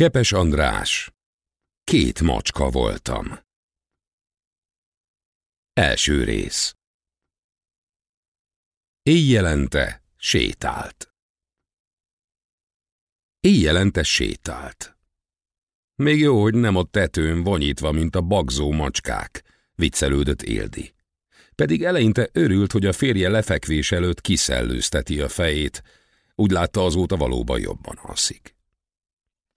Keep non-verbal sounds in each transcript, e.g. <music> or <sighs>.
Kepes András. Két macska voltam. Első rész. Éjjelente sétált. Éjjelente sétált. Még jó, hogy nem a tetőn vonyítva, mint a bagzó macskák, viccelődött Éldi. Pedig eleinte örült, hogy a férje lefekvés előtt kiszellőzteti a fejét, úgy látta azóta valóban jobban alszik.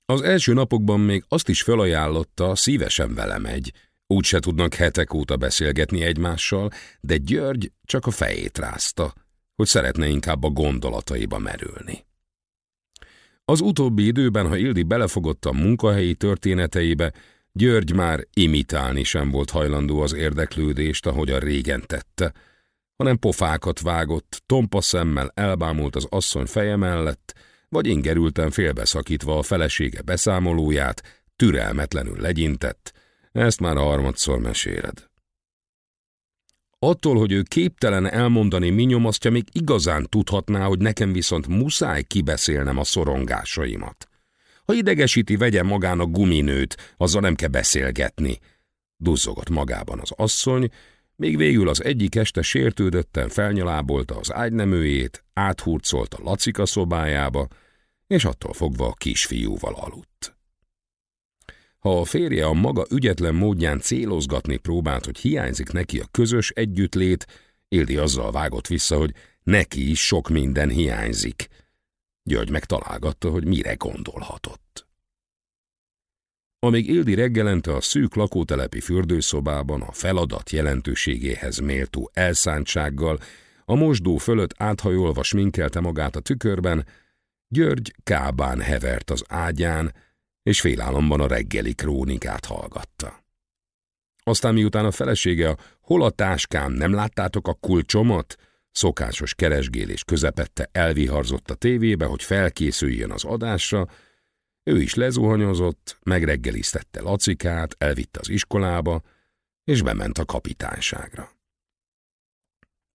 Az első napokban még azt is felajánlotta, szívesen vele megy, úgy se tudnak hetek óta beszélgetni egymással, de György csak a fejét rázta, hogy szeretne inkább a gondolataiba merülni. Az utóbbi időben, ha Ildi belefogott a munkahelyi történeteibe, György már imitálni sem volt hajlandó az érdeklődést, ahogy a régen tette, hanem pofákat vágott, tompa szemmel elbámult az asszony feje mellett, vagy ingerülten félbeszakítva a felesége beszámolóját, türelmetlenül legyintett, ezt már a harmadszor meséled. Attól, hogy ő képtelen elmondani mi nyomasztja, még igazán tudhatná, hogy nekem viszont muszáj kibeszélnem a szorongásaimat. Ha idegesíti, vegye magának guminőt, azzal nem kell beszélgetni. Duzzogott magában az asszony, még végül az egyik este sértődötten felnyalábolta az ágynemőjét, áthurcolta Lacika szobájába, és attól fogva a kisfiúval aludt. Ha a férje a maga ügyetlen módján célozgatni próbált, hogy hiányzik neki a közös együttlét, Ildi azzal vágott vissza, hogy neki is sok minden hiányzik. György megtalálgatta, hogy mire gondolhatott. Amíg Ildi reggelente a szűk lakótelepi fürdőszobában a feladat jelentőségéhez méltó elszántsággal a mosdó fölött áthajolva sminkelte magát a tükörben, György kábán hevert az ágyán, és félálomban a reggeli krónikát hallgatta. Aztán miután a felesége a hol a táskám, nem láttátok a kulcsomat? Szokásos keresgélés közepette elviharzott a tévébe, hogy felkészüljön az adásra, ő is lezuhanyozott, megreggeliztette Lacikát, elvitte az iskolába, és bement a kapitányságra.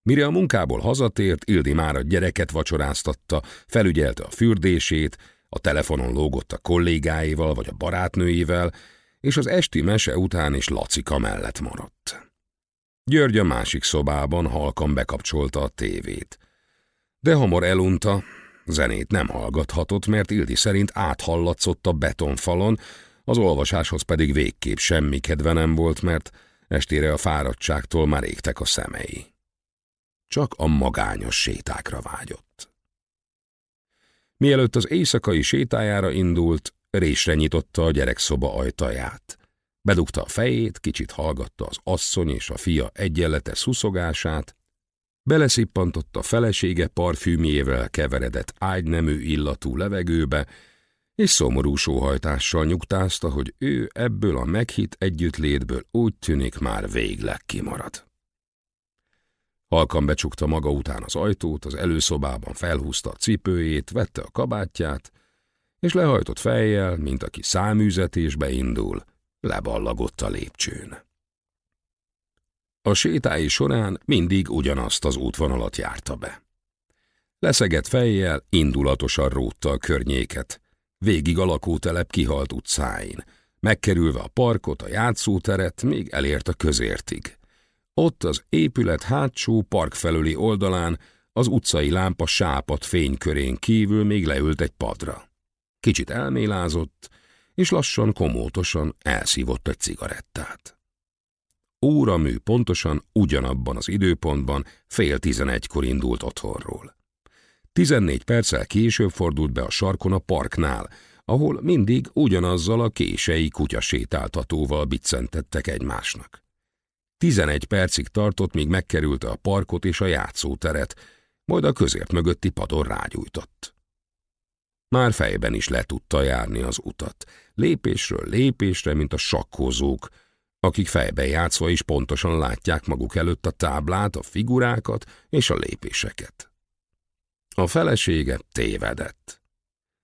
Mire a munkából hazatért, Ildi már a gyereket vacsoráztatta, felügyelte a fürdését, a telefonon lógott a kollégáival vagy a barátnőivel, és az esti mese után is Lacika mellett maradt. György a másik szobában halkan bekapcsolta a tévét. De hamar elunta, zenét nem hallgathatott, mert Ildi szerint áthallatszott a betonfalon, az olvasáshoz pedig végképp semmi kedve nem volt, mert estére a fáradtságtól már égtek a szemei. Csak a magányos sétákra vágyott. Mielőtt az éjszakai sétájára indult, résre nyitotta a gyerekszoba ajtaját. Bedugta a fejét, kicsit hallgatta az asszony és a fia egyenletes szuszogását, beleszippantott a felesége parfümjével keveredett ágynemű illatú levegőbe, és szomorú sóhajtással nyugtázta, hogy ő ebből a meghitt együttlétből úgy tűnik már végleg kimarad. Halkan becsukta maga után az ajtót, az előszobában felhúzta a cipőjét, vette a kabátját, és lehajtott fejjel, mint aki száműzetésbe indul, leballagott a lépcsőn. A sétái során mindig ugyanazt az útvonalat járta be. Leszegett fejjel, indulatosan rótta a környéket, végig a lakótelep kihalt utcáin, megkerülve a parkot, a játszóteret, még elért a közértig. Ott az épület hátsó park felüli oldalán az utcai lámpa sápat fénykörén kívül még leült egy padra. Kicsit elmélázott, és lassan, komótosan elszívott egy cigarettát. Óramű pontosan ugyanabban az időpontban fél tizenegykor indult otthonról. Tizennégy perccel később fordult be a sarkon a parknál, ahol mindig ugyanazzal a kései kutyasétáltatóval biccentettek egymásnak. Tizenegy percig tartott, míg megkerülte a parkot és a játszóteret, majd a közért mögötti padon rágyújtott. Már fejben is le tudta járni az utat, lépésről lépésre, mint a sakkozók, akik fejben játszva is pontosan látják maguk előtt a táblát, a figurákat és a lépéseket. A felesége tévedett.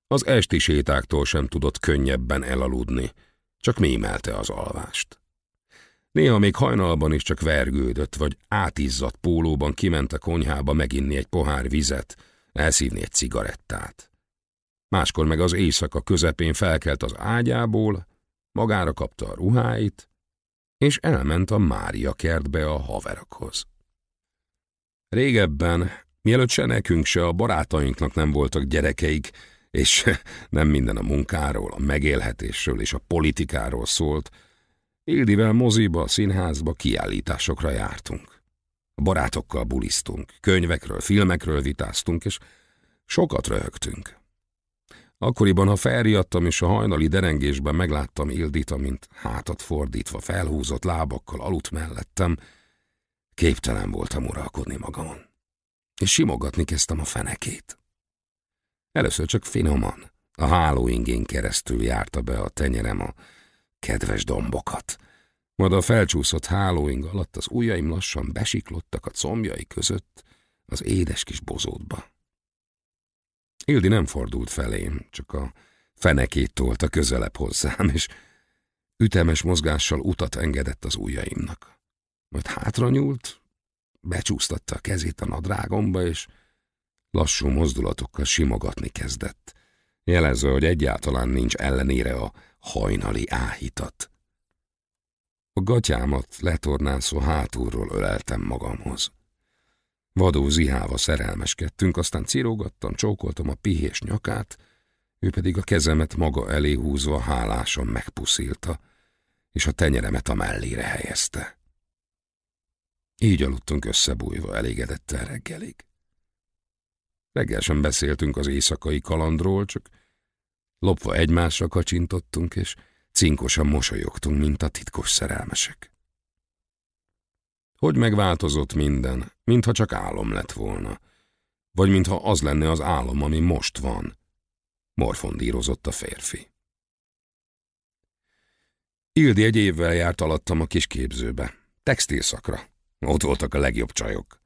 Az esti sétáktól sem tudott könnyebben elaludni, csak mémelte az alvást. Néha még hajnalban is csak vergődött, vagy átizzadt pólóban kiment a konyhába meginni egy pohár vizet, elszívni egy cigarettát. máskor meg az éjszaka közepén felkelt az ágyából, magára kapta a ruháit, és elment a Mária kertbe a haverakhoz. Régebben, mielőtt se nekünk, se a barátainknak nem voltak gyerekeik, és <laughs> nem minden a munkáról, a megélhetésről és a politikáról szólt, Ildivel moziba, színházba, kiállításokra jártunk. Barátokkal bulisztunk, könyvekről, filmekről vitáztunk, és sokat röhögtünk. Akkoriban, ha felriadtam és a hajnali derengésben megláttam Ildit, amint hátat fordítva, felhúzott lábakkal aludt mellettem, képtelen voltam uralkodni magamon. És simogatni kezdtem a fenekét. Először csak finoman, a hálóingén keresztül járta be a tenyerem a kedves dombokat. Majd a felcsúszott hálóing alatt az ujjaim lassan besiklottak a combjai között az édes kis bozótba. Ildi nem fordult felém, csak a fenekét tolta közelebb hozzám, és ütemes mozgással utat engedett az ujjaimnak. Majd hátra nyúlt, becsúsztatta a kezét a nadrágomba, és lassú mozdulatokkal simogatni kezdett, jelezve, hogy egyáltalán nincs ellenére a hajnali áhítat. A gatyámat letornászó hátulról öleltem magamhoz. Vadó zihálva szerelmeskedtünk, aztán cirogattam, csókoltam a pihés nyakát, ő pedig a kezemet maga elé húzva hálásan megpuszilta, és a tenyeremet a mellére helyezte. Így aludtunk összebújva elégedetten reggelig. Reggel sem beszéltünk az éjszakai kalandról, csak lopva egymásra kacsintottunk, és cinkosan mosolyogtunk, mint a titkos szerelmesek. Hogy megváltozott minden, mintha csak álom lett volna, vagy mintha az lenne az álom, ami most van, morfondírozott a férfi. Ildi egy évvel járt alattam a kis képzőbe, textilszakra. Ott voltak a legjobb csajok.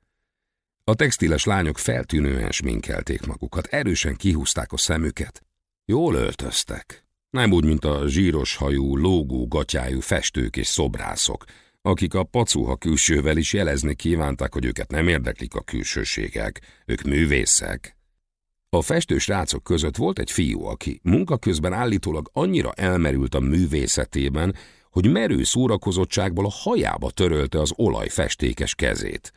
A textiles lányok feltűnően sminkelték magukat, erősen kihúzták a szemüket. Jól öltöztek. Nem úgy, mint a zsíros hajú, lógó gatyájú festők és szobrászok, akik a pacuha külsővel is jelezni kívánták, hogy őket nem érdeklik a külsőségek, ők művészek. A festős rácok között volt egy fiú, aki munka közben állítólag annyira elmerült a művészetében, hogy merő szórakozottságból a hajába törölte az olaj festékes kezét.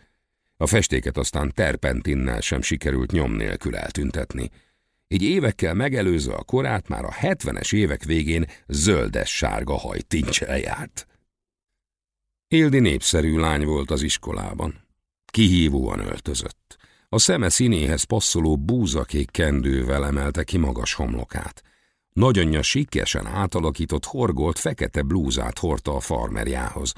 A festéket aztán terpentinnel sem sikerült nyom nélkül eltüntetni. Így évekkel megelőzve a korát már a hetvenes évek végén zöldes-sárga hajtincsel járt. Ildi népszerű lány volt az iskolában. Kihívóan öltözött. A szeme színéhez passzoló búzakék kendővel emelte ki magas homlokát. Nagyanyja sikkesen átalakított horgolt fekete blúzát hordta a farmerjához,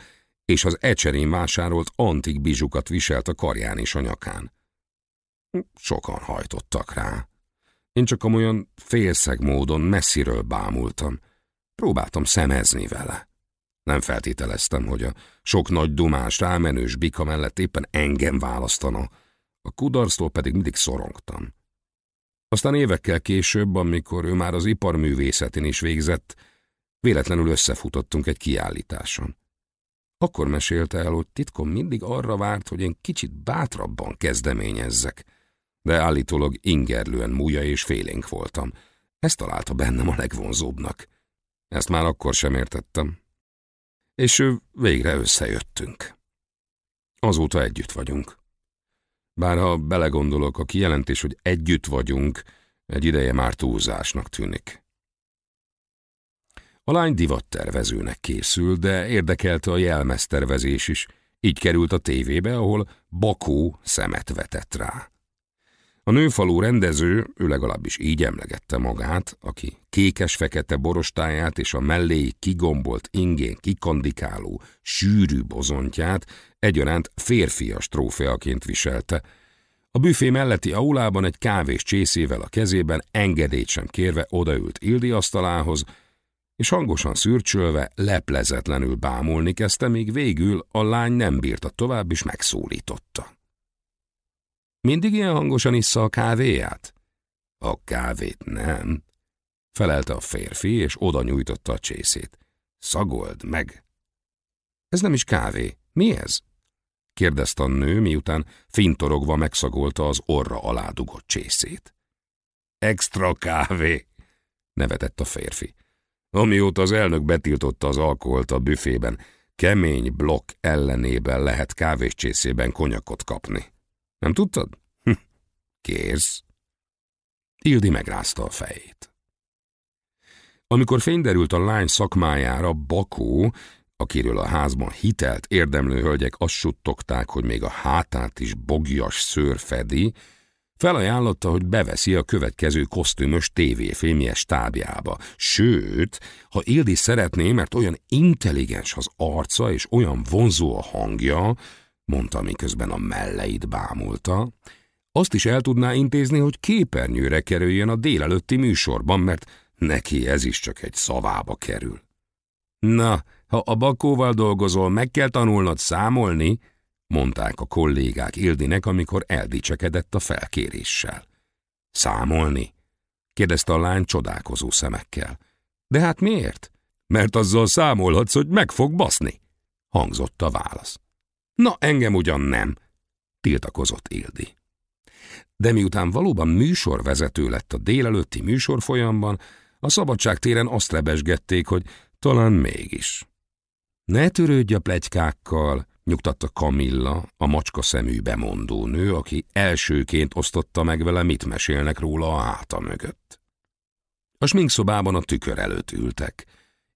és az ecserén vásárolt antik bizsukat viselt a karján és a nyakán. Sokan hajtottak rá. Én csak amolyan félszeg módon messziről bámultam. Próbáltam szemezni vele. Nem feltételeztem, hogy a sok nagy dumás, rámenős bika mellett éppen engem választana, a kudarctól pedig mindig szorongtam. Aztán évekkel később, amikor ő már az iparművészetén is végzett, véletlenül összefutottunk egy kiállításon. Akkor mesélte el, hogy titkom mindig arra várt, hogy én kicsit bátrabban kezdeményezzek, de állítólag ingerlően múja és félénk voltam. Ezt találta bennem a legvonzóbbnak. Ezt már akkor sem értettem, és végre összejöttünk. Azóta együtt vagyunk. Bár ha belegondolok, a kijelentés, hogy együtt vagyunk, egy ideje már túlzásnak tűnik. A lány divattervezőnek készül, de érdekelte a jelmeztervezés is. Így került a tévébe, ahol Bakó szemet vetett rá. A nőfalú rendező, ő legalábbis így emlegette magát, aki kékes-fekete borostáját és a mellé kigombolt ingén kikandikáló, sűrű bozontját egyaránt férfias trófeaként viselte. A büfé melletti aulában egy kávés csészével a kezében engedélyt sem kérve odaült Ildi asztalához, és hangosan szürcsölve, leplezetlenül bámulni kezdte, míg végül a lány nem bírta tovább, és megszólította. Mindig ilyen hangosan issza a kávéját? A kávét nem, felelte a férfi, és oda nyújtotta a csészét. Szagold meg! Ez nem is kávé. Mi ez? kérdezte a nő, miután fintorogva megszagolta az orra alá dugott csészét. extra kávé, nevetett a férfi. Amióta az elnök betiltotta az alkoholt a büfében, kemény blokk ellenében lehet kávéscsészében konyakot kapni. Nem tudtad? Hm, kész. Ildi megrázta a fejét. Amikor fényderült a lány szakmájára, Bakó, akiről a házban hitelt érdemlő hölgyek azt suttogták, hogy még a hátát is bogjas szőr fedi, felajánlotta, hogy beveszi a következő kosztümös tévéfilmje stábjába. Sőt, ha Ildi szeretné, mert olyan intelligens az arca és olyan vonzó a hangja, mondta, miközben a melleit bámulta, azt is el tudná intézni, hogy képernyőre kerüljön a délelőtti műsorban, mert neki ez is csak egy szavába kerül. Na, ha a bakóval dolgozol, meg kell tanulnod számolni, mondták a kollégák Ildinek, amikor eldicsekedett a felkéréssel. Számolni? kérdezte a lány csodálkozó szemekkel. De hát miért? Mert azzal számolhatsz, hogy meg fog baszni, hangzott a válasz. Na, engem ugyan nem, tiltakozott Ildi. De miután valóban műsorvezető lett a délelőtti műsorfolyamban, a szabadságtéren azt rebesgették, hogy talán mégis. Ne törődj a plegykákkal, nyugtatta Kamilla, a macska szemű bemondó nő, aki elsőként osztotta meg vele, mit mesélnek róla a háta mögött. A sminkszobában a tükör előtt ültek.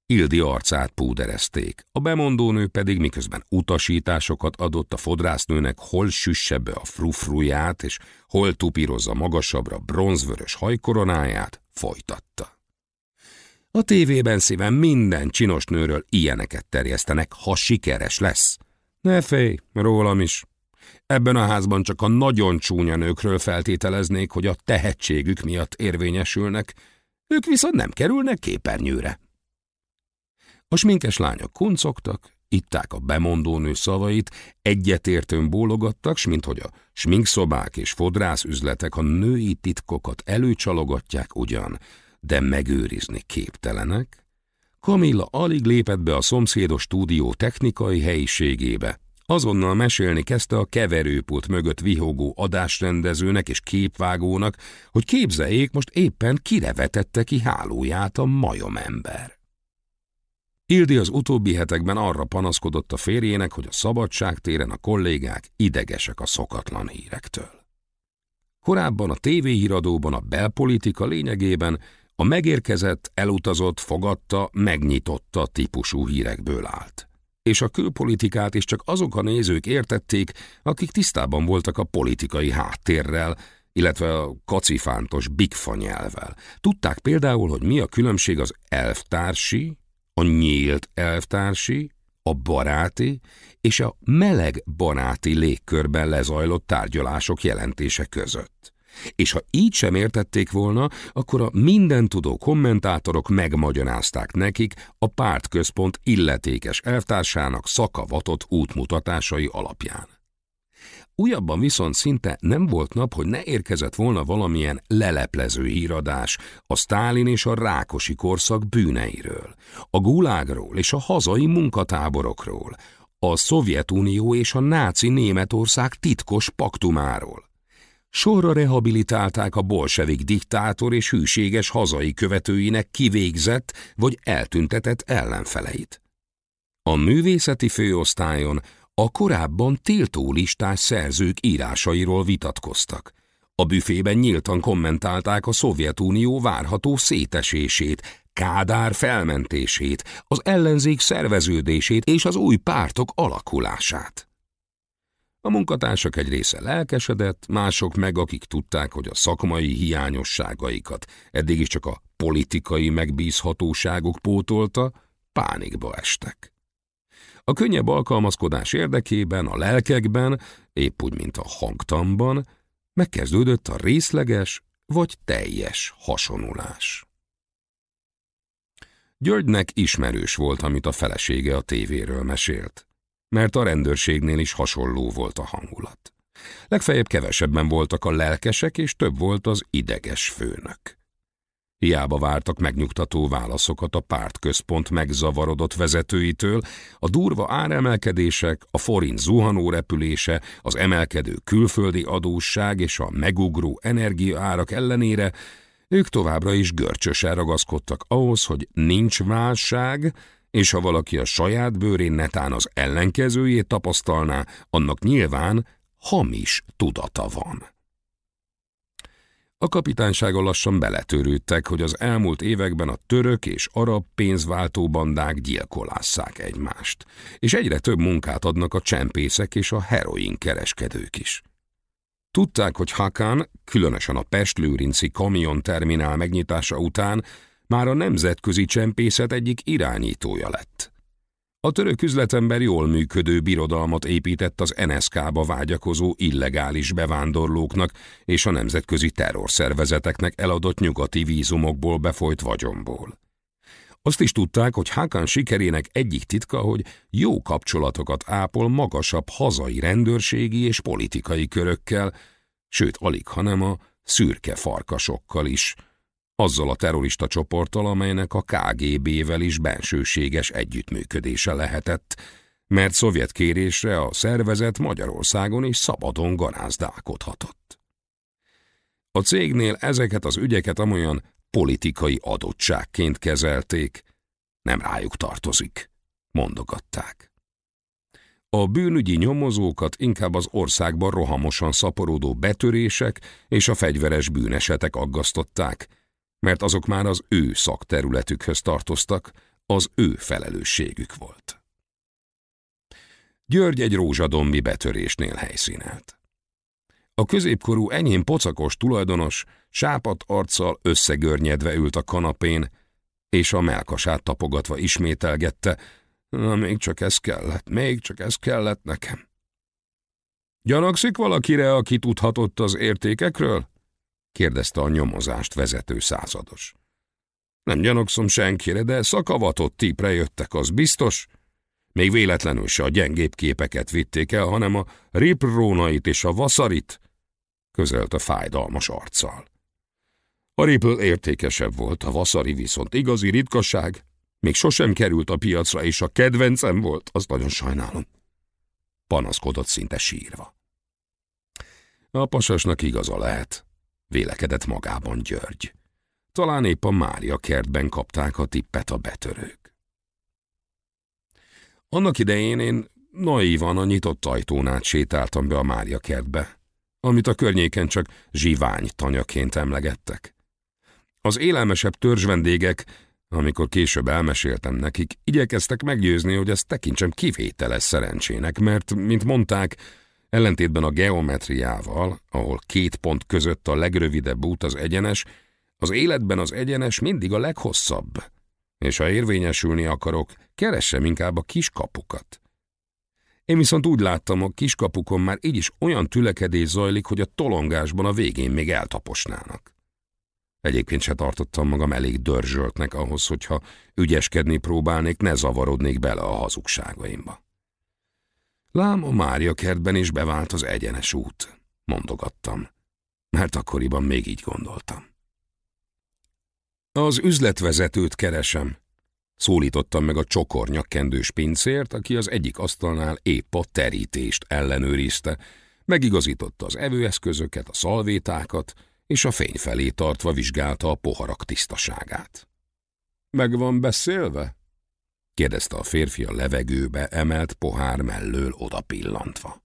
Ildi arcát púderezték, a bemondónő pedig miközben utasításokat adott a fodrásznőnek, hol süsse be a frufruját, és hol tupírozza magasabbra bronzvörös hajkoronáját, folytatta. A tévében szíven minden csinos nőről ilyeneket terjesztenek, ha sikeres lesz. Ne félj, rólam is. Ebben a házban csak a nagyon csúnya nőkről feltételeznék, hogy a tehetségük miatt érvényesülnek, ők viszont nem kerülnek képernyőre. A sminkes lányok kuncogtak, itták a bemondónő szavait, egyetértőn bólogattak, s minthogy a sminkszobák és fodrászüzletek a női titkokat előcsalogatják ugyan, de megőrizni képtelenek, Kamilla alig lépett be a szomszédos stúdió technikai helyiségébe. Azonnal mesélni kezdte a keverőpult mögött vihogó adásrendezőnek és képvágónak, hogy képzeljék, most éppen kirevetette ki hálóját a majomember. Ildi az utóbbi hetekben arra panaszkodott a férjének, hogy a szabadságtéren a kollégák idegesek a szokatlan hírektől. Korábban a tévéhíradóban a belpolitika lényegében a megérkezett, elutazott, fogadta, megnyitotta típusú hírekből állt. És a külpolitikát is csak azok a nézők értették, akik tisztában voltak a politikai háttérrel, illetve a kacifántos bigfa nyelvvel. Tudták például, hogy mi a különbség az elvtársi, a nyílt elvtársi, a baráti és a meleg baráti légkörben lezajlott tárgyalások jelentése között. És ha így sem értették volna, akkor a mindentudó kommentátorok megmagyarázták nekik a pártközpont illetékes elvtársának szakavatott útmutatásai alapján. Újabban viszont szinte nem volt nap, hogy ne érkezett volna valamilyen leleplező híradás a Sztálin és a Rákosi korszak bűneiről, a gulágról és a hazai munkatáborokról, a Szovjetunió és a náci Németország titkos paktumáról, Sorra rehabilitálták a bolsevik diktátor és hűséges hazai követőinek kivégzett vagy eltüntetett ellenfeleit. A művészeti főosztályon a korábban tiltólistás szerzők írásairól vitatkoztak. A büfében nyíltan kommentálták a Szovjetunió várható szétesését, Kádár felmentését, az ellenzék szerveződését és az új pártok alakulását. A munkatársak egy része lelkesedett, mások meg, akik tudták, hogy a szakmai hiányosságaikat eddig is csak a politikai megbízhatóságok pótolta, pánikba estek. A könnyebb alkalmazkodás érdekében, a lelkekben, épp úgy, mint a hangtamban, megkezdődött a részleges vagy teljes hasonulás. Györgynek ismerős volt, amit a felesége a tévéről mesélt mert a rendőrségnél is hasonló volt a hangulat. Legfeljebb kevesebben voltak a lelkesek, és több volt az ideges főnök. Hiába vártak megnyugtató válaszokat a pártközpont megzavarodott vezetőitől, a durva áremelkedések, a forint zuhanó repülése, az emelkedő külföldi adósság és a megugró energiaárak ellenére Ők továbbra is görcsösen ragaszkodtak ahhoz, hogy nincs válság, és ha valaki a saját bőrén netán az ellenkezőjét tapasztalná, annak nyilván hamis tudata van. A kapitánysága lassan beletörődtek, hogy az elmúlt években a török és arab pénzváltó bandák gyilkolásszák egymást, és egyre több munkát adnak a csempészek és a heroin kereskedők is. Tudták, hogy Hakan, különösen a Pest-Lőrinci kamionterminál megnyitása után már a nemzetközi csempészet egyik irányítója lett. A török üzletember jól működő birodalmat épített az NSK-ba vágyakozó illegális bevándorlóknak és a nemzetközi terrorszervezeteknek eladott nyugati vízumokból befolyt vagyomból. Azt is tudták, hogy Hakan sikerének egyik titka, hogy jó kapcsolatokat ápol magasabb hazai rendőrségi és politikai körökkel, sőt alig, hanem a szürke farkasokkal is, azzal a terrorista csoporttal, amelynek a KGB-vel is bensőséges együttműködése lehetett, mert szovjet kérésre a szervezet Magyarországon is szabadon garázdálkodhatott. A cégnél ezeket az ügyeket amolyan politikai adottságként kezelték, nem rájuk tartozik, mondogatták. A bűnügyi nyomozókat inkább az országban rohamosan szaporodó betörések és a fegyveres bűnesetek aggasztották, mert azok már az ő szakterületükhöz tartoztak, az ő felelősségük volt. György egy rózsadombi betörésnél helyszínelt. A középkorú enyém pocakos tulajdonos sápat arccal összegörnyedve ült a kanapén, és a melkasát tapogatva ismételgette, na még csak ez kellett, még csak ez kellett nekem. Gyanakszik valakire, aki tudhatott az értékekről? Kérdezte a nyomozást vezető százados. Nem gyanakszom senkire, de szakavatott típre jöttek, az biztos. Még véletlenül se a gyengébb képeket vitték el, hanem a riprónait és a vasarit, közölt a fájdalmas arccal. A ripl értékesebb volt, a vasari viszont igazi ritkaság. Még sosem került a piacra, és a kedvencem volt, azt nagyon sajnálom. Panaszkodott szinte sírva. A pasasnak igaza lehet, vélekedett magában György. Talán épp a Mária kertben kapták a tippet a betörők. Annak idején én naívan a nyitott ajtón át sétáltam be a Mária kertbe, amit a környéken csak zsivány tanyaként emlegettek. Az élelmesebb törzsvendégek, amikor később elmeséltem nekik, igyekeztek meggyőzni, hogy ezt tekintsem kivételes szerencsének, mert, mint mondták, Ellentétben a geometriával, ahol két pont között a legrövidebb út az egyenes, az életben az egyenes mindig a leghosszabb. És ha érvényesülni akarok, keressem inkább a kiskapukat. Én viszont úgy láttam, a kiskapukon már így is olyan tülekedés zajlik, hogy a tolongásban a végén még eltaposnának. Egyébként se tartottam magam elég dörzsöltnek ahhoz, hogyha ügyeskedni próbálnék, ne zavarodnék bele a hazugságaimba. Lám a Mária kertben is bevált az egyenes út, mondogattam, mert akkoriban még így gondoltam. Az üzletvezetőt keresem, szólítottam meg a csokornyakkendős pincért, aki az egyik asztalnál épp a terítést ellenőrizte, megigazította az evőeszközöket, a szalvétákat, és a fény felé tartva vizsgálta a poharak tisztaságát. Meg van beszélve? Kérdezte a férfi a levegőbe emelt pohár mellől oda pillantva.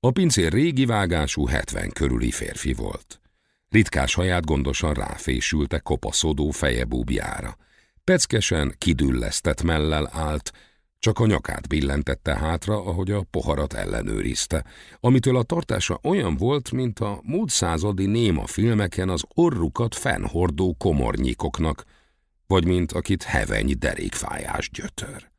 A pincér régi vágású hetven körüli férfi volt. Ritkás haját gondosan ráfésülte kopaszodó feje búbjára. Peckesen, kidüllesztett mellel állt, csak a nyakát billentette hátra, ahogy a poharat ellenőrizte, amitől a tartása olyan volt, mint a múlt századi néma filmeken az orrukat fennhordó komornyikoknak, vagy mint akit heveny derékfájás gyötör.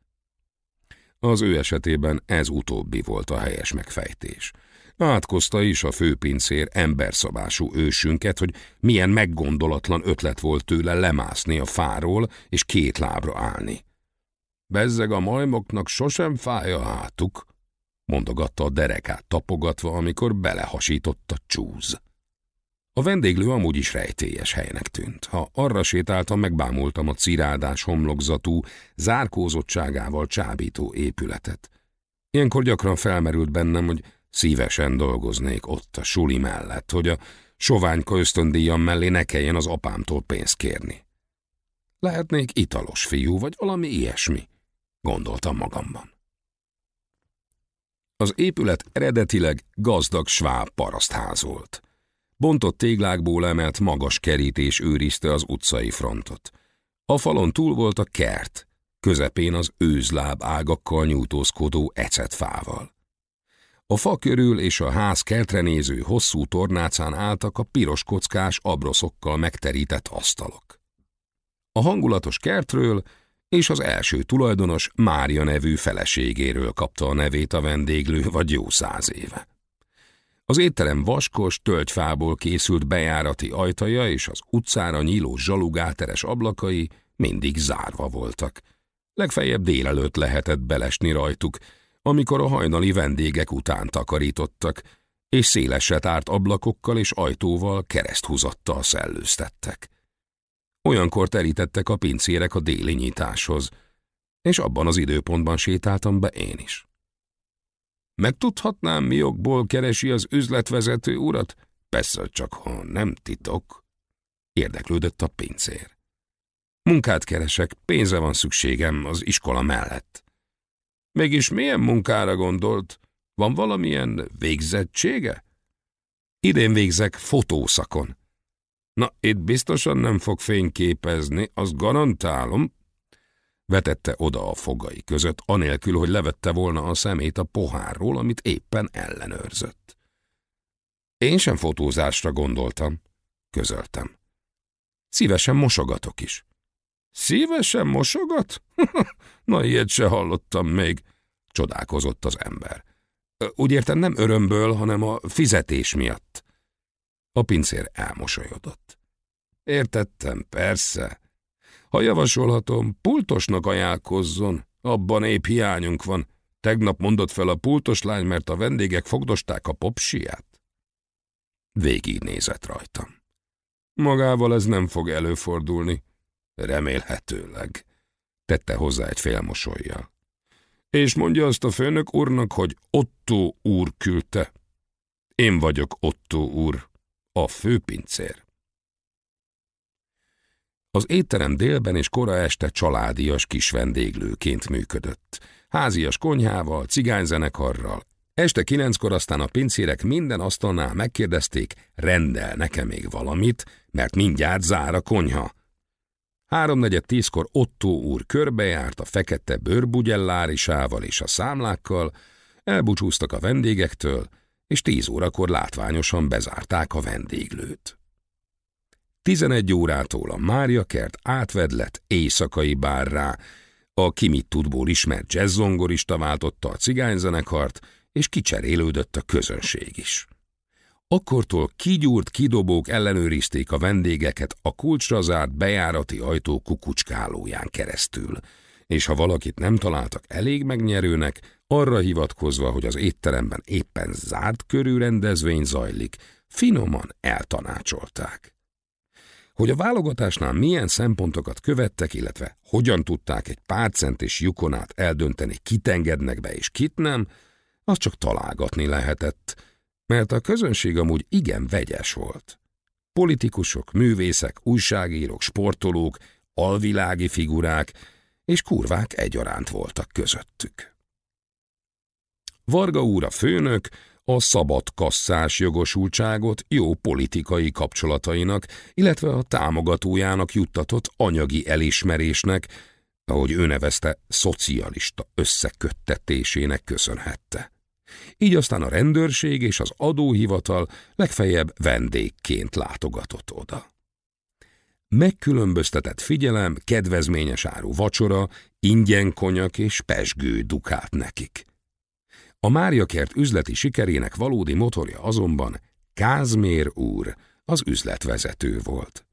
Az ő esetében ez utóbbi volt a helyes megfejtés. Átkozta is a főpincér emberszabású ősünket, hogy milyen meggondolatlan ötlet volt tőle lemászni a fáról és két lábra állni. Bezzeg a majmoknak sosem fáj a hátuk, mondogatta a derekát tapogatva, amikor belehasított a csúz. A vendéglő amúgy is rejtélyes helynek tűnt. Ha arra sétáltam, megbámultam a cirádás homlokzatú, zárkózottságával csábító épületet. Ilyenkor gyakran felmerült bennem, hogy szívesen dolgoznék ott a suli mellett, hogy a soványka ösztöndíjam mellé ne kelljen az apámtól pénzt kérni. Lehetnék italos fiú, vagy valami ilyesmi, gondoltam magamban. Az épület eredetileg gazdag sváb parasztház volt. Bontott téglákból emelt magas kerítés őrizte az utcai frontot. A falon túl volt a kert, közepén az őzláb ágakkal nyújtózkodó ecetfával. A fa körül és a ház kertre néző hosszú tornácán álltak a piros kockás abroszokkal megterített asztalok. A hangulatos kertről és az első tulajdonos Mária nevű feleségéről kapta a nevét a vendéglő vagy jó száz éve. Az étterem vaskos, tölgyfából készült bejárati ajtaja és az utcára nyíló zsalugáteres ablakai mindig zárva voltak. Legfeljebb délelőtt lehetett belesni rajtuk, amikor a hajnali vendégek után takarítottak, és széleset árt ablakokkal és ajtóval kereszthúzattal szellőztettek. Olyankor terítettek a pincérek a déli nyitáshoz, és abban az időpontban sétáltam be én is. Megtudhatnám, mi okból keresi az üzletvezető urat? Persze, csak ha nem titok. Érdeklődött a pincér. Munkát keresek, pénzre van szükségem az iskola mellett. Mégis milyen munkára gondolt? Van valamilyen végzettsége? Idén végzek fotószakon. Na, itt biztosan nem fog fényképezni, azt garantálom. Vetette oda a fogai között, anélkül, hogy levette volna a szemét a pohárról, amit éppen ellenőrzött. Én sem fotózásra gondoltam, közöltem. Szívesen mosogatok is. Szívesen mosogat? <laughs> Na, ilyet se hallottam még, csodálkozott az ember. Úgy értem nem örömből, hanem a fizetés miatt. A pincér elmosolyodott. Értettem, persze. Ha javasolhatom, pultosnak ajánlkozzon, abban épp hiányunk van. Tegnap mondott fel a pultos lány, mert a vendégek fogdosták a popsiát. Végig nézett rajtam. Magával ez nem fog előfordulni. Remélhetőleg, tette hozzá egy félmosolyjal. És mondja azt a főnök úrnak, hogy Otto úr küldte. Én vagyok Otto úr, a főpincér. Az étterem délben és kora este családias kis vendéglőként működött. Házias konyhával, cigányzenekarral. Este kilenckor aztán a pincérek minden asztalnál megkérdezték, rendel nekem még valamit, mert mindjárt zár a konyha. Háromnegyed tízkor Otto úr körbejárt a fekete bőrbugyellárisával és a számlákkal, elbúcsúztak a vendégektől, és tíz órakor látványosan bezárták a vendéglőt. Tizenegy órától a Mária kert átvedlet éjszakai bárrá, a kimit tudból ismert jazzzongorista váltotta a cigányzenekart, és kicserélődött a közönség is. Akkortól kigyúrt kidobók ellenőrizték a vendégeket a kulcsra zárt bejárati ajtó kukucskálóján keresztül, és ha valakit nem találtak elég megnyerőnek, arra hivatkozva, hogy az étteremben éppen zárt körű rendezvény zajlik, finoman eltanácsolták. Hogy a válogatásnál milyen szempontokat követtek, illetve hogyan tudták egy pár centis lyukonát eldönteni, kit engednek be és kit nem, az csak találgatni lehetett, mert a közönség amúgy igen vegyes volt. Politikusok, művészek, újságírók, sportolók, alvilági figurák és kurvák egyaránt voltak közöttük. Varga úr a főnök a szabad kasszás jogosultságot jó politikai kapcsolatainak, illetve a támogatójának juttatott anyagi elismerésnek, ahogy ő nevezte, szocialista összeköttetésének köszönhette. Így aztán a rendőrség és az adóhivatal legfeljebb vendégként látogatott oda. Megkülönböztetett figyelem, kedvezményes áru vacsora, ingyen konyak és pesgő dukált nekik. A Mária kert üzleti sikerének valódi motorja azonban Kázmér úr, az üzletvezető volt,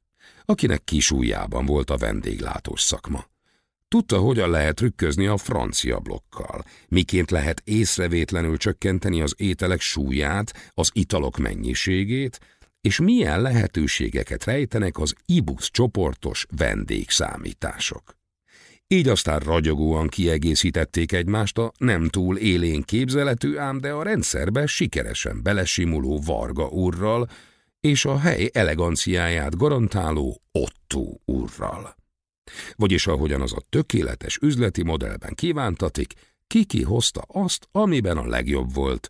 akinek kisújjában volt a vendéglátós szakma. Tudta, hogyan lehet trükközni a francia blokkal, miként lehet észrevétlenül csökkenteni az ételek súlyát, az italok mennyiségét, és milyen lehetőségeket rejtenek az IBUS csoportos vendégszámítások. Így aztán ragyogóan kiegészítették egymást a nem túl élén képzeletű, ám de a rendszerbe sikeresen belesimuló Varga úrral, és a hely eleganciáját garantáló Otto úrral. Vagyis ahogyan az a tökéletes üzleti modellben kívántatik, Kiki hozta azt, amiben a legjobb volt,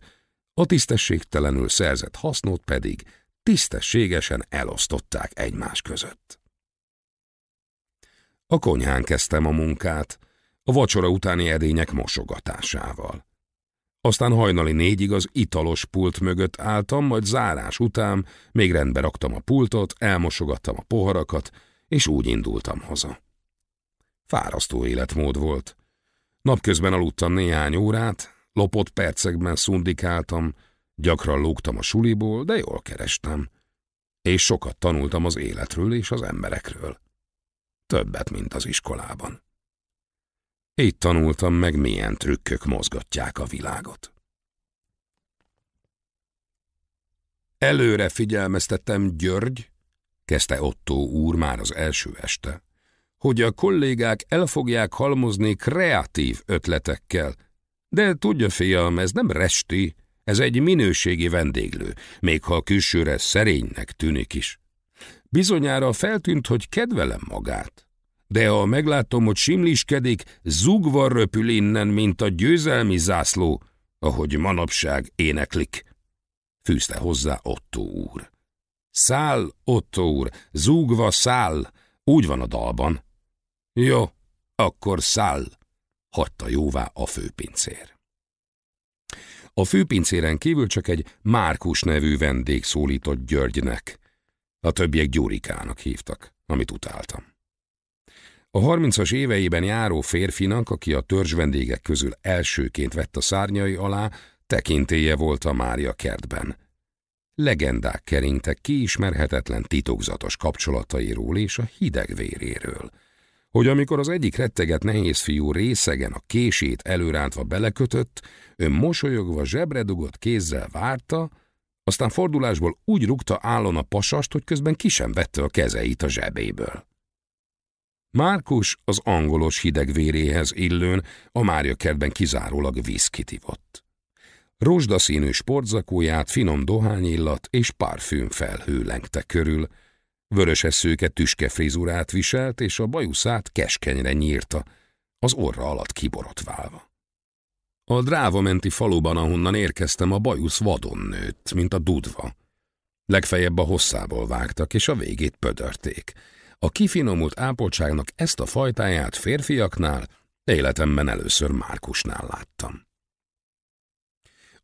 a tisztességtelenül szerzett hasznot pedig tisztességesen elosztották egymás között. A konyhán kezdtem a munkát, a vacsora utáni edények mosogatásával. Aztán hajnali négyig az italos pult mögött álltam, majd zárás után még rendbe raktam a pultot, elmosogattam a poharakat, és úgy indultam haza. Fárasztó életmód volt. Napközben aludtam néhány órát, lopott percekben szundikáltam, gyakran lógtam a suliból, de jól kerestem. És sokat tanultam az életről és az emberekről. Többet, mint az iskolában. Így tanultam meg, milyen trükkök mozgatják a világot. Előre figyelmeztettem György, kezdte Otto úr már az első este, hogy a kollégák el fogják halmozni kreatív ötletekkel. De tudja, fiam, ez nem resti, ez egy minőségi vendéglő, még ha külsőre szerénynek tűnik is. Bizonyára feltűnt, hogy kedvelem magát. De ha meglátom, hogy simliskedik, zugva röpül innen, mint a győzelmi zászló, ahogy manapság éneklik. Fűzte hozzá Otto úr. Száll, Otto úr, zúgva száll, úgy van a dalban. Jó, akkor száll, hagyta jóvá a főpincér. A főpincéren kívül csak egy Márkus nevű vendég szólított Györgynek. A többiek Gyurikának hívtak, amit utáltam. A harmincas éveiben járó férfinak, aki a törzs vendégek közül elsőként vett a szárnyai alá, tekintéje volt a Mária kertben. Legendák keringtek kiismerhetetlen titokzatos kapcsolatairól és a hideg véréről – hogy amikor az egyik retteget nehéz fiú részegen a kését előrántva belekötött, ő mosolyogva zsebre dugott kézzel várta, aztán fordulásból úgy rúgta állon a pasast, hogy közben ki sem vette a kezeit a zsebéből. Márkus az angolos hidegvéréhez illőn a Mária kertben kizárólag viszkit ivott. Rózsdaszínű sportzakóját finom dohányillat és parfüm felhő lengte körül, Vöröses szőke tüske frizurát viselt, és a bajuszát keskenyre nyírta, az orra alatt kiborotválva. A drávamenti faluban, ahonnan érkeztem, a bajusz vadon nőtt, mint a dudva. Legfeljebb a hosszából vágtak, és a végét pödörték. A kifinomult ápoltságnak ezt a fajtáját férfiaknál életemben először Márkusnál láttam.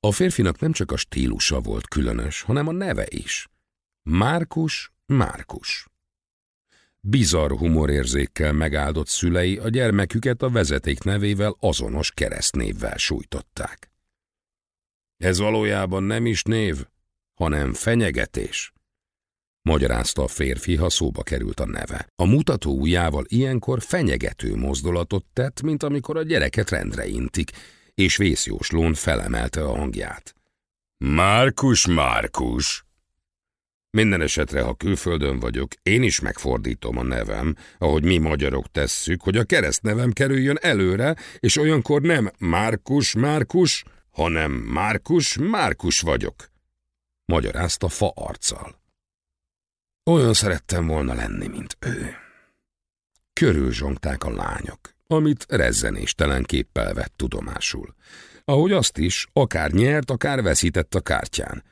A férfinak nem csak a stílusa volt különös, hanem a neve is. Márkus Márkus. Bizarr humorérzékkel megáldott szülei a gyermeküket a vezeték nevével azonos keresztnévvel sújtották. Ez valójában nem is név, hanem fenyegetés, magyarázta a férfi, ha szóba került a neve. A mutató ujjával ilyenkor fenyegető mozdulatot tett, mint amikor a gyereket rendre intik, és vészjóslón felemelte a hangját. Márkus, Márkus! Minden esetre, ha külföldön vagyok, én is megfordítom a nevem, ahogy mi magyarok tesszük, hogy a keresztnevem kerüljön előre, és olyankor nem Márkus, Márkus, hanem Márkus, Márkus vagyok. Magyarázta fa arccal. Olyan szerettem volna lenni, mint ő. Körülzsongták a lányok, amit rezzenéstelen képpel vett tudomásul. Ahogy azt is, akár nyert, akár veszített a kártyán –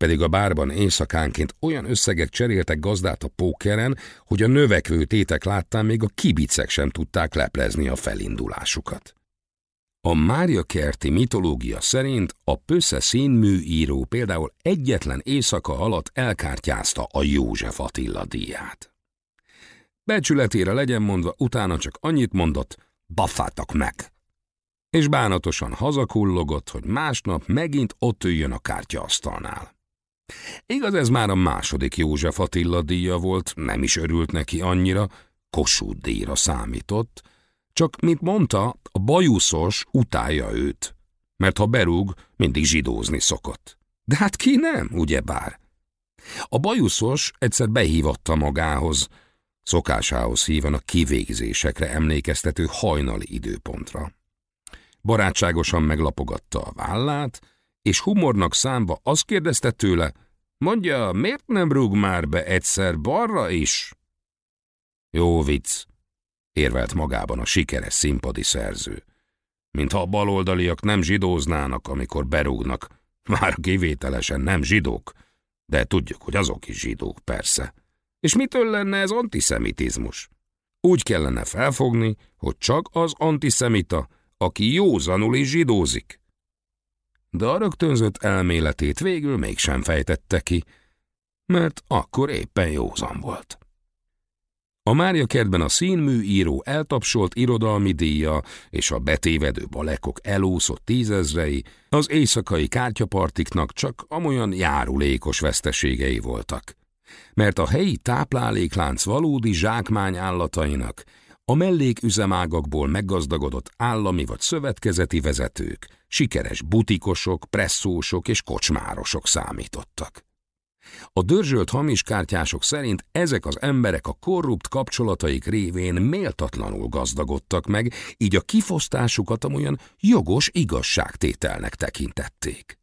pedig a bárban éjszakánként olyan összegek cseréltek gazdát a pókeren, hogy a növekvő tétek láttán még a kibicek sem tudták leplezni a felindulásukat. A Mária kerti mitológia szerint a Pösze színműíró például egyetlen éjszaka alatt elkártyázta a József Attila díját. Becsületére legyen mondva, utána csak annyit mondott, baffátak meg! És bánatosan hazakullogott, hogy másnap megint ott üljön a kártyaasztalnál. Igaz, ez már a második József Attila díja volt, nem is örült neki annyira, Kossuth díjra számított, csak, mint mondta, a bajuszos utálja őt, mert ha berúg, mindig zsidózni szokott. De hát ki nem, ugyebár? A bajuszos egyszer behívatta magához, szokásához hívan a kivégzésekre emlékeztető hajnali időpontra. Barátságosan meglapogatta a vállát, és humornak számba azt kérdezte tőle, Mondja, miért nem rúg már be egyszer balra is? Jó vicc, érvelt magában a sikeres színpadi szerző. Mintha a baloldaliak nem zsidóznának, amikor berúgnak. Már kivételesen nem zsidók, de tudjuk, hogy azok is zsidók, persze. És mitől lenne ez antiszemitizmus? Úgy kellene felfogni, hogy csak az antiszemita, aki józanul is zsidózik. De a rögtönzött elméletét végül mégsem fejtette ki, mert akkor éppen józan volt. A Mária kertben a színműíró eltapsolt irodalmi díja és a betévedő balekok elúszott tízezrei az éjszakai kártyapartiknak csak amolyan járulékos veszteségei voltak. Mert a helyi tápláléklánc valódi zsákmány állatainak a melléküzemágakból meggazdagodott állami vagy szövetkezeti vezetők, sikeres butikosok, presszósok és kocsmárosok számítottak. A dörzsölt hamis kártyások szerint ezek az emberek a korrupt kapcsolataik révén méltatlanul gazdagodtak meg, így a kifosztásukat amolyan jogos igazságtételnek tekintették.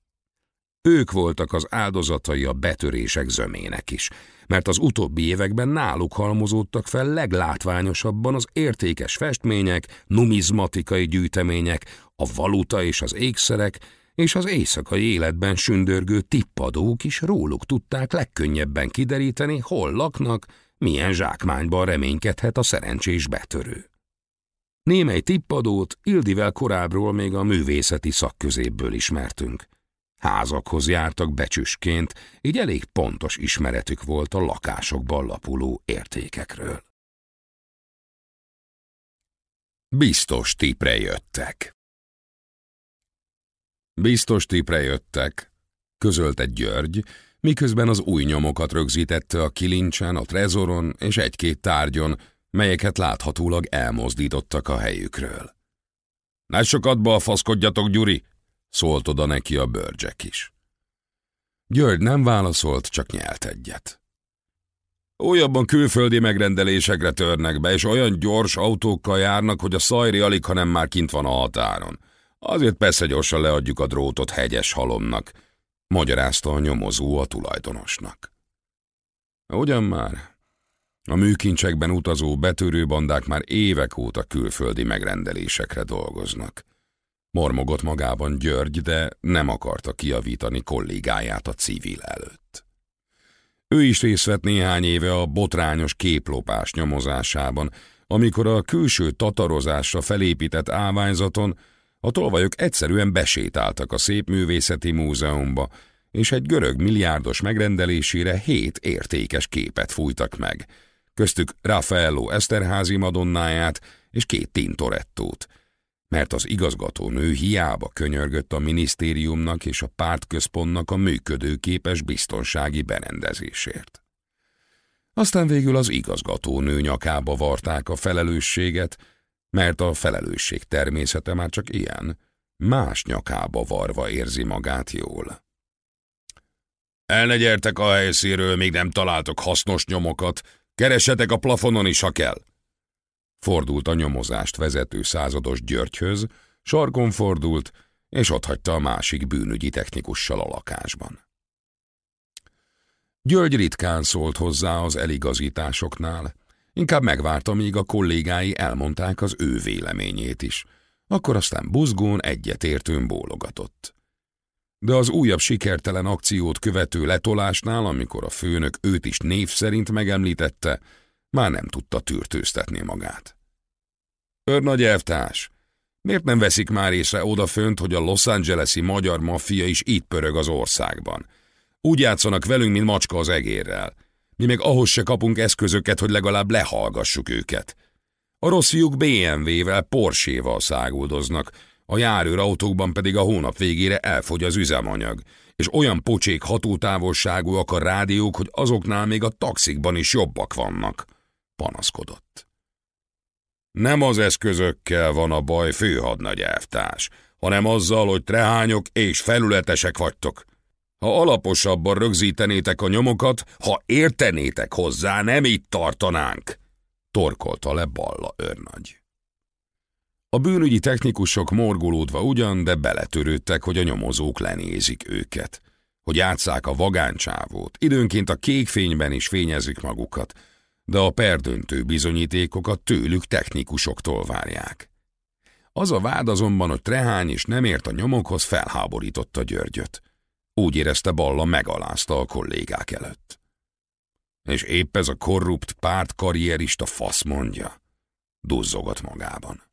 Ők voltak az áldozatai a betörések zömének is, mert az utóbbi években náluk halmozódtak fel leglátványosabban az értékes festmények, numizmatikai gyűjtemények, a valuta és az ékszerek, és az éjszakai életben sündörgő tippadók is róluk tudták legkönnyebben kideríteni, hol laknak, milyen zsákmányban reménykedhet a szerencsés betörő. Némely tippadót Ildivel korábbról még a művészeti szakközépből ismertünk. Házakhoz jártak becsüsként, így elég pontos ismeretük volt a lakásokban lapuló értékekről. Biztos tipre jöttek. Biztos tipre jöttek, közölte György, miközben az új nyomokat rögzítette a kilincsen, a trezoron és egy-két tárgyon, melyeket láthatólag elmozdítottak a helyükről. Ne sokat balfaszkodjatok, Gyuri! szólt oda neki a bőrcsek is. György nem válaszolt, csak nyelt egyet. Újabban külföldi megrendelésekre törnek be, és olyan gyors autókkal járnak, hogy a szajri alig, hanem már kint van a határon. Azért persze gyorsan leadjuk a drótot hegyes halomnak, magyarázta a nyomozó a tulajdonosnak. Ugyan már, a műkincsekben utazó betörőbandák már évek óta külföldi megrendelésekre dolgoznak. Mormogott magában György, de nem akarta kiavítani kollégáját a civil előtt. Ő is részt vett néhány éve a botrányos képlopás nyomozásában, amikor a külső tatarozásra felépített állványzaton a tolvajok egyszerűen besétáltak a Szépművészeti Múzeumba, és egy görög milliárdos megrendelésére hét értékes képet fújtak meg, köztük Raffaello Eszterházi madonnáját és két Tintorettót, mert az igazgatónő hiába könyörgött a minisztériumnak és a pártközpontnak a működőképes biztonsági berendezésért. Aztán végül az igazgatónő nyakába varták a felelősséget, mert a felelősség természete már csak ilyen, más nyakába varva érzi magát jól. El a helyszíről, még nem találtok hasznos nyomokat, keressetek a plafonon is, ha kell. Fordult a nyomozást vezető százados Györgyhöz, sarkon fordult, és otthagyta a másik bűnügyi technikussal a lakásban. György ritkán szólt hozzá az eligazításoknál, Inkább megvárta, míg a kollégái elmondták az ő véleményét is. Akkor aztán buzgón egyetértőn bólogatott. De az újabb sikertelen akciót követő letolásnál, amikor a főnök őt is név szerint megemlítette, már nem tudta tűrtőztetni magát. Örnagy elvtárs, miért nem veszik már észre odafönt, hogy a Los Angeles-i magyar maffia is itt pörög az országban? Úgy játszanak velünk, mint macska az egérrel. Mi még ahhoz se kapunk eszközöket, hogy legalább lehallgassuk őket. A rossz fiúk BMW-vel, Porsche-val száguldoznak, a járőrautókban pedig a hónap végére elfogy az üzemanyag, és olyan pocsék hatótávolságúak a rádiók, hogy azoknál még a taxikban is jobbak vannak, panaszkodott. Nem az eszközökkel van a baj, főhadnagy elvtárs, hanem azzal, hogy trehányok és felületesek vagytok. Ha alaposabban rögzítenétek a nyomokat, ha értenétek hozzá, nem itt tartanánk, torkolta le Balla őrnagy. A bűnügyi technikusok morgolódva ugyan, de beletörődtek, hogy a nyomozók lenézik őket, hogy játsszák a vagáncsávót, időnként a kék fényben is fényezik magukat, de a perdöntő bizonyítékokat tőlük technikusoktól várják. Az a vád azonban, hogy Trehány is nem ért a nyomokhoz, felháborította Györgyöt. Úgy érezte Balla megalázta a kollégák előtt. És épp ez a korrupt pártkarrierista fasz mondja, duzzogott magában.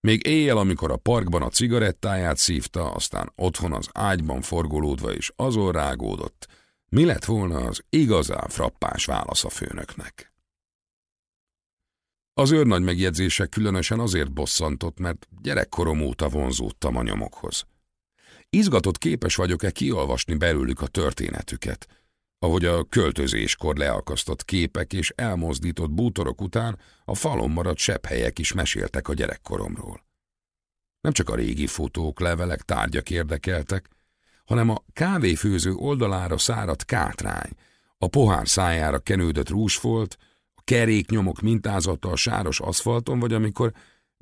Még éjjel, amikor a parkban a cigarettáját szívta, aztán otthon az ágyban forgolódva is azon rágódott, mi lett volna az igazán frappás válasz a főnöknek. Az őrnagy megjegyzése különösen azért bosszantott, mert gyerekkorom óta vonzódtam a nyomokhoz. Izgatott képes vagyok-e kiolvasni belőlük a történetüket, ahogy a költözéskor leakasztott képek és elmozdított bútorok után a falon maradt helyek is meséltek a gyerekkoromról. Nem csak a régi fotók, levelek, tárgyak érdekeltek, hanem a kávéfőző oldalára száradt kátrány, a pohár szájára kenődött rúsfolt, a keréknyomok mintázata a sáros aszfalton, vagy amikor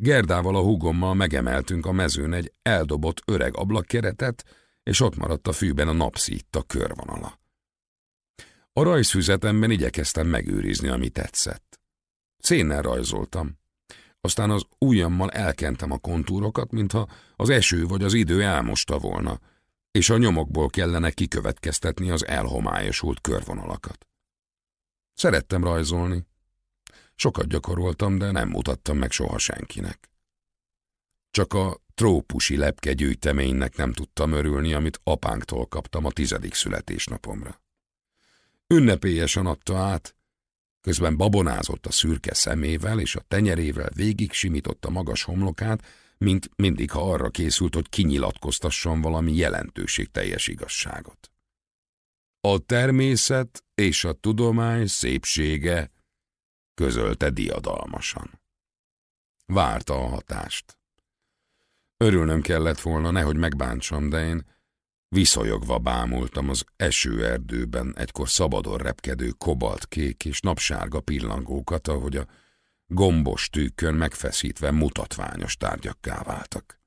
Gerdával a húgommal megemeltünk a mezőn egy eldobott öreg ablakkeretet, és ott maradt a fűben a napszítta körvonala. A rajzfüzetemben igyekeztem megőrizni, ami tetszett. Szénnel rajzoltam. Aztán az ujjammal elkentem a kontúrokat, mintha az eső vagy az idő elmosta volna, és a nyomokból kellene kikövetkeztetni az elhomályosult körvonalakat. Szerettem rajzolni. Sokat gyakoroltam, de nem mutattam meg soha senkinek. Csak a trópusi lepkegyűjteménynek nem tudtam örülni, amit apánktól kaptam a tizedik születésnapomra. Ünnepélyesen adta át, közben babonázott a szürke szemével, és a tenyerével végig simította magas homlokát, mint mindig, ha arra készült, hogy kinyilatkoztasson valami jelentőségteljes igazságot. A természet és a tudomány szépsége közölte diadalmasan. Várta a hatást. Örülnöm kellett volna, nehogy megbántsam, de én Viszonyogva bámultam az esőerdőben egykor szabadon repkedő kobaltkék és napsárga pillangókat, ahogy a gombos tűkön megfeszítve mutatványos tárgyakká váltak.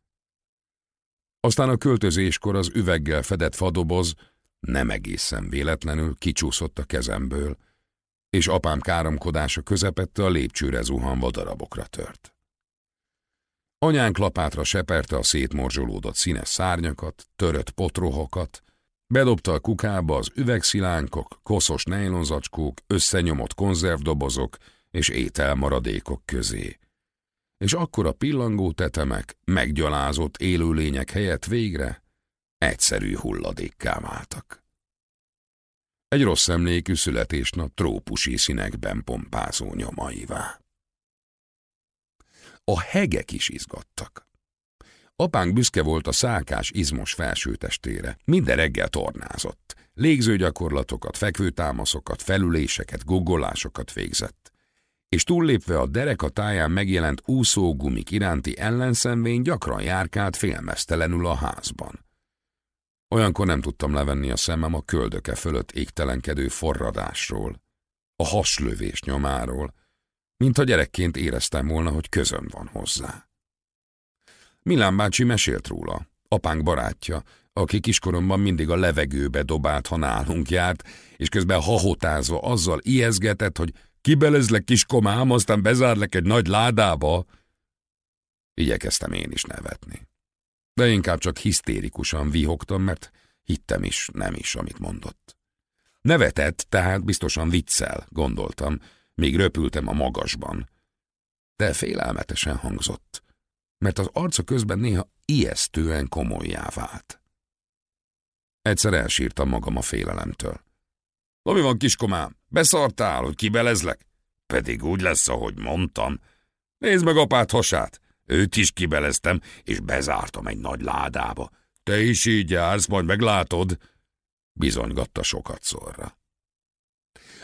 Aztán a költözéskor az üveggel fedett fadoboz nem egészen véletlenül kicsúszott a kezemből, és apám káromkodása közepette a lépcsőre zuhanva darabokra tört. Anyánk lapátra seperte a szétmorzsolódott színes szárnyakat, törött potrohokat, bedobta a kukába az üvegszilánkok, koszos nejlonzacskók, összenyomott konzervdobozok és ételmaradékok közé. És akkor a pillangó tetemek, meggyalázott élőlények helyett végre egyszerű hulladékká váltak. Egy rossz emlékű születésnap trópusi színekben pompázó nyomaivá. A hegek is izgattak. Apánk büszke volt a szálkás izmos felsőtestére, minden reggel tornázott. Légzőgyakorlatokat, fekvőtámaszokat, felüléseket, guggolásokat végzett. És túllépve a dereka táján megjelent úszógumik iránti ellenszenvény gyakran járkált félmeztelenül a házban. Olyankor nem tudtam levenni a szemem a köldöke fölött égtelenkedő forradásról, a haslövés nyomáról, mint a gyerekként éreztem volna, hogy közöm van hozzá. Milán bácsi mesélt róla, apánk barátja, aki kiskoromban mindig a levegőbe dobált, ha nálunk járt, és közben hahotázva azzal ijeszgetett, hogy kibelezlek kiskomám, aztán bezárlek egy nagy ládába. Igyekeztem én is nevetni. De inkább csak hisztérikusan vihogtam, mert hittem is, nem is, amit mondott. Nevetett, tehát biztosan viccel, gondoltam, még röpültem a magasban. De félelmetesen hangzott, mert az arca közben néha ijesztően komolyá vált. Egyszer elsírtam magam a félelemtől. – Mi van, kiskomám? Beszartál, hogy kibelezlek? Pedig úgy lesz, ahogy mondtam. Nézd meg apát hasát! Őt is kibeleztem, és bezártam egy nagy ládába. Te is így jársz, majd meglátod! Bizonygatta sokat szorra.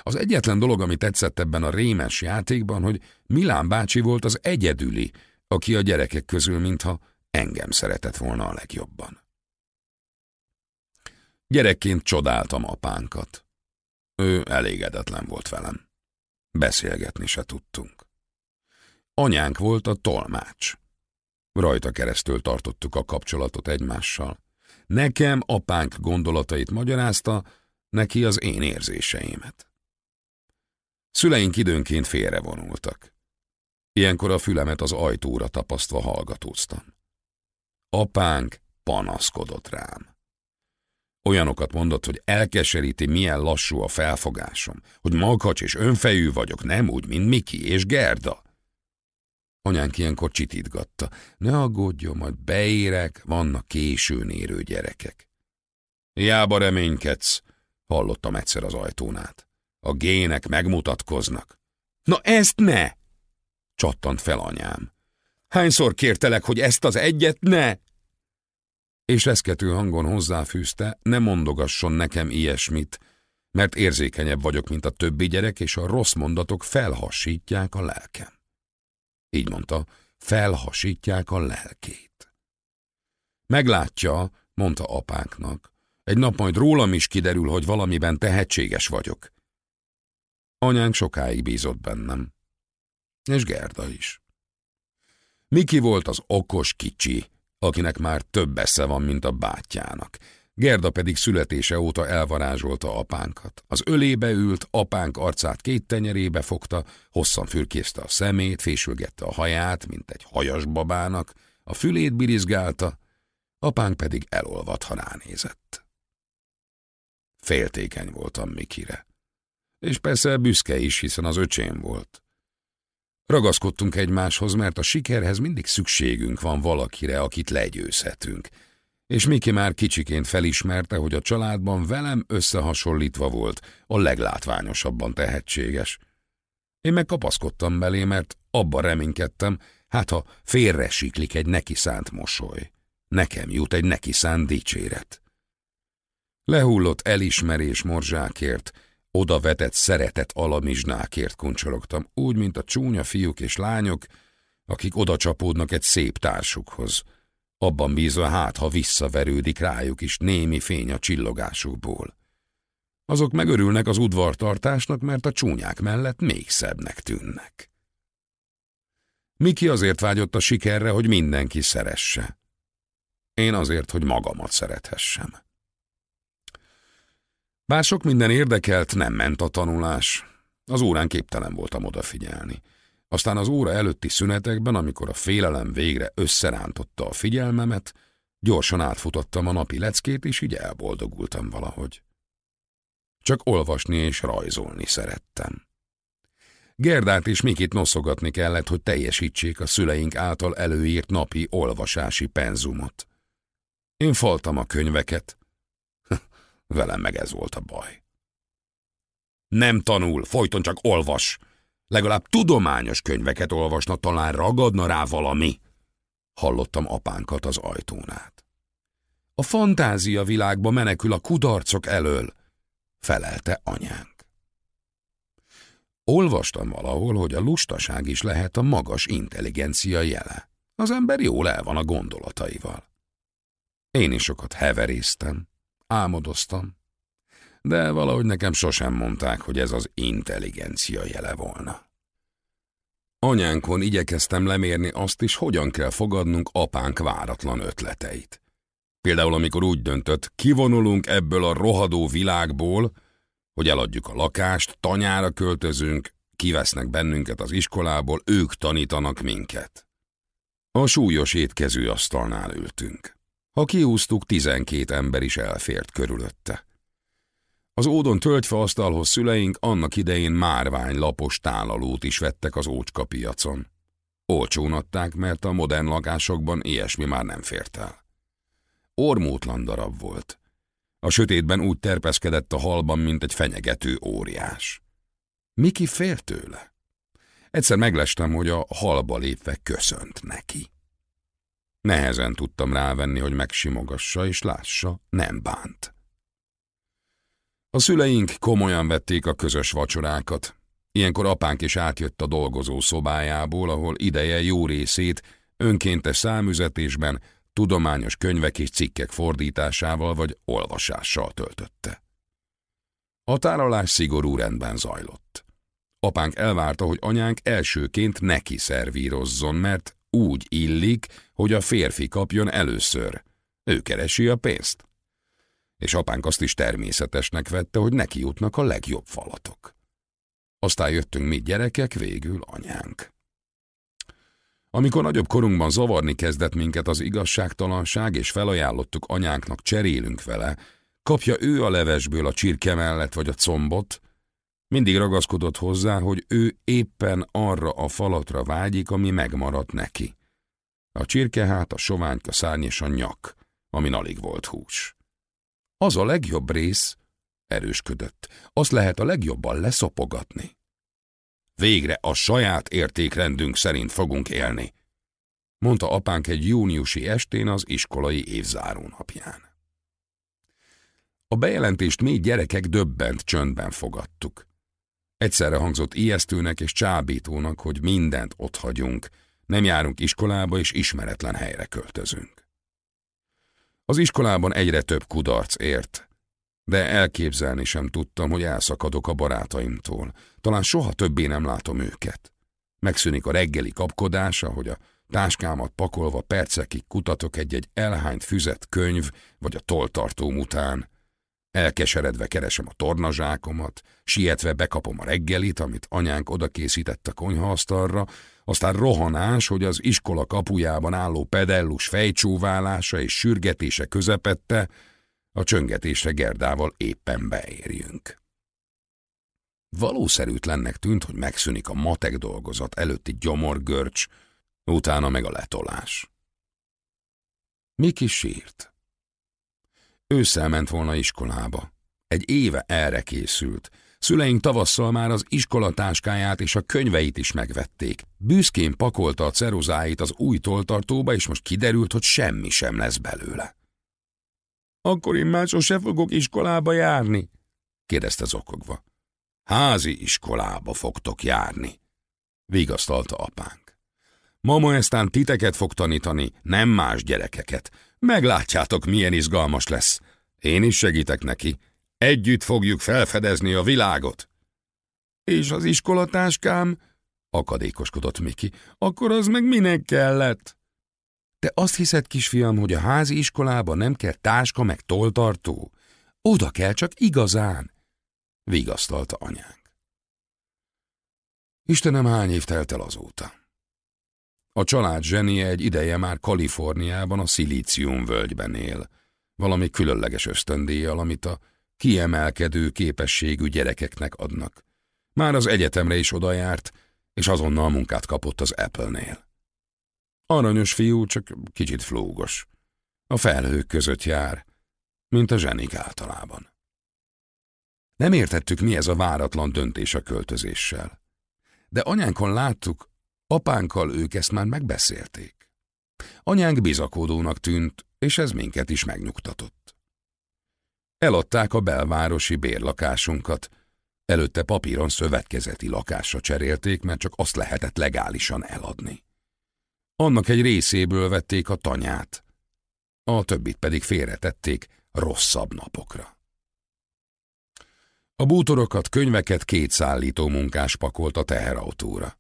Az egyetlen dolog, ami tetszett ebben a rémes játékban, hogy Milán bácsi volt az egyedüli, aki a gyerekek közül mintha engem szeretett volna a legjobban. Gyerekként csodáltam apánkat. Ő elégedetlen volt velem. Beszélgetni se tudtunk. Anyánk volt a tolmács. Rajta keresztül tartottuk a kapcsolatot egymással. Nekem apánk gondolatait magyarázta, neki az én érzéseimet. Szüleink időnként félrevonultak. Ilyenkor a fülemet az ajtóra tapasztva hallgatóztam. Apánk panaszkodott rám. Olyanokat mondott, hogy elkeseríti, milyen lassú a felfogásom, hogy maghacs és önfejű vagyok, nem úgy, mint Miki és Gerda. Anyánk ilyenkor csitítgatta. Ne aggódjon, majd beérek, vannak későn érő gyerekek. Jába reménykedsz, hallottam egyszer az ajtónát. A gének megmutatkoznak. Na ezt ne! Csattant fel anyám. Hányszor kértelek, hogy ezt az egyet ne? És reszkető hangon hozzáfűzte, ne mondogasson nekem ilyesmit, mert érzékenyebb vagyok, mint a többi gyerek, és a rossz mondatok felhassítják a lelkem. Így mondta, felhasítják a lelkét. Meglátja, mondta apánknak, egy nap majd rólam is kiderül, hogy valamiben tehetséges vagyok. Anyánk sokáig bízott bennem. És Gerda is. Miki volt az okos kicsi, akinek már több esze van, mint a bátyjának. Gerda pedig születése óta elvarázsolta apánkat. Az ölébe ült, apánk arcát két tenyerébe fogta, hosszan fürkészte a szemét, fésülgette a haját, mint egy hajas babának, a fülét birizgálta, apánk pedig elolvadt, ha ránézett. Féltékeny voltam Mikire. És persze büszke is, hiszen az öcsém volt. Ragaszkodtunk egymáshoz, mert a sikerhez mindig szükségünk van valakire, akit legyőzhetünk. És Miki már kicsiként felismerte, hogy a családban velem összehasonlítva volt a leglátványosabban tehetséges. Én meg kapaszkodtam belé, mert abba reménykedtem, hát ha félre siklik egy neki szánt mosoly. Nekem jut egy neki szánt dicséret. Lehullott elismerés morzsákért, oda vetett szeretet alamizsnákért kuncsorogtam, úgy, mint a csúnya fiúk és lányok, akik oda csapódnak egy szép társukhoz. Abban bízva hát, ha visszaverődik rájuk is némi fény a csillogásukból. Azok megörülnek az udvartartásnak, mert a csúnyák mellett még szebbnek tűnnek. Miki azért vágyott a sikerre, hogy mindenki szeresse. Én azért, hogy magamat szerethessem. Bár sok minden érdekelt, nem ment a tanulás. Az órán képtelen voltam odafigyelni. Aztán az óra előtti szünetekben, amikor a félelem végre összerántotta a figyelmemet, gyorsan átfutottam a napi leckét, és így elboldogultam valahogy. Csak olvasni és rajzolni szerettem. Gerdát és Mikit noszogatni kellett, hogy teljesítsék a szüleink által előírt napi olvasási penzumot. Én faltam a könyveket, <laughs> Velem meg ez volt a baj. Nem tanul, folyton csak olvas. Legalább tudományos könyveket olvasna, talán ragadna rá valami. Hallottam apánkat az ajtónát. A fantázia világba menekül a kudarcok elől, felelte anyánk. Olvastam valahol, hogy a lustaság is lehet a magas intelligencia jele. Az ember jól el van a gondolataival. Én is sokat heveréztem, Álmodoztam. De valahogy nekem sosem mondták, hogy ez az intelligencia jele volna. Anyánkon igyekeztem lemérni azt is, hogyan kell fogadnunk apánk váratlan ötleteit. Például amikor úgy döntött, kivonulunk ebből a rohadó világból, hogy eladjuk a lakást, tanyára költözünk, kivesznek bennünket az iskolából, ők tanítanak minket. A súlyos étkező asztalnál ültünk. Ha kiúztuk, tizenkét ember is elfért körülötte. Az ódon töltve asztalhoz szüleink annak idején márvány lapos tálalót is vettek az ócska piacon. Olcsón adták, mert a modern lakásokban ilyesmi már nem fért el. Ormótlan darab volt. A sötétben úgy terpeszkedett a halban, mint egy fenyegető óriás. Miki fél tőle. Egyszer meglestem, hogy a halba lépve köszönt neki. Nehezen tudtam rávenni, hogy megsimogassa és lássa, nem bánt. A szüleink komolyan vették a közös vacsorákat. Ilyenkor apánk is átjött a dolgozó szobájából, ahol ideje jó részét önkéntes számüzetésben, tudományos könyvek és cikkek fordításával vagy olvasással töltötte. A tárolás szigorú rendben zajlott. Apánk elvárta, hogy anyánk elsőként neki szervírozzon, mert úgy illik, hogy a férfi kapjon először. Ő keresi a pénzt. És apánk azt is természetesnek vette, hogy neki jutnak a legjobb falatok. Aztán jöttünk mi gyerekek, végül anyánk. Amikor nagyobb korunkban zavarni kezdett minket az igazságtalanság, és felajánlottuk anyánknak cserélünk vele, kapja ő a levesből a csirke mellett vagy a combot, mindig ragaszkodott hozzá, hogy ő éppen arra a falatra vágyik, ami megmaradt neki. A csirke hát, a soványka szárny és a nyak, amin alig volt hús. Az a legjobb rész, erősködött, azt lehet a legjobban leszopogatni. Végre a saját értékrendünk szerint fogunk élni, mondta apánk egy júniusi estén az iskolai évzáró napján. A bejelentést mi gyerekek döbbent csöndben fogadtuk. Egyszerre hangzott ijesztőnek és csábítónak, hogy mindent ott hagyunk, nem járunk iskolába és ismeretlen helyre költözünk. Az iskolában egyre több kudarc ért, de elképzelni sem tudtam, hogy elszakadok a barátaimtól. Talán soha többé nem látom őket. Megszűnik a reggeli kapkodása, hogy a táskámat pakolva percekig kutatok egy-egy elhányt füzet könyv vagy a toltartóm után. Elkeseredve keresem a tornazsákomat, sietve bekapom a reggelit, amit anyánk odakészített a konyhaasztalra, aztán rohanás, hogy az iskola kapujában álló pedellus fejcsóválása és sürgetése közepette, a csöngetésre Gerdával éppen beérjünk. Valószerűtlennek tűnt, hogy megszűnik a matek dolgozat előtti gyomorgörcs, utána meg a letolás. Miki sírt. Ősszel ment volna iskolába. Egy éve erre készült. Szüleink tavasszal már az iskolatáskáját és a könyveit is megvették. Büszkén pakolta a ceruzáit az új toltartóba, és most kiderült, hogy semmi sem lesz belőle. Akkor én már sose fogok iskolába járni? kérdezte zokogva. Házi iskolába fogtok járni, vigasztalta apánk. Mama eztán titeket fog tanítani, nem más gyerekeket. Meglátjátok, milyen izgalmas lesz. Én is segítek neki. Együtt fogjuk felfedezni a világot. És az iskolatáskám? Akadékoskodott Miki. Akkor az meg minek kellett? Te azt hiszed, kisfiam, hogy a házi iskolába nem kell táska meg toltartó? Oda kell csak igazán, vigasztalta anyánk. Istenem, hány év telt el azóta? A család zsenie egy ideje már Kaliforniában a szilícium völgyben él, valami különleges ösztöndíjjal, amit a kiemelkedő képességű gyerekeknek adnak. Már az egyetemre is odajárt, és azonnal munkát kapott az Apple-nél. Aranyos fiú, csak kicsit flógos. A felhők között jár, mint a zsenik általában. Nem értettük, mi ez a váratlan döntés a költözéssel. De anyánkon láttuk, apánkkal ők ezt már megbeszélték. Anyánk bizakodónak tűnt, és ez minket is megnyugtatott. Eladták a belvárosi bérlakásunkat, előtte papíron szövetkezeti lakásra cserélték, mert csak azt lehetett legálisan eladni. Annak egy részéből vették a tanyát, a többit pedig félretették rosszabb napokra. A bútorokat, könyveket két szállító munkás pakolt a teherautóra.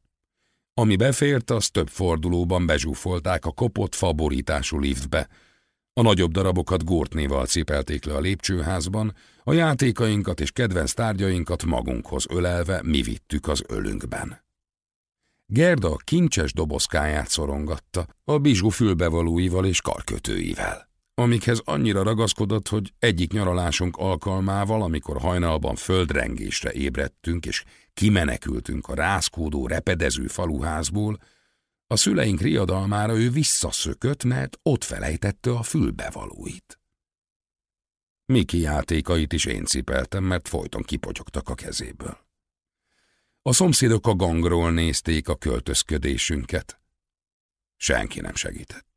Ami befért, az több fordulóban bezsúfolták a kopott faborítású liftbe, a nagyobb darabokat górtnéval cipelték le a lépcsőházban, a játékainkat és kedvenc tárgyainkat magunkhoz ölelve mi vittük az ölünkben. Gerda kincses dobozkáját szorongatta, a bizsú fülbevalóival és karkötőivel, amikhez annyira ragaszkodott, hogy egyik nyaralásunk alkalmával, amikor hajnalban földrengésre ébredtünk és kimenekültünk a rázkódó, repedező faluházból, a szüleink riadalmára ő visszaszökött, mert ott felejtette a fülbevalóit. Miki játékait is én cipeltem, mert folyton kipogyogtak a kezéből. A szomszédok a gangról nézték a költözködésünket. Senki nem segített.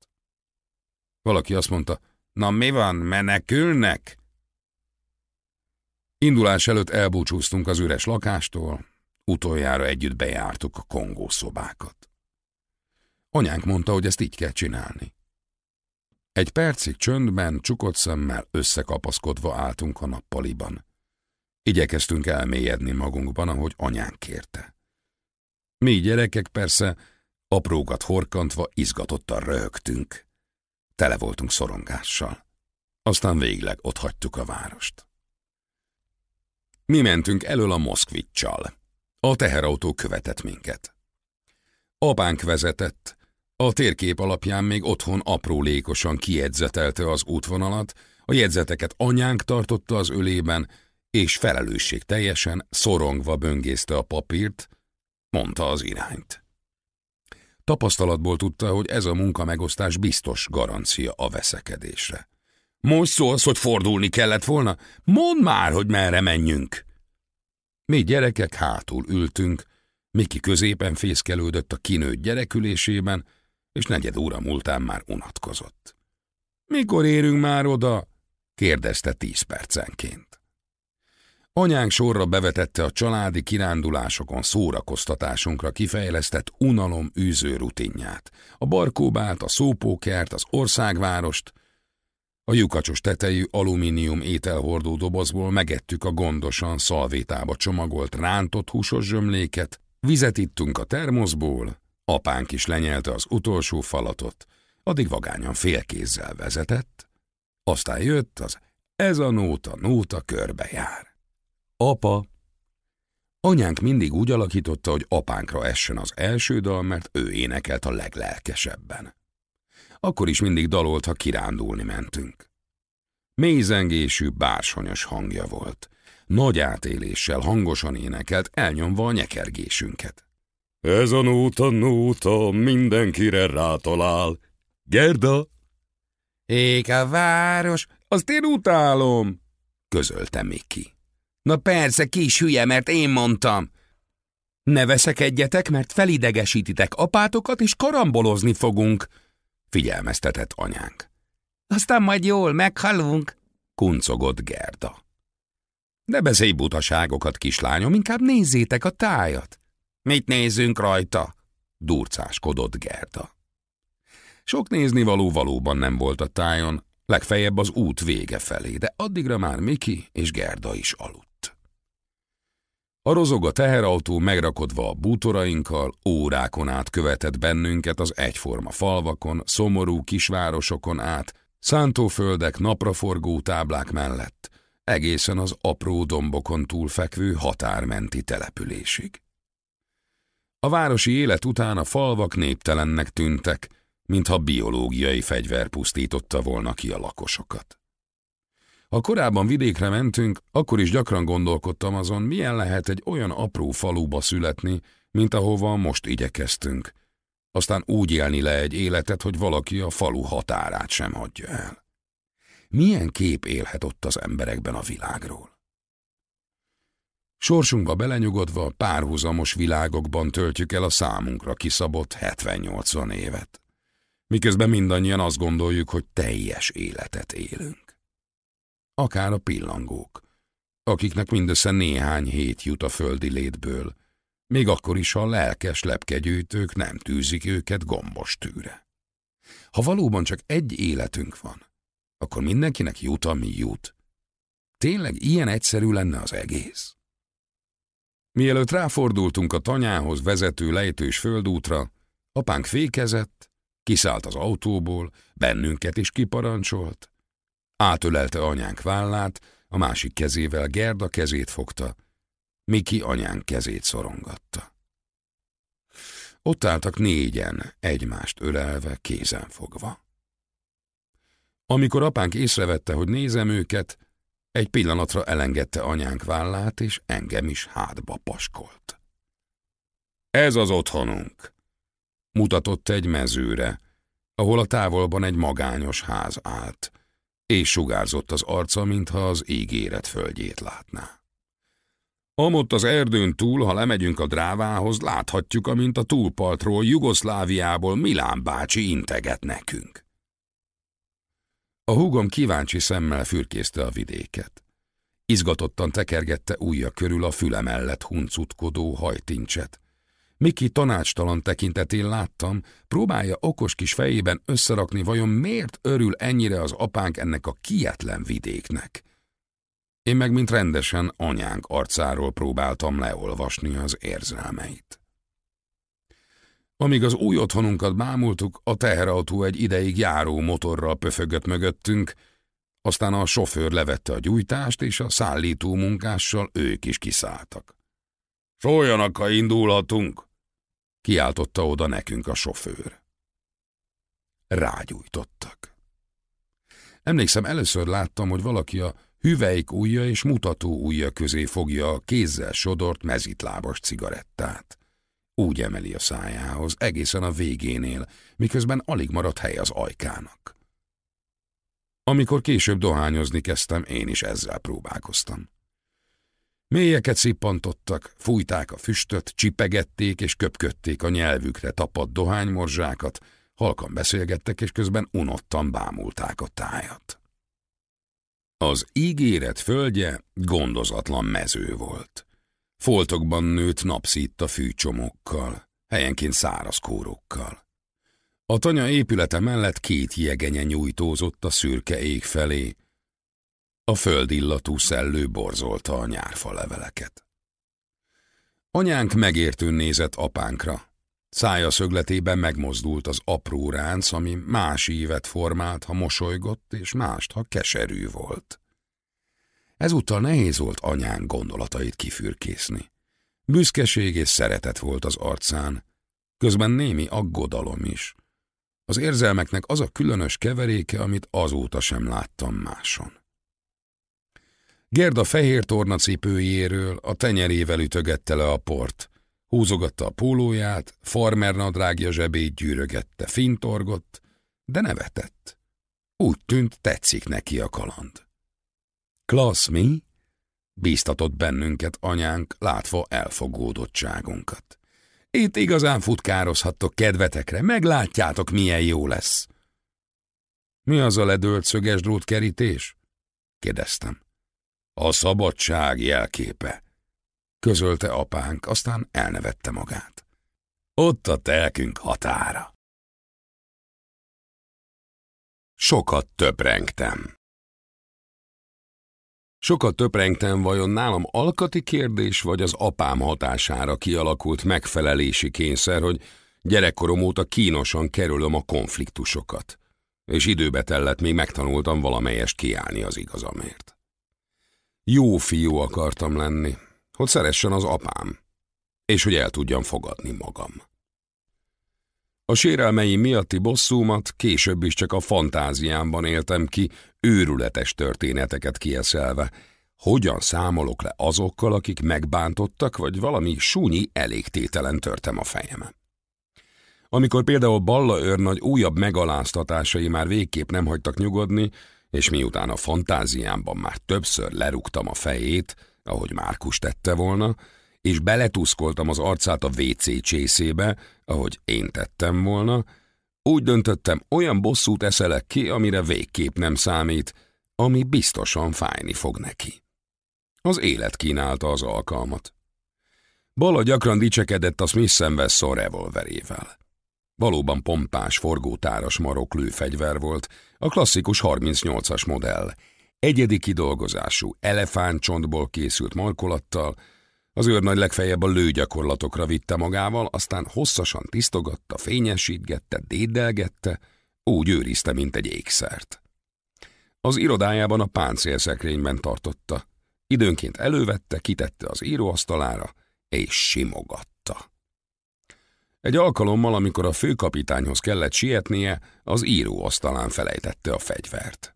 Valaki azt mondta, na mi van, menekülnek? Indulás előtt elbúcsúztunk az üres lakástól, utoljára együtt bejártuk a kongó szobákat. Anyánk mondta, hogy ezt így kell csinálni. Egy percig csöndben, csukott szemmel összekapaszkodva álltunk a nappaliban. Igyekeztünk elmélyedni magunkban, ahogy anyánk kérte. Mi gyerekek persze aprókat horkantva izgatottan röhögtünk. Tele voltunk szorongással. Aztán végleg ott hagytuk a várost. Mi mentünk elől a Moszkvicsal. A teherautó követett minket. Apánk vezetett, a térkép alapján még otthon aprólékosan kiedzetelte az útvonalat, a jegyzeteket anyánk tartotta az ölében, és felelősség teljesen, szorongva böngészte a papírt, mondta az irányt. Tapasztalatból tudta, hogy ez a munkamegosztás biztos garancia a veszekedésre. Most szólsz, hogy fordulni kellett volna? Mondd már, hogy merre menjünk! Mi gyerekek hátul ültünk, Miki középen fészkelődött a kinőtt gyerekülésében, és negyed óra múltán már unatkozott. Mikor érünk már oda? kérdezte tíz percenként. Anyánk sorra bevetette a családi kirándulásokon szórakoztatásunkra kifejlesztett unalom űző rutinját, a barkóbát, a szópókert, az országvárost, a lyukacsos tetejű alumínium ételhordó dobozból megettük a gondosan szalvétába csomagolt rántott húsos zsömléket, vizet ittunk a termoszból, apánk is lenyelte az utolsó falatot, addig vagányan félkézzel vezetett, aztán jött az ez a nóta, nóta körbejár. Apa. Anyánk mindig úgy alakította, hogy apánkra essen az első dal, mert ő énekelt a leglelkesebben. Akkor is mindig dalolt, ha kirándulni mentünk. Mélyzengésű, bársonyos hangja volt. Nagy átéléssel hangosan énekelt, elnyomva a nyekergésünket. Ez a nóta, nóta mindenkire rátalál. Gerda! Ég a város, azt én utálom, közölte Miki. Na persze, kis hülye, mert én mondtam. Ne veszekedjetek, mert felidegesítitek apátokat, és karambolozni fogunk, figyelmeztetett anyánk. Aztán majd jól meghalunk, kuncogott Gerda. Ne beszélj butaságokat, kislányom, inkább nézzétek a tájat. Mit nézzünk rajta? durcáskodott Gerda. Sok néznivaló valóban nem volt a tájon, legfeljebb az út vége felé, de addigra már Miki és Gerda is aludt. A rozog a teherautó megrakodva a bútorainkkal, órákon át követett bennünket az egyforma falvakon, szomorú kisvárosokon át, szántóföldek napraforgó táblák mellett, egészen az apró dombokon túlfekvő határmenti településig. A városi élet után a falvak néptelennek tűntek, mintha biológiai fegyver pusztította volna ki a lakosokat. Ha korábban vidékre mentünk, akkor is gyakran gondolkodtam azon, milyen lehet egy olyan apró faluba születni, mint ahova most igyekeztünk. Aztán úgy élni le egy életet, hogy valaki a falu határát sem hagyja el. Milyen kép élhet ott az emberekben a világról? Sorsunkba belenyugodva párhuzamos világokban töltjük el a számunkra kiszabott 70-80 évet. Miközben mindannyian azt gondoljuk, hogy teljes életet élünk akár a pillangók, akiknek mindössze néhány hét jut a földi létből, még akkor is, ha a lelkes lepkegyűjtők nem tűzik őket gombos tűre. Ha valóban csak egy életünk van, akkor mindenkinek jut, ami jut. Tényleg ilyen egyszerű lenne az egész? Mielőtt ráfordultunk a tanyához vezető lejtős földútra, apánk fékezett, kiszállt az autóból, bennünket is kiparancsolt, Átölelte anyánk vállát, a másik kezével Gerda kezét fogta, Miki anyánk kezét szorongatta. Ott álltak négyen, egymást ölelve, kézen fogva. Amikor apánk észrevette, hogy nézem őket, egy pillanatra elengedte anyánk vállát, és engem is hátba paskolt. Ez az otthonunk, mutatott egy mezőre, ahol a távolban egy magányos ház állt, és sugárzott az arca, mintha az ígéret földjét látná. Amott az erdőn túl, ha lemegyünk a drávához, láthatjuk, amint a túlpartról Jugoszláviából Milán bácsi integet nekünk. A húgom kíváncsi szemmel fürkészte a vidéket. Izgatottan tekergette ujja körül a füle mellett huncutkodó hajtincset, Miki tanácstalan tekintetén láttam, próbálja okos kis fejében összerakni, vajon miért örül ennyire az apánk ennek a kietlen vidéknek. Én meg mint rendesen anyánk arcáról próbáltam leolvasni az érzelmeit. Amíg az új otthonunkat bámultuk, a teherautó egy ideig járó motorral pöfögött mögöttünk, aztán a sofőr levette a gyújtást, és a szállító munkással ők is kiszálltak. Szóljanak, ha indulhatunk! Kiáltotta oda nekünk a sofőr. Rágyújtottak. Emlékszem, először láttam, hogy valaki a hüvelyk ujja és mutató ujja közé fogja a kézzel sodort mezitlábas cigarettát. Úgy emeli a szájához, egészen a végénél, miközben alig maradt hely az ajkának. Amikor később dohányozni kezdtem, én is ezzel próbálkoztam. Mélyeket szippantottak, fújták a füstöt, csipegették és köpködték a nyelvükre tapadt dohánymorzsákat, halkan beszélgettek, és közben unottan bámulták a tájat. Az ígéret földje gondozatlan mező volt. Foltokban nőtt napszítta fűcsomókkal, helyenként száraz kórokkal. A tanya épülete mellett két jegenye nyújtózott a szürke ég felé. A földillatú szellő borzolta a nyárfa leveleket. Anyánk megértőn nézett apánkra. Szája szögletében megmozdult az apró ránc, ami más ívet formált, ha mosolygott, és mást, ha keserű volt. Ezúttal nehéz volt anyán gondolatait kifürkészni. Büszkeség és szeretet volt az arcán, közben némi aggodalom is. Az érzelmeknek az a különös keveréke, amit azóta sem láttam máson. Gerda fehér tornacipőjéről a tenyerével ütögette le a port, húzogatta a pólóját, farmer nadrágja zsebét gyűrögette, fintorgott, de nevetett. Úgy tűnt, tetszik neki a kaland. Klassz, mi? Bíztatott bennünket anyánk, látva elfogódottságunkat. Itt igazán futkározhattok kedvetekre, meglátjátok, milyen jó lesz. Mi az a ledőlt szöges drótkerítés? kérdeztem. A szabadság jelképe, közölte apánk, aztán elnevette magát. Ott a telkünk határa. Sokat töprengtem. Sokat töprengtem, vajon nálam alkati kérdés, vagy az apám hatására kialakult megfelelési kényszer, hogy gyerekkorom óta kínosan kerülöm a konfliktusokat, és időbe tellett, még megtanultam valamelyest kiállni az igazamért. Jó fiú akartam lenni, hogy szeressen az apám, és hogy el tudjam fogadni magam. A sérelmei miatti bosszúmat később is csak a fantáziámban éltem ki, őrületes történeteket kieszelve. Hogyan számolok le azokkal, akik megbántottak, vagy valami súnyi elégtételen törtem a fejemen. Amikor például Balla őrnagy újabb megaláztatásai már végképp nem hagytak nyugodni, és miután a fantáziámban már többször lerúgtam a fejét, ahogy Márkus tette volna, és beletuszkoltam az arcát a WC csészébe, ahogy én tettem volna, úgy döntöttem, olyan bosszút eszelek ki, amire végképp nem számít, ami biztosan fájni fog neki. Az élet kínálta az alkalmat. Bala gyakran dicsekedett a Smith Wesson revolverével. Valóban pompás, forgótáras marok lőfegyver volt, a klasszikus 38-as modell, egyedi kidolgozású, elefántcsontból készült markolattal, az őrnagy legfeljebb a lőgyakorlatokra vitte magával, aztán hosszasan tisztogatta, fényesítgette, dédelgette, úgy őrizte, mint egy ékszert. Az irodájában a páncélszekrényben tartotta. Időnként elővette, kitette az íróasztalára, és simogatta. Egy alkalommal, amikor a főkapitányhoz kellett sietnie, az íróasztalán felejtette a fegyvert.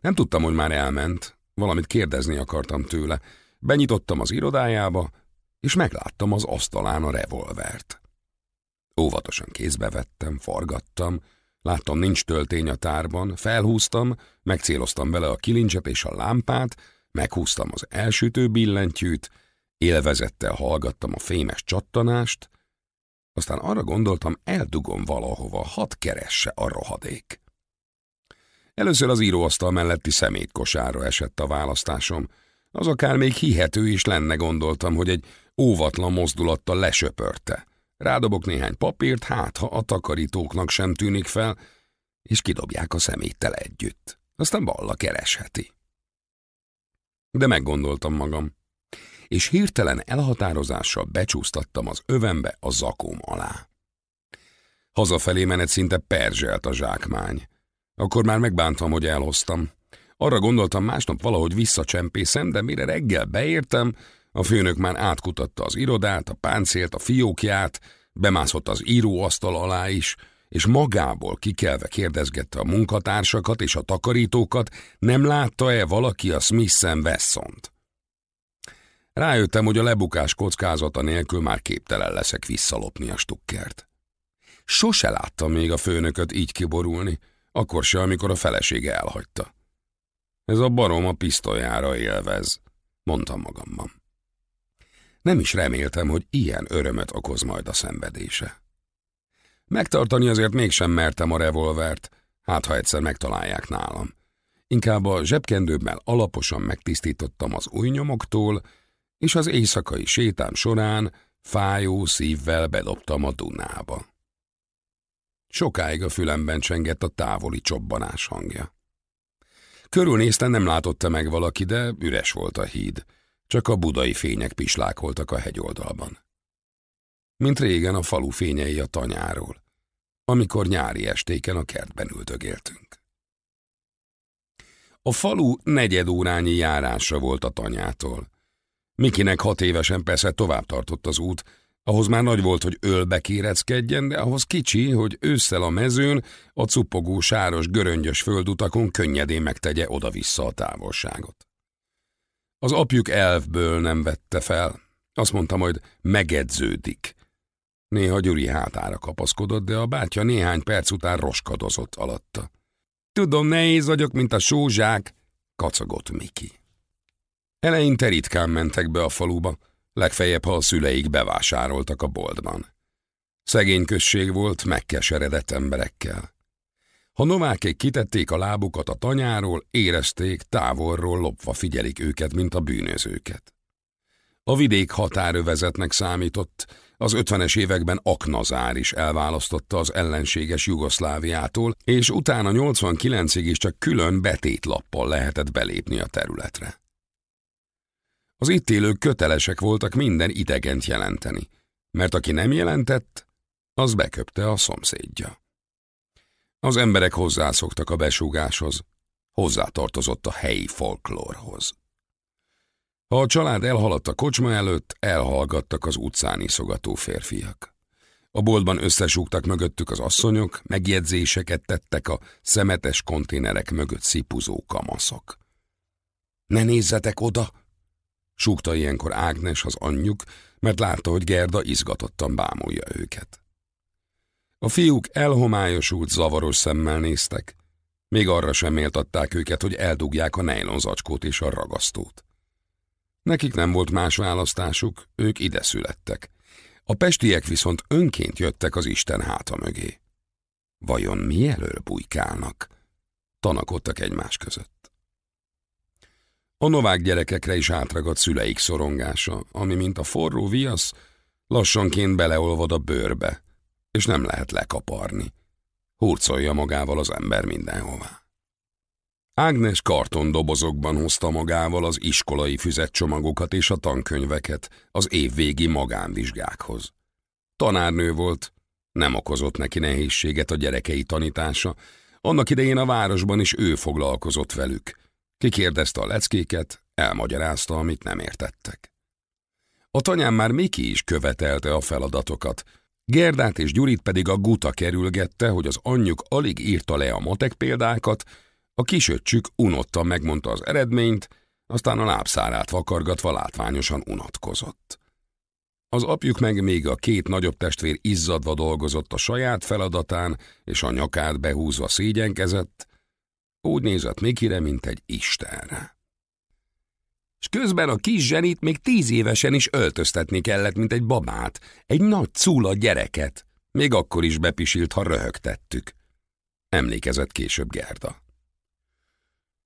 Nem tudtam, hogy már elment, valamit kérdezni akartam tőle, Benyitottam az irodájába, és megláttam az asztalán a revolvert. Óvatosan kézbe vettem, forgattam, láttam nincs töltény a tárban, felhúztam, megcéloztam bele a kilincset és a lámpát, meghúztam az elsütő billentyűt, élvezettel hallgattam a fémes csattanást, aztán arra gondoltam, eldugom valahova, hadd keresse a rohadék. Először az íróasztal melletti szemétkosárra esett a választásom, az akár még hihető is lenne, gondoltam, hogy egy óvatlan mozdulattal lesöpörte. Rádobok néhány papírt, hát ha a takarítóknak sem tűnik fel, és kidobják a szeméttel együtt. Aztán Balla keresheti. De meggondoltam magam, és hirtelen elhatározással becsúsztattam az övembe a zakóm alá. Hazafelé menet szinte perzselt a zsákmány. Akkor már megbántam, hogy elhoztam. Arra gondoltam, másnap valahogy visszacsempészem, de mire reggel beértem, a főnök már átkutatta az irodát, a páncélt, a fiókját, bemászott az íróasztal alá is, és magából kikelve kérdezgette a munkatársakat és a takarítókat, nem látta-e valaki a Smith Wessont. Rájöttem, hogy a lebukás kockázata nélkül már képtelen leszek visszalopni a stukkert. Sose láttam még a főnököt így kiborulni, akkor se, amikor a felesége elhagyta. Ez a barom a pisztolyára élvez, mondtam magamban. Nem is reméltem, hogy ilyen örömöt okoz majd a szenvedése. Megtartani azért mégsem mertem a revolvert, hát ha egyszer megtalálják nálam. Inkább a zsebkendőmmel alaposan megtisztítottam az új nyomoktól, és az éjszakai sétám során fájó szívvel bedobtam a Dunába. Sokáig a fülemben csengett a távoli csobbanás hangja. Körülnéztem, nem látotta meg valaki, de üres volt a híd. Csak a budai fények pislákoltak a hegyoldalban. Mint régen a falu fényei a tanyáról, amikor nyári estéken a kertben üldögéltünk. A falu negyed órányi járásra volt a tanyától. Mikinek hat évesen persze tovább tartott az út, ahhoz már nagy volt, hogy ölbe kéreckedjen, de ahhoz kicsi, hogy ősszel a mezőn, a cupogó sáros göröngyös földutakon könnyedén megtegye oda-vissza a távolságot. Az apjuk elfből nem vette fel. Azt mondta, majd megedződik. Néha Gyuri hátára kapaszkodott, de a bátya néhány perc után roskadozott alatta. Tudom, nehéz vagyok, mint a sózsák, kacagott Miki. Eleinte ritkán mentek be a faluba, legfeljebb, ha a szüleik bevásároltak a boltban. Szegény község volt megkeseredett emberekkel. Ha novákék kitették a lábukat a tanyáról, érezték, távolról lopva figyelik őket, mint a bűnözőket. A vidék határövezetnek számított, az ötvenes években Aknazár is elválasztotta az ellenséges Jugoszláviától, és utána 89-ig is csak külön betétlappal lehetett belépni a területre. Az itt élők kötelesek voltak minden idegent jelenteni, mert aki nem jelentett, az beköpte a szomszédja. Az emberek hozzászoktak a besúgáshoz, hozzátartozott a helyi folklórhoz. Ha a család elhaladt a kocsma előtt, elhallgattak az utcán iszogató férfiak. A boltban összesúgtak mögöttük az asszonyok, megjegyzéseket tettek a szemetes konténerek mögött szipuzó kamaszok. Ne nézzetek oda! Súgta ilyenkor Ágnes az anyjuk, mert látta, hogy Gerda izgatottan bámulja őket. A fiúk elhomályosult, zavaros szemmel néztek. Még arra sem méltatták őket, hogy eldugják a nejlonzacskót és a ragasztót. Nekik nem volt más választásuk, ők ide születtek. A pestiek viszont önként jöttek az Isten háta mögé. Vajon mi elől bujkálnak? Tanakodtak egymás között. A novák gyerekekre is átragadt szüleik szorongása, ami mint a forró viasz, lassanként beleolvad a bőrbe, és nem lehet lekaparni. Hurcolja magával az ember mindenhová. Ágnes kartondobozokban hozta magával az iskolai füzetcsomagokat és a tankönyveket az évvégi magánvizsgákhoz. Tanárnő volt, nem okozott neki nehézséget a gyerekei tanítása, annak idején a városban is ő foglalkozott velük. Kikérdezte a leckéket, elmagyarázta, amit nem értettek. A tanyám már Miki is követelte a feladatokat, Gerdát és Gyurit pedig a guta kerülgette, hogy az anyjuk alig írta le a matek példákat, a kisöccsük unottan megmondta az eredményt, aztán a lábszárát vakargatva látványosan unatkozott. Az apjuk meg még a két nagyobb testvér izzadva dolgozott a saját feladatán, és a nyakát behúzva szégyenkezett, úgy nézett Mikire, mint egy istenre. És közben a kis zsenit még tíz évesen is öltöztetni kellett, mint egy babát, egy nagy cúla gyereket. Még akkor is bepisilt, ha röhögtettük. Emlékezett később Gerda.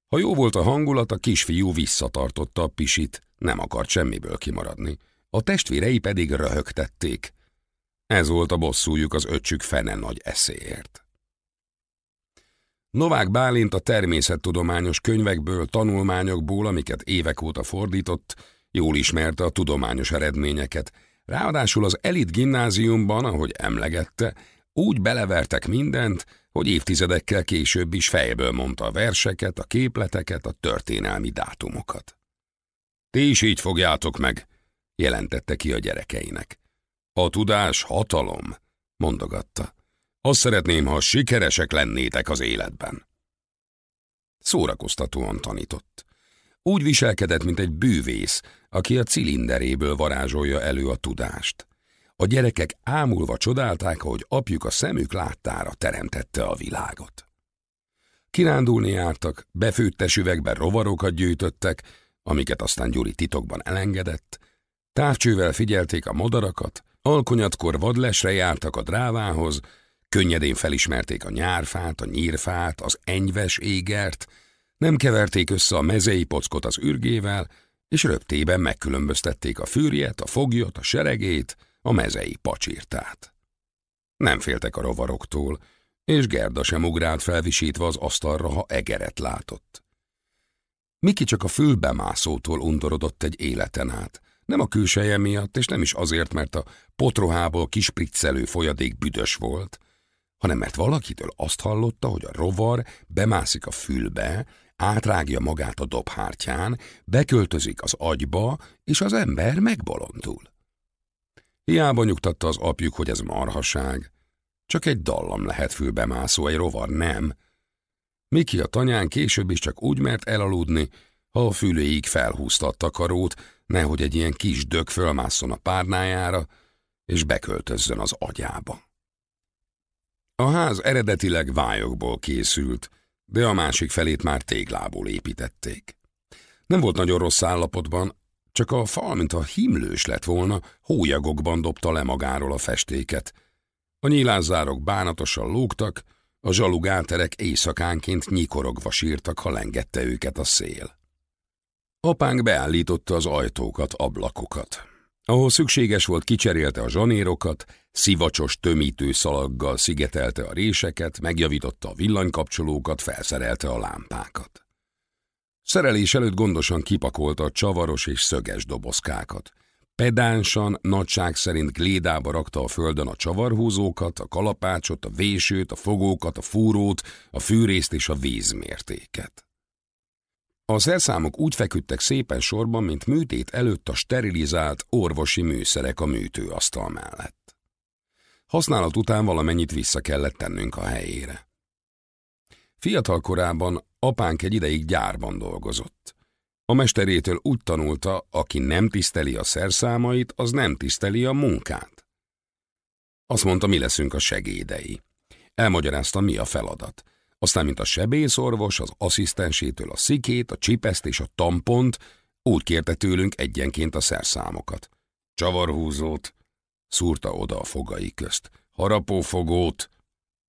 Ha jó volt a hangulat, a kisfiú visszatartotta a pisit, nem akart semmiből kimaradni. A testvérei pedig röhögtették. Ez volt a bosszújuk az öcsük fene nagy eszéért. Novák Bálint a természettudományos könyvekből, tanulmányokból, amiket évek óta fordított, jól ismerte a tudományos eredményeket. Ráadásul az elit gimnáziumban, ahogy emlegette, Úgy belevertek mindent, hogy évtizedekkel később is fejből mondta a verseket, a képleteket, a történelmi dátumokat. Ti is így fogjátok meg, jelentette ki a gyerekeinek. A tudás hatalom, mondogatta. Azt szeretném, ha sikeresek lennétek az életben. Szórakoztatóan tanított. Úgy viselkedett, mint egy bűvész, aki a cilinderéből varázsolja elő a tudást. A gyerekek ámulva csodálták, hogy apjuk a szemük láttára teremtette a világot. Kirándulni jártak, befőttes üvegben rovarokat gyűjtöttek, amiket aztán Gyuri titokban elengedett, távcsővel figyelték a modarakat, alkonyatkor vadlesre jártak a drávához, könnyedén felismerték a nyárfát, a nyírfát, az enyves égert, nem keverték össze a mezei pockot az ürgével, és röptében megkülönböztették a fűrjet, a foglyot, a seregét, a mezei pacsírtát. Nem féltek a rovaroktól, és Gerda sem ugrált felvisítva az asztalra, ha egeret látott. Miki csak a fülbemászótól undorodott egy életen át, nem a külseje miatt, és nem is azért, mert a potrohából kispriccelő folyadék büdös volt, hanem mert valakitől azt hallotta, hogy a rovar bemászik a fülbe, átrágja magát a dobhártyán, beköltözik az agyba, és az ember megbolondul. Hiába nyugtatta az apjuk, hogy ez marhaság. Csak egy dallam lehet fülbemászó, egy rovar nem. Miki a tanyán később is csak úgy mert elaludni, ha a fülőig felhúzta a takarót, nehogy egy ilyen kis dög fölmásszon a párnájára, és beköltözzön az agyába. A ház eredetileg vályokból készült, de a másik felét már téglából építették. Nem volt nagyon rossz állapotban, csak a fal, mint a himlős lett volna, hólyagokban dobta le magáról a festéket. A nyílászárok bánatosan lógtak, a zsalugáterek éjszakánként nyikorogva sírtak, ha lengette őket a szél. Apánk beállította az ajtókat, ablakokat. Ahol szükséges volt, kicserélte a zsanérokat, szivacsos tömítő szalaggal szigetelte a réseket, megjavította a villanykapcsolókat, felszerelte a lámpákat. Szerelés előtt gondosan kipakolta a csavaros és szöges dobozkákat. Pedánsan, nagyság szerint glédába rakta a földön a csavarhúzókat, a kalapácsot, a vésőt, a fogókat, a fúrót, a fűrészt és a vízmértéket. A szerszámok úgy feküdtek szépen sorban, mint műtét előtt a sterilizált orvosi műszerek a műtőasztal mellett. Használat után valamennyit vissza kellett tennünk a helyére. Fiatal korában apánk egy ideig gyárban dolgozott. A mesterétől úgy tanulta, aki nem tiszteli a szerszámait, az nem tiszteli a munkát. Azt mondta, mi leszünk a segédei. Elmagyarázta, mi a feladat. Aztán, mint a sebészorvos, az asszisztensétől a szikét, a csipeszt és a tampont, úgy kérte tőlünk egyenként a szerszámokat. Csavarhúzót, szúrta oda a fogai közt. Harapófogót,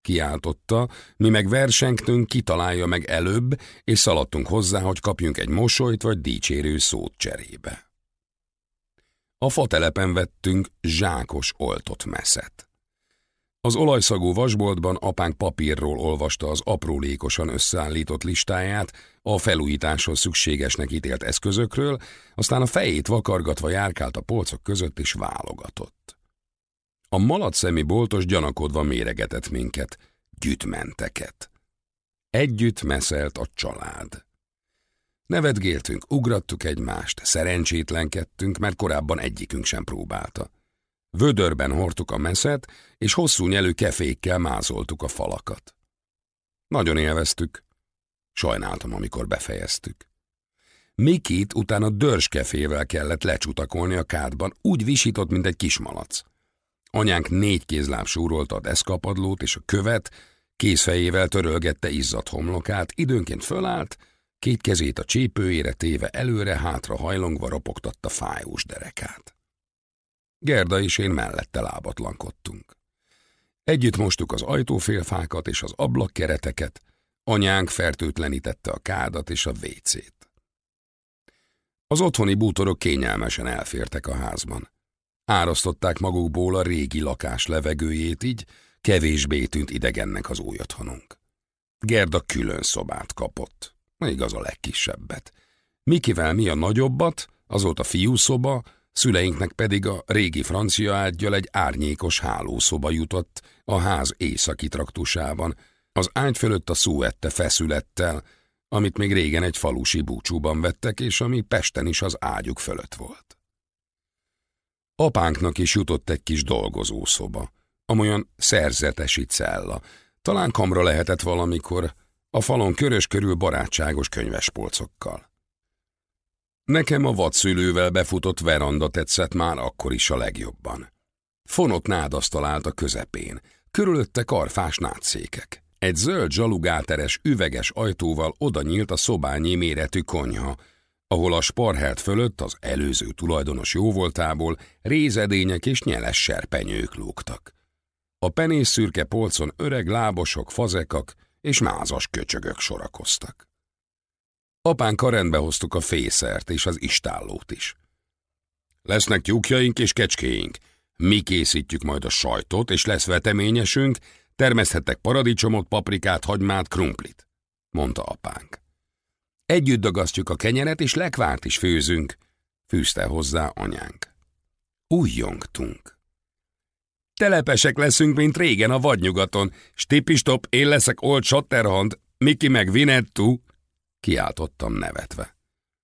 kiáltotta, mi meg versengtünk, kitalálja meg előbb, és szaladtunk hozzá, hogy kapjunk egy mosolyt vagy dicsérő szót cserébe. A fatelepen vettünk zsákos oltott meszet. Az olajszagú vasboltban apánk papírról olvasta az aprólékosan összeállított listáját a felújításhoz szükségesnek ítélt eszközökről, aztán a fejét vakargatva járkált a polcok között és válogatott. A malacszemi boltos gyanakodva méregetett minket, gyütmenteket. Együtt meszelt a család. Nevetgéltünk, ugrattuk egymást, szerencsétlenkedtünk, mert korábban egyikünk sem próbálta. Vödörben hordtuk a meszet, és hosszú nyelű kefékkel mázoltuk a falakat. Nagyon élveztük. Sajnáltam, amikor befejeztük. Mikit utána dörskefével kellett lecsutakolni a kádban, úgy visított, mint egy kismalac. Anyánk négy kézláb súrolta a deszkapadlót, és a követ kézfejével törölgette izzadt homlokát, időnként fölállt, két kezét a csípőjére téve előre-hátra hajlongva ropogtatta fájós derekát. Gerda és én mellette lábatlankodtunk. Együtt mostuk az ajtófélfákat és az ablakkereteket, anyánk fertőtlenítette a kádat és a vécét. Az otthoni bútorok kényelmesen elfértek a házban. Árasztották magukból a régi lakás levegőjét, így kevésbé tűnt idegennek az új otthonunk. Gerda külön szobát kapott, igaz a legkisebbet. Mikivel mi a nagyobbat, az volt a fiúszoba, szüleinknek pedig a régi francia ágyjal egy árnyékos hálószoba jutott a ház északi traktusában, az ágy fölött a szúette feszülettel, amit még régen egy falusi búcsúban vettek, és ami Pesten is az ágyuk fölött volt. Apánknak is jutott egy kis dolgozószoba, amolyan szerzetesi cella, talán kamra lehetett valamikor, a falon körös körül barátságos könyvespolcokkal. Nekem a vadszülővel befutott veranda tetszett már akkor is a legjobban. Fonott nádasztal állt a közepén, körülötte karfás nátszékek. Egy zöld zsalugáteres üveges ajtóval oda nyílt a szobányi méretű konyha, ahol a sparhelt fölött az előző tulajdonos jóvoltából rézedények és nyeles serpenyők lógtak. A penész szürke polcon öreg lábosok, fazekak és mázas köcsögök sorakoztak. Apánka rendbe hoztuk a fészert és az istállót is. Lesznek tyúkjaink és kecskéink, mi készítjük majd a sajtot, és lesz veteményesünk, termeszthettek paradicsomot, paprikát, hagymát, krumplit, mondta apánk. Együtt dagasztjuk a kenyeret, és lekvárt is főzünk, fűzte hozzá anyánk. Újjongtunk. Telepesek leszünk, mint régen a vadnyugaton. Stipistop, én leszek Old Shatterhand, Miki meg Vinettu, kiáltottam nevetve.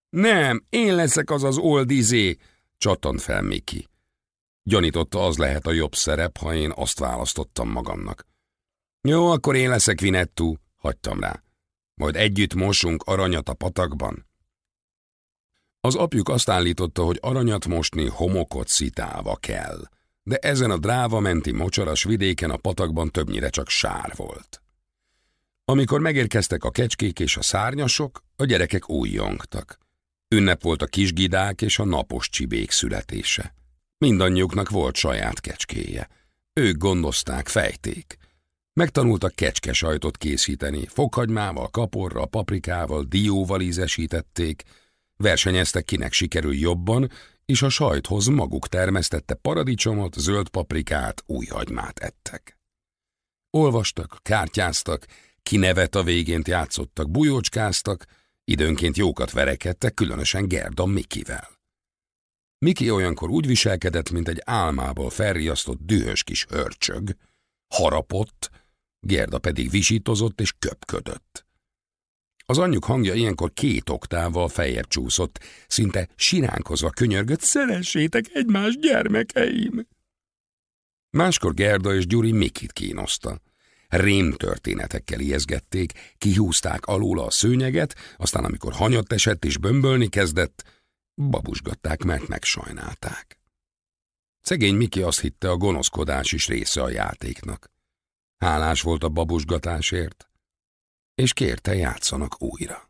Nem, én leszek az az Old Izé, csattant fel Miki. Gyanította, az lehet a jobb szerep, ha én azt választottam magamnak. Jó, akkor én leszek Vinettu, hagytam rá. Majd együtt mosunk aranyat a patakban. Az apjuk azt állította, hogy aranyat mosni homokot szitálva kell, de ezen a dráva menti mocsaras vidéken a patakban többnyire csak sár volt. Amikor megérkeztek a kecskék és a szárnyasok, a gyerekek újjongtak. Ünnep volt a kisgidák és a napos csibék születése. Mindannyiuknak volt saját kecskéje. Ők gondozták, fejték. Megtanultak kecske sajtot készíteni, fokhagymával, kaporral, paprikával, dióval ízesítették, versenyeztek kinek sikerül jobban, és a sajthoz maguk termesztette paradicsomot, zöld paprikát, új hagymát ettek. Olvastak, kártyáztak, kinevet a végént játszottak, bujócskáztak, időnként jókat verekedtek, különösen Gerda Mikivel. Miki olyankor úgy viselkedett, mint egy álmából felriasztott dühös kis hörcsög, harapott, Gerda pedig visítozott és köpködött. Az anyjuk hangja ilyenkor két oktával feljebb csúszott, szinte siránkozva könyörgött, szeressétek egymás gyermekeim! Máskor Gerda és Gyuri Mikit kínoszta. Rém történetekkel ijeszgették, kihúzták alóla a szőnyeget, aztán amikor hanyat esett és bömbölni kezdett, babusgatták, mert megsajnálták. Szegény Miki azt hitte, a gonoszkodás is része a játéknak. Hálás volt a babusgatásért, és kérte játszanak újra.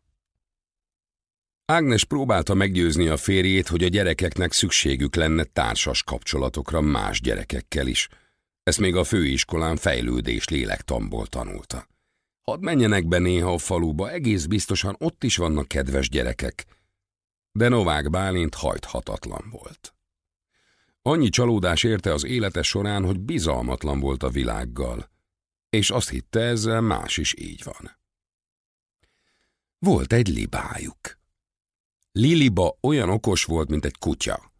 Ágnes próbálta meggyőzni a férjét, hogy a gyerekeknek szükségük lenne társas kapcsolatokra más gyerekekkel is. Ezt még a főiskolán fejlődés lélektamból tanulta. Hadd menjenek be néha a faluba, egész biztosan ott is vannak kedves gyerekek. De Novák Bálint hajthatatlan volt. Annyi csalódás érte az élete során, hogy bizalmatlan volt a világgal és azt hitte ezzel más is így van. Volt egy libájuk. Liliba olyan okos volt, mint egy kutya.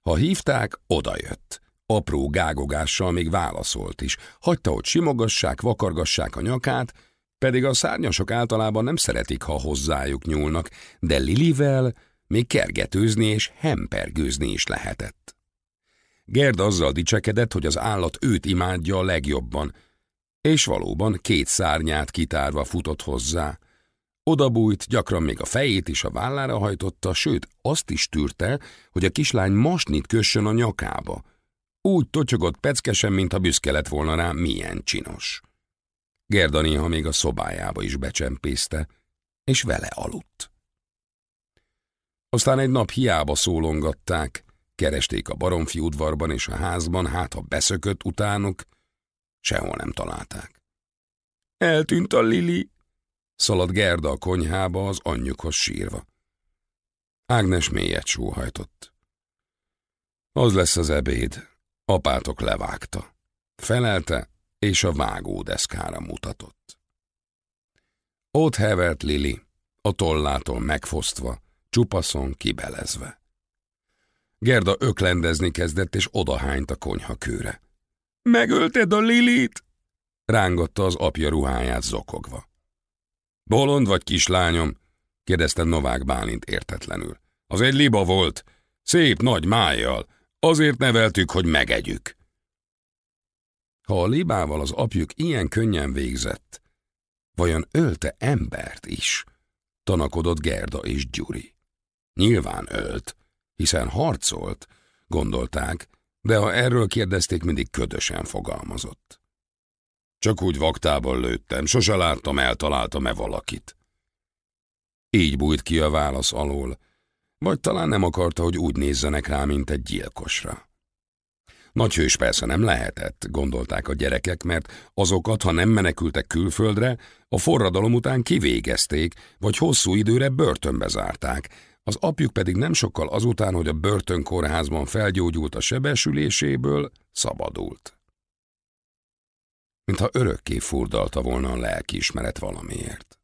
Ha hívták, odajött. Apró gágogással még válaszolt is. Hagyta, hogy simogassák, vakargassák a nyakát, pedig a szárnyasok általában nem szeretik, ha hozzájuk nyúlnak, de Lilivel még kergetőzni és hempergőzni is lehetett. Gerd azzal dicsekedett, hogy az állat őt imádja a legjobban, és valóban két szárnyát kitárva futott hozzá. Odabújt, gyakran még a fejét is a vállára hajtotta, sőt, azt is tűrte, hogy a kislány masnit kössön a nyakába. Úgy totyogott peckesen, mintha büszke lett volna rá, milyen csinos. Gerda néha még a szobájába is becsempészte, és vele aludt. Aztán egy nap hiába szólongatták, keresték a baromfi udvarban és a házban, hát ha beszökött utánuk, Sehol nem találták. Eltűnt a Lili, szaladt Gerda a konyhába az anyjukhoz sírva. Ágnes mélyet sóhajtott. Az lesz az ebéd, apátok levágta. Felelte, és a vágódeszkára mutatott. Ott hevert Lili, a tollától megfosztva, csupaszon kibelezve. Gerda öklendezni kezdett, és odahányt a konyha kőre. Megölted a Lilit? Rángatta az apja ruháját zokogva. Bolond vagy kislányom? kérdezte Novák Bálint értetlenül. Az egy liba volt, szép nagy májjal, azért neveltük, hogy megegyük. Ha a libával az apjuk ilyen könnyen végzett, vajon ölte embert is? Tanakodott Gerda és Gyuri. Nyilván ölt, hiszen harcolt, gondolták, de ha erről kérdezték, mindig ködösen fogalmazott. Csak úgy vaktában lőttem, sose láttam, eltaláltam-e valakit. Így bújt ki a válasz alól, vagy talán nem akarta, hogy úgy nézzenek rá, mint egy gyilkosra. Nagy hős persze nem lehetett, gondolták a gyerekek, mert azokat, ha nem menekültek külföldre, a forradalom után kivégezték, vagy hosszú időre börtönbe zárták, az apjuk pedig nem sokkal azután, hogy a börtönkórházban felgyógyult a sebesüléséből, szabadult. Mintha örökké furdalta volna a lelkiismeret valamiért.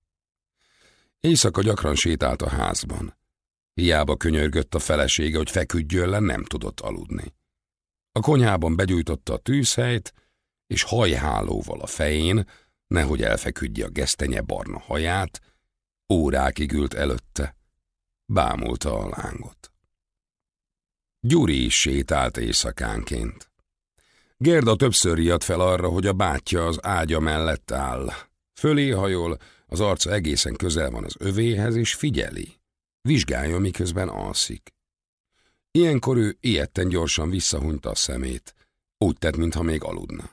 Éjszaka gyakran sétált a házban. Hiába könyörgött a felesége, hogy feküdjön le, nem tudott aludni. A konyhában begyújtotta a tűzhelyt, és hajhálóval a fején, nehogy elfeküdje a gesztenye barna haját, órákig ült előtte, bámulta a lángot. Gyuri is sétált éjszakánként. Gerda többször riadt fel arra, hogy a bátyja az ágya mellett áll. Fölé hajol, az arca egészen közel van az övéhez, és figyeli. Vizsgálja, miközben alszik. Ilyenkor ő ilyetten gyorsan visszahunyta a szemét. Úgy tett, mintha még aludna.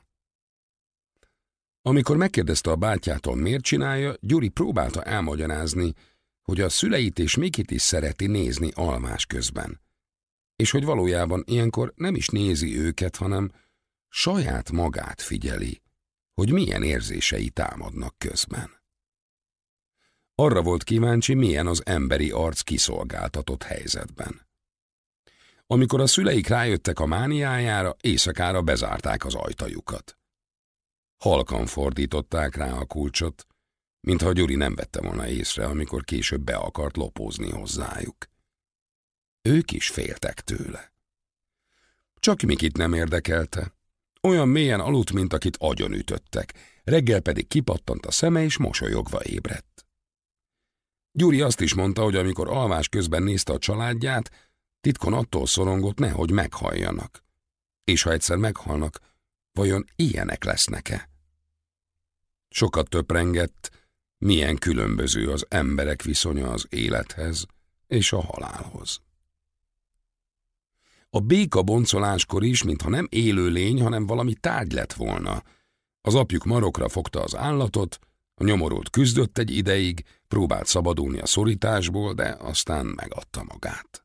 Amikor megkérdezte a bátyától, miért csinálja, Gyuri próbálta elmagyarázni, hogy a szüleit és Mikit is szereti nézni almás közben. És hogy valójában ilyenkor nem is nézi őket, hanem saját magát figyeli, hogy milyen érzései támadnak közben. Arra volt kíváncsi, milyen az emberi arc kiszolgáltatott helyzetben. Amikor a szüleik rájöttek a mániájára, éjszakára bezárták az ajtajukat. Halkan fordították rá a kulcsot, mintha Gyuri nem vette volna észre, amikor később be akart lopózni hozzájuk. Ők is féltek tőle. Csak Mikit nem érdekelte. Olyan mélyen aludt, mint akit agyon ütöttek, reggel pedig kipattant a szeme és mosolyogva ébredt. Gyuri azt is mondta, hogy amikor alvás közben nézte a családját, titkon attól szorongott, nehogy meghalljanak. És ha egyszer meghalnak, vajon ilyenek lesznek-e? Sokat töprengett, milyen különböző az emberek viszonya az élethez és a halálhoz. A béka boncoláskor is, mintha nem élő lény, hanem valami tárgy lett volna. Az apjuk marokra fogta az állatot, a nyomorult küzdött egy ideig, próbált szabadulni a szorításból, de aztán megadta magát.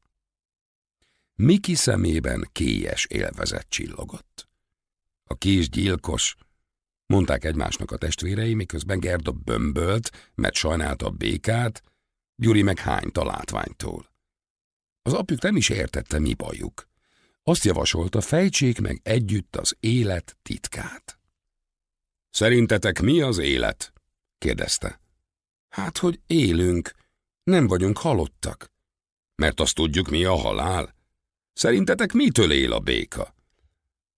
Miki szemében kélyes élvezet csillogott. A kis gyilkos, mondták egymásnak a testvérei, miközben Gerda bömbölt, mert sajnálta a békát, Gyuri meg hányt a látványtól. Az apjuk nem is értette, mi bajuk. Azt javasolta, fejtsék meg együtt az élet titkát. Szerintetek mi az élet? kérdezte. Hát, hogy élünk, nem vagyunk halottak. Mert azt tudjuk, mi a halál. Szerintetek mitől él a béka?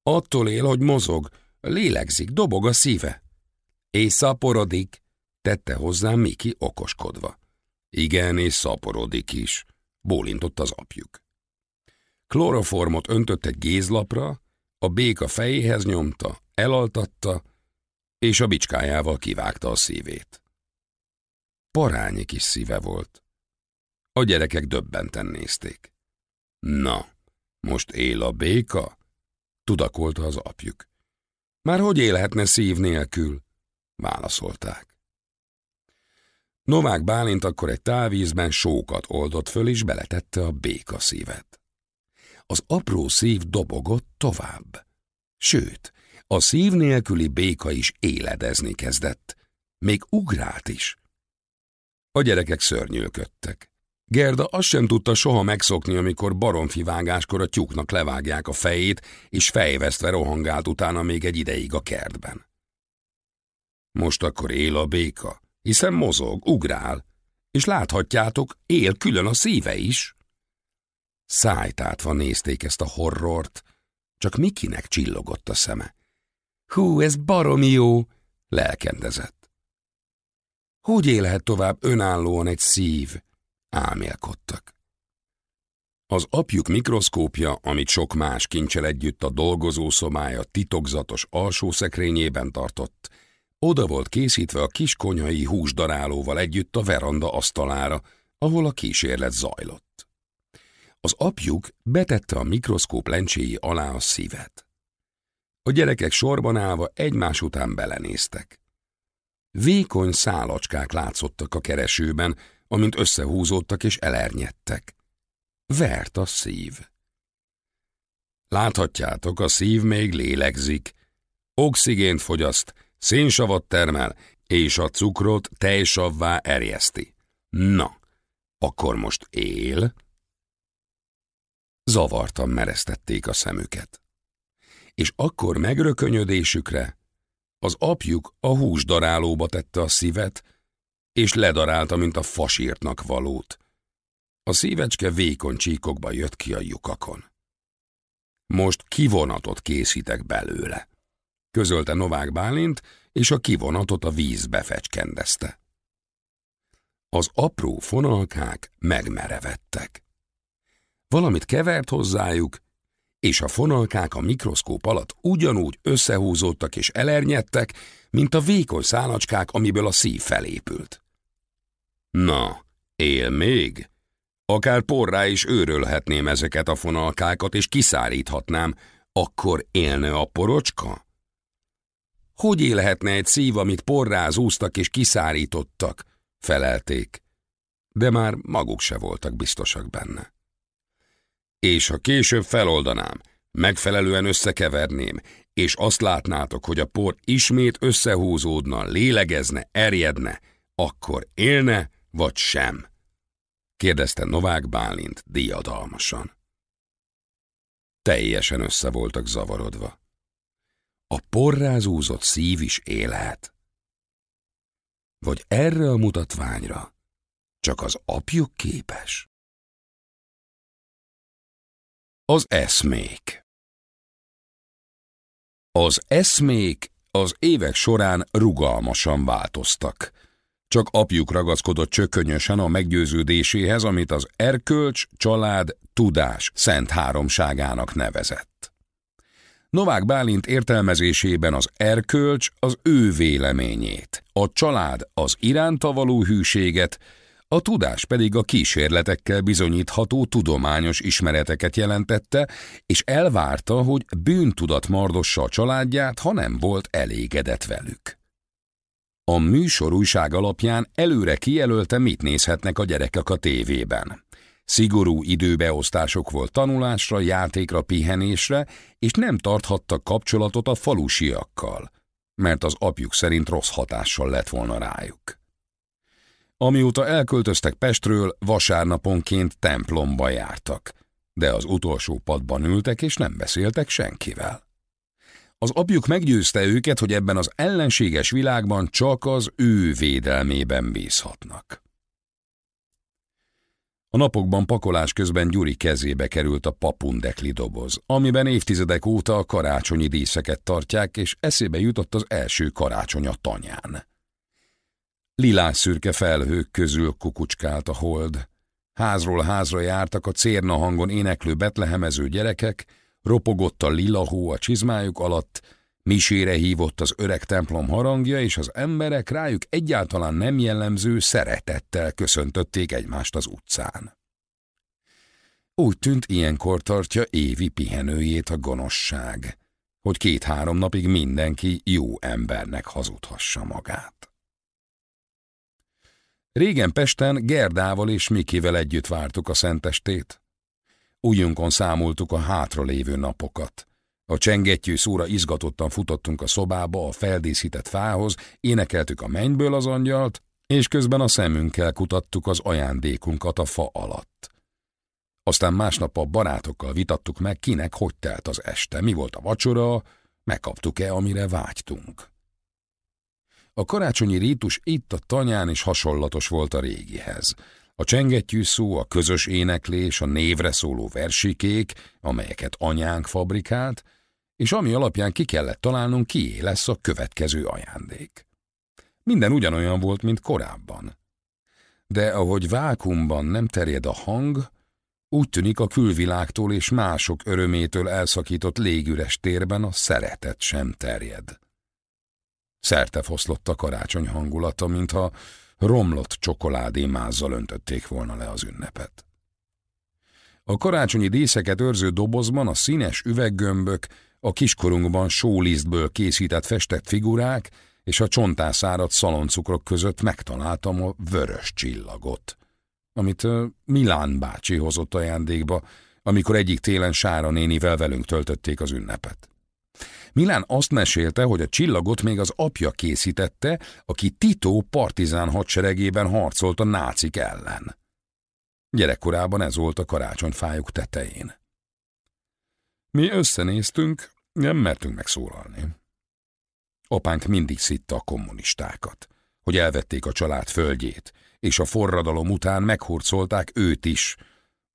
Attól él, hogy mozog, lélegzik, dobog a szíve. És szaporodik, tette hozzá Miki okoskodva. Igen, és szaporodik is, bólintott az apjuk. Kloroformot öntött egy gézlapra, a béka fejéhez nyomta, elaltatta, és a bicskájával kivágta a szívét. Parányi kis szíve volt. A gyerekek döbbenten nézték. Na, most él a béka? Tudakolta az apjuk. Már hogy élhetne szív nélkül? Válaszolták. Novák Bálint akkor egy távvízben sókat oldott föl, és beletette a béka szívet. Az apró szív dobogott tovább. Sőt, a szív nélküli béka is éledezni kezdett. Még ugrált is. A gyerekek szörnyűködtek. Gerda azt sem tudta soha megszokni, amikor baromfivágáskor a tyúknak levágják a fejét, és fejvesztve rohangált utána még egy ideig a kertben. Most akkor él a béka, hiszen mozog, ugrál, és láthatjátok, él külön a szíve is. Szájtátva nézték ezt a horrort, csak Mikinek csillogott a szeme. Hú, ez baromi jó, lelkendezett. Hogy élhet tovább önállóan egy szív? Álmélkodtak. Az apjuk mikroszkópja, amit sok más kincsel együtt a dolgozószobája titokzatos alsó szekrényében tartott, oda volt készítve a kis konyhai húsdarálóval együtt a veranda asztalára, ahol a kísérlet zajlott. Az apjuk betette a mikroszkóp lencséi alá a szívet. A gyerekek sorban állva egymás után belenéztek. Vékony szálacskák látszottak a keresőben, amint összehúzódtak és elernyedtek. Vert a szív. Láthatjátok, a szív még lélegzik. Oxigént fogyaszt, szénsavat termel, és a cukrot tejsavvá erjeszti. Na, akkor most él? Zavartan mereztették a szemüket. És akkor megrökönyödésükre az apjuk a húsdarálóba tette a szívet, és ledarálta, mint a fasírtnak valót. A szívecske vékony csíkokba jött ki a lyukakon. Most kivonatot készítek belőle, közölte Novák Bálint, és a kivonatot a vízbe fecskendezte. Az apró fonalkák megmerevettek. Valamit kevert hozzájuk, és a fonalkák a mikroszkóp alatt ugyanúgy összehúzódtak és elernyedtek, mint a vékony szálacskák, amiből a szív felépült. Na, él még? Akár porrá is őrölhetném ezeket a fonalkákat, és kiszáríthatnám, akkor élne a porocska? Hogy élhetne egy szív, amit porrá zúztak és kiszárítottak? Felelték. De már maguk se voltak biztosak benne. És ha később feloldanám, megfelelően összekeverném, és azt látnátok, hogy a por ismét összehúzódna, lélegezne, erjedne, akkor élne, vagy sem? kérdezte Novák Bálint diadalmasan. Teljesen össze voltak zavarodva. A porrázúzott szív is élhet. Vagy erre a mutatványra csak az apjuk képes? Az eszmék Az eszmék az évek során rugalmasan változtak. Csak apjuk ragaszkodott csökönyösen a meggyőződéséhez, amit az erkölcs, család, tudás szent háromságának nevezett. Novák Bálint értelmezésében az erkölcs az ő véleményét, a család az iránta való hűséget, a tudás pedig a kísérletekkel bizonyítható tudományos ismereteket jelentette, és elvárta, hogy bűntudat mardossa a családját, ha nem volt elégedett velük. A műsor újság alapján előre kijelölte, mit nézhetnek a gyerekek a tévében. Szigorú időbeosztások volt tanulásra, játékra, pihenésre, és nem tarthattak kapcsolatot a falusiakkal, mert az apjuk szerint rossz hatással lett volna rájuk. Amióta elköltöztek Pestről, vasárnaponként templomba jártak, de az utolsó padban ültek és nem beszéltek senkivel. Az apjuk meggyőzte őket, hogy ebben az ellenséges világban csak az ő védelmében bízhatnak. A napokban pakolás közben Gyuri kezébe került a papundekli doboz, amiben évtizedek óta a karácsonyi díszeket tartják, és eszébe jutott az első karácsony a tanyán. Lilás szürke felhők közül kukucskált a hold. Házról házra jártak a cérna hangon éneklő betlehemező gyerekek, ropogott a lila hó a csizmájuk alatt, misére hívott az öreg templom harangja, és az emberek rájuk egyáltalán nem jellemző szeretettel köszöntötték egymást az utcán. Úgy tűnt ilyenkor tartja évi pihenőjét a gonoszság, hogy két-három napig mindenki jó embernek hazudhassa magát. Régen Pesten Gerdával és Mikivel együtt vártuk a szentestét. Újunkon számoltuk a hátralévő napokat. A csengettyű szóra izgatottan futottunk a szobába a feldíszített fához, énekeltük a mennyből az angyalt, és közben a szemünkkel kutattuk az ajándékunkat a fa alatt. Aztán másnap a barátokkal vitattuk meg, kinek hogy telt az este, mi volt a vacsora, megkaptuk-e, amire vágytunk. A karácsonyi rítus itt a tanyán is hasonlatos volt a régihez. A csengettyű szó, a közös éneklés, a névre szóló versikék, amelyeket anyánk fabrikált, és ami alapján ki kellett találnunk, kié lesz a következő ajándék. Minden ugyanolyan volt, mint korábban. De ahogy vákumban nem terjed a hang, úgy tűnik a külvilágtól és mások örömétől elszakított légüres térben a szeretet sem terjed. Szerte foszlott a karácsony hangulata, mintha romlott csokoládé mázzal öntötték volna le az ünnepet. A karácsonyi díszeket őrző dobozban a színes üveggömbök, a kiskorunkban sólíztből készített festett figurák és a csontászárat szaloncukrok között megtaláltam a vörös csillagot, amit Milán bácsi hozott ajándékba, amikor egyik télen Sára nénivel velünk töltötték az ünnepet. Milán azt mesélte, hogy a csillagot még az apja készítette, aki Tito partizán hadseregében harcolt a nácik ellen. Gyerekkorában ez volt a karácsonyfájuk tetején. Mi összenéztünk, nem mertünk megszólalni. Apánk mindig szitta a kommunistákat, hogy elvették a család földjét, és a forradalom után meghurcolták őt is,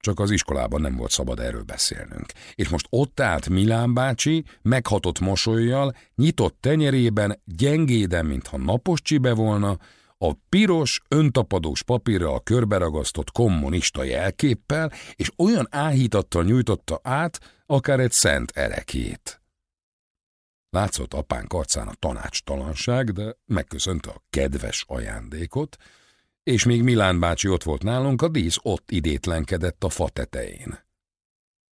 csak az iskolában nem volt szabad erről beszélnünk. És most ott állt Milán bácsi, meghatott mosolyjal, nyitott tenyerében, gyengéden, mintha napos csibe volna, a piros, öntapadós papírra a körberagasztott kommunista jelképpel, és olyan áhítattal nyújtotta át, akár egy szent erekét. Látszott apánk arcán a tanácstalanság, de megköszönte a kedves ajándékot, és még Milán bácsi ott volt nálunk, a dísz ott idétlenkedett a fa tetején.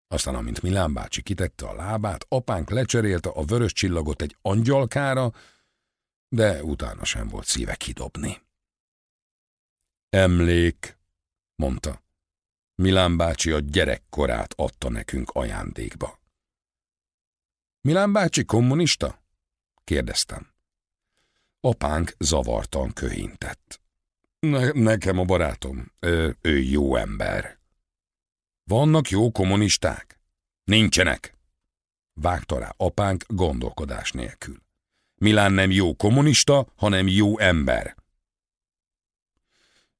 Aztán, amint Milán bácsi kitette a lábát, apánk lecserélte a vörös csillagot egy angyalkára, de utána sem volt szíve kidobni. Emlék, mondta. Milán bácsi a gyerekkorát adta nekünk ajándékba. Milán bácsi kommunista? kérdeztem. Apánk zavartan köhintett. Ne, nekem a barátom, ő, ő jó ember. Vannak jó kommunisták? Nincsenek. Vágta rá apánk gondolkodás nélkül. Milán nem jó kommunista, hanem jó ember.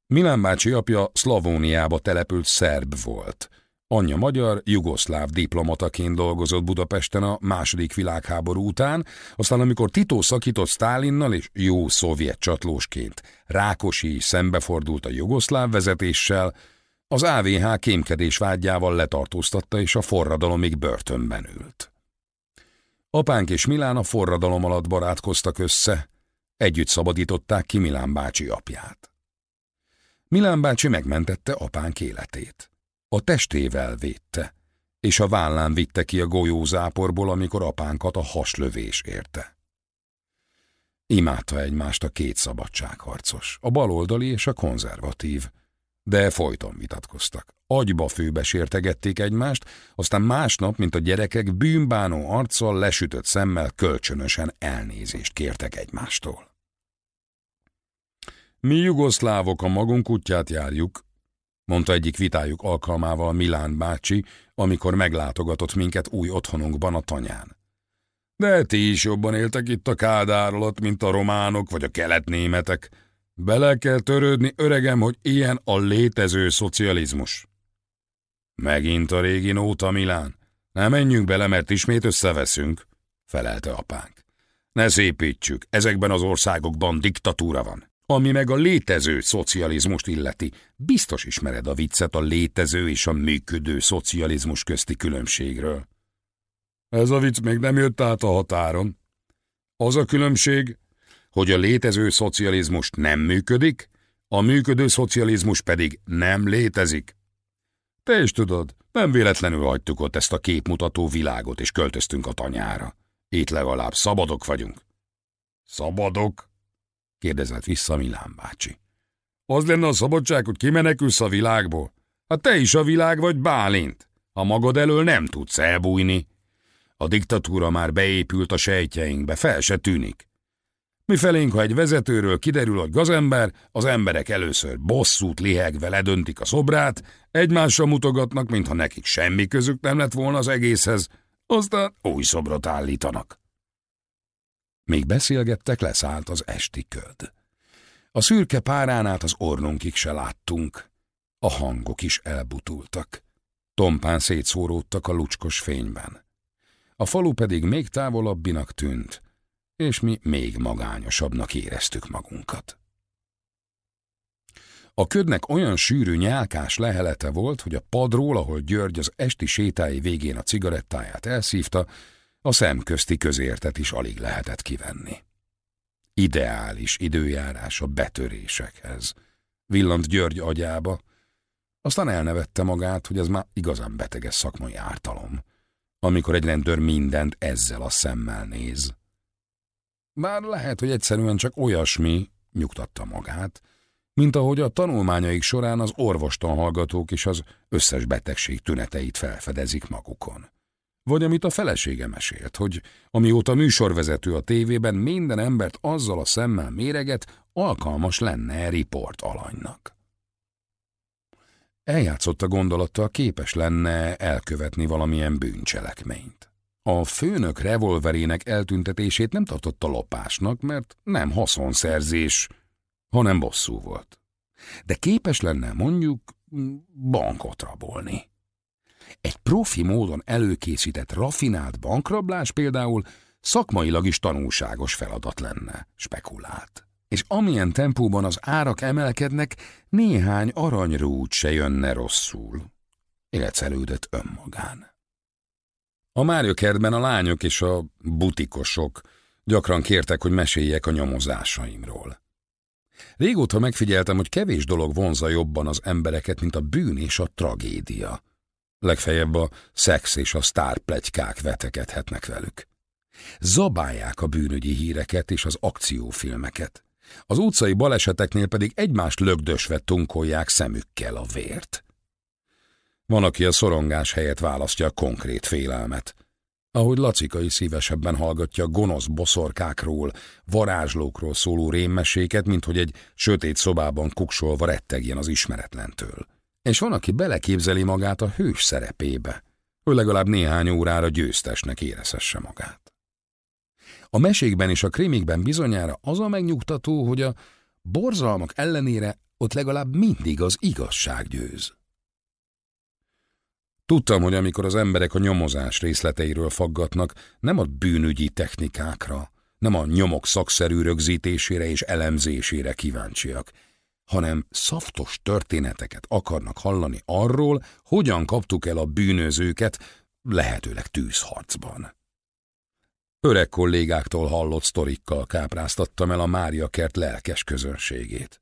Milán bácsi apja Szlavóniába települt szerb volt. Anyja magyar, jugoszláv diplomataként dolgozott Budapesten a második világháború után, aztán amikor Tito szakított Stálinnal és jó szovjet csatlósként Rákosi szembefordult a jugoszláv vezetéssel, az AVH kémkedés vágyával letartóztatta és a forradalomig börtönben ült. Apánk és Milán a forradalom alatt barátkoztak össze, együtt szabadították ki Milán bácsi apját. Milán bácsi megmentette apánk életét. A testével védte, és a vállán vitte ki a golyózáporból, amikor apánkat a haslövés érte. Imádta egymást a két szabadságharcos, a baloldali és a konzervatív, de folyton vitatkoztak. Agyba főbe sértegették egymást, aztán másnap, mint a gyerekek, bűnbánó arccal, lesütött szemmel kölcsönösen elnézést kértek egymástól. Mi jugoszlávok a magunk útját járjuk, mondta egyik vitájuk alkalmával Milán bácsi, amikor meglátogatott minket új otthonunkban a tanyán. De ti is jobban éltek itt a Kádár alatt, mint a románok vagy a keletnémetek. Bele kell törődni, öregem, hogy ilyen a létező szocializmus. Megint a régi nóta, Milán. Nem menjünk bele, mert ismét összeveszünk, felelte apánk. Ne szépítsük, ezekben az országokban diktatúra van. Ami meg a létező szocializmust illeti, biztos ismered a viccet a létező és a működő szocializmus közti különbségről. Ez a vicc még nem jött át a határon. Az a különbség, hogy a létező szocializmus nem működik, a működő szocializmus pedig nem létezik. Te is tudod, nem véletlenül hagytuk ott ezt a képmutató világot, és költöztünk a tanyára. Itt legalább szabadok vagyunk. Szabadok? Kérdezett vissza Milán bácsi. Az lenne a szabadság, hogy kimenekülsz a világból? Hát te is a világ vagy Bálint. A magad elől nem tudsz elbújni. A diktatúra már beépült a sejtjeinkbe, fel se tűnik. Mi felénk, ha egy vezetőről kiderül, hogy gazember, az emberek először bosszút lihegve ledöntik a szobrát, egymásra mutogatnak, mintha nekik semmi közük nem lett volna az egészhez, aztán új szobrot állítanak. Még beszélgettek, leszállt az esti köd. A szürke párán át az ornunkig se láttunk. A hangok is elbutultak. Tompán szétszóródtak a lucskos fényben. A falu pedig még távolabbinak tűnt, és mi még magányosabbnak éreztük magunkat. A ködnek olyan sűrű nyálkás lehelete volt, hogy a padról, ahol György az esti sétái végén a cigarettáját elszívta, a szemközti közértet is alig lehetett kivenni. Ideális időjárás a betörésekhez. Villant György agyába, aztán elnevette magát, hogy ez már igazán beteges szakmai ártalom, amikor egy rendőr mindent ezzel a szemmel néz. Bár lehet, hogy egyszerűen csak olyasmi, nyugtatta magát, mint ahogy a tanulmányaik során az orvostan hallgatók is az összes betegség tüneteit felfedezik magukon. Vagy amit a felesége mesélt, hogy amióta műsorvezető a tévében minden embert azzal a szemmel méreget, alkalmas lenne riport alanynak. Eljátszott a gondolattal, képes lenne elkövetni valamilyen bűncselekményt. A főnök revolverének eltüntetését nem tartotta lopásnak, mert nem haszonszerzés, hanem bosszú volt. De képes lenne mondjuk bankot rabolni. Egy profi módon előkészített rafinált bankrablás például szakmailag is tanulságos feladat lenne, spekulált. És amilyen tempóban az árak emelkednek, néhány aranyrút se jönne rosszul. Életszelődött önmagán. A Márjökertben a lányok és a butikosok gyakran kértek, hogy meséljek a nyomozásaimról. Régóta megfigyeltem, hogy kevés dolog vonza jobban az embereket, mint a bűn és a tragédia. Legfeljebb a szex és a sztárplegykák vetekedhetnek velük. Zabálják a bűnügyi híreket és az akciófilmeket. Az utcai baleseteknél pedig egymást lögdösve tunkolják szemükkel a vért. Van, aki a szorongás helyett választja a konkrét félelmet. Ahogy Lacikai szívesebben hallgatja gonosz boszorkákról, varázslókról szóló rémmeséket, mint hogy egy sötét szobában kuksolva rettegjen az ismeretlentől. És van, aki beleképzeli magát a hős szerepébe, hogy legalább néhány órára győztesnek érezhesse magát. A mesékben és a krimikben bizonyára az a megnyugtató, hogy a borzalmak ellenére ott legalább mindig az igazság győz. Tudtam, hogy amikor az emberek a nyomozás részleteiről faggatnak, nem a bűnügyi technikákra, nem a nyomok szakszerű rögzítésére és elemzésére kíváncsiak, hanem szaftos történeteket akarnak hallani arról, hogyan kaptuk el a bűnözőket, lehetőleg tűzharcban. Öreg kollégáktól hallott sztorikkal kápráztattam el a Mária kert lelkes közönségét.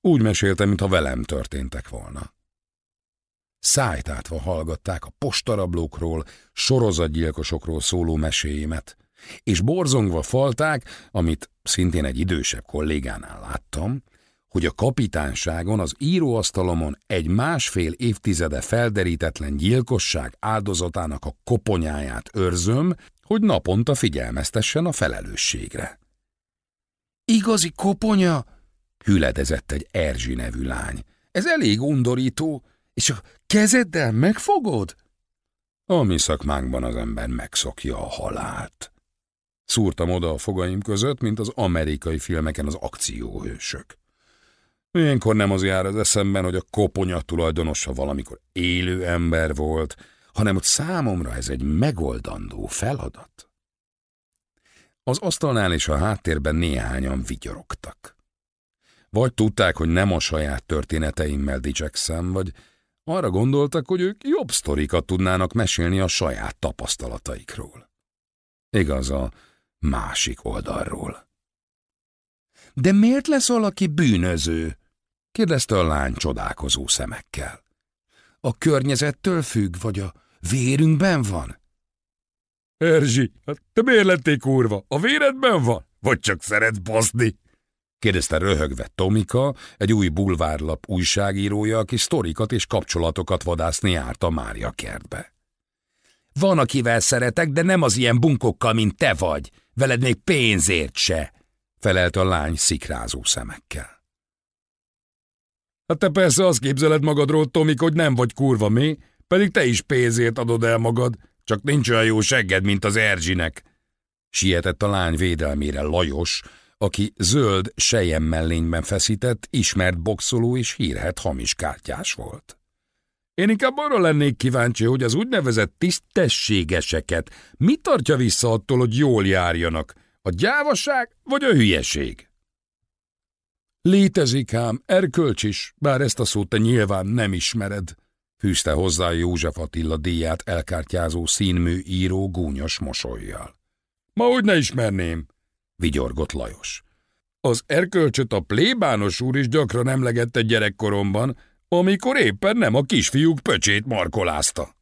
Úgy meséltem, mintha velem történtek volna. Szájtátva hallgatták a postarablókról, sorozatgyilkosokról szóló meséimet, és borzongva falták, amit szintén egy idősebb kollégánál láttam, hogy a kapitánságon az íróasztalomon egy másfél évtizede felderítetlen gyilkosság áldozatának a koponyáját őrzöm, hogy naponta figyelmeztessen a felelősségre. Igazi koponya? hüledezett egy Erzsi nevű lány. Ez elég undorító, és a Kezeddel megfogod? A mi szakmánkban az ember megszokja a halált. Szúrtam oda a fogaim között, mint az amerikai filmeken az akcióhősök. Ilyenkor nem az jár az eszemben, hogy a koponya tulajdonosa valamikor élő ember volt, hanem hogy számomra ez egy megoldandó feladat. Az asztalnál és a háttérben néhányan vigyorogtak. Vagy tudták, hogy nem a saját történeteimmel dicsekszem, vagy arra gondoltak, hogy ők jobb sztorikat tudnának mesélni a saját tapasztalataikról. Igaz a másik oldalról. De miért lesz valaki bűnöző? Kérdezte a lány csodálkozó szemekkel. A környezettől függ, vagy a vérünkben van? Erzsi, hát te miért lettél kurva? A véredben van? Vagy csak szeretsz baszni? kérdezte röhögve Tomika, egy új bulvárlap újságírója, aki sztorikat és kapcsolatokat vadászni járt a Mária kertbe. Van, akivel szeretek, de nem az ilyen bunkokkal, mint te vagy. Veled még pénzért se, felelt a lány szikrázó szemekkel. Hát te persze azt képzeled magadról, Tomik, hogy nem vagy kurva mi, pedig te is pénzért adod el magad, csak nincs olyan jó segged, mint az Erzsinek. Sietett a lány védelmére Lajos, aki zöld sejem mellényben feszített, ismert boxoló és hírhet hamis kártyás volt. Én inkább arra lennék kíváncsi, hogy az úgynevezett tisztességeseket mit tartja vissza attól, hogy jól járjanak, a gyávaság vagy a hülyeség? Létezik ám, erkölcs is, bár ezt a szót te nyilván nem ismered, fűzte hozzá József Attila díját elkártyázó színmű író gúnyos mosolyjal. Ma úgy ne ismerném, vigyorgott Lajos. Az erkölcsöt a plébános úr is gyakran emlegette gyerekkoromban, amikor éppen nem a kisfiúk pöcsét markolázta.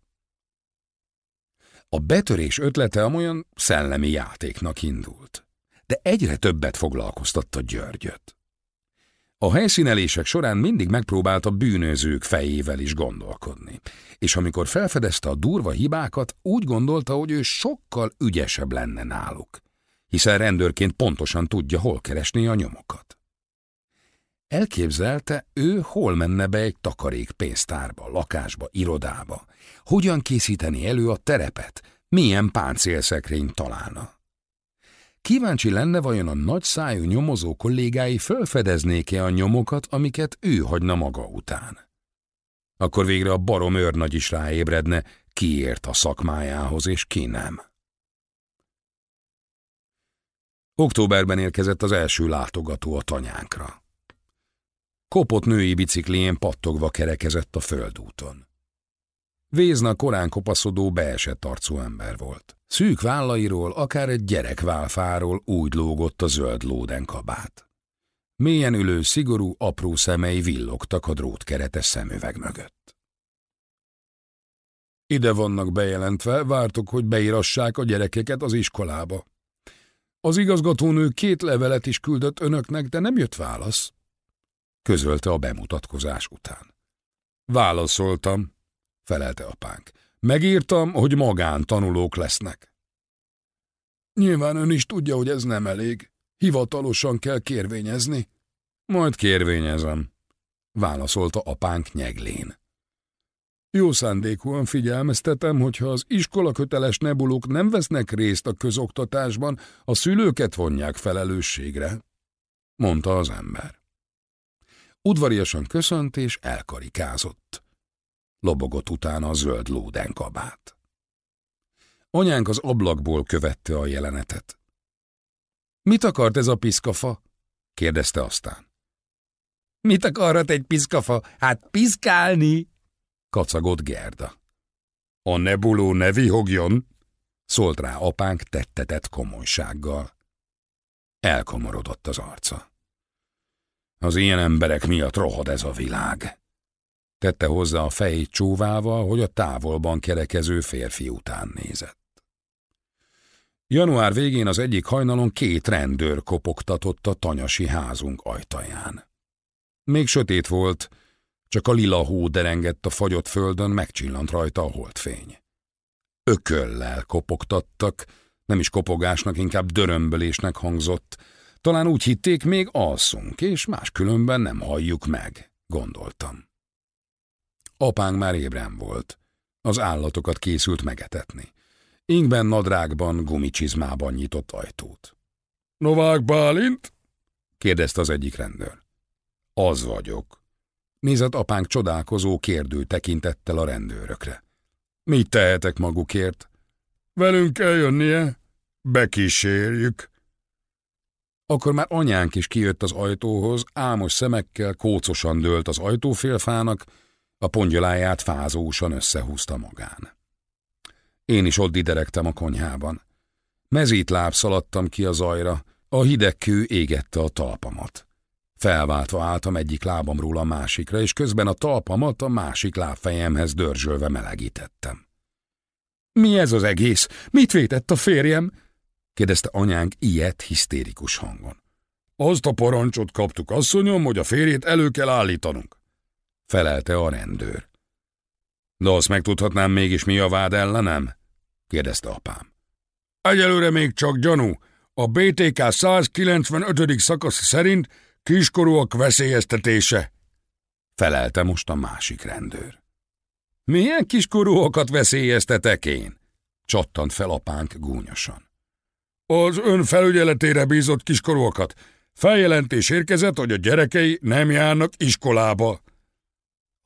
A betörés ötlete amolyan szellemi játéknak indult, de egyre többet foglalkoztatta Györgyöt. A helyszínelések során mindig megpróbált a bűnözők fejével is gondolkodni, és amikor felfedezte a durva hibákat, úgy gondolta, hogy ő sokkal ügyesebb lenne náluk, hiszen rendőrként pontosan tudja, hol keresni a nyomokat. Elképzelte, ő hol menne be egy takarékpénztárba, lakásba, irodába, hogyan készíteni elő a terepet, milyen páncélszekrényt találna. Kíváncsi lenne vajon a nagy szájú nyomozó kollégái felfedeznék-e a nyomokat, amiket ő hagyna maga után. Akkor végre a barom őrnagy is ráébredne, ki ért a szakmájához és ki nem. Októberben érkezett az első látogató a tanyánkra. Kopott női biciklién pattogva kerekezett a földúton. Vézna korán kopaszodó, beesett arcú ember volt. Szűk vállairól, akár egy gyerek válfáról úgy lógott a zöld lódenkabát. Mélyen ülő, szigorú, apró szemei villogtak a drótkeretes szemüveg mögött. Ide vannak bejelentve, vártok, hogy beírassák a gyerekeket az iskolába. Az igazgatónő két levelet is küldött önöknek, de nem jött válasz közölte a bemutatkozás után. Válaszoltam, felelte apánk. Megírtam, hogy magán tanulók lesznek. Nyilván ön is tudja, hogy ez nem elég. Hivatalosan kell kérvényezni. Majd kérvényezem, válaszolta apánk nyeglén. Jó szándékúan figyelmeztetem, hogyha az iskola köteles nebulók nem vesznek részt a közoktatásban, a szülőket vonják felelősségre, mondta az ember. Udvariasan köszönt és elkarikázott. Lobogott utána a zöld lódenkabát. Anyánk az ablakból követte a jelenetet. Mit akart ez a piszkafa? kérdezte aztán. Mit akarhat egy piszkafa? Hát piszkálni! kacagott Gerda. A nebuló ne vihogjon, szólt rá apánk tettetett komolysággal. Elkomorodott az arca. Az ilyen emberek miatt rohad ez a világ. Tette hozzá a fejét csóvával, hogy a távolban kerekező férfi után nézett. Január végén az egyik hajnalon két rendőr kopogtatott a tanyasi házunk ajtaján. Még sötét volt, csak a lila hó derengett a fagyott földön, megcsillant rajta a holdfény. Ököllel kopogtattak, nem is kopogásnak, inkább dörömbölésnek hangzott, talán úgy hitték, még alszunk, és máskülönben nem halljuk meg, gondoltam. Apánk már ébren volt. Az állatokat készült megetetni. Ingben nadrágban, gumicsizmában nyitott ajtót. Novák Bálint? kérdezte az egyik rendőr. Az vagyok. Nézett apánk csodálkozó, kérdő tekintettel a rendőrökre. Mit tehetek magukért? Velünk kell jönnie? Bekísérjük. Akkor már anyánk is kijött az ajtóhoz, álmos szemekkel kócosan dőlt az ajtófélfának, a pongyoláját fázósan összehúzta magán. Én is ott diderektem a konyhában. láb szaladtam ki a zajra, a hideg kő égette a talpamat. Felváltva álltam egyik lábamról a másikra, és közben a talpamat a másik lábfejemhez dörzsölve melegítettem. Mi ez az egész? Mit vétett a férjem? kérdezte anyánk ilyet hisztérikus hangon. Azt a parancsot kaptuk, asszonyom, hogy a férjét elő kell állítanunk, felelte a rendőr. De azt megtudhatnám mégis, mi a vád ellenem? kérdezte apám. Egyelőre még csak gyanú. A BTK 195. szakasz szerint kiskorúak veszélyeztetése, felelte most a másik rendőr. Milyen kiskorúakat veszélyeztetek én? csattant fel apánk gúnyosan. Az ön felügyeletére bízott kiskorúakat. Feljelentés érkezett, hogy a gyerekei nem járnak iskolába.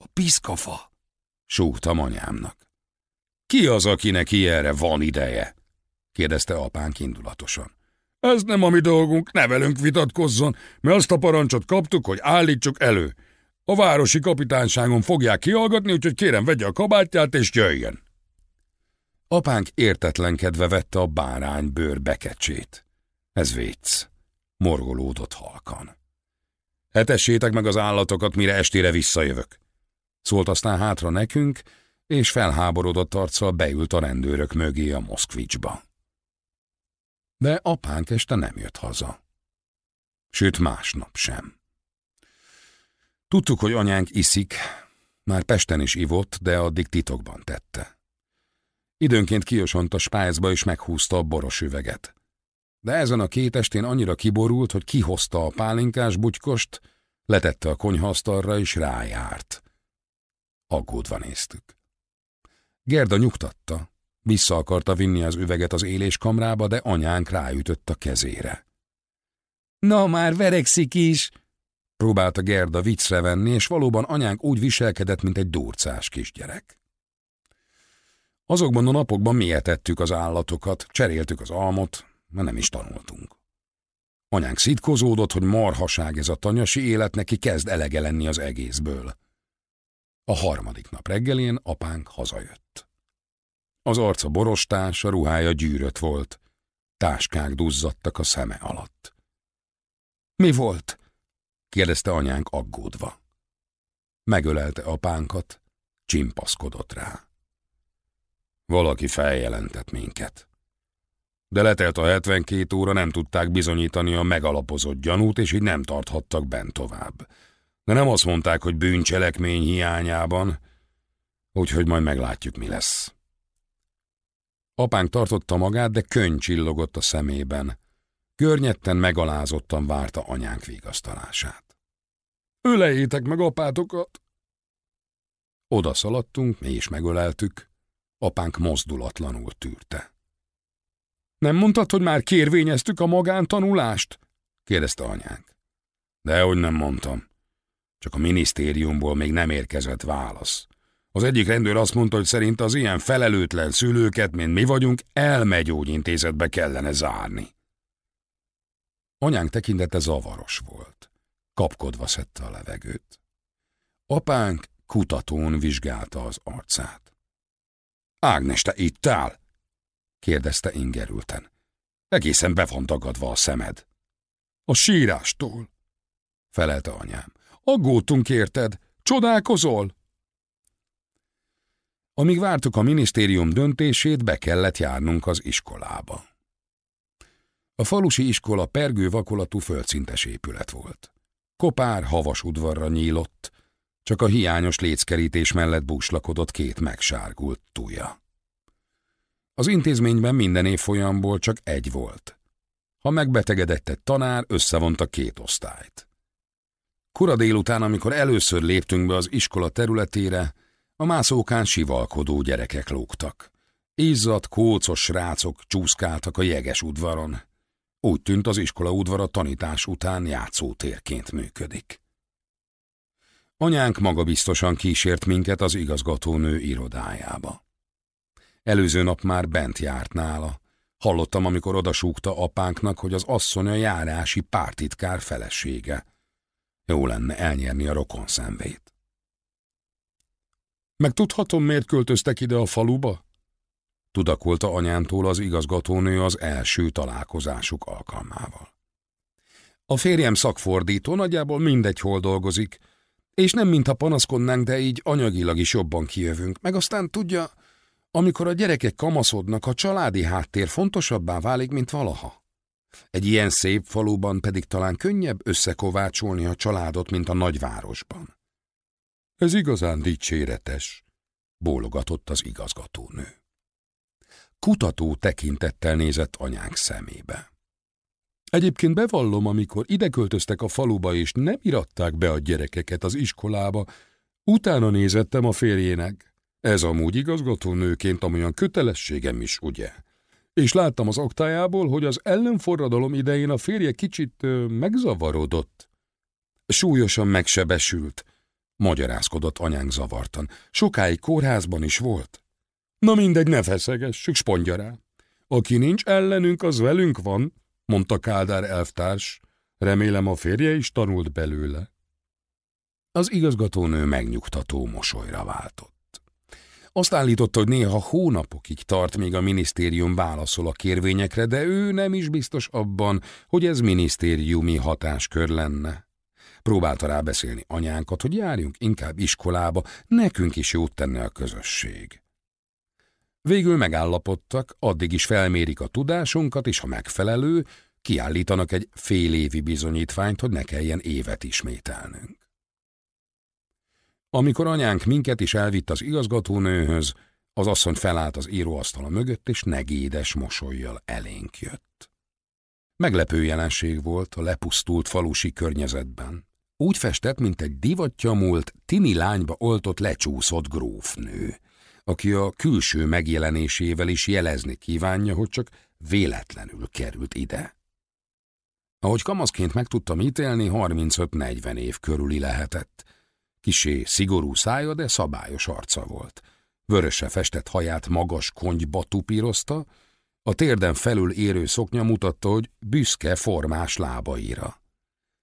A piszkafa, súgtam anyámnak. Ki az, akinek ilyenre van ideje? kérdezte apánk indulatosan. Ez nem a mi dolgunk, ne velünk vitatkozzon, mi azt a parancsot kaptuk, hogy állítsuk elő. A városi kapitányságon fogják kihallgatni, úgyhogy kérem vegye a kabátját és jöjjön. Apánk értetlenkedve vette a bárány bőr bekecsét. Ez vicc. Morgolódott halkan. Etessétek meg az állatokat, mire estére visszajövök. Szólt aztán hátra nekünk, és felháborodott arccal beült a rendőrök mögé a Moszkvicsba. De apánk este nem jött haza. Sőt, másnap sem. Tudtuk, hogy anyánk iszik, már Pesten is ivott, de addig titokban tette. Időnként kiosont a spájzba és meghúzta a boros üveget. De ezen a két estén annyira kiborult, hogy kihozta a pálinkás butykost, letette a konyhasztalra és rájárt. Aggódva néztük. Gerda nyugtatta, vissza akarta vinni az üveget az éléskamrába, de anyánk ráütött a kezére. Na már verekszik is! Próbálta Gerda viccre venni, és valóban anyánk úgy viselkedett, mint egy durcás kisgyerek. Azokban a napokban mi etettük az állatokat, cseréltük az almot, mert nem is tanultunk. Anyánk szitkozódott, hogy marhaság ez a tanyasi élet, neki kezd elege lenni az egészből. A harmadik nap reggelén apánk hazajött. Az arca borostás, a ruhája gyűrött volt. Táskák duzzadtak a szeme alatt. Mi volt? kérdezte anyánk aggódva. Megölelte apánkat, csimpaszkodott rá. Valaki feljelentett minket. De letelt a 72 óra, nem tudták bizonyítani a megalapozott gyanút, és így nem tarthattak bent tovább. De nem azt mondták, hogy bűncselekmény hiányában, úgyhogy majd meglátjuk, mi lesz. Apánk tartotta magát, de könny csillogott a szemében. Környetten megalázottan várta anyánk vigasztalását. Ölejétek meg apátokat! Oda szaladtunk, mi is megöleltük. Apánk mozdulatlanul tűrte. Nem mondtad, hogy már kérvényeztük a magántanulást? kérdezte anyánk. Dehogy nem mondtam. Csak a minisztériumból még nem érkezett válasz. Az egyik rendőr azt mondta, hogy szerint az ilyen felelőtlen szülőket, mint mi vagyunk, elmegyógyintézetbe kellene zárni. Anyánk tekintete zavaros volt. Kapkodva szedte a levegőt. Apánk kutatón vizsgálta az arcát. Ágnes, te itt áll? kérdezte ingerülten. Egészen be van tagadva a szemed. A sírástól, felelte anyám. Aggódtunk érted, csodálkozol? Amíg vártuk a minisztérium döntését, be kellett járnunk az iskolába. A falusi iskola pergő vakolatú földszintes épület volt. Kopár, havas udvarra nyílott, csak a hiányos léckerítés mellett búslakodott két megsárgult túlja. Az intézményben minden évfolyamból csak egy volt. Ha megbetegedett egy tanár, összevonta két osztályt. Kora délután, amikor először léptünk be az iskola területére, a mászókán sivalkodó gyerekek lógtak. Izzadt, kócos srácok csúszkáltak a jeges udvaron. Úgy tűnt az iskola udvara tanítás után játszótérként működik. Anyánk magabiztosan kísért minket az igazgatónő irodájába. Előző nap már bent járt nála. Hallottam, amikor odasúgta apánknak, hogy az asszony a járási pártitkár felesége. Jó lenne elnyerni a rokon szemvét. Megtudhatom, miért költöztek ide a faluba? Tudakolta anyámtól az igazgatónő az első találkozásuk alkalmával. A férjem szakfordító, nagyjából mindegy, hol dolgozik, és nem mintha panaszkodnánk, de így anyagilag is jobban kijövünk, meg aztán tudja, amikor a gyerekek kamaszodnak, a családi háttér fontosabbá válik, mint valaha. Egy ilyen szép faluban pedig talán könnyebb összekovácsolni a családot, mint a nagyvárosban. Ez igazán dicséretes, bólogatott az igazgatónő. Kutató tekintettel nézett anyánk szemébe. Egyébként bevallom, amikor ide költöztek a faluba és nem iratták be a gyerekeket az iskolába, utána nézettem a férjének. Ez amúgy igazgatónőként amolyan kötelességem is, ugye? És láttam az aktájából, hogy az ellenforradalom idején a férje kicsit megzavarodott. Súlyosan megsebesült, magyarázkodott anyánk zavartan. Sokáig kórházban is volt. Na mindegy, ne feszegessük, spondja rá. Aki nincs ellenünk, az velünk van, mondta Kádár elvtárs. Remélem a férje is tanult belőle. Az igazgatónő megnyugtató mosolyra váltott. Azt állította, hogy néha hónapokig tart, még a minisztérium válaszol a kérvényekre, de ő nem is biztos abban, hogy ez minisztériumi hatáskör lenne. Próbálta rábeszélni anyánkat, hogy járjunk inkább iskolába, nekünk is jót tenne a közösség. Végül megállapodtak, addig is felmérik a tudásunkat, és ha megfelelő, kiállítanak egy fél évi bizonyítványt, hogy ne kelljen évet ismételnünk. Amikor anyánk minket is elvitt az igazgatónőhöz, az asszony felállt az íróasztala mögött, és negédes mosolyjal elénk jött. Meglepő jelenség volt a lepusztult falusi környezetben. Úgy festett, mint egy divatja múlt, tini lányba oltott lecsúszott grófnő, aki a külső megjelenésével is jelezni kívánja, hogy csak véletlenül került ide. Ahogy kamaszként meg tudtam ítélni, 35-40 év körüli lehetett. Kisé szigorú szája, de szabályos arca volt. Vöröse festett haját magas konyba tupírozta, a térden felül érő szoknya mutatta, hogy büszke formás lábaira.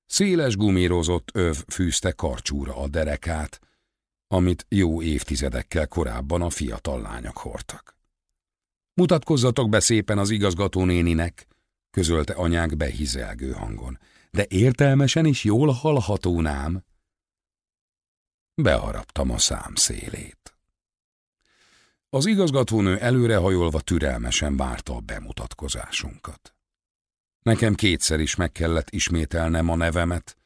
Széles gumírozott öv fűzte karcsúra a derekát, amit jó évtizedekkel korábban a fiatal lányok hordtak. Mutatkozzatok be szépen az igazgatónéninek, közölte anyák behizelgő hangon, de értelmesen is jól hallható nám. Beharaptam a szám szélét. Az igazgatónő előrehajolva türelmesen várta a bemutatkozásunkat. Nekem kétszer is meg kellett ismételnem a nevemet,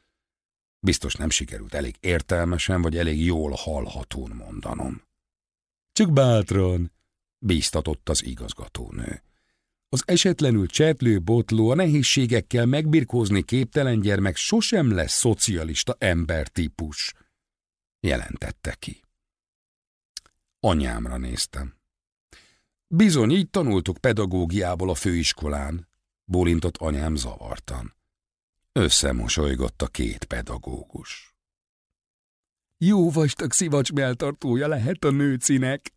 Biztos nem sikerült elég értelmesen vagy elég jól hallhatón mondanom. Csak bátran, bíztatott az igazgatónő. Az esetlenül csetlő botló a nehézségekkel megbirkózni képtelen gyermek sosem lesz szocialista embertípus, jelentette ki. Anyámra néztem. Bizony, így tanultuk pedagógiából a főiskolán, bólintott anyám zavartan. Összemosolygott a két pedagógus. Jó vastag szivacs melltartója lehet a nőcinek,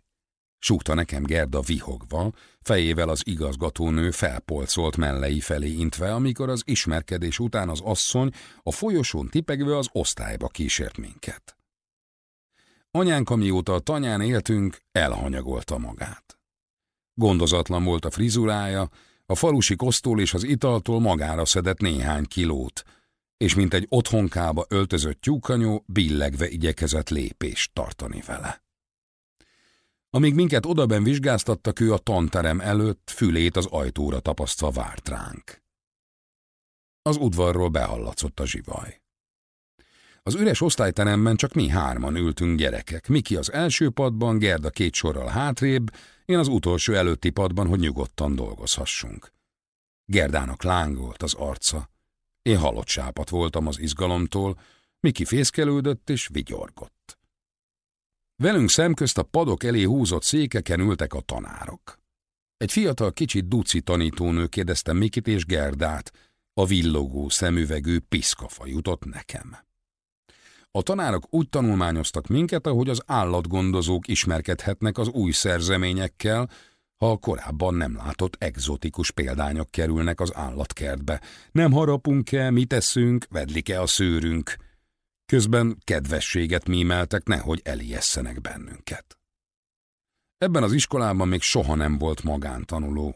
súgta nekem Gerda vihogva, fejével az igazgatónő felpolcolt mellei felé intve, amikor az ismerkedés után az asszony a folyosón tipegve az osztályba kísért minket. Anyánk, amióta a tanyán éltünk, elhanyagolta magát. Gondozatlan volt a frizurája, a falusi kosztól és az italtól magára szedett néhány kilót, és mint egy otthonkába öltözött tyúkanyó, billegve igyekezett lépést tartani vele. Amíg minket odaben vizsgáztattak, ő a tanterem előtt fülét az ajtóra tapasztva várt ránk. Az udvarról behallatszott a zsivaj. Az üres osztályteremben csak mi hárman ültünk gyerekek, Miki az első padban, Gerda két sorral hátrébb, én az utolsó előtti padban, hogy nyugodtan dolgozhassunk. Gerdának lángolt az arca. Én halott sápat voltam az izgalomtól, Miki fészkelődött és vigyorgott. Velünk szemközt a padok elé húzott székeken ültek a tanárok. Egy fiatal, kicsit duci tanítónő kérdezte Mikit és Gerdát, a villogó szemüvegű piszkafa jutott nekem. A tanárok úgy tanulmányoztak minket, ahogy az állatgondozók ismerkedhetnek az új szerzeményekkel, ha korábban nem látott egzotikus példányok kerülnek az állatkertbe. Nem harapunk-e, mit eszünk, vedlik-e a szőrünk. Közben kedvességet mímeltek, nehogy elijesszenek bennünket. Ebben az iskolában még soha nem volt magántanuló.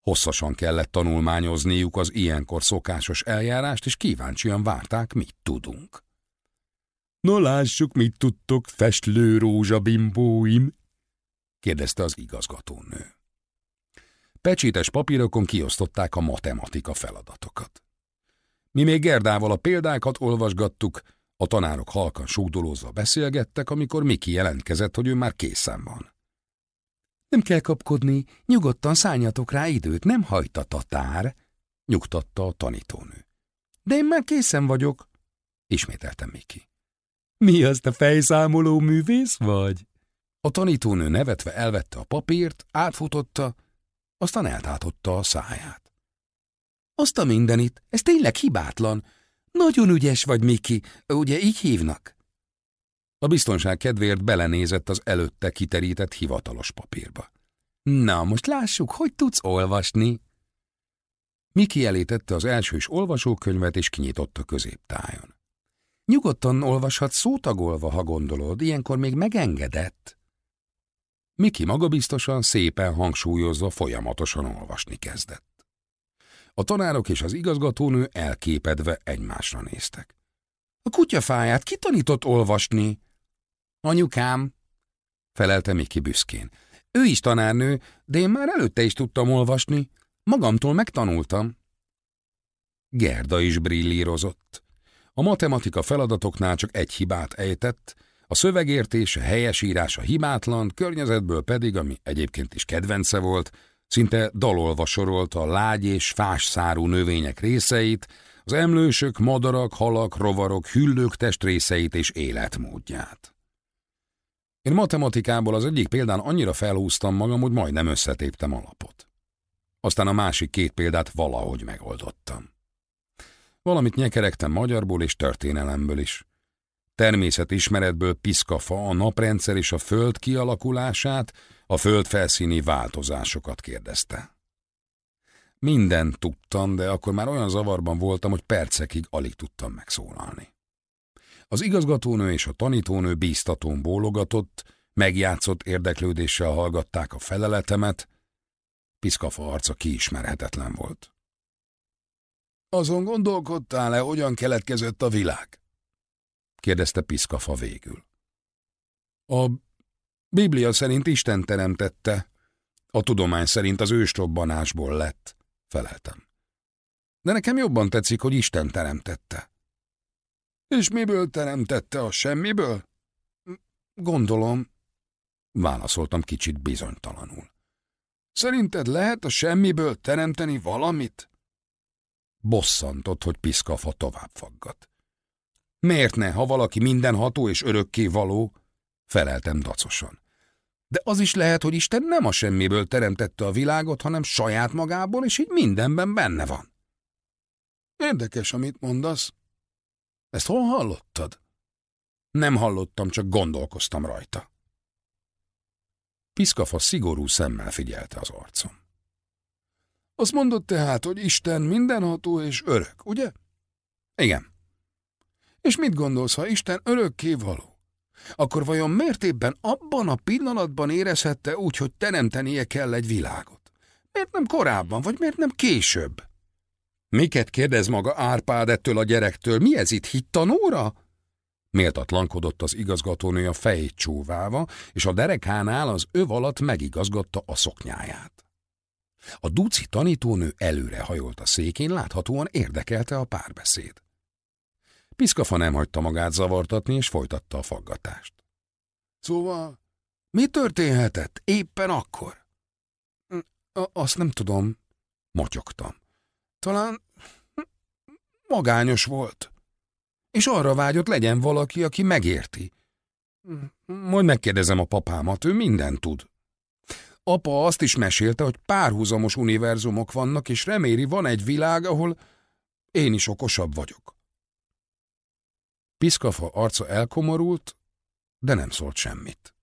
Hosszasan kellett tanulmányozniuk az ilyenkor szokásos eljárást, és kíváncsian várták, mit tudunk. No lássuk, mit tudtok, festlő rózsabimbóim, kérdezte az igazgatónő. Pecsétes papírokon kiosztották a matematika feladatokat. Mi még Gerdával a példákat olvasgattuk, a tanárok halkan súgdolózva beszélgettek, amikor Miki jelentkezett, hogy ő már készen van. Nem kell kapkodni, nyugodtan szálljatok rá időt, nem hajt a tatár, nyugtatta a tanítónő. De én már készen vagyok, ismételtem Miki. Mi az, te fejszámoló művész vagy? A tanítónő nevetve elvette a papírt, átfutotta, aztán eltátotta a száját. Azt a mindenit, ez tényleg hibátlan. Nagyon ügyes vagy, Miki, ugye így hívnak? A biztonság kedvéért belenézett az előtte kiterített hivatalos papírba. Na, most lássuk, hogy tudsz olvasni. Miki elé az elsős olvasókönyvet, és kinyitotta középtájon. Nyugodtan olvashat szótagolva, ha gondolod, ilyenkor még megengedett. Miki magabiztosan, szépen hangsúlyozva folyamatosan olvasni kezdett. A tanárok és az igazgatónő elképedve egymásra néztek. A kutyafáját kitanított olvasni? Anyukám, felelte Miki büszkén. Ő is tanárnő, de én már előtte is tudtam olvasni. Magamtól megtanultam. Gerda is brillírozott. A matematika feladatoknál csak egy hibát ejtett, a szövegértése, helyesírása hibátlan, környezetből pedig, ami egyébként is kedvence volt, szinte dalolva sorolta a lágy és fás szárú növények részeit, az emlősök, madarak, halak, rovarok, hüllők testrészeit és életmódját. Én matematikából az egyik példán annyira felhúztam magam, hogy majdnem összetéptem alapot. Aztán a másik két példát valahogy megoldottam. Valamit nyekeregtem magyarból és történelemből is. Természetismeretből piszkafa a naprendszer és a föld kialakulását, a föld felszíni változásokat kérdezte. Minden tudtam, de akkor már olyan zavarban voltam, hogy percekig alig tudtam megszólalni. Az igazgatónő és a tanítónő bíztatón bólogatott, megjátszott érdeklődéssel hallgatták a feleletemet, Piszkafa arca kiismerhetetlen volt. Azon gondolkodtál-e, hogyan keletkezett a világ? kérdezte Piszkafa végül. A Biblia szerint Isten teremtette, a tudomány szerint az ősrobbanásból lett, feleltem. De nekem jobban tetszik, hogy Isten teremtette. És miből teremtette a semmiből? Gondolom, válaszoltam kicsit bizonytalanul. Szerinted lehet a semmiből teremteni valamit? Bosszantott, hogy piszkafa tovább faggat. Miért ne, ha valaki mindenható és örökké való? Feleltem dacosan. De az is lehet, hogy Isten nem a semmiből teremtette a világot, hanem saját magából, és így mindenben benne van. Érdekes, amit mondasz. Ezt hol hallottad? Nem hallottam, csak gondolkoztam rajta. Piszkafa szigorú szemmel figyelte az arcom. Azt mondod tehát, hogy Isten mindenható és örök, ugye? Igen. És mit gondolsz, ha Isten örökké való? Akkor vajon miért éppen abban a pillanatban érezhette úgy, hogy teremtenie kell egy világot? Miért nem korábban, vagy miért nem később? Miket kérdez maga Árpád ettől a gyerektől? Mi ez itt, hittanóra? Méltatlankodott az igazgatónő a fejét csóválva, és a derekánál az öv alatt megigazgatta a szoknyáját. A duci tanítónő előre hajolt a székén, láthatóan érdekelte a párbeszéd. Piszkafa nem hagyta magát zavartatni, és folytatta a faggatást. Szóval, mi történhetett éppen akkor? Hm, azt nem tudom, motyogtam. Talán magányos volt. És arra vágyott legyen valaki, aki megérti. Majd megkérdezem a papámat, ő mindent tud. Apa azt is mesélte, hogy párhuzamos univerzumok vannak, és reméli van egy világ, ahol én is okosabb vagyok. Piszkafa arca elkomorult, de nem szólt semmit.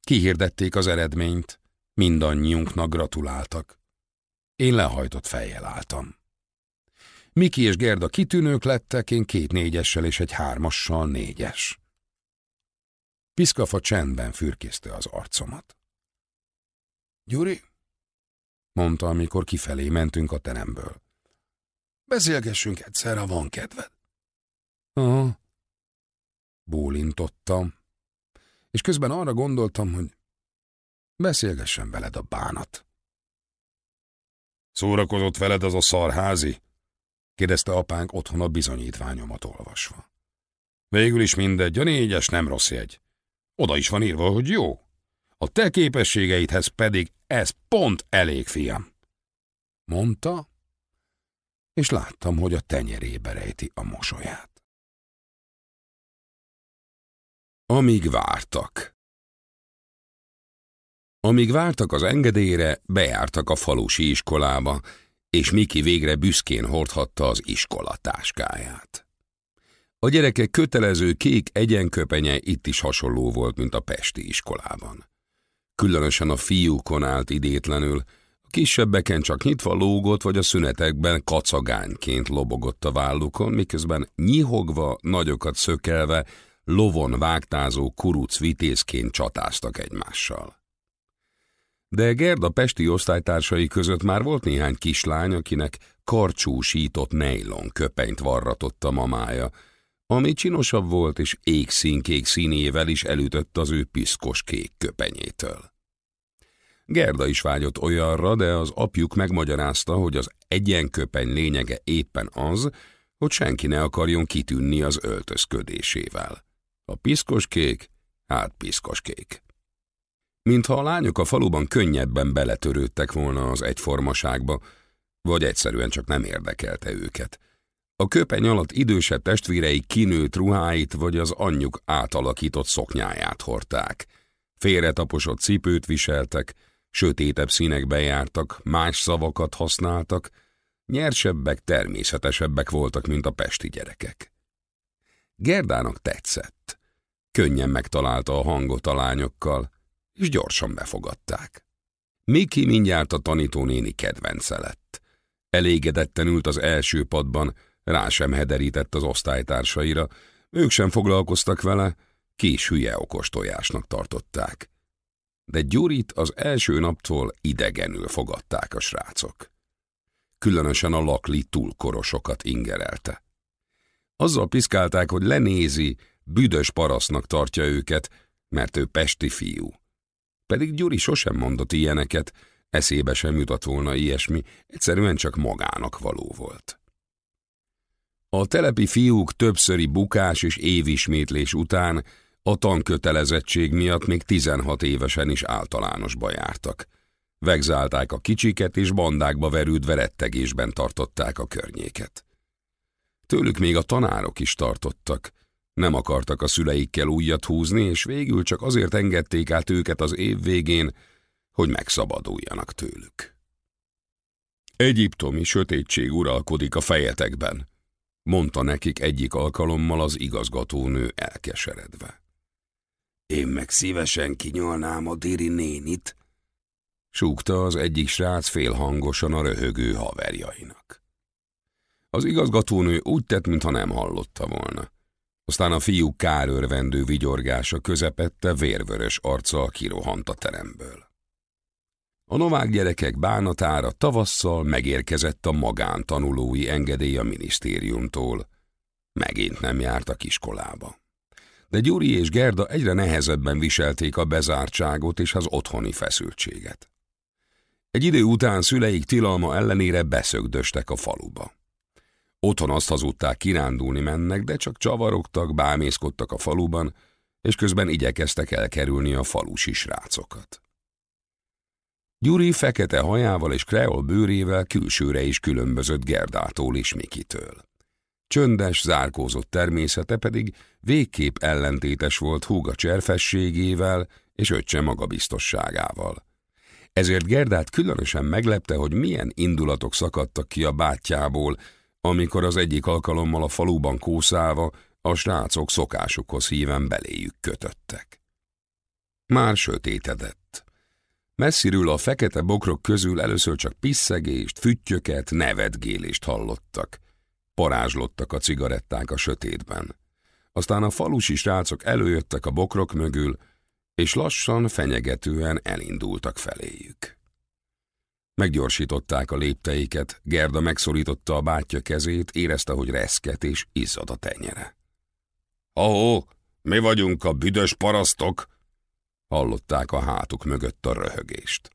Kihirdették az eredményt, mindannyiunknak gratuláltak. Én lehajtott fejjel álltam. Miki és Gerda kitűnők lettek, én két négyessel és egy hármassal négyes. Piszkafa csendben fürkészte az arcomat. Gyuri, mondta, amikor kifelé mentünk a teremből. Beszélgessünk egyszer, ha van kedved. Aha. Bólintottam, és közben arra gondoltam, hogy beszélgessen veled a bánat. Szórakozott veled az a szarházi? kérdezte apánk otthon a bizonyítványomat olvasva. Végül is mindegy, a négyes nem rossz jegy. Oda is van írva, hogy jó. A te képességeidhez pedig ez pont elég, fiam. Mondta, és láttam, hogy a tenyerébe rejti a mosolyát. Amíg vártak. Amíg vártak az engedélyre, bejártak a falusi iskolába, és Miki végre büszkén hordhatta az iskolatáskáját. A gyerekek kötelező kék egyenköpenye itt is hasonló volt, mint a pesti iskolában. Különösen a fiúkon állt idétlenül, a kisebbeken csak nyitva lógott, vagy a szünetekben kacagányként lobogott a vállukon, miközben nyihogva, nagyokat szökelve, lovon vágtázó kuruc vitézként csatáztak egymással. De Gerda pesti osztálytársai között már volt néhány kislány, akinek karcsúsított nejlon köpenyt varratott a mamája, ami csinosabb volt és égszínkék színével is elütött az ő piszkos kék köpenyétől. Gerda is vágyott olyanra, de az apjuk megmagyarázta, hogy az egyenköpeny lényege éppen az, hogy senki ne akarjon kitűnni az öltözködésével. A piszkos kék, hát piszkos kék. Mintha a lányok a faluban könnyebben beletörődtek volna az egyformaságba, vagy egyszerűen csak nem érdekelte őket. A köpeny alatt idősebb testvérei kinőtt ruháit vagy az anyjuk átalakított szoknyáját hordták. Félretaposott cipőt viseltek, sötétebb színekbe jártak, más szavakat használtak, nyersebbek, természetesebbek voltak, mint a pesti gyerekek. Gerdának tetszett. Könnyen megtalálta a hangot a lányokkal, és gyorsan befogadták. Miki mindjárt a tanítónéni kedvence lett. Elégedetten ült az első padban, rá sem hederített az osztálytársaira, ők sem foglalkoztak vele, kis hülye okos tojásnak tartották. De Gyurit az első naptól idegenül fogadták a srácok. Különösen a lakli túlkorosokat ingerelte. Azzal piszkálták, hogy lenézi, büdös parasznak tartja őket, mert ő pesti fiú. Pedig Gyuri sosem mondott ilyeneket, eszébe sem jutott volna ilyesmi, egyszerűen csak magának való volt. A telepi fiúk többszöri bukás és évismétlés után a tankötelezettség miatt még 16 évesen is általánosba jártak. Vegzálták a kicsiket, és bandákba verődve rettegésben tartották a környéket. Tőlük még a tanárok is tartottak. Nem akartak a szüleikkel újat húzni, és végül csak azért engedték át őket az év végén, hogy megszabaduljanak tőlük. Egyiptomi sötétség uralkodik a fejetekben, mondta nekik egyik alkalommal az igazgatónő elkeseredve. Én meg szívesen kinyolnám a Diri nénit, súgta az egyik srác félhangosan a röhögő haverjainak. Az igazgatónő úgy tett, mintha nem hallotta volna. Aztán a fiú kárörvendő vigyorgása közepette vérvörös arccal kirohant a teremből. A novák gyerekek bánatára tavasszal megérkezett a magántanulói engedély a minisztériumtól. Megint nem jártak iskolába. De Gyuri és Gerda egyre nehezebben viselték a bezártságot és az otthoni feszültséget. Egy idő után szüleik tilalma ellenére beszögdöstek a faluba. Otthon azt hazudták, kirándulni mennek, de csak csavarogtak, bámészkodtak a faluban, és közben igyekeztek elkerülni a falusi srácokat. Gyuri fekete hajával és kreol bőrével külsőre is különbözött Gerdától és Mikitől. Csöndes, zárkózott természete pedig végképp ellentétes volt húga cserfességével és öccse magabiztosságával. Ezért Gerdát különösen meglepte, hogy milyen indulatok szakadtak ki a bátyjából, amikor az egyik alkalommal a faluban kószálva a srácok szokásukhoz híven beléjük kötöttek. Már sötétedett. Messziről a fekete bokrok közül először csak pisszegést, füttyöket, nevetgélést hallottak. Parázslottak a cigaretták a sötétben. Aztán a falusi srácok előjöttek a bokrok mögül, és lassan, fenyegetően elindultak feléjük. Meggyorsították a lépteiket, Gerda megszorította a bátyja kezét, érezte, hogy reszket és izzad a tenyere. Ahó, mi vagyunk a büdös parasztok? Hallották a hátuk mögött a röhögést.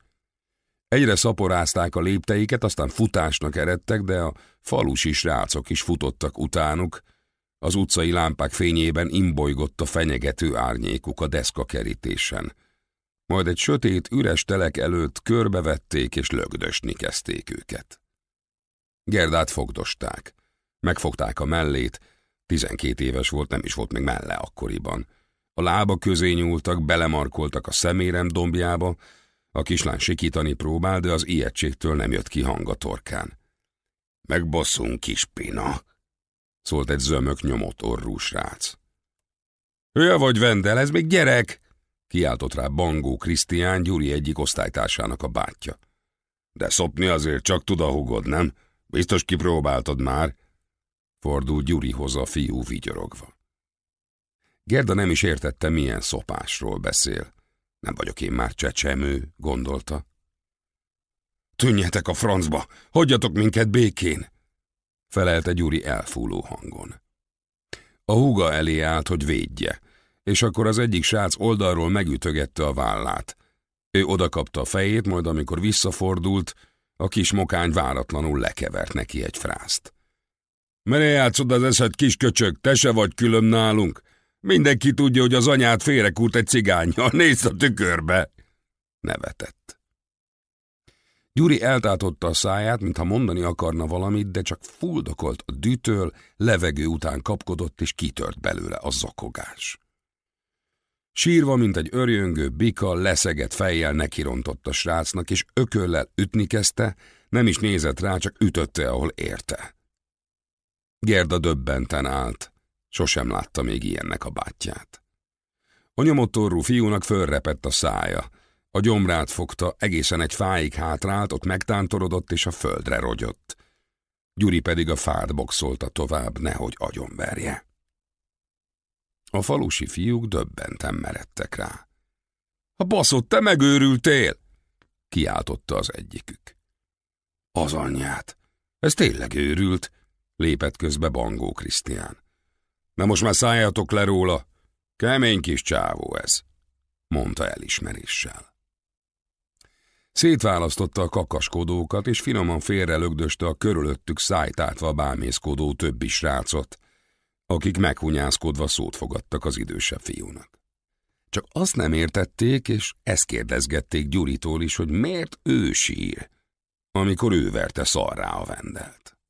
Egyre szaporázták a lépteiket, aztán futásnak eredtek, de a falusi srácok is futottak utánuk, az utcai lámpák fényében imbolygott a fenyegető árnyékuk a deszkakerítésen. Majd egy sötét, üres telek előtt körbevették és lögdösni kezdték őket. Gerdát fogdosták. Megfogták a mellét, tizenkét éves volt, nem is volt még melle akkoriban. A lába közé nyúltak, belemarkoltak a szemérem dombjába, A kislány sikítani próbál, de az ijegységtől nem jött ki hang a torkán. Megbosszunk, kis pina, szólt egy zömök nyomott orrú srác. Hülye vagy, Vendel, ez még gyerek! kiáltott rá Bangó Krisztián, Gyuri egyik osztálytársának a bátyja. De szopni azért csak tud a hugod, nem? Biztos kipróbáltad már? Fordult Gyurihoz a fiú vigyorogva. Gerda nem is értette, milyen szopásról beszél. Nem vagyok én már csecsemő, gondolta. Tűnjetek a francba, hagyjatok minket békén! felelte Gyuri elfúló hangon. A húga elé állt, hogy védje, és akkor az egyik srác oldalról megütögette a vállát. Ő odakapta a fejét, majd amikor visszafordult, a kis mokány váratlanul lekevert neki egy frászt. Mere játszod az eszed, kis köcsög, te se vagy külön nálunk. Mindenki tudja, hogy az anyát félrekúrt egy cigányjal, nézd a tükörbe! Nevetett. Gyuri eltátotta a száját, mintha mondani akarna valamit, de csak fuldokolt a dűtől, levegő után kapkodott, és kitört belőle a zokogás. Sírva, mint egy örjöngő bika, leszegett fejjel nekirontott a srácnak, és ököllel ütni kezdte, nem is nézett rá, csak ütötte, ahol érte. Gerda döbbenten állt, sosem látta még ilyennek a bátyját. A nyomottorú fiúnak fölrepett a szája, a gyomrát fogta, egészen egy fáig hátrált, ott megtántorodott és a földre rogyott. Gyuri pedig a fát boxolta tovább, nehogy agyonverje. A falusi fiúk döbbenten meredtek rá. A baszott, te megőrültél! kiáltotta az egyikük. Az anyját! Ez tényleg őrült, lépett közbe Bangó Krisztián. Na most már szálljatok le róla, kemény kis csávó ez, mondta elismeréssel. Szétválasztotta a kakaskodókat, és finoman félre lögdöste a körülöttük szájtátva bámészkodó többi srácot, akik meghunyászkodva szót fogadtak az idősebb fiúnak. Csak azt nem értették, és ezt kérdezgették Gyuritól is, hogy miért ő sír, amikor ő verte szarrá a vendelt.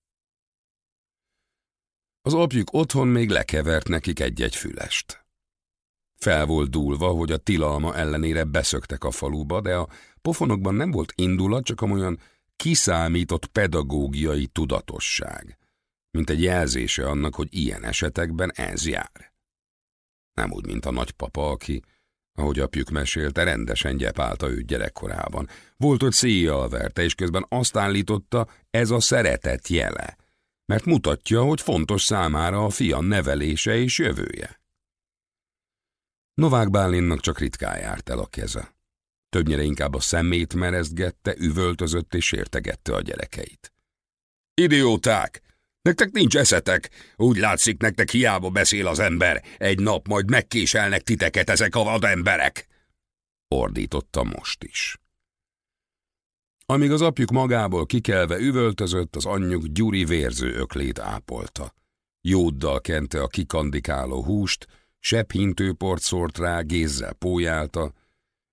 Az apjuk otthon még lekevert nekik egy-egy fülest. Fel volt dúlva, hogy a tilalma ellenére beszöktek a faluba, de a pofonokban nem volt indulat, csak amolyan kiszámított pedagógiai tudatosság, mint egy jelzése annak, hogy ilyen esetekben ez jár. Nem úgy, mint a nagypapa, aki, ahogy apjuk mesélte, rendesen gyepálta őt gyerekkorában. Volt, hogy széjjal verte, és közben azt állította, ez a szeretet jele, mert mutatja, hogy fontos számára a fia nevelése és jövője. Novák Bálinnak csak ritkán járt el a keze. Többnyire inkább a szemét merezgette, üvöltözött és sértegette a gyerekeit. Idióták! Nektek nincs eszetek! Úgy látszik, nektek hiába beszél az ember. Egy nap majd megkéselnek titeket ezek a vademberek! Ordította most is. Amíg az apjuk magából kikelve üvöltözött, az anyjuk Gyuri vérző öklét ápolta. Jóddal kente a kikandikáló húst, sebb hintőport szórt rá, gézzel pójálta,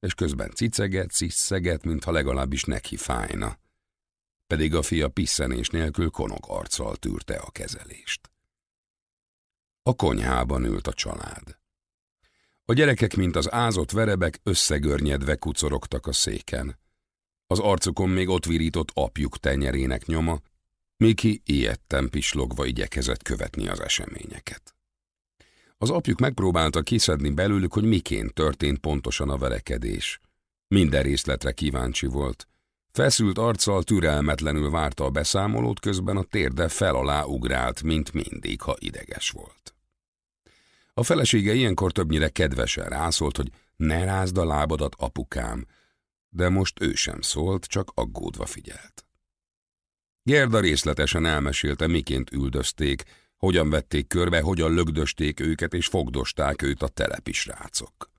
és közben ciceget, ciszeget, mintha legalábbis neki fájna. Pedig a fia pisszenés nélkül konok arccal tűrte a kezelést. A konyhában ült a család. A gyerekek, mint az ázott verebek, összegörnyedve kucorogtak a széken. Az arcukon még ott virított apjuk tenyerének nyoma, Miki ilyetten pislogva igyekezett követni az eseményeket. Az apjuk megpróbálta kiszedni belőlük, hogy miként történt pontosan a verekedés. Minden részletre kíváncsi volt. Feszült arccal türelmetlenül várta a beszámolót, közben a térde fel alá ugrált, mint mindig, ha ideges volt. A felesége ilyenkor többnyire kedvesen rászólt, hogy ne rázd a lábadat, apukám, de most ő sem szólt, csak aggódva figyelt. Gerda részletesen elmesélte, miként üldözték, hogyan vették körbe, hogyan lögdösték őket és fogdosták őt a telepi srácok.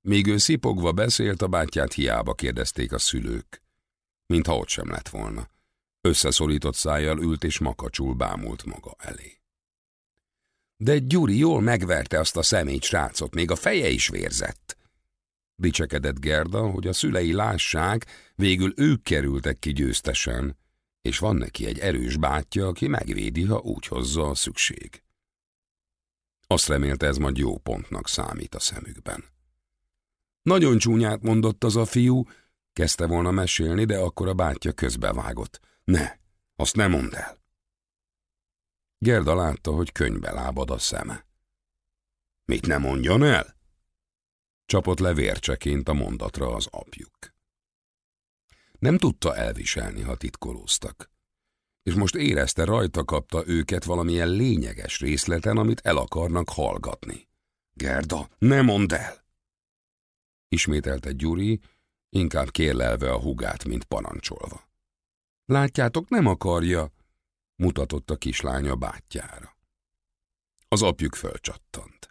Míg ő szipogva beszélt, a bátyját hiába kérdezték a szülők. Mintha ott sem lett volna. Összeszorított szájjal ült és makacsul bámult maga elé. De Gyuri jól megverte azt a személy srácot, még a feje is vérzett. Dicsekedett Gerda, hogy a szülei lássák, végül ők kerültek ki győztesen, és van neki egy erős bátyja, aki megvédi, ha úgy hozza a szükség. Azt remélte, ez majd jó pontnak számít a szemükben. Nagyon csúnyát mondott az a fiú, kezdte volna mesélni, de akkor a bátyja közbevágott. Ne, azt nem mondd el. Gerda látta, hogy könyvbe lábad a szeme. Mit nem mondjon el? Csapott le vércseként a mondatra az apjuk. Nem tudta elviselni, ha titkolóztak. És most érezte, rajta kapta őket valamilyen lényeges részleten, amit el akarnak hallgatni. Gerda, ne mondd el! Ismételte Gyuri, inkább kérlelve a hugát, mint parancsolva. Látjátok, nem akarja, mutatott a kislánya bátyjára. Az apjuk fölcsattant.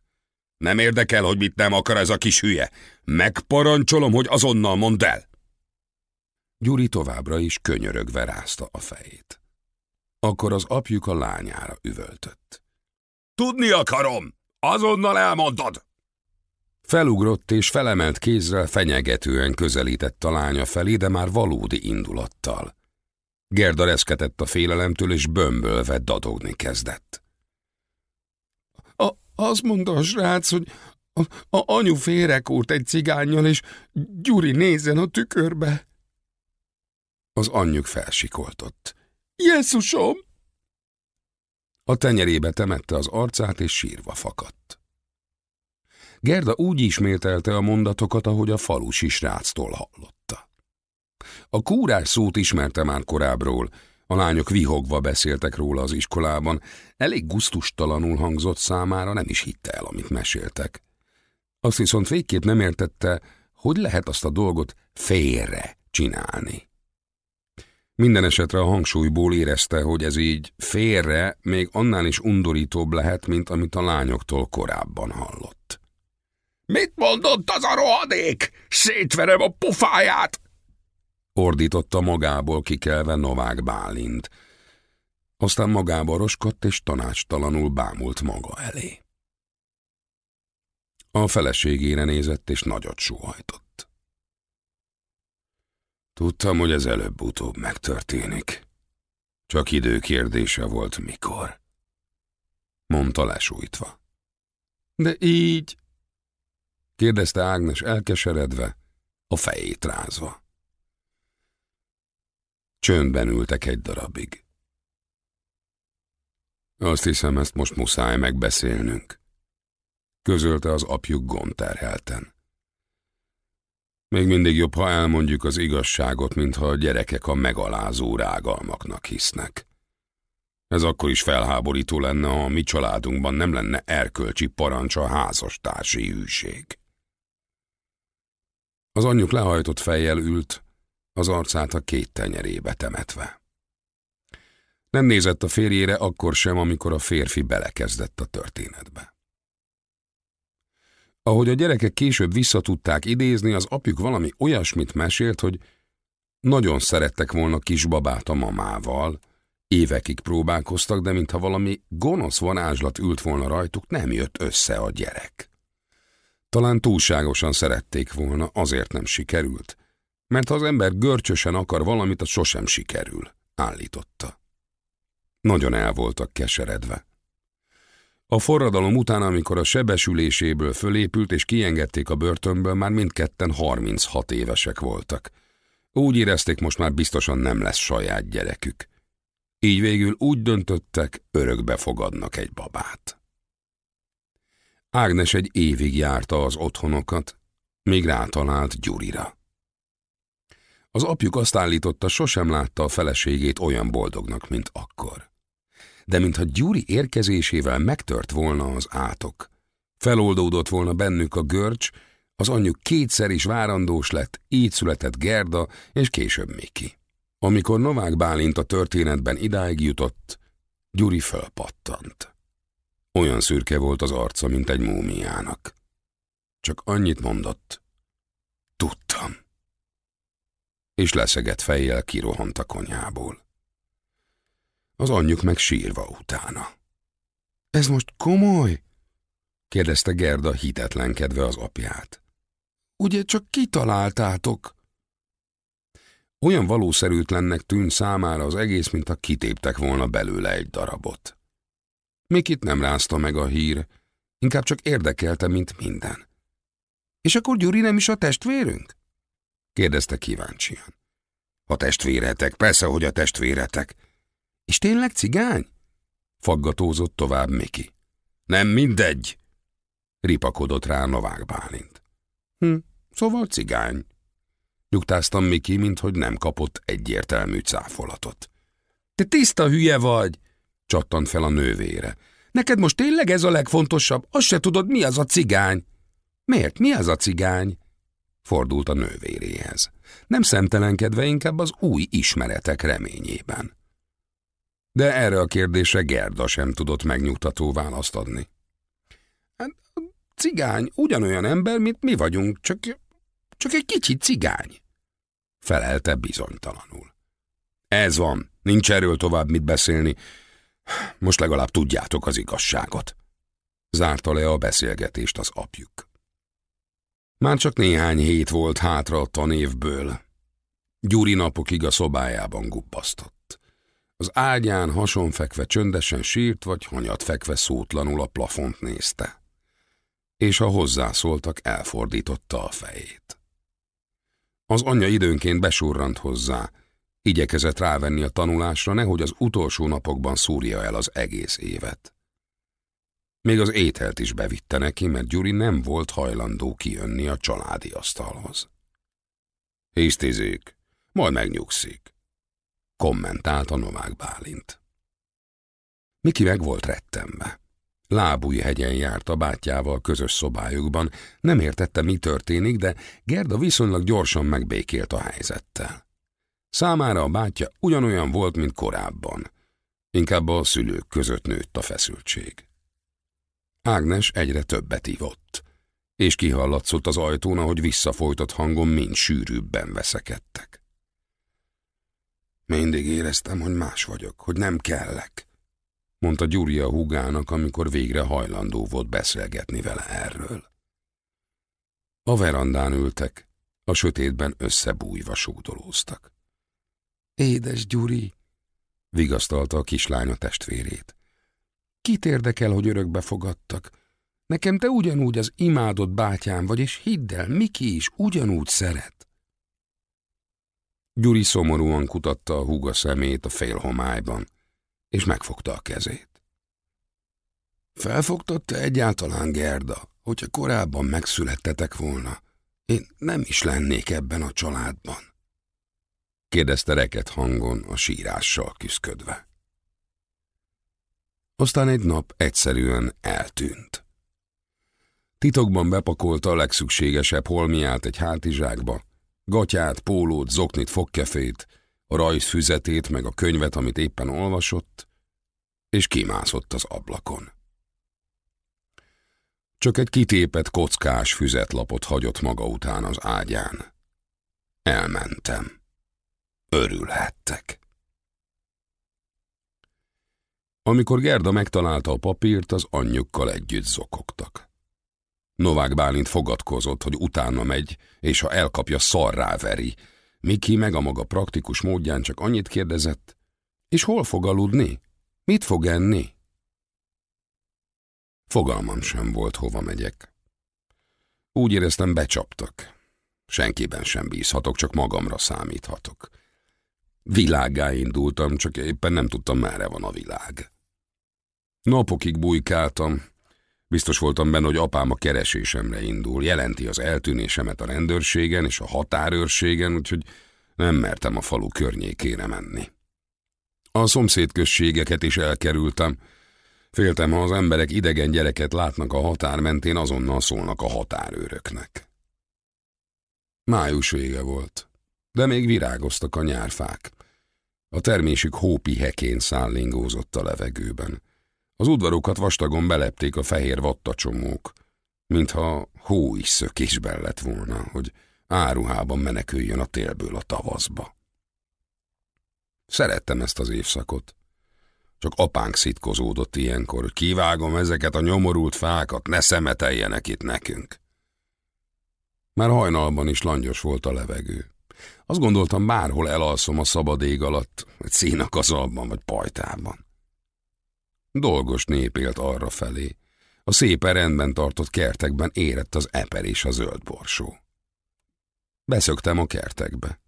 Nem érdekel, hogy mit nem akar ez a kis hülye. Megparancsolom, hogy azonnal mondd el. Gyuri továbbra is könyörögve rázta a fejét. Akkor az apjuk a lányára üvöltött. Tudni akarom! Azonnal elmondod! Felugrott és felemelt kézrel fenyegetően közelített a lánya felé, de már valódi indulattal. Gerda reszketett a félelemtől, és bömbölve dadogni kezdett. Azt mondta a srác, hogy a, a anyu félrekúrt egy cigányjal, és Gyuri nézzen a tükörbe. Az anyjuk felsikoltott. Jézusom! A tenyerébe temette az arcát, és sírva fakadt. Gerda úgy ismételte a mondatokat, ahogy a falusi sráctól hallotta. A kúrás szót ismerte már korábbról, a lányok vihogva beszéltek róla az iskolában, elég guztustalanul hangzott számára, nem is hitte el, amit meséltek. Azt viszont végképp nem értette, hogy lehet azt a dolgot félre csinálni. Minden esetre a hangsúlyból érezte, hogy ez így félre még annál is undorítóbb lehet, mint amit a lányoktól korábban hallott. Mit mondott az a rohadék? Szétverem a pofáját! Ordította magából kikelve Novák Bálint. Aztán magába roskott és tanácstalanul bámult maga elé. A feleségére nézett és nagyot sóhajtott. Tudtam, hogy ez előbb-utóbb megtörténik. Csak idő kérdése volt mikor. Mondta lesújtva. De így, kérdezte Ágnes elkeseredve, a fejét rázva. Csöndben ültek egy darabig. Azt hiszem, ezt most muszáj megbeszélnünk, közölte az apjuk gondterhelten. Még mindig jobb, ha elmondjuk az igazságot, mintha a gyerekek a megalázó rágalmaknak hisznek. Ez akkor is felháborító lenne, ha a mi családunkban nem lenne erkölcsi parancs a házastársi hűség. Az anyjuk lehajtott fejjel ült, az arcát a két tenyerébe temetve. Nem nézett a férjére akkor sem, amikor a férfi belekezdett a történetbe. Ahogy a gyerekek később visszatudták idézni, az apjuk valami olyasmit mesélt, hogy nagyon szerettek volna kisbabát a mamával, évekig próbálkoztak, de mintha valami gonosz varázslat ült volna rajtuk, nem jött össze a gyerek. Talán túlságosan szerették volna, azért nem sikerült, mert ha az ember görcsösen akar valamit, az sosem sikerül, állította. Nagyon el voltak keseredve. A forradalom után, amikor a sebesüléséből fölépült és kiengedték a börtönből, már mindketten 36 évesek voltak. Úgy érezték, most már biztosan nem lesz saját gyerekük. Így végül úgy döntöttek, örökbe fogadnak egy babát. Ágnes egy évig járta az otthonokat, míg rátalált Gyurira. Az apjuk azt állította, sosem látta a feleségét olyan boldognak, mint akkor de mintha Gyuri érkezésével megtört volna az átok. Feloldódott volna bennük a görcs, az anyjuk kétszer is várandós lett, így született Gerda, és később Miki. Amikor Novák Bálint a történetben idáig jutott, Gyuri fölpattant. Olyan szürke volt az arca, mint egy múmiának. Csak annyit mondott. Tudtam. És leszegett fejjel kirohant a konyhából az anyjuk meg sírva utána. Ez most komoly? kérdezte Gerda hitetlenkedve az apját. Ugye csak kitaláltátok? Olyan valószerűtlennek tűnt számára az egész, mintha kitéptek volna belőle egy darabot. Mikit nem rázta meg a hír, inkább csak érdekelte, mint minden. És akkor Gyuri nem is a testvérünk? Kérdezte kíváncsian. A testvéretek, persze, hogy a testvéretek. És tényleg cigány? Faggatózott tovább Miki. Nem mindegy, ripakodott rá Novák Bálint. Hm, szóval cigány. Nyugtáztam Miki, minthogy nem kapott egyértelmű cáfolatot. Te tiszta hülye vagy, csattant fel a nővére. Neked most tényleg ez a legfontosabb? Azt se tudod, mi az a cigány? Miért? Mi az a cigány? Fordult a nővéréhez. Nem szemtelenkedve, inkább az új ismeretek reményében. De erre a kérdésre Gerda sem tudott megnyugtató választ adni. Hát, cigány ugyanolyan ember, mint mi vagyunk, csak, csak egy kicsit cigány. Felelte bizonytalanul. Ez van, nincs erről tovább mit beszélni. Most legalább tudjátok az igazságot. Zárta le a beszélgetést az apjuk. Már csak néhány hét volt hátra a tanévből. Gyuri napokig a szobájában gubbasztott. Az ágyán hasonfekve csöndesen sírt, vagy hanyat fekve szótlanul a plafont nézte. És ha hozzászóltak, elfordította a fejét. Az anyja időnként besurrant hozzá, igyekezett rávenni a tanulásra, nehogy az utolsó napokban szúrja el az egész évet. Még az ételt is bevitte neki, mert Gyuri nem volt hajlandó kijönni a családi asztalhoz. Hisztizik, majd megnyugszik, kommentálta Novák Bálint. Miki meg volt rettenve. hegyen járt a bátyjával közös szobájukban, nem értette, mi történik, de Gerda viszonylag gyorsan megbékélt a helyzettel. Számára a bátyja ugyanolyan volt, mint korábban. Inkább a szülők között nőtt a feszültség. Ágnes egyre többet ivott, és kihallatszott az ajtón, ahogy visszafolytott hangon mind sűrűbben veszekedtek. Mindig éreztem, hogy más vagyok, hogy nem kellek, mondta Gyuri a húgának, amikor végre hajlandó volt beszélgetni vele erről. A verandán ültek, a sötétben összebújva súdolóztak. Édes Gyuri, vigasztalta a kislánya testvérét. Kit érdekel, hogy örökbe fogadtak? Nekem te ugyanúgy az imádott bátyám vagy, és hidd el, Miki is ugyanúgy szeret. Gyuri szomorúan kutatta a húga szemét a félhomályban, és megfogta a kezét. Felfogtatta egyáltalán Gerda, hogyha korábban megszülettetek volna, én nem is lennék ebben a családban? kérdezte reket hangon a sírással küszködve. Aztán egy nap egyszerűen eltűnt. Titokban bepakolta a legszükségesebb holmiát egy hátizsákba, gatyát, pólót, zoknit, fogkefét, a rajzfüzetét meg a könyvet, amit éppen olvasott, és kimászott az ablakon. Csak egy kitépet kockás füzetlapot hagyott maga után az ágyán. Elmentem. Örülhettek. Amikor Gerda megtalálta a papírt, az anyjukkal együtt zokogtak. Novák Bálint fogadkozott, hogy utána megy, és ha elkapja, szarrá veri. Miki meg a maga praktikus módján csak annyit kérdezett, és hol fog aludni? Mit fog enni? Fogalmam sem volt, hova megyek. Úgy éreztem, becsaptak. Senkiben sem bízhatok, csak magamra számíthatok. Világá indultam, csak éppen nem tudtam, merre van a világ. Napokig bujkáltam. Biztos voltam benne, hogy apám a keresésemre indul. Jelenti az eltűnésemet a rendőrségen és a határőrségen, úgyhogy nem mertem a falu környékére menni. A szomszédközségeket is elkerültem. Féltem, ha az emberek idegen gyereket látnak a határ mentén, azonnal szólnak a határőröknek. Május vége volt, de még virágoztak a nyárfák. A termésük hópi hekén szállingózott a levegőben. Az udvarokat vastagon belepték a fehér vattacsomók, mintha hó is szökésben lett volna, hogy áruhában meneküljön a télből a tavaszba. Szerettem ezt az évszakot. Csak apánk szitkozódott ilyenkor, kivágom ezeket a nyomorult fákat, ne szemeteljenek itt nekünk. Már hajnalban is langyos volt a levegő. Azt gondoltam, bárhol elalszom a szabad ég alatt, egy színakazalban vagy pajtában. Dolgos nép élt arra felé. A szépen rendben tartott kertekben érett az eper és a zöld borsó. Beszöktem a kertekbe.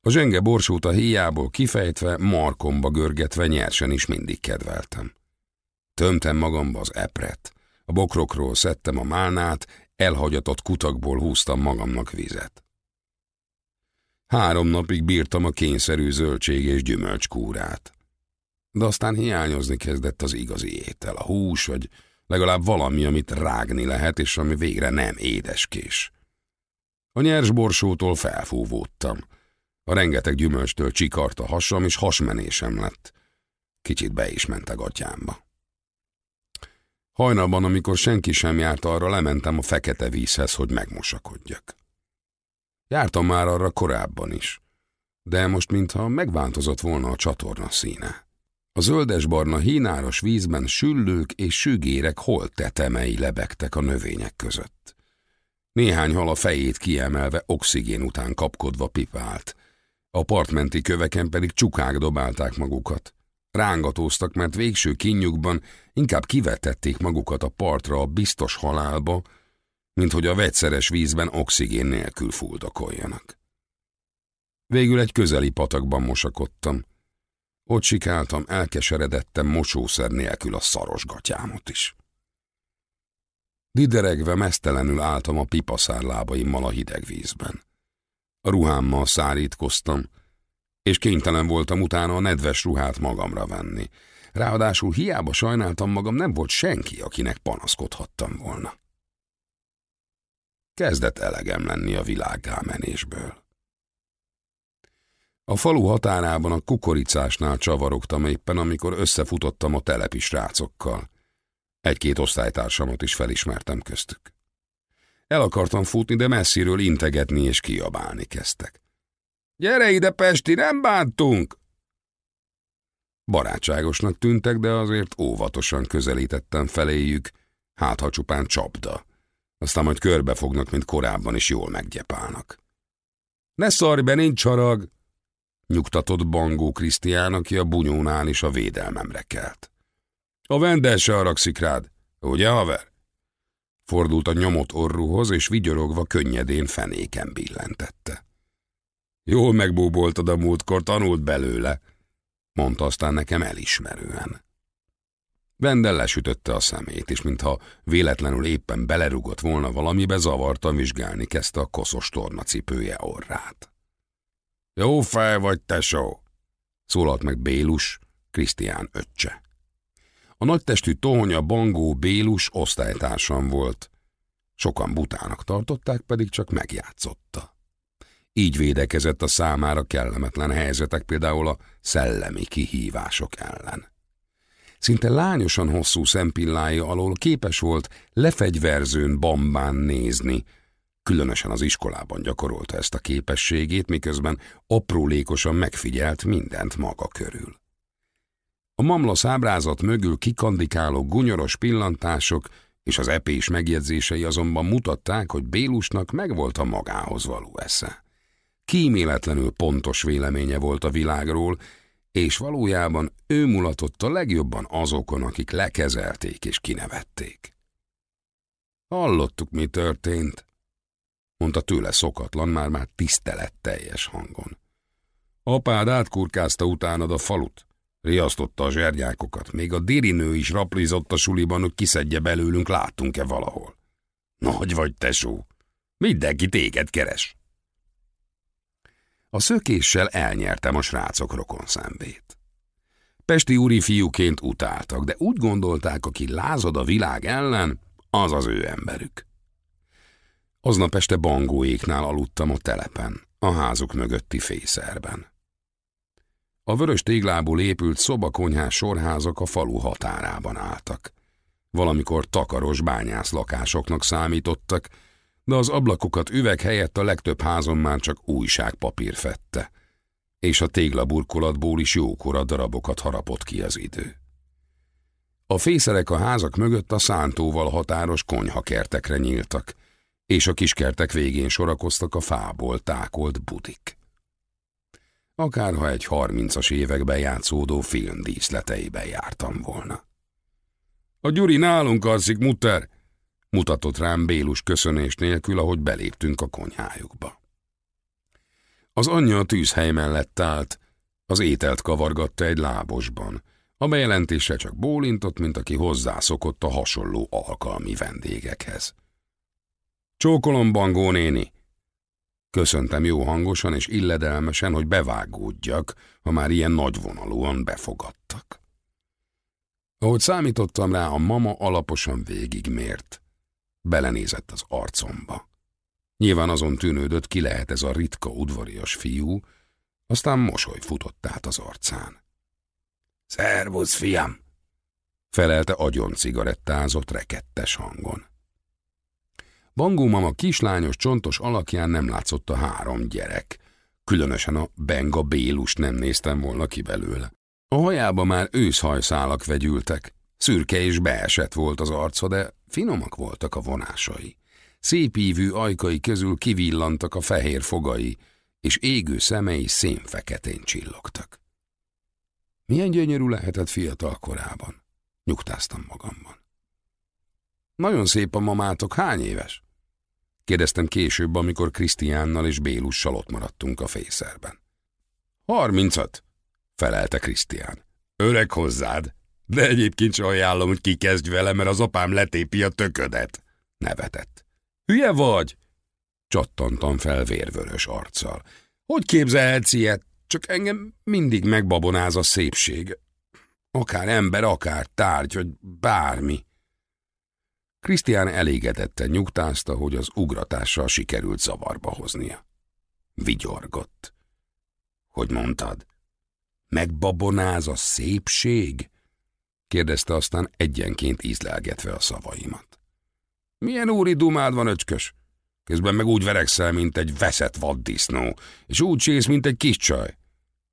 A zsenge borsót a híjából kifejtve, markomba görgetve nyersen is mindig kedveltem. Tömtem magamba az epret, a bokrokról szedtem a málnát, elhagyatott kutakból húztam magamnak vizet. Három napig bírtam a kényszerű zöldség és gyümölcskúrát. De aztán hiányozni kezdett az igazi étel, a hús, vagy legalább valami, amit rágni lehet, és ami végre nem édeskés. A nyers borsótól felfúvódtam. A rengeteg gyümölcstől csikart a hasam, és hasmenésem lett. Kicsit be is ment a gatyámba. Hajnalban, amikor senki sem járt arra, lementem a fekete vízhez, hogy megmosakodjak. Jártam már arra korábban is, de most mintha megváltozott volna a csatorna színe. A zöldes-barna hínáros vízben süllők és sügérek holt tetemei lebegtek a növények között. Néhány hal a fejét kiemelve oxigén után kapkodva pipált. A partmenti köveken pedig csukák dobálták magukat. Rángatóztak, mert végső kinyugban inkább kivetették magukat a partra a biztos halálba, mint hogy a vegyszeres vízben oxigén nélkül fuldokoljanak. Végül egy közeli patakban mosakodtam. Ott sikáltam, elkeseredettem mosószer nélkül a szaros gatyámot is. Dideregve mesztelenül álltam a pipaszár lábaimmal a hideg vízben. A ruhámmal szárítkoztam, és kénytelen voltam utána a nedves ruhát magamra venni. Ráadásul hiába sajnáltam magam, nem volt senki, akinek panaszkodhattam volna. Kezdett elegem lenni a világgá menésből. A falu határában a kukoricásnál csavarogtam éppen, amikor összefutottam a telepi srácokkal. Egy-két osztálytársamat is felismertem köztük. El akartam futni, de messziről integetni és kiabálni kezdtek. Gyere ide, Pesti, nem bántunk! Barátságosnak tűntek, de azért óvatosan közelítettem feléjük, hát ha csupán csapda. Aztán majd körbefognak, mint korábban is jól meggyepálnak. Ne szarj be, nincs harag! Nyugtatott Bangó Krisztián, aki a bunyónál is a védelmemre kelt. A vendel se haragszik rád, ugye, haver? Fordult a nyomott orruhoz, és vigyorogva könnyedén fenéken billentette. Jól megbúboltad a múltkor, tanult belőle, mondta aztán nekem elismerően. Vendel lesütötte a szemét, és mintha véletlenül éppen belerugott volna valamibe, zavartan vizsgálni kezdte a koszos tornacipője orrát. Jó fej vagy, tesó! szólalt meg Bélus, Krisztián öccse. A nagytestű tohonya Bangó Bélus osztálytársam volt. Sokan butának tartották, pedig csak megjátszotta. Így védekezett a számára kellemetlen helyzetek, például a szellemi kihívások ellen. Szinte lányosan hosszú szempillája alól képes volt lefegyverzőn bambán nézni, különösen az iskolában gyakorolta ezt a képességét, miközben aprólékosan megfigyelt mindent maga körül. A mamlasz ábrázat mögül kikandikáló gunyoros pillantások és az epés megjegyzései azonban mutatták, hogy Bélusnak megvolt a magához való esze. Kíméletlenül pontos véleménye volt a világról, és valójában ő mulatott a legjobban azokon, akik lekezelték és kinevették. Hallottuk, mi történt, mondta tőle szokatlan, már-már tiszteletteljes hangon. Apád átkurkázta utánad a falut, riasztotta a zsergyákokat, még a dirinő is raplizott a suliban, hogy kiszedje belőlünk, láttunk-e valahol. Nagy vagy, tesó, mindenki téged keres. A szökéssel elnyertem a srácok rokon szembét. Pesti úri fiúként utáltak, de úgy gondolták, aki lázad a világ ellen, az az ő emberük. Aznap este bangóéknál aludtam a telepen, a házuk mögötti fészerben. A vörös téglából épült szobakonyhás sorházak a falu határában álltak. Valamikor takaros bányász lakásoknak számítottak, de az ablakokat üveg helyett a legtöbb házon már csak újságpapír fette, és a téglaburkolatból is jókora darabokat harapott ki az idő. A fészerek a házak mögött a szántóval határos konyhakertekre nyíltak, és a kiskertek végén sorakoztak a fából tákolt budik. Akárha egy harmincas években játszódó film díszleteiben jártam volna. A Gyuri nálunk alszik, mutter! Mutatott rám Bélus köszönés nélkül, ahogy beléptünk a konyhájukba. Az anyja a tűzhely mellett állt, az ételt kavargatta egy lábosban. A bejelentése csak bólintott, mint aki hozzászokott a hasonló alkalmi vendégekhez. Csókolom, Bangó néni! Köszöntem jó hangosan és illedelmesen, hogy bevágódjak, ha már ilyen nagyvonalúan befogadtak. Ahogy számítottam rá, a mama alaposan végigmért. Belenézett az arcomba. Nyilván azon tűnődött, ki lehet ez a ritka udvarias fiú, aztán mosoly futott át az arcán. Szervusz, fiam! felelte agyon cigarettázott rekettes hangon. Bangó mama kislányos, csontos alakján nem látszott a három gyerek. Különösen a Benga Bélus nem néztem volna ki belőle. A hajába már őszhajszálak vegyültek. Szürke és beesett volt az arca, de finomak voltak a vonásai. Szépívű ajkai közül kivillantak a fehér fogai, és égő szemei szénfeketén csillogtak. Milyen gyönyörű lehetett fiatal korában, nyugtáztam magamban. Nagyon szép a mamátok, hány éves? Kérdeztem később, amikor Krisztiánnal és Bélussal ott maradtunk a fészerben. Harmincat, felelte Krisztián. Öreg hozzád, de egyébként sem ajánlom, hogy kikezdj vele, mert az apám letépi a töködet, nevetett. Hülye vagy? Csattantam fel vérvörös arccal. Hogy képzelhetsz ilyet? Csak engem mindig megbabonáz a szépség. Akár ember, akár tárgy, vagy bármi. Krisztián elégedetten nyugtázta, hogy az ugratással sikerült zavarba hoznia. Vigyorgott. Hogy mondtad? Megbabonáz a szépség? kérdezte aztán egyenként ízlelgetve a szavaimat. Milyen úri dumád van, öcskös? Közben meg úgy verekszel, mint egy veszett vaddisznó, és úgy sész, mint egy kis csaj.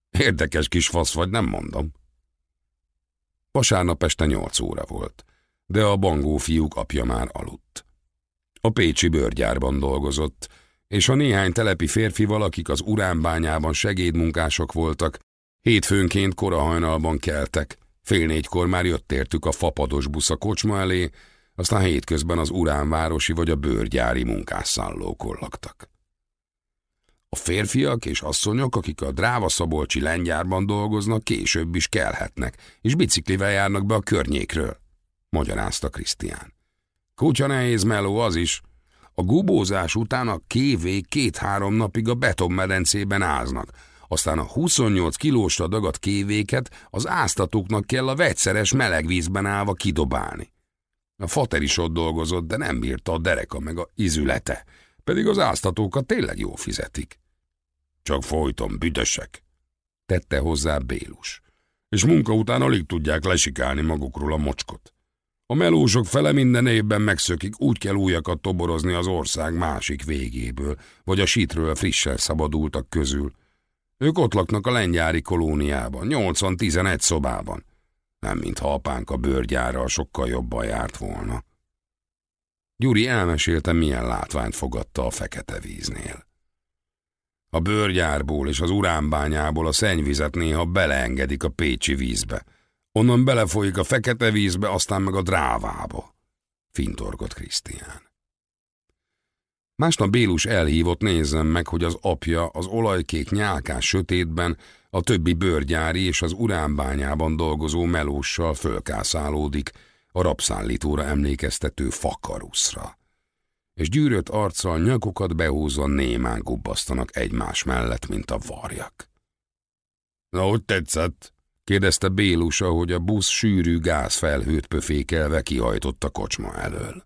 Érdekes kis fasz vagy, nem mondom. Vasárnap este nyolc óra volt, de a bangó fiúk apja már aludt. A pécsi bőrgyárban dolgozott, és a néhány telepi férfival, akik az uránbányában segédmunkások voltak, hétfőnként korahajnalban keltek, fél négykor már jött értük a fapados busz a kocsma elé, aztán hétközben az uránvárosi vagy a bőrgyári munkásszállókon laktak. A férfiak és asszonyok, akik a Dráva-Szabolcsi lengyárban dolgoznak, később is kelhetnek, és biciklivel járnak be a környékről, magyarázta Krisztián. Kutya nehéz meló az is. A gubózás után a kévé két-három napig a betonmedencében áznak, aztán a 28 kilósra dagadt kévéket az áztatóknak kell a vegyszeres melegvízben állva kidobálni. A fater is ott dolgozott, de nem bírta a dereka meg a izülete, pedig az áztatókat tényleg jó fizetik. Csak folyton büdösek, tette hozzá Bélus, és munka után alig tudják lesikálni magukról a mocskot. A melósok fele minden évben megszökik, úgy kell újakat toborozni az ország másik végéből, vagy a sítről frissen szabadultak közül. Ők ott laknak a lengyári kolóniában, 80-11 szobában. Nem mintha apánk a bőrgyára sokkal jobban járt volna. Gyuri elmesélte, milyen látványt fogadta a fekete víznél. A bőrgyárból és az uránbányából a szennyvizet néha beleengedik a pécsi vízbe. Onnan belefolyik a fekete vízbe, aztán meg a drávába. Fintorgott Krisztián. Másnap Bélus elhívott nézzem meg, hogy az apja az olajkék nyálkás sötétben a többi bőrgyári és az uránbányában dolgozó melóssal fölkászálódik a rabszállítóra emlékeztető fakaruszra. És gyűrött arccal nyakukat behúzva némán gubbasztanak egymás mellett, mint a varjak. Na, hogy tetszett? Kérdezte Bélus, ahogy a busz sűrű gázfelhőt pöfékelve kihajtott a kocsma elől.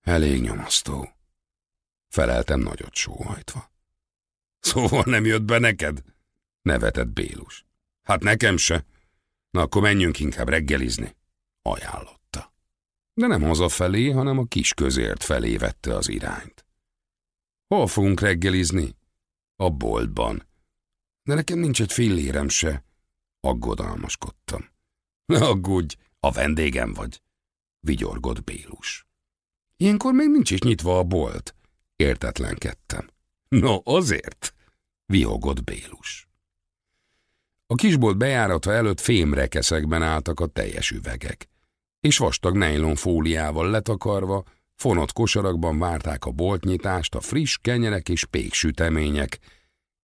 Elég nyomasztó. Feleltem nagyot sóhajtva. Szóval nem jött be neked? Nevetett Bélus. Hát nekem se. Na akkor menjünk inkább reggelizni. Ajánlotta. De nem hazafelé, hanem a kis közért felé vette az irányt. Hol fogunk reggelizni? A boltban. De nekem nincs egy fillérem se. Aggodalmaskodtam. Ne aggódj, a vendégem vagy. Vigyorgott Bélus. Ilyenkor még nincs is nyitva a bolt. Értetlenkedtem. No, azért, vihogott Bélus. A kisbolt bejárata előtt fémrekeszekben álltak a teljes üvegek. és vastag nejlon fóliával letakarva, fonott kosarakban várták a boltnyitást a friss kenyerek és péksütemények,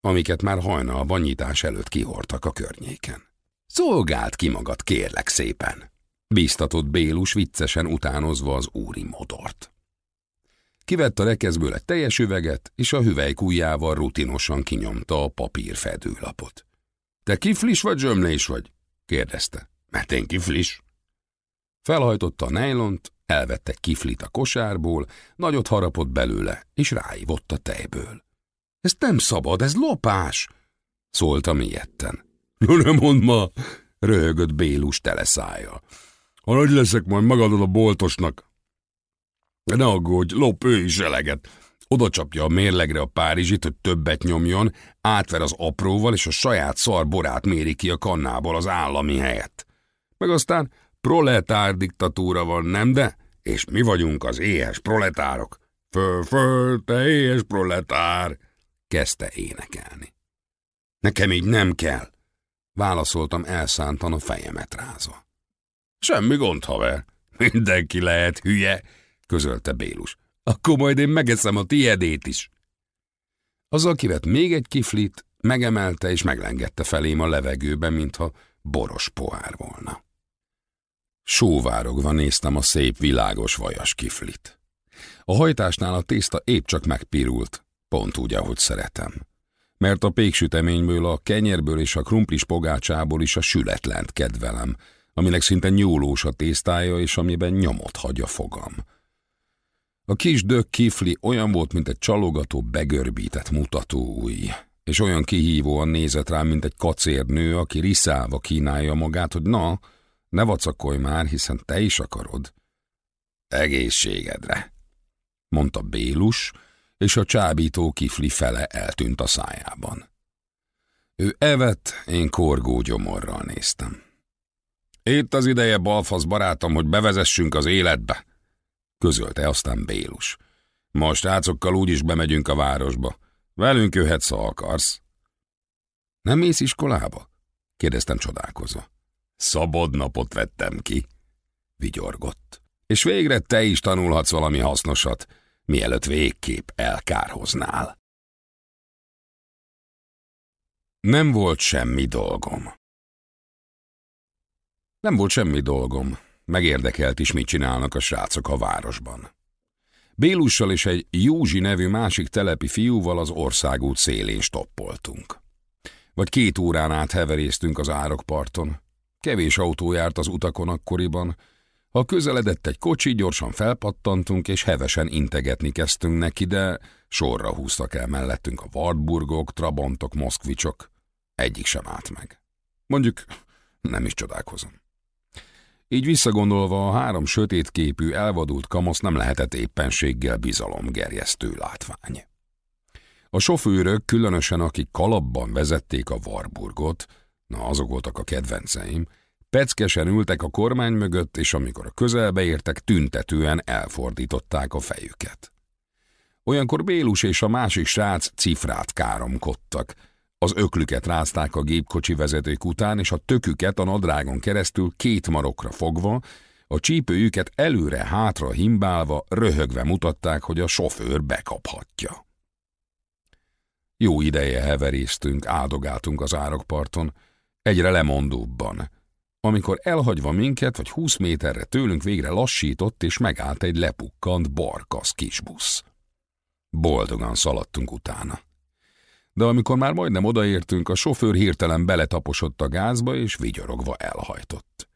amiket már hajnalban nyitás előtt kihortak a környéken. Szolgált ki magad, kérlek szépen, bíztatott Bélus viccesen utánozva az úri modort. Kivett a rekeszből egy teljes üveget, és a hüvelykújjával rutinosan kinyomta a papír fedőlapot. Te kiflis vagy zsömlés vagy? kérdezte. Mert én kiflis. Felhajtotta a nejlont, elvette kiflit a kosárból, nagyot harapott belőle, és ráívott a tejből. Ez nem szabad, ez lopás! szólta mélyetten. Nem mondd ma, röhögött Bélus teleszája. Ha nagy leszek, majd megadod a boltosnak. Ne aggódj, lop ő is eleget. Oda csapja a mérlegre a Párizsit, hogy többet nyomjon, átver az apróval, és a saját szar borát méri ki a kannából az állami helyett. Meg aztán proletár diktatúra van, nem de? És mi vagyunk az éhes proletárok. Föl, föl, te éhes proletár! Kezdte énekelni. Nekem így nem kell, válaszoltam elszántan a fejemet rázva. Semmi gond, haver. Mindenki lehet hülye, közölte Bélus. Akkor majd én megeszem a tiedét is. Azzal kivett még egy kiflit, megemelte és meglengette felém a levegőbe, mintha boros pohár volna. Sóvárogva néztem a szép, világos vajas kiflit. A hajtásnál a tészta épp csak megpirult, pont úgy, ahogy szeretem. Mert a péksüteményből, a kenyerből és a krumplis pogácsából is a sületlent kedvelem, aminek szinte nyúlós a tésztája, és amiben nyomot hagy a fogam. A kis dög kifli olyan volt, mint egy csalogató, begörbített mutatóúj, és olyan kihívóan nézett rám, mint egy kacérnő, aki riszálva kínálja magát, hogy na, ne vacakolj már, hiszen te is akarod. Egészségedre, mondta Bélus, és a csábító kifli fele eltűnt a szájában. Ő evett, én korgó gyomorral néztem. Itt az ideje, balfasz barátom, hogy bevezessünk az életbe, közölte aztán Bélus. Most rácokkal úgyis bemegyünk a városba. Velünk jöhetsz, ha akarsz. Nem mész iskolába? kérdeztem csodálkozva. Szabad napot vettem ki, vigyorgott. És végre te is tanulhatsz valami hasznosat, mielőtt végképp elkárhoznál. Nem volt semmi dolgom. Nem volt semmi dolgom. Megérdekelt is, mit csinálnak a srácok a városban. Bélussal és egy Józsi nevű másik telepi fiúval az országút szélén stoppoltunk. Vagy két órán át heveréztünk az árokparton. Kevés autó járt az utakon akkoriban. Ha közeledett egy kocsi, gyorsan felpattantunk, és hevesen integetni kezdtünk neki, de sorra húztak el mellettünk a Wartburgok, Trabantok, Moszkvicsok. Egyik sem állt meg. Mondjuk nem is csodálkozom. Így visszagondolva a három sötétképű, elvadult kamasz nem lehetett éppenséggel bizalomgerjesztő látvány. A sofőrök, különösen akik kalapban vezették a Warburgot, na azok voltak a kedvenceim, peckesen ültek a kormány mögött, és amikor a közelbe értek, tüntetően elfordították a fejüket. Olyankor Bélus és a másik srác cifrát káromkodtak, az öklüket rázták a gépkocsi vezetők után, és a töküket a nadrágon keresztül két marokra fogva, a csípőjüket előre-hátra himbálva, röhögve mutatták, hogy a sofőr bekaphatja. Jó ideje heveréztünk, áldogáltunk az árokparton, egyre lemondóbban. Amikor elhagyva minket, vagy húsz méterre tőlünk végre lassított, és megállt egy lepukkant barkasz kisbusz. Boldogan szaladtunk utána de amikor már majdnem odaértünk, a sofőr hirtelen beletaposott a gázba, és vigyorogva elhajtott.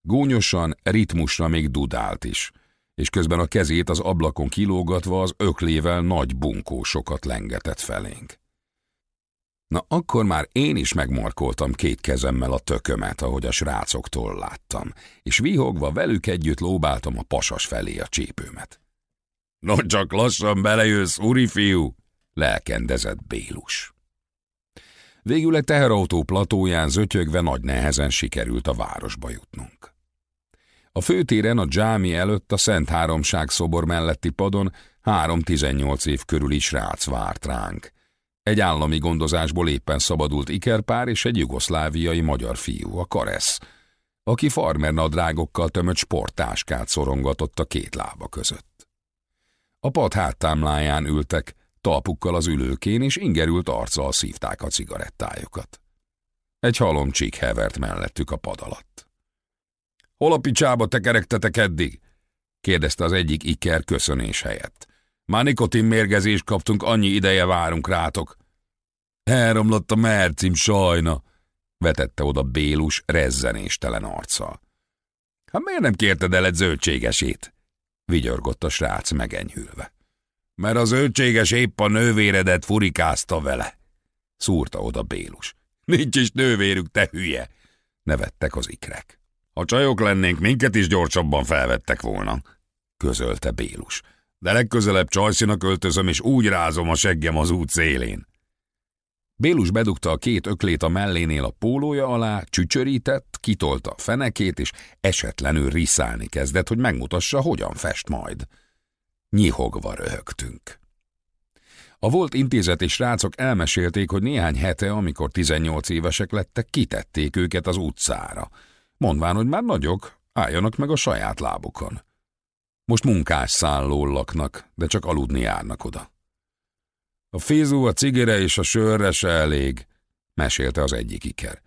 Gúnyosan, ritmusra még dudált is, és közben a kezét az ablakon kilógatva az öklével nagy bunkósokat lengetett felénk. Na akkor már én is megmarkoltam két kezemmel a tökömet, ahogy a srácoktól láttam, és vihogva velük együtt lóbáltam a pasas felé a csípőmet. No csak lassan belejössz, úri fiú, lelkendezett Bélus. Végül egy teherautó platóján zötyögve nagy nehezen sikerült a városba jutnunk. A főtéren a dzsámi előtt a Szent Háromság szobor melletti padon három tizennyolc év körüli srác várt ránk. Egy állami gondozásból éppen szabadult ikerpár és egy jugoszláviai magyar fiú, a Karesz, aki farmer nadrágokkal tömött sporttáskát szorongatott a két lába között. A pad háttámláján ültek, talpukkal az ülőkén, és ingerült arccal szívták a cigarettájukat. Egy halom csík hevert mellettük a pad alatt. – Hol a picsába tekerektetek eddig? – kérdezte az egyik iker köszönés helyett. – Már nikotin mérgezést kaptunk, annyi ideje várunk rátok. – Elromlott a mercim, sajna! – vetette oda Bélus rezzenéstelen arccal. – Hát miért nem kérted el egy zöldségesét? – vigyorgott a srác megenyhülve mert az zöldséges épp a nővéredet furikázta vele. Szúrta oda Bélus. Nincs is nővérük, te hülye! Nevettek az ikrek. Ha csajok lennénk, minket is gyorsabban felvettek volna, közölte Bélus. De legközelebb csajszinak öltözöm, és úgy rázom a seggem az út szélén. Bélus bedugta a két öklét a mellénél a pólója alá, csücsörített, kitolta a fenekét, és esetlenül riszálni kezdett, hogy megmutassa, hogyan fest majd. Nyihogva röhögtünk. A volt intézeti srácok elmesélték, hogy néhány hete, amikor 18 évesek lettek, kitették őket az utcára. Mondván, hogy már nagyok, álljanak meg a saját lábukon. Most munkás szállól laknak, de csak aludni járnak oda. A fézú, a cigire és a sörre se elég, mesélte az egyik iker.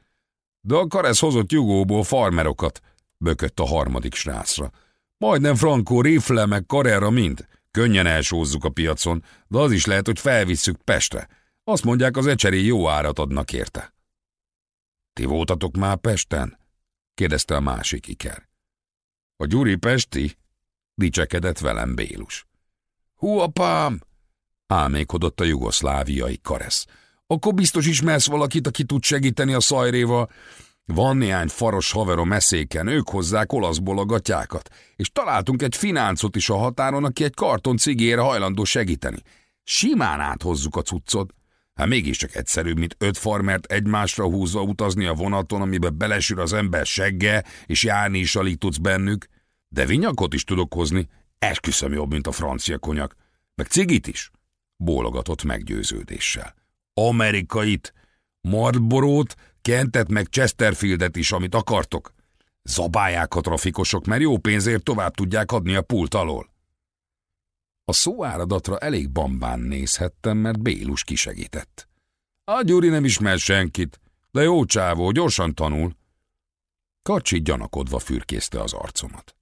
De a karesz hozott jugóból farmerokat, bökött a harmadik srácra. Majdnem frankó, rifle meg karera mind. Könnyen elsózzuk a piacon, de az is lehet, hogy felvisszük Pestre. Azt mondják, az ecseri jó árat adnak érte. Ti voltatok már Pesten? kérdezte a másik iker. A Gyuri Pesti? Dicsekedett velem Bélus. Hú, apám! álmékodott a jugoszláviai karesz. Akkor biztos ismersz valakit, aki tud segíteni a szajréval. Van néhány faros haverom eszéken, ők hozzák olaszból a gatyákat, és találtunk egy fináncot is a határon, aki egy karton cigére hajlandó segíteni. Simán áthozzuk a cuccot. Hát mégiscsak egyszerűbb, mint öt farmert egymásra húzva utazni a vonaton, amibe belesül az ember segge, és járni is alig tudsz bennük. De vinyakot is tudok hozni, esküszöm jobb, mint a francia konyak. Meg cigit is, bólogatott meggyőződéssel. Amerikait, Marlborót, Kentet meg Chesterfieldet is, amit akartok. Zabálják a trafikosok, mert jó pénzért tovább tudják adni a pult alól. A szóáradatra elég bambán nézhettem, mert Bélus kisegített. A Gyuri nem ismer senkit, de jó csávó, gyorsan tanul. Kacsi gyanakodva fürkészte az arcomat.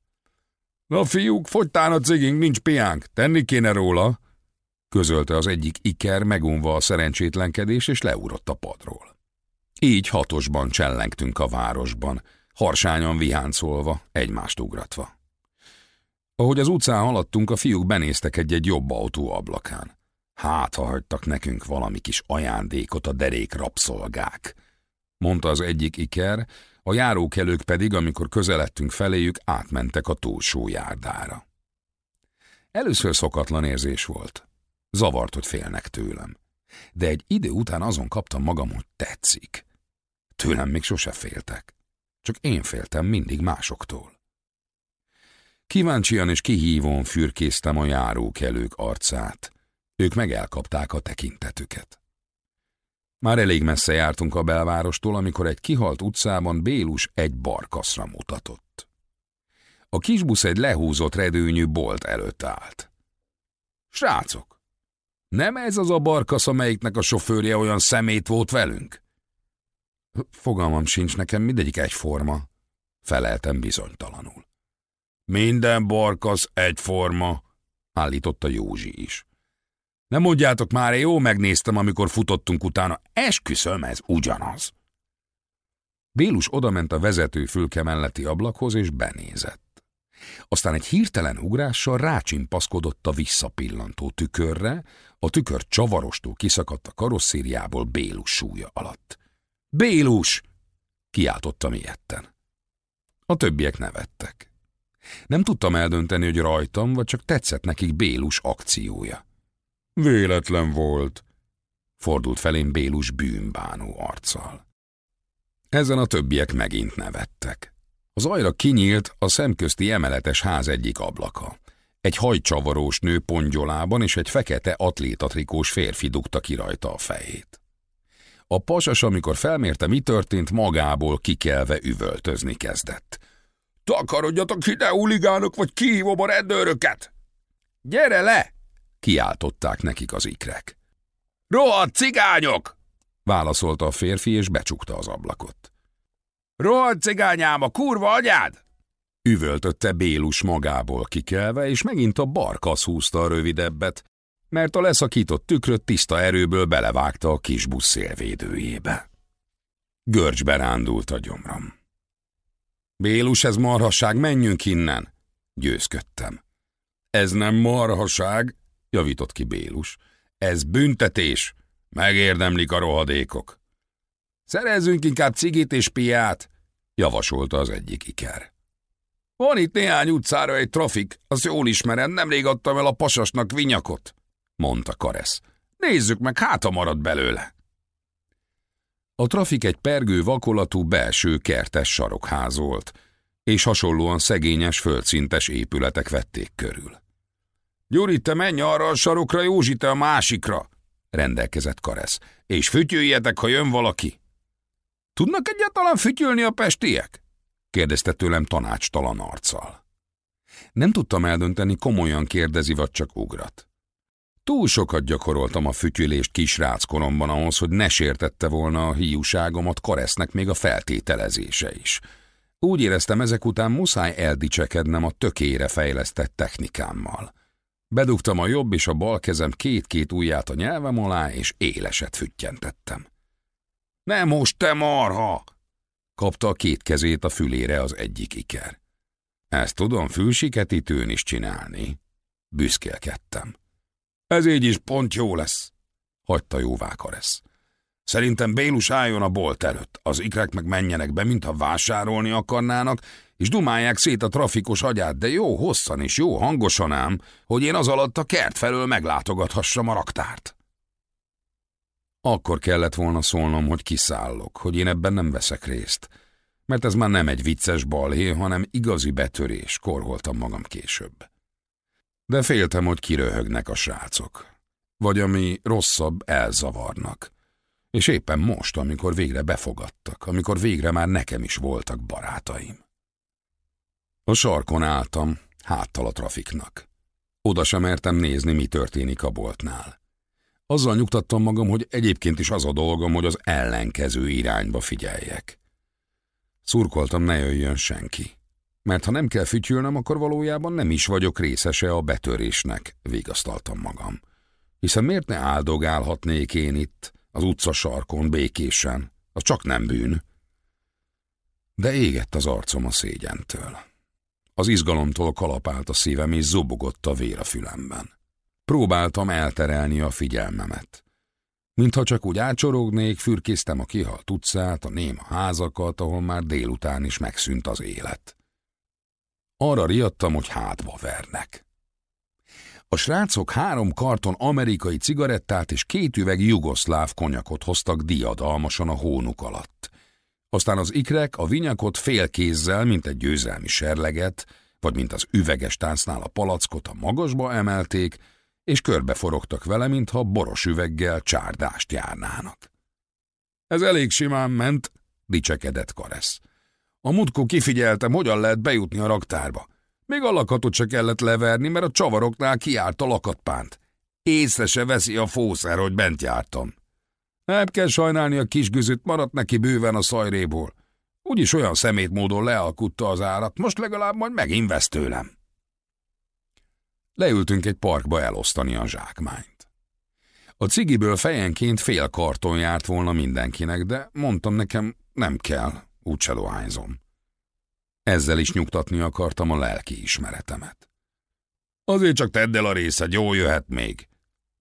Na fiúk, fogytán a cigink, nincs piánk, tenni kéne róla, közölte az egyik iker megunva a szerencsétlenkedés, és leúrott a padról. Így hatosban csellengtünk a városban, harsányan viháncolva, egymást ugratva. Ahogy az utcán haladtunk, a fiúk benéztek egy-egy jobb autó ablakán. Hát, ha hagytak nekünk valami kis ajándékot a derék rabszolgák, mondta az egyik iker, a járókelők pedig, amikor közeledtünk feléjük, átmentek a túlsó járdára. Először szokatlan érzés volt. Zavart, hogy félnek tőlem. De egy idő után azon kaptam magam, hogy tetszik. Tőlem még sose féltek. Csak én féltem mindig másoktól. Kíváncsian és kihívón fürkésztem a járókelők arcát. Ők meg elkapták a tekintetüket. Már elég messze jártunk a belvárostól, amikor egy kihalt utcában Bélus egy barkaszra mutatott. A kisbusz egy lehúzott redőnyű bolt előtt állt. Srácok, nem ez az a barkasz, amelyiknek a sofőrje olyan szemét volt velünk? Fogalmam sincs nekem, mindegyik egyforma. Feleltem bizonytalanul. Minden barkasz egyforma, állította Józsi is. Nem mondjátok már, jó megnéztem, amikor futottunk utána. Esküszöm, ez ugyanaz. Bélus odament a vezető fülke melletti ablakhoz, és benézett. Aztán egy hirtelen ugrással rácsimpaszkodott a visszapillantó tükörre, a tükör csavarostól kiszakadt a karosszériából Bélus súlya alatt. Bélus! kiáltottam ilyetten. A többiek nevettek. Nem tudtam eldönteni, hogy rajtam, vagy csak tetszett nekik Bélus akciója. Véletlen volt, fordult felém Bélus bűnbánó arccal. Ezen a többiek megint nevettek. Az ajra kinyílt a szemközti emeletes ház egyik ablaka. Egy hajcsavarós nő pongyolában és egy fekete atlétatrikós férfi dugta ki rajta a fejét. A pasas, amikor felmérte, mi történt, magából kikelve üvöltözni kezdett. Takarodjatok ide, huligánok, vagy kihívom a rendőröket! Gyere le! Kiáltották nekik az ikrek. Rohadt cigányok! Válaszolta a férfi, és becsukta az ablakot. Rohadt cigányám, a kurva anyád! Üvöltötte Bélus magából kikelve, és megint a barkasz húzta a rövidebbet, mert a leszakított tükröt tiszta erőből belevágta a kis busz szélvédőjébe. Görcsbe rándult a gyomram. Bélus, ez marhasság, menjünk innen! Győzködtem. Ez nem marhaság, javított ki Bélus. Ez büntetés. Megérdemlik a rohadékok. Szerezzünk inkább cigit és piát, javasolta az egyik iker. Van itt néhány utcára egy trafik, azt jól ismerem, nemrég adtam el a pasasnak vinyakot, mondta Karesz. Nézzük meg, hát marad belőle. A trafik egy pergő vakolatú belső kertes sarokház volt, és hasonlóan szegényes földszintes épületek vették körül. Gyuri, te menj arra a sarokra, Józsi, te a másikra, rendelkezett Karesz, és fütyüljetek, ha jön valaki. Tudnak egyáltalán fütyülni a pestiek? kérdezte tőlem tanácstalan arccal. Nem tudtam eldönteni, komolyan kérdezi, vagy csak ugrat. Túl sokat gyakoroltam a fütyülést kisrác koromban ahhoz, hogy ne sértette volna a hiúságomat Karesznek még a feltételezése is. Úgy éreztem ezek után muszáj eldicsekednem a tökére fejlesztett technikámmal. Bedugtam a jobb és a bal kezem két-két ujját a nyelvem alá, és éleset füttyentettem. Nem most, te marha! Kapta a két kezét a fülére az egyik iker. Ezt tudom fülsiketítőn is csinálni. Büszkélkedtem. Ez így is pont jó lesz, hagyta jóvá Karesz. Szerintem Bélus álljon a bolt előtt, az ikrek meg menjenek be, mintha vásárolni akarnának, és dumálják szét a trafikos agyát, de jó hosszan és jó hangosan ám, hogy én az alatt a kert felől meglátogathassam a raktárt. Akkor kellett volna szólnom, hogy kiszállok, hogy én ebben nem veszek részt, mert ez már nem egy vicces balhé, hanem igazi betörés, korholtam magam később. De féltem, hogy kiröhögnek a srácok. Vagy ami rosszabb, elzavarnak. És éppen most, amikor végre befogadtak, amikor végre már nekem is voltak barátaim. A sarkon álltam, háttal a trafiknak. Oda sem mertem nézni, mi történik a boltnál. Azzal nyugtattam magam, hogy egyébként is az a dolgom, hogy az ellenkező irányba figyeljek. Szurkoltam, ne jöjjön senki. Mert ha nem kell fütyülnem, akkor valójában nem is vagyok részese a betörésnek, végasztaltam magam. Hiszen miért ne áldogálhatnék én itt, az utca sarkon békésen? Az csak nem bűn. De égett az arcom a szégyentől. Az izgalomtól kalapált a szívem, és zobogott a vér a fülemben. Próbáltam elterelni a figyelmemet. Mintha csak úgy ácsorognék, fürkésztem a kihalt utcát, a néma házakat, ahol már délután is megszűnt az élet. Arra riadtam, hogy hátba vernek. A srácok három karton amerikai cigarettát és két üveg jugoszláv konyakot hoztak diadalmasan a hónuk alatt. Aztán az ikrek a vinyakot félkézzel, mint egy győzelmi serleget, vagy mint az üveges táncnál a palackot a magasba emelték, és körbeforogtak vele, mintha boros üveggel csárdást járnának. Ez elég simán ment, dicsekedett Karesz. A mutkó kifigyeltem, hogyan lehet bejutni a raktárba. Még a lakatot se kellett leverni, mert a csavaroknál kiárt a lakatpánt. Észre se veszi a fószer, hogy bent jártam. Nem kell sajnálni a kisgüzöt, maradt neki bőven a szajréból. Úgyis olyan szemétmódon lealkutta az árat, most legalább majd megint tőlem. Leültünk egy parkba elosztani a zsákmányt. A cigiből fejenként fél karton járt volna mindenkinek, de mondtam nekem, nem kell, úgyse dohányzom. Ezzel is nyugtatni akartam a lelki ismeretemet. Azért csak tedd el a részed, jó jöhet még,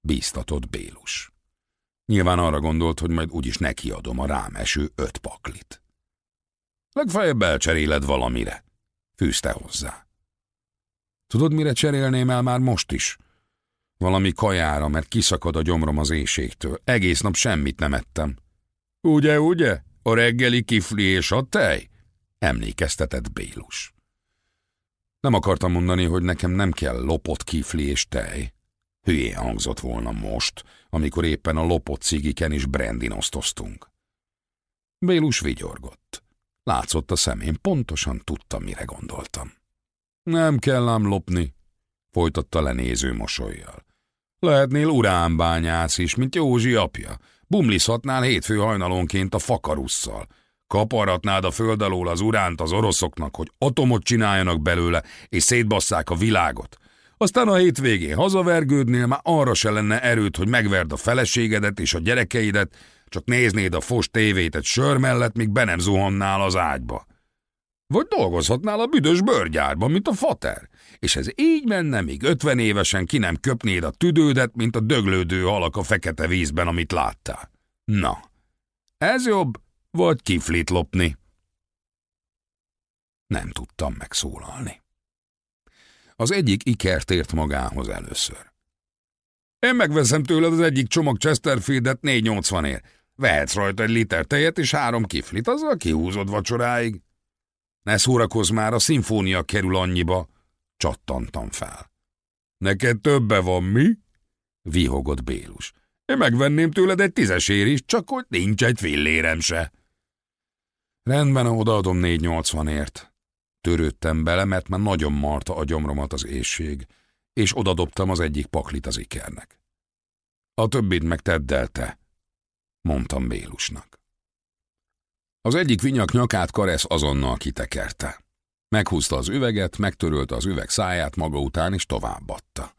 bíztatott Bélus. Nyilván arra gondolt, hogy majd úgyis nekiadom a rám eső öt paklit. Legfeljebb elcseréled valamire, fűzte hozzá. Tudod, mire cserélném el már most is? Valami kajára, mert kiszakad a gyomrom az éjségtől. Egész nap semmit nem ettem. Ugye, ugye? A reggeli kifli és a tej? Emlékeztetett Bélus. Nem akartam mondani, hogy nekem nem kell lopott kifli és tej. Hülyén hangzott volna most, amikor éppen a lopott cigiken is brandin osztoztunk. Bélus vigyorgott. Látszott a szemén, pontosan tudta, mire gondoltam. Nem kell ám lopni, folytatta lenéző mosolyjal. Lehetnél uránbányász is, mint Józsi apja. Bumlizhatnál hétfő hajnalonként a fakarusszal. Kaparatnád a föld alól az uránt az oroszoknak, hogy atomot csináljanak belőle, és szétbasszák a világot. Aztán a hétvégén hazavergődnél már arra se lenne erőt, hogy megverd a feleségedet és a gyerekeidet, csak néznéd a fos tévét egy sör mellett, míg be nem zuhannál az ágyba. Vagy dolgozhatnál a büdös bőrgyárban, mint a fater, és ez így menne, míg ötven évesen ki nem köpnéd a tüdődet, mint a döglődő halak a fekete vízben, amit láttál. Na, ez jobb, vagy kiflit lopni? Nem tudtam megszólalni. Az egyik iker tért magához először. Én megveszem tőled az egyik csomag Chesterfieldet 480 ér. Vehetsz rajta egy liter tejet és három kiflit, azzal kihúzod vacsoráig. Ne szórakozz már, a szimfónia kerül annyiba. Csattantam fel. Neked többe van, mi? Vihogott Bélus. Én megvenném tőled egy tízesér is, csak hogy nincs egy fillérem se. Rendben, odaadom 480-ért. Törődtem bele, mert már nagyon marta a gyomromat az éjség, és odadobtam az egyik paklit az ikernek. A többit meg tedd el te, mondtam Bélusnak. Az egyik vinyak nyakát Karesz azonnal kitekerte. Meghúzta az üveget, megtörölte az üveg száját maga után, és továbbadta.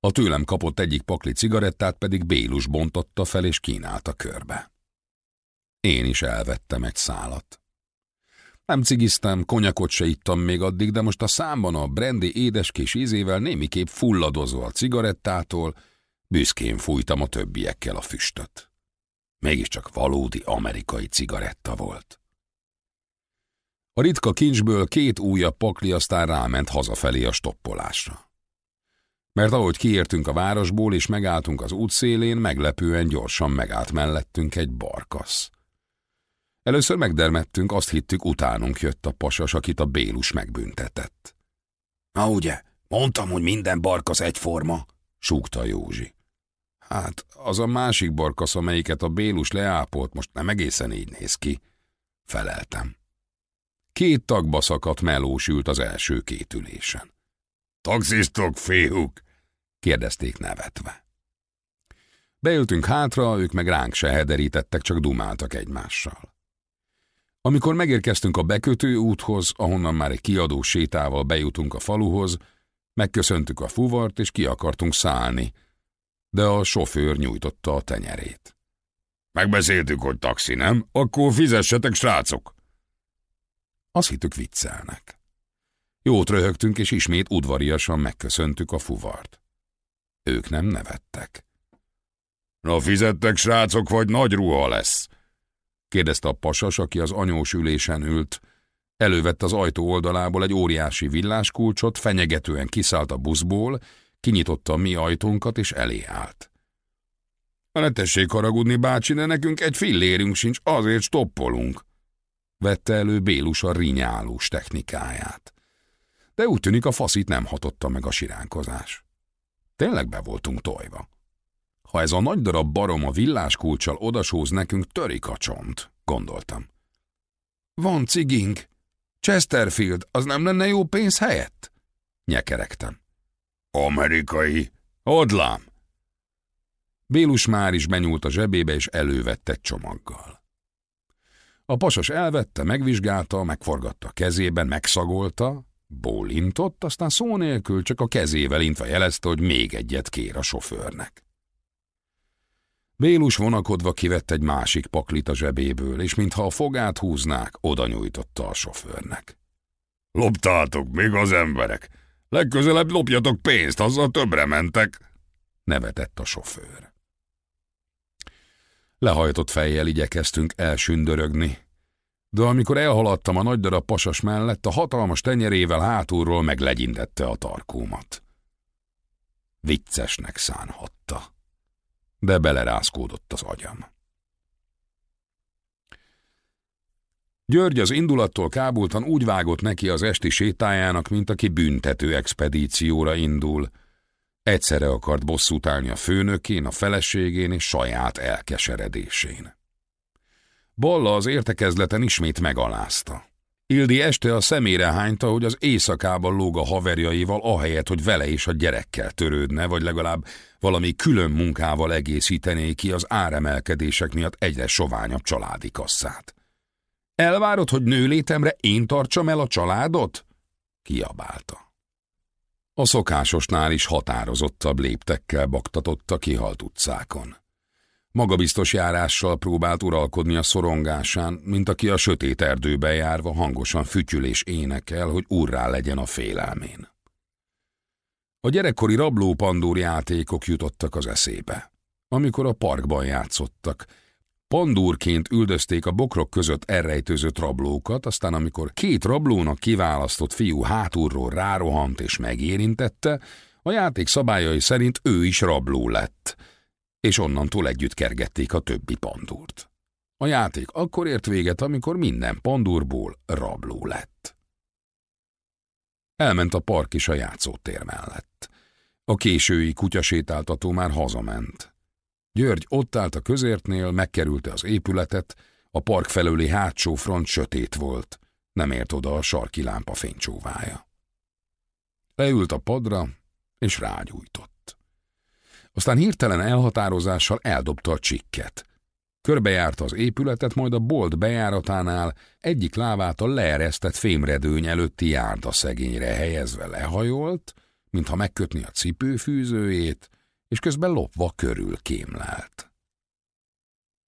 A tőlem kapott egyik pakli cigarettát pedig Bélus bontotta fel, és kínálta körbe. Én is elvettem egy szálat. Nem cigiztem, konyakot se ittam még addig, de most a számban a brandy édeskés ízével némiképp fulladozva a cigarettától, büszkén fújtam a többiekkel a füstöt. Mégiscsak valódi amerikai cigaretta volt. A ritka kincsből két újabb pakli aztán ráment hazafelé a stoppolásra. Mert ahogy kiértünk a városból és megálltunk az útszélén, meglepően gyorsan megállt mellettünk egy barkasz. Először megdermettünk, azt hittük, utánunk jött a pasas, akit a Bélus megbüntetett. Na ugye, mondtam, hogy minden barkasz egyforma, súgta Józsi. Hát, az a másik barkasz, amelyiket a Bélus leápolt, most nem egészen így néz ki. Feleltem. Két tagba szakadt melós ült az első két ülésen. Taxisztok, féhuk? kérdezték nevetve. Beültünk hátra, ők meg ránk se hederítettek, csak dumáltak egymással. Amikor megérkeztünk a bekötő úthoz, ahonnan már egy kiadó sétával bejutunk a faluhoz, megköszöntük a fuvart, és ki akartunk szállni, de a sofőr nyújtotta a tenyerét. Megbeszéltük, hogy taxi, nem? Akkor fizessetek, srácok! Azt hittük viccelnek. Jót röhögtünk, és ismét udvariasan megköszöntük a fuvart. Ők nem nevettek. Na fizettek, srácok, vagy nagy ruha lesz? Kérdezte a pasas, aki az anyós ülésen ült. Elővett az ajtó oldalából egy óriási villáskulcsot, fenyegetően kiszállt a buszból, kinyitotta a mi ajtónkat, és elé állt. Ne tessék haragudni, bácsi, de nekünk egy fillérünk sincs, azért stoppolunk. Vette elő Bélus a rinyálós technikáját. De úgy tűnik a faszit nem hatotta meg a siránkozás. Tényleg be voltunk tojva. Ha ez a nagy darab barom a villáskulcsal odasóz nekünk, törik a csont, gondoltam. Van cigink. Chesterfield, az nem lenne jó pénz helyett? Nyekeregtem. Amerikai. Odlám. Bélus már is benyúlt a zsebébe, és elővett egy csomaggal. A pasas elvette, megvizsgálta, megforgatta a kezében, megszagolta, bólintott, aztán szó nélkül csak a kezével intve jelezte, hogy még egyet kér a sofőrnek. Bélus vonakodva kivett egy másik paklit a zsebéből, és mintha a fogát húznák, oda nyújtotta a sofőrnek. Loptátok, még az emberek! Legközelebb lopjatok pénzt, azzal többre mentek! nevetett a sofőr. Lehajtott fejjel igyekeztünk elsündörögni, de amikor elhaladtam a nagy darab pasas mellett, a hatalmas tenyerével hátulról meglegyintette a tarkómat. Viccesnek szánhatta de belerázkódott az agyam. György az indulattól kábultan úgy vágott neki az esti sétájának, mint aki büntető expedícióra indul. Egyszerre akart bosszút állni a főnökén, a feleségén és saját elkeseredésén. Balla az értekezleten ismét megalázta. Ildi este a szemére hányta, hogy az éjszakában lóg a haverjaival, ahelyett, hogy vele és a gyerekkel törődne, vagy legalább valami külön munkával egészítené ki az áremelkedések miatt egyre soványabb családi kasszát. Elvárod, hogy nőlétemre én tartsam el a családot? Kiabálta. A szokásosnál is határozottabb léptekkel baktatott a kihalt utcákon. Magabiztos járással próbált uralkodni a szorongásán, mint aki a sötét erdőbe járva hangosan fütyül énekel, hogy urrá legyen a félelmén. A gyerekkori rabló pandúr játékok jutottak az eszébe. Amikor a parkban játszottak, pandúrként üldözték a bokrok között elrejtőzött rablókat, aztán amikor két rablónak kiválasztott fiú hátulról rárohant és megérintette, a játék szabályai szerint ő is rabló lett – és onnantól együtt kergették a többi pandúrt. A játék akkor ért véget, amikor minden pandúrból rabló lett. Elment a park is a játszótér mellett. A késői kutyasétáltató már hazament. György ott állt a közértnél, megkerülte az épületet, a park felőli hátsó front sötét volt, nem ért oda a sarki lámpa fénycsóvája. Leült a padra, és rágyújtott. Aztán hirtelen elhatározással eldobta a csikket. Körbejárta az épületet, majd a bolt bejáratánál egyik lábát a leeresztett fémredőny előtti járda szegényre helyezve lehajolt, mintha megkötni a cipőfűzőjét, és közben lopva körül kémlelt.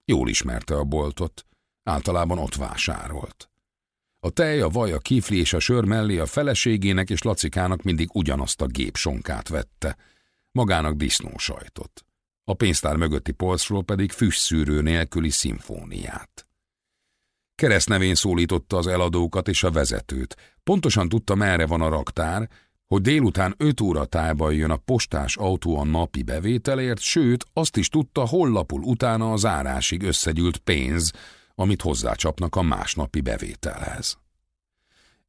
Jól ismerte a boltot, általában ott vásárolt. A tej, a vaj, a kifli és a sör mellé a feleségének és Lacikának mindig ugyanazt a gépsonkát vette – magának disznósajtot. A pénztár mögötti polcról pedig füstszűrő nélküli szimfóniát. Keresztnevén szólította az eladókat és a vezetőt. Pontosan tudta, merre van a raktár, hogy délután öt óra tájban jön a postás autó a napi bevételért, sőt, azt is tudta, hol lapul utána az árásig összegyűlt pénz, amit hozzácsapnak a másnapi bevételhez.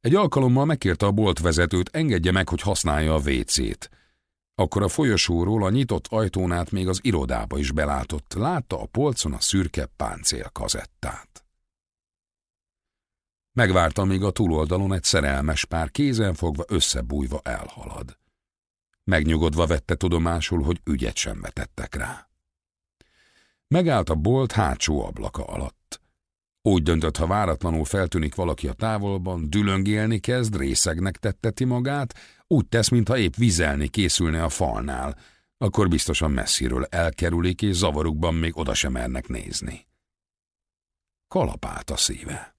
Egy alkalommal megkérte a boltvezetőt, engedje meg, hogy használja a vécét. Akkor a folyosóról a nyitott ajtón át még az irodába is belátott, látta a polcon a szürke páncél kazettát. Megvárta, míg a túloldalon egy szerelmes pár kézenfogva összebújva elhalad. Megnyugodva vette tudomásul, hogy ügyet sem vetettek rá. Megállt a bolt hátsó ablaka alatt. Úgy döntött, ha váratlanul feltűnik valaki a távolban, dülöngélni kezd, részegnek tetteti magát, úgy tesz, mintha épp vizelni készülne a falnál, akkor biztosan messziről elkerülik, és zavarukban még oda sem mernek nézni. Kalapált a szíve.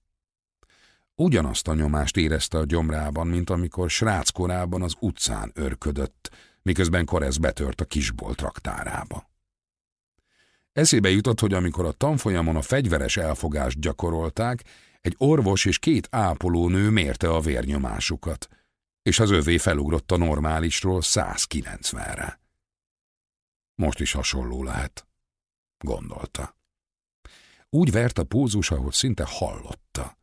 Ugyanazt a nyomást érezte a gyomrában, mint amikor sráckorában az utcán örködött, miközben Koresz betört a kisbolt raktárába. Eszébe jutott, hogy amikor a tanfolyamon a fegyveres elfogást gyakorolták, egy orvos és két ápolónő mérte a vérnyomásukat, és az övé felugrott a normálisról 190-re. Most is hasonló lehet, gondolta. Úgy vert a pózus, ahogy szinte hallotta.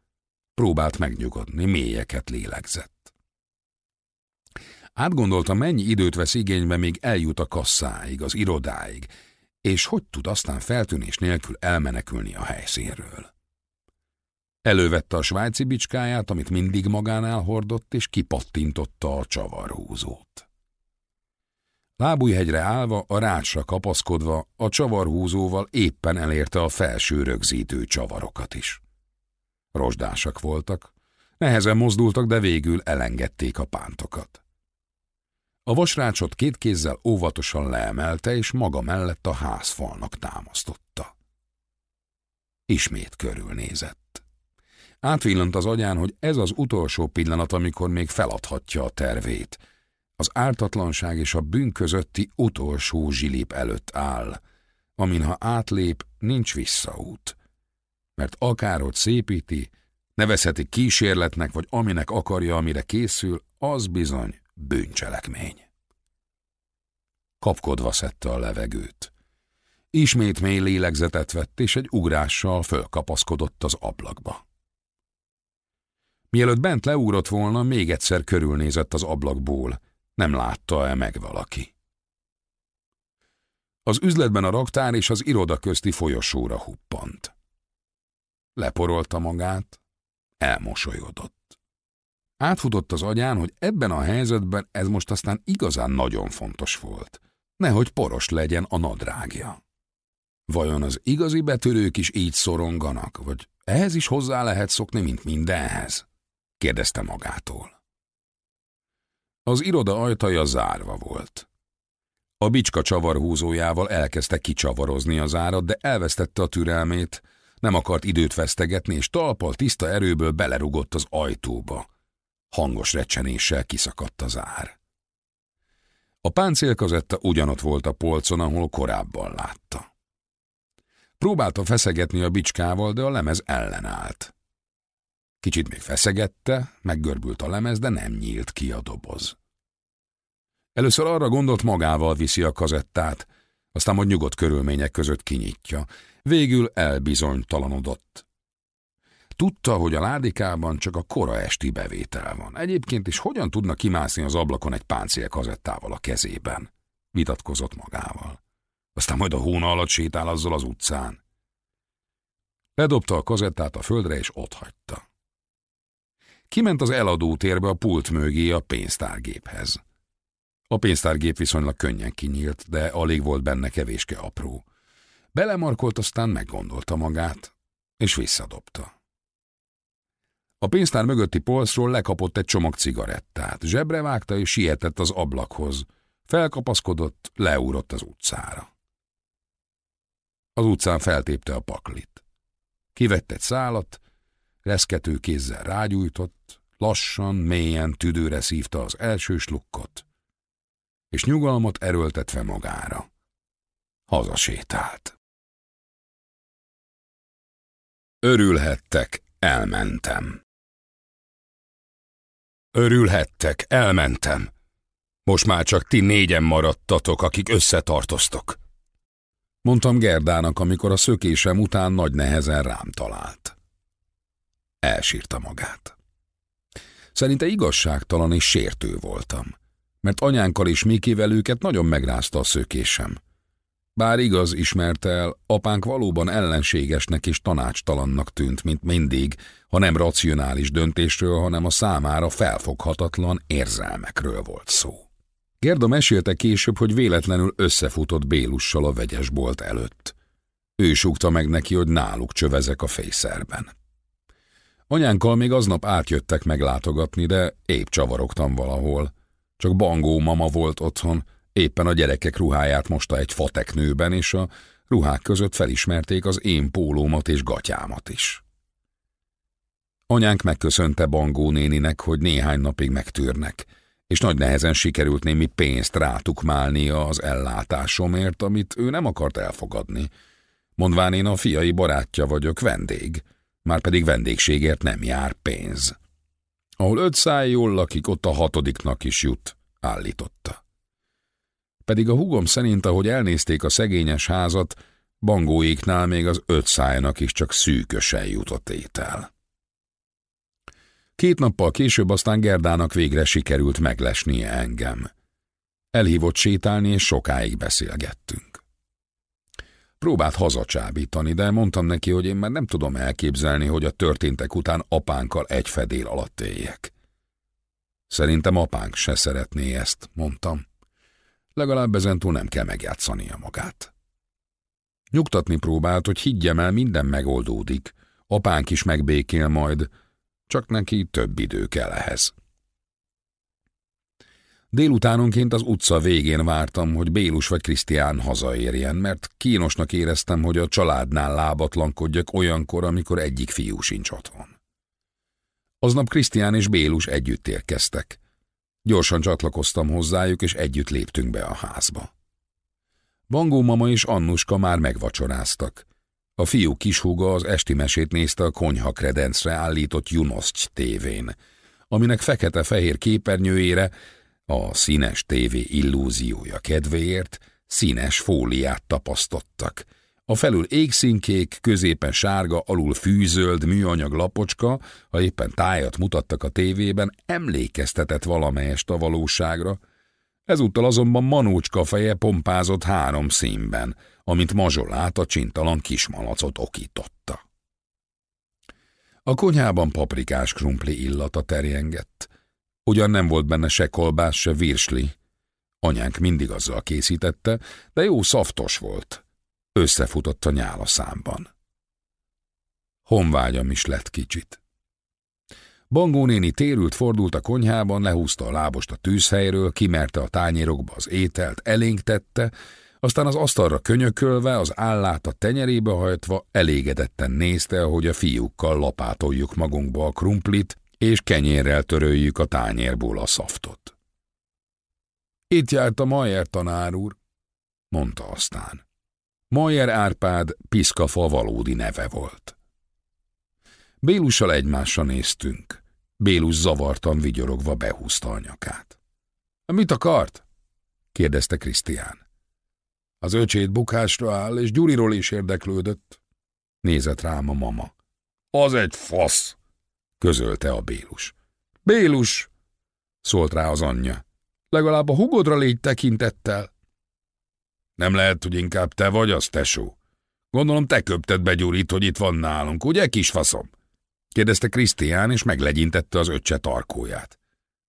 Próbált megnyugodni, mélyeket lélegzett. Átgondolta, mennyi időt vesz igénybe, még eljut a kasszáig, az irodáig, és hogy tud aztán feltűnés nélkül elmenekülni a helyszínről. Elővette a svájci bicskáját, amit mindig magánál hordott, és kipattintotta a csavarhúzót. Lábújhegyre állva, a rácsra kapaszkodva, a csavarhúzóval éppen elérte a felső rögzítő csavarokat is. Rozsdásak voltak, nehezen mozdultak, de végül elengedték a pántokat. A vasrácsot két kézzel óvatosan leemelte, és maga mellett a házfalnak támasztotta. Ismét körülnézett. Átvillant az agyán, hogy ez az utolsó pillanat, amikor még feladhatja a tervét. Az ártatlanság és a bűn közötti utolsó zsilip előtt áll, amin ha átlép, nincs visszaút. Mert akárhogy szépíti, nevezheti kísérletnek, vagy aminek akarja, amire készül, az bizony bűncselekmény. Kapkodva szedte a levegőt. Ismét mély lélegzetet vett, és egy ugrással fölkapaszkodott az ablakba. Mielőtt bent leúrott volna, még egyszer körülnézett az ablakból. Nem látta-e meg valaki. Az üzletben a raktár és az iroda közti folyosóra huppant. Leporolta magát, elmosolyodott. Átfutott az agyán, hogy ebben a helyzetben ez most aztán igazán nagyon fontos volt. Nehogy poros legyen a nadrágja. Vajon az igazi betörők is így szoronganak, vagy ehhez is hozzá lehet szokni, mint mindenhez? kérdezte magától. Az iroda ajtaja zárva volt. A bicska csavarhúzójával elkezdte kicsavarozni az árat, de elvesztette a türelmét, nem akart időt vesztegetni, és talpal tiszta erőből belerugott az ajtóba. Hangos recsenéssel kiszakadt az ár. A páncélkazetta ugyanott volt a polcon, ahol korábban látta. Próbálta feszegetni a bicskával, de a lemez ellenállt. Kicsit még feszegette, meggörbült a lemez, de nem nyílt ki a doboz. Először arra gondolt, magával viszi a kazettát, aztán majd nyugodt körülmények között kinyitja. Végül elbizonytalanodott. Tudta, hogy a ládikában csak a kora esti bevétel van. Egyébként is hogyan tudna kimászni az ablakon egy páncél kazettával a kezében? Vitatkozott magával. Aztán majd a hóna alatt sétál azzal az utcán. Ledobta a kazettát a földre, és hagyta. Kiment az eladó térbe a pult mögé a pénztárgéphez. A pénztárgép viszonylag könnyen kinyílt, de alig volt benne kevéske apró. Belemarkolt, aztán meggondolta magát, és visszadobta. A pénztár mögötti polcról lekapott egy csomag cigarettát, zsebre vágta és sietett az ablakhoz. Felkapaszkodott, leúrott az utcára. Az utcán feltépte a paklit. Kivett egy szálat, reszkető kézzel rágyújtott, lassan, mélyen tüdőre szívta az első slukkot, és nyugalmat erőltetve magára. Hazasétált. Örülhettek, elmentem. Örülhettek, elmentem. Most már csak ti négyen maradtatok, akik összetartoztok. Mondtam Gerdának, amikor a szökésem után nagy nehezen rám talált. Elsírta magát. Szerinte igazságtalan és sértő voltam, mert anyánkkal és Mikivel őket nagyon megrázta a szökésem. Bár igaz ismerte el, apánk valóban ellenségesnek és tanácstalannak tűnt, mint mindig, ha nem racionális döntésről, hanem a számára felfoghatatlan érzelmekről volt szó. Gerda mesélte később, hogy véletlenül összefutott Bélussal a vegyesbolt előtt. Ő súgta meg neki, hogy náluk csövezek a fészerben. Anyánkkal még aznap átjöttek meglátogatni, de épp csavarogtam valahol. Csak Bangó mama volt otthon, éppen a gyerekek ruháját mosta egy fateknőben, és a ruhák között felismerték az én pólómat és gatyámat is. Anyánk megköszönte Bangó néninek, hogy néhány napig megtűrnek, és nagy nehezen sikerült némi pénzt rátukmálnia az ellátásomért, amit ő nem akart elfogadni. Mondván én a fiai barátja vagyok, vendég, már pedig vendégségért nem jár pénz. Ahol öt száj jól lakik, ott a hatodiknak is jut, állította. Pedig a hugom szerint, ahogy elnézték a szegényes házat, bangóiknál még az öt szájnak is csak szűkösen jutott étel. Két nappal később aztán Gerdának végre sikerült meglesnie engem. Elhívott sétálni, és sokáig beszélgettünk. Próbált hazacsábítani, de mondtam neki, hogy én már nem tudom elképzelni, hogy a történtek után apánkkal egy fedél alatt éljek. Szerintem apánk se szeretné ezt, mondtam. Legalább ezentúl nem kell megjátszania magát. Nyugtatni próbált, hogy higgyem el, minden megoldódik. Apánk is megbékél majd, csak neki több idő kell ehhez. Délutánonként az utca végén vártam, hogy Bélus vagy Krisztián hazaérjen, mert kínosnak éreztem, hogy a családnál lábatlankodjak olyankor, amikor egyik fiú sincs otthon. Aznap Krisztián és Bélus együtt érkeztek. Gyorsan csatlakoztam hozzájuk, és együtt léptünk be a házba. Bangó mama és Annuska már megvacsoráztak. A fiú kishúga az esti mesét nézte a konyha kredencre állított Junoszty tévén, aminek fekete-fehér képernyőjére a színes tévé illúziója kedvéért színes fóliát tapasztottak. A felül égszínkék, középen sárga, alul fűzöld műanyag lapocska, ha éppen tájat mutattak a tévében, emlékeztetett valamelyest a valóságra, Ezúttal azonban Manócska feje pompázott három színben, amint mazsolát a csintalan kismalacot okította. A konyhában paprikás krumpli illata terjengett. Ugyan nem volt benne se kolbász, se virsli. Anyánk mindig azzal készítette, de jó szaftos volt. Összefutott a nyála számban. Honvágyam is lett kicsit. Bangó néni térült fordult a konyhában, lehúzta a lábost a tűzhelyről, kimerte a tányérokba az ételt, elénk tette, aztán az asztalra könyökölve, az állát a tenyerébe hajtva elégedetten nézte, ahogy a fiúkkal lapátoljuk magunkba a krumplit, és kenyérrel töröljük a tányérból a szaftot. Itt járt a Majer tanár úr, mondta aztán. Majer Árpád Piszkafa valódi neve volt. Bélussal egymásra néztünk. Bélus zavartan vigyorogva behúzta a nyakát. – Mit akart? – kérdezte Krisztián. Az öcsét bukásra áll, és Gyuriról is érdeklődött. Nézett rám a mama. – Az egy fasz! – közölte a Bélus. – Bélus! – szólt rá az anyja. – Legalább a hugodra légy tekintettel. – Nem lehet, hogy inkább te vagy az, tesó. Gondolom te köpted be Gyurit, hogy itt van nálunk, ugye, kisfaszom? – kérdezte Krisztián, és meglegyintette az öccse tarkóját.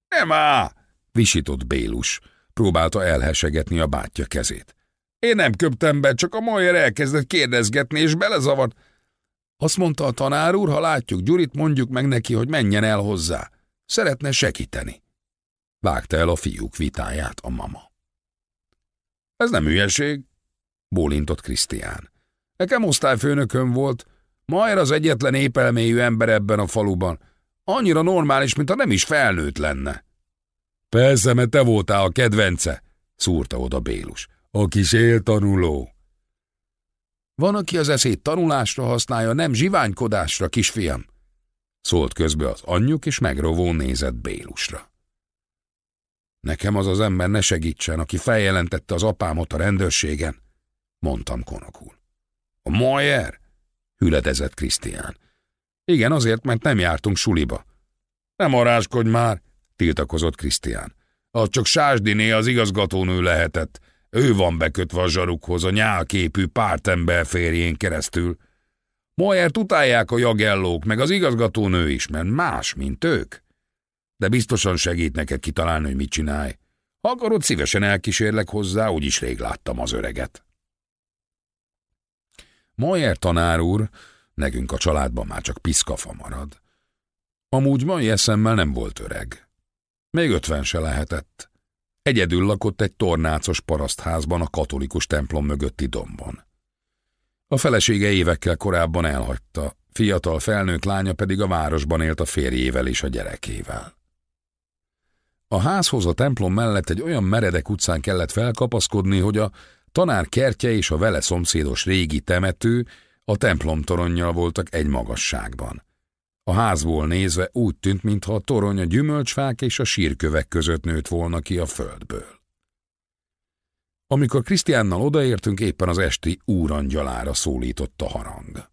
Nem á! visított Bélus. Próbálta elhesegetni a bátyja kezét. Én nem köptem be, csak a Majer elkezdett kérdezgetni, és belezavart. Azt mondta a tanár úr, ha látjuk Gyurit, mondjuk meg neki, hogy menjen el hozzá. Szeretne segíteni. Vágta el a fiúk vitáját a mama. Ez nem hülyeség, bólintott Krisztián. Nekem osztályfőnököm volt, Majer az egyetlen épelméjű ember ebben a faluban. Annyira normális, mint ha nem is felnőtt lenne. Persze, mert te voltál a kedvence, szúrta oda Bélus. A kis éltanuló. Van, aki az eszét tanulásra használja, nem zsiványkodásra, kisfiam. Szólt közbe az anyjuk, és megrovó nézett Bélusra. Nekem az az ember ne segítsen, aki feljelentette az apámot a rendőrségen, mondtam konokul. A Majer? hüledezett Krisztián. Igen, azért, mert nem jártunk suliba. Nem aráskodj már, tiltakozott Krisztián. Az csak Sásdiné az igazgatónő lehetett. Ő van bekötve a zsarukhoz a nyálképű pártember férjén keresztül. Majert utálják a jagellók, meg az igazgatónő is, mert más, mint ők. De biztosan segít neked kitalálni, hogy mit csinálj. Ha akarod, szívesen elkísérlek hozzá, úgyis rég láttam az öreget. Majer tanár úr, nekünk a családban már csak piszkafa marad. Amúgy mai eszemmel nem volt öreg. Még ötven se lehetett. Egyedül lakott egy tornácos parasztházban a katolikus templom mögötti dombon. A felesége évekkel korábban elhagyta, fiatal felnőtt lánya pedig a városban élt a férjével és a gyerekével. A házhoz a templom mellett egy olyan meredek utcán kellett felkapaszkodni, hogy a tanár kertje és a vele szomszédos régi temető a templom toronnyal voltak egy magasságban. A házból nézve úgy tűnt, mintha a torony a gyümölcsfák és a sírkövek között nőtt volna ki a földből. Amikor Krisztiánnal odaértünk, éppen az esti úrangyalára szólított a harang.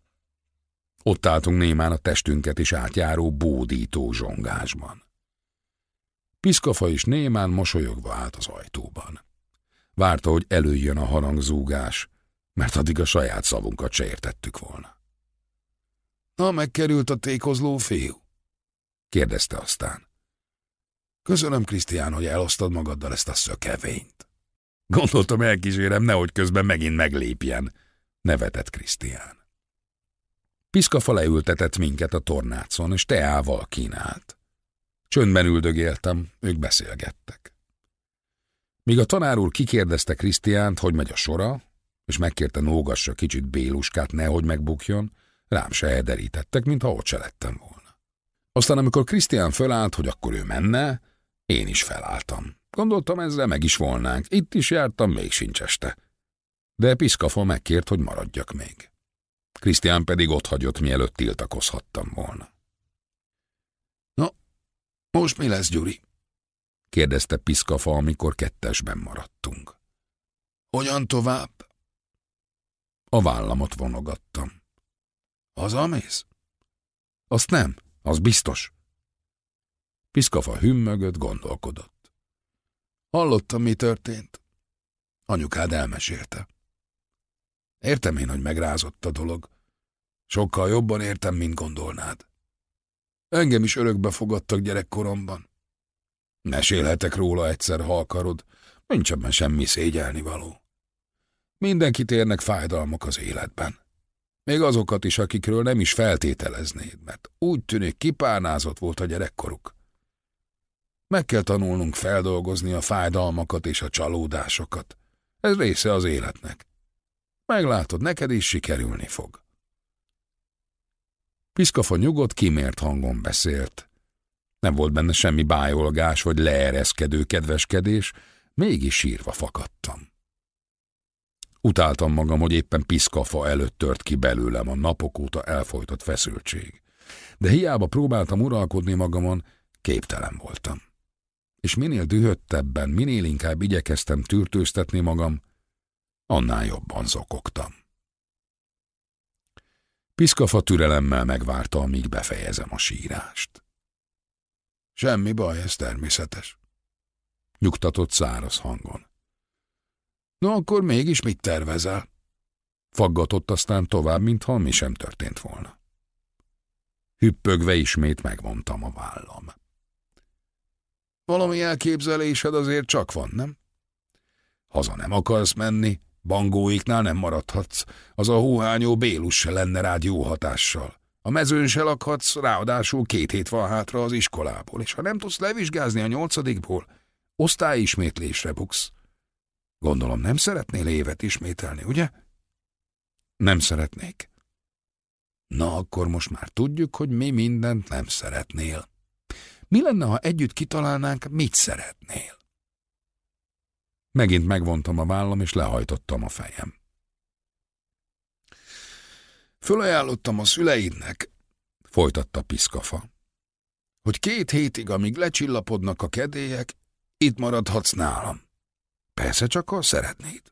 Ott álltunk némán a testünket is átjáró bódító zsongásban. Piszkafa is némán mosolyogva állt az ajtóban. Várta, hogy előjön a harangzúgás, mert addig a saját szavunkat se értettük volna. Na, megkerült a tékozló fiú? kérdezte aztán. Köszönöm, Krisztián, hogy elosztad magaddal ezt a szökevényt. Gondoltam, elkísérem, nehogy közben megint meglépjen, nevetett Krisztián. Piszkafa leültetett minket a tornácon, és teával kínált. Csöndben üldögéltem, ők beszélgettek. Míg a tanár úr kikérdezte Krisztiánt, hogy megy a sora, és megkérte nógassa kicsit Béluskát, nehogy megbukjon, rám se ederítettek, mintha ott se lettem volna. Aztán, amikor Krisztián fölállt, hogy akkor ő menne, én is felálltam. Gondoltam, ezzel meg is volnánk. Itt is jártam, még sincs este. De Piszkafa megkért, hogy maradjak még. Krisztián pedig ott hagyott, mielőtt tiltakozhattam volna. Most mi lesz, Gyuri? kérdezte Piszkafa, amikor kettesben maradtunk. Hogyan tovább? A vállamot vonogattam. Az amész? Azt nem, az biztos. Piszkafa hümmögött, gondolkodott. Hallottam, mi történt. Anyukád elmesélte. Értem én, hogy megrázott a dolog. Sokkal jobban értem, mint gondolnád. Engem is örökbe fogadtak gyerekkoromban. Mesélhetek róla egyszer, ha akarod, nincs ebben semmi szégyelni való. Mindenkit érnek fájdalmak az életben. Még azokat is, akikről nem is feltételeznéd, mert úgy tűnik kipárnázott volt a gyerekkoruk. Meg kell tanulnunk feldolgozni a fájdalmakat és a csalódásokat. Ez része az életnek. Meglátod, neked is sikerülni fog. Piszkafa nyugodt, kimért hangon beszélt. Nem volt benne semmi bájolgás vagy leereszkedő kedveskedés, mégis sírva fakadtam. Utáltam magam, hogy éppen piszkafa előtt tört ki belőlem a napok óta elfolytott feszültség. De hiába próbáltam uralkodni magamon, képtelen voltam. És minél dühöttebben, minél inkább igyekeztem tűrtőztetni magam, annál jobban zokogtam. Piszkafa türelemmel megvárta, amíg befejezem a sírást. Semmi baj, ez természetes. Nyugtatott száraz hangon. No, akkor mégis mit tervezel? Faggatott aztán tovább, mintha mi sem történt volna. Hüppögve ismét megvontam a vállam. Valami elképzelésed azért csak van, nem? Haza nem akarsz menni, bangóiknál nem maradhatsz, az a hóhányó Bélus se lenne rád jó hatással. A mezőn se lakhatsz, ráadásul két hét van hátra az iskolából, és ha nem tudsz levizsgázni a nyolcadikból, osztályismétlésre buksz. Gondolom nem szeretnél évet ismételni, ugye? Nem szeretnék. Na, akkor most már tudjuk, hogy mi mindent nem szeretnél. Mi lenne, ha együtt kitalálnánk, mit szeretnél? Megint megvontam a vállam, és lehajtottam a fejem. Fölajánlottam a szüleidnek, folytatta Piszkafa, hogy két hétig, amíg lecsillapodnak a kedélyek, itt maradhatsz nálam. Persze csak, ha szeretnéd.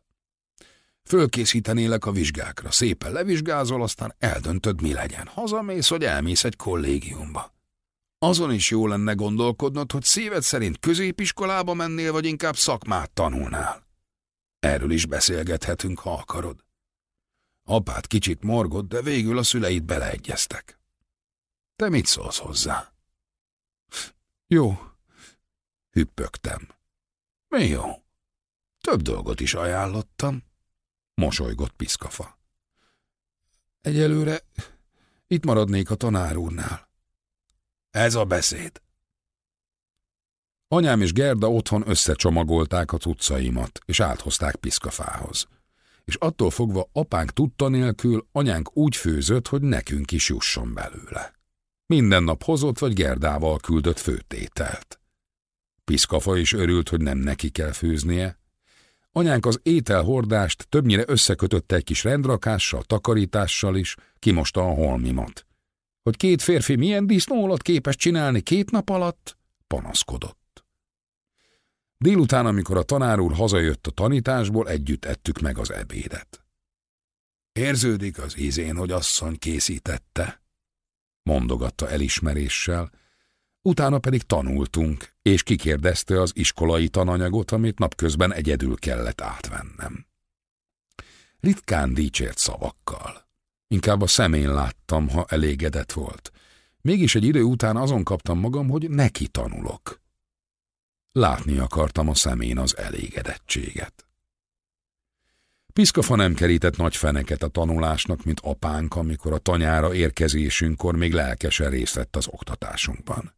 Fölkészítenélek a vizsgákra, szépen levizsgázol, aztán eldöntöd, mi legyen. Hazamész, vagy elmész egy kollégiumba. Azon is jó lenne gondolkodnod, hogy szíved szerint középiskolába mennél, vagy inkább szakmát tanulnál. Erről is beszélgethetünk, ha akarod. Apát kicsit morgott, de végül a szüleid beleegyeztek. Te mit szólsz hozzá? Jó, hüppögtem. Mi jó? Több dolgot is ajánlottam, mosolygott Piszkafa. Egyelőre itt maradnék a tanár úrnál. Ez a beszéd. Anyám és Gerda otthon összecsomagolták a cuccaimat, és áthozták Piszkafához. És attól fogva apánk tudta nélkül, anyánk úgy főzött, hogy nekünk is jusson belőle. Minden nap hozott vagy Gerdával küldött főtételt. Piszkafa is örült, hogy nem neki kell főznie, Anyánk az ételhordást többnyire összekötötte egy kis rendrakással, takarítással is, kimosta a holmimat. Hogy két férfi milyen disznólat képes csinálni két nap alatt, panaszkodott. Délután, amikor a tanár úr hazajött a tanításból, együtt ettük meg az ebédet. Érződik az ízén, hogy asszony készítette, mondogatta elismeréssel, Utána pedig tanultunk, és kikérdezte az iskolai tananyagot, amit napközben egyedül kellett átvennem. Ritkán dicsért szavakkal. Inkább a szemén láttam, ha elégedett volt. Mégis egy idő után azon kaptam magam, hogy neki tanulok. Látni akartam a szemén az elégedettséget. Piszkafa nem kerített nagy feneket a tanulásnak, mint apánk, amikor a tanyára érkezésünkkor még lelkesen részt vett az oktatásunkban.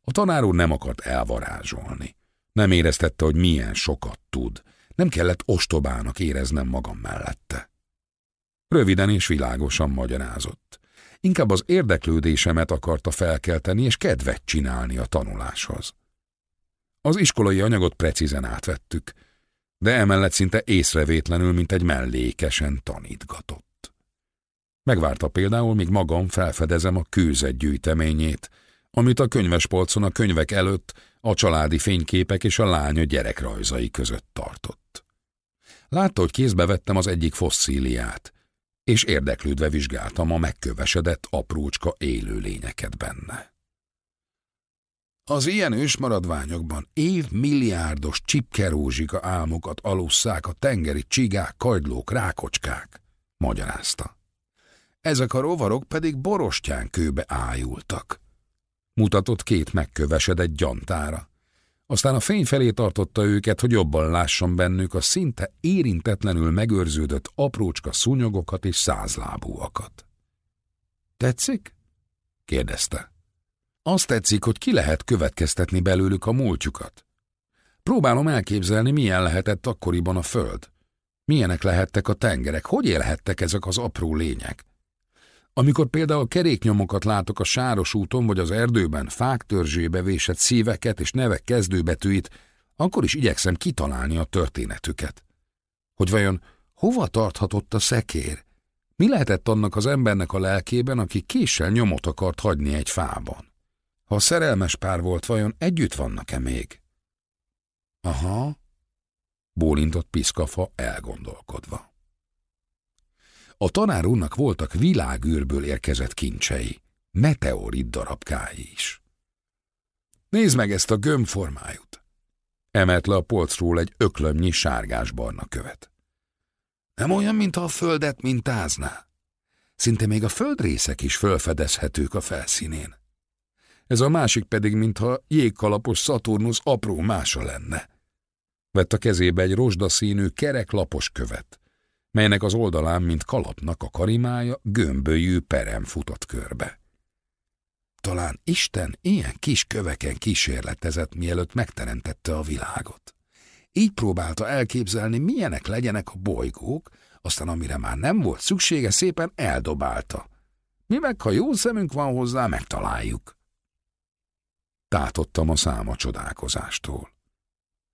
A tanár úr nem akart elvarázsolni. Nem éreztette, hogy milyen sokat tud. Nem kellett ostobának éreznem magam mellette. Röviden és világosan magyarázott. Inkább az érdeklődésemet akarta felkelteni és kedvet csinálni a tanuláshoz. Az iskolai anyagot precízen átvettük, de emellett szinte észrevétlenül, mint egy mellékesen tanítgatott. Megvárta például, míg magam felfedezem a kőzet gyűjteményét, amit a könyvespolcon a könyvek előtt a családi fényképek és a lánya gyerekrajzai között tartott. Látta, hogy kézbe vettem az egyik fosszíliát, és érdeklődve vizsgáltam a megkövesedett aprócska élőlényeket benne. Az ilyen ősmaradványokban évmilliárdos csipkerózsika álmokat alusszák a tengeri csigák, kagylók, rákocskák, magyarázta. Ezek a rovarok pedig borostyán kőbe ájultak. Mutatott két megkövesedett gyantára. Aztán a fény felé tartotta őket, hogy jobban lásson bennük a szinte érintetlenül megőrződött aprócska szúnyogokat és százlábúakat. Tetszik? kérdezte. Azt tetszik, hogy ki lehet következtetni belőlük a múltjukat. Próbálom elképzelni, milyen lehetett akkoriban a föld. Milyenek lehettek a tengerek, hogy élhettek ezek az apró lények. Amikor például keréknyomokat látok a sáros úton vagy az erdőben, fák törzsébe vésett szíveket és nevek kezdőbetűit, akkor is igyekszem kitalálni a történetüket. Hogy vajon hova tarthatott a szekér? Mi lehetett annak az embernek a lelkében, aki késsel nyomot akart hagyni egy fában? Ha szerelmes pár volt, vajon együtt vannak-e még? Aha, bólintott Piszkafa elgondolkodva. A tanár úrnak voltak világűrből érkezett kincsei, meteorit darabkái is. Nézd meg ezt a gömbformájút! Emelt le a polcról egy öklömnyi sárgás-barna követ. Nem olyan, mintha a földet mintázná. Szinte még a földrészek is fölfedezhetők a felszínén. Ez a másik pedig, mintha jégkalapos Szaturnusz apró mása lenne. Vett a kezébe egy rozsdaszínű, kereklapos követ, melynek az oldalán, mint kalapnak a karimája, gömbölyű perem futott körbe. Talán Isten ilyen kis köveken kísérletezett, mielőtt megteremtette a világot. Így próbálta elképzelni, milyenek legyenek a bolygók, aztán amire már nem volt szüksége, szépen eldobálta. Mi meg, ha jó szemünk van hozzá, megtaláljuk. Tátottam a száma csodálkozástól.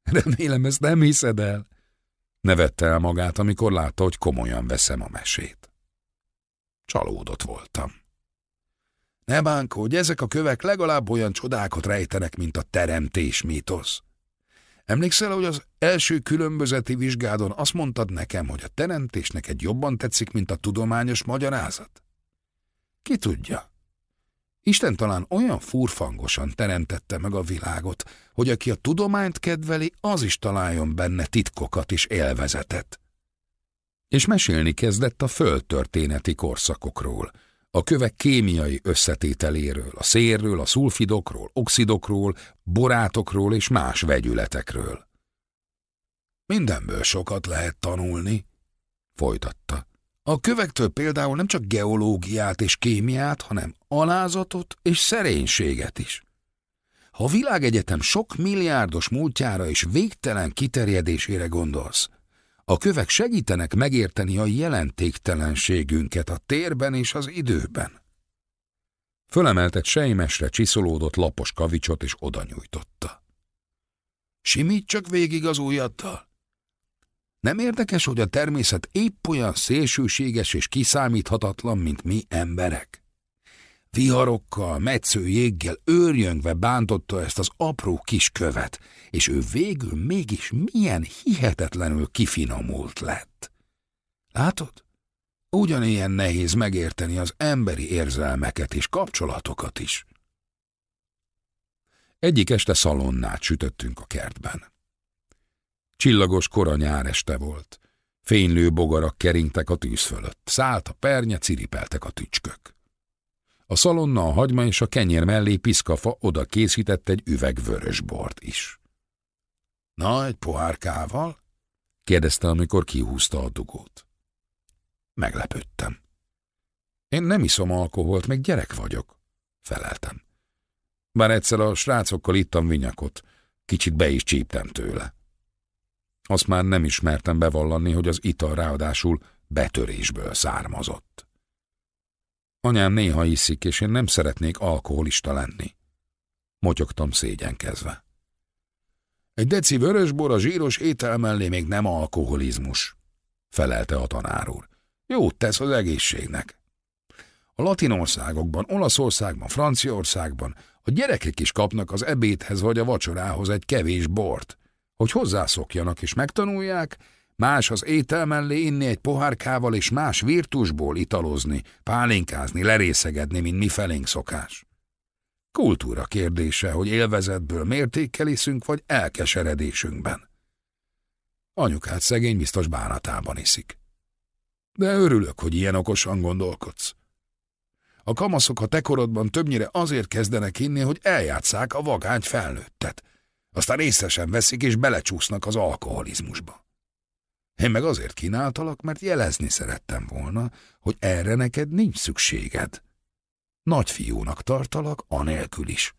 Remélem, ezt nem hiszed el, Nevette el magát, amikor látta, hogy komolyan veszem a mesét. Csalódott voltam. Ne bánkódj, ezek a kövek legalább olyan csodákat rejtenek, mint a teremtés mítosz. Emlékszel, hogy az első különbözeti vizsgádon azt mondtad nekem, hogy a teremtés neked jobban tetszik, mint a tudományos magyarázat? Ki tudja? Isten talán olyan furfangosan teremtette meg a világot, hogy aki a tudományt kedveli, az is találjon benne titkokat és élvezetet. És mesélni kezdett a földtörténeti korszakokról, a kövek kémiai összetételéről, a szérről, a szulfidokról, oxidokról, borátokról és más vegyületekről. Mindenből sokat lehet tanulni, folytatta. A kövektől például nem csak geológiát és kémiát, hanem alázatot és szerénységet is. Ha a világegyetem sok milliárdos múltjára és végtelen kiterjedésére gondolsz, a kövek segítenek megérteni a jelentéktelenségünket a térben és az időben. Fölemeltett sejmesre csiszolódott lapos kavicsot és oda nyújtotta. Simít csak végig az ujjaddal. Nem érdekes, hogy a természet épp olyan szélsőséges és kiszámíthatatlan, mint mi emberek? Viharokkal, metsző jéggel őrjöngve bántotta ezt az apró kis követ, és ő végül mégis milyen hihetetlenül kifinomult lett. Látod? Ugyanilyen nehéz megérteni az emberi érzelmeket és kapcsolatokat is. Egyik este szalonnát sütöttünk a kertben. Csillagos kora nyáreste volt. Fénylő bogarak keringtek a tűz fölött. Szállt a pernye, ciripeltek a tücskök. A szalonna, a hagyma és a kenyér mellé piszkafa oda készített egy üveg vörös bort is. – Na, egy pohárkával? – kérdezte, amikor kihúzta a dugót. Meglepődtem. – Én nem iszom alkoholt, meg gyerek vagyok – feleltem. Bár egyszer a srácokkal ittam vinyakot, kicsit be is csíptem tőle. Azt már nem ismertem bevallani, hogy az ital ráadásul betörésből származott. Anyám néha iszik, és én nem szeretnék alkoholista lenni. Motyogtam szégyenkezve. Egy deci vörösbor a zsíros étel mellé még nem alkoholizmus, felelte a tanár úr. Jót tesz az egészségnek. A latin országokban, Olaszországban, Franciaországban a gyerekek is kapnak az ebédhez vagy a vacsorához egy kevés bort, hogy hozzászokjanak és megtanulják, más az étel mellé inni egy pohárkával és más virtusból italozni, pálinkázni, lerészegedni, mint mi felénk szokás. Kultúra kérdése, hogy élvezetből mértékkel iszünk, vagy elkeseredésünkben. Anyukát szegény biztos bánatában iszik. De örülök, hogy ilyen okosan gondolkodsz. A kamaszok a tekorodban többnyire azért kezdenek inni, hogy eljátszák a vagány felnőttet. Aztán észre veszik és belecsúsznak az alkoholizmusba. Én meg azért kínáltalak, mert jelezni szerettem volna, hogy erre neked nincs szükséged. Nagyfiúnak tartalak, anélkül is.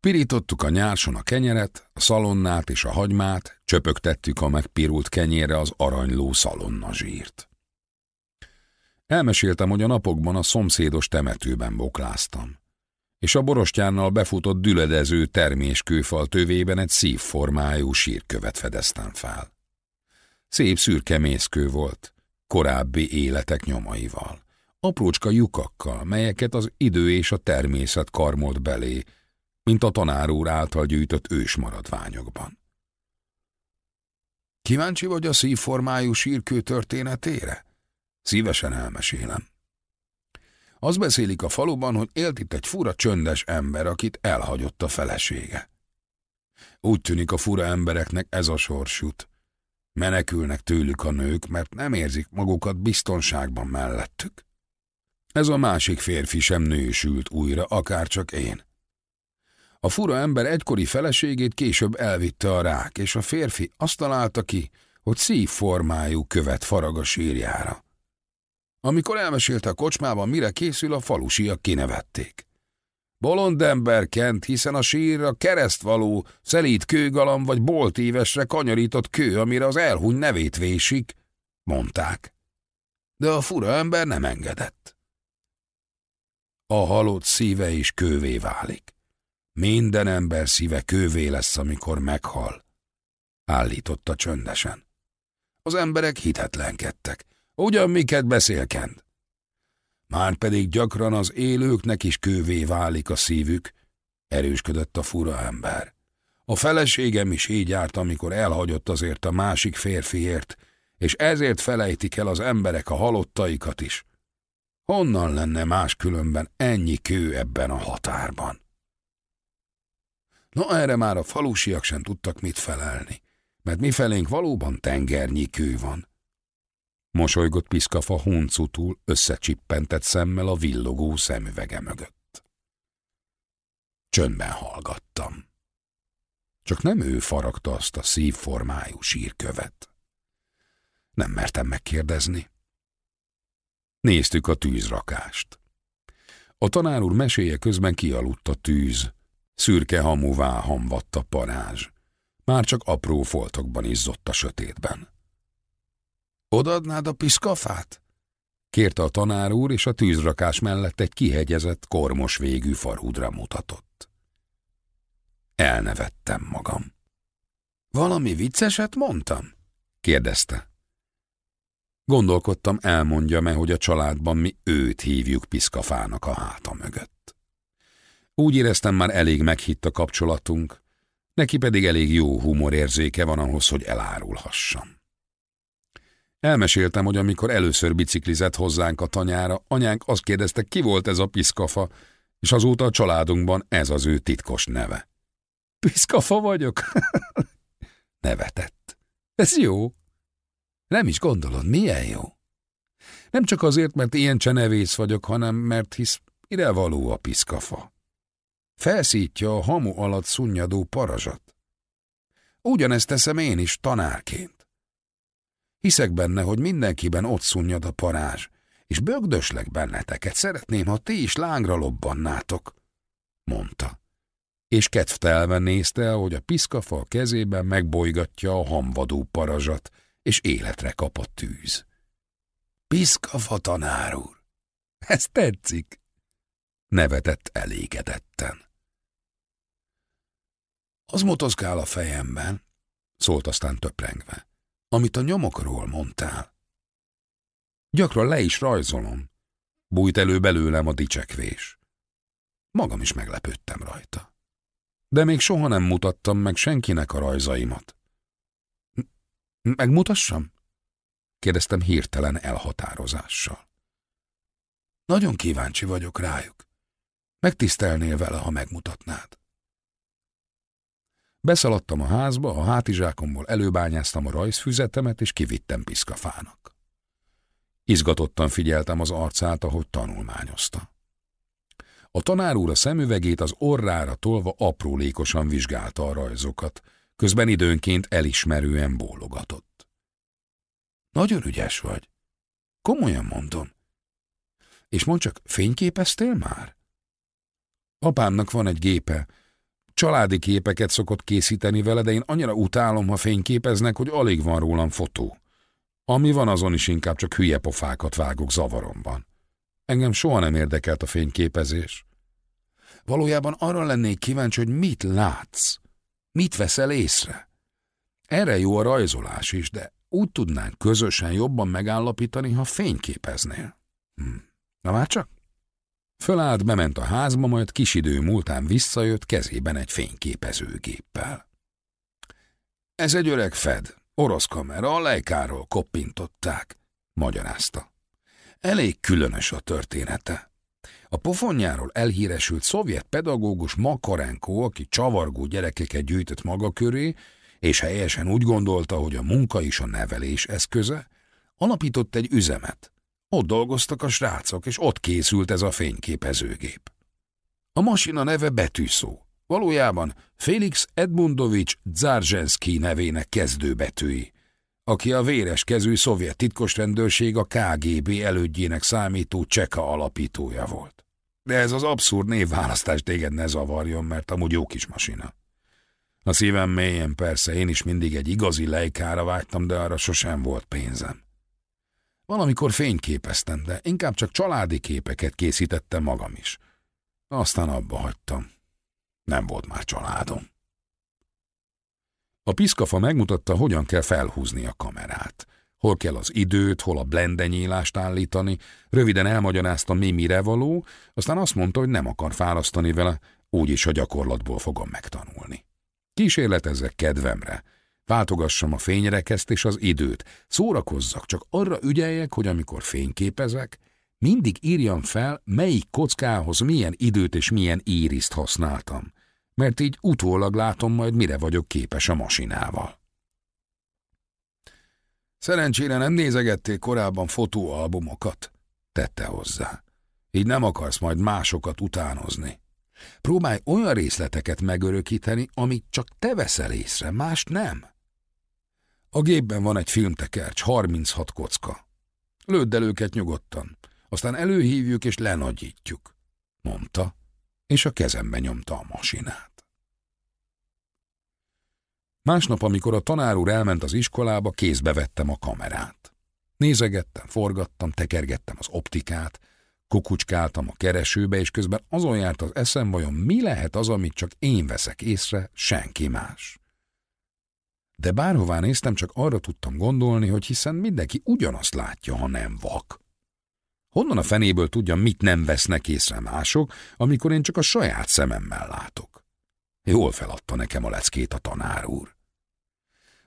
Pirítottuk a nyárson a kenyeret, a szalonnát és a hagymát, csöpögtettük a megpirult kenyére az aranyló szalonna zsírt. Elmeséltem, hogy a napokban a szomszédos temetőben bokláztam, és a borostyánnal befutott düledező terméskőfal tövében egy szívformájú sírkövet fedeztem fel. Szép szürke mészkő volt, korábbi életek nyomaival, aprócska lyukakkal, melyeket az idő és a természet karmolt belé, mint a tanár úr által gyűjtött ősmaradványokban. Kíváncsi vagy a szívformájú sírkő történetére? Szívesen elmesélem. Az beszélik a faluban, hogy élt itt egy fura csöndes ember, akit elhagyott a felesége. Úgy tűnik a fura embereknek ez a sorsút. Menekülnek tőlük a nők, mert nem érzik magukat biztonságban mellettük. Ez a másik férfi sem nősült újra, akárcsak én. A fura ember egykori feleségét később elvitte a rák, és a férfi azt találta ki, hogy szívformájú követ farag a sírjára. Amikor elmesélte a kocsmában, mire készül, a falusiak kinevették. Bolond ember hiszen a sír a keresztvaló, szelít kőgalam vagy boltívesre kanyarított kő, amire az elhuny nevét vésik, mondták. De a fura ember nem engedett. A halott szíve is kővé válik. Minden ember szíve kővé lesz, amikor meghal, állította csöndesen. Az emberek hitetlenkedtek. Ugyan miket beszélkend? Már pedig gyakran az élőknek is kővé válik a szívük, erősködött a fura ember. A feleségem is így járt, amikor elhagyott azért a másik férfiért, és ezért felejtik el az emberek a halottaikat is. Honnan lenne más különben ennyi kő ebben a határban? No, erre már a falusiak sem tudtak mit felelni, mert mifelénk valóban tengernyi kő van. Mosolygott piszkafa huncutul összecsippentett szemmel a villogó szemüvege mögött. Csöndben hallgattam. Csak nem ő faragta azt a szívformájú sírkövet. Nem mertem megkérdezni. Néztük a tűzrakást. A tanár úr meséje közben kialudt a tűz, szürke hamuvá hamvadt a parázs. Már csak apró foltokban izzott a sötétben. Odadnád a piszkafát? Kérte a tanár úr, és a tűzrakás mellett egy kihegyezett, kormos végű farudra mutatott. Elnevettem magam. Valami vicceset mondtam? kérdezte. Gondolkodtam, elmondjam-e, hogy a családban mi őt hívjuk piszkafának a háta mögött. Úgy éreztem már elég meghitt a kapcsolatunk, neki pedig elég jó humorérzéke van ahhoz, hogy elárulhassam. Elmeséltem, hogy amikor először biciklizett hozzánk a tanyára, anyánk azt kérdezte, ki volt ez a piszkafa, és azóta a családunkban ez az ő titkos neve. Piszkafa vagyok? <laughs> Nevetett. Ez jó. Nem is gondolod, milyen jó. Nem csak azért, mert ilyen csenevész vagyok, hanem mert hisz ide való a piszkafa. Felszítja a hamu alatt szunnyadó parazsat. Ugyanezt teszem én is tanárként. Hiszek benne, hogy mindenkiben ott szunnyad a parázs, és bögdöslek benneteket, szeretném, ha ti is lángra lobbannátok, mondta. És kedvtelve nézte, hogy a piszkafa kezében megbolygatja a hamvadó parazsat, és életre kap a tűz. Piszkafa tanár úr, ez tetszik, nevetett elégedetten. Az motozgál a fejemben, szólt aztán töprengve amit a nyomokról mondtál. Gyakran le is rajzolom. Bújt elő belőlem a dicsekvés. Magam is meglepődtem rajta. De még soha nem mutattam meg senkinek a rajzaimat. Megmutassam? kérdeztem hirtelen elhatározással. Nagyon kíváncsi vagyok rájuk. Megtisztelnél vele, ha megmutatnád. Beszaladtam a házba, a hátizsákomból előbányáztam a rajzfüzetemet, és kivittem piszkafának. Izgatottan figyeltem az arcát, ahogy tanulmányozta. A tanár úr a szemüvegét az orrára tolva aprólékosan vizsgálta a rajzokat, közben időnként elismerően bólogatott. Nagyon ügyes vagy. Komolyan mondom. És mond csak, fényképeztél már? Apámnak van egy gépe. Családi képeket szokott készíteni vele, de én annyira utálom, ha fényképeznek, hogy alig van rólam fotó. Ami van, azon is inkább csak hülye pofákat vágok zavaromban. Engem soha nem érdekelt a fényképezés. Valójában arra lennék kíváncsi, hogy mit látsz, mit veszel észre. Erre jó a rajzolás is, de úgy tudnánk közösen jobban megállapítani, ha fényképeznél. Hm. Na már csak? Fölállt, bement a házba, majd kis idő múltán visszajött kezében egy fényképezőgéppel. Ez egy öreg Fed, orosz kamera, a lejkáról koppintották, magyarázta. Elég különös a története. A pofonjáról elhíresült szovjet pedagógus Makarenko, aki csavargó gyerekeket gyűjtött maga köré, és helyesen úgy gondolta, hogy a munka is a nevelés eszköze, alapított egy üzemet. Ott dolgoztak a srácok, és ott készült ez a fényképezőgép. A masina neve betűszó. Valójában Felix Edmundovics Zarzsenszki nevének kezdőbetűi, aki a véres kezű szovjet titkos rendőrség a KGB elődjének számító Cseka alapítója volt. De ez az abszurd névválasztás téged ne zavarjon, mert amúgy jó kis masina. A szívem mélyen persze, én is mindig egy igazi lejkára vágytam, de arra sosem volt pénzem. Valamikor fényképeztem, de inkább csak családi képeket készítettem magam is. Aztán abba hagytam. Nem volt már családom. A piszkafa megmutatta, hogyan kell felhúzni a kamerát. Hol kell az időt, hol a blendenyílást állítani, röviden elmagyarázta mi mire való, aztán azt mondta, hogy nem akar fárasztani vele, úgyis a gyakorlatból fogom megtanulni. Kísérletezzek kedvemre, váltogassam a fényrekezt és az időt, szórakozzak, csak arra ügyeljek, hogy amikor fényképezek, mindig írjam fel, melyik kockához milyen időt és milyen íriszt használtam mert így utólag látom majd, mire vagyok képes a masinával. Szerencsére nem nézegették korábban fotóalbumokat, tette hozzá. Így nem akarsz majd másokat utánozni. Próbálj olyan részleteket megörökíteni, amit csak te veszel észre, más nem. A gépben van egy filmtekercs, 36 kocka. Lődd el őket nyugodtan, aztán előhívjuk és lenagyítjuk, mondta, és a kezembe nyomta a masinát. Másnap, amikor a tanár úr elment az iskolába, kézbe vettem a kamerát. Nézegettem, forgattam, tekergettem az optikát, kukucskáltam a keresőbe, és közben azon járt az eszem, vajon mi lehet az, amit csak én veszek észre, senki más. De bárhová néztem, csak arra tudtam gondolni, hogy hiszen mindenki ugyanazt látja, ha nem vak. Honnan a fenéből tudja, mit nem vesznek észre mások, amikor én csak a saját szememmel látok? Jól feladta nekem a leckét a tanár úr.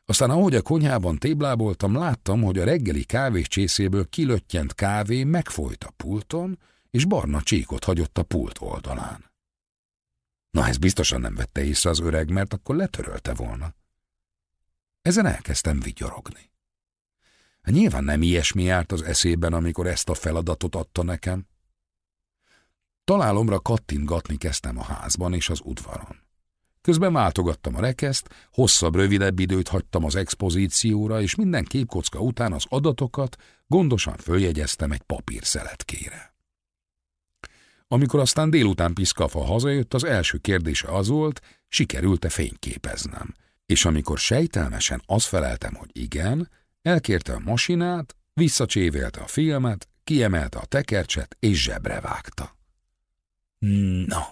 Aztán ahogy a konyhában tébláboltam, láttam, hogy a reggeli kávéscsészéből kilöttyent kávé megfolyt a pulton, és barna csíkot hagyott a pult oldalán. Na, ez biztosan nem vette észre az öreg, mert akkor letörölte volna. Ezen elkezdtem vigyorogni. Nyilván nem ilyesmi járt az eszében, amikor ezt a feladatot adta nekem. Találomra kattintgatni kezdtem a házban és az udvaron. Közben váltogattam a rekeszt, hosszabb, rövidebb időt hagytam az expozícióra, és minden képkocka után az adatokat gondosan följegyeztem egy papírszeletkére. Amikor aztán délután Piszkafa hazajött, az első kérdése az volt, sikerült-e fényképeznem. És amikor sejtelmesen azt feleltem, hogy igen, elkérte a masinát, visszacsévélte a filmet, kiemelte a tekercset és zsebre vágta. Na,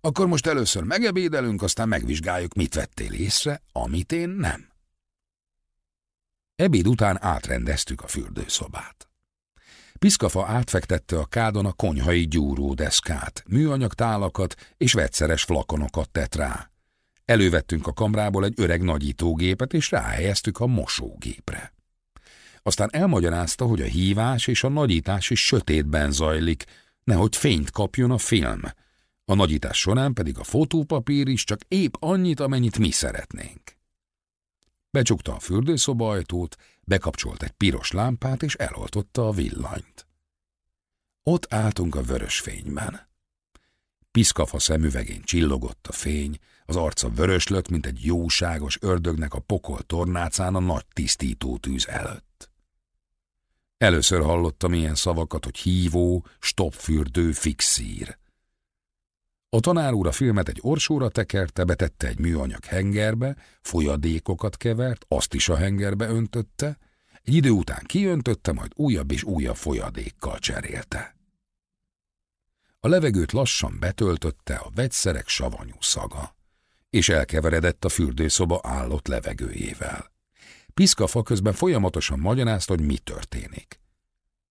akkor most először megebédelünk, aztán megvizsgáljuk, mit vettél észre, amit én nem. Ebéd után átrendeztük a fürdőszobát. Piszkafa átfektette a kádon a konyhai gyúródeszkát, műanyag tálakat és vegyszeres flakonokat tett rá. Elővettünk a kamrából egy öreg nagyítógépet, és ráhelyeztük a mosógépre. Aztán elmagyarázta, hogy a hívás és a nagyítás is sötétben zajlik, nehogy fényt kapjon a film – A nagyítás során pedig a fotópapír is csak épp annyit, amennyit mi szeretnénk. Becsukta a fürdőszoba ajtót, bekapcsolt egy piros lámpát, és eloltotta a villanyt. Ott álltunk a vörös fényben. Piszkafa szemüvegén csillogott a fény, az arca vöröslött, mint egy jóságos ördögnek a pokol tornácán a nagy tisztító tűz előtt. Először hallottam ilyen szavakat, hogy hívó, stopfürdő, fixír. A tanár úr a filmet egy orsóra tekerte, betette egy műanyag hengerbe, folyadékokat kevert, azt is a hengerbe öntötte, egy idő után kiöntötte, majd újabb és újabb folyadékkal cserélte. A levegőt lassan betöltötte a vegyszerek savanyú szaga, és elkeveredett a fürdőszoba állott levegőjével. Piszkafa közben folyamatosan magyarázta, hogy mi történik.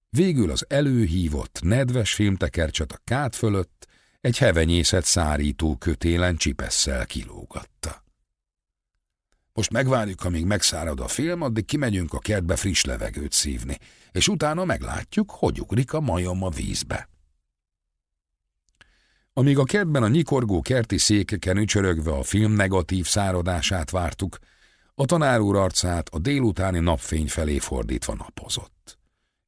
Végül az előhívott, nedves filmtekercset a kát fölött egy hevenyészet szárító kötélen csipesszel kilógatta. Most megvárjuk, amíg megszárad a film, addig kimegyünk a kertbe friss levegőt szívni, és utána meglátjuk, hogy ugrik a majom a vízbe. Amíg a kertben a nyikorgó kerti székeken ücsörögve a film negatív száradását vártuk, a tanár úr arcát a délutáni napfény felé fordítva napozott,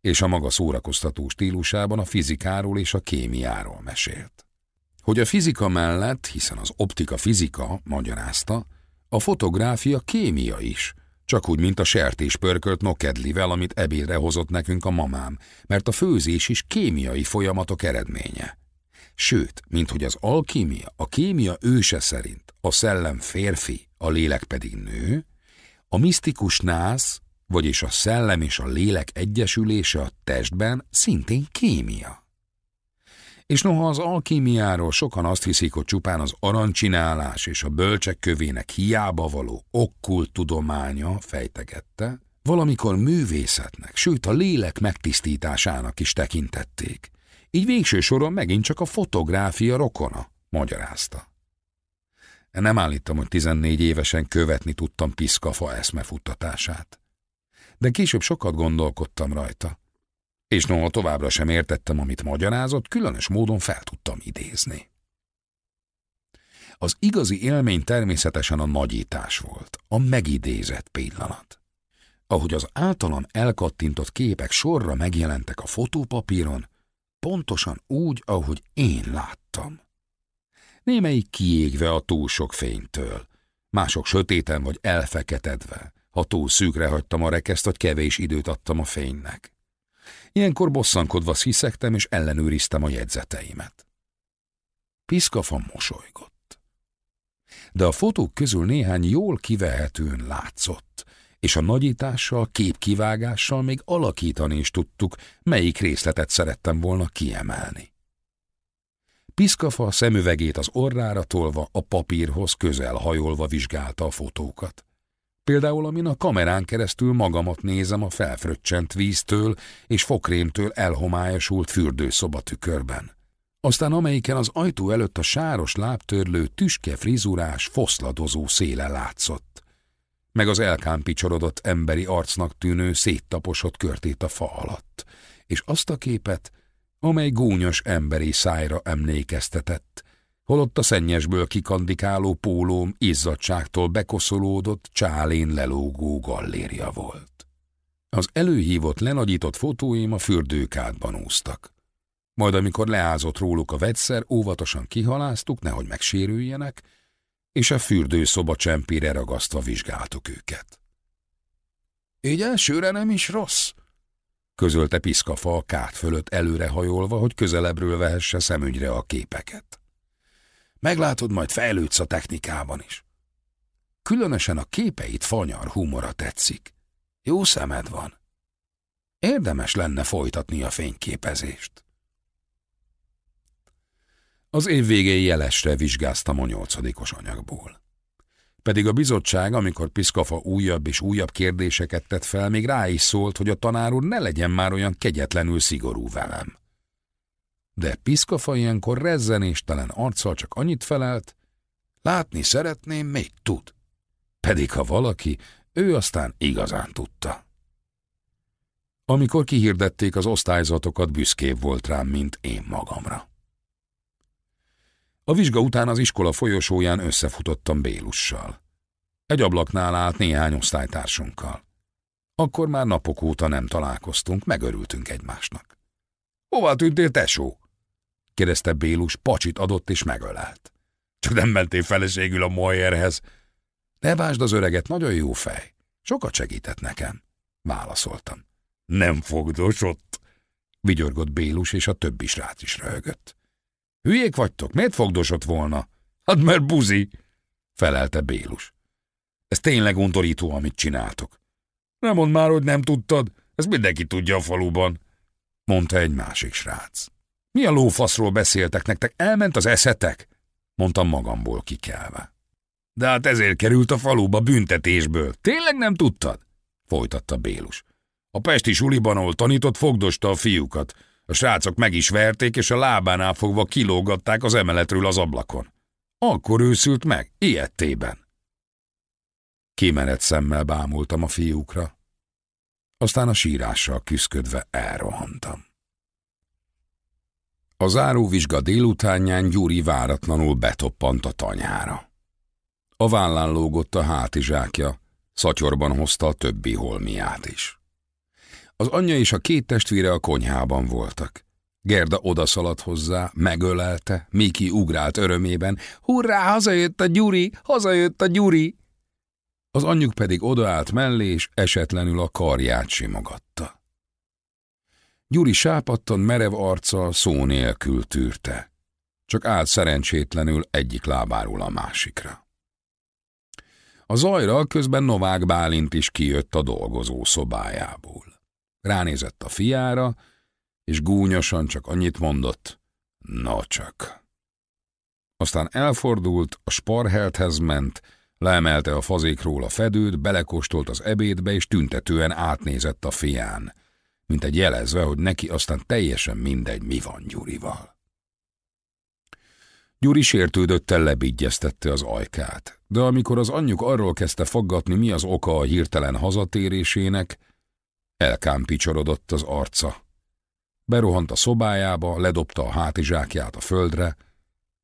és a maga szórakoztató stílusában a fizikáról és a kémiáról mesélt. Hogy a fizika mellett, hiszen az optika fizika, magyarázta, a fotográfia kémia is, csak úgy, mint a sertés pörkölt nokedlivel, amit ebédre hozott nekünk a mamám, mert a főzés is kémiai folyamatok eredménye. Sőt, mint hogy az alkímia, a kémia őse szerint a szellem férfi, a lélek pedig nő, a misztikus nász, vagyis a szellem és a lélek egyesülése a testben szintén kémia. És noha az alkímiáról sokan azt hiszik, hogy csupán az arancsinálás és a bölcsek kövének hiába való okkult tudománya fejtegette, valamikor művészetnek, sőt a lélek megtisztításának is tekintették. Így végső soron megint csak a fotográfia rokona, magyarázta. Nem állítom, hogy 14 évesen követni tudtam piszkafa eszmefuttatását. De később sokat gondolkodtam rajta, és noha továbbra sem értettem, amit magyarázott, különös módon fel tudtam idézni. Az igazi élmény természetesen a nagyítás volt, a megidézett pillanat. Ahogy az általam elkattintott képek sorra megjelentek a fotópapíron, pontosan úgy, ahogy én láttam. Némelyik kiégve a túl sok fénytől, mások sötéten vagy elfeketedve, ha túl szűkre hagytam a rekeszt, vagy kevés időt adtam a fénynek. Ilyenkor bosszankodva sziszegtem, és ellenőriztem a jegyzeteimet. Piszkafa mosolygott. De a fotók közül néhány jól kivehetőn látszott, és a nagyítással, képkivágással még alakítani is tudtuk, melyik részletet szerettem volna kiemelni. Piszkafa szemüvegét az orrára tolva a papírhoz közel hajolva vizsgálta a fotókat. Például amin a kamerán keresztül magamat nézem a felfröccsent víztől és fokrémtől elhomályosult fürdőszoba tükörben. Aztán amelyiken az ajtó előtt a sáros lábtörlő, tüske frizurás, foszladozó széle látszott. Meg az elkámpicsorodott emberi arcnak tűnő széttaposott körtét a fa alatt. És azt a képet, amely gúnyos emberi szájra emlékeztetett, holott a szennyesből kikandikáló pólóm izzadságtól bekoszolódott, csálén lelógó gallérja volt. Az előhívott, lenagyított fotóim a fürdőkádban úsztak. Majd amikor leázott róluk a vegyszer, óvatosan kihaláztuk, nehogy megsérüljenek, és a fürdőszoba csempére ragasztva vizsgáltuk őket. Így elsőre nem is rossz, közölte Piszkafa a kárt fölött előrehajolva, hogy közelebbről vehesse szemügyre a képeket. Meglátod, majd fejlődsz a technikában is. Különösen a képeit fanyar humora tetszik. Jó szemed van. Érdemes lenne folytatni a fényképezést. Az év végén jelesre vizsgáztam a nyolcadikos anyagból. Pedig a bizottság, amikor Piszkafa újabb és újabb kérdéseket tett fel, még rá is szólt, hogy a tanár úr ne legyen már olyan kegyetlenül szigorú velem de piszkafa ilyenkor rezzenéstelen arccal csak annyit felelt, látni szeretném, még tud. Pedig ha valaki, ő aztán igazán tudta. Amikor kihirdették az osztályzatokat, büszkébb volt rám, mint én magamra. A vizsga után az iskola folyosóján összefutottam Bélussal. Egy ablaknál állt néhány osztálytársunkkal. Akkor már napok óta nem találkoztunk, megörültünk egymásnak. Hova tűntél, tesó? kérdezte Bélus, pacsit adott és megölelt. Csak nem mentél feleségül a Moyerhez. Ne vásd az öreget, nagyon jó fej. Sokat segített nekem. Válaszoltam. Nem fogdosott, vigyorgott Bélus, és a többi srác is röhögött. Hülyék vagytok, miért fogdosott volna? Hát mert buzi, felelte Bélus. Ez tényleg undorító, amit csináltok. Nem mondd már, hogy nem tudtad, ez mindenki tudja a faluban, mondta egy másik srác. Mi a lófaszról beszéltek nektek, elment az eszetek? mondtam magamból kikelve. De hát ezért került a faluba büntetésből. Tényleg nem tudtad? folytatta Bélus. A pesti suliban, ahol tanított, fogdosta a fiúkat. A srácok meg is verték, és a lábánál fogva kilógatták az emeletről az ablakon. Akkor őszült meg, ilyettében. Kimenet szemmel bámultam a fiúkra. Aztán a sírással küszködve elrohantam. A záróvizsga délutánján Gyuri váratlanul betoppant a tanyára. A vállán lógott a hátizsákja, szatyorban hozta a többi holmiát is. Az anyja és a két testvére a konyhában voltak. Gerda odaszaladt hozzá, megölelte, Miki ugrált örömében. Hurrá, hazajött a Gyuri, hazajött a Gyuri! Az anyjuk pedig odaállt mellé, és esetlenül a karját simogatta. Gyuri sápattan merev arccal szó nélkül tűrte. Csak állt szerencsétlenül egyik lábáról a másikra. A zajra közben Novák Bálint is kijött a dolgozó szobájából. Ránézett a fiára, és gúnyosan csak annyit mondott, na csak. Aztán elfordult, a sparhelthez ment, leemelte a fazékról a fedőt, belekóstolt az ebédbe, és tüntetően átnézett a fián, mint egy jelezve, hogy neki aztán teljesen mindegy, mi van Gyurival. Gyuri sértődöttel lebigyeztette az ajkát, de amikor az anyjuk arról kezdte faggatni, mi az oka a hirtelen hazatérésének, elkámpicsorodott az arca. Berohant a szobájába, ledobta a hátizsákját a földre,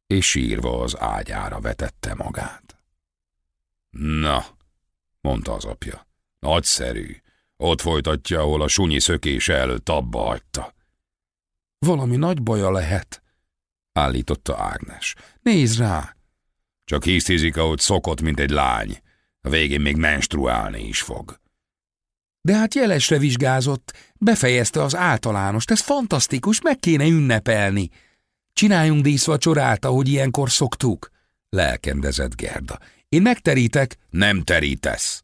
és sírva az ágyára vetette magát. Na, mondta az apja, nagyszerű, ott folytatja, ahol a sunyi szökése előtt abba hagyta. Valami nagy baja lehet, állította Ágnes. Nézd rá! Csak hisztizik, ahogy szokott, mint egy lány. A végén még menstruálni is fog. De hát jelesre vizsgázott, befejezte az általánost, ez fantasztikus, meg kéne ünnepelni. Csináljunk díszvacsorát, ahogy ilyenkor szoktuk, lelkendezett Gerda. Én megterítek, nem terítesz,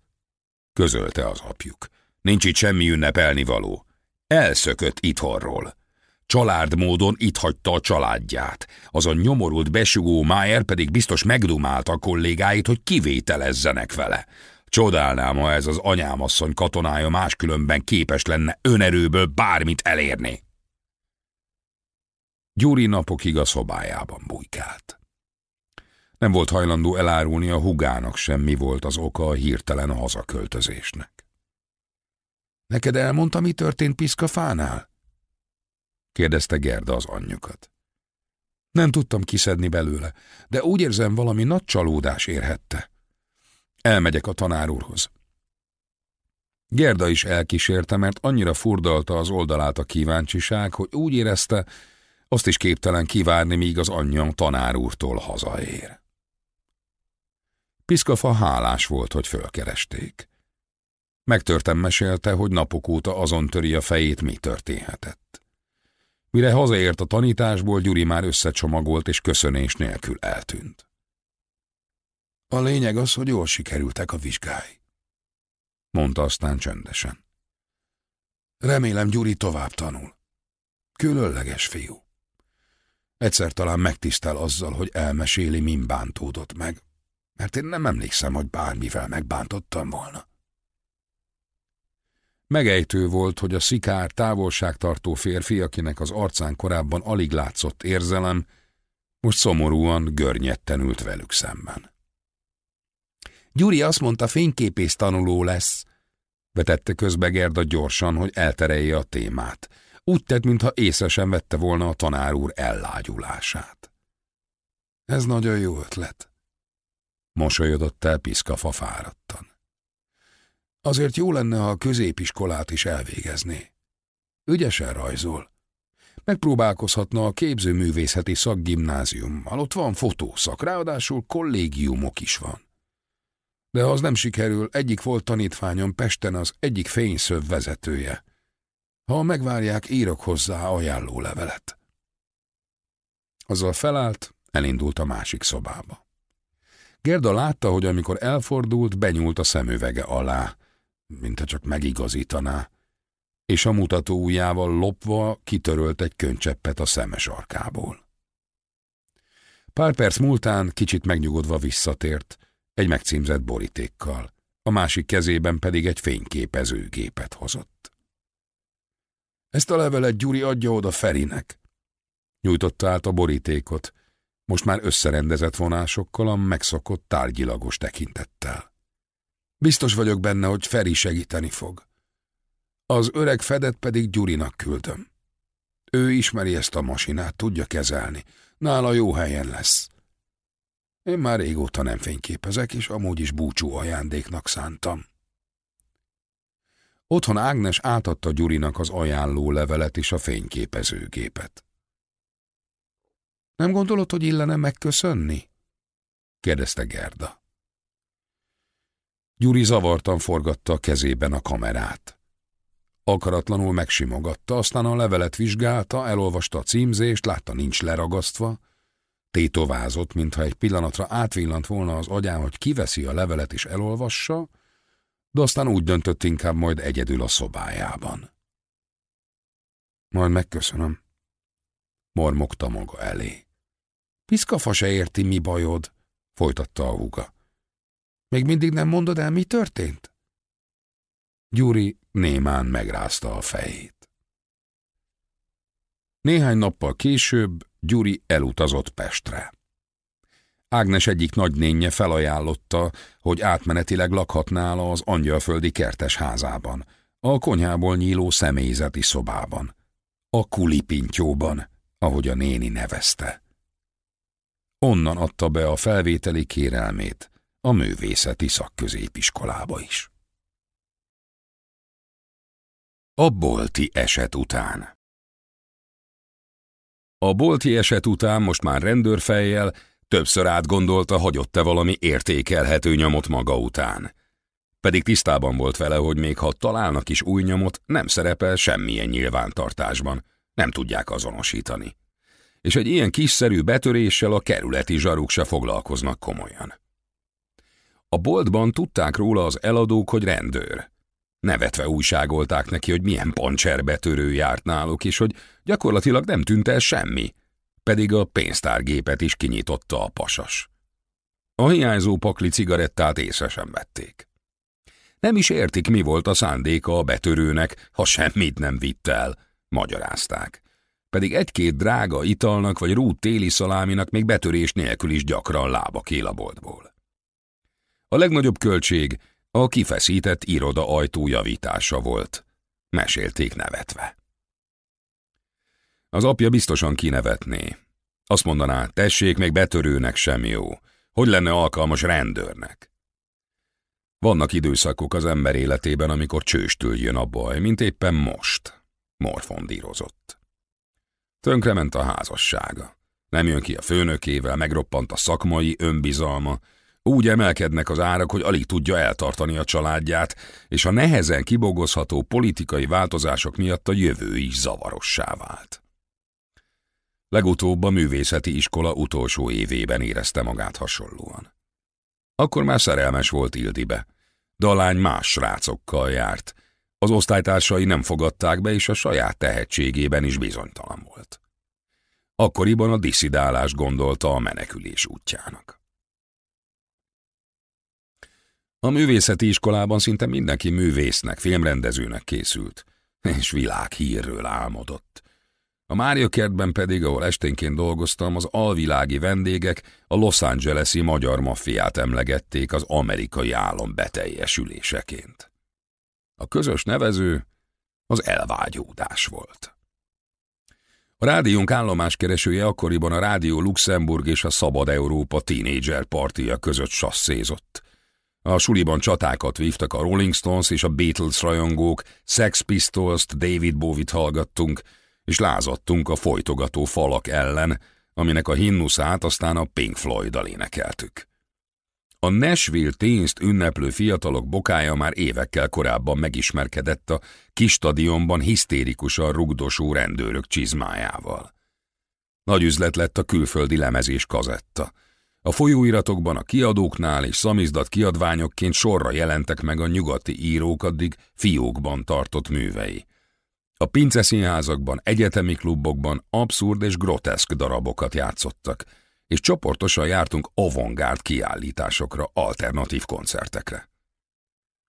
közölte az apjuk. Nincs itt semmi ünnepelni való. Elszökött itthonról. Család módon itt hagyta a családját. Az a nyomorult besugó Májer pedig biztos megdumálta a kollégáit, hogy kivételezzenek vele. Csodálnám, ha ez az anyámasszony katonája máskülönben képes lenne önerőből bármit elérni. Gyuri napokig a szobájában bujkált. Nem volt hajlandó elárulni a hugának sem, mi volt az oka a hirtelen hazaköltözésnek. Neked elmondta, mi történt Piszkafánál? kérdezte Gerda az anyjukat. Nem tudtam kiszedni belőle, de úgy érzem, valami nagy csalódás érhette. Elmegyek a tanár úrhoz. Gerda is elkísérte, mert annyira furdalta az oldalát a kíváncsiság, hogy úgy érezte, azt is képtelen kivárni, míg az anyja tanár úrtól hazaér. Piszkafa hálás volt, hogy fölkeresték. Megtörtem mesélte, hogy napok óta azon töri a fejét, mi történhetett. Mire hazaért a tanításból, Gyuri már összecsomagolt és köszönés nélkül eltűnt. A lényeg az, hogy jól sikerültek a vizsgái. Mondta aztán csöndesen. Remélem Gyuri tovább tanul. Különleges fiú. Egyszer talán megtisztel azzal, hogy elmeséli, min bántódott meg, mert én nem emlékszem, hogy bármivel megbántottam volna. Megejtő volt, hogy a szikár távolságtartó férfi, akinek az arcán korábban alig látszott érzelem, most szomorúan, görnyetten ült velük szemben. Gyuri azt mondta, fényképész tanuló lesz, vetette közbe Gerda gyorsan, hogy elterelje a témát. Úgy tett, mintha észre sem vette volna a tanár úr ellágyulását. Ez nagyon jó ötlet. Mosolyodott el Piszkafa fáradtan. Azért jó lenne, ha a középiskolát is elvégezné. Ügyesen rajzol. Megpróbálkozhatna a képzőművészeti szakgimnáziummal, ott van fotószak, ráadásul kollégiumok is van. De az nem sikerül, egyik volt tanítványom Pesten az egyik fényszöv vezetője. Ha megvárják, írok hozzá ajánló levelet. Azzal felállt, elindult a másik szobába. Gerda látta, hogy amikor elfordult, benyúlt a szemüvege alá, mintha csak megigazítaná, és a mutató ujjával lopva kitörölt egy könycseppet a szemes arkából. Pár perc múltán kicsit megnyugodva visszatért, egy megcímzett borítékkal, a másik kezében pedig egy fényképezőgépet hozott. Ezt a levelet Gyuri adja oda Ferinek. Nyújtotta át a borítékot, most már összerendezett vonásokkal a megszokott tárgyilagos tekintettel. Biztos vagyok benne, hogy Feri segíteni fog. Az öreg fedet pedig Gyurinak küldöm. Ő ismeri ezt a masinát, tudja kezelni. Nála jó helyen lesz. Én már régóta nem fényképezek, és amúgy is búcsú ajándéknak szántam. Otthon Ágnes átadta Gyurinak az ajánló levelet és a fényképezőgépet. Nem gondolod, hogy illene megköszönni? kérdezte Gerda. Gyuri zavartan forgatta a kezében a kamerát. Akaratlanul megsimogatta, aztán a levelet vizsgálta, elolvasta a címzést, látta nincs leragasztva, tétovázott, mintha egy pillanatra átvillant volna az agyán, hogy kiveszi a levelet és elolvassa, de aztán úgy döntött inkább majd egyedül a szobájában. Majd megköszönöm, mormogta maga elé. Piszkafa se érti, mi bajod, folytatta a húga. Még mindig nem mondod el, mi történt? Gyuri némán megrázta a fejét. Néhány nappal később Gyuri elutazott Pestre. Ágnes egyik nagynénye felajánlotta, hogy átmenetileg lakhat nála az angyalföldi kertes házában, a konyhából nyíló személyzeti szobában, a kulipintyóban, ahogy a néni nevezte. Onnan adta be a felvételi kérelmét a művészeti szakközépiskolába is. A bolti eset után A bolti eset után most már rendőrfejjel többször átgondolta, hagyott-e valami értékelhető nyomot maga után. Pedig tisztában volt vele, hogy még ha találnak is új nyomot, nem szerepel semmilyen nyilvántartásban, nem tudják azonosítani. És egy ilyen kiszerű betöréssel a kerületi zsaruk se foglalkoznak komolyan. A boltban tudták róla az eladók, hogy rendőr, Nevetve újságolták neki, hogy milyen pancserbetörő járt náluk, és hogy gyakorlatilag nem tűnt el semmi, pedig a pénztárgépet is kinyitotta a pasas. A hiányzó pakli cigarettát észre sem vették. Nem is értik, mi volt a szándéka a betörőnek, ha semmit nem vitt el, magyarázták. Pedig egy-két drága italnak vagy rút téli szaláminak még betörés nélkül is gyakran lába kél a boltból. A legnagyobb költség a kifeszített iroda ajtó javítása volt. Mesélték nevetve. Az apja biztosan kinevetné. Azt mondaná, tessék, még betörőnek sem jó. Hogy lenne alkalmas rendőrnek? Vannak időszakok az ember életében, amikor csőstől jön a baj, mint éppen most. Morfondírozott. Tönkrement a házassága. Nem jön ki a főnökével, megroppant a szakmai önbizalma, úgy emelkednek az árak, hogy alig tudja eltartani a családját, és a nehezen kibogozható politikai változások miatt a jövő is zavarossá vált. Legutóbb a művészeti iskola utolsó évében érezte magát hasonlóan. Akkor már szerelmes volt Ildibe, de a lány más srácokkal járt. Az osztálytársai nem fogadták be, és a saját tehetségében is bizonytalan volt. Akkoriban a diszidálás gondolta a menekülés útjának. A művészeti iskolában szinte mindenki művésznek, filmrendezőnek készült, és világhírről álmodott. A Mária kertben pedig, ahol esténként dolgoztam, az alvilági vendégek a Los Angeles-i magyar maffiát emlegették az amerikai álom beteljesüléseként. A közös nevező az elvágyódás volt. A rádiónk állomáskeresője akkoriban a Rádió Luxemburg és a Szabad Európa tínédzser partia között sasszézott. A suliban csatákat vívtak a Rolling Stones és a Beatles rajongók, Sex Pistols-t, David Bowie-t hallgattunk, és lázadtunk a folytogató falak ellen, aminek a himnuszát aztán a Pink Floyd-dal énekeltük. A Nashville tényzt ünneplő fiatalok bokája már évekkel korábban megismerkedett a kis stadionban hisztérikusan rugdosó rendőrök csizmájával. Nagy üzlet lett a külföldi lemezés kazetta. A folyóiratokban a kiadóknál és szamizdat kiadványokként sorra jelentek meg a nyugati írók addig fiókban tartott művei. A pinceszínházakban, egyetemi klubokban abszurd és groteszk darabokat játszottak, és csoportosan jártunk avantgárd kiállításokra, alternatív koncertekre.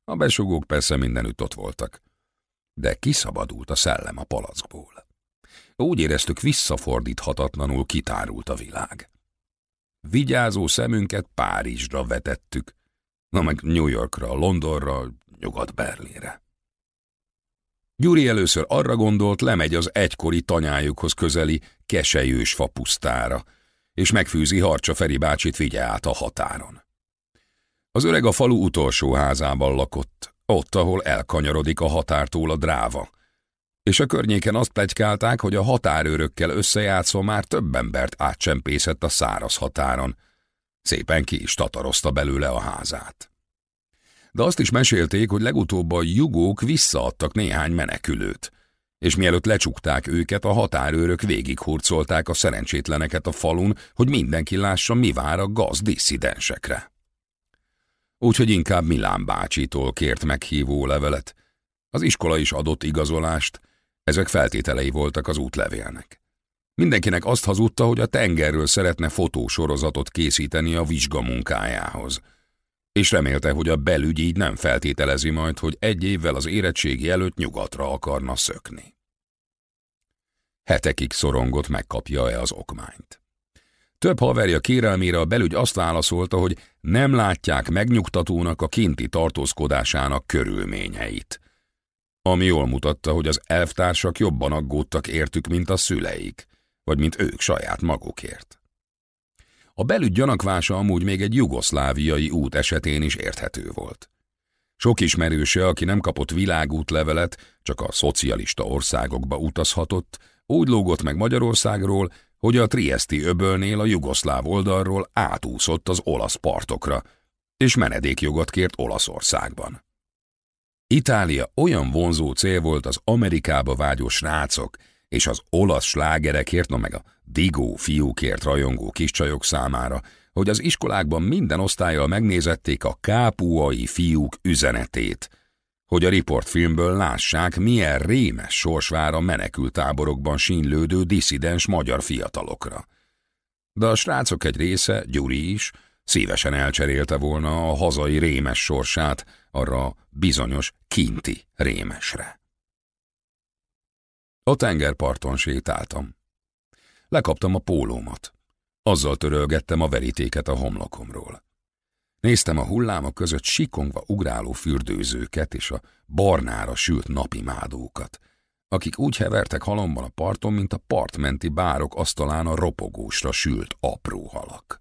A besugók persze mindenütt ott voltak, de kiszabadult a szellem a palackból. Úgy éreztük, visszafordíthatatlanul kitárult a világ. Vigyázó szemünket Párizsra vetettük, na meg New Yorkra, Londonra, Nyugat-Berlinre. Gyuri először arra gondolt, lemegy az egykori tanyájukhoz közeli kesejős fapusztára, és megfűzi Harcsa Feri bácsit vigye át a határon. Az öreg a falu utolsó házában lakott, ott, ahol elkanyarodik a határtól a dráva, és a környéken azt plegykálták, hogy a határőrökkel összejátszva már több embert átcsempészett a száraz határon. Szépen ki is tatarozta belőle a házát. De azt is mesélték, hogy legutóbb a jugók visszaadtak néhány menekülőt, és mielőtt lecsukták őket, a határőrök végighurcolták a szerencsétleneket a falun, hogy mindenki lássa, mi vár a gaz disszidensekre. Úgyhogy inkább Milán bácsitól kért meghívó levelet. Az iskola is adott igazolást, ezek feltételei voltak az útlevélnek. Mindenkinek azt hazudta, hogy a tengerről szeretne fotósorozatot készíteni a vizsgamunkájához, és remélte, hogy a belügy így nem feltételezi majd, hogy egy évvel az érettségi előtt nyugatra akarna szökni. Hetekig szorongott, megkapja-e az okmányt. Több haverja kérelmére a belügy azt válaszolta, hogy nem látják megnyugtatónak a kinti tartózkodásának körülményeit. Ami jól mutatta, hogy az elvtársak jobban aggódtak értük, mint a szüleik, vagy mint ők saját magukért. A belügy gyanakvása amúgy még egy jugoszláviai út esetén is érthető volt. Sok ismerőse, aki nem kapott világútlevelet, csak a szocialista országokba utazhatott, úgy lógott meg Magyarországról, hogy a Triesti öbölnél a jugoszláv oldalról átúszott az olasz partokra, és menedékjogot kért Olaszországban. Itália olyan vonzó cél volt az Amerikába vágyó srácok és az olasz slágerekért, no meg a digó fiúkért rajongó kiscsajok számára, hogy az iskolákban minden osztályjal megnézették a kápuai fiúk üzenetét, hogy a riportfilmből lássák, milyen rémes sors vár a menekültáborokban sínlődő diszidens magyar fiatalokra. De a srácok egy része, Gyuri is, szívesen elcserélte volna a hazai rémes sorsát arra bizonyos kinti rémesre. A tengerparton sétáltam. Lekaptam a pólómat. Azzal törölgettem a verítéket a homlokomról. Néztem a hullámok között sikongva ugráló fürdőzőket és a barnára sült napi mádókat, akik úgy hevertek halomban a parton, mint a partmenti bárok asztalán a ropogósra sült apró halak.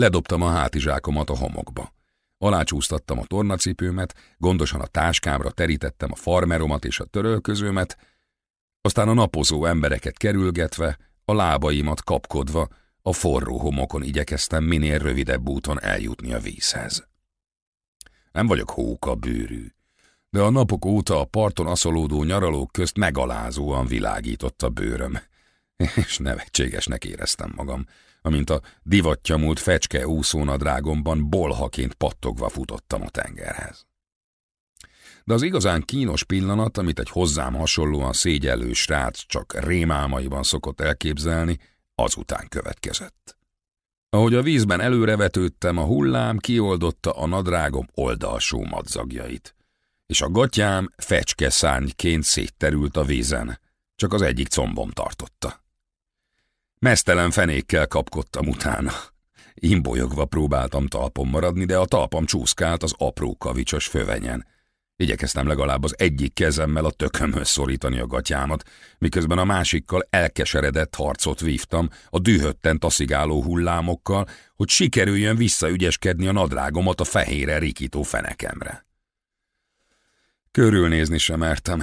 Ledobtam a hátizsákomat a homokba. Alácsúsztattam a tornacipőmet, gondosan a táskámra terítettem a farmeromat és a törölközőmet, aztán a napozó embereket kerülgetve, a lábaimat kapkodva, a forró homokon igyekeztem minél rövidebb úton eljutni a vízhez. Nem vagyok hóka bőrű, de a napok óta a parton aszolódó nyaralók közt megalázóan világított a bőröm, és nevetségesnek éreztem magam, amint a divattyamult fecske úszónadrágomban bolhaként pattogva futottam a tengerhez. De az igazán kínos pillanat, amit egy hozzám hasonlóan szégyellő srác csak rémálmaiban szokott elképzelni, azután következett. Ahogy a vízben előrevetődtem, a hullám kioldotta a nadrágom oldalsó madzagjait, és a gatyám fecske szányként szétterült a vízen, csak az egyik combom tartotta. Mesztelen fenékkel kapkodtam utána. Imbolyogva próbáltam talpon maradni, de a talpam csúszkált az apró kavicsos fövenyen, Igyekeztem legalább az egyik kezemmel a tökömhöz szorítani a gatyámat, miközben a másikkal elkeseredett harcot vívtam a dühötten taszigáló hullámokkal, hogy sikerüljön visszaügyeskedni a nadrágomat a fehére rikító fenekemre. Körülnézni sem mertem,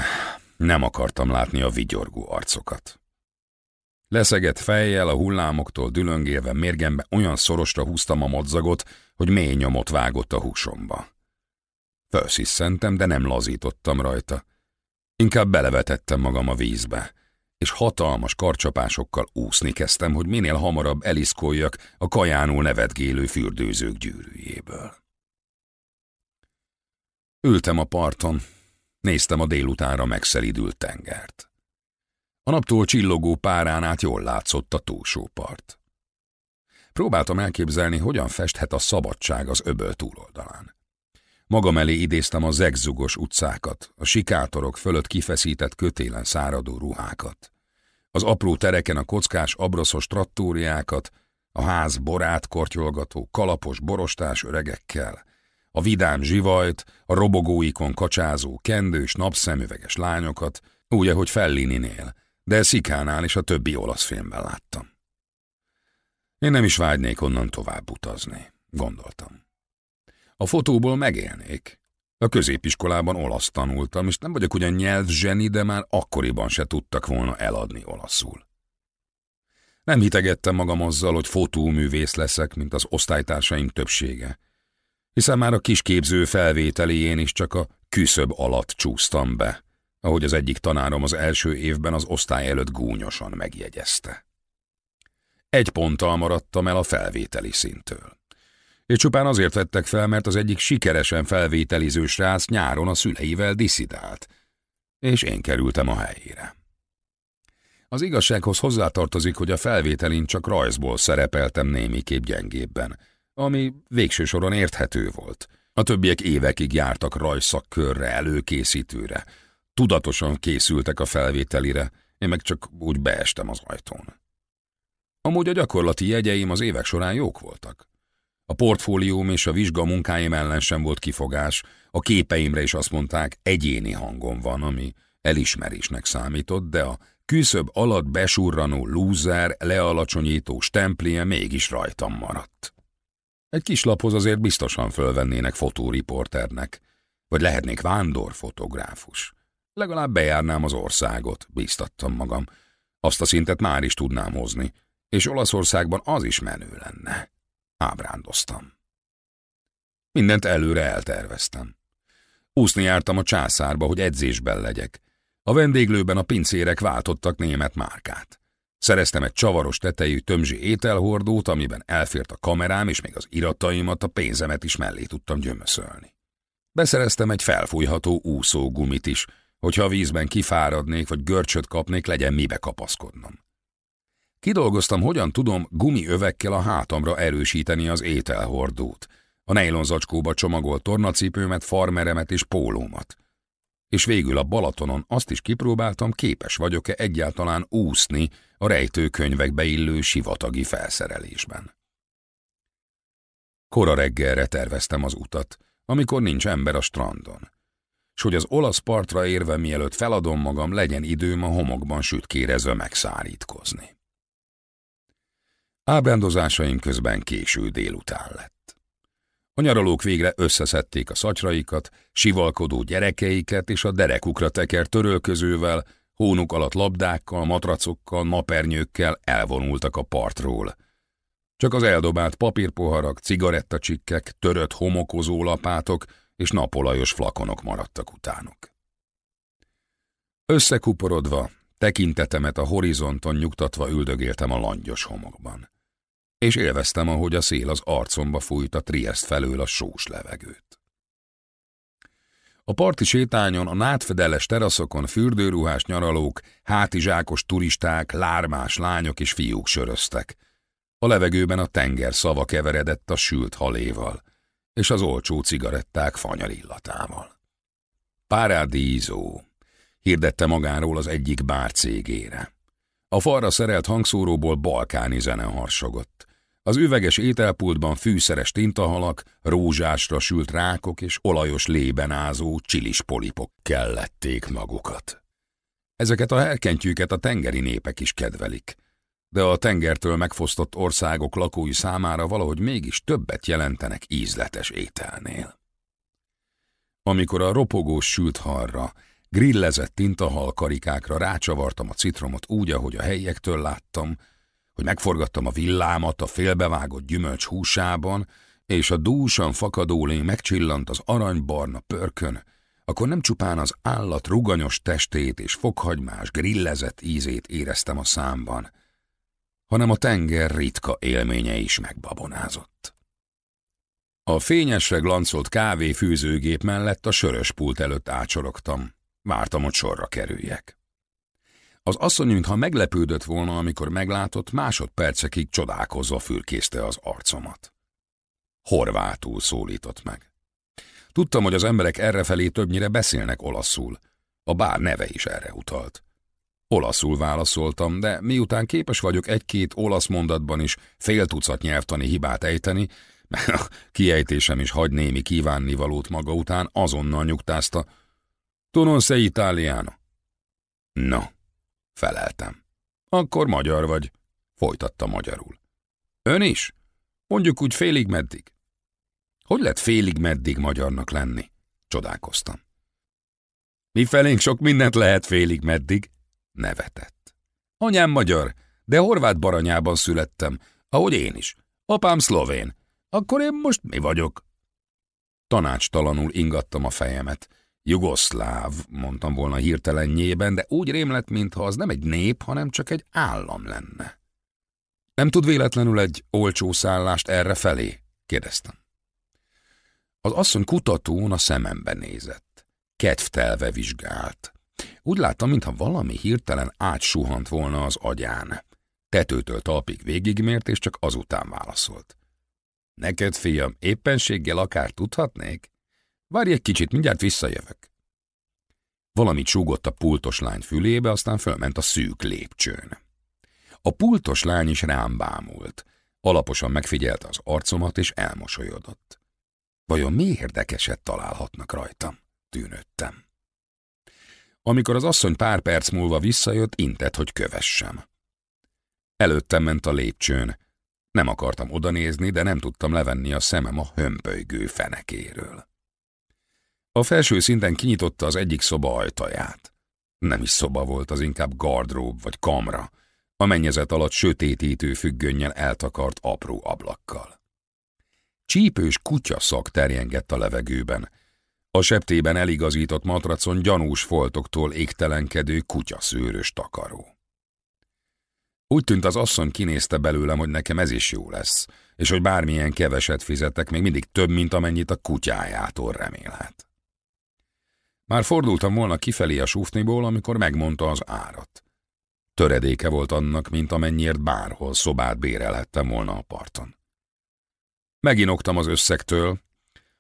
nem akartam látni a vigyorgó arcokat. Leszegett fejjel a hullámoktól dülöngélve mérgembe olyan szorosra húztam a modzagot, hogy mély nyomot vágott a húsomba. Felsziszentem, de nem lazítottam rajta. Inkább belevetettem magam a vízbe, és hatalmas karcsapásokkal úszni kezdtem, hogy minél hamarabb eliszkoljak a kajánul nevetgélő fürdőzők gyűrűjéből. Ültem a parton, néztem a délutánra megszelidült tengert. A naptól csillogó párán át jól látszott a túlsó part. Próbáltam elképzelni, hogyan festhet a szabadság az öböl túloldalán. Magam elé idéztem a zegzugos utcákat, a sikátorok fölött kifeszített kötélen száradó ruhákat. Az apró tereken a kockás abroszos trattóriákat, a ház borát kortyolgató, kalapos borostás öregekkel, a vidám zsivajt, a robogóikon kacsázó, kendős, napszemüveges lányokat, úgy, ahogy Fellininél, de Szikánál és a többi olasz filmben láttam. Én nem is vágynék onnan tovább utazni, gondoltam. A fotóból megélnék. A középiskolában olasz tanultam, és nem vagyok ugyan nyelvzseni, de már akkoriban se tudtak volna eladni olaszul. Nem hitegettem magam azzal, hogy fotóművész leszek, mint az osztálytársaim többsége, hiszen már a kisképző felvételéjén is csak a küszöb alatt csúsztam be, ahogy az egyik tanárom az első évben az osztály előtt gúnyosan megjegyezte. Egy ponttal maradtam el a felvételi szintől és csupán azért vettek fel, mert az egyik sikeresen felvételiző srác nyáron a szüleivel diszidált, és én kerültem a helyére. Az igazsághoz hozzátartozik, hogy a felvételin csak rajzból szerepeltem némiképp gyengébben, ami végső soron érthető volt. A többiek évekig jártak rajszakkörre, előkészítőre, tudatosan készültek a felvételire, én meg csak úgy beestem az ajtón. Amúgy a gyakorlati jegyeim az évek során jók voltak. A portfólióm és a vizsga munkáim ellen sem volt kifogás, a képeimre is azt mondták, egyéni hangom van, ami elismerésnek számított, de a küszöb alatt besurranó lúzer, lealacsonyító stemplie mégis rajtam maradt. Egy kis laphoz azért biztosan fölvennének fotóriporternek, vagy lehetnék vándorfotográfus. Legalább bejárnám az országot, bíztattam magam. Azt a szintet már is tudnám hozni, és Olaszországban az is menő lenne. Ábrándoztam. Mindent előre elterveztem. Úszni jártam a császárba, hogy edzésben legyek. A vendéglőben a pincérek váltottak német márkát. Szereztem egy csavaros tetejű tömzsi ételhordót, amiben elfért a kamerám, és még az irataimat, a pénzemet is mellé tudtam gyömöszölni. Beszereztem egy felfújható úszógumit is, hogyha a vízben kifáradnék, vagy görcsöt kapnék, legyen mibe kapaszkodnom. Kidolgoztam, hogyan tudom gumiövekkel a hátamra erősíteni az ételhordót, a nejlonzacskóba csomagolt tornacipőmet, farmeremet és pólómat. És végül a Balatonon azt is kipróbáltam, képes vagyok-e egyáltalán úszni a rejtőkönyvekbe illő sivatagi felszerelésben. Kora reggelre terveztem az utat, amikor nincs ember a strandon, s hogy az olasz partra érve mielőtt feladom magam, legyen időm a homokban sütkérezve megszárítkozni. Ábrándozásaim közben késő délután lett. A nyaralók végre összeszedték a szatyraikat, sivalkodó gyerekeiket és a derekukra teker törölközővel, hónuk alatt labdákkal, matracokkal, napernyőkkel elvonultak a partról. Csak az eldobált papírpoharak, cigarettacsikkek, törött homokozó lapátok és napolajos flakonok maradtak utánuk. Összekuporodva, tekintetemet a horizonton nyugtatva üldögéltem a langyos homokban és élveztem, ahogy a szél az arcomba fújt a Triest felől a sós levegőt. A parti sétányon, a nátfedeles teraszokon fürdőruhás nyaralók, hátizsákos turisták, lármás lányok és fiúk söröztek. A levegőben a tenger szava keveredett a sült haléval, és az olcsó cigaretták fanyar illatával. Paradiso, hirdette magáról az egyik bár cégére. A falra szerelt hangszóróból balkáni zene harsogott. Az üveges ételpultban fűszeres tintahalak, rózsásra sült rákok és olajos lében ázó csilis polipok kellették magukat. Ezeket a herkentyűket a tengeri népek is kedvelik, de a tengertől megfosztott országok lakói számára valahogy mégis többet jelentenek ízletes ételnél. Amikor a ropogós sült halra, grillezett tintahal karikákra rácsavartam a citromot úgy, ahogy a helyiektől láttam, hogy megforgattam a villámat a félbevágott gyümölcs húsában, és a dúsan fakadó lény megcsillant az aranybarna pörkön, akkor nem csupán az állat ruganyos testét és fokhagymás grillezett ízét éreztem a számban, hanem a tenger ritka élménye is megbabonázott. A fényesre glancolt kávéfűzőgép mellett a sörös pult előtt ácsorogtam. Vártam, hogy sorra kerüljek. Az asszony, mintha meglepődött volna, amikor meglátott, másodpercekig csodálkozva fürkészte az arcomat. Horvátul szólított meg. Tudtam, hogy az emberek errefelé többnyire beszélnek olaszul. A bár neve is erre utalt. Olaszul válaszoltam, de miután képes vagyok egy-két olasz mondatban is fél tucat nyelvtani hibát ejteni, mert <laughs> a kiejtésem is hagy némi kívánnivalót maga után, azonnal nyugtázta. Tu non sei italiano? No, feleltem. Akkor magyar vagy, folytatta magyarul. Ön is? Mondjuk úgy félig meddig. Hogy lett félig meddig magyarnak lenni? Csodálkoztam. Mi felénk sok mindent lehet félig meddig, nevetett. Anyám magyar, de horvát baranyában születtem, ahogy én is. Apám szlovén. Akkor én most mi vagyok? Tanácstalanul ingattam a fejemet. Jugoszláv, mondtam volna hirtelennyében, de úgy rém lett, mintha az nem egy nép, hanem csak egy állam lenne. Nem tud véletlenül egy olcsó szállást erre felé? kérdeztem. Az asszony kutatón a szemembe nézett. Kedvtelve vizsgált. Úgy láttam, mintha valami hirtelen átsuhant volna az agyán. Tetőtől talpig végigmért, és csak azután válaszolt. Neked, fiam, éppenséggel akár tudhatnék? Várj egy kicsit, mindjárt visszajövök. Valamit súgott a pultos lány fülébe, aztán fölment a szűk lépcsőn. A pultos lány is rám bámult. Alaposan megfigyelte az arcomat, és elmosolyodott. Vajon mi érdekeset találhatnak rajtam? Tűnődtem. Amikor az asszony pár perc múlva visszajött, intett, hogy kövessem. Előttem ment a lépcsőn. Nem akartam odanézni, de nem tudtam levenni a szemem a hömpölygő fenekéről. A felső szinten kinyitotta az egyik szoba ajtaját. Nem is szoba volt, az inkább gardrób vagy kamra, a mennyezet alatt sötétítő függönnyel eltakart apró ablakkal. Csípős kutyaszak terjengett a levegőben, a septében eligazított matracon gyanús foltoktól égtelenkedő kutyaszőrös takaró. Úgy tűnt az asszony kinézte belőlem, hogy nekem ez is jó lesz, és hogy bármilyen keveset fizetek, még mindig több, mint amennyit a kutyájától remélhet. Már fordultam volna kifelé a súfniból, amikor megmondta az árat. Töredéke volt annak, mint amennyiért bárhol szobát bérelhettem volna a parton. Meginoktam az összegtől,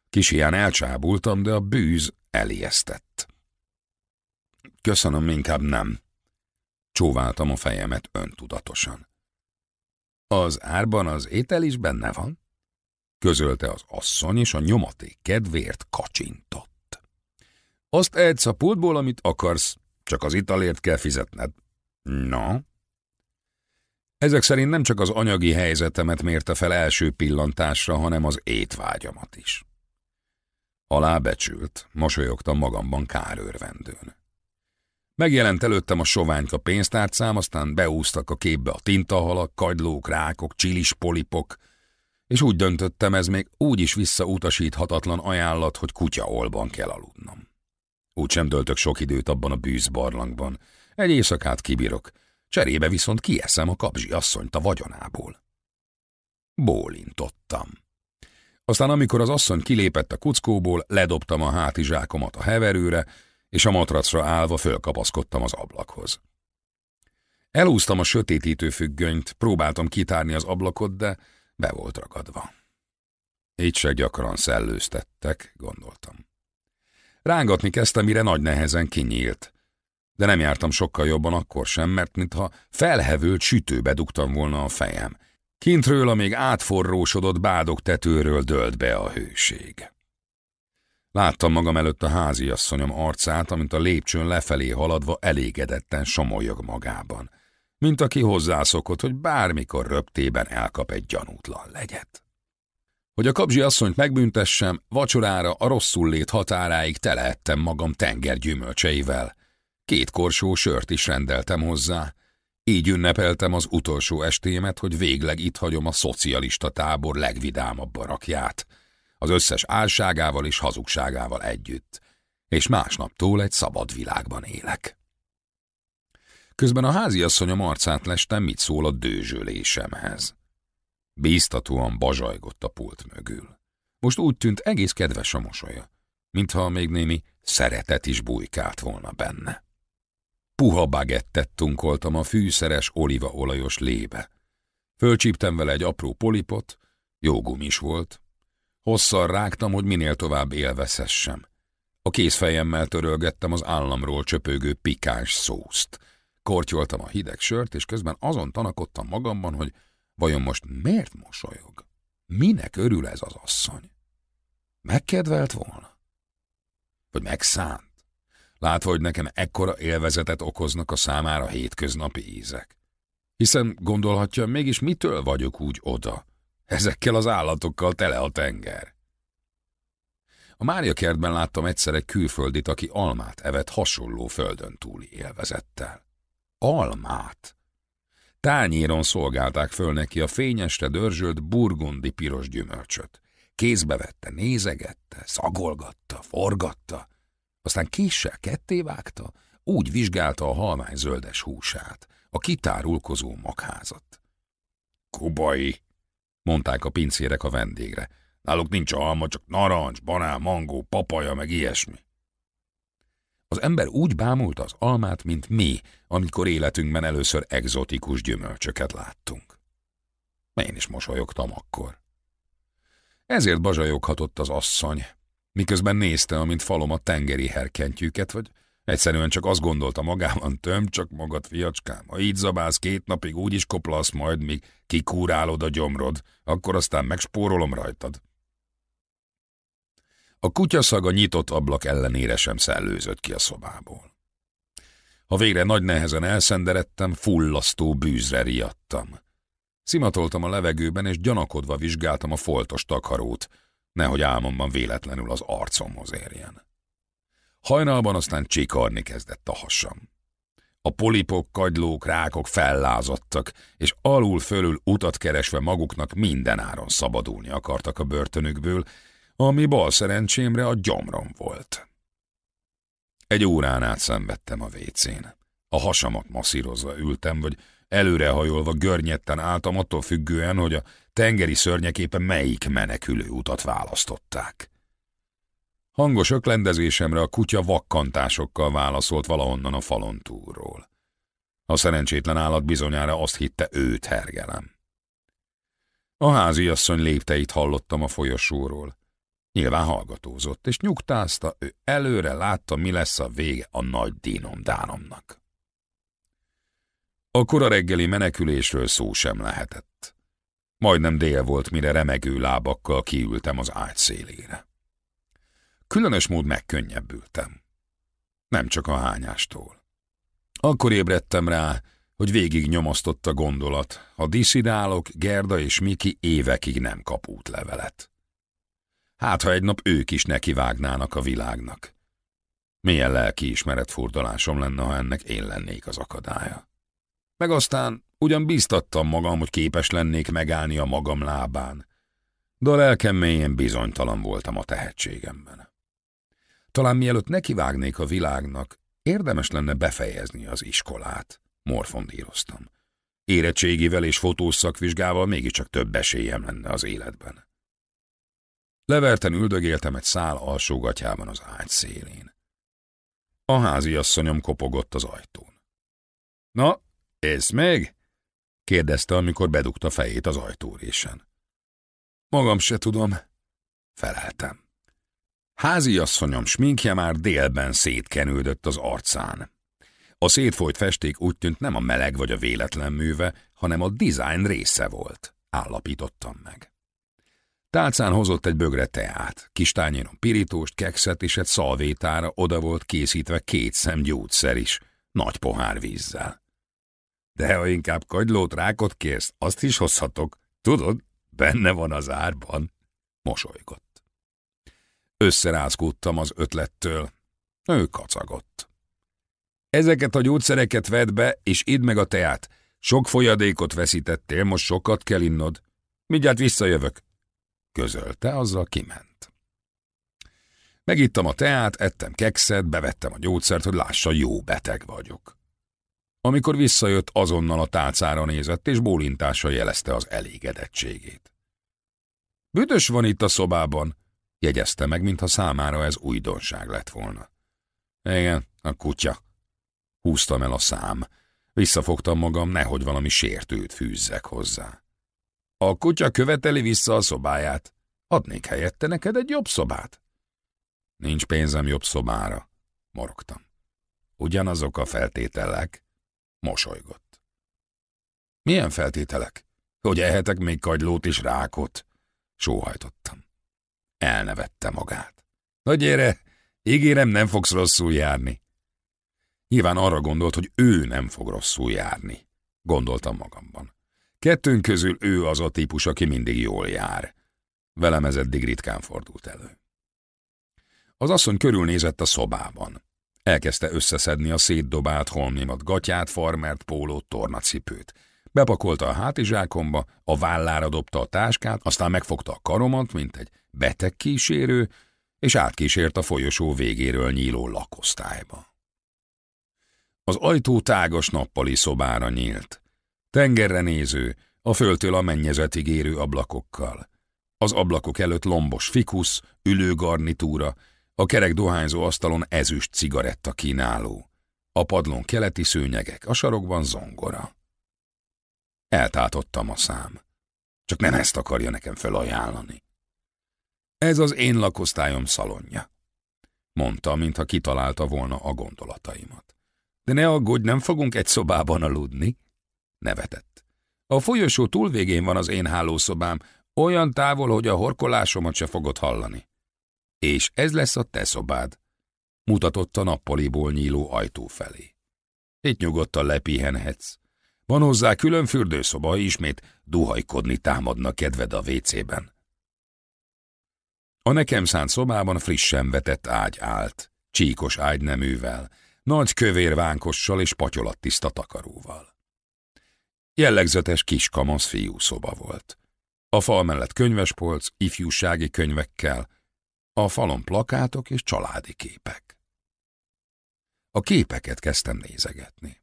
Kis ilyen elcsábultam, de a bűz elijesztett. Köszönöm, inkább nem. Csóváltam a fejemet öntudatosan. Az árban az étel is benne van? Közölte az asszony, és a nyomaték kedvéért kacsintott. Azt edsz a pultból, amit akarsz, csak az italért kell fizetned. Na? Ezek szerint nem csak az anyagi helyzetemet mérte fel első pillantásra, hanem az étvágyamat is. Alábecsült, mosolyogtam magamban kárőrvendőn. Megjelent előttem a soványka pénztárcám, aztán beúztak a képbe a tintahalak, kagylók, rákok, csilis polipok, és úgy döntöttem, ez még úgy is visszautasíthatatlan ajánlat, hogy kutyaolban kell aludnom. Úgy sem töltök sok időt abban a bűzbarlangban. Egy éjszakát kibírok, cserébe viszont kieszem a kapzsi asszonyt a vagyonából. Bólintottam. Aztán amikor az asszony kilépett a kuckóból, ledobtam a hátizsákomat a heverőre, és a matracra állva fölkapaszkodtam az ablakhoz. Elúztam a sötétítő függönyt, próbáltam kitárni az ablakot, de be volt ragadva. Így se gyakran szellőztettek, gondoltam. Rángatni kezdtem, mire nagy nehezen kinyílt. De nem jártam sokkal jobban akkor sem, mert mintha felhevült sütőbe dugtam volna a fejem. Kintről a még átforrósodott bádok tetőről dölt be a hőség. Láttam magam előtt a háziasszonyom arcát, amint a lépcsőn lefelé haladva elégedetten somolyog magában, mint aki hozzászokott, hogy bármikor röptében elkap egy gyanútlan legyet. Hogy a kapzsi asszonyt megbüntessem, vacsorára a rosszul lét határáig teleettem magam tenger gyümölcseivel. Két korsó sört is rendeltem hozzá. Így ünnepeltem az utolsó estémet, hogy végleg itt hagyom a szocialista tábor legvidámabb barakját, az összes álságával és hazugságával együtt, és másnaptól egy szabad világban élek. Közben a háziasszonyom arcát lestem, mit szól a dőzsölésemhez. Bíztatóan bazsajgott a pult mögül. Most úgy tűnt egész kedves a mosolya, mintha még némi szeretet is bujkált volna benne. Puha bagettet tunkoltam a fűszeres olívaolajos lébe. Fölcsíptem vele egy apró polipot, jó gumis volt. Hosszal rágtam, hogy minél tovább élvezhessem. A kézfejemmel törölgettem az államról csöpögő pikáns szószt. Kortyoltam a hideg sört, és közben azon tanakodtam magamban, hogy Vajon most miért mosolyog? Minek örül ez az asszony? Megkedvelt volna? Vagy megszánt? Látva, hogy nekem ekkora élvezetet okoznak a számára hétköznapi ízek. Hiszen gondolhatja, mégis mitől vagyok úgy oda? Ezekkel az állatokkal tele a tenger. A Mária kertben láttam egyszer egy külföldit, aki almát evett hasonló földön túli élvezettel. Almát! Tányéron szolgálták föl neki a fényesre dörzsölt burgundi piros gyümölcsöt. Kézbe vette, nézegette, szagolgatta, forgatta, aztán késsel ketté vágta, úgy vizsgálta a halmány zöldes húsát, a kitárulkozó magházat. Kubai, mondták a pincérek a vendégre. Náluk nincs alma, csak narancs, banán, mangó, papaja, meg ilyesmi. Az ember úgy bámulta az almát, mint mi, amikor életünkben először egzotikus gyümölcsöket láttunk. Én is mosolyogtam akkor. Ezért bazsajoghatott az asszony, miközben nézte, amint falom a tengeri herkentyűket, vagy egyszerűen csak azt gondolta magában, töm csak magad, fiacskám, ha így zabálsz két napig, úgy is koplasz majd, míg kikúrálod a gyomrod, akkor aztán megspórolom rajtad. A kutyaszaga nyitott ablak ellenére sem szellőzött ki a szobából. Ha végre nagy nehezen elszenderedtem, fullasztó bűzre riadtam. Szimatoltam a levegőben, és gyanakodva vizsgáltam a foltos takarót, nehogy álmomban véletlenül az arcomhoz érjen. Hajnalban aztán csikarni kezdett a hasam. A polipok, kagylók, rákok fellázadtak, és alul-fölül utat keresve maguknak mindenáron szabadulni akartak a börtönükből, ami bal szerencsémre a gyomrom volt. Egy órán át szenvedtem a vécén. A hasamat masszírozva ültem, vagy előrehajolva görnyetten álltam attól függően, hogy a tengeri szörnyeképpen melyik menekülő utat választották. Hangos öklendezésemre a kutya vakkantásokkal válaszolt valahonnan a falon túlról. A szerencsétlen állat bizonyára azt hitte, őt hergelem. A háziasszony lépteit hallottam a folyosóról. Nyilván hallgatózott, és nyugtázta, ő előre látta, mi lesz a vége a nagy dínom-dánomnak. A kora reggeli menekülésről szó sem lehetett. Majdnem dél volt, mire remegő lábakkal kiültem az ágy szélére. Különös mód megkönnyebbültem. Nem csak a hányástól. Akkor ébredtem rá, hogy végig nyomasztott a gondolat, a diszidálok, Gerda és Miki évekig nem kap útlevelet. Hát, ha egy nap ők is nekivágnának a világnak. Milyen lelkiismeret furdalásom lenne, ha ennek én lennék az akadálya. Meg aztán ugyan bíztattam magam, hogy képes lennék megállni a magam lábán, de a lelkem mélyen bizonytalan voltam a tehetségemben. Talán mielőtt nekivágnék a világnak, érdemes lenne befejezni az iskolát, morfondíroztam. Érettségivel és fotószakvizsgával mégiscsak több esélyem lenne az életben. Leverten üldögéltem egy szál alsógatjában az ágy szélén. A házi asszonyom kopogott az ajtón. Na, ész még? Kérdezte, amikor bedugta fejét az ajtórésen. Magam se tudom, feleltem. Házi asszonyom sminkje már délben szétkenődött az arcán. A szétfolyt festék úgy tűnt nem a meleg vagy a véletlen műve, hanem a design része volt. állapítottam meg. Tálcán hozott egy bögre teát, kis tányéron pirítóst, kekszet és egy szalvétára oda volt készítve két szem gyógyszer is, nagy pohár vízzel. De ha inkább kagylót, rákot kérsz, azt is hozhatok. Tudod, benne van az árban. Mosolygott. Összerázkódtam az ötlettől. Ő kacagott. Ezeket a gyógyszereket vedd be, és idd meg a teát. Sok folyadékot veszítettél, most sokat kell innod. Mindjárt visszajövök. Közölte, azzal kiment. Megittam a teát, ettem kekszet, bevettem a gyógyszert, hogy lássa, jó beteg vagyok. Amikor visszajött, azonnal a tálcára nézett, és bólintással jelezte az elégedettségét. Büdös van itt a szobában, jegyezte meg, mintha számára ez újdonság lett volna. Igen, a kutya. Húztam el a szám. Visszafogtam magam, nehogy valami sértőt fűzzek hozzá. A kutya követeli vissza a szobáját. Adnék helyette neked egy jobb szobát. Nincs pénzem jobb szobára, morogtam. Ugyanazok a feltételek? Mosolygott. Milyen feltételek? Hogy ehetek még kagylót és rákot? Sóhajtottam. Elnevette magát. Na gyere, ígérem, nem fogsz rosszul járni. Nyilván arra gondolt, hogy ő nem fog rosszul járni. Gondoltam magamban. Kettőnk közül ő az a típus, aki mindig jól jár. Velem ez eddig ritkán fordult elő. Az asszony körülnézett a szobában. Elkezdte összeszedni a szétdobált holmimat, gatyát, farmert, pólót, tornacipőt. Bepakolta a hátizsákomba, a vállára dobta a táskát, aztán megfogta a karomat, mint egy beteg kísérő, és átkísért a folyosó végéről nyíló lakosztályba. Az ajtó tágas nappali szobára nyílt. Tengerre néző, a földtől a mennyezetig érő ablakokkal. Az ablakok előtt lombos fikusz, ülőgarnitúra, a kerek dohányzó asztalon ezüst cigaretta kínáló. A padlón keleti szőnyegek, a sarokban zongora. Eltátottam a szám. Csak nem ezt akarja nekem felajánlani. Ez az én lakosztályom szalonja, mondta, mintha kitalálta volna a gondolataimat. De ne aggódj, nem fogunk egy szobában aludni. Nevetett. A folyosó túlvégén van az én hálószobám, olyan távol, hogy a horkolásomat se fogod hallani. És ez lesz a te szobád, mutatott a nappaliból nyíló ajtó felé. Itt nyugodtan lepihenhetsz. Van hozzá külön fürdőszoba, ismét duhajkodni támadna kedved a vécében. A nekem szánt szobában frissen vetett ágy állt, csíkos ágyneművel, nagy kövér vánkossal és patyolattiszta takaróval. Jellegzetes kiskamasz fiú szoba volt. A fal mellett könyvespolc, ifjúsági könyvekkel, a falon plakátok és családi képek. A képeket kezdtem nézegetni.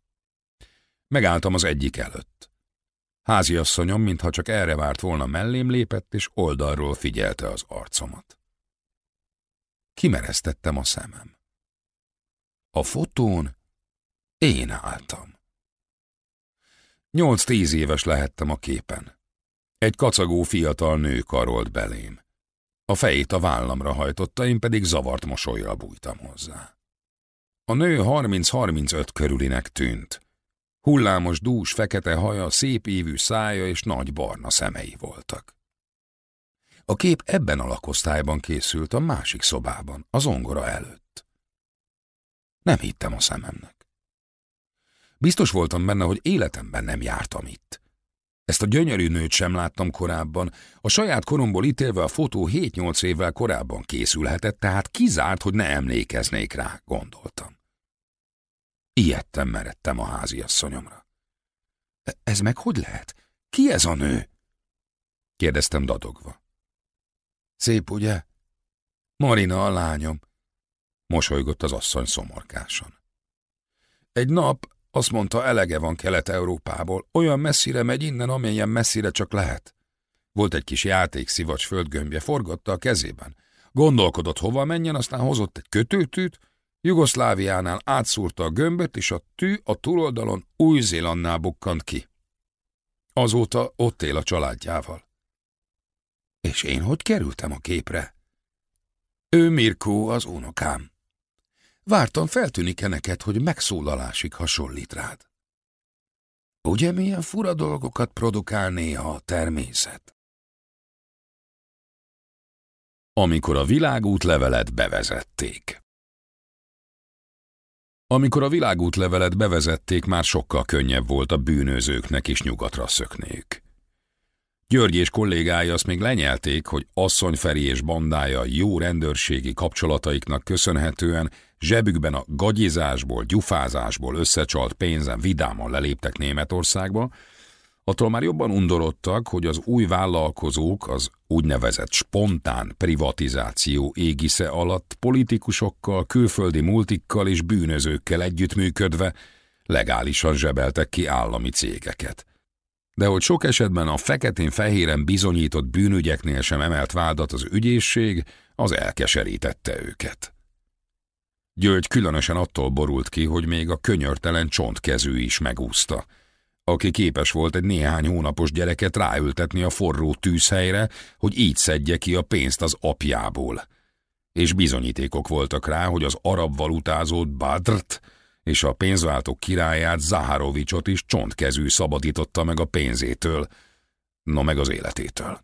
Megálltam az egyik előtt. Háziasszonyom, mintha csak erre várt volna mellém lépett, és oldalról figyelte az arcomat. Kimeresztettem a szemem. A fotón én álltam. Nyolc-tíz éves lehettem a képen. Egy kacagó fiatal nő karolt belém. A fejét a vállamra hajtotta, én pedig zavart mosolyjal bújtam hozzá. A nő 30-35 körülinek tűnt. Hullámos, dús, fekete haja, szép évű szája és nagy barna szemei voltak. A kép ebben a lakosztályban készült a másik szobában, az ongora előtt. Nem hittem a szememnek. Biztos voltam benne, hogy életemben nem jártam itt. Ezt a gyönyörű nőt sem láttam korábban. A saját koromból ítélve a fotó 7-8 évvel korábban készülhetett, tehát kizárt, hogy ne emlékeznék rá, gondoltam. Ijedtem meredtem a háziasszonyomra. E, ez meg hogy lehet? Ki ez a nő? kérdeztem dadogva. Szép, ugye? Marina a lányom, mosolygott az asszony szomorkásan. Egy nap azt mondta, elege van Kelet-Európából, olyan messzire megy innen, amelyen messzire csak lehet. Volt egy kis játékszivacs földgömbje, forgatta a kezében. Gondolkodott, hova menjen, aztán hozott egy kötőtűt, Jugoszláviánál átszúrta a gömböt, és a tű a túloldalon Új-Zélandnál bukkant ki. Azóta ott él a családjával. És én hogy kerültem a képre? Ő Mirkó az unokám. Vártam, feltűnik-e neked, hogy megszólalásig hasonlít rád. Ugye milyen fura dolgokat produkál néha a természet? Amikor a világútlevelet bevezették. Amikor a világútlevelet bevezették, már sokkal könnyebb volt a bűnözőknek is nyugatra szökniük. György és kollégái azt még lenyelték, hogy Asszony Feri és bandája jó rendőrségi kapcsolataiknak köszönhetően zsebükben a gagyizásból, gyufázásból összecsalt pénzen vidáman leléptek Németországba, attól már jobban undorodtak, hogy az új vállalkozók az úgynevezett spontán privatizáció égisze alatt politikusokkal, külföldi multikkal és bűnözőkkel együttműködve legálisan zsebeltek ki állami cégeket de hogy sok esetben a feketén-fehéren bizonyított bűnügyeknél sem emelt vádat az ügyészség, az elkeserítette őket. György különösen attól borult ki, hogy még a könyörtelen csontkezű is megúszta, aki képes volt egy néhány hónapos gyereket ráültetni a forró tűzhelyre, hogy így szedje ki a pénzt az apjából. És bizonyítékok voltak rá, hogy az arab valutázót Badrt és a pénzváltók királyát Zaharovicsot is csontkezű szabadította meg a pénzétől, no meg az életétől.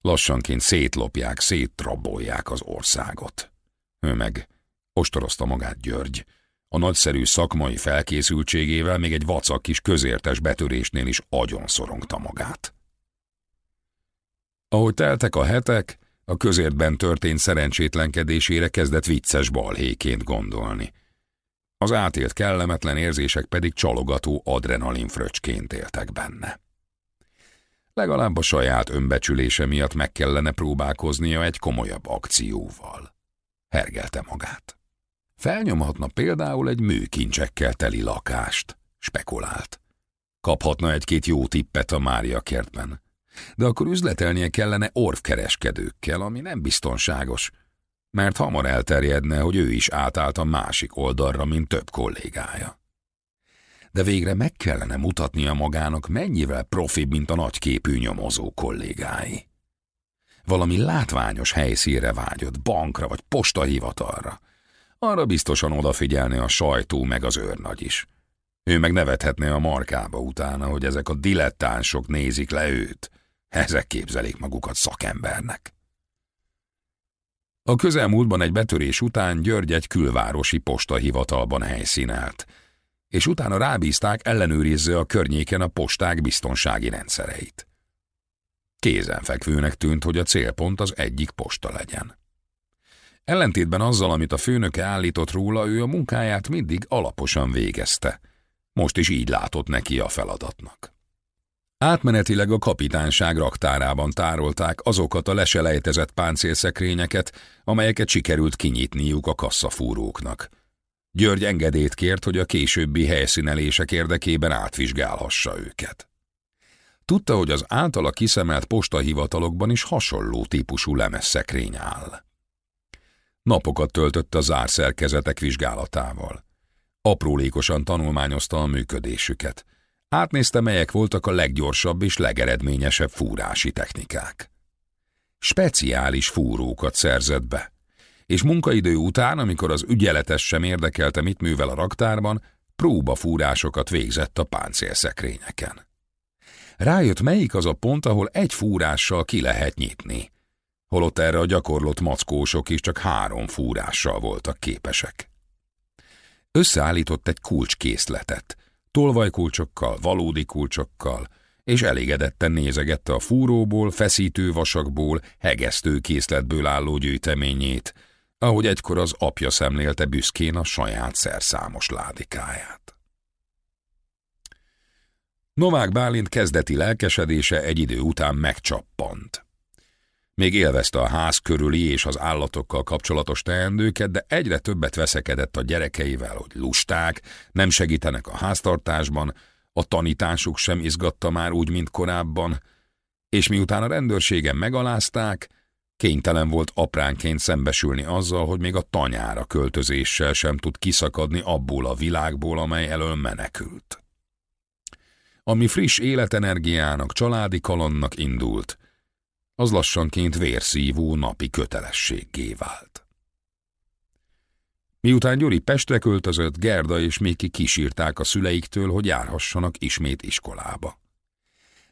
Lassanként szétlopják, széttrabolják az országot. Ő meg ostorozta magát György, a nagyszerű szakmai felkészültségével még egy vacak kis közértes betörésnél is agyon szorongta magát. Ahogy teltek a hetek, a közértben történt szerencsétlenkedésére kezdett vicces balhéként gondolni – az átélt kellemetlen érzések pedig csalogató adrenalin fröcsként éltek benne. Legalább a saját önbecsülése miatt meg kellene próbálkoznia egy komolyabb akcióval. Hergelte magát. Felnyomhatna például egy műkincsekkel teli lakást, spekulált. Kaphatna egy-két jó tippet a Mária kertben. De akkor üzletelnie kellene orvkereskedőkkel, ami nem biztonságos, mert hamar elterjedne, hogy ő is átállt a másik oldalra, mint több kollégája. De végre meg kellene mutatnia magának, mennyivel profibb, mint a nagyképű nyomozó kollégái. Valami látványos helyszínre vágyott, bankra vagy postahivatalra. Arra biztosan odafigyelne a sajtó meg az őrnagy is. Ő meg nevethetne a markába utána, hogy ezek a dilettánsok nézik le őt. Ezek képzelik magukat szakembernek. A közelmúltban egy betörés után György egy külvárosi postahivatalban helyszínelt, és utána rábízták ellenőrizze a környéken a posták biztonsági rendszereit. Kézenfekvőnek tűnt, hogy a célpont az egyik posta legyen. Ellentétben azzal, amit a főnöke állított róla, ő a munkáját mindig alaposan végezte. Most is így látott neki a feladatnak. Átmenetileg a kapitányság raktárában tárolták azokat a leselejtezett páncélszekrényeket, amelyeket sikerült kinyitniuk a kasszafúróknak. György engedélyt kért, hogy a későbbi helyszínelések érdekében átvizsgálhassa őket. Tudta, hogy az általa kiszemelt postahivatalokban is hasonló típusú lemezszekrény áll. Napokat töltött a zárszerkezetek vizsgálatával. Aprólékosan tanulmányozta a működésüket – Átnézte, melyek voltak a leggyorsabb és legeredményesebb fúrási technikák. Speciális fúrókat szerzett be, és munkaidő után, amikor az ügyeletes sem érdekelte, mit művel a raktárban, próbafúrásokat végzett a páncélszekrényeken. Rájött, melyik az a pont, ahol egy fúrással ki lehet nyitni, holott erre a gyakorlott mackósok is csak három fúrással voltak képesek. Összeállított egy kulcskészletet, tolvajkulcsokkal, valódi kulcsokkal, és elégedetten nézegette a fúróból, feszítő vasakból, hegesztő készletből álló gyűjteményét, ahogy egykor az apja szemlélte büszkén a saját szerszámos ládikáját. Novák Bálint kezdeti lelkesedése egy idő után megcsappant. Még élvezte a ház körüli és az állatokkal kapcsolatos teendőket, de egyre többet veszekedett a gyerekeivel, hogy lusták, nem segítenek a háztartásban, a tanításuk sem izgatta már úgy, mint korábban, és miután a rendőrségen megalázták, kénytelen volt apránként szembesülni azzal, hogy még a tanyára költözéssel sem tud kiszakadni abból a világból, amely elől menekült. Ami friss életenergiának, családi kalannak indult – az lassanként vérszívó napi kötelességgé vált. Miután Gyuri Pestre költözött, Gerda és Miki kísírták a szüleiktől, hogy járhassanak ismét iskolába.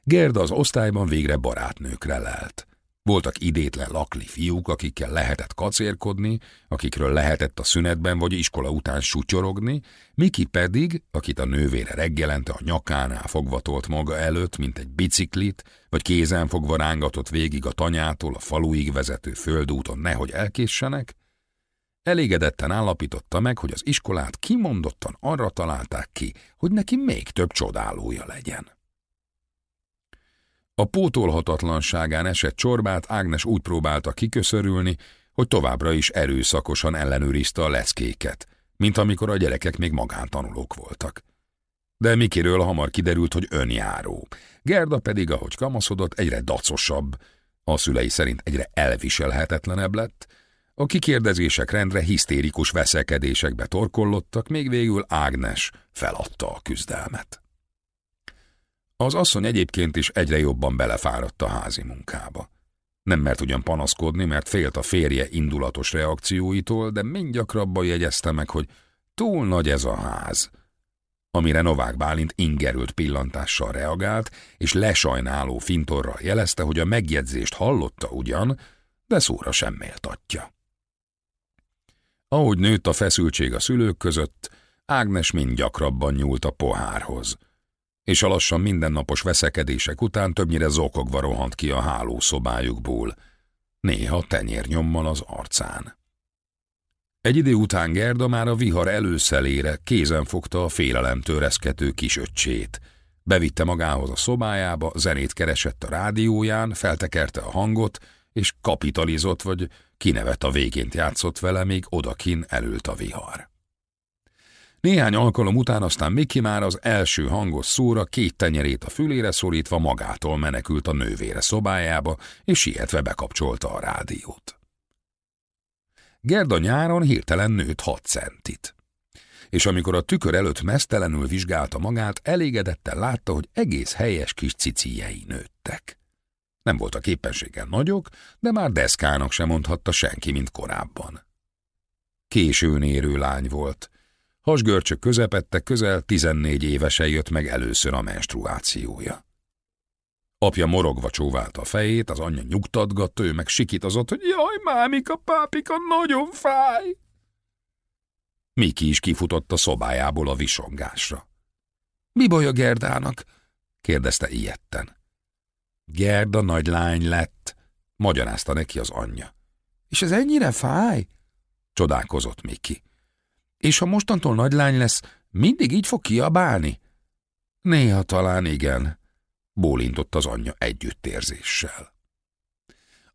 Gerda az osztályban végre barátnőkre lelt. Voltak idétlen lakli fiúk, akikkel lehetett kacérkodni, akikről lehetett a szünetben vagy iskola után sutyorogni, Miki pedig, akit a nővére reggelente a nyakánál fogva tolt maga előtt, mint egy biciklit, vagy kézen fogva rángatott végig a tanyától a faluig vezető földúton nehogy elkéssenek, elégedetten állapította meg, hogy az iskolát kimondottan arra találták ki, hogy neki még több csodálója legyen. A pótolhatatlanságán esett csorbát Ágnes úgy próbálta kiköszörülni, hogy továbbra is erőszakosan ellenőrizte a leckéket, mint amikor a gyerekek még magántanulók voltak. De Mikiről hamar kiderült, hogy önjáró. Gerda pedig, ahogy kamaszodott, egyre dacosabb, a szülei szerint egyre elviselhetetlenebb lett, a kikérdezések rendre hisztérikus veszekedésekbe torkollottak, még végül Ágnes feladta a küzdelmet. Az asszony egyébként is egyre jobban belefáradt a házi munkába. Nem mert ugyan panaszkodni, mert félt a férje indulatos reakcióitól, de mind gyakrabban jegyezte meg, hogy túl nagy ez a ház. Amire Novák Bálint ingerült pillantással reagált, és lesajnáló fintorral jelezte, hogy a megjegyzést hallotta ugyan, de szóra sem méltatja. Ahogy nőtt a feszültség a szülők között, Ágnes mind gyakrabban nyúlt a pohárhoz – és a lassan mindennapos veszekedések után többnyire zokogva rohant ki a hálószobájukból, néha tenyérnyommal az arcán. Egy idő után Gerda már a vihar előszelére kézen fogta a félelemtől reszkető kisöccsét. Bevitte magához a szobájába, zenét keresett a rádióján, feltekerte a hangot, és kapitalizott vagy kinevet a végént játszott vele, még odakin elült a vihar. Néhány alkalom után aztán Miki már az első hangos szóra két tenyerét a fülére szorítva magától menekült a nővére szobájába, és sietve bekapcsolta a rádiót. Gerda nyáron hirtelen nőtt hat centit. És amikor a tükör előtt mesztelenül vizsgálta magát, elégedetten látta, hogy egész helyes kis cicijei nőttek. Nem voltak éppenséggel nagyok, de már deszkának sem mondhatta senki, mint korábban. Későn érő lány volt, Hasgörcsök közepette közel 14 évesen jött meg először a menstruációja. Apja morogva csóválta a fejét, az anyja nyugtatgatta, ő meg sikítozott, hogy jaj, mámika, pápika, nagyon fáj. Miki is kifutott a szobájából a visongásra. Mi baj a Gerdának? kérdezte ilyetten. Gerda nagy lány lett, magyarázta neki az anyja. És ez ennyire fáj? csodálkozott Miki. És ha mostantól nagylány lesz, mindig így fog kiabálni? Néha talán igen, bólintott az anyja együttérzéssel.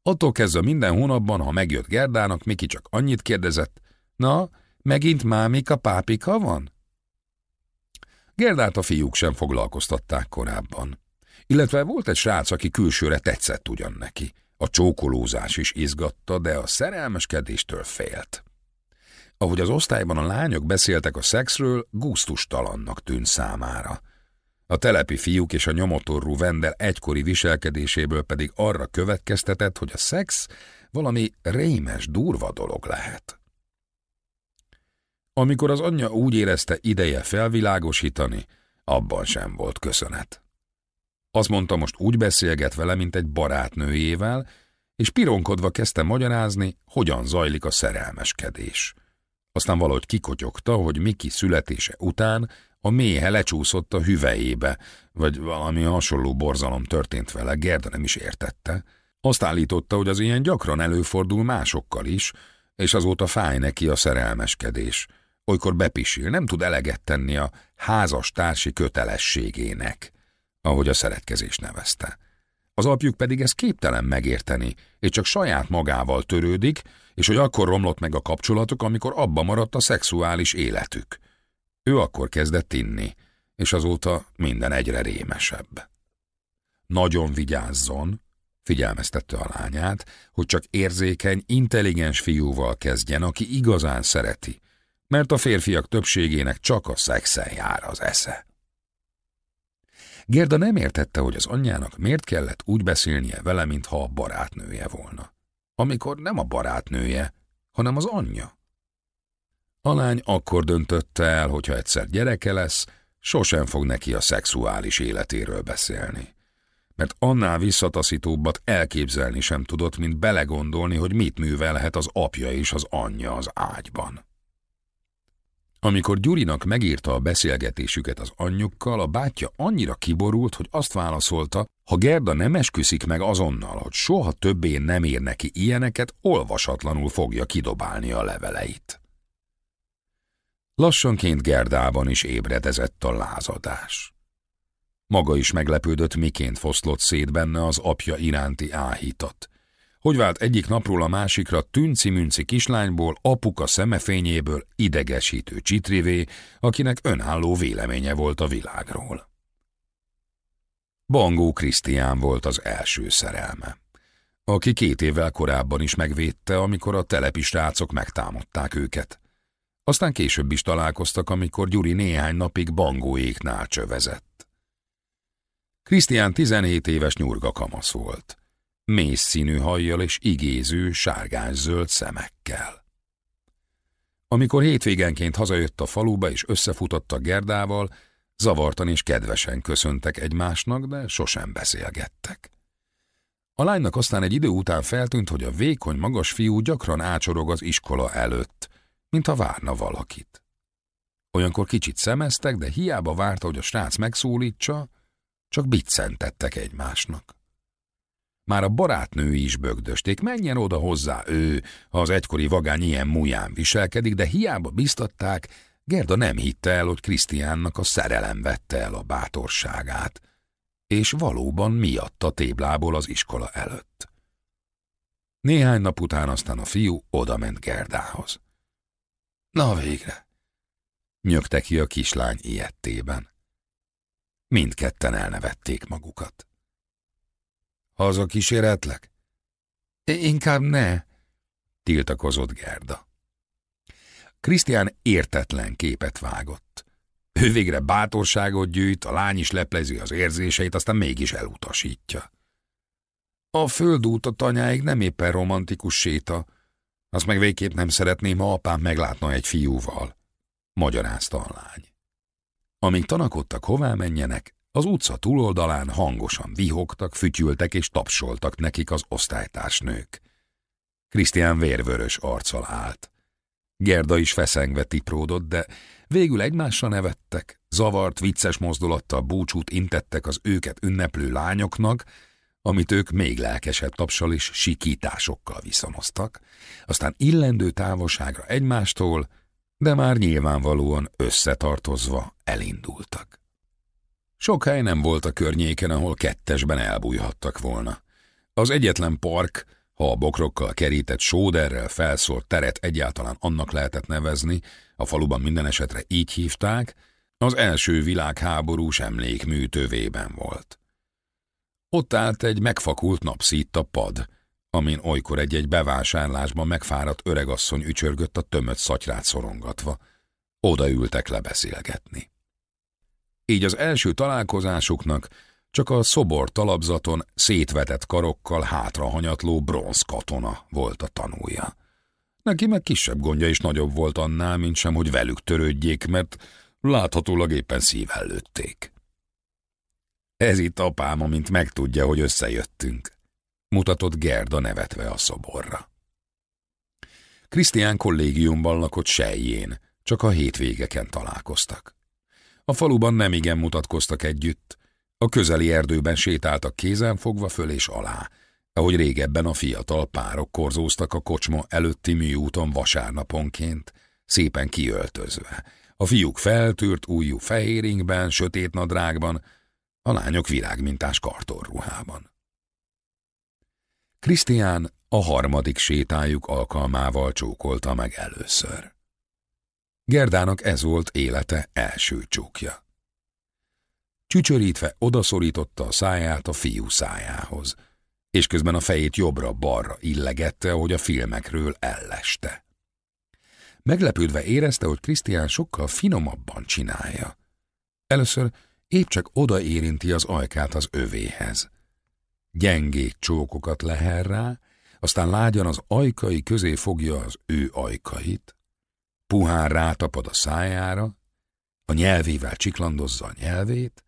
Attól kezdve minden hónapban, ha megjött Gerdának, Miki csak annyit kérdezett, na, megint mámika pápika van? Gerdát a fiúk sem foglalkoztatták korábban. Illetve volt egy srác, aki külsőre tetszett ugyan neki. A csókolózás is izgatta, de a szerelmeskedéstől félt. Ahogy az osztályban a lányok beszéltek a szexről, gusztustalannak tűnt számára. A telepi fiúk és a nyomotorú vendel egykori viselkedéséből pedig arra következtetett, hogy a szex valami rémes, durva dolog lehet. Amikor az anyja úgy érezte ideje felvilágosítani, abban sem volt köszönet. Azt mondta, most úgy beszélget vele, mint egy barátnőjével, és pironkodva kezdte magyarázni, hogyan zajlik a szerelmeskedés. Aztán valahogy kikotyogta, hogy Miki születése után a méhe lecsúszott a hüvejébe, vagy valami hasonló borzalom történt vele, Gerda nem is értette. Azt állította, hogy az ilyen gyakran előfordul másokkal is, és azóta fáj neki a szerelmeskedés. Olykor bepisil, nem tud eleget tenni a házas társi kötelességének, ahogy a szeretkezés nevezte. Az apjuk pedig ezt képtelen megérteni, és csak saját magával törődik, és hogy akkor romlott meg a kapcsolatuk, amikor abba maradt a szexuális életük. Ő akkor kezdett inni, és azóta minden egyre rémesebb. Nagyon vigyázzon, figyelmeztette a lányát, hogy csak érzékeny, intelligens fiúval kezdjen, aki igazán szereti, mert a férfiak többségének csak a szexen jár az esze. Gerda nem értette, hogy az anyjának miért kellett úgy beszélnie vele, mintha a barátnője volna amikor nem a barátnője, hanem az anyja. A lány akkor döntötte el, hogyha egyszer gyereke lesz, sosem fog neki a szexuális életéről beszélni. Mert annál visszataszítóbbat elképzelni sem tudott, mint belegondolni, hogy mit művelhet az apja és az anyja az ágyban. Amikor Gyurinak megírta a beszélgetésüket az anyjukkal, a bátyja annyira kiborult, hogy azt válaszolta, ha Gerda nem esküszik meg azonnal, hogy soha többé nem ér neki ilyeneket, olvasatlanul fogja kidobálni a leveleit. Lassanként Gerdában is ébredezett a lázadás. Maga is meglepődött, miként foszlott szét benne az apja iránti áhítat. Hogy vált egyik napról a másikra tünci-münci kislányból, apuka szemefényéből idegesítő csitrivé, akinek önálló véleménye volt a világról. Bangó Krisztián volt az első szerelme, aki két évvel korábban is megvédte, amikor a telepi srácok megtámadták őket. Aztán később is találkoztak, amikor Gyuri néhány napig bangóéknál csövezett. Krisztián 17 éves nyurga kamasz volt. Mész színű hajjal és igéző, sárgás-zöld szemekkel. Amikor hétvégenként hazajött a faluba és összefutott a Gerdával, zavartan és kedvesen köszöntek egymásnak, de sosem beszélgettek. A lánynak aztán egy idő után feltűnt, hogy a vékony, magas fiú gyakran ácsorog az iskola előtt, mintha várna valakit. Olyankor kicsit szemeztek, de hiába várta, hogy a srác megszólítsa, csak biccentettek egymásnak. Már a barátnői is bögdösték, menjen oda hozzá ő, ha az egykori vagány ilyen múján viselkedik, de hiába biztatták, Gerda nem hitte el, hogy Krisztiánnak a szerelem vette el a bátorságát, és valóban miatta téblából az iskola előtt. Néhány nap után aztán a fiú odament Gerdához. Na végre! Nyögte ki a kislány ilyettében. Mindketten elnevették magukat. Haza kíséretlek? Inkább ne, tiltakozott Gerda. Krisztián értetlen képet vágott. Ő végre bátorságot gyűjt, a lány is leplezi az érzéseit, aztán mégis elutasítja. A földút a tanyáig nem éppen romantikus séta, azt meg végképp nem szeretném, ha apám meglátna egy fiúval, magyarázta a lány. Amíg tanakodtak, hová menjenek, az utca túloldalán hangosan vihogtak, fütyültek és tapsoltak nekik az osztálytársnők. Krisztián vérvörös arccal állt. Gerda is feszengve tipródott, de végül egymásra nevettek, zavart, vicces mozdulattal búcsút intettek az őket ünneplő lányoknak, amit ők még lelkesebb tapsal és sikításokkal viszonoztak, aztán illendő távolságra egymástól, de már nyilvánvalóan összetartozva elindultak. Sok hely nem volt a környéken, ahol kettesben elbújhattak volna. Az egyetlen park, ha a bokrokkal kerített sóderrel felszólt teret egyáltalán annak lehetett nevezni, a faluban minden esetre így hívták, az első világháborús emlékmű tövében volt. Ott állt egy megfakult napszítta pad, amin olykor egy-egy bevásárlásban megfáradt öregasszony ücsörgött a tömött szatyrát szorongatva. Odaültek lebeszélgetni. Így az első találkozásuknak csak a szobor talapzaton szétvetett karokkal hátrahanyatló bronz katona volt a tanúja. Neki meg kisebb gondja is nagyobb volt annál, mint sem, hogy velük törődjék, mert láthatólag éppen szível lőtték. Ez itt apám, amint megtudja, hogy összejöttünk, mutatott Gerda nevetve a szoborra. Krisztián kollégiumban lakott sejjén, csak a hétvégeken találkoztak. A faluban nem igen mutatkoztak együtt, a közeli erdőben sétáltak kézen fogva föl és alá, ahogy régebben a fiatal párok korzóztak a kocsma előtti műúton vasárnaponként, szépen kiöltözve. A fiúk feltűrt újú fehéringben, sötét nadrágban, a lányok virágmintás kartonruhában. Krisztián a harmadik sétájuk alkalmával csókolta meg először. Gerdának ez volt élete első csókja. Csücsörítve odaszorította a száját a fiú szájához, és közben a fejét jobbra-balra illegette, ahogy a filmekről elleste. Meglepődve érezte, hogy Krisztián sokkal finomabban csinálja. Először épp csak odaérinti az ajkát az övéhez. Gyengék csókokat leher rá, aztán lágyan az ajkai közé fogja az ő ajkait, puhán rátapad a szájára, a nyelvével csiklandozza a nyelvét,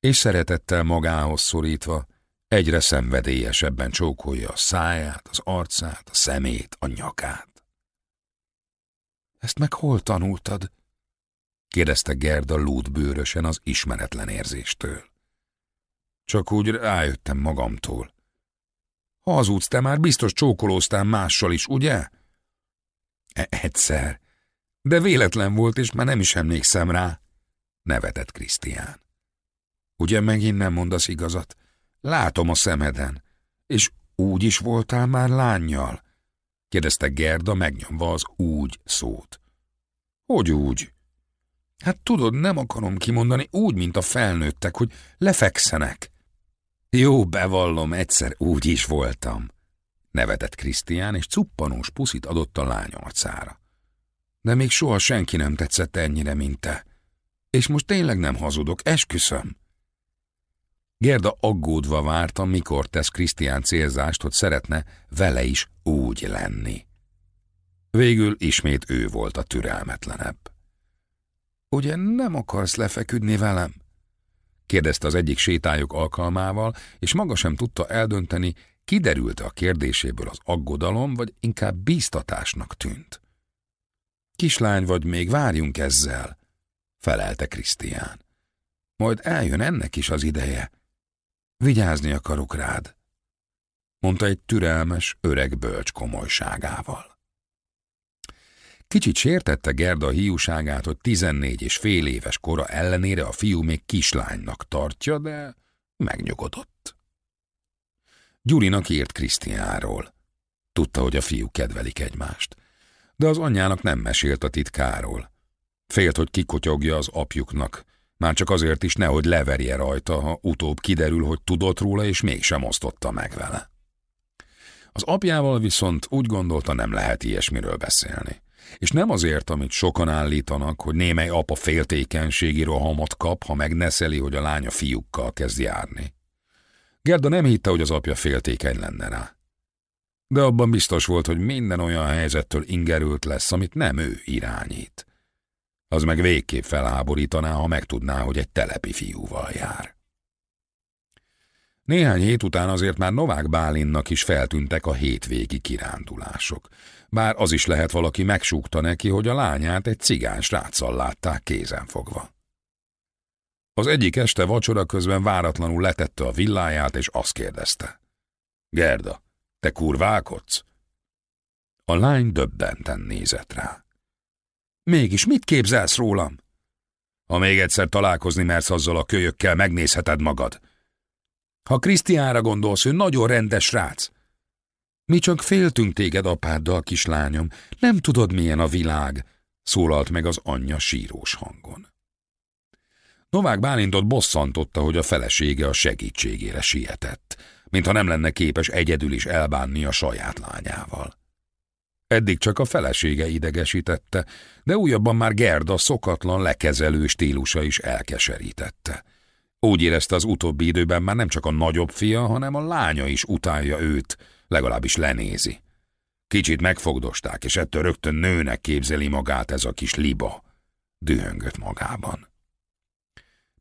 és szeretettel magához szorítva egyre szenvedélyesebben csókolja a száját, az arcát, a szemét, a nyakát. Ezt meg hol tanultad? kérdezte Gerda lúdbőrösen az ismeretlen érzéstől. Csak úgy rájöttem magamtól. Hazudsz, te már biztos csókolóztál mással is, ugye? E Egyszer. De véletlen volt, és már nem is emlékszem rá, nevetett Krisztián. Ugye megint nem mondasz igazat? Látom a szemeden. És úgy is voltál már lányjal? kérdezte Gerda megnyomva az úgy szót. Hogy úgy? Hát tudod, nem akarom kimondani úgy, mint a felnőttek, hogy lefekszenek. Jó, bevallom, egyszer úgy is voltam, nevetett Krisztián, és cuppanós puszit adott a lány arcára. De még soha senki nem tetszett ennyire, mint te. És most tényleg nem hazudok, esküszöm. Gerda aggódva várta, mikor tesz Krisztián célzást, hogy szeretne vele is úgy lenni. Végül ismét ő volt a türelmetlenebb. Ugye nem akarsz lefeküdni velem? kérdezte az egyik sétájuk alkalmával, és maga sem tudta eldönteni, kiderült a kérdéséből az aggodalom, vagy inkább bíztatásnak tűnt. Kislány vagy még, várjunk ezzel, felelte Krisztián. Majd eljön ennek is az ideje. Vigyázni akarok rád, mondta egy türelmes, öreg bölcs komolyságával. Kicsit sértette Gerda hiúságát, hogy tizennégy és fél éves kora ellenére a fiú még kislánynak tartja, de megnyugodott. Gyurinak írt Krisztiánról. Tudta, hogy a fiú kedvelik egymást. De az anyjának nem mesélt a titkáról. Félt, hogy kikotyogja az apjuknak, már csak azért is nehogy leverje rajta, ha utóbb kiderül, hogy tudott róla, és mégsem osztotta meg vele. Az apjával viszont úgy gondolta, nem lehet ilyesmiről beszélni. És nem azért, amit sokan állítanak, hogy némely apa féltékenységi rohamot kap, ha megneszeli, hogy a lánya fiúkkal kezd járni. Gerda nem hitte, hogy az apja féltékeny lenne rá. De abban biztos volt, hogy minden olyan helyzettől ingerült lesz, amit nem ő irányít. Az meg végképp felháborítaná, ha megtudná, hogy egy telepi fiúval jár. Néhány hét után azért már Novák Bálinnak is feltűntek a hétvégi kirándulások. Bár az is lehet valaki megsúgta neki, hogy a lányát egy cigány sráccal látták kézen fogva. Az egyik este vacsora közben váratlanul letette a villáját, és azt kérdezte. Gerda, te kurválkodsz? A lány döbbenten nézett rá. Mégis mit képzelsz rólam? Ha még egyszer találkozni mersz azzal a kölyökkel, megnézheted magad. Ha Krisztiánra gondolsz, ő nagyon rendes rác. Mi csak féltünk téged apáddal, kislányom. Nem tudod, milyen a világ, szólalt meg az anyja sírós hangon. Novák Bálintot bosszantotta, hogy a felesége a segítségére sietett, mintha nem lenne képes egyedül is elbánni a saját lányával. Eddig csak a felesége idegesítette, de újabban már Gerda szokatlan lekezelő stílusa is elkeserítette. Úgy érezte az utóbbi időben már nem csak a nagyobb fia, hanem a lánya is utálja őt, legalábbis lenézi. Kicsit megfogdosták, és ettől rögtön nőnek képzeli magát ez a kis liba. Dühöngött magában.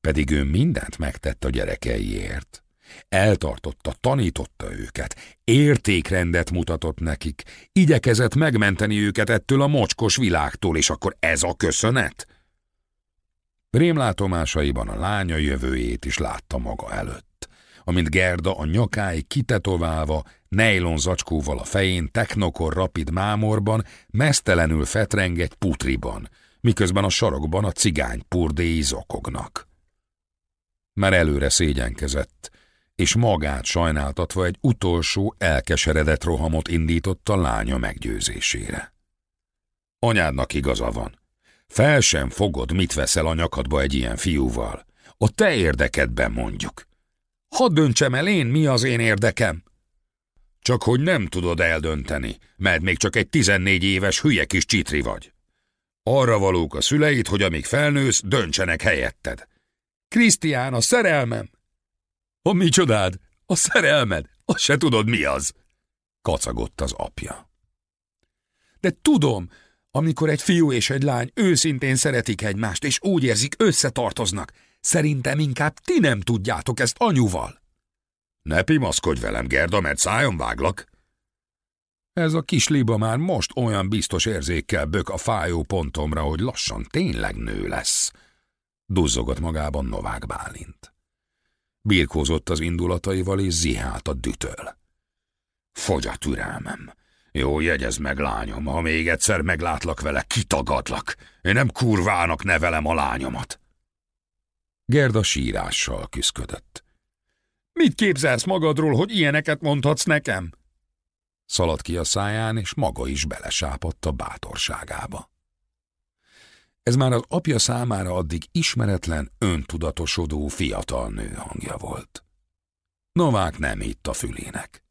Pedig ő mindent megtett a gyerekeiért. Eltartotta, tanította őket, értékrendet mutatott nekik, igyekezett megmenteni őket ettől a mocskos világtól, és akkor ez a köszönet? Rémlátomásaiban a lánya jövőjét is látta maga előtt, amint Gerda a nyakáig kitetoválva, nejlon zacskóval a fején, technokor rapid mámorban, mesztelenül fetreng egy putriban, miközben a sarokban a cigány purdéi zokognak. Már előre szégyenkezett, és magát sajnáltatva egy utolsó elkeseredett rohamot indított a lánya meggyőzésére. Anyádnak igaza van. Fel sem fogod, mit veszel a nyakadba egy ilyen fiúval. A te érdekedben mondjuk. Hadd döntsem el én, mi az én érdekem. Csak hogy nem tudod eldönteni, mert még csak egy tizennégy éves hülye kis csitri vagy. Arra valók a szüleid, hogy amíg felnősz, döntsenek helyetted. Krisztián, a szerelmem! A mi csodád? A szerelmed? Azt se tudod, mi az? Kacagott az apja. De tudom, amikor egy fiú és egy lány őszintén szeretik egymást, és úgy érzik, összetartoznak. Szerintem inkább ti nem tudjátok ezt anyuval. Ne pimaszkodj velem, Gerda, mert szájon váglak. Ez a kis liba már most olyan biztos érzékkel bök a fájó pontomra, hogy lassan tényleg nő lesz. Duzzogott magában Novák Bálint. Birkózott az indulataival és zihált a dütöl. Fogy a türelmem. Jó, jegyez meg, lányom, ha még egyszer meglátlak vele, kitagadlak. Én nem kurvának nevelem a lányomat. Gerda sírással küszködött. Mit képzelsz magadról, hogy ilyeneket mondhatsz nekem? Szaladt ki a száján, és maga is belesápadt a bátorságába. Ez már az apja számára addig ismeretlen, öntudatosodó fiatal nő hangja volt. Novák nem hitt a fülének.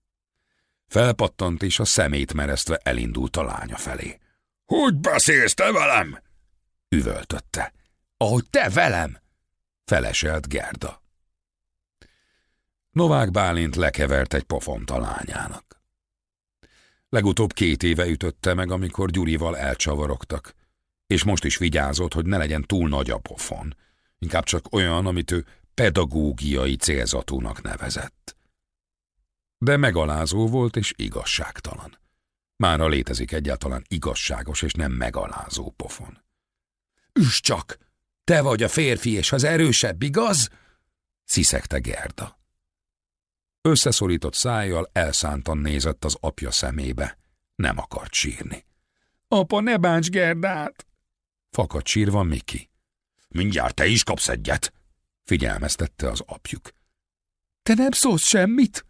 Felpattant, és a szemét meresztve elindult a lánya felé. – Hogy beszélsz te velem? – üvöltötte. – Ahogy te velem! – feleselt Gerda. Novák Bálint lekevert egy pofont a lányának. Legutóbb két éve ütötte meg, amikor Gyurival elcsavarogtak, és most is vigyázott, hogy ne legyen túl nagy a pofon, inkább csak olyan, amit ő pedagógiai célzatúnak nevezett. De megalázó volt és igazságtalan. Mára létezik egyáltalán igazságos és nem megalázó pofon. Üss csak! Te vagy a férfi és az erősebb, igaz? sziszegte Gerda. Összeszorított szájjal elszántan nézett az apja szemébe. Nem akart sírni. Apa, ne bánts Gerdát! Fakadt sírva Miki. Mindjárt te is kapsz egyet, figyelmeztette az apjuk. Te nem szólsz semmit?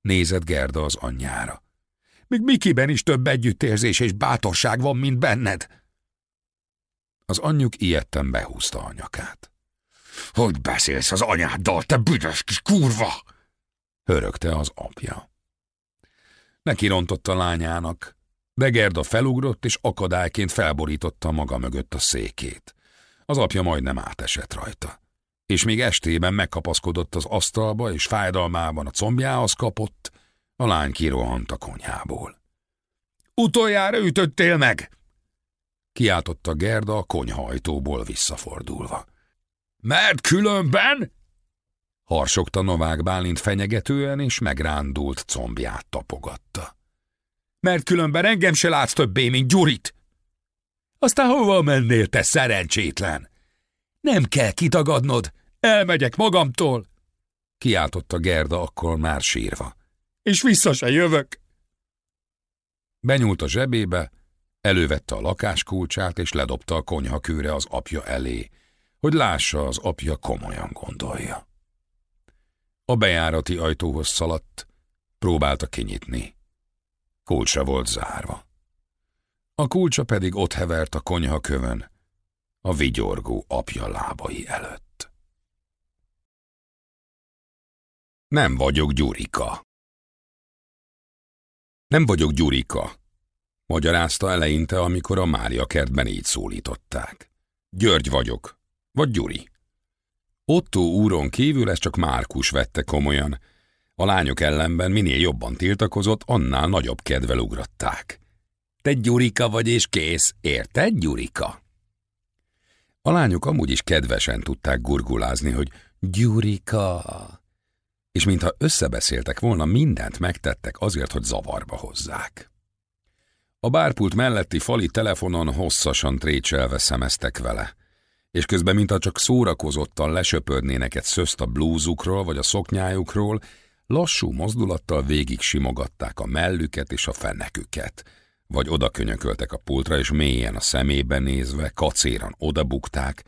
Nézett Gerda az anyjára. Még Mikiben is több együttérzés és bátorság van, mint benned. Az anyjuk ilyetten behúzta a nyakát. Hogy beszélsz az anyáddal, te büdös kis kurva! Hörögte az apja. Neki rontott a lányának, de Gerda felugrott és akadályként felborította maga mögött a székét. Az apja majdnem átesett rajta. És még estében megkapaszkodott az asztalba, és fájdalmában a combjához kapott, a lány kirohant a konyhából. Utoljára ütöttél meg! Kiáltotta Gerda a konyhajtóból visszafordulva. Mert különben Harsogta Novák Bálint fenyegetően, és megrándult combját tapogatta. Mert különben engem se látsz többé, mint Gyurit. Aztán hova mennél, te szerencsétlen? Nem kell kitagadnod, elmegyek magamtól, kiáltotta Gerda akkor már sírva. És vissza se jövök. Benyúlt a zsebébe, elővette a lakáskulcsát, és ledobta a konyhakőre az apja elé, hogy lássa, az apja komolyan gondolja. A bejárati ajtóhoz szaladt, próbálta kinyitni. Kulcsa volt zárva. A kulcsa pedig ott hevert a konyha kövön, a vigyorgó apja lábai előtt. Nem vagyok Gyurika. Nem vagyok Gyurika, magyarázta eleinte, amikor a Mária kertben így szólították. György vagyok, vagy Gyuri. Otto úron kívül ezt csak Márkus vette komolyan. A lányok ellenben minél jobban tiltakozott, annál nagyobb kedvel ugratták. Te Gyurika vagy és kész, érted, Gyurika? A lányok amúgy is kedvesen tudták gurgulázni, hogy Gyurika, és mintha összebeszéltek volna, mindent megtettek azért, hogy zavarba hozzák. A bárpult melletti fali telefonon hosszasan trécselve szemeztek vele és közben mintha csak szórakozottan lesöpörnének egy szözt a blúzukról vagy a szoknyájukról, lassú mozdulattal végig simogatták a mellüket és a fenneküket, vagy oda könyököltek a pultra, és mélyen a szemébe nézve, kacéran odabukták.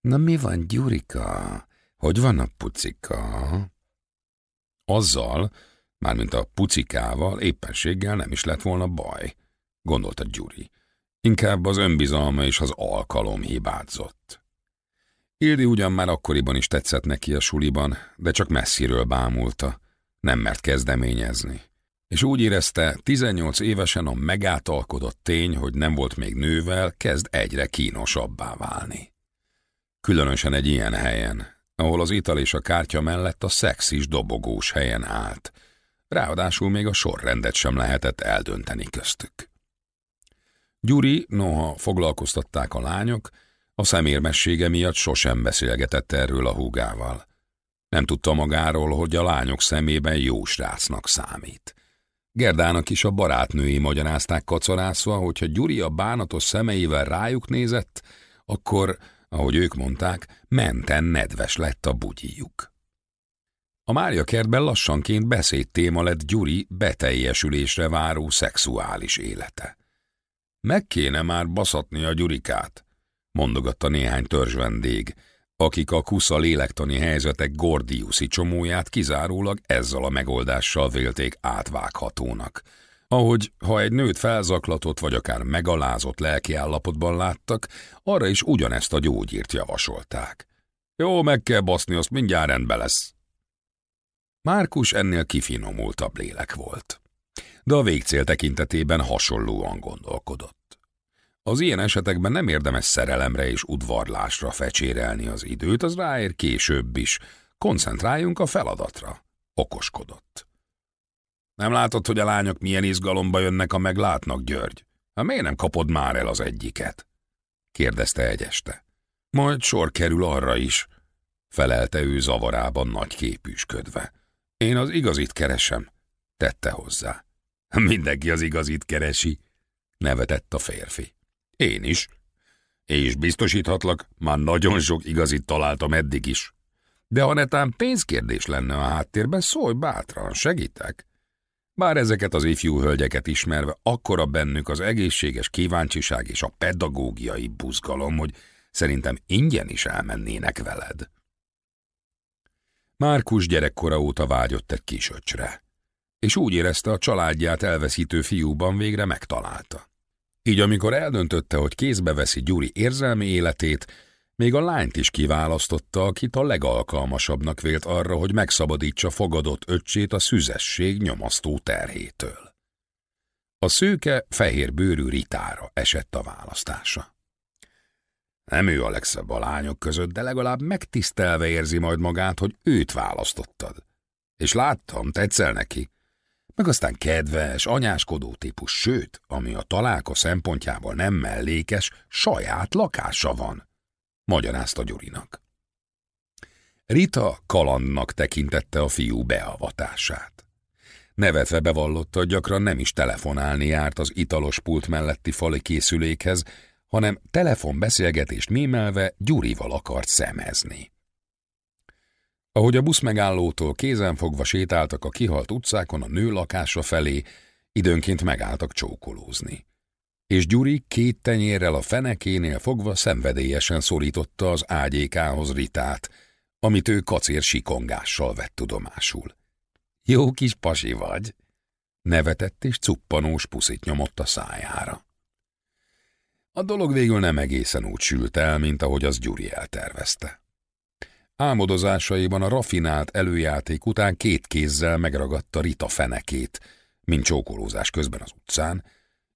Na mi van, Gyurika? Hogy van a pucika? Azzal, mármint a pucikával, éppenséggel nem is lett volna baj, gondolta Gyuri. Inkább az önbizalma és az alkalom hibázott. Ildi ugyan már akkoriban is tetszett neki a suliban, de csak messziről bámulta, nem mert kezdeményezni. És úgy érezte, 18 évesen a megátalkodott tény, hogy nem volt még nővel, kezd egyre kínosabbá válni. Különösen egy ilyen helyen, ahol az ital és a kártya mellett a szexis dobogós helyen állt, ráadásul még a sorrendet sem lehetett eldönteni köztük. Gyuri, noha foglalkoztatták a lányok, a szemérmessége miatt sosem beszélgetett erről a húgával. Nem tudta magáról, hogy a lányok szemében jó srácnak számít. Gerdának is a barátnői magyarázták kacarászva, hogyha Gyuri a bánatos szemeivel rájuk nézett, akkor, ahogy ők mondták, menten nedves lett a bugyijuk. A Mária kertben lassanként beszédtéma lett Gyuri beteljesülésre váró szexuális élete. Meg kéne már baszatni a Gyurikát, mondogatta néhány törzsvendég, akik a kusza lélektani helyzetek Gordiuszi csomóját kizárólag ezzel a megoldással vélték átvághatónak. Ahogy, ha egy nőt felzaklatott vagy akár megalázott lelkiállapotban láttak, arra is ugyanezt a gyógyírt javasolták. Jó, meg kell baszni, azt mindjárt rendbe lesz. Márkus ennél kifinomultabb lélek volt. De a végcél tekintetében hasonlóan gondolkodott. Az ilyen esetekben nem érdemes szerelemre és udvarlásra fecsérelni az időt, az ráér később is. Koncentráljunk a feladatra. Okoskodott. Nem látod, hogy a lányok milyen izgalomba jönnek, ha meglátnak, György? Ha miért nem kapod már el az egyiket? kérdezte egy este. Majd sor kerül arra is, felelte ő zavarában nagy képűsködve. Én az igazit keresem, tette hozzá. Mindenki az igazit keresi, nevetett a férfi. Én is. És biztosíthatlak, már nagyon sok igazit találtam eddig is. De ha netán pénzkérdés lenne a háttérben, szólj bátran, segítek. Bár ezeket az ifjú hölgyeket ismerve, akkora bennük az egészséges kíváncsiság és a pedagógiai buzgalom, hogy szerintem ingyen is elmennének veled. Márkus gyerekkora óta vágyott egy kis öcsre, és úgy érezte a családját elveszítő fiúban végre megtalálta. Így amikor eldöntötte, hogy kézbe veszi Gyuri érzelmi életét, még a lányt is kiválasztotta, akit a legalkalmasabbnak vélt arra, hogy megszabadítsa fogadott öccsét a szüzesség nyomasztó terhétől. A szőke, fehér bőrű ritára esett a választása. Nem ő a legszebb a lányok között, de legalább megtisztelve érzi majd magát, hogy őt választottad. És láttam, tetszel neki meg aztán kedves, anyáskodó típus, sőt, ami a találka szempontjából nem mellékes, saját lakása van, magyarázta Gyurinak. Rita kalandnak tekintette a fiú beavatását. Nevetve bevallotta, hogy gyakran nem is telefonálni járt az italos pult melletti fali készülékhez, hanem telefonbeszélgetést mémelve Gyurival akart szemezni. Ahogy a busz megállótól kézenfogva sétáltak a kihalt utcákon a nő lakása felé, időnként megálltak csókolózni. És Gyuri két tenyérrel a fenekénél fogva szenvedélyesen szorította az ágyékához Ritát, amit ő kacér sikongással vett tudomásul. Jó kis pasi vagy, nevetett és cuppanós puszit nyomott a szájára. A dolog végül nem egészen úgy sült el, mint ahogy az Gyuri eltervezte. Álmodozásaiban a rafinált előjáték után két kézzel megragadta Rita fenekét, mint csókolózás közben az utcán,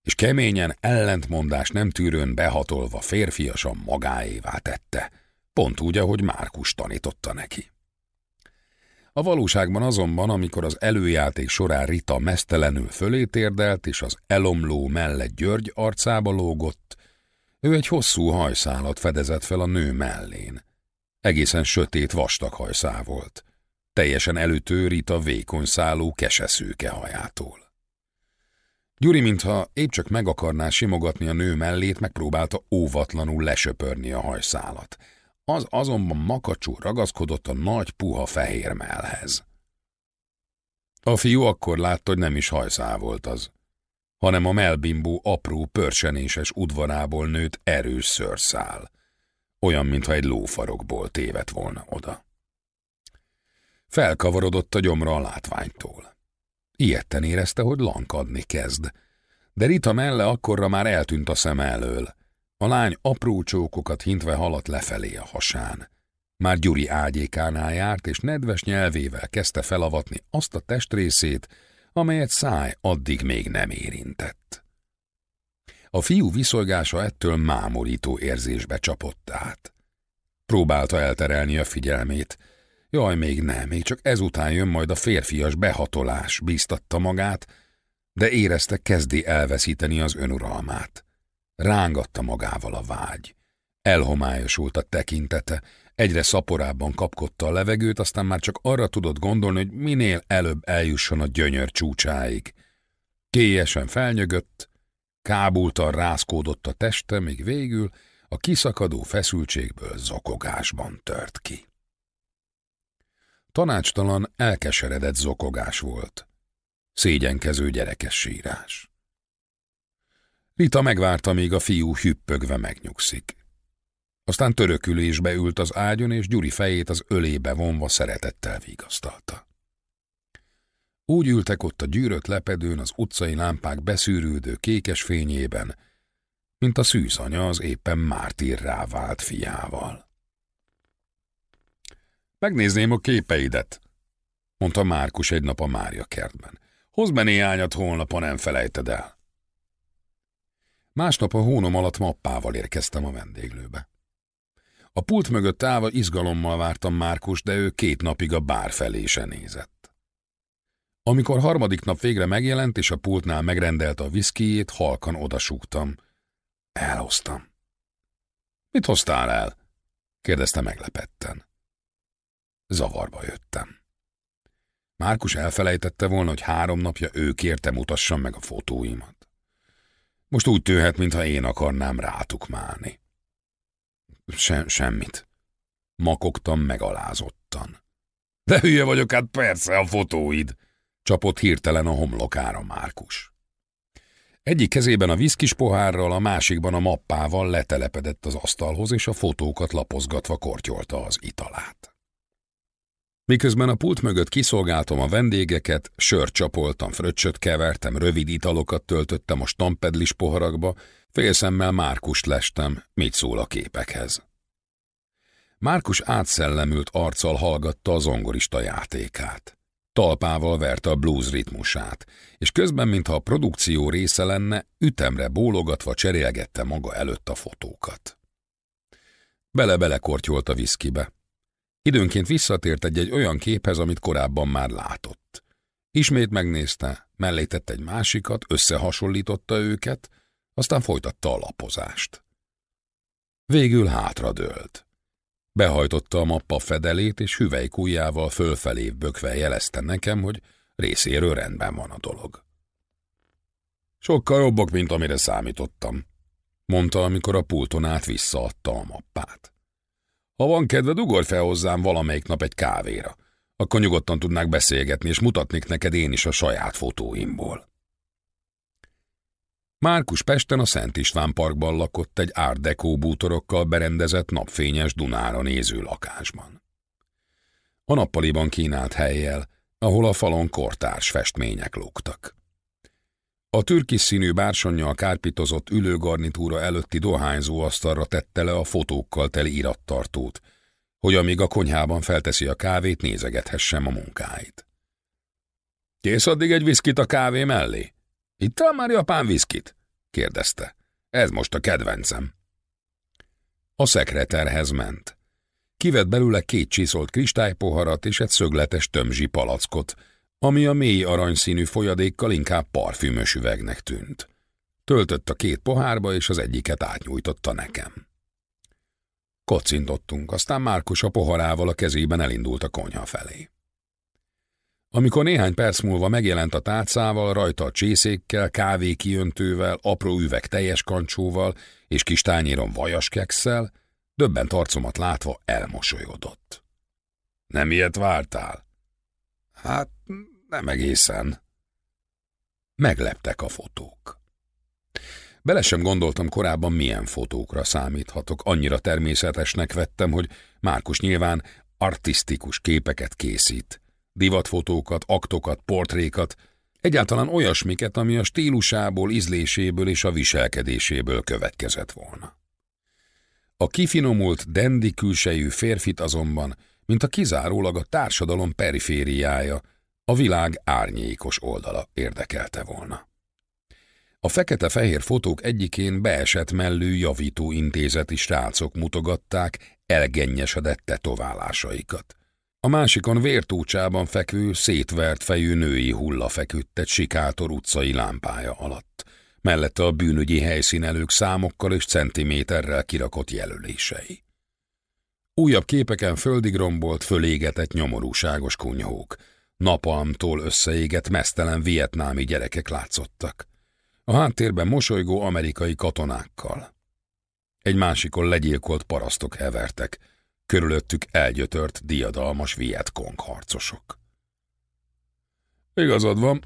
és keményen, ellentmondás nem tűrőn behatolva férfiasan magáévá tette, pont úgy, ahogy Márkus tanította neki. A valóságban azonban, amikor az előjáték során Rita mesztelenül fölé térdelt, és az elomló mellett György arcába lógott, ő egy hosszú hajszálat fedezett fel a nő mellén, Egészen sötét vastag hajszál volt. Teljesen előtőrít a vékony szálú keseszőke hajától. Gyuri, mintha épp csak meg akarná simogatni a nő mellét, megpróbálta óvatlanul lesöpörni a hajszálat. Az azonban makacsú ragaszkodott a nagy puha fehér mellhez. A fiú akkor látta, hogy nem is hajszál volt az, hanem a melbimbó apró pörsenéses udvarából nőtt erős szőrszál olyan, mintha egy lófarokból tévedt volna oda. Felkavarodott a gyomra a látványtól. Ilyetten érezte, hogy lankadni kezd, de Rita melle akkorra már eltűnt a szem elől. A lány apró csókokat hintve haladt lefelé a hasán. Már Gyuri ágyékánál járt, és nedves nyelvével kezdte felavatni azt a testrészét, amelyet száj addig még nem érintett. A fiú viszolgása ettől mámorító érzésbe csapott át. Próbálta elterelni a figyelmét. Jaj, még nem, még csak ezután jön majd a férfias behatolás, bíztatta magát, de érezte kezdi elveszíteni az önuralmát. Rángatta magával a vágy. Elhomályosult a tekintete, egyre szaporábban kapkodta a levegőt, aztán már csak arra tudott gondolni, hogy minél előbb eljusson a gyönyör csúcsáig. Kélyesen felnyögött, kábultan rázkódott a teste, míg végül a kiszakadó feszültségből zokogásban tört ki. Tanácstalan, elkeseredett zokogás volt. Szégyenkező gyerekes sírás. Rita megvárta, míg a fiú hüppögve megnyugszik. Aztán törökülésbe ült az ágyon, és Gyuri fejét az ölébe vonva szeretettel vigasztalta. Úgy ültek ott a gyűrött lepedőn az utcai lámpák beszűrődő kékes fényében, mint a szűzanya az éppen mártírrá vált fiával. Megnézném a képeidet, mondta Márkus egy nap a Mária kertben. Hozd be néhányat holnap, ha nem felejted el. Másnap a hónom alatt mappával érkeztem a vendéglőbe. A pult mögött állva izgalommal vártam Márkus, de ő két napig a bár felé se nézett. Amikor harmadik nap végre megjelent, és a pultnál megrendelte a viszkijét, halkan odasúgtam. Elhoztam. Mit hoztál el? kérdezte meglepetten. Zavarba jöttem. Márkus elfelejtette volna, hogy három napja ő kérte mutassam meg a fotóimat. Most úgy tűhet, mintha én akarnám rátukmálni. Se semmit. Makogtam megalázottan. De hülye vagyok, hát persze a fotóid, csapott hirtelen a homlokára Márkus. Egyik kezében a viszkis pohárral, a másikban a mappával letelepedett az asztalhoz, és a fotókat lapozgatva kortyolta az italát. Miközben a pult mögött kiszolgáltam a vendégeket, sört csapoltam, fröccsöt kevertem, rövid italokat töltöttem a stampedlis poharakba, félszemmel Márkust lestem, mit szól a képekhez. Márkus átszellemült arccal hallgatta a zongorista játékát. Talpával verte a blues ritmusát, és közben, mintha a produkció része lenne, ütemre bólogatva cserélgette maga előtt a fotókat. Bele-bele a viszkibe. Időnként visszatért egy-egy olyan képhez, amit korábban már látott. Ismét megnézte, mellé tett egy másikat, összehasonlította őket, aztán folytatta a lapozást. Végül hátradőlt. Behajtotta a mappa fedelét, és hüvelykújjával fölfelé bökve jelezte nekem, hogy részéről rendben van a dolog. Sokkal jobbak, mint amire számítottam, mondta, amikor a pulton át visszaadta a mappát. Ha van kedved, ugorj fel hozzám valamelyik nap egy kávéra. Akkor nyugodtan tudnák beszélgetni, és mutatnék neked én is a saját fotóimból. Márkus Pesten a Szent István parkban lakott egy Deco bútorokkal berendezett napfényes Dunára néző lakásban. A nappaliban kínált helyjel, ahol a falon kortárs festmények lógtak. A türkis színű bársonnyal kárpitozott ülőgarnitúra előtti dohányzó asztalra tette le a fotókkal teli irattartót, hogy amíg a konyhában felteszi a kávét, nézegethessem a munkáit. Kész addig egy viszkit a kávé mellé? Ittál már japán viszkit? kérdezte. Ez most a kedvencem. A szekreterhez ment. Kivett belőle két csiszolt kristálypoharat és egy szögletes tömzsi palackot, ami a mély aranyszínű folyadékkal inkább parfümös üvegnek tűnt. Töltött a két pohárba, és az egyiket átnyújtotta nekem. Kocintottunk, aztán Márkus a poharával a kezében elindult a konyha felé. Amikor néhány perc múlva megjelent a tálcával, rajta a csészékkel, kávé kiöntővel, apró üveg teljes kancsóval és kis tányéron vajas kekszel, döbbent arcomat látva elmosolyodott. Nem ilyet vártál? Hát, nem egészen. Megleptek a fotók. Bele sem gondoltam korábban, milyen fotókra számíthatok. Annyira természetesnek vettem, hogy Márkus nyilván artistikus képeket készít. Divatfotókat, aktokat, portrékat, egyáltalán olyasmiket, ami a stílusából, ízléséből és a viselkedéséből következett volna. A kifinomult, dendi külsejű férfit azonban mint a kizárólag a társadalom perifériája, a világ árnyékos oldala érdekelte volna. A fekete-fehér fotók egyikén beesett mellű javító intézeti srácok mutogatták elgennyesedett tetoválásaikat. A másikon vértócsában fekvő, szétvert fejű női hulla feküdt egy sikátor utcai lámpája alatt, mellette a bűnügyi helyszínelők számokkal és centiméterrel kirakott jelölései. Újabb képeken földig rombolt, fölégetett nyomorúságos kunyhók. Napalmtól összeégett mesztelen vietnámi gyerekek látszottak. A háttérben mosolygó amerikai katonákkal. Egy másikon legyilkolt parasztok hevertek, körülöttük elgyötört, diadalmas Vietkong harcosok. Igazad van,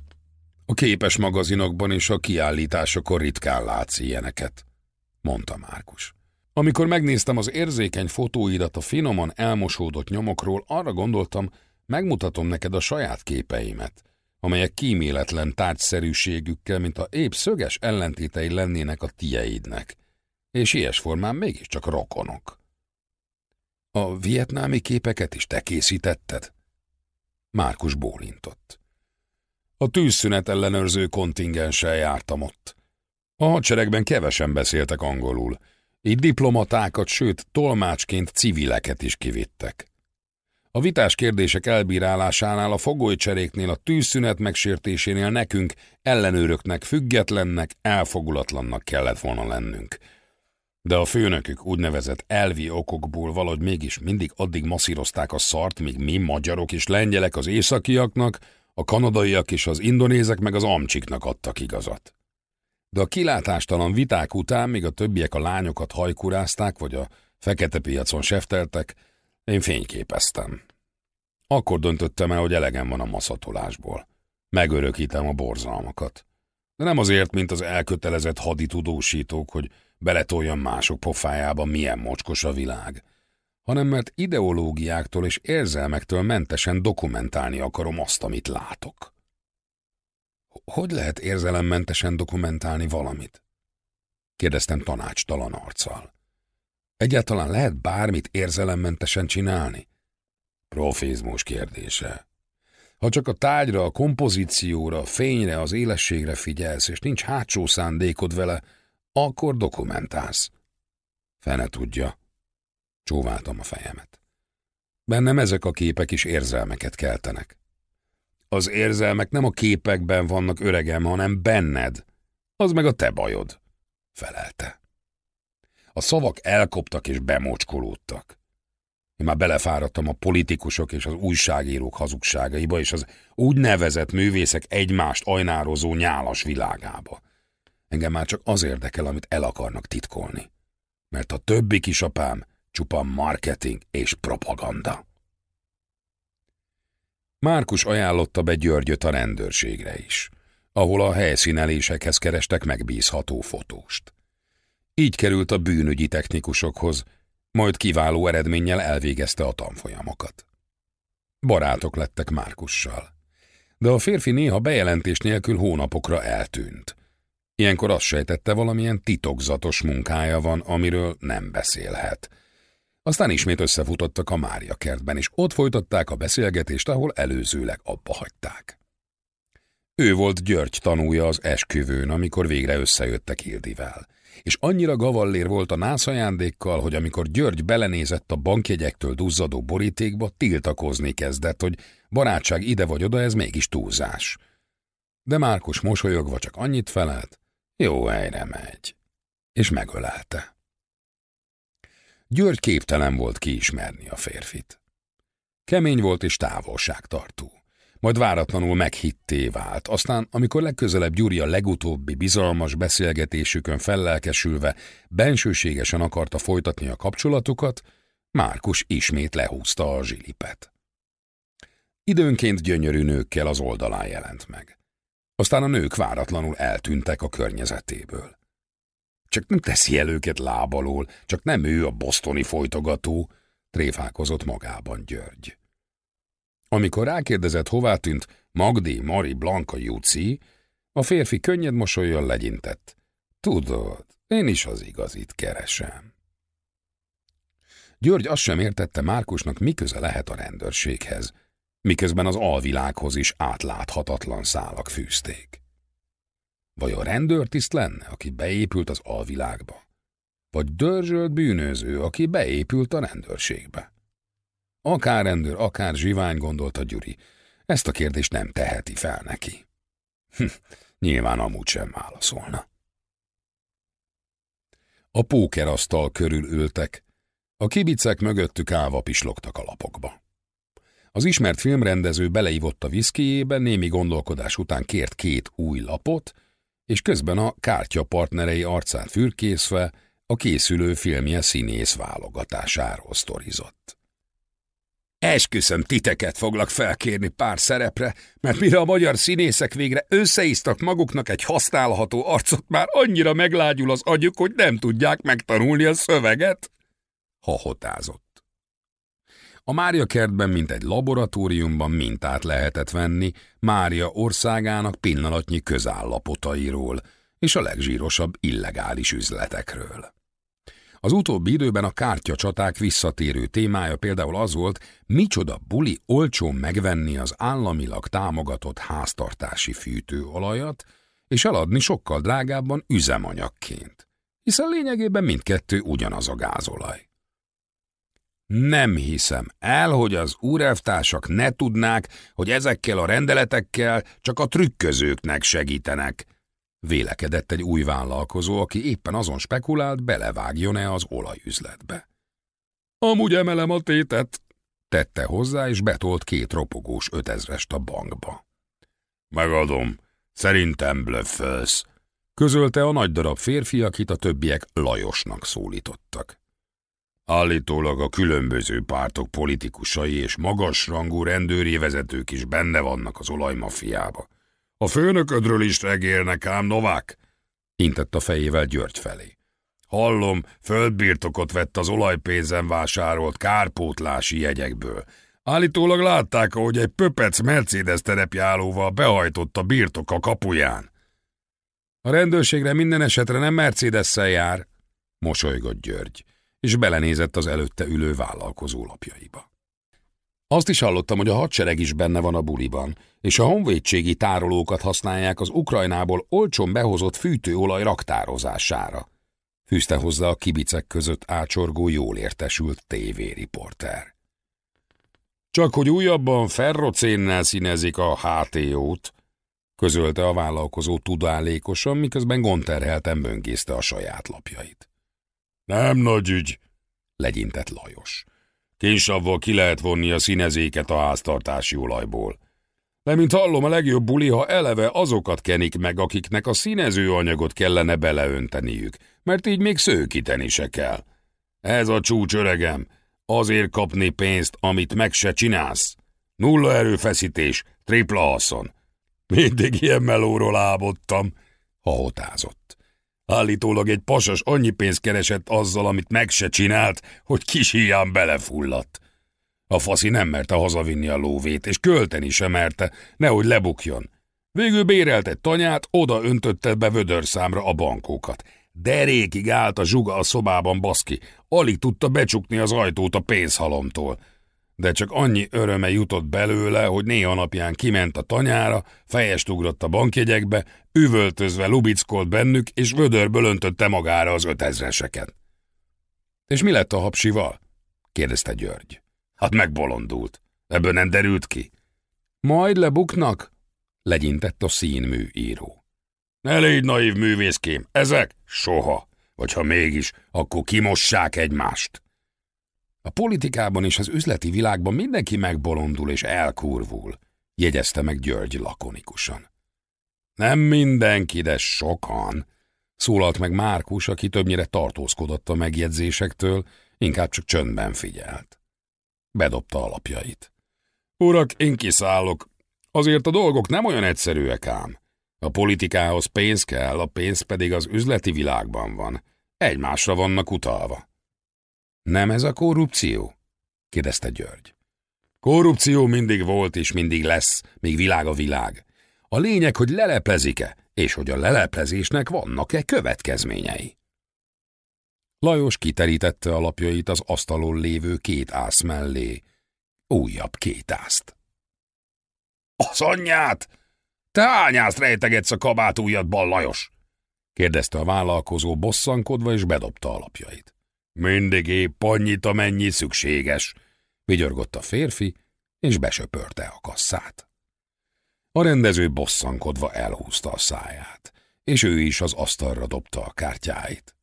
a képes magazinokban és a kiállításokon ritkán látsz ilyeneket, mondta Márkus. Amikor megnéztem az érzékeny fotóidat a finoman elmosódott nyomokról, arra gondoltam, megmutatom neked a saját képeimet, amelyek kíméletlen tárgyszerűségükkel, mint a épp szöges ellentétei lennének a tieidnek, és ilyes formán mégiscsak rokonok. A vietnámi képeket is te készítetted? Márkus bólintott. A tűzszünet ellenőrző kontingenssel jártam ott. A hadseregben kevesen beszéltek angolul, így diplomatákat, sőt tolmácsként civileket is kivittek. A vitás kérdések elbírálásánál, a fogolycseréknél, a tűzszünet megsértésénél nekünk, ellenőröknek, függetlennek, elfogulatlannak kellett volna lennünk. De a főnökük úgynevezett elvi okokból valahogy mégis mindig addig masszírozták a szart, míg mi magyarok és lengyelek az északiaknak, a kanadaiak és az indonézek meg az amcsiknak adtak igazat. De a kilátástalan viták után, míg a többiek a lányokat hajkurázták, vagy a fekete piacon sefteltek, én fényképeztem. Akkor döntöttem el, hogy elegem van a maszatolásból. Megörökítem a borzalmakat. De nem azért, mint az elkötelezett haditudósítók, hogy beletoljam mások pofájába, milyen mocskos a világ, hanem mert ideológiáktól és érzelmektől mentesen dokumentálni akarom azt, amit látok. Hogy lehet érzelemmentesen dokumentálni valamit? Kérdeztem tanácstalan arccal. Egyáltalán lehet bármit érzelemmentesen csinálni? Profizmus kérdése. Ha csak a tájra, a kompozícióra, a fényre, az élességre figyelsz, és nincs hátsó szándékod vele, akkor dokumentálsz. Fene tudja. Csóváltam a fejemet. Bennem ezek a képek is érzelmeket keltenek. Az érzelmek nem a képekben vannak öregem, hanem benned. Az meg a te bajod, felelte. A szavak elkoptak és bemócskolódtak. Én már belefáradtam a politikusok és az újságírók hazugságaiba és az úgynevezett művészek egymást ajnározó nyálas világába. Engem már csak az érdekel, amit el akarnak titkolni. Mert a többi kisapám csupa marketing és propaganda. Márkus ajánlotta be Györgyöt a rendőrségre is, ahol a helyszínelésekhez kerestek megbízható fotóst. Így került a bűnügyi technikusokhoz, majd kiváló eredménnyel elvégezte a tanfolyamokat. Barátok lettek Márkussal. De a férfi néha bejelentés nélkül hónapokra eltűnt. Ilyenkor azt sejtette, valamilyen titokzatos munkája van, amiről nem beszélhet. Aztán ismét összefutottak a Mária kertben, és ott folytatták a beszélgetést, ahol előzőleg abba hagyták. Ő volt György tanúja az esküvőn, amikor végre összejöttek Ildivel és annyira gavallér volt a nász ajándékkal, hogy amikor György belenézett a bankjegyektől duzzadó borítékba, tiltakozni kezdett, hogy barátság ide vagy oda, ez mégis túlzás. De Márkus mosolyogva csak annyit felelt, jó helyre megy, és megölelte. György képtelen volt kiismerni a férfit. Kemény volt és távolságtartó majd váratlanul meghitté vált. Aztán, amikor legközelebb Gyuri a legutóbbi bizalmas beszélgetésükön fellelkesülve bensőségesen akarta folytatni a kapcsolatukat, Márkus ismét lehúzta a zsilipet. Időnként gyönyörű nőkkel az oldalán jelent meg. Aztán a nők váratlanul eltűntek a környezetéből. Csak nem teszi el őket lábalól, csak nem ő a bosztoni folytogató, tréfálkozott magában György. Amikor rákérdezett, hová tűnt Magdi, Mari, Blanka, Juci, a férfi könnyed mosolyjal legyintett. Tudod, én is az igazit keresem. György azt sem értette Márkusnak, mi köze lehet a rendőrséghez, miközben az alvilághoz is átláthatatlan szálak fűzték. A rendőrtiszt lenne, aki beépült az alvilágba? Vagy dörzsölt bűnöző, aki beépült a rendőrségbe? Akár rendőr, akár zsivány, gondolta Gyuri. Ezt a kérdést nem teheti fel neki. Hm, nyilván amúgy sem válaszolna. A pókerasztal körül ültek, a kibicek mögöttük állva pislogtak a lapokba. Az ismert filmrendező beleívott a viszkijébe, némi gondolkodás után kért két új lapot, és közben a kártya partnerei arcán fürkészve a készülő filmje színész válogatásáról sztorizott. Esküszöm, titeket foglak felkérni pár szerepre, mert mire a magyar színészek végre összeisztak maguknak egy használható arcot, már annyira meglágyul az agyuk, hogy nem tudják megtanulni a szöveget? Hahotázott. A Mária kertben, mint egy laboratóriumban mintát lehetett venni Mária országának pillanatnyi közállapotairól és a legzsírosabb illegális üzletekről. Az utóbbi időben a kártyacsaták visszatérő témája például az volt, micsoda buli olcsón megvenni az államilag támogatott háztartási fűtőolajat, és eladni sokkal drágábban üzemanyagként, hiszen lényegében mindkettő ugyanaz a gázolaj. Nem hiszem el, hogy az úrelvtársak ne tudnák, hogy ezekkel a rendeletekkel csak a trükközőknek segítenek, Vélekedett egy új vállalkozó, aki éppen azon spekulált, belevágjon-e az olajüzletbe. Amúgy emelem a tétet, tette hozzá, és betolt két ropogós ötezrest a bankba. Megadom, szerintem blöffölsz, közölte a nagy darab férfi, akit a többiek Lajosnak szólítottak. Állítólag a különböző pártok politikusai és magasrangú rendőri vezetők is benne vannak az olajmafiába. A főnöködről is regélnek ám, Novák, intett a fejével György felé. Hallom, földbirtokot vett az olajpénzen vásárolt kárpótlási jegyekből. Állítólag látták, ahogy egy pöpec Mercedes terepjálóval behajtott a birtok a kapuján. A rendőrségre minden esetre nem Mercedes-szel jár, mosolygott György, és belenézett az előtte ülő vállalkozó lapjaiba. Azt is hallottam, hogy a hadsereg is benne van a buliban, és a honvédségi tárolókat használják az Ukrajnából olcsón behozott fűtőolaj raktározására. Fűzte hozzá a kibicek között ácsorgó jól értesült tévériporter. Csak hogy újabban ferrocénnel színezik a HTO-t, közölte a vállalkozó tudálékosan, miközben gonterhelten böngészte a saját lapjait. Nem nagy ügy, legyintett Lajos. Kénsavval ki lehet vonni a színezéket a háztartási olajból. De mint hallom, a legjobb buli, ha eleve azokat kenik meg, akiknek a színező anyagot kellene beleönteniük, mert így még szőkíteni se kell. Ez a csúcs öregem, azért kapni pénzt, amit meg se csinálsz. Nulla erőfeszítés, tripla haszon. Mindig ilyen melóról álmodtam, hahotázott. Állítólag egy pasas annyi pénzt keresett azzal, amit meg se csinált, hogy kis hián belefulladt. A faszi nem merte hazavinni a lóvét, és költeni sem merte, nehogy lebukjon. Végül bérelt egy tanyát, oda öntötte be vödörszámra a bankókat. Derékig állt a zsuga a szobában baszki, alig tudta becsukni az ajtót a pénzhalomtól de csak annyi öröme jutott belőle, hogy néha napján kiment a tanyára, fejest ugrott a bankjegyekbe, üvöltözve lubickolt bennük, és vödörből öntötte magára az ötezreseket. És mi lett a hapsival? kérdezte György. Hát megbolondult. Ebből nem derült ki. Majd lebuknak? legyintett a színmű író. Ne légy naív művészkém, ezek soha. Vagy ha mégis, akkor kimossák egymást. A politikában és az üzleti világban mindenki megbolondul és elkurvul, jegyezte meg György lakonikusan. Nem mindenki, de sokan, szólalt meg Márkus, aki többnyire tartózkodott a megjegyzésektől, inkább csak csöndben figyelt. Bedobta alapjait. Urak, én kiszállok. Azért a dolgok nem olyan egyszerűek ám. A politikához pénz kell, a pénz pedig az üzleti világban van. Egymásra vannak utalva. Nem ez a korrupció? kérdezte György. Korrupció mindig volt és mindig lesz, még világ a világ. A lényeg, hogy leleplezik-e, és hogy a leleplezésnek vannak-e következményei. Lajos kiterítette a lapjait az asztalon lévő két ász mellé. Újabb két ászt. Az anyját! Te hányászt rejtegetsz a kabát ujjadban, Lajos? kérdezte a vállalkozó bosszankodva, és bedobta a lapjait. Mindig épp annyit, amennyi szükséges, vigyorgott a férfi, és besöpörte a kasszát. A rendező bosszankodva elhúzta a száját, és ő is az asztalra dobta a kártyáit.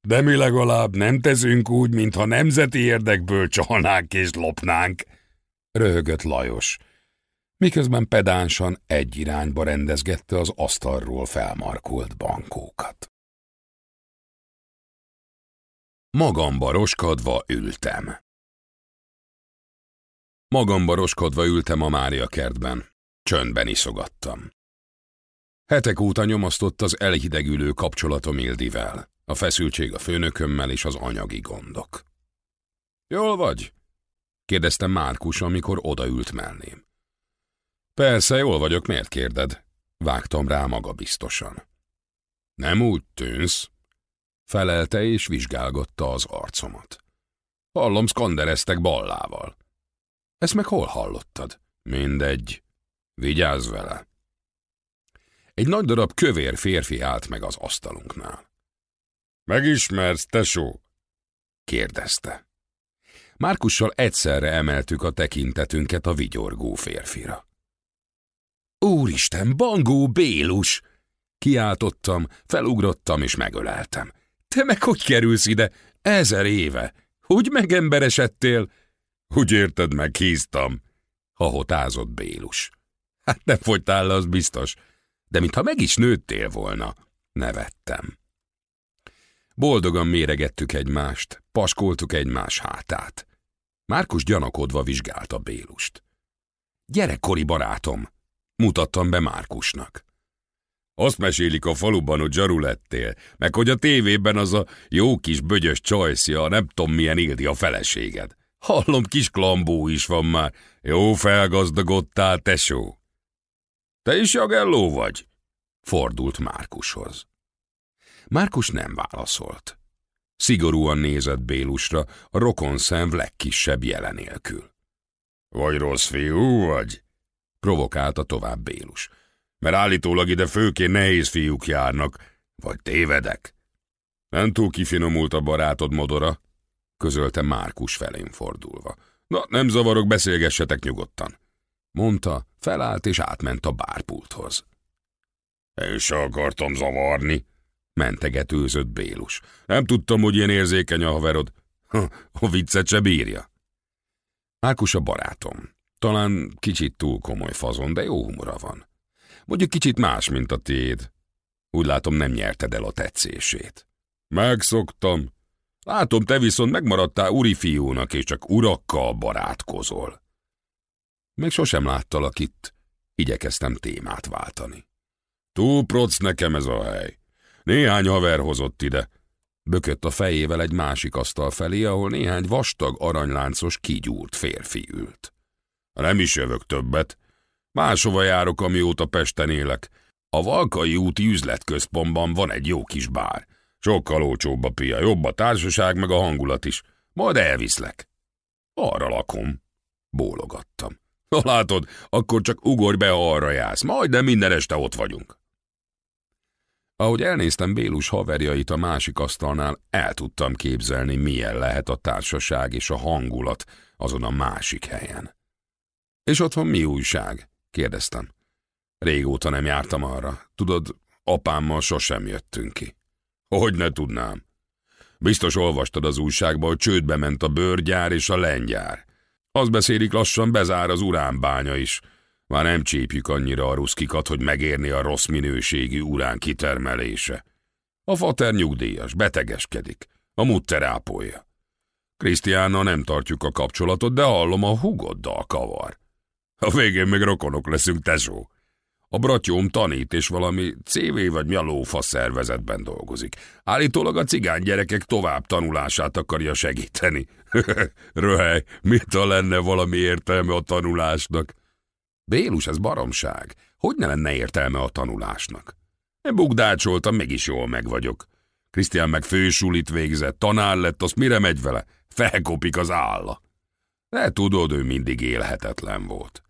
de mi legalább nem teszünk úgy, mintha nemzeti érdekből csalnánk és lopnánk, röhögött Lajos, miközben pedánsan egy irányba rendezgette az asztalról felmarkolt bankókat. Magamba roskadva ültem. Magamba roskodva ültem a Mária kertben. Csöndben iszogattam. Hetek óta nyomasztott az elhidegülő kapcsolatom Ildivel, a feszültség a főnökömmel és az anyagi gondok. Jól vagy? kérdezte Márkus, amikor odaült mellém. Persze, jól vagyok, miért kérded? Vágtam rá maga biztosan. Nem úgy tűnsz, felelte és vizsgálgatta az arcomat. Hallom, szkandereztek ballával. Ezt meg hol hallottad? Mindegy. Vigyázz vele. Egy nagy darab kövér férfi állt meg az asztalunknál. Megismersz, tesó? kérdezte. Márkussal egyszerre emeltük a tekintetünket a vigyorgó férfira. Úristen, Bangó Bélus! Kiáltottam, felugrottam és megöleltem. Te meg hogy kerülsz ide? Ezer éve. Hogy megemberesedtél? Úgy érted, meg híztam, hahotázott Bélus. Hát nem fogytál le, az biztos, de mintha meg is nőttél volna, nevettem. Boldogan méregettük egymást, paskoltuk egymás hátát. Márkus gyanakodva vizsgálta Bélust. Gyerekkori barátom, mutattam be Márkusnak. Azt mesélik a faluban, hogy zsaru lettél, meg hogy a tévében az a jó kis bögyös csajszia, nem tudom milyen Ildi a feleséged. Hallom, kis klambó is van már. Jó felgazdagodtál, tesó. Te is jagelló vagy? Fordult Márkushoz. Márkus nem válaszolt. Szigorúan nézett Bélusra, a rokon szemv legkisebb jelenélkül. Vagy rossz fiú vagy? Provokálta tovább Bélus. Mert állítólag ide főként nehéz fiúk járnak, vagy tévedek. Nem túl kifinomult a barátod modora, közölte Márkus felén fordulva. Na, nem zavarok, beszélgessetek nyugodtan. Mondta, felállt és átment a bárpulthoz. Én se akartam zavarni, mentegetőzött Bélus. Nem tudtam, hogy ilyen érzékeny a haverod. Ha, a viccet se bírja. Márkus a barátom. Talán kicsit túl komoly fazon, de jó humora van. Mondjuk kicsit más, mint a tiéd. Úgy látom, nem nyerted el a tetszését. Megszoktam, Látom, te viszont megmaradtál uri fiúnak, és csak urakkal barátkozol. Még sosem láttalak itt. Igyekeztem témát váltani. Túl proc nekem ez a hely. Néhány haver hozott ide. Bökött a fejével egy másik asztal felé, ahol néhány vastag, aranyláncos, kigyúrt férfi ült. Nem is jövök többet. Máshova járok, amióta Pesten élek. A Valkai úti üzletközpontban van egy jó kis bár. Sokkal olcsóbb a pia, jobb a társaság, meg a hangulat is. Majd elviszlek. Arra lakom. Bólogattam. Ha látod, akkor csak ugorj be, ha arra jársz. Majdnem minden este ott vagyunk. Ahogy elnéztem Bélus haverjait a másik asztalnál, el tudtam képzelni, milyen lehet a társaság és a hangulat azon a másik helyen. És otthon mi újság? Kérdeztem. Régóta nem jártam arra. Tudod, apámmal sosem jöttünk ki. Hogy ne tudnám? Biztos olvastad az újságba, hogy csődbe ment a bőrgyár és a lengyár. Azt beszélik lassan bezár az uránbánya is. Már nem csípjük annyira a ruszkikat, hogy megérni a rossz minőségű urán kitermelése. A fater nyugdíjas, betegeskedik. A mutter ápolja. Krisztiánnal nem tartjuk a kapcsolatot, de hallom, a hugoddal kavar. A végén még rokonok leszünk, tesó. A bratyóm tanít, és valami CV vagy mi szervezetben dolgozik. Állítólag a cigány gyerekek tovább tanulását akarja segíteni. <laughs> Röhely, mit a lenne valami értelme a tanulásnak? Bélus, ez baromság. Hogy ne lenne értelme a tanulásnak? Én bugdácsoltam, mégis jól meg vagyok. Krisztián meg fősulit végzett, tanár lett, azt mire megy vele? Felkopik az álla. De tudod, ő mindig élhetetlen volt.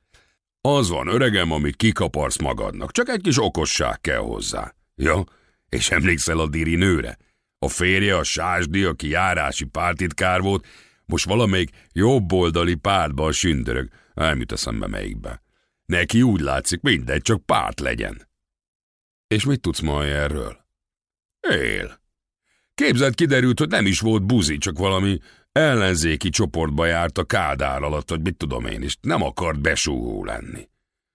Az van, öregem, amit kikaparsz magadnak, csak egy kis okosság kell hozzá. Ja, és emlékszel a diri nőre? A férje, a sásdi, aki járási pártitkár volt, most valamelyik jobboldali pártban sündörög. Nem jut eszembe melyikbe. Neki úgy látszik, mindegy, csak párt legyen. És mit tudsz ma erről? Él. Képzeld, kiderült, hogy nem is volt buzi, csak valami ellenzéki csoportba járt a kádár alatt, hogy mit tudom én is, nem akart besúgó lenni.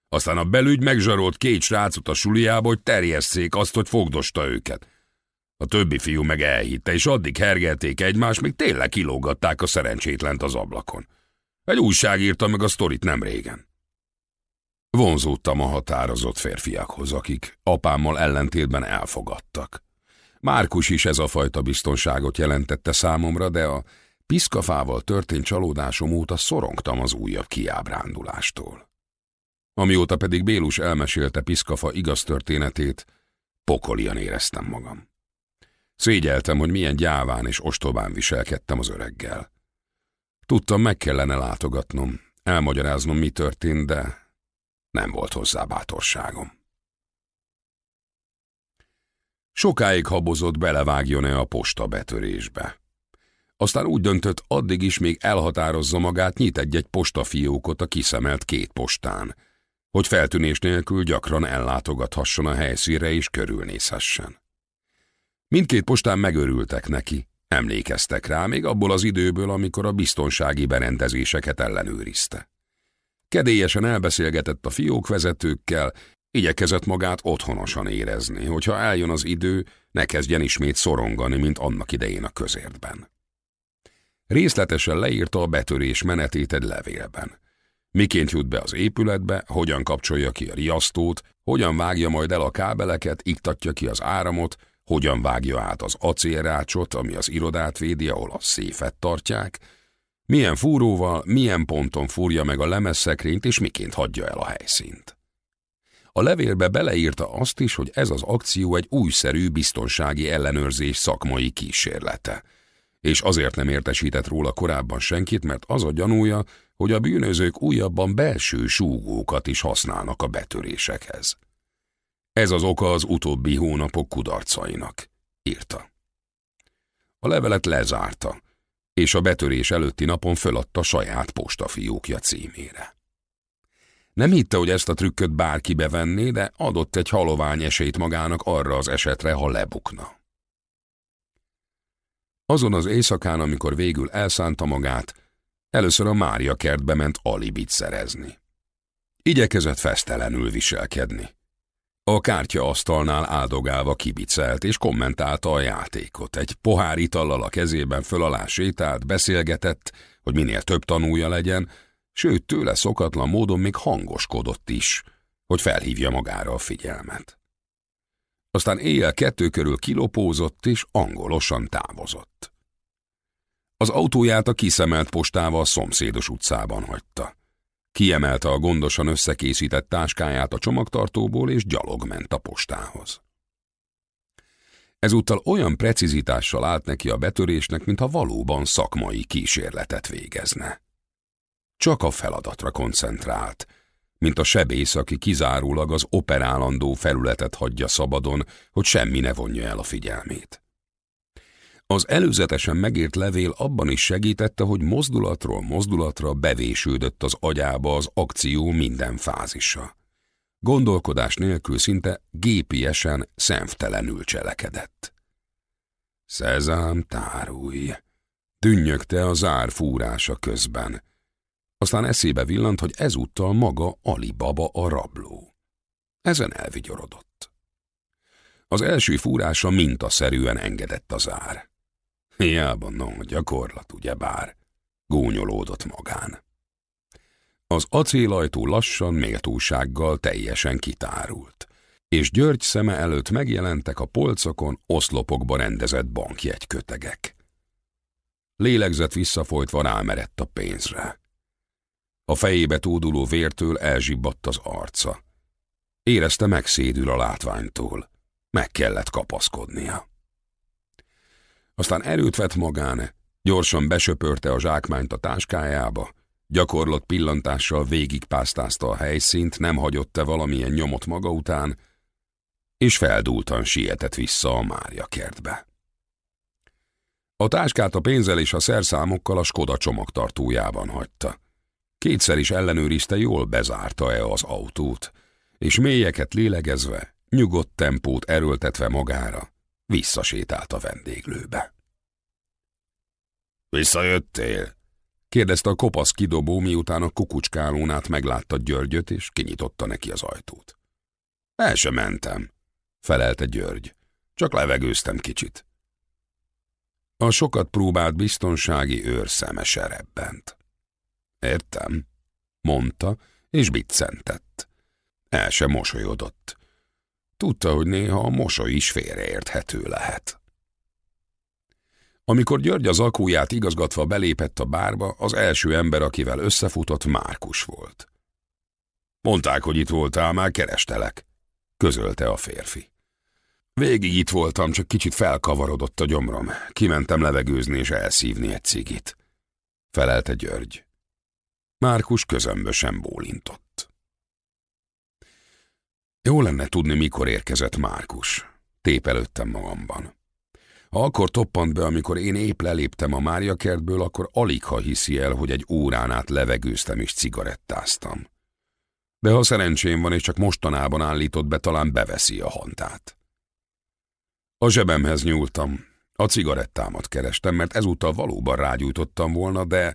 Aztán a belügy megzsarolt két srácot a suliába, hogy terjesszék azt, hogy fogdosta őket. A többi fiú meg elhitte, és addig hergelték egymást, még tényleg kilógatták a szerencsétlent az ablakon. Egy újság írta meg a sztorit nem régen. Vonzódtam a határozott férfiakhoz, akik apámmal ellentétben elfogadtak. Márkus is ez a fajta biztonságot jelentette számomra, de a piszkafával történt csalódásom óta szorongtam az újabb kiábrándulástól. Amióta pedig Bélus elmesélte Piszkafa igaz történetét, pokolian éreztem magam. Szégyeltem, hogy milyen gyáván és ostobán viselkedtem az öreggel. Tudtam, meg kellene látogatnom, elmagyaráznom, mi történt, de nem volt hozzá bátorságom. Sokáig habozott, belevágjon-e a posta betörésbe. Aztán úgy döntött, addig is még elhatározza magát, nyit egy-egy postafiókot a kiszemelt két postán, hogy feltűnés nélkül gyakran ellátogathasson a helyszíre és körülnézhessen. Mindkét postán megörültek neki, emlékeztek rá még abból az időből, amikor a biztonsági berendezéseket ellenőrizte. Kedélyesen elbeszélgetett a fiókvezetőkkel, igyekezett magát otthonosan érezni, hogyha eljön az idő, ne kezdjen ismét szorongani, mint annak idején a közértben. Részletesen leírta a betörés menetét egy levélben. Miként jut be az épületbe, hogyan kapcsolja ki a riasztót, hogyan vágja majd el a kábeleket, iktatja ki az áramot, hogyan vágja át az acélrácsot, ami az irodát védi, ahol a széfet tartják, milyen fúróval, milyen ponton fúrja meg a lemezszekrényt, és miként hagyja el a helyszínt. A levélbe beleírta azt is, hogy ez az akció egy újszerű biztonsági ellenőrzés szakmai kísérlete. És azért nem értesített róla korábban senkit, mert az a gyanúja, hogy a bűnözők újabban belső súgókat is használnak a betörésekhez. Ez az oka az utóbbi hónapok kudarcainak, írta. A levelet lezárta, és a betörés előtti napon föladta saját postafiókja címére. Nem hitte, hogy ezt a trükköt bárki bevenné, de adott egy halovány esélyt magának arra az esetre, ha lebukna. Azon az éjszakán, amikor végül elszánta magát, először a Mária kertbe ment alibit szerezni. Igyekezett fesztelenül viselkedni. A kártyaasztalnál áldogálva kibicelt és kommentálta a játékot. Egy pohár itallal a kezében föl alá sétált, beszélgetett, hogy minél több tanúja legyen, sőt tőle szokatlan módon még hangoskodott is, hogy felhívja magára a figyelmet. Aztán éjjel kettő körül kilopózott és angolosan távozott. Az autóját a kiszemelt postával a szomszédos utcában hagyta. Kiemelte a gondosan összekészített táskáját a csomagtartóból, és gyalog ment a postához. Ezúttal olyan precizitással állt neki a betörésnek, mintha valóban szakmai kísérletet végezne. Csak a feladatra koncentrált, mint a sebész, aki kizárólag az operálandó felületet hagyja szabadon, hogy semmi ne vonja el a figyelmét. Az előzetesen megírt levél abban is segítette, hogy mozdulatról mozdulatra bevésődött az agyába az akció minden fázisa. Gondolkodás nélkül szinte gépiesen, szemtelenül cselekedett. Szezám, tárulj! Dünnyögte a zár fúrása közben. Aztán eszébe villant, hogy ezúttal maga Alibaba a rabló. Ezen elvigyorodott. Az első fúrása mintaszerűen engedett a zár. Hiába, no, gyakorlat, ugyebár, gúnyolódott magán. Az acélajtó lassan, méltósággal teljesen kitárult, és György szeme előtt megjelentek a polcokon oszlopokba rendezett bankjegykötegek. Lélegzett visszafolytva rámerett a pénzre. A fejébe tóduló vértől elzsibbadt az arca. Érezte megszédül a látványtól. Meg kellett kapaszkodnia. Aztán erőt vett magán, gyorsan besöpörte a zsákmányt a táskájába, gyakorlott pillantással végigpásztázta a helyszínt, nem hagyott-e valamilyen nyomot maga után, és feldúltan sietett vissza a Mária kertbe. A táskát a pénzzel és a szerszámokkal a Skoda csomagtartójában hagyta. Kétszer is ellenőrizte, jól bezárta-e az autót, és mélyeket lélegezve, nyugodt tempót erőltetve magára, visszasétált a vendéglőbe. Visszajöttél? kérdezte a kopasz kidobó, miután a kukucskálónát meglátta Györgyöt, és kinyitotta neki az ajtót. El sem mentem, felelte György. Csak levegőztem kicsit. A sokat próbált biztonsági őr szeme serebbent. Értem, mondta, és biccentett. El sem mosolyodott. Tudta, hogy néha a mosoly is félreérthető lehet. Amikor György az akúját igazgatva belépett a bárba, az első ember, akivel összefutott, Márkus volt. Mondták, hogy itt voltál, már kerestelek, közölte a férfi. Végig itt voltam, csak kicsit felkavarodott a gyomrom. Kimentem levegőzni és elszívni egy cigit. Felelte György. Márkus közömbösen bólintott. Jó lenne tudni, mikor érkezett Márkus. Tépelődtem magamban. Ha akkor toppant be, amikor én épp leléptem a Mária kertből, akkor alig ha hiszi el, hogy egy órán át levegőztem és cigarettáztam. De ha szerencsém van, és csak mostanában állított be, talán beveszi a hantát. A zsebemhez nyúltam. A cigarettámat kerestem, mert ezúttal valóban rágyújtottam volna, de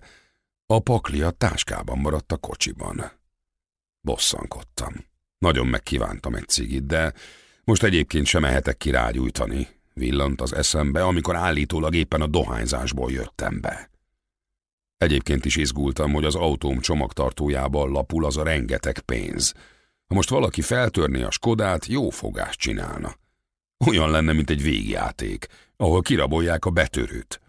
a pakli a táskában maradt a kocsiban. Bosszankodtam. Nagyon megkívántam egy cigit, de most egyébként sem mehetek ki rágyújtani. Villant az eszembe, amikor állítólag éppen a dohányzásból jöttem be. Egyébként is izgultam, hogy az autóm csomagtartójában lapul az a rengeteg pénz. Ha most valaki feltörné a Skodát, jó fogást csinálna. Olyan lenne, mint egy végjáték, ahol kirabolják a betörőt.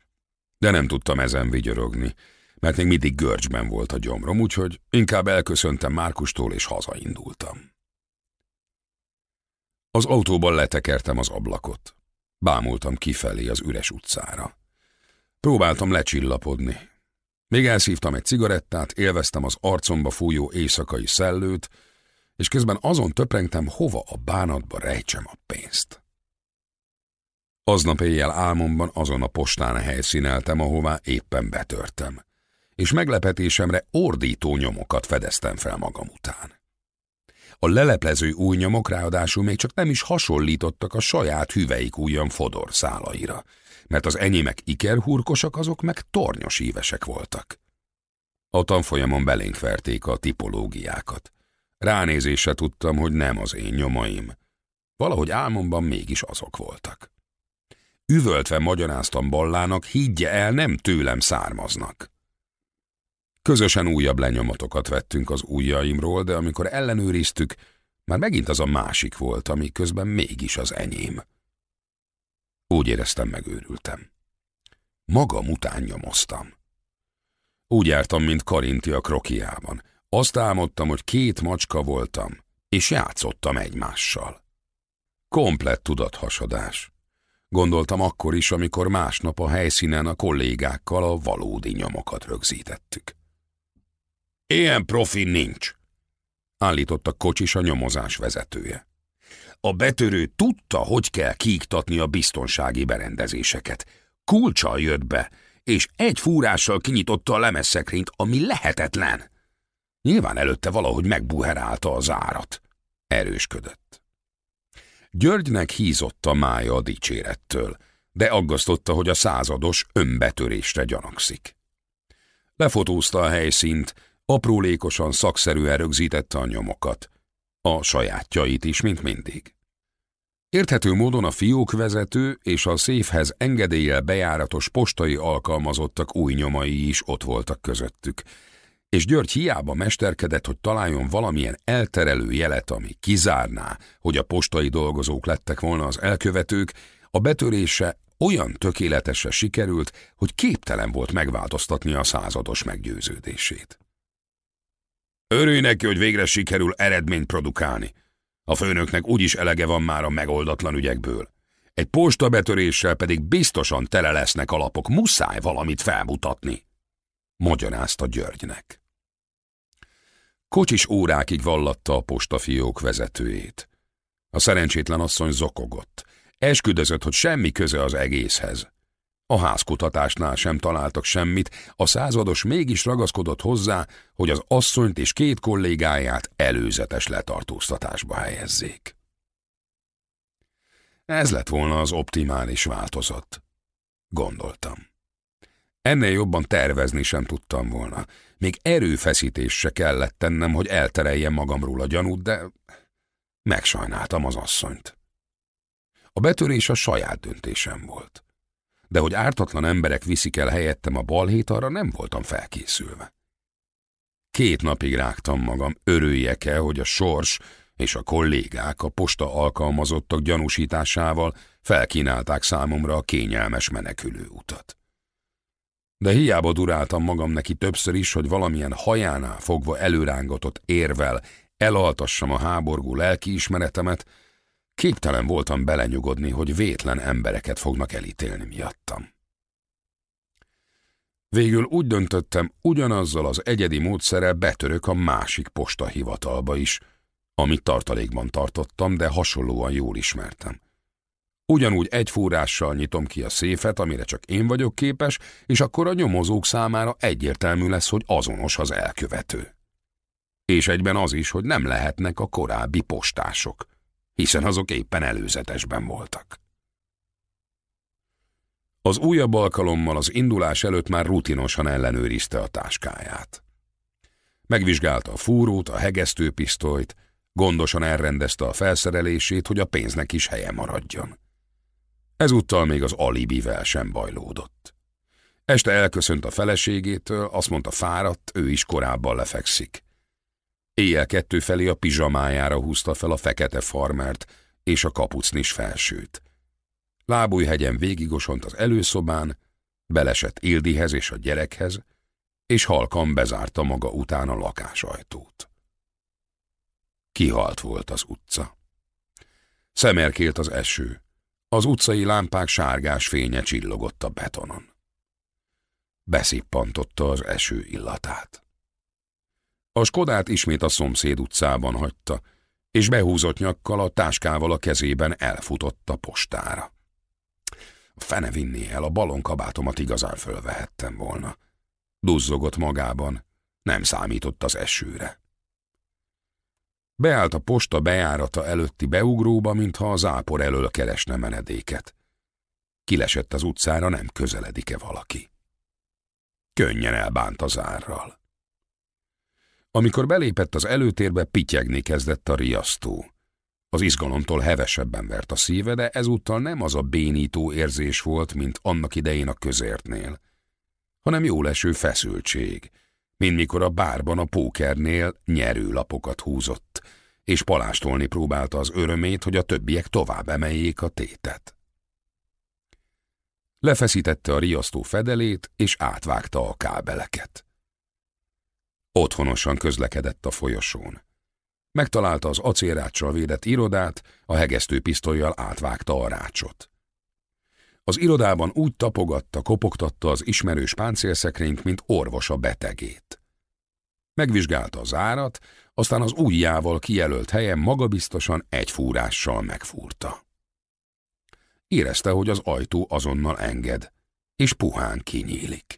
De nem tudtam ezen vigyorogni, mert még mindig görcsben volt a gyomrom, úgyhogy inkább elköszöntem Márkustól és hazaindultam. Az autóban letekertem az ablakot. Bámultam kifelé az üres utcára. Próbáltam lecsillapodni. Még elszívtam egy cigarettát, élveztem az arcomba fújó éjszakai szellőt, és közben azon töprengtem, hova a bánatba rejtsem a pénzt. Aznap éjjel álmomban azon a postán helyszíneltem, ahová éppen betörtem, és meglepetésemre ordító nyomokat fedeztem fel magam után. A leleplező új nyomok ráadásul még csak nem is hasonlítottak a saját hüveik újjan fodor szálaira, mert az enyémek ikerhurkosak, azok meg tornyos ívesek voltak. A tanfolyamon belénk verték a tipológiákat. Ránézésre tudtam, hogy nem az én nyomaim. Valahogy álmomban mégis azok voltak. Üvöltve magyaráztam Ballának, higgye el, nem tőlem származnak. Közösen újabb lenyomatokat vettünk az ujjaimról, de amikor ellenőriztük, már megint az a másik volt, ami közben mégis az enyém. Úgy éreztem, megőrültem. Magam után nyomoztam. Úgy jártam, mint Karinti a krokiában. Azt álmodtam, hogy két macska voltam, és játszottam egymással. Komplett tudathasadás. Gondoltam akkor is, amikor másnap a helyszínen a kollégákkal a valódi nyomokat rögzítettük. Ilyen profi nincs, állította kocsis a nyomozás vezetője. A betörő tudta, hogy kell kiiktatni a biztonsági berendezéseket. Kulcsal jött be, és egy fúrással kinyitotta a lemezszekrényt, ami lehetetlen. Nyilván előtte valahogy megbuherálta az árat. Erősködött. Györgynek hízott a mája a dicsérettől, de aggasztotta, hogy a százados önbetörésre gyanakszik. Lefotózta a helyszínt, aprólékosan szakszerűen rögzítette a nyomokat. A sajátjait is, mint mindig. Érthető módon a fiókvezető és a széfhez engedéllyel bejáratos postai alkalmazottak új nyomai is ott voltak közöttük, és György hiába mesterkedett, hogy találjon valamilyen elterelő jelet, ami kizárná, hogy a postai dolgozók lettek volna az elkövetők, a betörése olyan tökéletesen sikerült, hogy képtelen volt megváltoztatni a százados meggyőződését. Örülj neki, hogy végre sikerül eredményt produkálni. A főnöknek úgyis elege van már a megoldatlan ügyekből. Egy postabetöréssel pedig biztosan tele lesznek alapok, muszáj valamit felmutatni. Magyarázta Györgynek. Kocsis órákig vallatta a postafiók vezetőjét. A szerencsétlen asszony zokogott. Esküdözött, hogy semmi köze az egészhez. A házkutatásnál sem találtak semmit, a százados mégis ragaszkodott hozzá, hogy az asszonyt és két kollégáját előzetes letartóztatásba helyezzék. Ez lett volna az optimális változat. Gondoltam. Ennél jobban tervezni sem tudtam volna. Még erőfeszítés se kellett tennem, hogy eltereljem magamról a gyanút, de megsajnáltam az asszonyt. A betörés a saját döntésem volt. De hogy ártatlan emberek viszik el helyettem a balhét, arra nem voltam felkészülve. Két napig rágtam magam, örüljek el, hogy a sors és a kollégák a posta alkalmazottak gyanúsításával felkínálták számomra a kényelmes menekülő utat. De hiába duráltam magam neki többször is, hogy valamilyen hajánál fogva előrángatott érvel elaltassam a háborgó lelkiismeretemet, képtelen voltam belenyugodni, hogy vétlen embereket fognak elítélni miattam. Végül úgy döntöttem, ugyanazzal az egyedi módszerrel betörök a másik postahivatalba is, amit tartalékban tartottam, de hasonlóan jól ismertem. Ugyanúgy egy fúrással nyitom ki a széfet, amire csak én vagyok képes, és akkor a nyomozók számára egyértelmű lesz, hogy azonos az elkövető. És egyben az is, hogy nem lehetnek a korábbi postások, hiszen azok éppen előzetesben voltak. Az újabb alkalommal az indulás előtt már rutinosan ellenőrizte a táskáját. Megvizsgálta a fúrót, a hegesztőpisztolyt, gondosan elrendezte a felszerelését, hogy a pénznek is helye maradjon. Ezúttal még az alibivel sem bajlódott. Este elköszönt a feleségétől, azt mondta fáradt, ő is korábban lefekszik. Éjjel kettő felé a pizsamájára húzta fel a fekete farmert és a kapucnis felsőt. Lábújhegyen végigosont az előszobán, belesett Ildihez és a gyerekhez, és halkan bezárta maga után a lakásajtót. Kihalt volt az utca. Szemerkélt az eső. Az utcai lámpák sárgás fénye csillogott a betonon. Beszippantotta az eső illatát. A Skodát ismét a szomszéd utcában hagyta, és behúzott nyakkal a táskával a kezében elfutott a postára. Fene vinné el, a balonkabátomat igazán fölvehettem volna. Duzzogott magában, nem számított az esőre. Beállt a posta bejárata előtti beugróba, mintha az ápor elől keresne menedéket. Kilesett az utcára, nem közeledik-e valaki. Könnyen elbánt az árral. Amikor belépett az előtérbe, pityegni kezdett a riasztó. Az izgalomtól hevesebben vert a szíve, de ezúttal nem az a bénító érzés volt, mint annak idején a közértnél, hanem jóleső feszültség, mint mikor a bárban a pókernél nyerőlapokat húzott, és palástolni próbálta az örömét, hogy a többiek tovább emeljék a tétet. Lefeszítette a riasztó fedelét, és átvágta a kábeleket. Otthonosan közlekedett a folyosón. Megtalálta az acélráccsal védett irodát, a hegesztő pisztolyjal átvágta a rácsot. Az irodában úgy tapogatta, kopogtatta az ismerős páncélszekrényt, mint orvos a betegét. Megvizsgálta az árat, aztán az ujjával kijelölt helyen magabiztosan egy fúrással megfúrta. Érezte, hogy az ajtó azonnal enged, és puhán kinyílik.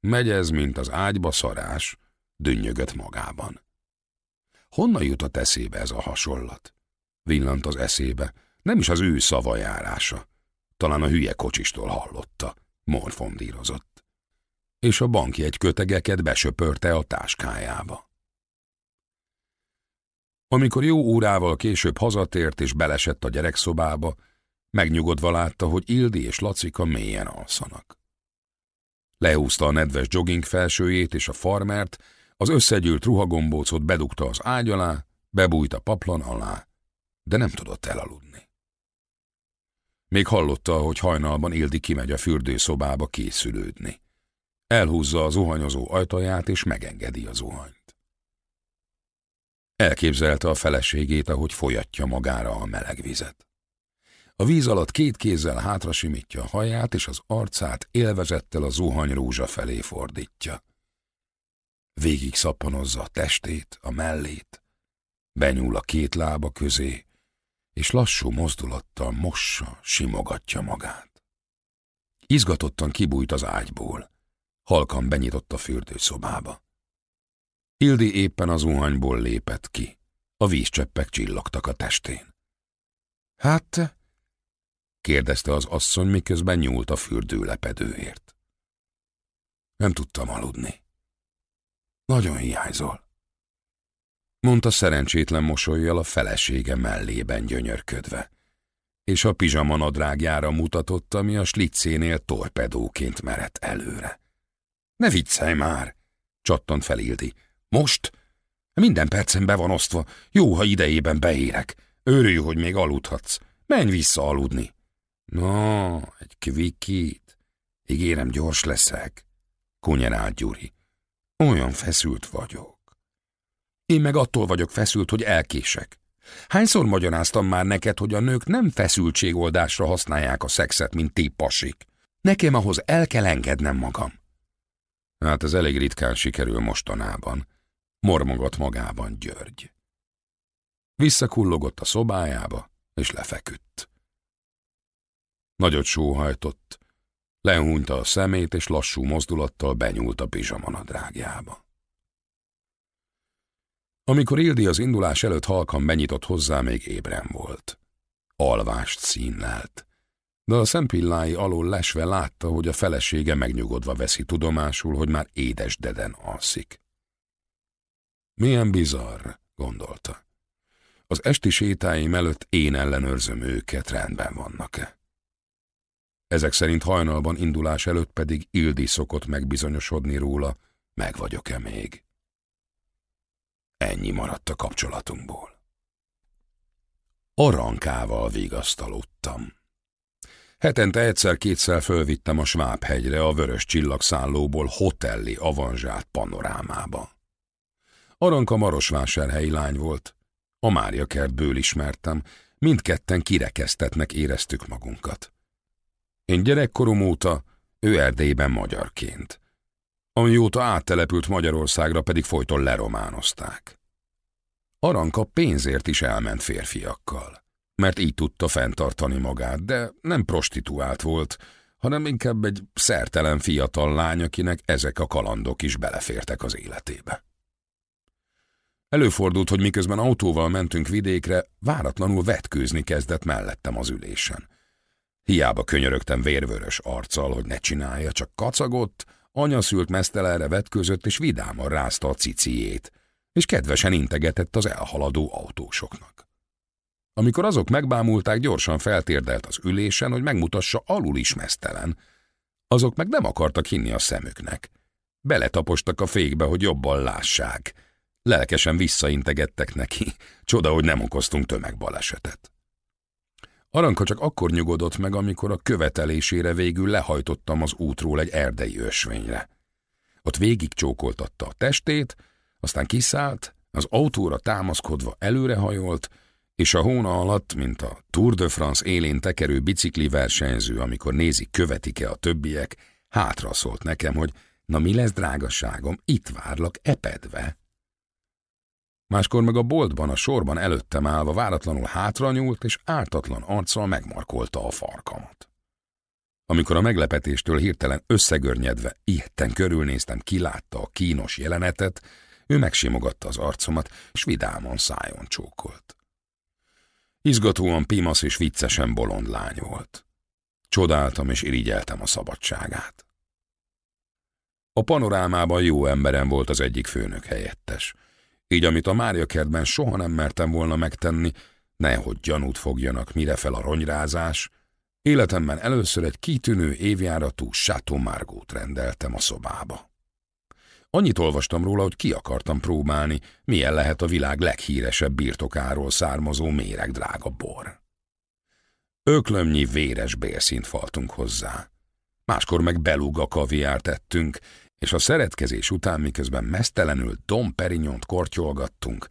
Megy ez, mint az ágyba szarás, dünnyögött magában. Honnan jutott eszébe ez a hasonlat? Villant az eszébe, nem is az ő szavajárása. Talán a hülye kocsistól hallotta, morfondírozott. És a banki egy kötegeket besöpörte a táskájába. Amikor jó órával később hazatért és belesett a gyerekszobába, megnyugodva látta, hogy Ildi és Lacika mélyen alszanak. Lehúzta a nedves jogging felsőjét és a farmert, az összegyűlt ruhagombócot bedugta az ágy alá, bebújt a paplan alá, de nem tudott elaludni. Még hallotta, hogy hajnalban Ildi kimegy a fürdőszobába készülődni. Elhúzza a zuhanyozó ajtaját, és megengedi a zuhanyt. Elképzelte a feleségét, ahogy folyatja magára a meleg vizet. A víz alatt két kézzel hátra simítja a haját, és az arcát élvezettel a zuhany rózsa felé fordítja. Végig szappanozza a testét, a mellét, benyúl a két lába közé, és lassú mozdulattal mossa, simogatja magát. Izgatottan kibújt az ágyból, halkan benyitott a fürdőszobába. Ildi éppen az zuhanyból lépett ki, a vízcseppek csillogtak a testén. Hát, kérdezte az asszony, miközben nyúlt a fürdőlepedőért. Nem tudtam aludni. Nagyon hiányzol. Mondta szerencsétlen mosolyjal a felesége mellében gyönyörködve, és a pizsama nadrágjára mutatott, ami a slicénél torpedóként merett előre. Ne viccelj már! csattant fel Ildi. Most? Minden percen be van osztva, jó, ha idejében beérek. Örülj, hogy még aludhatsz. Menj vissza aludni. No, egy kvikit. Ígérem, gyors leszek. Kunyerált Gyuri. Olyan feszült vagyok. Én meg attól vagyok feszült, hogy elkések. Hányszor magyaráztam már neked, hogy a nők nem feszültségoldásra használják a szexet, mint ti pasik? Nekem ahhoz el kell engednem magam. Hát ez elég ritkán sikerül mostanában. Mormogott magában György. Visszakullogott a szobájába, és lefeküdt. Nagyot sóhajtott, lehúnyta a szemét, és lassú mozdulattal benyúlt a pizsamanadrágjába. Amikor Ildi az indulás előtt halkan benyitott hozzá, még ébren volt. Alvást színlelt. De a szempillái alól lesve látta, hogy a felesége megnyugodva veszi tudomásul, hogy már édes deden alszik. Milyen bizarr, gondolta. Az esti sétáim előtt én ellenőrzöm őket, rendben vannak-e. Ezek szerint hajnalban indulás előtt pedig Ildi szokott megbizonyosodni róla, meg vagyok-e még. Ennyi maradt a kapcsolatunkból. Arankával vigasztalódtam. Hetente egyszer-kétszer fölvittem a Svábhegyre a vörös csillagszállóból hotelli avanzsát panorámába. Aranka marosvásárhelyi lány volt. A Mária kertből ismertem, mindketten kirekesztetnek éreztük magunkat. Én gyerekkorom óta, ő Erdélyben magyarként. Amióta áttelepült Magyarországra pedig folyton lerománozták. Aranka pénzért is elment férfiakkal, mert így tudta fenntartani magát, de nem prostituált volt, hanem inkább egy szertelen fiatal lány, akinek ezek a kalandok is belefértek az életébe. Előfordult, hogy miközben autóval mentünk vidékre, váratlanul vetkőzni kezdett mellettem az ülésen. Hiába könyörögtem vérvörös arccal, hogy ne csinálja, csak kacagott, anyaszült mesztelenre vetközött és vidáman rázta a ciciét, és kedvesen integetett az elhaladó autósoknak. Amikor azok megbámulták, gyorsan feltérdelt az ülésen, hogy megmutassa alul is mesztelen. Azok meg nem akartak hinni a szemüknek. Beletapostak a fékbe, hogy jobban lássák. Lelkesen visszaintegettek neki. Csoda, hogy nem okoztunk tömegbalesetet. Aranka csak akkor nyugodott meg, amikor a követelésére végül lehajtottam az útról egy erdei ösvényre. Ott végig csókoltatta a testét, aztán kiszállt, az autóra támaszkodva előrehajolt, és a hóna alatt, mint a Tour de France élén tekerő bicikli versenyző, amikor nézik, követik-e a többiek, hátra szólt nekem, hogy na mi lesz, drágaságom, itt várlak epedve. Máskor meg a boltban, a sorban előttem állva váratlanul hátra és ártatlan arccal megmarkolta a farkamat. Amikor a meglepetéstől hirtelen összegörnyedve, ilyetten körülnéztem, kilátta a kínos jelenetet, ő megsimogatta az arcomat, és vidáman szájon csókolt. Izgatóan pimasz és viccesen bolond lány volt. Csodáltam és irigyeltem a szabadságát. A panorámában jó emberem volt az egyik főnök helyettes – így amit a Mária kertben soha nem mertem volna megtenni, nehogy gyanút fogjanak, mire fel a ronyrázás, életemben először egy kitűnő évjáratú Chateau Margót rendeltem a szobába. Annyit olvastam róla, hogy ki akartam próbálni, milyen lehet a világ leghíresebb birtokáról származó méregdrága bor. Öklömnyi véres bélszint faltunk hozzá. Máskor meg beluga kaviárt ettünk, és a szeretkezés után, miközben mesztelenül Dom Perignont kortyolgattunk,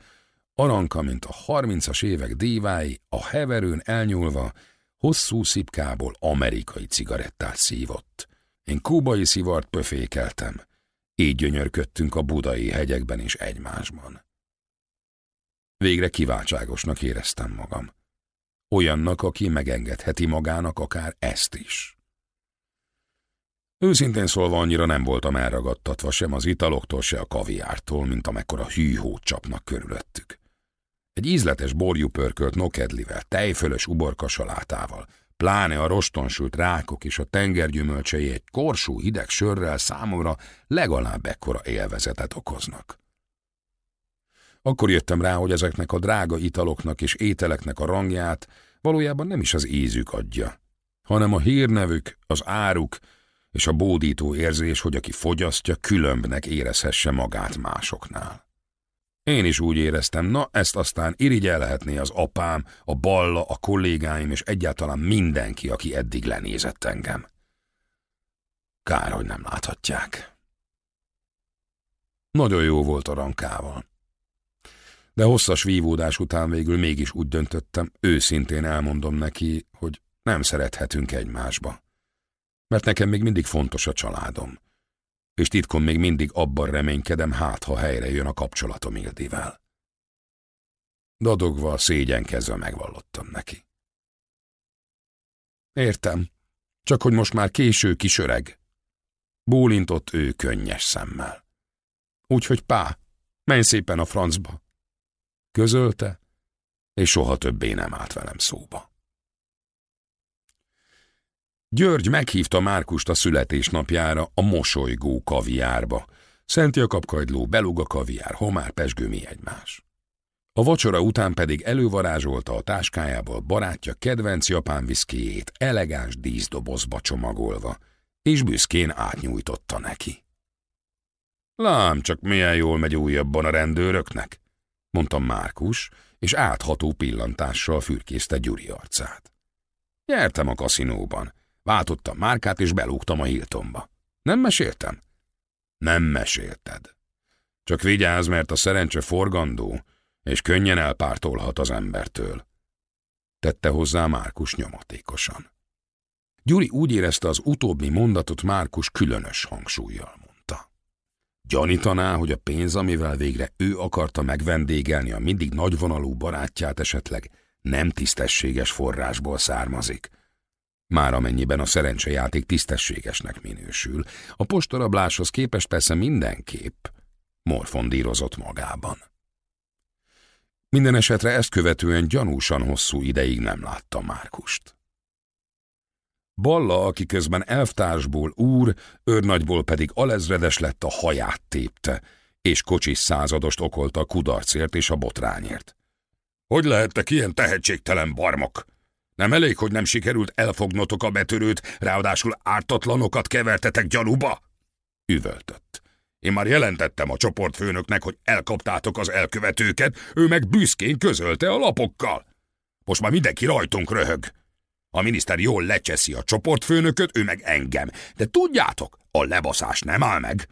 Aranka, mint a harmincas évek dívái, a heverőn elnyúlva, hosszú szipkából amerikai cigarettát szívott. Én kubai szivart pöfékeltem. Így gyönyörködtünk a budai hegyekben és egymásban. Végre kiváltságosnak éreztem magam. Olyannak, aki megengedheti magának akár ezt is. Őszintén szólva annyira nem voltam elragadtatva sem az italoktól, se a kaviártól, mint amekkora hűhót csapnak körülöttük. Egy ízletes borjú pörkölt nokedlivel, tejfölös uborka salátával, pláne a rostonsült rákok és a tengergyümölcsei egy korsó hideg sörrel számomra legalább ekkora élvezetet okoznak. Akkor jöttem rá, hogy ezeknek a drága italoknak és ételeknek a rangját valójában nem is az ízük adja, hanem a hírnevük, az áruk és a bódító érzés, hogy aki fogyasztja, különbnek érezhesse magát másoknál. Én is úgy éreztem, na ezt aztán irigyelhetné az apám, a balla, a kollégáim és egyáltalán mindenki, aki eddig lenézett engem. Kár, hogy nem láthatják. Nagyon jó volt a rankával. De hosszas vívódás után végül mégis úgy döntöttem, őszintén elmondom neki, hogy nem szerethetünk egymásba. Mert nekem még mindig fontos a családom és titkon még mindig abban reménykedem, hát ha helyre jön a kapcsolatom Ildivel. Dadogva, szégyenkezve megvallottam neki. Értem, csak hogy most már késő kis öreg. Bólintott ő könnyes szemmel. Úgyhogy pá, menj szépen a francba. Közölte, és soha többé nem állt velem szóba. György meghívta Márkust a születésnapjára a mosolygó kaviárba. Szent kagyló, beluga kaviár, homár, pesgő, mi egymás. A vacsora után pedig elővarázsolta a táskájából barátja kedvenc japán viszkijét elegáns díszdobozba csomagolva, és büszkén átnyújtotta neki. Lám, csak milyen jól megy újabban a rendőröknek, mondta Márkus, és átható pillantással fürkészte Gyuri arcát. Nyertem a kaszinóban, Váltottam márkát, és belúgtam a Hiltonba. Nem meséltem? Nem mesélted. Csak vigyázz, mert a szerencse forgandó, és könnyen elpártolhat az embertől. Tette hozzá Márkus nyomatékosan. Gyuri úgy érezte az utóbbi mondatot Márkus különös hangsúlyjal mondta. Gyanítaná, hogy a pénz, amivel végre ő akarta megvendégelni a mindig nagyvonalú barátját esetleg nem tisztességes forrásból származik, már amennyiben a szerencsejáték tisztességesnek minősül. A postarabláshoz képest persze mindenképp morfondírozott magában. Minden esetre ezt követően gyanúsan hosszú ideig nem látta Márkust. Balla, aki közben elvtársból úr, őrnagyból pedig alezredes lett a haját tépte, és kocsis századost okolta a kudarcért és a botrányért. Hogy lehettek ilyen tehetségtelen barmok? Nem elég, hogy nem sikerült elfognotok a betörőt, ráadásul ártatlanokat kevertetek gyanúba? Üvöltött. Én már jelentettem a csoportfőnöknek, hogy elkaptátok az elkövetőket, ő meg büszkén közölte a lapokkal. Most már mindenki rajtunk röhög. A miniszter jól lecseszi a csoportfőnököt, ő meg engem. De tudjátok, a lebaszás nem áll meg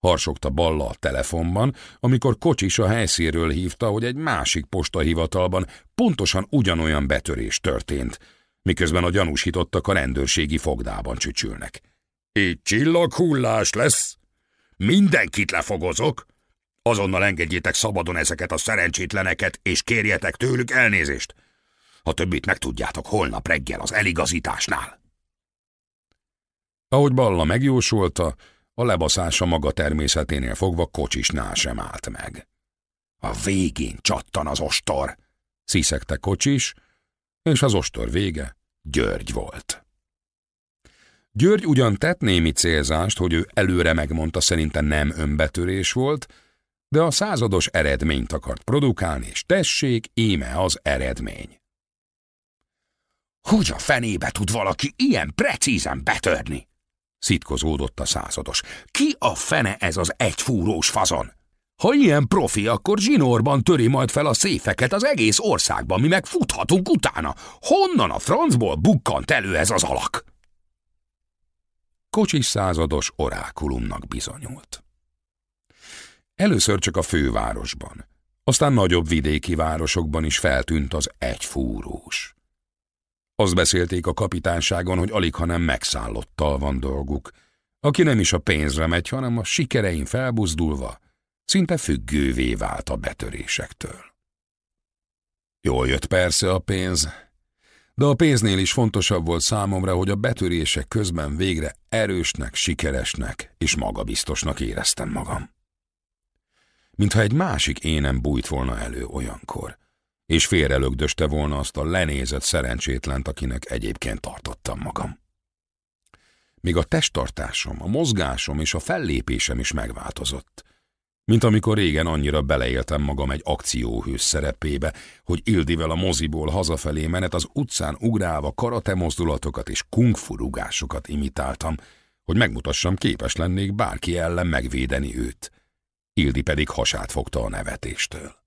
harsogta Balla a telefonban, amikor Kocsis a helyszíről hívta, hogy egy másik postahivatalban pontosan ugyanolyan betörés történt, miközben a gyanúsítottak a rendőrségi fogdában csücsülnek. Így csillaghullás lesz? Mindenkit lefogozok? Azonnal engedjétek szabadon ezeket a szerencsétleneket, és kérjetek tőlük elnézést. A többit megtudjátok holnap reggel az eligazításnál. Ahogy Balla megjósolta, a lebaszása maga természeténél fogva kocsisnál sem állt meg. A végén csattan az ostor, sziszegte kocsis, és az ostor vége György volt. György ugyan tett némi célzást, hogy ő előre megmondta szerinte nem önbetörés volt, de a százados eredményt akart produkálni, és tessék, íme az eredmény. Hogy a fenébe tud valaki ilyen precízen betörni? Szitkozódott a százados. Ki a fene ez az egyfúrós fazon? Ha ilyen profi, akkor zsinórban töri majd fel a széfeket az egész országban, mi meg futhatunk utána. Honnan a francból bukkant elő ez az alak? Kocsis százados orákulumnak bizonyult. Először csak a fővárosban, aztán nagyobb vidéki városokban is feltűnt az egyfúrós. Azt beszélték a kapitánságon, hogy alig, ha nem megszállottal van dolguk, aki nem is a pénzre megy, hanem a sikerein felbuzdulva, szinte függővé vált a betörésektől. Jól jött persze a pénz, de a pénznél is fontosabb volt számomra, hogy a betörések közben végre erősnek, sikeresnek és magabiztosnak éreztem magam. Mintha egy másik énem bújt volna elő olyankor, és félrelögdöste volna azt a lenézett szerencsétlent, akinek egyébként tartottam magam. Míg a testtartásom, a mozgásom és a fellépésem is megváltozott. Mint amikor régen annyira beleéltem magam egy akcióhős szerepébe, hogy Ildivel a moziból hazafelé menet az utcán ugrálva karate mozdulatokat és kungfu rugásokat imitáltam, hogy megmutassam, képes lennék bárki ellen megvédeni őt. Ildi pedig hasát fogta a nevetéstől.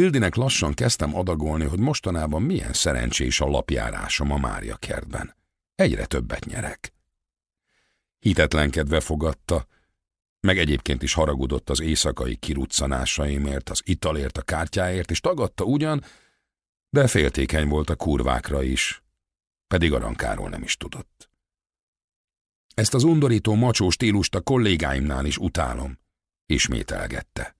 Ildinek lassan kezdtem adagolni, hogy mostanában milyen szerencsés a lapjárásom a Mária kertben. Egyre többet nyerek. Hitetlenkedve fogadta, meg egyébként is haragudott az éjszakai kiruccanásaimért, az italért, a kártyáért, és tagadta ugyan, de féltékeny volt a kurvákra is, pedig arankáról nem is tudott. Ezt az undorító macsó stílust a kollégáimnál is utálom, ismételgette.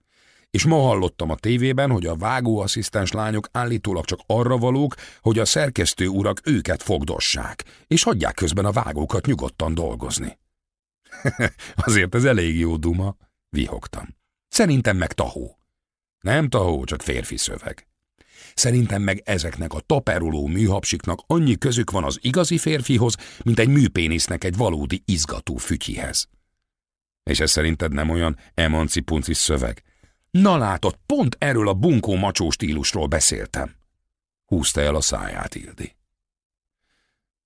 És ma hallottam a tévében, hogy a vágóasszisztens lányok állítólag csak arra valók, hogy a szerkesztő urak őket fogdossák, és hagyják közben a vágókat nyugodtan dolgozni. <laughs> Azért ez elég jó duma, vihogtam. Szerintem meg tahó. Nem tahó, csak férfi szöveg. Szerintem meg ezeknek a taperoló műhapsiknak annyi közük van az igazi férfihoz, mint egy műpénisznek egy valódi izgató fütyihez. És ez szerinted nem olyan emancipunci szöveg? Na látod, pont erről a bunkó macsó stílusról beszéltem. Húzta el a száját Ildi.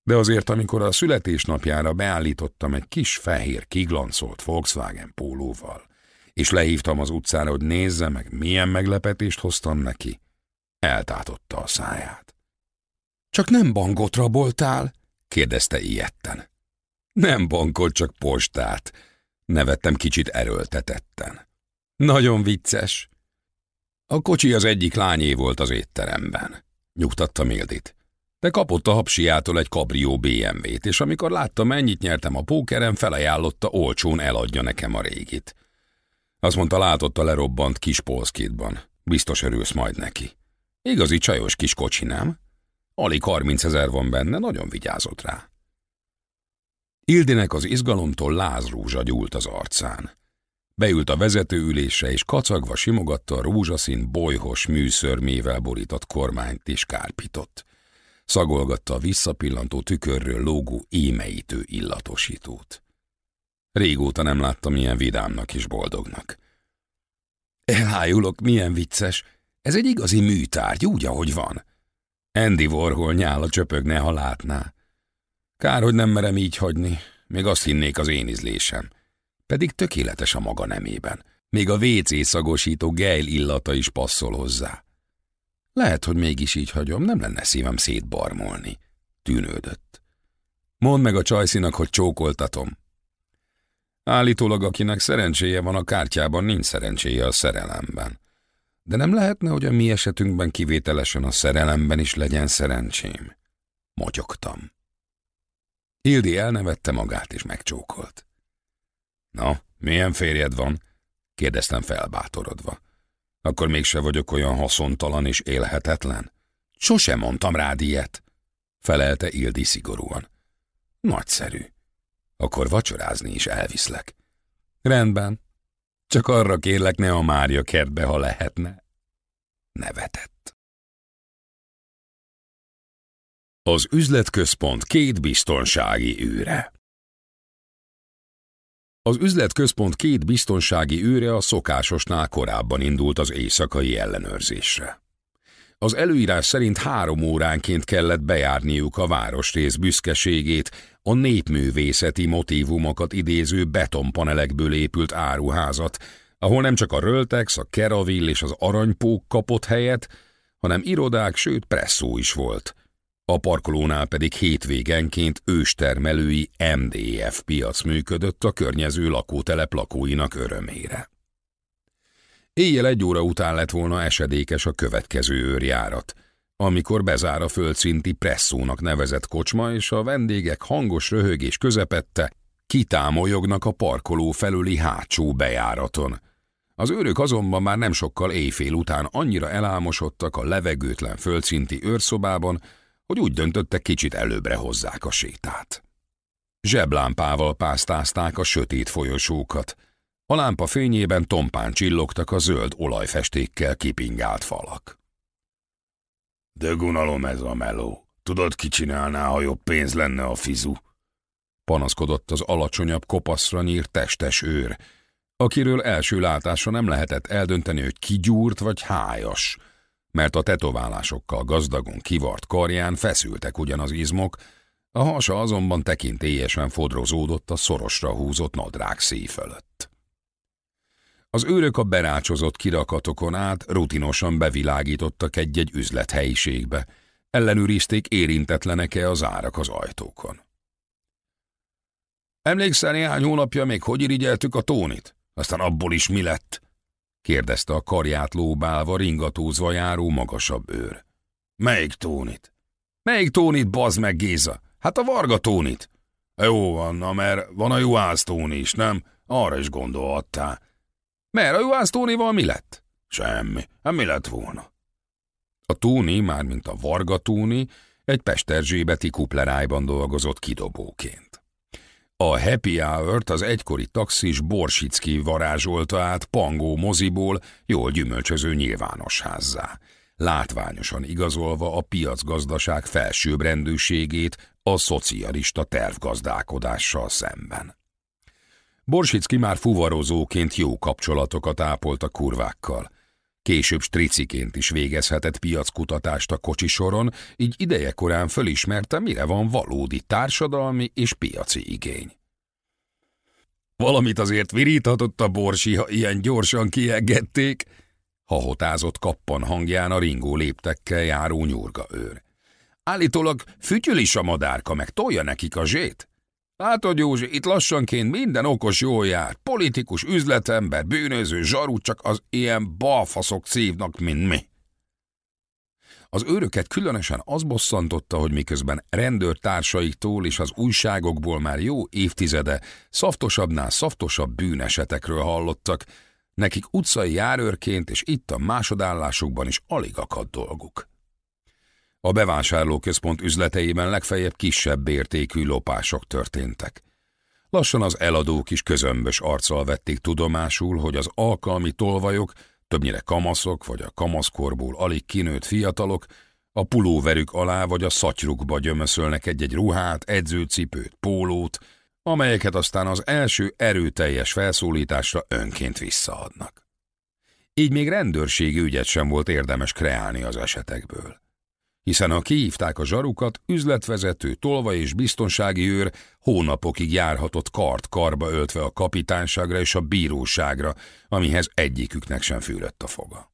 De azért, amikor a születésnapjára beállítottam egy kis fehér kiglancolt Volkswagen pólóval, és lehívtam az utcára, hogy nézze meg, milyen meglepetést hoztam neki, eltátotta a száját. Csak nem bankot raboltál? kérdezte ilyetten. Nem bankot, csak postát, nevettem kicsit erőltetetten. Nagyon vicces. A kocsi az egyik lányé volt az étteremben, nyugtatta Mildit. De kapott a hapsiától egy kabrió BMW-t, és amikor látta, mennyit nyertem a pókeren, felajánlotta olcsón eladja nekem a régit. Azt mondta, látott a lerobbant kis polszkitban. Biztos örülsz majd neki. Igazi csajos kis kocsi, nem? Alig 30 ezer van benne, nagyon vigyázott rá. Ildinek az izgalomtól lázrúzsa gyúlt az arcán. Beült a vezetőülésre, és kacagva simogatta a rózsaszín, bolyhos műszörmével borított kormányt és kárpitott. Szagolgatta a visszapillantó tükörről lógó émeítő illatosítót. Régóta nem láttam ilyen vidámnak és boldognak. Elhájulok, milyen vicces, ez egy igazi műtárgy, úgy, ahogy van. Andy Warhol nyála csöpögne, ha látná. Kár, hogy nem merem így hagyni, még azt hinnék az én ízlésem. Pedig tökéletes a maga nemében. Még a WC szagosító gejl illata is passzol hozzá. Lehet, hogy mégis így hagyom, nem lenne szívem szétbarmolni. Tűnődött. Mondd meg a csajszinak, hogy csókoltatom. Állítólag, akinek szerencséje van a kártyában, nincs szerencséje a szerelemben. De nem lehetne, hogy a mi esetünkben kivételesen a szerelemben is legyen szerencsém? Motyogtam. Hildi elnevette magát és megcsókolt. Na, milyen férjed van? kérdeztem felbátorodva. Akkor mégse vagyok olyan haszontalan és élhetetlen? Sosem mondtam rád ilyet, felelte Ildi szigorúan. Nagyszerű. Akkor vacsorázni is elviszlek. Rendben, csak arra kérlek, ne a Mária kertbe, ha lehetne. Nevetett. Az üzletközpont két biztonsági őre. Az üzletközpont két biztonsági őre a szokásosnál korábban indult az éjszakai ellenőrzésre. Az előírás szerint három óránként kellett bejárniuk a városrész büszkeségét, a népművészeti motívumokat idéző betonpanelekből épült áruházat, ahol nem csak a Röltex, a Keravil és az Aranypók kapott helyet, hanem irodák, sőt presszó is volt. A parkolónál pedig hétvégenként őstermelői MDF piac működött a környező lakótelep lakóinak örömére. Éjjel egy óra után lett volna esedékes a következő őrjárat, amikor bezár a földszinti presszónak nevezett kocsma, és a vendégek hangos röhögés közepette kitámolyognak a parkoló felüli hátsó bejáraton. Az őrök azonban már nem sokkal éjfél után annyira elálmosodtak a levegőtlen földszinti őrszobában, hogy úgy döntöttek kicsit előbbre hozzák a sétát. Zseblámpával pásztázták a sötét folyosókat, A lámpa fényében tompán csillogtak a zöld olajfestékkel kipingált falak. De gunalom ez a meló. Tudod, ki csinálná, ha jobb pénz lenne a fizu? Panaszkodott az alacsonyabb kopaszra nyírt testes őr, akiről első látásra nem lehetett eldönteni, hogy kigyúrt vagy hájas, mert a tetoválásokkal gazdagon kivart karján feszültek ugyan az izmok, a hasa azonban tekintélyesen fodrozódott a szorosra húzott nadrág szíj fölött. Az őrök a berácsozott kirakatokon át rutinosan bevilágítottak egy-egy üzlethelyiségbe, ellenőrizték érintetlenek-e az árak az ajtókon. Emlékszel néhány hónapja még hogy irigyeltük a tónit? Aztán abból is mi lett? Kérdezte a karját lóbálva, ringatózva járó magasabb őr. Melyik tónit? Melyik tónit, bazd meg, Géza? Hát a Varga tónit. Jó van, na, mert van a juhász tóni is, nem? Arra is gondolhattál. Mert a juhász tónival mi lett? Semmi. Hát mi lett volna? A tóni, mármint a Varga tóni, egy pesterzsébeti kuplerájban dolgozott kidobóként. A Happy Hour-t az egykori taxis Borsicki varázsolta át Pangó moziból jól gyümölcsöző nyilvános házzá, látványosan igazolva a piacgazdaság felsőbbrendűségét a szocialista tervgazdálkodással szemben. Borsicki már fuvarozóként jó kapcsolatokat ápolt a kurvákkal. Később striciként is végezhetett piackutatást a kocsisoron, így idejekorán fölismerte, mire van valódi társadalmi és piaci igény. Valamit azért viríthatott a borsi, ha ilyen gyorsan kieggették, hahotázott kappan hangján a ringó léptekkel járó nyurga őr. Állítólag fütyül is a madárka, meg tolja nekik a zsét. Látod, Józsi, itt lassanként minden okos jól jár. Politikus, üzletember, bűnöző, zsaru, csak az ilyen balfaszok szívnak, mint mi. Az őröket különösen az bosszantotta, hogy miközben rendőrtársaiktól és az újságokból már jó évtizede szaftosabbnál szaftosabb bűnesetekről hallottak, nekik utcai járőrként és itt a másodállásukban is alig akadt dolguk. A bevásárlóközpont üzleteiben legfeljebb kisebb értékű lopások történtek. Lassan az eladók is közömbös arccal vették tudomásul, hogy az alkalmi tolvajok, többnyire kamaszok vagy a kamaszkorból alig kinőtt fiatalok, a pulóverük alá vagy a szatyrukba gyömöszölnek egy-egy ruhát, edzőcipőt, pólót, amelyeket aztán az első erőteljes felszólításra önként visszaadnak. Így még rendőrségi ügyet sem volt érdemes kreálni az esetekből hiszen ha kiívták a zsarukat, üzletvezető, tolva és biztonsági őr hónapokig járhatott kart karba öltve a kapitányságra és a bíróságra, amihez egyiküknek sem fűrött a foga.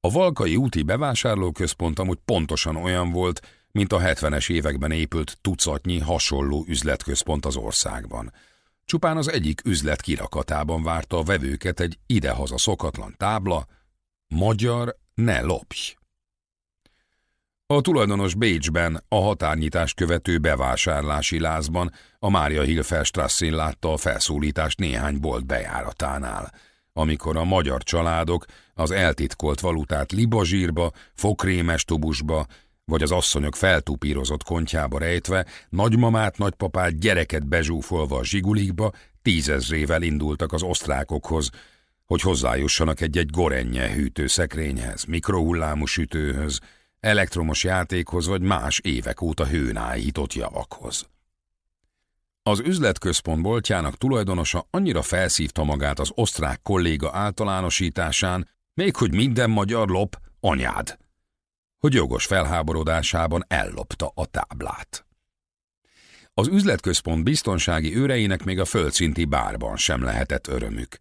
A Valkai úti bevásárlóközpont amúgy pontosan olyan volt, mint a 70-es években épült tucatnyi hasonló üzletközpont az országban. Csupán az egyik üzlet kirakatában várta a vevőket egy idehaza szokatlan tábla, magyar ne lopj. A tulajdonos Bécsben a határnyitást követő bevásárlási lázban a Mária Hilferstrasszén látta a felszólítást néhány bolt bejáratánál, amikor a magyar családok az eltitkolt valutát libazsírba, fokrémes tubusba, vagy az asszonyok feltupírozott kontjába rejtve, nagymamát, nagypapát, gyereket bezsúfolva a zsigulikba, tízezrével indultak az osztrákokhoz, hogy hozzájussanak egy-egy gorenye hűtőszekrényhez, mikrohullámú sütőhöz, elektromos játékhoz vagy más évek óta hőn áhított javakhoz. Az üzletközpont boltjának tulajdonosa annyira felszívta magát az osztrák kolléga általánosításán, még hogy minden magyar lop anyád, hogy jogos felháborodásában ellopta a táblát. Az üzletközpont biztonsági őreinek még a földszinti bárban sem lehetett örömük,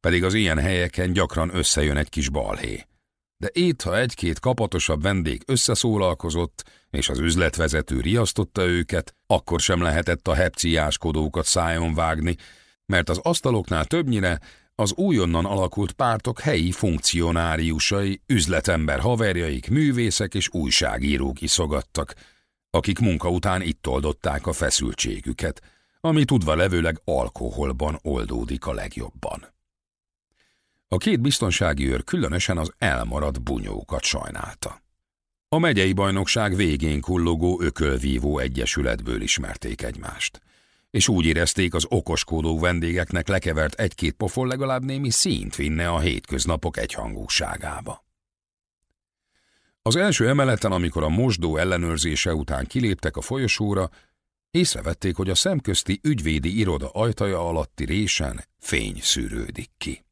pedig az ilyen helyeken gyakran összejön egy kis balhé de itt, ha egy-két kapatosabb vendég összeszólalkozott, és az üzletvezető riasztotta őket, akkor sem lehetett a hepciáskodókat szájon vágni, mert az asztaloknál többnyire az újonnan alakult pártok helyi funkcionáriusai, üzletember haverjaik, művészek és újságírók iszogattak, akik munka után itt oldották a feszültségüket, ami tudva levőleg alkoholban oldódik a legjobban. A két biztonsági őr különösen az elmaradt bunyókat sajnálta. A megyei bajnokság végén kullogó ökölvívó egyesületből ismerték egymást. és úgy érezték az okoskodó vendégeknek lekevert egy-két pofon legalább némi színt vinne a hétköznapok egyhangúságába. Az első emeleten, amikor a mosdó ellenőrzése után kiléptek a folyosóra, észrevették, hogy a szemközti ügyvédi iroda ajtaja alatti résen fény szűrődik ki.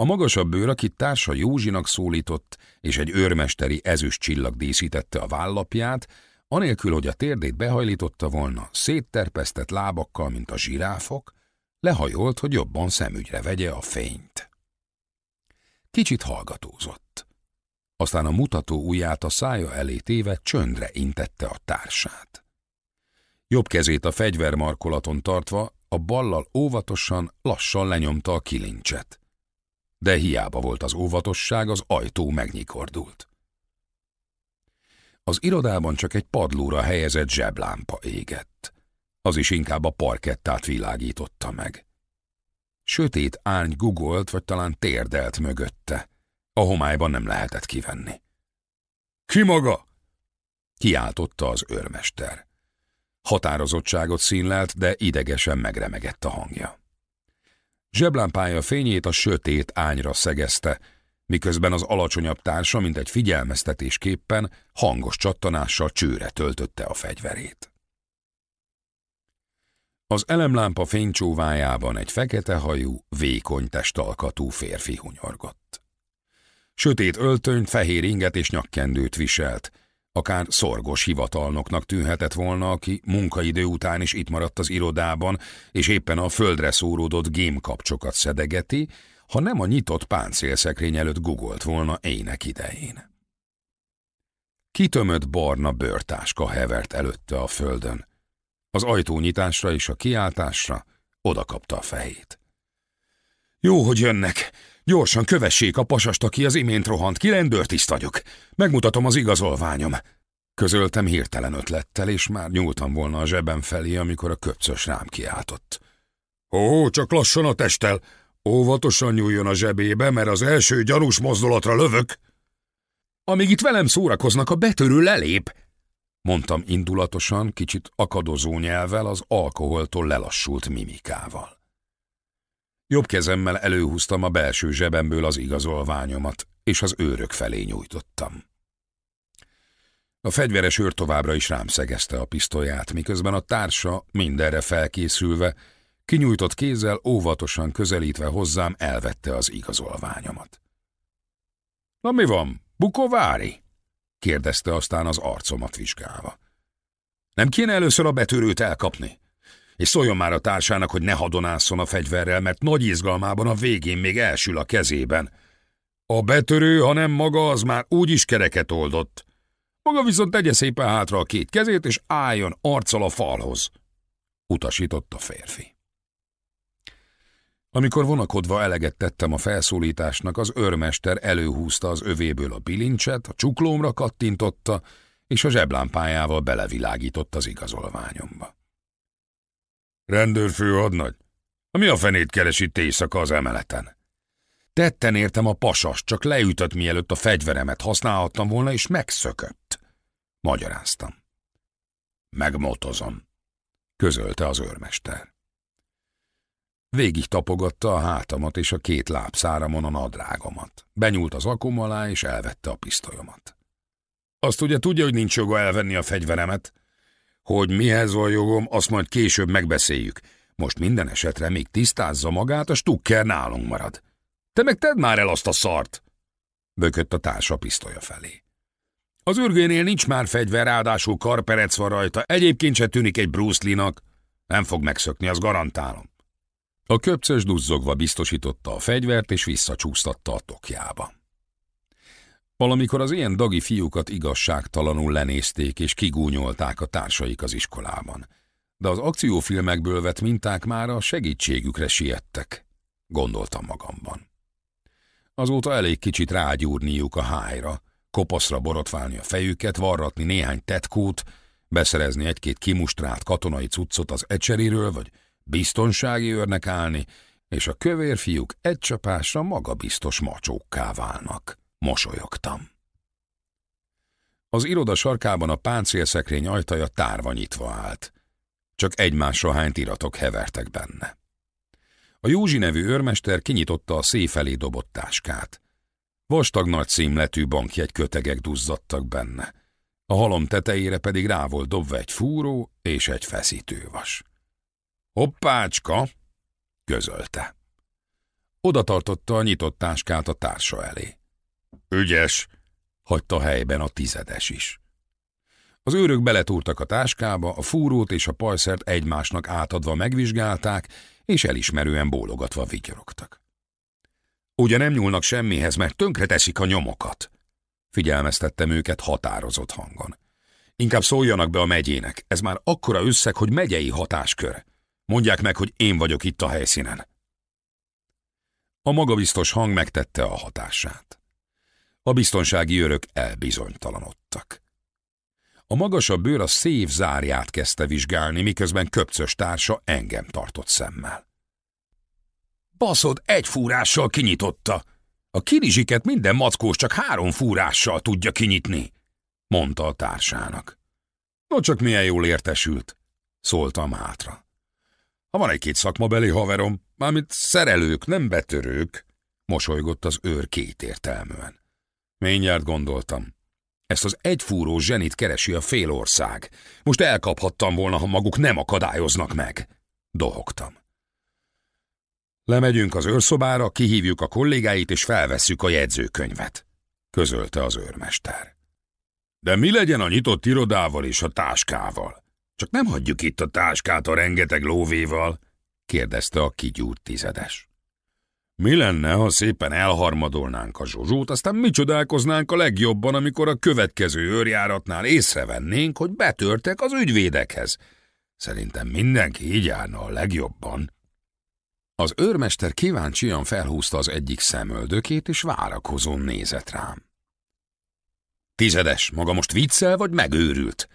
A magasabb bőr, akit társa Józsinak szólított, és egy őrmesteri ezüst csillag díszítette a vállapját, anélkül, hogy a térdét behajlította volna, szétterpesztett lábakkal, mint a zsiráfok, lehajolt, hogy jobban szemügyre vegye a fényt. Kicsit hallgatózott. Aztán a mutató ujját a szája elé téve csöndre intette a társát. Jobb kezét a fegyvermarkolaton tartva, a ballal óvatosan, lassan lenyomta a kilincset. De hiába volt az óvatosság, az ajtó megnyikordult. Az irodában csak egy padlóra helyezett zseblámpa égett. Az is inkább a parkettát világította meg. Sötét árny gugolt, vagy talán térdelt mögötte. A homályban nem lehetett kivenni. Ki maga? Kiáltotta az őrmester. Határozottságot színlelt, de idegesen megremegett a hangja. Zseblámpája fényét a sötét ányra szegezte, miközben az alacsonyabb társa, mint egy figyelmeztetésképpen, hangos csattanással csőre töltötte a fegyverét. Az elemlámpa fénycsóvájában egy fekete hajú, vékony testalkatú férfi hunyorgott. Sötét öltönyt, fehér inget és nyakkendőt viselt, akár szorgos hivatalnoknak tűnhetett volna, aki munkaidő után is itt maradt az irodában, és éppen a földre szóródott gémkapcsokat szedegeti, ha nem a nyitott páncélszekrény előtt gugolt volna ének idején. Kitömött barna bőrtáska hevert előtte a földön. Az ajtónyitásra és a kiáltásra odakapta a fejét. Jó, hogy jönnek! Gyorsan kövessék a pasast, aki az imént rohant ki, rendőrtiszt vagyok. Megmutatom az igazolványom. Közöltem hirtelen ötlettel, és már nyúltam volna a zsebem felé, amikor a köpcös rám kiáltott. Ó, csak lassan a testtel! Óvatosan nyúljon a zsebébe, mert az első gyanús mozdulatra lövök. Amíg itt velem szórakoznak, a betörő lelép, mondtam indulatosan, kicsit akadozó nyelvel, az alkoholtól lelassult mimikával. Jobb kezemmel előhúztam a belső zsebemből az igazolványomat, és az őrök felé nyújtottam. A fegyveres őr továbbra is rám szegezte a pisztolyát, miközben a társa, mindenre felkészülve, kinyújtott kézzel óvatosan közelítve hozzám elvette az igazolványomat. – Na mi van, Bukovári? – kérdezte aztán az arcomat vizsgálva. – Nem kéne először a betörőt elkapni? És szóljon már a társának, hogy ne hadonászon a fegyverrel, mert nagy izgalmában a végén még elsül a kezében. A betörő, ha nem maga, az már úgy is kereket oldott. Maga viszont tegye szépen hátra a két kezét, és álljon arccal a falhoz, utasított a férfi. Amikor vonakodva eleget tettem a felszólításnak, az őrmester előhúzta az övéből a bilincset, a csuklómra kattintotta, és a zseblámpájával belevilágított az igazolványomba. Rendőrfő hadnagy, mi a fenét keres itt éjszaka az emeleten? Tetten értem a pasas, csak leütött mielőtt a fegyveremet használhattam volna, és megszökött. Magyaráztam. Megmotozom, közölte az őrmester. Végig tapogatta a hátamat és a két lábszáramon a nadrágomat. Benyúlt az akom alá, és elvette a pisztolyomat. Azt ugye tudja, hogy nincs joga elvenni a fegyveremet? Hogy mihez van jogom, azt majd később megbeszéljük. Most minden esetre még tisztázza magát, a stukker nálunk marad. Te meg tedd már el azt a szart! Bökött a társa pisztolya felé. Az ürgénél nincs már fegyver, ráadásul karperec van rajta, egyébként se tűnik egy Bruce Lee-nak. Nem fog megszökni, az garantálom. A köpcös duzzogva biztosította a fegyvert, és visszacsúsztatta a tokjába. Valamikor az ilyen dagi fiúkat igazságtalanul lenézték és kigúnyolták a társaik az iskolában. De az akciófilmekből vett minták már a segítségükre siettek, gondoltam magamban. Azóta elég kicsit rágyúrniuk a hájra, kopaszra borotválni a fejüket, varratni néhány tetkót, beszerezni egy-két kimustrált katonai cuccot az ecseriről, vagy biztonsági őrnek állni, és a kövér fiúk egy csapásra magabiztos macsókká válnak. Mosolyogtam. Az iroda sarkában a páncélszekrény ajtaja tárva nyitva állt. Csak egymásra hányt iratok hevertek benne. A Józsi nevű őrmester kinyitotta a széf elé dobott táskát. Vastag nagy címletű bankjegy kötegek duzzadtak benne. A halom tetejére pedig rá volt dobva egy fúró és egy feszítővas. Hoppácska! közölte. Oda tartotta a nyitott táskát a társa elé. Ügyes! hagyta helyben a tizedes is. Az őrök beletúrtak a táskába, a fúrót és a pajszert egymásnak átadva megvizsgálták, és elismerően bólogatva vigyorogtak. Ugye nem nyúlnak semmihez, mert tönkre teszik a nyomokat. Figyelmeztettem őket határozott hangon. Inkább szóljanak be a megyének, ez már akkora összeg, hogy megyei hatáskör. Mondják meg, hogy én vagyok itt a helyszínen. A magabiztos hang megtette a hatását. A biztonsági örök elbizonytalanodtak. A magasabb bőr a szév zárját kezdte vizsgálni, miközben köpcös társa engem tartott szemmel. Baszod egy fúrással kinyitotta. A kirizsiket minden mackós csak három fúrással tudja kinyitni, mondta a társának. No csak milyen jól értesült, szóltam hátra. Ha van egy-két szakmabeli haverom, mármint szerelők, nem betörők, mosolygott az őr kétértelműen. Mindjárt gondoltam. Ezt az egyfúró zsenit keresi a fél ország. Most elkaphattam volna, ha maguk nem akadályoznak meg. Dohogtam. Lemegyünk az őrszobára, kihívjuk a kollégáit és felvesszük a jegyzőkönyvet, közölte az őrmester. De mi legyen a nyitott irodával és a táskával? Csak nem hagyjuk itt a táskát a rengeteg lóvéval, kérdezte a kigyúrt tizedes. Mi lenne, ha szépen elharmadolnánk a zsozsót, aztán mi csodálkoznánk a legjobban, amikor a következő őrjáratnál észrevennénk, hogy betörtek az ügyvédekhez. Szerintem mindenki így járna a legjobban. Az őrmester kíváncsian felhúzta az egyik szemöldökét, és várakozón nézett rám. Tizedes, maga most viccel, vagy megőrült?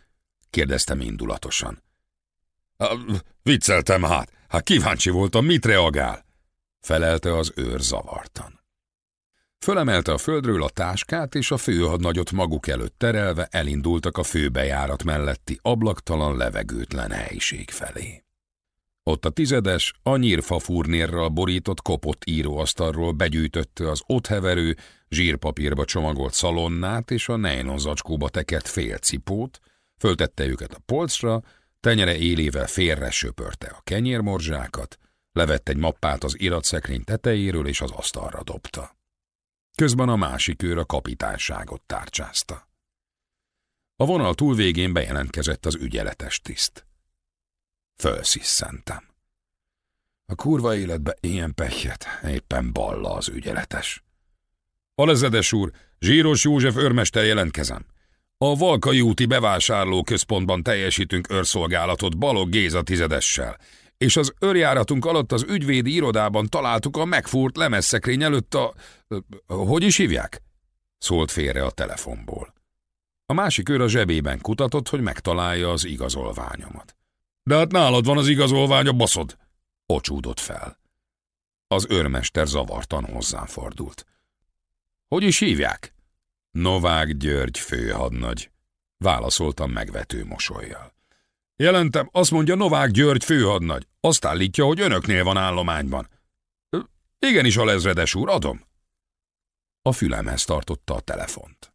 kérdeztem indulatosan. Vicceltem hát, hát kíváncsi voltam, mit reagál? Felelte az őr zavartan. Fölemelte a földről a táskát, és a főhadnagyot maguk előtt terelve elindultak a főbejárat melletti ablaktalan levegőtlen helyiség felé. Ott a tizedes, a nyírfafúrnérral borított kopott íróasztalról begyűjtötte az ott heverő, zsírpapírba csomagolt szalonnát és a nejlon zacskóba tekert félcipót, föltette őket a polcra, tenyere élével félre söpörte a kenyérmorzsákat, levett egy mappát az iratszekrény tetejéről és az asztalra dobta. Közben a másik őr a kapitányságot tárcsázta. A vonal túlvégén bejelentkezett az ügyeletes tiszt. Fölszisszentem. A kurva életbe ilyen pehjet, éppen balla az ügyeletes. Alezedes úr, Zsíros József őrmester jelentkezem. A Valkai úti bevásárlóközpontban teljesítünk őrszolgálatot Balog Géza tizedessel, és az őrjáratunk alatt az ügyvédi irodában találtuk a megfúrt lemezszekrény előtt a... Hogy is hívják? Szólt félre a telefonból. A másik őr a zsebében kutatott, hogy megtalálja az igazolványomat. De hát nálad van az igazolvány, a baszod! Ocsúdott fel. Az őrmester zavartan hozzám fordult. Hogy is hívják? Novák György főhadnagy, válaszoltam megvető mosolyjal. Jelentem, azt mondja Novák György főhadnagy. Azt állítja, hogy önöknél van állományban. Igenis, lezredes úr, adom. A fülemhez tartotta a telefont.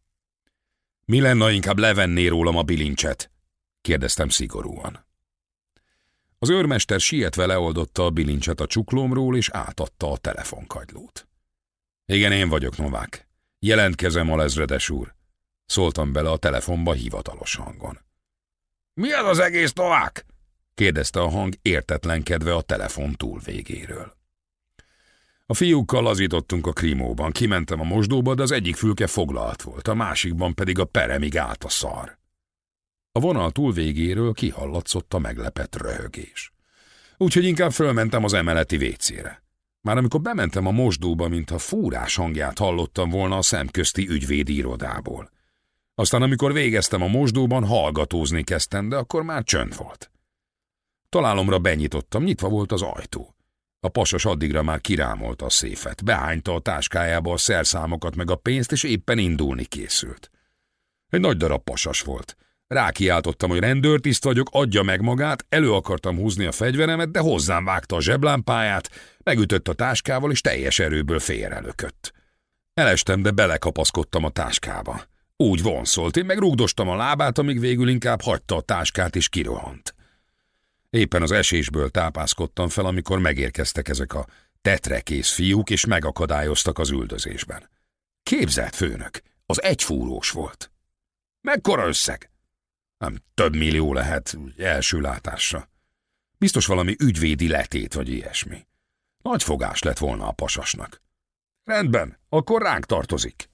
Mi lenne, inkább levenné rólam a bilincset? kérdeztem szigorúan. Az őrmester sietve leoldotta a bilincset a csuklómról, és átadta a telefonkagylót. Igen, én vagyok, Novák. Jelentkezem, a lezredes úr. Szóltam bele a telefonba hivatalos hangon. Mi az az egész, Novák? kérdezte a hang értetlenkedve a telefon túlvégéről. A fiúkkal lazítottunk a krimóban, kimentem a mosdóba, de az egyik fülke foglalt volt, a másikban pedig a peremig állt a szar. A vonal túlvégéről kihallatszott a meglepett röhögés. Úgyhogy inkább fölmentem az emeleti vécére. Már amikor bementem a mosdóba, mintha fúrás hangját hallottam volna a szemközti ügyvédi irodából. Aztán amikor végeztem a mosdóban, hallgatózni kezdtem, de akkor már csönd volt. Találomra benyitottam, nyitva volt az ajtó. A pasas addigra már kirámolta a széfet, behányta a táskájába a szerszámokat meg a pénzt, és éppen indulni készült. Egy nagy darab pasas volt. Rákiáltottam, hogy rendőrtiszt vagyok, adja meg magát, elő akartam húzni a fegyveremet, de hozzám vágta a zseblámpáját, megütött a táskával, és teljes erőből félrelökött. Elestem, de belekapaszkodtam a táskába. Úgy vonszolt, én meg rúgdostam a lábát, amíg végül inkább hagyta a táskát, és kirohant. Éppen az esésből tápászkodtam fel, amikor megérkeztek ezek a tetrekész fiúk, és megakadályoztak az üldözésben. Képzelt főnök, az egyfúrós volt. Mekkora összeg? Nem több millió lehet első látásra. Biztos valami ügyvédi letét vagy ilyesmi. Nagy fogás lett volna a pasasnak. Rendben, akkor ránk tartozik.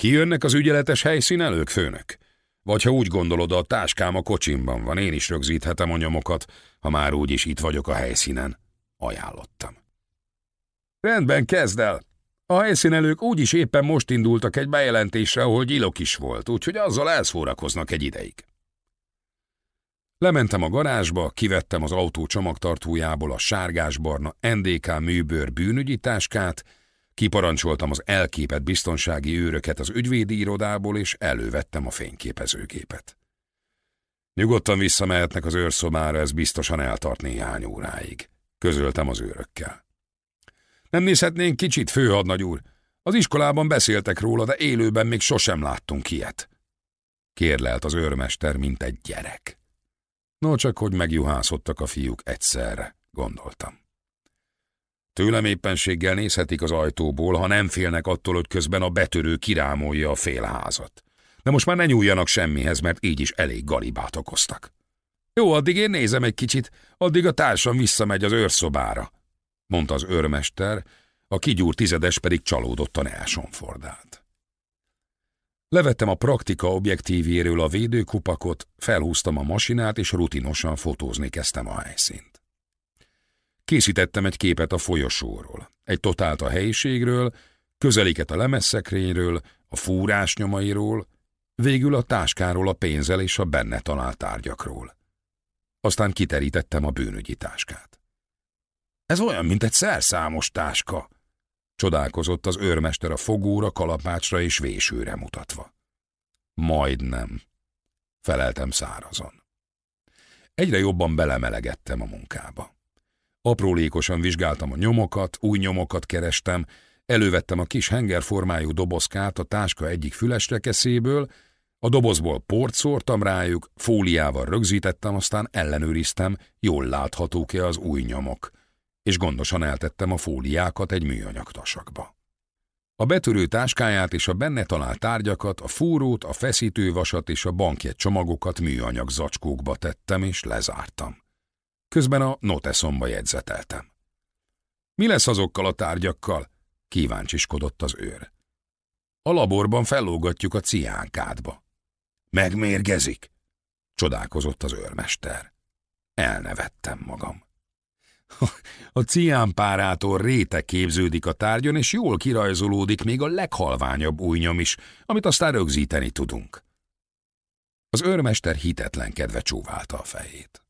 Kijönnek az ügyeletes helyszínelők, főnök? Vagy ha úgy gondolod, a táskám a kocsimban van, én is rögzíthetem a nyomokat, ha már úgyis itt vagyok a helyszínen. Ajánlottam. Rendben, kezd el. A helyszínelők úgyis éppen most indultak egy bejelentésre, ahol gyilok is volt, úgyhogy azzal elszórakoznak egy ideig. Lementem a garázsba, kivettem az autó csomagtartójából a sárgásbarna NDK műbőr bűnügyi táskát, Kiparancsoltam az elképet biztonsági őröket az ügyvédi irodából, és elővettem a fényképezőgépet. Nyugodtan visszamehetnek az őrszobára, ez biztosan eltart néhány óráig. Közöltem az őrökkel. Nem nézhetnénk kicsit, főhadnagy úr? Az iskolában beszéltek róla, de élőben még sosem láttunk ilyet. Kérlelt az őrmester, mint egy gyerek. No, csak hogy megjuhászottak a fiúk egyszerre, gondoltam. Tőlem éppenséggel nézhetik az ajtóból, ha nem félnek attól, hogy közben a betörő kirámolja a félházat. De most már ne nyúljanak semmihez, mert így is elég galibát okoztak. Jó, addig én nézem egy kicsit, addig a társam visszamegy az őrszobára, mondta az őrmester, a kigyúr tizedes pedig csalódottan elsonfordált. Levettem a praktika objektívjéről a védőkupakot, felhúztam a masinát, és rutinosan fotózni kezdtem a helyszínt. Készítettem egy képet a folyosóról, egy totált a helyiségről, közeliket a lemezszekrényről, a fúrás nyomairól, végül a táskáról a pénzzel és a benne talált tárgyakról. Aztán kiterítettem a bűnügyi táskát. Ez olyan, mint egy szerszámos táska, csodálkozott az őrmester a fogóra, kalapácsra és vésőre mutatva. Majdnem, feleltem szárazon. Egyre jobban belemelegettem a munkába. Aprólékosan vizsgáltam a nyomokat, új nyomokat kerestem, elővettem a kis hengerformájú dobozkát a táska egyik fülesrekeszéből, a dobozból port szórtam rájuk, fóliával rögzítettem, aztán ellenőriztem, jól láthatók-e az új nyomok, és gondosan eltettem a fóliákat egy műanyag tasakba. A betörő táskáját és a benne talált tárgyakat, a fúrót, a feszítővasat és a bankjegy csomagokat műanyag zacskókba tettem és lezártam. Közben a noteszomba jegyzeteltem. Mi lesz azokkal a tárgyakkal? Kíváncsiskodott az őr. A laborban fellógatjuk a ciánkádba. Megmérgezik? Csodálkozott az őrmester. Elnevettem magam. <laughs> A ciánpárától réte képződik a tárgyon, és jól kirajzolódik még a leghalványabb újnyom is, amit aztán rögzíteni tudunk. Az őrmester hitetlenkedve csóválta a fejét.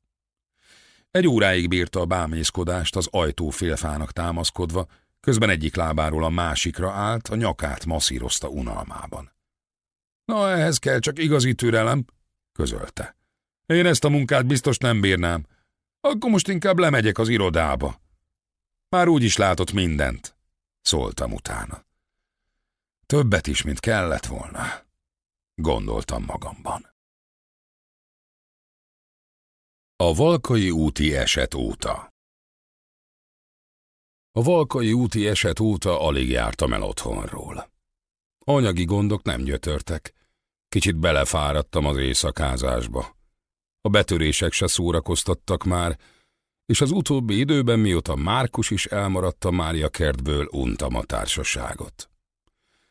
Egy óráig bírta a bámészkodást az ajtó félfának támaszkodva, közben egyik lábáról a másikra állt, a nyakát masszírozta unalmában. Na, ehhez kell csak igazi türelem, közölte. Én ezt a munkát biztos nem bírnám. Akkor most inkább lemegyek az irodába. Már úgy is látott mindent, szóltam utána. Többet is, mint kellett volna, gondoltam magamban. A Valkai úti eset óta A Valkai úti eset óta alig jártam el otthonról. Anyagi gondok nem gyötörtek. Kicsit belefáradtam az éjszakázásba. A betörések se szórakoztattak már, és az utóbbi időben, mióta Márkus is elmaradt a Mária kertből, untam a társaságot.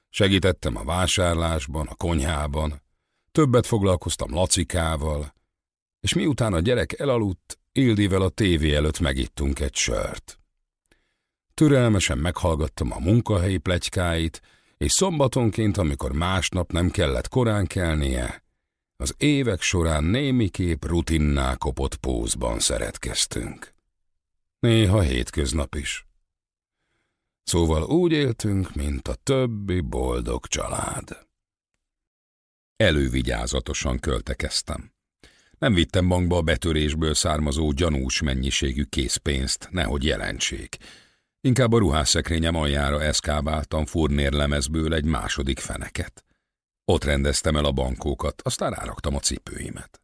Segítettem a vásárlásban, a konyhában, többet foglalkoztam Lacikával, és miután a gyerek elaludt, Ildivel a tévé előtt megittunk egy sört. Türelmesen meghallgattam a munkahelyi plegykáit, és szombatonként, amikor másnap nem kellett korán kelnie, az évek során némiképp rutinná kopott pózban szeretkeztünk. Néha hétköznap is. Szóval úgy éltünk, mint a többi boldog család. Elővigyázatosan költekeztem. Nem vittem bankba a betörésből származó gyanús mennyiségű készpénzt, nehogy jelentsék. Inkább a ruhásszekrényem aljára eszkábáltam furnérlemezből egy második feneket. Ott rendeztem el a bankókat, aztán ráraktam a cipőimet.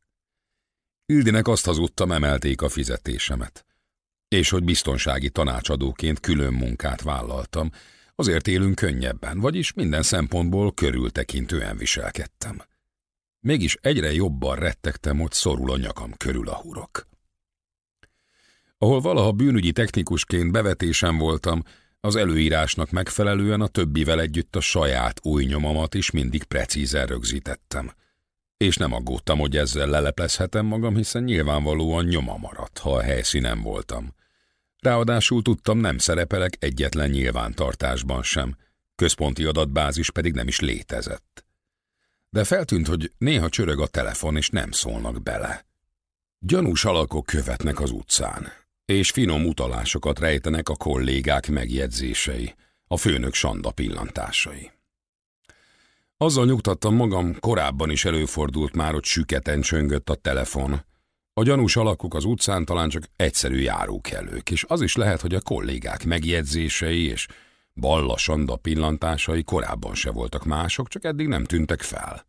Ildinek azt hazudtam, emelték a fizetésemet. És hogy biztonsági tanácsadóként külön munkát vállaltam, azért élünk könnyebben, vagyis minden szempontból körültekintően viselkedtem. Mégis egyre jobban rettegtem, hogy szorul a nyakam körül a hurok. Ahol valaha bűnügyi technikusként bevetésem voltam, az előírásnak megfelelően a többivel együtt a saját új nyomamat is mindig precízen rögzítettem. És nem aggódtam, hogy ezzel leleplezhetem magam, hiszen nyilvánvalóan nyoma maradt, ha a helyszínen voltam. Ráadásul tudtam, nem szerepelek egyetlen nyilvántartásban sem, központi adatbázis pedig nem is létezett. De feltűnt, hogy néha csörög a telefon, és nem szólnak bele. Gyanús alakok követnek az utcán, és finom utalásokat rejtenek a kollégák megjegyzései, a főnök sanda pillantásai. Azzal nyugtattam magam, korábban is előfordult már, hogy süketen csöngött a telefon. A gyanús alakok az utcán talán csak egyszerű járókelők, és az is lehet, hogy a kollégák megjegyzései és Balla Sanda pillantásai korábban se voltak mások, csak eddig nem tűntek fel.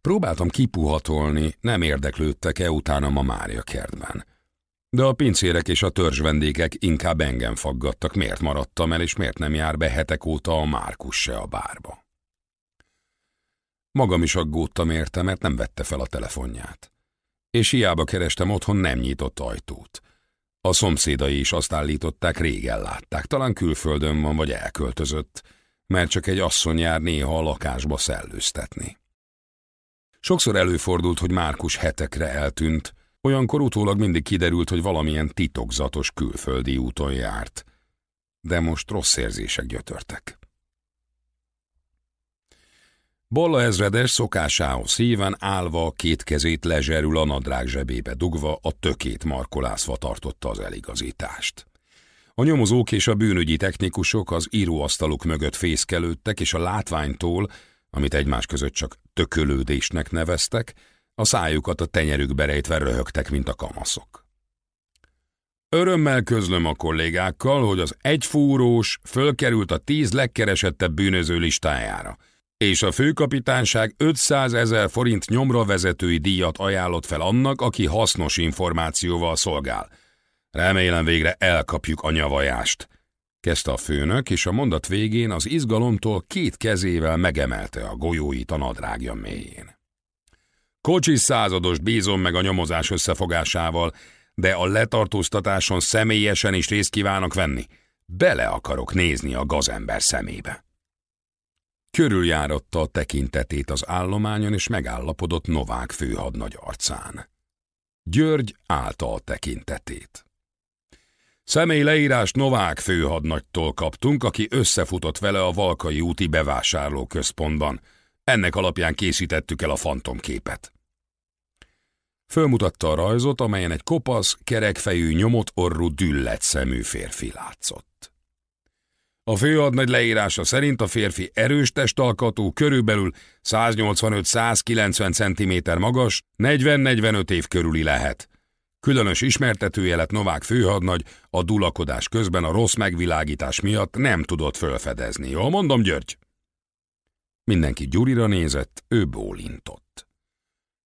Próbáltam kipuhatolni, nem érdeklődtek-e utánam a Mária kertben. De a pincérek és a törzs vendégek inkább engem faggattak, miért maradtam el, és miért nem jár be hetek óta a Márkus se a bárba. Magam is aggódtam érte, mert nem vette fel a telefonját. És hiába kerestem otthon, nem nyitott ajtót. A szomszédai is azt állították, régen látták, talán külföldön van vagy elköltözött, mert csak egy asszony jár néha a lakásba szellőztetni. Sokszor előfordult, hogy Márkus hetekre eltűnt, olyankor utólag mindig kiderült, hogy valamilyen titokzatos külföldi úton járt. De most rossz érzések gyötörtek. Bolla ezredes szokásához híven állva két kezét lezserül a nadrág zsebébe dugva, a tökét markolászva tartotta az eligazítást. A nyomozók és a bűnügyi technikusok az íróasztaluk mögött fészkelődtek, és a látványtól, amit egymás között csak tökölődésnek neveztek, a szájukat a tenyerükbe rejtve röhögtek, mint a kamaszok. Örömmel közlöm a kollégákkal, hogy az egyfúrós fölkerült a tíz legkeresettebb bűnöző listájára – és a főkapitányság 500 ezer forint nyomra vezetői díjat ajánlott fel annak, aki hasznos információval szolgál. Remélem végre elkapjuk a nyavajást. Kezdte a főnök, és a mondat végén az izgalomtól két kezével megemelte a golyóit a mélyén. Kocsi százados bízom meg a nyomozás összefogásával, de a letartóztatáson személyesen is részt kívánok venni. Bele akarok nézni a gazember szemébe. Körüljáratta a tekintetét az állományon, és megállapodott Novák főhadnagy arcán. György állta a tekintetét. Személy leírás Novák főhadnagytól kaptunk, aki összefutott vele a Valkai úti bevásárlóközpontban. Ennek alapján készítettük el a fantomképet. Fölmutatta a rajzot, amelyen egy kopasz, kerekfejű, nyomott orrú, düllet szemű férfi látszott. A főadnagy leírása szerint a férfi erős testalkatú, körülbelül 185-190 cm magas, 40-45 év körüli lehet. Különös ismertetője lett Novák főhadnagy, a dulakodás közben a rossz megvilágítás miatt nem tudott fölfedezni. Jól mondom, György? Mindenki Gyurira nézett, ő bólintott.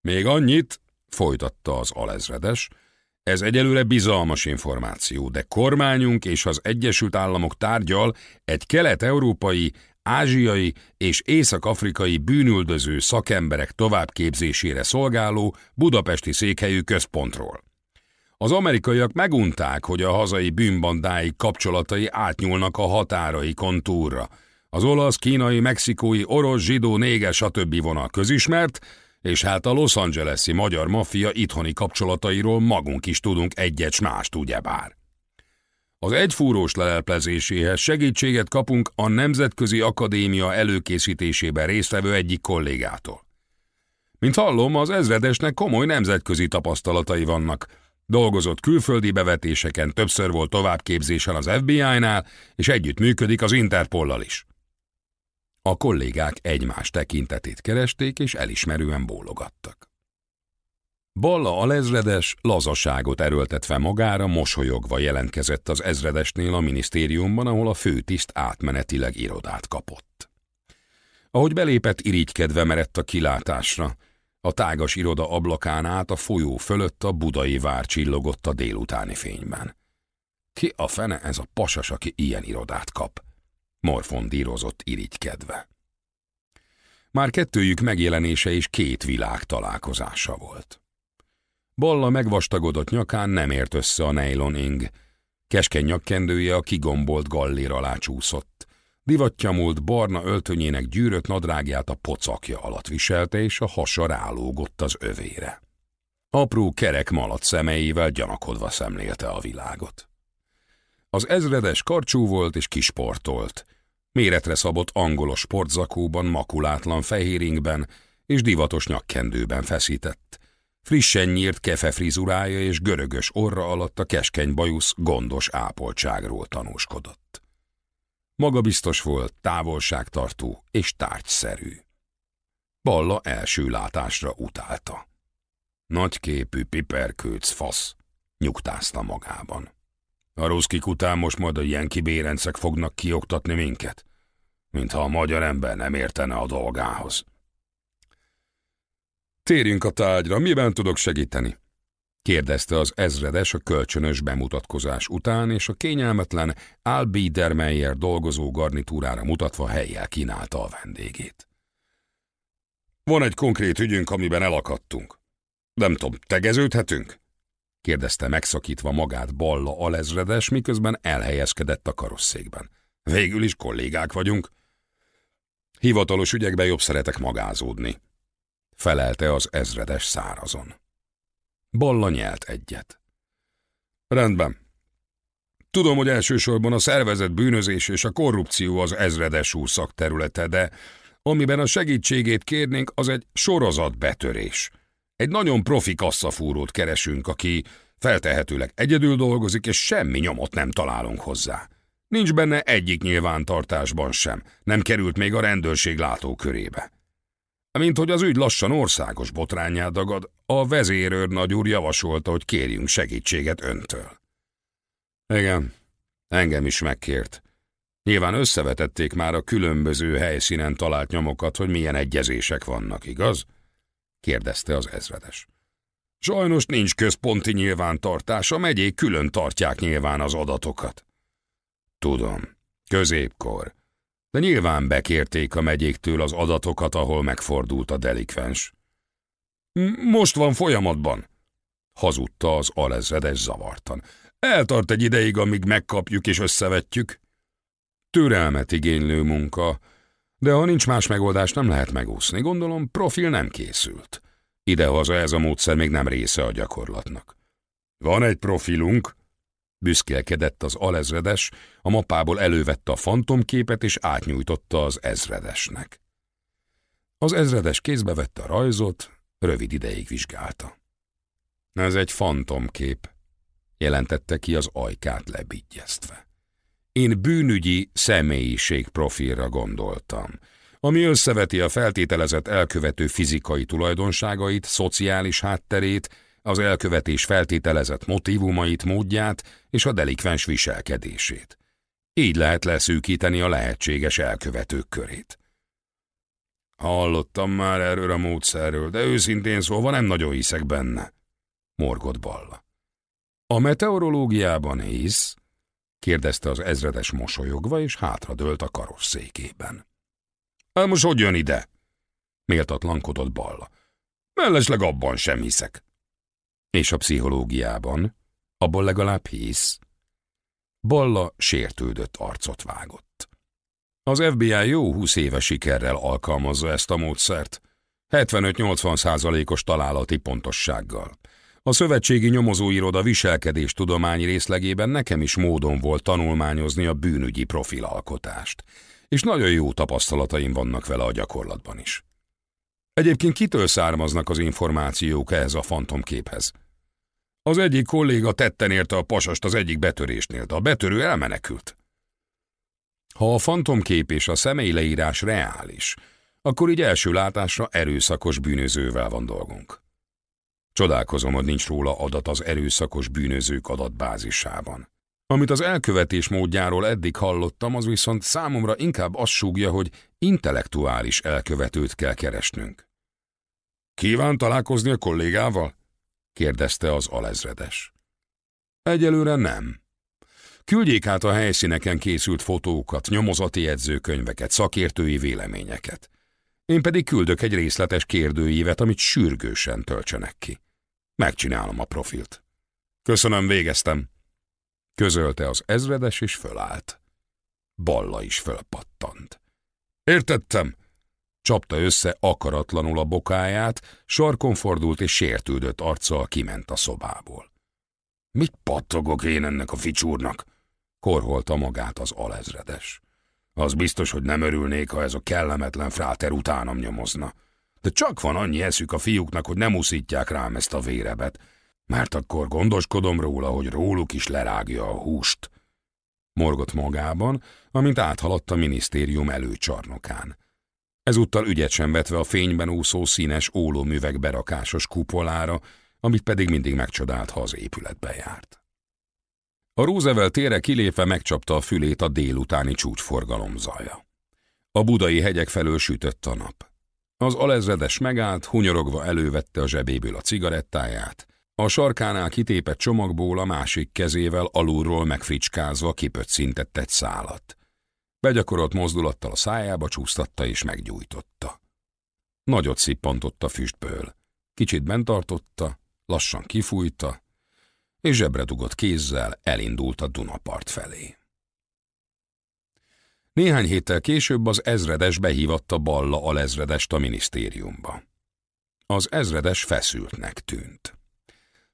Még annyit, folytatta az alezredes, ez egyelőre bizalmas információ, de kormányunk és az Egyesült Államok tárgyal egy kelet-európai, ázsiai és észak-afrikai bűnüldöző szakemberek továbbképzésére szolgáló budapesti székhelyű központról. Az amerikaiak megunták, hogy a hazai bűnbandái kapcsolatai átnyúlnak a határai kontúrra. Az olasz, kínai, mexikói, orosz, zsidó, néger, stb. vonal közismert, és hát a Los Angeles-i magyar maffia itthoni kapcsolatairól magunk is tudunk egyet mást, ugyebár. Az egyfúrós leleplezéséhez segítséget kapunk a Nemzetközi Akadémia előkészítésében résztvevő egyik kollégától. Mint hallom, az ezredesnek komoly nemzetközi tapasztalatai vannak. Dolgozott külföldi bevetéseken, többször volt továbbképzésen az FBI-nál, és együtt működik az Interpollal is. A kollégák egymás tekintetét keresték, és elismerően bólogattak. Balla alezredes lazaságot erőltetve magára, mosolyogva jelentkezett az ezredesnél a minisztériumban, ahol a főtiszt átmenetileg irodát kapott. Ahogy belépett, irigykedve merett a kilátásra. A tágas iroda ablakán át a folyó fölött a budai vár csillogott a délutáni fényben. Ki a fene ez a pasas, aki ilyen irodát kap? Morfondírozott irigykedve. Már kettőjük megjelenése is két világ találkozása volt. Balla megvastagodott nyakán nem ért össze a nylon ing. Keskeny nyakkendője a kigombolt gallér alá csúszott. Divattyamult barna öltönyének gyűrött nadrágját a pocakja alatt viselte, és a hasa rálógott az övére. Apró kerek malac szemeivel gyanakodva szemlélte a világot. Az ezredes karcsú volt és kisportolt. Méretre szabott angolos sportzakóban, makulátlan fehéringben és divatos nyakkendőben feszített. Frissen nyírt kefe frizurája és görögös orra alatt a keskeny bajusz gondos ápoltságról tanúskodott. Magabiztos volt, távolságtartó és tárgyszerű. Balla első látásra utálta. Nagyképű piperkőc fasz, nyugtázta magában. A ruszkik után most majd a ilyen kibérencek fognak kioktatni minket, mintha a magyar ember nem értene a dolgához. Térjünk a tárgyra, miben tudok segíteni? kérdezte az ezredes a kölcsönös bemutatkozás után, és a kényelmetlen Albiedermeyer dolgozó garnitúrára mutatva helyjel kínálta a vendégét. Van egy konkrét ügyünk, amiben elakadtunk. Nem tudom, tegeződhetünk? Kérdezte megszakítva magát Balla alezredes, miközben elhelyezkedett a karosszékben. Végül is kollégák vagyunk. Hivatalos ügyekbe jobb szeretek magázódni, felelte az ezredes szárazon. Balla nyelt egyet. Rendben. Tudom, hogy elsősorban a szervezet bűnözés és a korrupció az ezredes úr szakterülete, de amiben a segítségét kérnénk, az egy sorozatbetörés. Egy nagyon profi kasszafúrót keresünk, aki feltehetőleg egyedül dolgozik, és semmi nyomot nem találunk hozzá. Nincs benne egyik nyilvántartásban sem, nem került még a rendőrség látókörébe. Mint hogy az ügy lassan országos botrányá dagad, a vezérőr nagyúr javasolta, hogy kérjünk segítséget öntől. Igen, engem is megkért. Nyilván összevetették már a különböző helyszínen talált nyomokat, hogy milyen egyezések vannak, igaz? Kérdezte az ezredes. Sajnos nincs központi nyilvántartás, a megyék külön tartják nyilván az adatokat. Tudom, középkor. De nyilván bekérték a megyéktől az adatokat, ahol megfordult a delikvens. Most van folyamatban, hazudta az alezredes zavartan. Eltart egy ideig, amíg megkapjuk és összevetjük. Türelmet igénylő munka, de ha nincs más megoldás, nem lehet megúszni. Gondolom, profil nem készült. Idehaza ez a módszer még nem része a gyakorlatnak. Van egy profilunk, büszkélkedett az alezredes, a mapából elővette a fantomképet és átnyújtotta az ezredesnek. Az ezredes kézbe vette a rajzot, rövid ideig vizsgálta. Ez egy fantomkép, jelentette ki az ajkát lebigyeztve. Én bűnügyi személyiségprofilra gondoltam, ami összeveti a feltételezett elkövető fizikai tulajdonságait, szociális hátterét, az elkövetés feltételezett motivumait, módját és a delikvens viselkedését. Így lehet leszűkíteni a lehetséges elkövetők körét. Hallottam már erről a módszerről, de őszintén szólva nem nagyon hiszek benne, morgott Balla. A meteorológiában hisz? Kérdezte az ezredes mosolyogva, és hátradőlt a karosszékében. Hát most hogy jön ide? Méltatlankodott Balla. Mellesleg abban sem hiszek. És a pszichológiában? Abból legalább hisz? Balla sértődött arcot vágott. Az FBI jó húsz éve sikerrel alkalmazza ezt a módszert. 75-80 százalékos találati pontossággal. A Szövetségi Nyomozóiroda viselkedés tudományi részlegében nekem is módon volt tanulmányozni a bűnügyi profilalkotást, és nagyon jó tapasztalataim vannak vele a gyakorlatban is. Egyébként kitől származnak az információk ehhez a fantomképhez? Az egyik kolléga tetten érte a pasast az egyik betörésnél, de a betörő elmenekült. Ha a fantomkép és a személyleírás reális, akkor így első látásra erőszakos bűnözővel van dolgunk. Csodálkozom, hogy nincs róla adat az erőszakos bűnözők adatbázisában. Amit az elkövetés módjáról eddig hallottam, az viszont számomra inkább azt súgja, hogy intellektuális elkövetőt kell keresnünk. Kíván találkozni a kollégával? kérdezte az alezredes. Egyelőre nem. Küldjék át a helyszíneken készült fotókat, nyomozati jegyzőkönyveket, szakértői véleményeket. Én pedig küldök egy részletes kérdőívet, amit sürgősen töltsenek ki. Megcsinálom a profilt. Köszönöm, végeztem. Közölte az ezredes, és fölállt. Balla is fölpattant. Értettem. Csapta össze akaratlanul a bokáját, sarkon fordult és sértődött arccal kiment a szobából. Mit pattogok én ennek a ficsúrnak? Korholta magát az alezredes. Az biztos, hogy nem örülnék, ha ez a kellemetlen fráter utánam nyomozna. De csak van annyi eszük a fiúknak, hogy nem uszítják rám ezt a vérebet, mert akkor gondoskodom róla, hogy róluk is lerágja a húst. Morgott magában, amint áthaladt a minisztérium előcsarnokán. Ezúttal ügyet sem vetve a fényben úszó színes ólóművek berakásos kupolára, amit pedig mindig megcsodált, ha az épületbe járt. A Roosevelt tére kilépve megcsapta a fülét a délutáni csúcsforgalom zaja. A budai hegyek felől sütött a nap. Az alezredes megállt, hunyorogva elővette a zsebéből a cigarettáját, a sarkánál kitépett csomagból a másik kezével alulról megfricskázva kipöccintett egy szálat. Begyakorolt mozdulattal a szájába csúsztatta és meggyújtotta. Nagyot szippantott a füstből. Kicsit bent tartotta, lassan kifújta, és zsebre dugott kézzel elindult a Dunapart felé. Néhány héttel később az ezredes behívatta Balla alezredest a minisztériumba. Az ezredes feszültnek tűnt.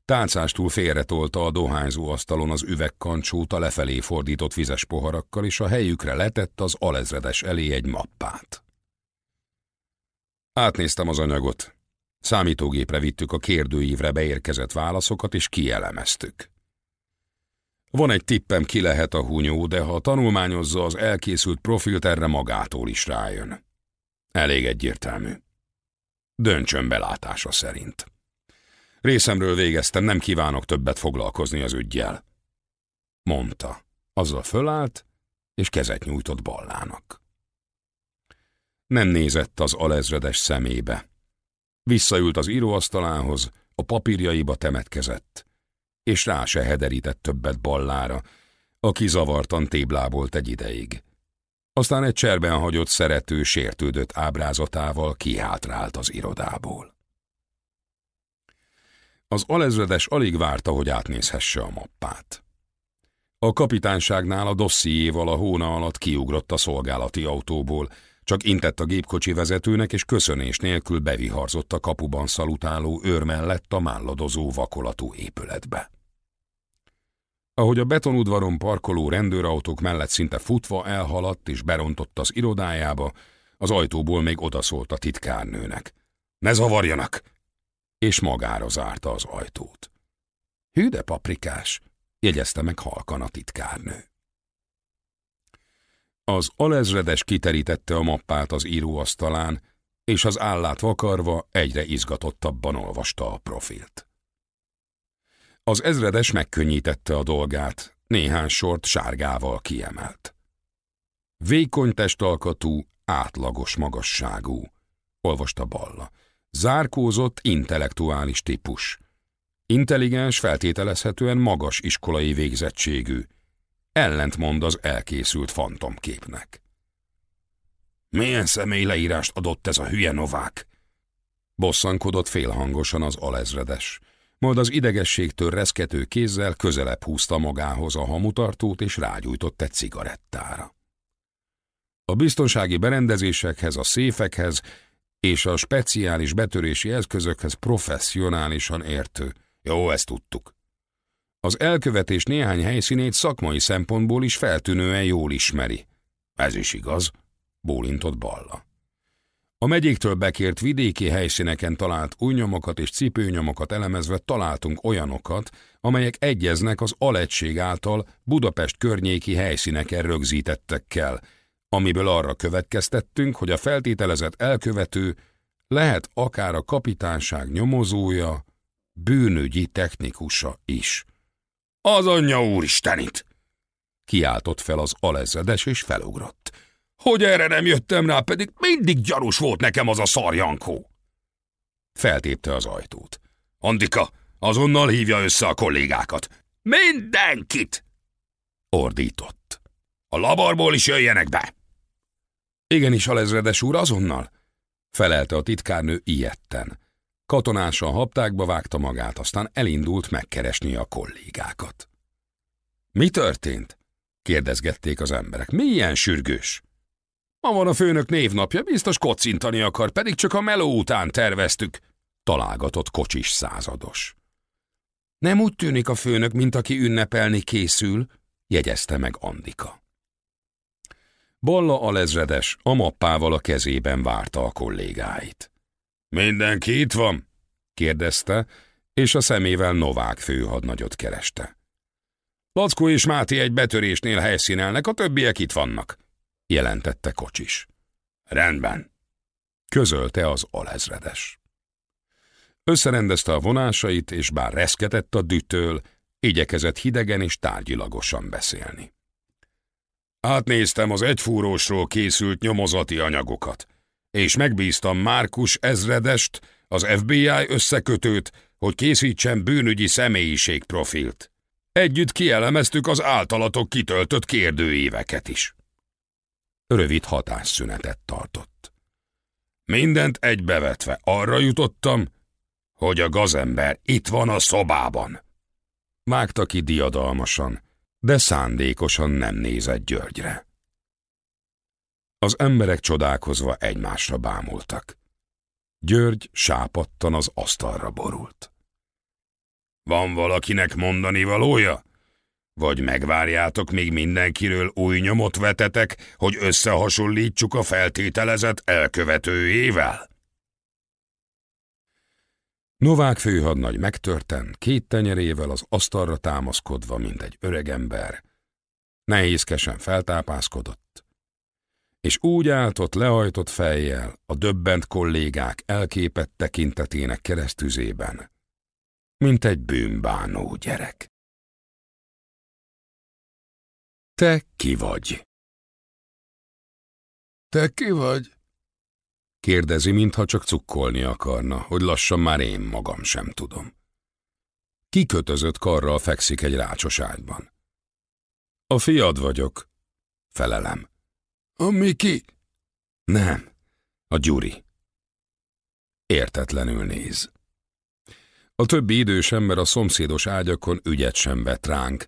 Tálcástól félretolta a dohányzó asztalon az üvegkancsót a lefelé fordított vizes poharakkal, és a helyükre letett az alezredes elé egy mappát. Átnéztem az anyagot, Számítógépre vittük a kérdőívre beérkezett válaszokat, és kielemeztük. Van egy tippem, ki lehet a hunyó, de ha tanulmányozza az elkészült profilt, erre magától is rájön. Elég egyértelmű. Döntsön belátása szerint. Részemről végeztem, nem kívánok többet foglalkozni az ügyjel. Mondta. Azzal fölállt, és kezet nyújtott ballának. Nem nézett az alezredes szemébe. Visszaült az íróasztalához, a papírjaiba temetkezett, és rá se hederített többet ballára, aki zavartan téblábolt egy ideig. Aztán egy cserben hagyott szerető, sértődött ábrázatával kihátrált az irodából. Az alezredes alig várta, hogy átnézhesse a mappát. A kapitánságnál a dossziéval a hóna alatt kiugrott a szolgálati autóból, csak intett a gépkocsi vezetőnek, és köszönés nélkül beviharzott a kapuban szalutáló őr mellett a málladozó vakolatú épületbe. Ahogy a betonudvaron parkoló rendőrautók mellett szinte futva elhaladt és berontott az irodájába, az ajtóból még odaszólt a titkárnőnek. Ne zavarjanak! És magára zárta az ajtót. Hű de paprikás, jegyezte meg halkan a titkárnő. Az alezredes kiterítette a mappát az íróasztalán, és az állát vakarva egyre izgatottabban olvasta a profilt. Az ezredes megkönnyítette a dolgát, néhány sort sárgával kiemelt. Vékony testalkatú, átlagos magasságú, olvasta Balla. Zárkózott, intellektuális típus. Intelligens, feltételezhetően magas iskolai végzettségű, ellentmond az elkészült fantomképnek. Milyen személyleírást adott ez a hülye novák? Bosszankodott félhangosan az alezredes, majd az idegességtől reszkető kézzel közelebb húzta magához a hamutartót és rágyújtott egy cigarettára. A biztonsági berendezésekhez, a széfekhez és a speciális betörési eszközökhez professzionálisan értő. Jó, ezt tudtuk. Az elkövetés néhány helyszínét szakmai szempontból is feltűnően jól ismeri. Ez is igaz, bólintott Balla. A megyéktől bekért vidéki helyszíneken talált új és cipőnyomokat elemezve találtunk olyanokat, amelyek egyeznek az alegység által Budapest környéki helyszíneken rögzítettekkel, amiből arra következtettünk, hogy a feltételezett elkövető lehet akár a kapitánság nyomozója, bűnügyi technikusa is. Az anyja úristenit! Kiáltott fel az alezredes és felugrott. Hogy erre nem jöttem rá, pedig mindig gyanús volt nekem az a szarjankó. Feltépte az ajtót. Andika, azonnal hívja össze a kollégákat. Mindenkit! Ordított. A laborból is jöjjenek be! Igenis, alezredes úr, azonnal! Felelte a titkárnő ilyetten. Katonásan haptákba vágta magát, aztán elindult megkeresni a kollégákat. Mi történt? kérdezgették az emberek. Mi ilyen sürgős? Ma van a főnök névnapja, biztos kocintani akar, pedig csak a meló után terveztük, találgatott kocsis százados. Nem úgy tűnik a főnök, mint aki ünnepelni készül, jegyezte meg Andika. Balla lezredes a mappával a kezében várta a kollégáit. Mindenki itt van? kérdezte, és a szemével Novák főhadnagyot kereste. Lackó és Máté egy betörésnél helyszínelnek, a többiek itt vannak, jelentette kocsis. Rendben, közölte az alezredes. Összerendezte a vonásait, és bár reszketett a dütől, igyekezett hidegen és tárgyilagosan beszélni. Átnéztem az egyfúrósról készült nyomozati anyagokat, és megbíztam Márkus ezredest, az FBI összekötőt, hogy készítsen bűnügyi személyiségprofilt. Együtt kielemeztük az általatok kitöltött kérdőíveket is. Rövid hatásszünetet tartott. Mindent egybevetve arra jutottam, hogy a gazember itt van a szobában. Vágta ki diadalmasan, de szándékosan nem nézett Györgyre. Az emberek csodálkozva egymásra bámultak. György sápattan az asztalra borult. Van valakinek mondani valója? Vagy megvárjátok, míg mindenkiről új nyomot vetetek, hogy összehasonlítsuk a feltételezett elkövetőjével? Novák főhadnagy megtörten, két tenyerével az asztalra támaszkodva, mint egy öregember. Nehézkesen feltápászkodott, és úgy álltott lehajtott fejjel a döbbent kollégák elképett tekintetének keresztüzében, mint egy bűnbánó gyerek. Te ki vagy? Te ki vagy? Kérdezi, mintha csak cukkolni akarna, hogy lassan már én magam sem tudom. Kikötözött karral fekszik egy rácsos ágyban. A fiad vagyok, felelem. A Miki? Nem, a Gyuri. Értetlenül néz. A többi idős ember a szomszédos ágyakon ügyet sem vett ránk,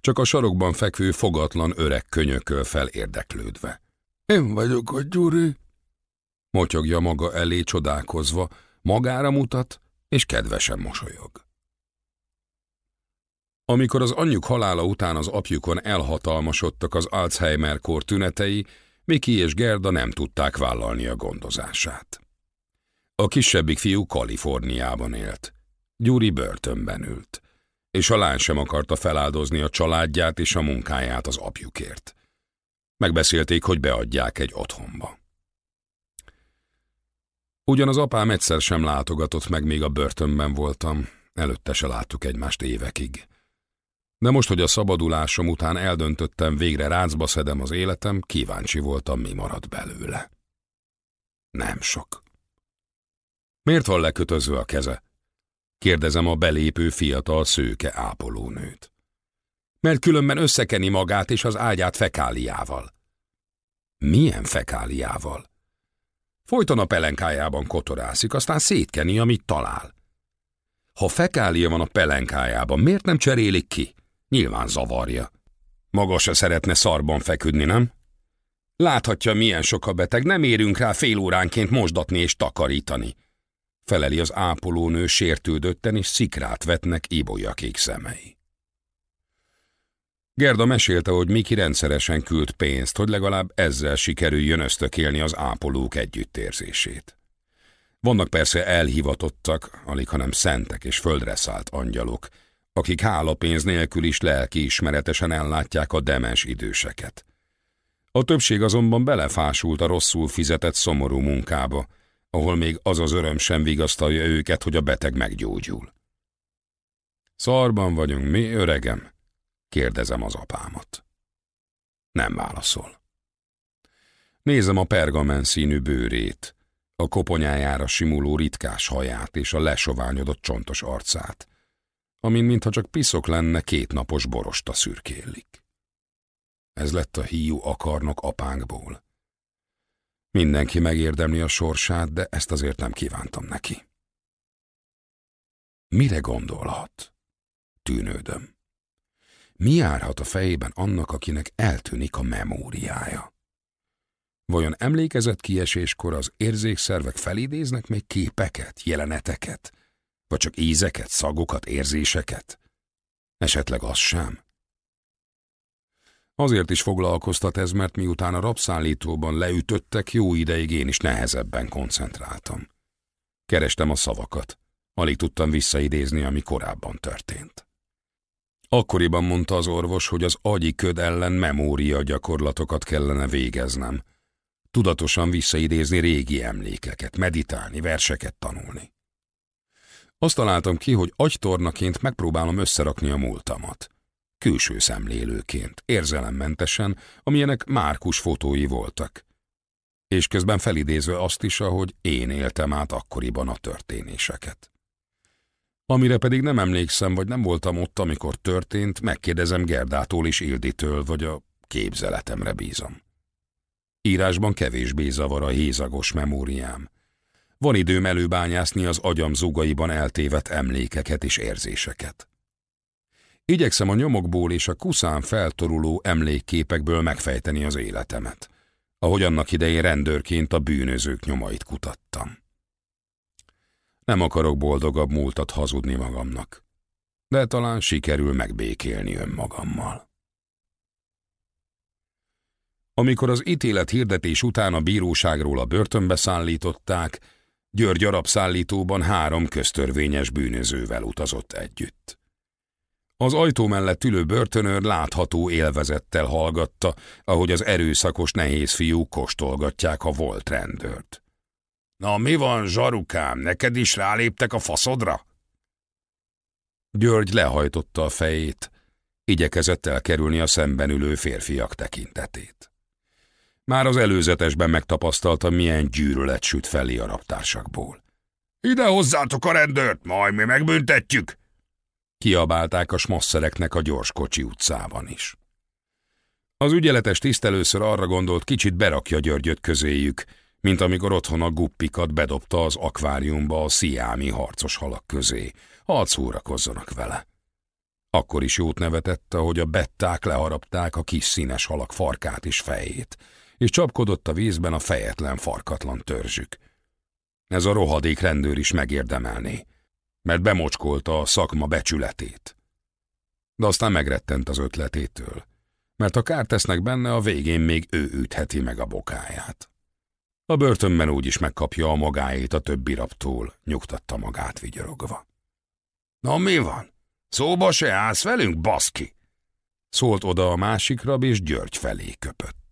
csak a sarokban fekvő fogatlan öreg könyököl fel érdeklődve. Én vagyok a Gyuri, motyogja maga elé csodálkozva, magára mutat, és kedvesen mosolyog. Amikor az anyjuk halála után az apjukon elhatalmasodtak az Alzheimer-kor tünetei, Miki és Gerda nem tudták vállalni a gondozását. A kisebbik fiú Kaliforniában élt. Gyuri börtönben ült, és a lány sem akarta feláldozni a családját és a munkáját az apjukért. Megbeszélték, hogy beadják egy otthonba. Ugyan az apám egyszer sem látogatott meg, még a börtönben voltam, előtte se láttuk egymást évekig. De most, hogy a szabadulásom után eldöntöttem, végre rácba szedem az életem, kíváncsi voltam, mi marad belőle. Nem sok. Miért van lekötözve a keze? Kérdezem a belépő fiatal szőke ápolónőt. Mert különben összekeni magát és az ágyát fekáliával. Milyen fekáliával? Folyton a pelenkájában kotorászik, aztán szétkeni, amit talál. Ha fekália van a pelenkájában, miért nem cserélik ki? Nyilván zavarja. Maga se szeretne szarban feküdni, nem? Láthatja, milyen sok a beteg, nem érünk rá fél óránként mosdatni és takarítani. Feleli az ápolónő sértődötten, és szikrát vetnek ibolyakék szemei. Gerda mesélte, hogy Miki rendszeresen küld pénzt, hogy legalább ezzel sikerüljön ösztökélni az ápolók együttérzését. Vannak persze elhivatottak, alig hanem szentek és földre szállt angyalok, akik hálapénz nélkül is lelkiismeretesen ellátják a demes időseket. A többség azonban belefásult a rosszul fizetett szomorú munkába, ahol még az az öröm sem vigasztalja őket, hogy a beteg meggyógyul. Szarban vagyunk mi, öregem? kérdezem az apámat. Nem válaszol. Nézem a pergamen színű bőrét, a koponyájára simuló ritkás haját és a lesoványodott csontos arcát, amin mintha csak piszok lenne két napos borosta szürkélik. Ez lett a hiú akarnok apánkból. Mindenki megérdemli a sorsát, de ezt azért nem kívántam neki. Mire gondolhat? Tűnődöm. Mi járhat a fejében annak, akinek eltűnik a memóriája? Vajon emlékezett kieséskor az érzékszervek felidéznek még képeket, jeleneteket? Vagy csak ízeket, szagokat, érzéseket? Esetleg az sem? Azért is foglalkoztat ez, mert miután a rabszállítóban leütöttek, jó ideig én is nehezebben koncentráltam. Kerestem a szavakat. Alig tudtam visszaidézni, ami korábban történt. Akkoriban mondta az orvos, hogy az agyi köd ellen memória gyakorlatokat kellene végeznem. Tudatosan visszaidézni régi emlékeket, meditálni, verseket tanulni. Azt találtam ki, hogy agytornaként megpróbálom összerakni a múltamat. Külső szemlélőként, érzelemmentesen, amilyenek Márkus fotói voltak. És közben felidézve azt is, ahogy én éltem át akkoriban a történéseket. Amire pedig nem emlékszem, vagy nem voltam ott, amikor történt, megkérdezem Gerdától és Ilditől, vagy a képzeletemre bízom. Írásban kevésbé zavar a hézagos memóriám. Van időm előbányászni az agyam zugaiban eltévedt emlékeket és érzéseket. Igyekszem a nyomokból és a kuszán feltoruló emlékképekből megfejteni az életemet, ahogy annak idején rendőrként a bűnözők nyomait kutattam. Nem akarok boldogabb múltat hazudni magamnak, de talán sikerül megbékélni önmagammal. Amikor az ítélet hirdetés után a bíróságról a börtönbe szállították, György arab szállítóban három köztörvényes bűnözővel utazott együtt. Az ajtó mellett ülő börtönőr látható élvezettel hallgatta, ahogy az erőszakos nehéz fiúk kóstolgatják a volt rendőrt. Na mi van, zsarukám, neked is ráléptek a faszodra? György lehajtotta a fejét, igyekezett elkerülni a szemben ülő férfiak tekintetét. Már az előzetesben megtapasztalta, milyen gyűrölet süt felé a raptársakból. Ide hozzátok a rendőrt, majd mi megbüntetjük! Kiabálták a smasszereknek a gyorskocsi utcában is. Az ügyeletes tiszt először arra gondolt, kicsit berakja Györgyöt közéjük, mint amikor otthon a guppikat bedobta az akváriumba a sziámi harcos halak közé, hadd szórakozzanak vele. Akkor is jót nevetett, hogy a betták leharapták a kis színes halak farkát és fejét, és csapkodott a vízben a fejetlen farkatlan törzsük. Ez a rohadék rendőr is megérdemelné, mert bemocskolta a szakma becsületét. De aztán megrettent az ötletétől, mert ha kárt tesznek benne, a végén még ő ütheti meg a bokáját. A börtönben úgyis megkapja a magáét a többi raptól, nyugtatta magát vigyorogva. Na mi van? Szóba se állsz velünk, baszki? Szólt oda a másik rab, és György felé köpött.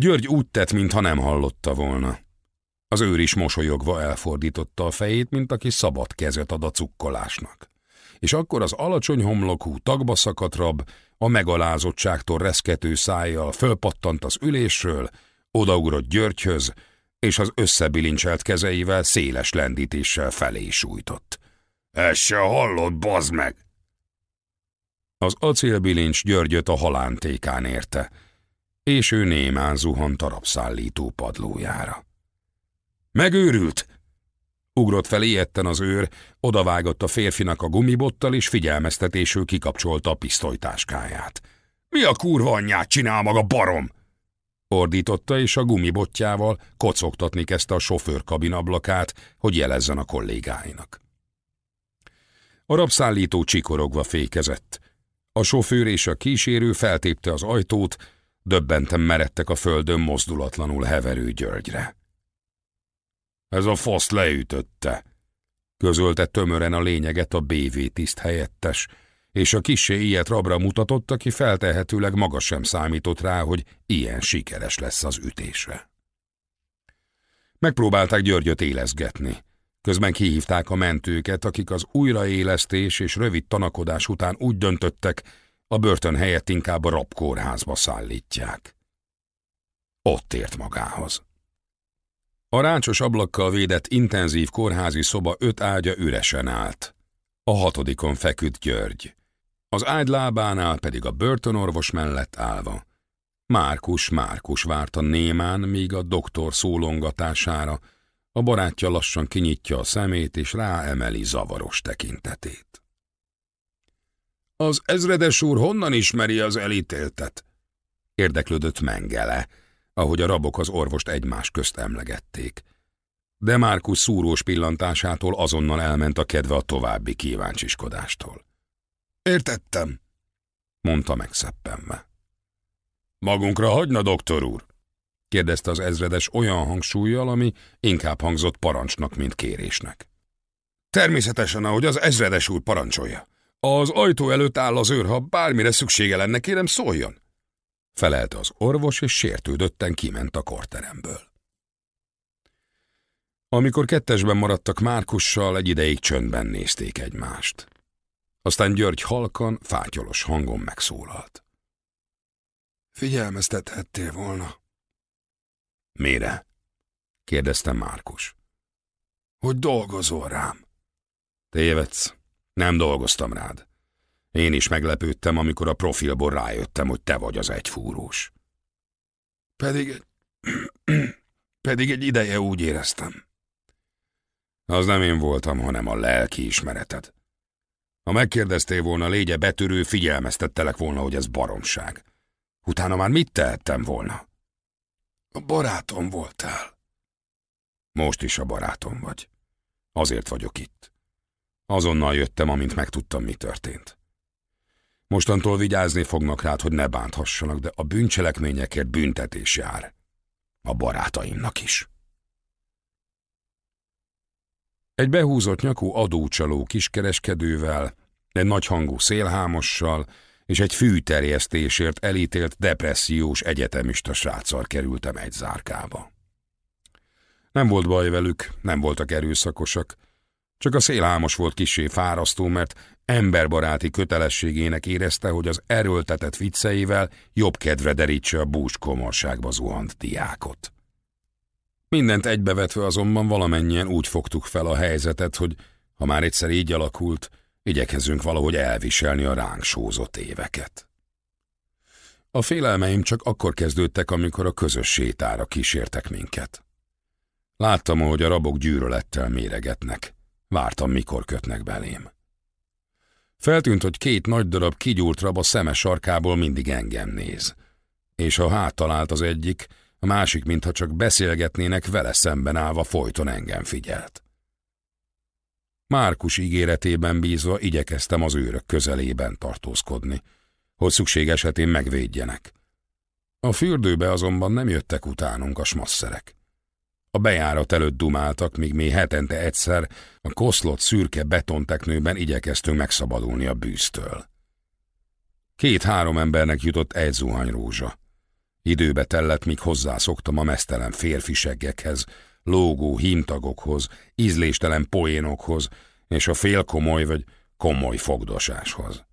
György úgy tett, mintha nem hallotta volna. Az őr is mosolyogva elfordította a fejét, mint aki szabad kezet ad a cukkolásnak. És akkor az alacsony homlokú, tagba szakadt rab, a megalázottságtól reszkető szájjal fölpattant az ülésről, odaugrott Györgyhöz, és az összebilincselt kezeivel széles lendítéssel felé sújtott. Ez se hallott, bazd meg! Az acélbilincs Györgyöt a halántékán érte, és ő némán zuhant a rabszállító padlójára. Megőrült! Ugrott fel ilyetten az őr, odavágott a férfinak a gumibottal, és figyelmeztetésül kikapcsolta a pisztolytáskáját. Mi a kurva anyját csinál maga barom? Ordította, és a gumibotjával kocogtatni kezdte a sofőr kabinablakát, hogy jelezzen a kollégáinak. A rabszállító csikorogva fékezett. A sofőr és a kísérő feltépte az ajtót, döbbenten meredtek a földön mozdulatlanul heverő Györgyre. Ez a fasz leütötte, közölte tömören a lényeget a BV tiszt helyettes, és a kisé ilyet rabra mutatott, aki feltehetőleg maga sem számított rá, hogy ilyen sikeres lesz az ütése. Megpróbálták Györgyöt élezgetni. Közben kihívták a mentőket, akik az újraélesztés és rövid tanakodás után úgy döntöttek, a börtön helyett inkább a rabkórházba szállítják. Ott ért magához. A ráncsos ablakkal védett intenzív kórházi szoba öt ágya üresen állt. A hatodikon feküdt György. Az ágy lábánál pedig a börtönorvos mellett állva. Márkus Márkus várta némán, míg a doktor szólongatására a barátja lassan kinyitja a szemét, és ráemeli zavaros tekintetét. Az ezredes úr honnan ismeri az elítéltet? Érdeklődött Mengele, ahogy a rabok az orvost egymás közt emlegették. De Márkus szúrós pillantásától azonnal elment a kedve a további kíváncsiskodástól. Értettem, mondta megszeppenve. Magunkra hagyna, doktor úr? kérdezte az ezredes olyan hangsúlyjal, ami inkább hangzott parancsnak, mint kérésnek. Természetesen, ahogy az ezredes úr parancsolja. Az ajtó előtt áll az őr, ha bármire szüksége lenne, kérem szóljon. Felelte az orvos, és sértődötten kiment a korteremből. Amikor kettesben maradtak Márkussal, egy ideig csöndben nézték egymást. Aztán György halkan, fátyolos hangon megszólalt. Figyelmeztethettél volna. Mire? kérdezte Márkus. Hogy dolgozol rám. Tévedsz. Nem dolgoztam rád. Én is meglepődtem, amikor a profilból rájöttem, hogy te vagy az egyfúrós. Pedig <clears throat> pedig egy ideje úgy éreztem. Az nem én voltam, hanem a lelki ismereted. Ha megkérdeztél volna légye betörő, figyelmeztettelek volna, hogy ez baromság. Utána már mit tehettem volna? A barátom voltál. Most is a barátom vagy. Azért vagyok itt. Azonnal jöttem, amint megtudtam, mi történt. Mostantól vigyázni fognak rád, hogy ne bánthassanak, de a bűncselekményekért büntetés jár. A barátaimnak is. Egy behúzott nyakú adócsaló kiskereskedővel, egy nagyhangú szélhámossal és egy fűterjesztésért elítélt depressziós egyetemista sráccal kerültem egy zárkába. Nem volt baj velük, nem voltak erőszakosak, csak a szélhámos volt kisé fárasztó, mert emberbaráti kötelességének érezte, hogy az erőltetett vicceivel jobb kedvre derítse a bús komorságba zuhant diákot. Mindent egybevetve azonban valamennyien úgy fogtuk fel a helyzetet, hogy ha már egyszer így alakult, igyekezünk valahogy elviselni a ránk sózott éveket. A félelmeim csak akkor kezdődtek, amikor a közös sétára kísértek minket. Láttam, hogy a rabok gyűrölettel méregetnek. Vártam, mikor kötnek belém. Feltűnt, hogy két nagy darab kigyúrt rab a szeme sarkából mindig engem néz. És ha hát talált az egyik, a másik, mintha csak beszélgetnének, vele szemben állva folyton engem figyelt. Márkus ígéretében bízva igyekeztem az őrök közelében tartózkodni, hogy szükség esetén megvédjenek. A fürdőbe azonban nem jöttek utánunk a smasszerek. A bejárat előtt dumáltak, míg mi hetente egyszer a koszlott szürke betonteknőben igyekeztünk megszabadulni a bűztől. Két-három embernek jutott egy zuhany rózsa. Időbe tellett, míg hozzászoktam a mesztelen férfiseggekhez, lógó hímtagokhoz, ízléstelen poénokhoz és a félkomoly vagy komoly fogdosáshoz.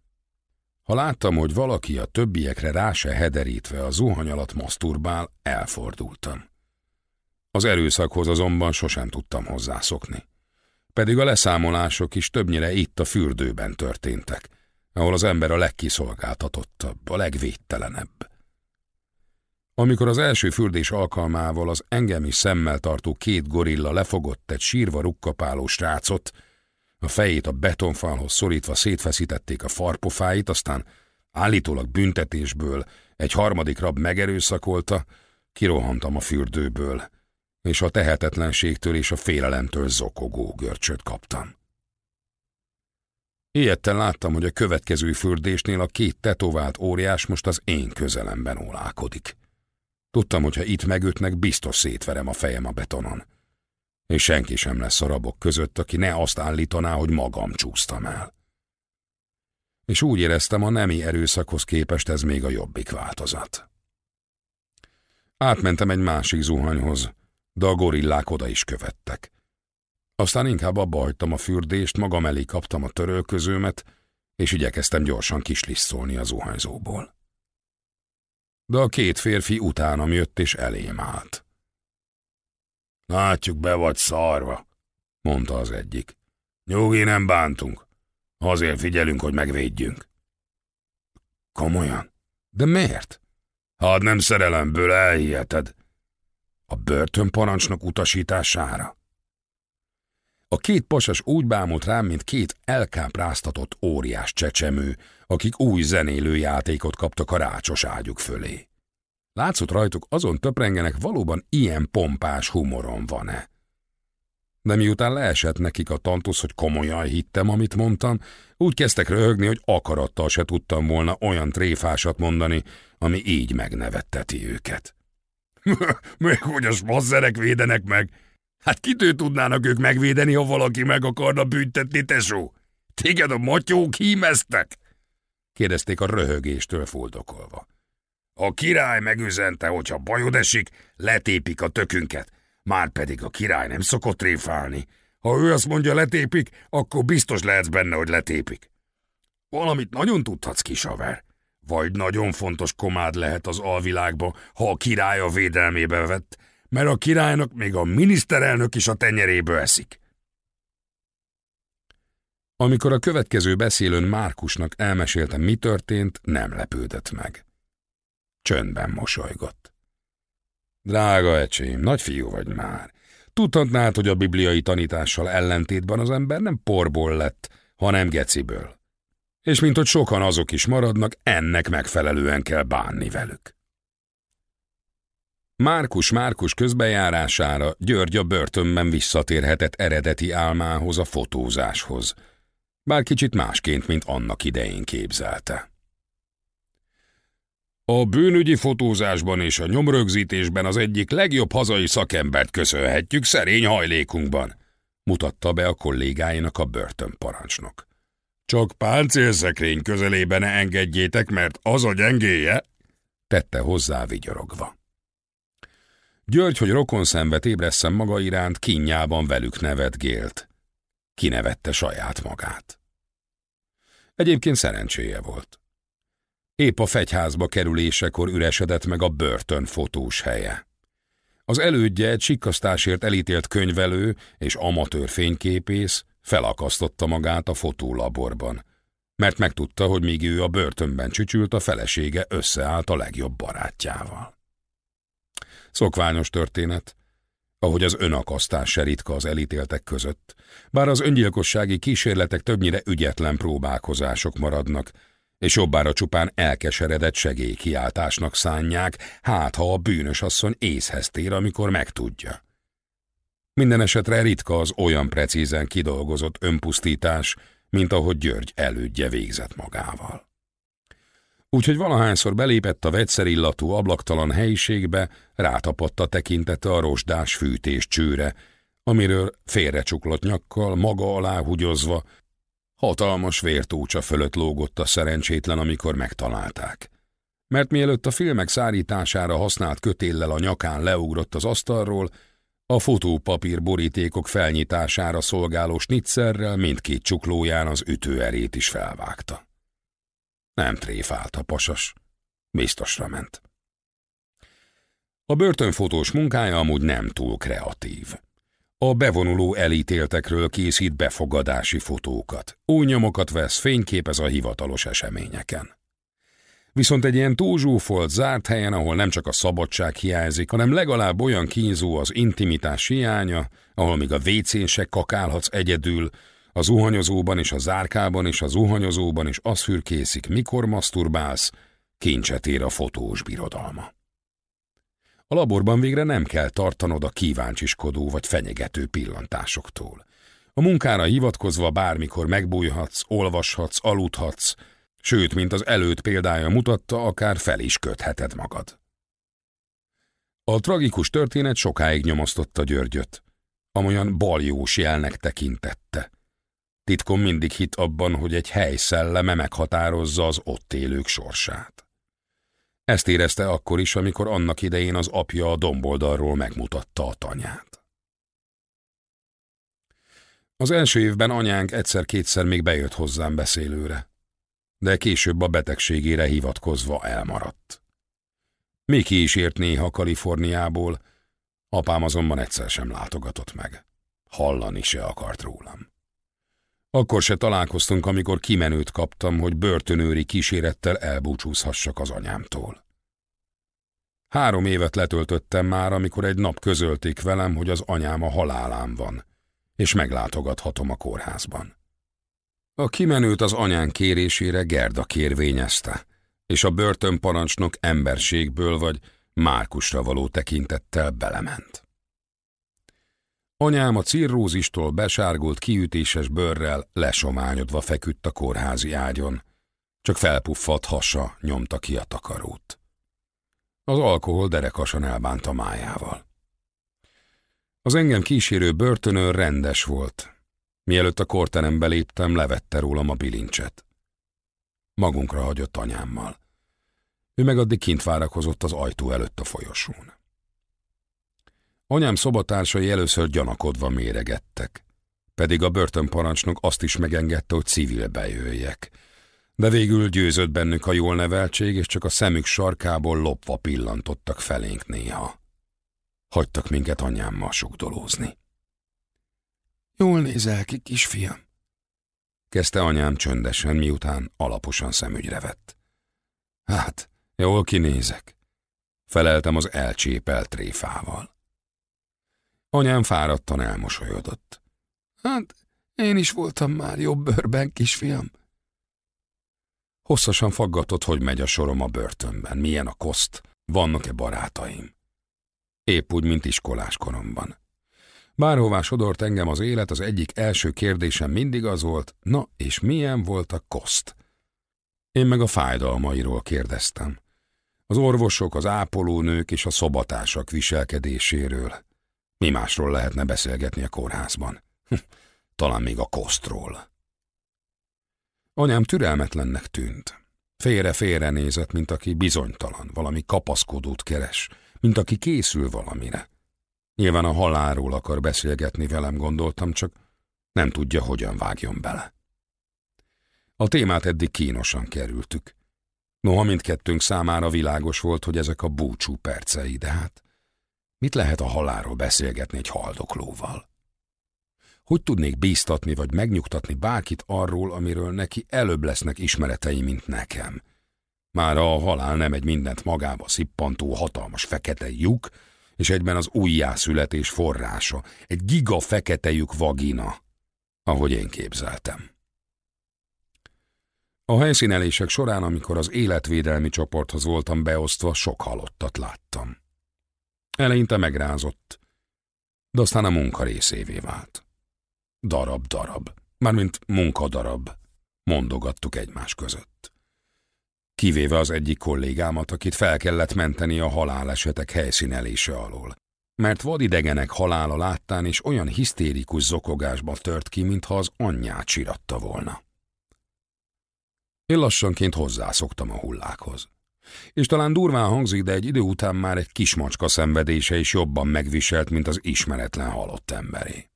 Ha láttam, hogy valaki a többiekre rá se hederítve a zuhany alatt maszturbál, elfordultam. Az erőszakhoz azonban sosem tudtam hozzászokni. Pedig a leszámolások is többnyire itt a fürdőben történtek, ahol az ember a legkiszolgáltatottabb, a legvédtelenebb. Amikor az első fürdés alkalmával az engem is szemmel tartó két gorilla lefogott egy sírva rukkapáló srácot, a fejét a betonfalhoz szorítva szétfeszítették a farpofáit, aztán állítólag büntetésből egy harmadik rab megerőszakolta, kirohantam a fürdőből, és a tehetetlenségtől és a félelemtől zokogó görcsöt kaptam. Ilyetten láttam, hogy a következő fürdésnél a két tetovált óriás most az én közelemben ólálkodik. Tudtam, hogy ha itt megütnek, biztos szétverem a fejem a betonon. És senki sem lesz a rabok között, aki ne azt állítaná, hogy magam csúsztam el. És úgy éreztem, a nemi erőszakhoz képest ez még a jobbik változat. Átmentem egy másik zuhanyhoz, de a gorillák oda is követtek. Aztán inkább abba hagytam a fürdést, magam elé kaptam a törölközőmet, és igyekeztem gyorsan kislisszolni az zuhanyzóból. De a két férfi utánam jött és elém állt. Látjuk, be vagy szarva, mondta az egyik. Nyugi, nem bántunk. Azért figyelünk, hogy megvédjünk. Komolyan? De miért? Hát nem szerelemből elhiheted. A börtönparancsnok utasítására. A két pasas úgy bámult rám, mint két elkápráztatott óriás csecsemő, akik új zenélő játékot kaptak a rácsos ágyuk fölé. Látszott rajtuk azon töprengenek, valóban ilyen pompás humorom van-e. De miután leesett nekik a tantusz, hogy komolyan hittem, amit mondtam, úgy kezdtek röhögni, hogy akarattal se tudtam volna olyan tréfásat mondani, ami így megnevetteti őket. <laughs> Még hogy a smazzerek védenek meg, Hát kitől tudnának ők megvédeni, ha valaki meg akarna büntetni, tesó? Téged a matyók hímeztek? kérdezték a röhögéstől fuldokolva. A király megüzente, hogyha bajod esik, letépik a tökünket. Márpedig a király nem szokott tréfálni. Ha ő azt mondja letépik, akkor biztos lehetsz benne, hogy letépik. Valamit nagyon tudhatsz, kisaver. Vagy nagyon fontos komád lehet az alvilágba, ha a király a védelmébe vett, mert a királynak még a miniszterelnök is a tenyeréből eszik. Amikor a következő beszélőn Márkusnak elmeséltem, mi történt, nem lepődött meg. Csöndben mosolygott. Drága ecsém, nagy fiú vagy már. Tudhatnád, hogy a bibliai tanítással ellentétben az ember nem porból lett, hanem geciből. És mint hogy sokan azok is maradnak, ennek megfelelően kell bánni velük. Márkus Márkus közbejárására György a börtönben visszatérhetett eredeti álmához, a fotózáshoz. Bár kicsit másként, mint annak idején képzelte. A bűnügyi fotózásban és a nyomrögzítésben az egyik legjobb hazai szakembert köszönhetjük szerény hajlékunkban, mutatta be a kollégáinak a börtönparancsnok. Csak páncélszekrény közelében ne engedjétek, mert az a gyengéje, tette hozzá vigyorogva. György, hogy rokon szenvet ébreszem maga iránt, kínjában velük gélt. Kinevette saját magát. Egyébként szerencséje volt. Épp a fegyházba kerülésekor üresedett meg a börtön fotós helye. Az elődje egy sikkasztásért elítélt könyvelő és amatőr fényképész felakasztotta magát a fotólaborban, mert megtudta, hogy míg ő a börtönben csücsült, a felesége összeállt a legjobb barátjával. Szokványos történet, ahogy az önakasztás se ritka az elítéltek között, bár az öngyilkossági kísérletek többnyire ügyetlen próbálkozások maradnak, és jobbára csupán elkeseredett segélykiáltásnak szánják, hát ha a bűnös asszony észhez tér, amikor megtudja. Minden esetre ritka az olyan precízen kidolgozott önpusztítás, mint ahogy György elődje végzett magával úgyhogy valahányszor belépett a vegyszerillatú ablaktalan helyiségbe, rátapadt a tekintete a rozsdás fűtés csőre, amiről félrecsuklott nyakkal, maga alá húgyozva, hatalmas vértócsa fölött lógott a szerencsétlen, amikor megtalálták. Mert mielőtt a filmek szárítására használt kötéllel a nyakán leugrott az asztalról, a fotópapír borítékok felnyitására szolgáló snitzerrel mindkét csuklóján az ütőerét is felvágta. Nem tréfált a pasas. Biztosra ment. A börtönfotós munkája amúgy nem túl kreatív. A bevonuló elítéltekről készít befogadási fotókat. Új nyomokat vesz, fényképez a hivatalos eseményeken. Viszont egy ilyen túlzsúfolt, zárt helyen, ahol nem csak a szabadság hiányzik, hanem legalább olyan kínzó az intimitás hiánya, ahol még a vécén se kakálhatsz egyedül, a zuhanyozóban és a zárkában és a zuhanyozóban is az fürkészik, mikor maszturbálsz, kincset ér a fotós birodalma. A laborban végre nem kell tartanod a kíváncsiskodó vagy fenyegető pillantásoktól. A munkára hivatkozva bármikor megbújhatsz, olvashatsz, aludhatsz, sőt, mint az előtt példája mutatta, akár fel is kötheted magad. A tragikus történet sokáig nyomasztotta Györgyöt, amolyan baljós jelnek tekintette. Titkon mindig hit abban, hogy egy hely szelleme meghatározza az ott élők sorsát. Ezt érezte akkor is, amikor annak idején az apja a domboldalról megmutatta a tanyát. Az első évben anyánk egyszer-kétszer még bejött hozzám beszélőre, de később a betegségére hivatkozva elmaradt. Miki is ért néha Kaliforniából, apám azonban egyszer sem látogatott meg. Hallani se akart rólam. Akkor se találkoztunk, amikor kimenőt kaptam, hogy börtönőri kísérettel elbúcsúzhassak az anyámtól. Három évet letöltöttem már, amikor egy nap közölték velem, hogy az anyám a halálám van, és meglátogathatom a kórházban. A kimenőt az anyán kérésére Gerda kérvényezte, és a börtönparancsnok emberségből vagy Márkusra való tekintettel belement. Anyám a cirrózistól besárgult kiütéses bőrrel lesományodva feküdt a kórházi ágyon, csak felpuffadt hasa nyomta ki a takarót. Az alkohol derekasan elbánta májával. Az engem kísérő börtönőr rendes volt. Mielőtt a korterembe léptem, levette rólam a bilincset. Magunkra hagyott anyámmal. Ő meg addig kint várakozott az ajtó előtt a folyosón. Anyám szobatársai először gyanakodva méregettek, pedig a börtönparancsnok azt is megengedte, hogy civilbe jöjjek. De végül győzött bennük a jól neveltség, és csak a szemük sarkából lopva pillantottak felénk néha. Hagytak minket anyámmal sugdolózni. Jól nézel ki, kisfiam, kezdte anyám csöndesen, miután alaposan szemügyre vett. Hát, jól kinézek, feleltem az elcsépelt tréfával. Anyám fáradtan elmosolyodott. Hát, én is voltam már jobb bőrben, kisfiam. Hosszasan faggatott, hogy megy a sorom a börtönben, milyen a koszt, vannak-e barátaim. Épp úgy, mint iskolás koromban. Bárhová sodort engem az élet, az egyik első kérdésem mindig az volt, na és milyen volt a koszt? Én meg a fájdalmairól kérdeztem. Az orvosok, az ápolónők és a szobatársak viselkedéséről. Mi másról lehetne beszélgetni a kórházban? Hm, talán még a kosztról. Anyám türelmetlennek tűnt. Félre-félre nézett, mint aki bizonytalan, valami kapaszkodót keres, mint aki készül valamire. Nyilván a halálról akar beszélgetni velem, gondoltam, csak nem tudja, hogyan vágjon bele. A témát eddig kínosan kerültük. Noha mindkettőnk számára világos volt, hogy ezek a búcsú percei, de hát Mit lehet a halálról beszélgetni egy haldoklóval? Hogy tudnék bíztatni vagy megnyugtatni bárkit arról, amiről neki előbb lesznek ismeretei, mint nekem? Már a halál nem egy mindent magába szippantó hatalmas fekete lyuk, és egyben az újjászületés forrása, egy giga fekete lyuk vagina, ahogy én képzeltem. A helyszínelések során, amikor az életvédelmi csoporthoz voltam beosztva, sok halottat láttam. Eleinte megrázott, de aztán a munka részévé vált. Darab-darab, mármint munkadarab, mondogattuk egymás között. Kivéve az egyik kollégámat, akit fel kellett menteni a halálesetek helyszínelése alól, mert vadidegenek halála láttán és olyan hisztérikus zokogásba tört ki, mintha az anyját siratta volna. Én lassanként hozzászoktam a hullákhoz. És talán durván hangzik, de egy idő után már egy kismacska szenvedése is jobban megviselt, mint az ismeretlen halott emberé.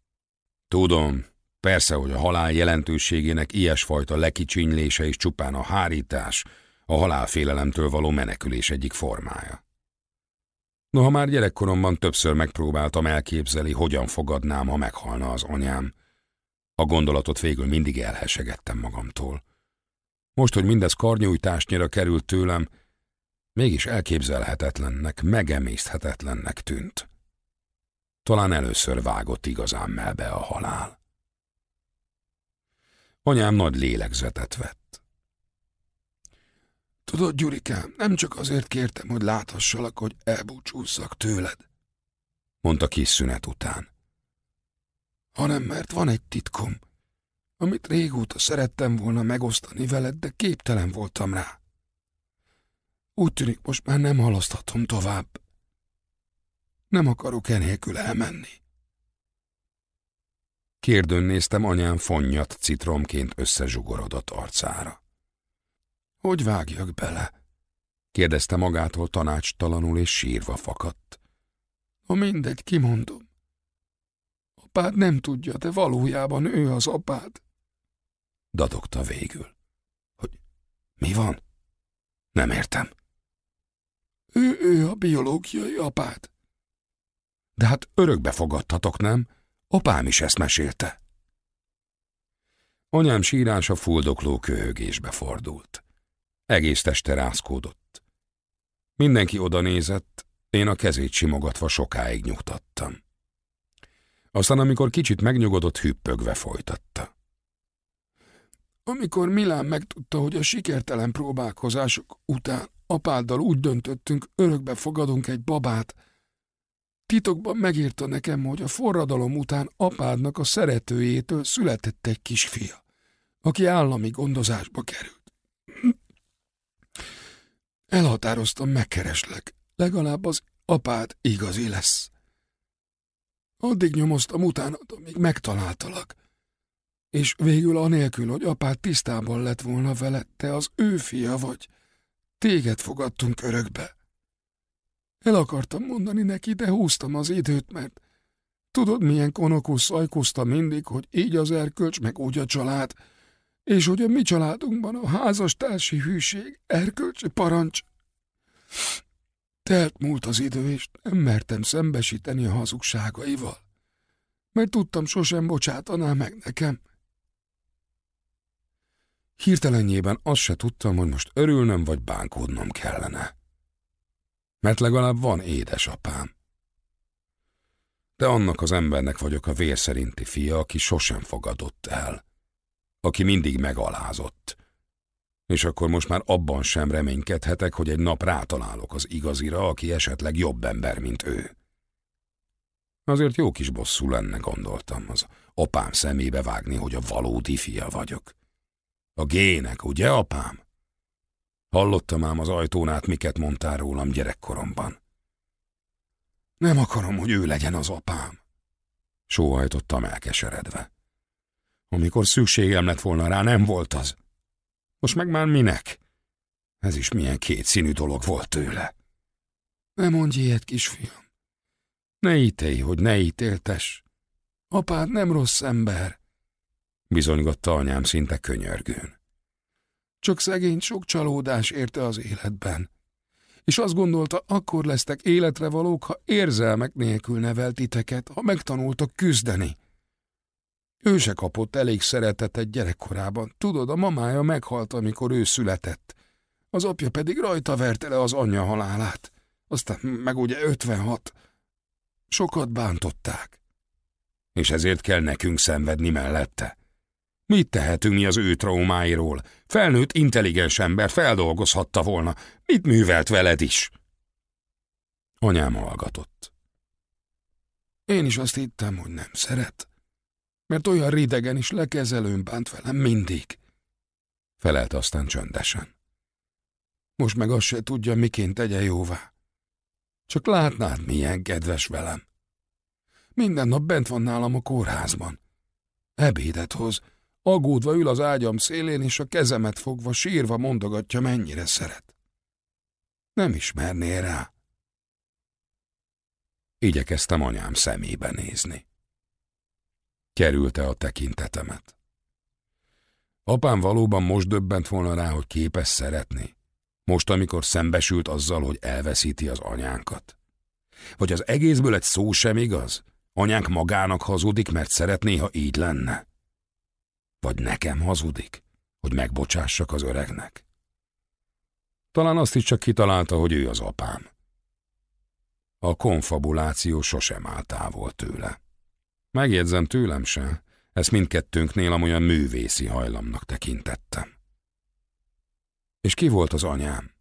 Tudom, persze, hogy a halál jelentőségének ilyesfajta lekicsinylése is csupán a hárítás, a halálfélelemtől való menekülés egyik formája. Noha már gyerekkoromban többször megpróbáltam elképzelni, hogyan fogadnám, ha meghalna az anyám. A gondolatot végül mindig elhesegettem magamtól. Most, hogy mindez karnyújtásnyira került tőlem, mégis elképzelhetetlennek, megemészthetetlennek tűnt. Talán először vágott igazán melbe a halál. Anyám nagy lélegzetet vett. Tudod, Gyurikám, nem csak azért kértem, hogy láthassalak, hogy elbúcsúzzak tőled, mondta kis szünet után, hanem mert van egy titkom, amit régóta szerettem volna megosztani veled, de képtelen voltam rá. Úgy tűnik, most már nem halaszthatom tovább. Nem akarok enélkül elmenni. Kérdőn néztem anyám fonnyat citromként összezsugorodott arcára. Hogy vágjak bele? kérdezte magától tanácstalanul és sírva fakadt. Ha mindegy, kimondom. Apád nem tudja, de valójában ő az apád. Dadogta végül. Hogy mi van? Nem értem. Ő, ő a biológiai apád. De hát örökbe fogadtatok, nem? Apám is ezt mesélte. Anyám sírása fuldokló köhögésbe fordult. Egész teste rázkódott. Mindenki oda nézett, én a kezét simogatva sokáig nyugtattam. Aztán, amikor kicsit megnyugodott, hüppögve folytatta. Amikor Milán megtudta, hogy a sikertelen próbálkozások után apáddal úgy döntöttünk, örökbe fogadunk egy babát, titokban megírta nekem, hogy a forradalom után apádnak a szeretőjétől született egy kisfia, aki állami gondozásba került. Elhatároztam, megkereslek, legalább az apád igazi lesz. Addig nyomoztam utánad, amíg megtaláltalak. És végül anélkül, hogy apád tisztában lett volna veled, te az ő fia vagy. Téged fogadtunk örökbe. El akartam mondani neki, de húztam az időt, mert tudod, milyen konokusz szajkozta mindig, hogy így az erkölcs, meg úgy a család, és hogy a mi családunkban a házastársi hűség, erkölcsi parancs. Telt múlt az idő, és nem mertem szembesíteni a hazugságaival, mert tudtam, sosem bocsátaná meg nekem. Hirtelenjében azt se tudtam, hogy most örülnöm vagy bánkódnom kellene. Mert legalább van édesapám. De annak az embernek vagyok a vér szerinti fia, aki sosem fogadott el, aki mindig megalázott, és akkor most már abban sem reménykedhetek, hogy egy nap rátalálok az igazira, aki esetleg jobb ember, mint ő. Azért jó kis bosszú lenne, gondoltam, az apám szemébe vágni, hogy a valódi fia vagyok. A gének, ugye, apám? Hallottam ám az ajtón át, miket mondtál rólam gyerekkoromban. Nem akarom, hogy ő legyen az apám. Sóhajtottam elkeseredve. Amikor szükségem lett volna rá, nem volt az. Most meg már minek? Ez is milyen kétszínű dolog volt tőle. Ne mondj ilyet, kisfiam. Ne ítélj, hogy ne ítéltes. Apád nem rossz ember. Bizonygatta anyám szinte könyörgőn. Csak szegény sok csalódás érte az életben. És azt gondolta, akkor lesztek életre valók, ha érzelmek nélkül neveltiteket, ha megtanultak küzdeni. Ő se kapott elég szeretetet gyerekkorában. Tudod, a mamája meghalt, amikor ő született. Az apja pedig rajta verte le az anyja halálát. Aztán meg ugye 56. Sokat bántották. És ezért kell nekünk szenvedni mellette. Mit tehetünk mi az ő traumáiról? Felnőtt, intelligens ember feldolgozhatta volna. Mit művelt veled is? Anyám hallgatott. Én is azt hittem, hogy nem szeret mert olyan ridegen is lekezelőn bánt velem mindig. Felelt aztán csöndesen. Most meg azt se tudja, miként tegye jóvá. Csak látnád, milyen kedves velem. Minden nap bent van nálam a kórházban. Ebédet hoz, aggódva ül az ágyam szélén, és a kezemet fogva sírva mondogatja, mennyire szeret. Nem ismerné rá. Igyekeztem anyám szemébe nézni kerülte a tekintetemet. Apám valóban most döbbent volna rá, hogy képes szeretni. Most, amikor szembesült azzal, hogy elveszíti az anyánkat. Vagy az egészből egy szó sem igaz? Anyánk magának hazudik, mert szeretné, ha így lenne. Vagy nekem hazudik, hogy megbocsássak az öregnek. Talán azt is csak kitalálta, hogy ő az apám. A konfabuláció sosem áll távol tőle. Megjegyzem tőlem se, ezt mindkettőnknél amolyan művészi hajlamnak tekintettem. És ki volt az anyám?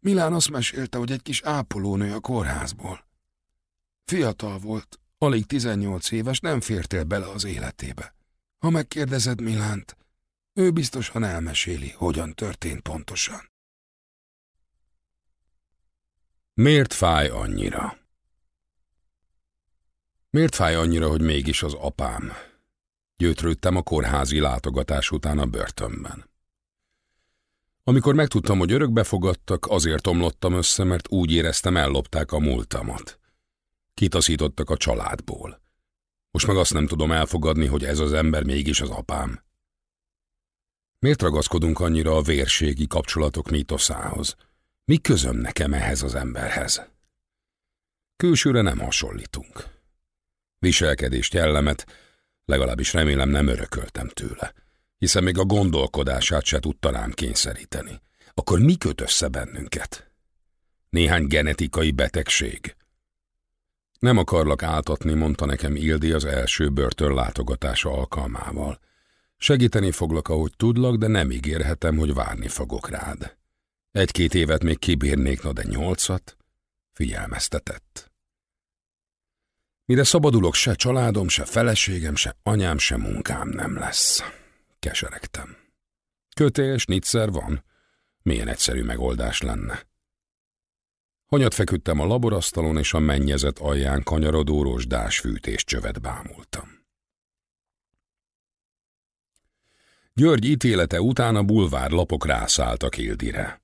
Milán azt mesélte, hogy egy kis ápolónő a kórházból. Fiatal volt, Alig 18 éves, nem fértél bele az életébe. Ha megkérdezed Milánt, ő biztosan elmeséli, hogyan történt pontosan. Miért fáj annyira? Miért fáj annyira, hogy mégis az apám? Gyötrődtem a kórházi látogatás után a börtönben. Amikor megtudtam, hogy örökbe fogadtak, azért omlottam össze, mert úgy éreztem, ellopták a múltamat. Kitaszítottak a családból. Most meg azt nem tudom elfogadni, hogy ez az ember mégis az apám. Miért ragaszkodunk annyira a vérségi kapcsolatok mítoszához? Mi közöm nekem ehhez az emberhez? Külsőre nem hasonlítunk. Viselkedést, jellemet, legalábbis remélem nem örököltem tőle, hiszen még a gondolkodását se tudta rám kényszeríteni. Akkor mi köt össze bennünket? Néhány genetikai betegség? Nem akarlak áltatni, mondta nekem Ildi az első börtön látogatása alkalmával. Segíteni foglak, ahogy tudlak, de nem ígérhetem, hogy várni fogok rád. Egy-két évet még kibírnék, na de nyolcat? Figyelmeztetett. Mire szabadulok, se családom, se feleségem, se anyám, se munkám nem lesz. Keseregtem. Kötél, nitszer van? Milyen egyszerű megoldás lenne. Hanyat feküdtem a laborasztalon, és a mennyezet alján kanyarodó rozsdás fűtéscsövet bámultam. György ítélete után a bulvár lapok rászálltak Ildire.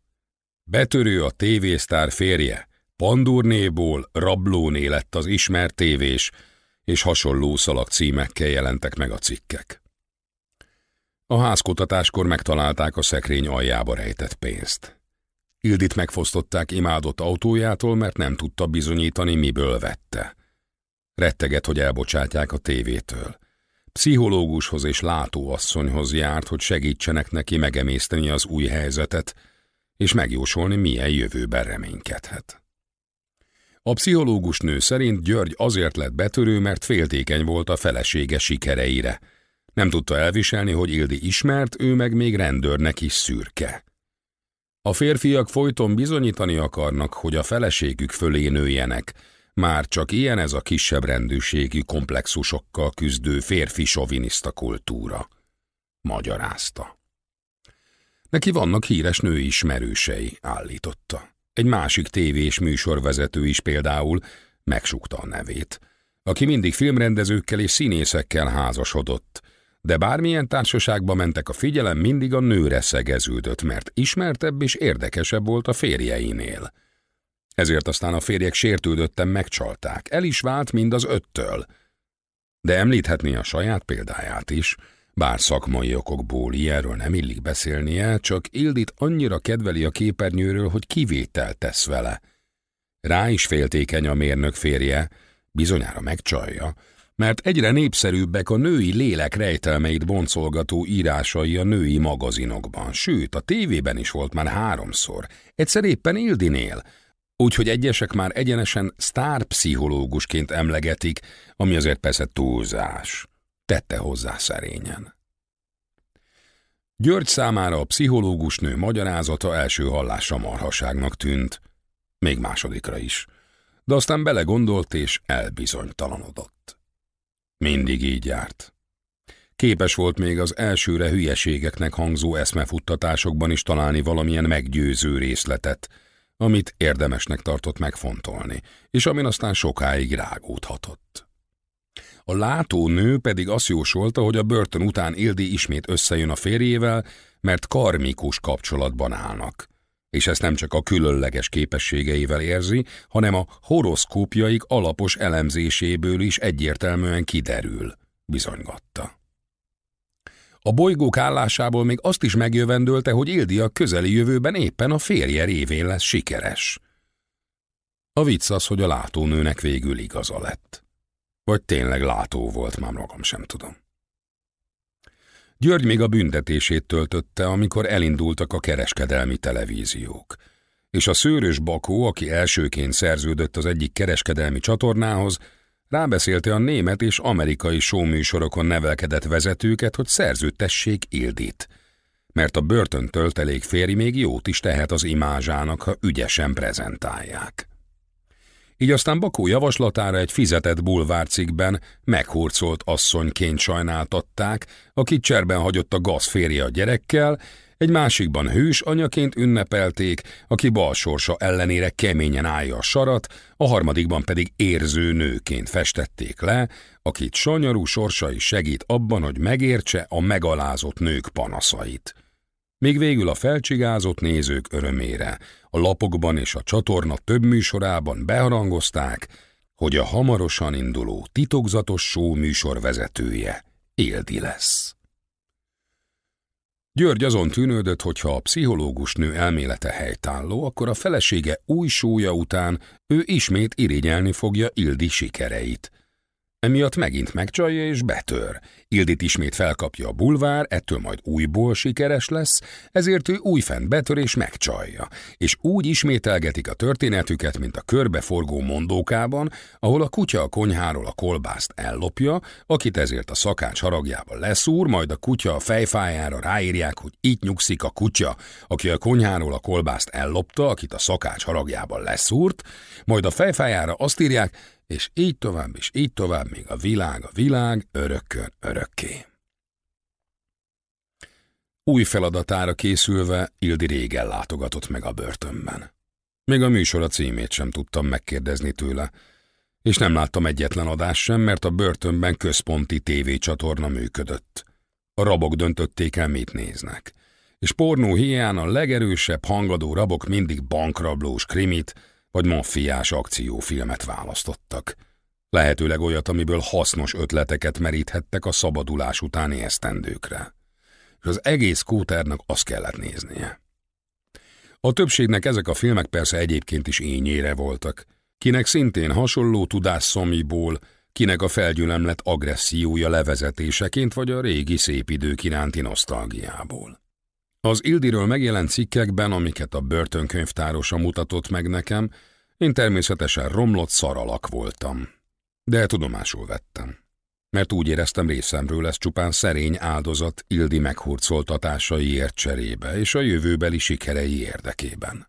Betörő a tévésztár férje, pandurnéból rablóné lett az ismert tévés, és hasonló címekkel jelentek meg a cikkek. A házkutatáskor megtalálták a szekrény aljába rejtett pénzt. Ildit megfosztották imádott autójától, mert nem tudta bizonyítani, miből vette. Retteget, hogy elbocsátják a tévétől. Pszichológushoz és látóasszonyhoz járt, hogy segítsenek neki megemészteni az új helyzetet, és megjósolni, milyen jövőben reménykedhet. A pszichológus nő szerint György azért lett betörő, mert féltékeny volt a felesége sikereire. Nem tudta elviselni, hogy Ildi ismert, ő meg még rendőrnek is szürke. A férfiak folyton bizonyítani akarnak, hogy a feleségük fölé nőjenek, már csak ilyen ez a kisebb rendőrségi komplexusokkal küzdő férfi soviniszta kultúra. Magyarázta. Neki vannak híres női ismerősei, állította. Egy másik tévés műsorvezető is például megsukta a nevét, aki mindig filmrendezőkkel és színészekkel házasodott, de bármilyen társaságba mentek a figyelem mindig a nőre szegeződött, mert ismertebb és érdekesebb volt a férjeinél. Ezért aztán a férjek sértődötten megcsalták, el is vált mind az öttől. De említhetné a saját példáját is, bár szakmai okokból ilyenről nem illik beszélnie, csak Ildit annyira kedveli a képernyőről, hogy kivételt tesz vele. Rá is féltékeny a mérnök férje, bizonyára megcsalja, mert egyre népszerűbbek a női lélek rejtelmeit boncolgató írásai a női magazinokban, sőt, a tévében is volt már háromszor, egyszer éppen Ildinél, úgyhogy egyesek már egyenesen sztárpszichológusként emlegetik, ami azért persze túlzás. Tette hozzá szerényen. György számára a pszichológus nő magyarázata első hallásra marhaságnak tűnt, még másodikra is, de aztán belegondolt és elbizonytalanodott. Mindig így járt. Képes volt még az elsőre hülyeségeknek hangzó eszmefuttatásokban is találni valamilyen meggyőző részletet, amit érdemesnek tartott megfontolni, és amin aztán sokáig rágódhatott. A látó nő pedig azt jósolta, hogy a börtön után Ildi ismét összejön a férjével, mert karmikus kapcsolatban állnak. És ezt nem csak a különleges képességeivel érzi, hanem a horoszkópjaik alapos elemzéséből is egyértelműen kiderül, bizonygatta. A bolygók állásából még azt is megjövendölte, hogy Ildi a közeli jövőben éppen a férje révén lesz sikeres. A vicc az, hogy a látónőnek végül igaza lett. Vagy tényleg látó volt, már magam sem tudom. György még a büntetését töltötte, amikor elindultak a kereskedelmi televíziók. És a szőrös Bakó, aki elsőként szerződött az egyik kereskedelmi csatornához, Rábeszélte a német és amerikai showműsorokon nevelkedett vezetőket, hogy szerződtessék Ildit, mert a börtön töltelék férj még jót is tehet az imázsának, ha ügyesen prezentálják. Így aztán Bakó javaslatára egy fizetett bulvárcikben meghurcolt asszonyként sajnáltatták, akit cserben hagyott a gaz férje a gyerekkel, egy másikban hős anyaként ünnepelték, aki balsorsa ellenére keményen állja a sarat, a harmadikban pedig érző nőként festették le, akit sanyarú sorsai segít abban, hogy megértse a megalázott nők panaszait. Még végül a felcsigázott nézők örömére, a lapokban és a csatorna több műsorában beharangozták, hogy a hamarosan induló titokzatos show műsorvezetője Éldi lesz. György azon tűnődött, hogy ha a pszichológus nő elmélete helytálló, akkor a felesége új sója után ő ismét irigyelni fogja Ildi sikereit – Emiatt megint megcsalja és betör. Ildit ismét felkapja a bulvár, ettől majd újból sikeres lesz, ezért ő újfent betör és megcsalja. És úgy ismételgetik a történetüket, mint a körbeforgó mondókában, ahol a kutya a konyháról a kolbászt ellopja, akit ezért a szakács haragjába leszúr, majd a kutya a fejfájára ráírják, hogy itt nyugszik a kutya, aki a konyháról a kolbászt ellopta, akit a szakács haragjába leszúrt, majd a fejfájára azt írják, és így tovább, és így tovább, még a világ, a világ, örökkön, örökké. Új feladatára készülve Ildi régen látogatott meg a börtönben. Még a műsor a címét sem tudtam megkérdezni tőle, és nem láttam egyetlen adást sem, mert a börtönben központi tévécsatorna működött. A rabok döntötték el, mit néznek. És pornó hiány a legerősebb hangadó rabok mindig bankrablós krimit, vagy maffiás akciófilmet választottak. Lehetőleg olyat, amiből hasznos ötleteket meríthettek a szabadulás utáni esztendőkre. És az egész kóternak azt kellett néznie. A többségnek ezek a filmek persze egyébként is ényére voltak, kinek szintén hasonló tudás szomiból, kinek a felgyülemlet agressziója levezetéseként vagy a régi szép idők iránti nosztalgiából. Az Ildiről megjelent cikkekben, amiket a börtönkönyvtárosa mutatott meg nekem, én természetesen romlott szaralak voltam. De tudomásul vettem. Mert úgy éreztem részemről ez csupán szerény áldozat Ildi meghurcoltatásaiért cserébe és a jövőbeli sikerei érdekében.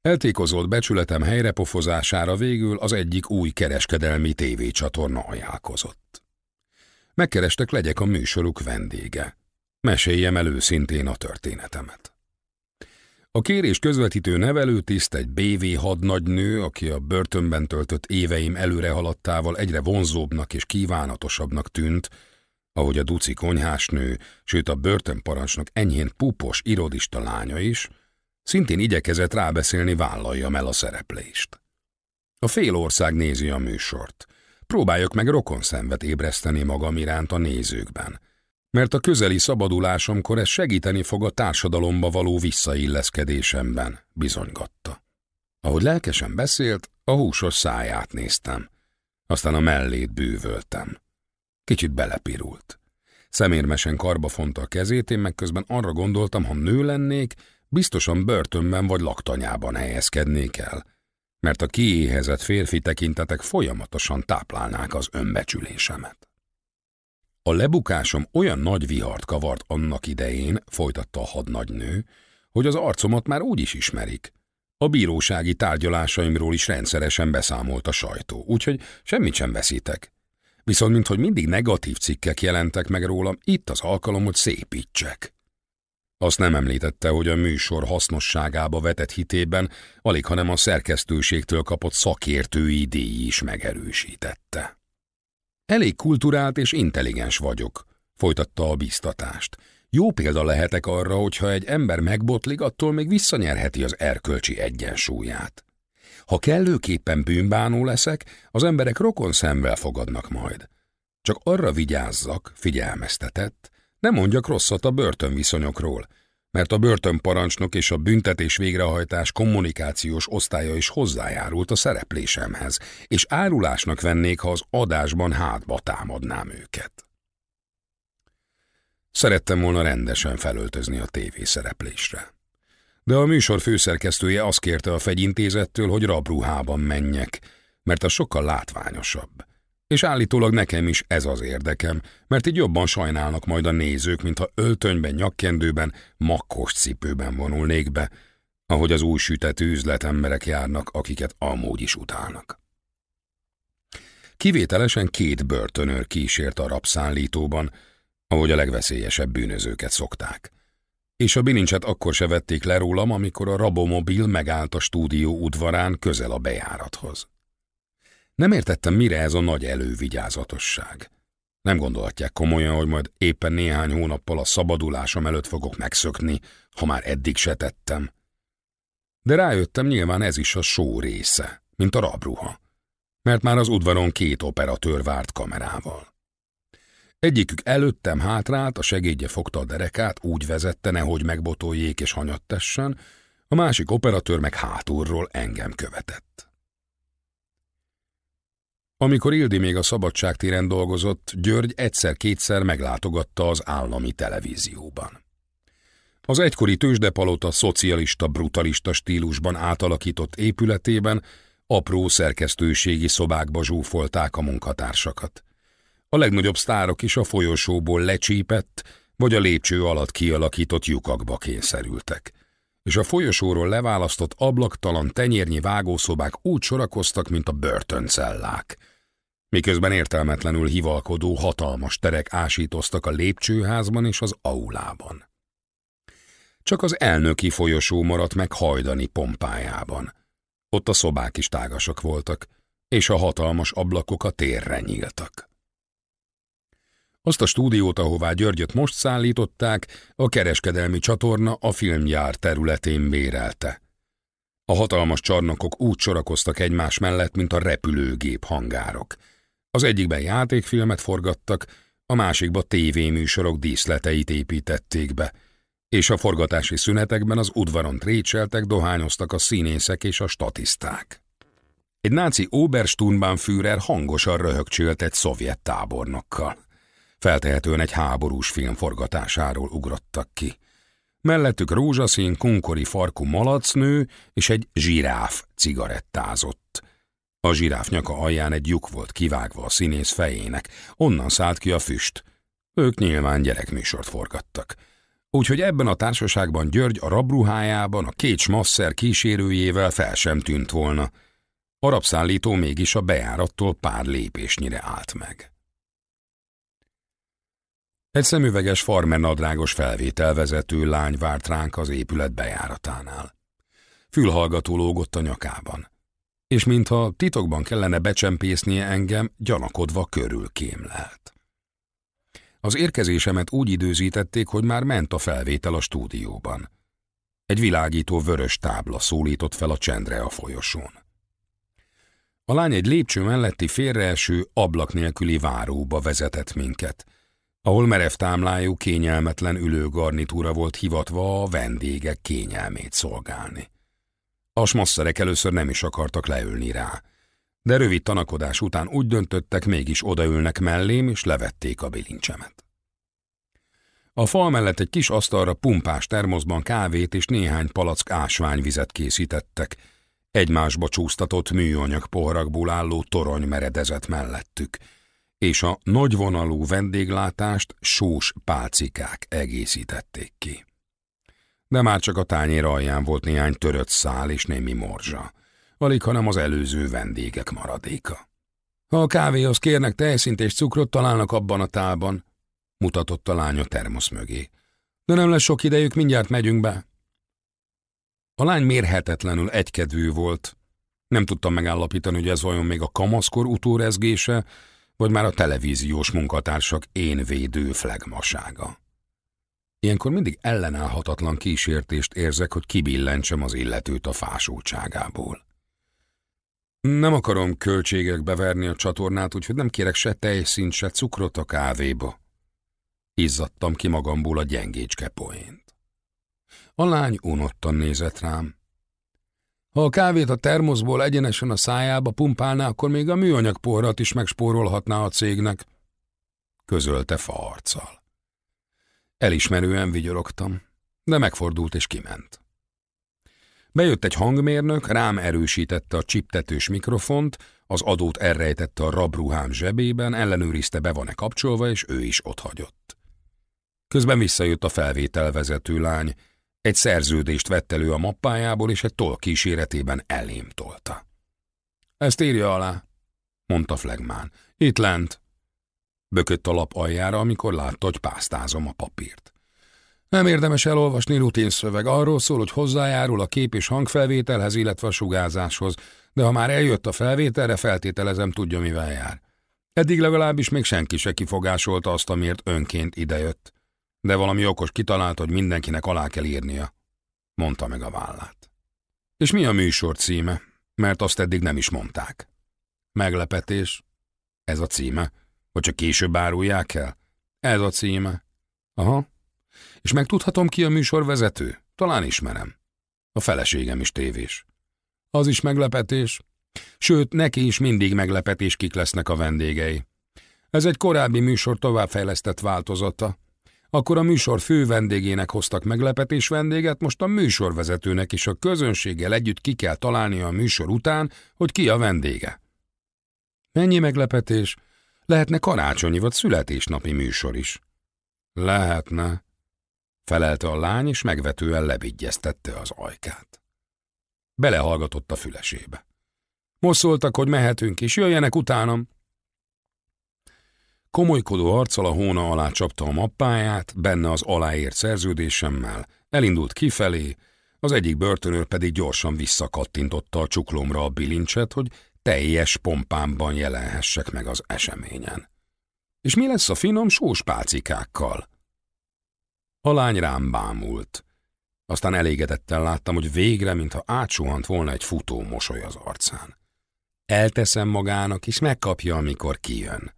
Eltékozolt becsületem helyrepofozására végül az egyik új kereskedelmi tévécsatorna ajánlkozott. Megkerestek legyek a műsoruk vendége. Meséljem el őszintén a történetemet. A kérés közvetítő nevelőtiszt egy BV hadnagynő, aki a börtönben töltött éveim előre haladtával egyre vonzóbbnak és kívánatosabbnak tűnt, ahogy a duci konyhásnő, sőt a börtönparancsnok enyhén pupos irodista lánya is, szintén igyekezett rábeszélni vállaljam el a szereplést. A fél ország nézi a műsort. Próbáljak meg rokonszenvet ébreszteni magam iránt a nézőkben – mert a közeli szabadulásomkor ez segíteni fog a társadalomba való visszailleszkedésemben, bizonygatta. Ahogy lelkesen beszélt, a húsos száját néztem, aztán a mellét bűvöltem. Kicsit belepirult. Szemérmesen karba fonta a kezét, én meg közben arra gondoltam, ha nő lennék, biztosan börtönben vagy laktanyában helyezkednék el, mert a kiéhezett férfi tekintetek folyamatosan táplálnák az önbecsülésemet. A lebukásom olyan nagy vihart kavart annak idején, folytatta a hadnagynő, hogy az arcomat már úgy is ismerik. A bírósági tárgyalásaimról is rendszeresen beszámolt a sajtó, úgyhogy semmit sem veszítek. Viszont, minthogy mindig negatív cikkek jelentek meg rólam, itt az alkalom, hogy szépítsek. Azt nem említette, hogy a műsor hasznosságába vetett hitében alig, hanem a szerkesztőségtől kapott szakértői díj is megerősítette. Elég kulturált és intelligens vagyok, folytatta a biztatást. Jó példa lehetek arra, hogyha egy ember megbotlik, attól még visszanyerheti az erkölcsi egyensúlyát. Ha kellőképpen bűnbánó leszek, az emberek rokon szemvel fogadnak majd. Csak arra vigyázzak, figyelmeztetett, ne mondjak rosszat a börtönviszonyokról, mert a börtönparancsnok és a büntetés végrehajtás kommunikációs osztálya is hozzájárult a szereplésemhez, és árulásnak vennék, ha az adásban hátba támadnám őket. Szerettem volna rendesen felöltözni a tévészereplésre. De a műsor főszerkesztője azt kérte a fegyintézettől, hogy rabruhában menjek, mert a sokkal látványosabb. És állítólag nekem is ez az érdekem, mert így jobban sajnálnak majd a nézők, mintha öltönyben, nyakkendőben, makkos cipőben vonulnék be, ahogy az új sütető üzletemberek járnak, akiket amúgy is utálnak. Kivételesen két börtönőr kísért a rabszállítóban, ahogy a legveszélyesebb bűnözőket szokták. És a bilincset akkor se vették le rólam, amikor a rabomobil megállt a stúdió udvarán közel a bejárathoz. Nem értettem, mire ez a nagy elővigyázatosság. Nem gondolhatják komolyan, hogy majd éppen néhány hónappal a szabadulásom előtt fogok megszökni, ha már eddig se tettem. De rájöttem, nyilván ez is a só része, mint a rabruha, mert már az udvaron két operatőr várt kamerával. Egyikük előttem hátrált, a segédje fogta a derekát, úgy vezette, nehogy megbotoljék és hanyattessen, a másik operatőr meg hátulról engem követett. Amikor Ildi még a szabadságtéren dolgozott, György egyszer-kétszer meglátogatta az állami televízióban. Az egykori tőzsdepalota szocialista, brutalista stílusban átalakított épületében apró szerkesztőségi szobákba zsúfolták a munkatársakat. A legnagyobb sztárok is a folyosóból lecsípett, vagy a lépcső alatt kialakított lyukakba kényszerültek. És a folyosóról leválasztott ablaktalan tenyérnyi vágószobák úgy sorakoztak, mint a börtöncellák. Miközben értelmetlenül hivalkodó hatalmas terek ásítoztak a lépcsőházban és az aulában. Csak az elnöki folyosó maradt meg hajdani pompájában. Ott a szobák is tágasak voltak, és a hatalmas ablakok a térre nyíltak. Azt a stúdiót, ahová Györgyöt most szállították, a kereskedelmi csatorna a filmgyár területén bérelte. A hatalmas csarnokok úgy sorakoztak egymás mellett, mint a repülőgép hangárok. Az egyikben játékfilmet forgattak, a másikba tévéműsorok díszleteit építették be, és a forgatási szünetekben az udvaron trécseltek, dohányoztak a színészek és a statiszták. Egy náci Obersturmbannführer hangosan röhögcsölt egy szovjet tábornokkal. Feltehetően egy háborús film forgatásáról ugrottak ki. Mellettük rózsaszín, kunkori farkú malacnő és egy zsiráf cigarettázott. A zsiráf nyaka alján egy lyuk volt kivágva a színész fejének, onnan szállt ki a füst. Ők nyilván gyerekműsort forgattak. Úgyhogy ebben a társaságban György a rabruhájában a két smasszer kísérőjével fel sem tűnt volna. A rabszállító mégis a bejárattól pár lépésnyire állt meg. Egy szemüveges farmer nadrágos felvételvezető lány várt ránk az épület bejáratánál. Fülhallgató lógott a nyakában, és mintha titokban kellene becsempésznie engem, gyanakodva körül kémlelt. Az érkezésemet úgy időzítették, hogy már ment a felvétel a stúdióban. Egy világító vörös tábla szólított fel a csendre a folyosón. A lány egy lépcső melletti félreeső, ablak nélküli váróba vezetett minket – ahol merev támlájú, kényelmetlen ülőgarnitúra volt hivatva a vendégek kényelmét szolgálni. A smasszerek először nem is akartak leülni rá, de rövid tanakodás után úgy döntöttek, mégis odaülnek mellém, és levették a bilincsemet. A fal mellett egy kis asztalra pumpás termoszban kávét és néhány palack ásványvizet készítettek, egymásba csúsztatott műanyag poharakból álló torony meredezett mellettük, és a nagyvonalú vendéglátást sós pálcikák egészítették ki. De már csak a tányér alján volt néhány törött szál és némi morzsa, alig hanem az előző vendégek maradéka. Ha a kávéhoz kérnek tejszint és cukrot, találnak abban a tálban, mutatott a lány a termosz mögé. De nem lesz sok idejük, mindjárt megyünk be. A lány mérhetetlenül egykedvű volt. Nem tudtam megállapítani, hogy ez vajon még a kamaszkor utórezgése, vagy már a televíziós munkatársak én védő flegmasága. Ilyenkor mindig ellenállhatatlan kísértést érzek, hogy kibillentsem az illetőt a fásultságából. Nem akarom költségekbe verni a csatornát, úgyhogy nem kérek se tejszint, se cukrot a kávéba. Izzadtam ki magamból a gyengécske poént. A lány unottan nézett rám. Ha a kávét a termoszból egyenesen a szájába pumpálná, akkor még a műanyag porrat is megspórolhatná a cégnek, közölte faarccal. Elismerően vigyorogtam, de megfordult és kiment. Bejött egy hangmérnök, rám erősítette a csiptetős mikrofont, az adót elrejtette a rabruhám zsebében, ellenőrizte be van-e kapcsolva, és ő is otthagyott. Közben visszajött a felvételvezető lány, Egy szerződést vett elő a mappájából, és egy toll kíséretében elém tolta. Ezt írja alá, mondta Flegmán. Itt lent. Bökött a lap aljára, amikor látta, hogy pásztázom a papírt. Nem érdemes elolvasni rutin szöveg, arról szól, hogy hozzájárul a kép és hangfelvételhez, illetve a sugárzáshoz, de ha már eljött a felvételre, feltételezem tudja, mivel jár. Eddig legalábbis még senki se kifogásolta azt, amiért önként idejött. De valami okos kitalált, hogy mindenkinek alá kell írnia. Mondta meg a vállát. És mi a műsor címe? Mert azt eddig nem is mondták. Meglepetés. Ez a címe. Vagy csak később árulják el? Ez a címe. Aha. És megtudhatom ki a műsorvezető? Talán ismerem. A feleségem is tévés. Az is meglepetés. Sőt, neki is mindig meglepetés, kik lesznek a vendégei. Ez egy korábbi műsor továbbfejlesztett változata. Akkor a műsor fő vendégének hoztak meglepetés vendéget, most a műsorvezetőnek is a közönséggel együtt ki kell találnia a műsor után, hogy ki a vendége. Mennyi meglepetés? Lehetne karácsonyi vagy születésnapi műsor is. Lehetne, felelte a lány, és megvetően lebigyeztette az ajkát. Belehallgatott a fülesébe. Most szóltak, hogy mehetünk is, jöjjenek utánam. Komolykodó arccal a hóna alá csapta a mappáját, benne az aláért szerződésemmel, elindult kifelé, az egyik börtönőr pedig gyorsan visszakattintotta a csuklomra a bilincset, hogy teljes pompámban jelenhessek meg az eseményen. És mi lesz a finom sós pálcikákkal? A lány rám bámult. Aztán elégedetten láttam, hogy végre, mintha átsuhant volna egy futó mosoly az arcán. Elteszem magának, és megkapja, amikor kijön.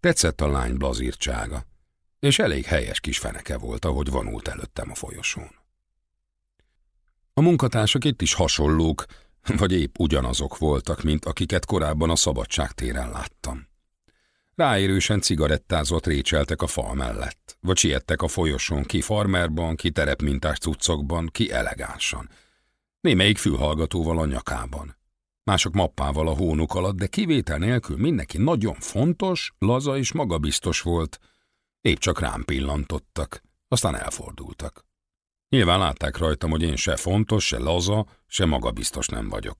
Tetszett a lány blazírtsága, és elég helyes kis feneke volt, ahogy vonult előttem a folyosón. A munkatársak itt is hasonlók, vagy épp ugyanazok voltak, mint akiket korábban a szabadságtéren láttam. Ráérősen cigarettázott récseltek a fal mellett, vagy siettek a folyosón, ki farmerban, ki terepmintás cuccokban, ki elegánsan. Némelyik fülhallgatóval a nyakában. Mások mappával a hónuk alatt, de kivétel nélkül mindenki nagyon fontos, laza és magabiztos volt. Épp csak rám pillantottak, aztán elfordultak. Nyilván látták rajtam, hogy én se fontos, se laza, se magabiztos nem vagyok.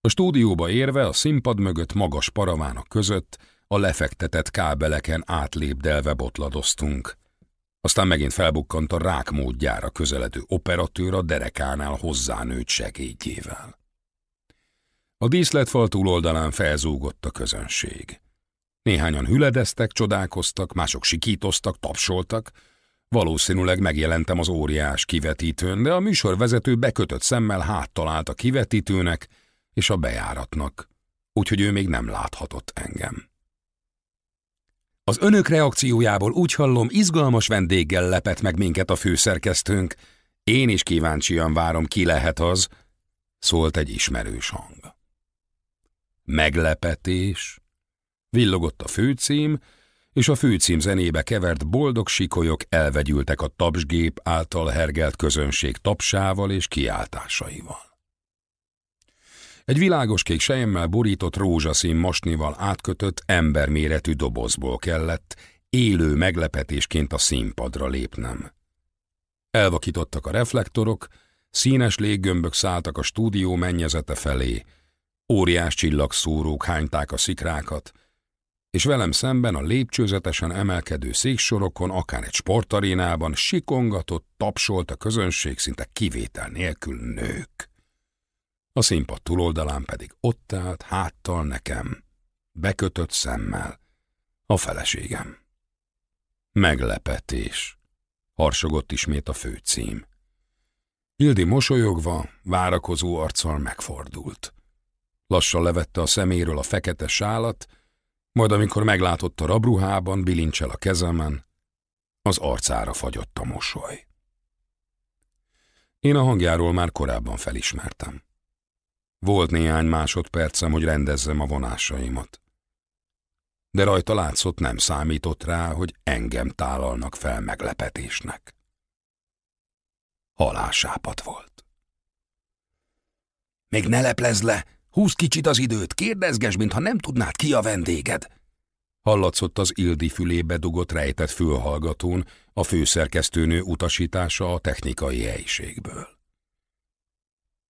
A stúdióba érve a színpad mögött magas paravának között a lefektetett kábeleken átlépdelve botladoztunk. Aztán megint felbukkant a rák módjára közeledő operatőr a derekánál hozzánőtt segédjével. A díszletfal túloldalán felzúgott a közönség. Néhányan hüledeztek, csodálkoztak, mások sikítoztak, tapsoltak, Valószínűleg megjelentem az óriás kivetítőn, de a műsorvezető bekötött szemmel háttalált a kivetítőnek és a bejáratnak, úgyhogy ő még nem láthatott engem. Az önök reakciójából úgy hallom, izgalmas vendéggel lepett meg minket a főszerkesztőnk. Én is kíváncsian várom, ki lehet az, szólt egy ismerős hang. Meglepetés. Villogott a főcím, és a főcím zenébe kevert boldog sikolyok elvegyültek a tapsgép által hergelt közönség tapsával és kiáltásaival. Egy világos kék sejemmel borított rózsaszín mosnival átkötött emberméretű dobozból kellett élő meglepetésként a színpadra lépnem. Elvakítottak a reflektorok, színes léggömbök szálltak a stúdió mennyezete felé, óriás csillagszórók hányták a szikrákat, és velem szemben a lépcsőzetesen emelkedő széksorokon, akár egy sportarénában sikongatott, tapsolt a közönség szinte kivétel nélkül nők. A színpad túloldalán pedig ott állt háttal nekem, bekötött szemmel, a feleségem. Meglepetés, harsogott ismét a főcím. Ildi mosolyogva, várakozó arccal megfordult. Lassan levette a szeméről a fekete sálat, majd amikor meglátott a rabruhában, bilincsel a kezemen, az arcára fagyott a mosoly. Én a hangjáról már korábban felismertem. Volt néhány másodpercem, hogy rendezzem a vonásaimat. De rajta látszott nem számított rá, hogy engem tálalnak fel meglepetésnek. Halásápat volt. Még ne leplezz le, Húzd kicsit az időt, kérdezges, mintha nem tudnád ki a vendéged. Hallatszott az Ildi fülébe dugott rejtett fülhallgatón a főszerkesztőnő utasítása a technikai helyiségből.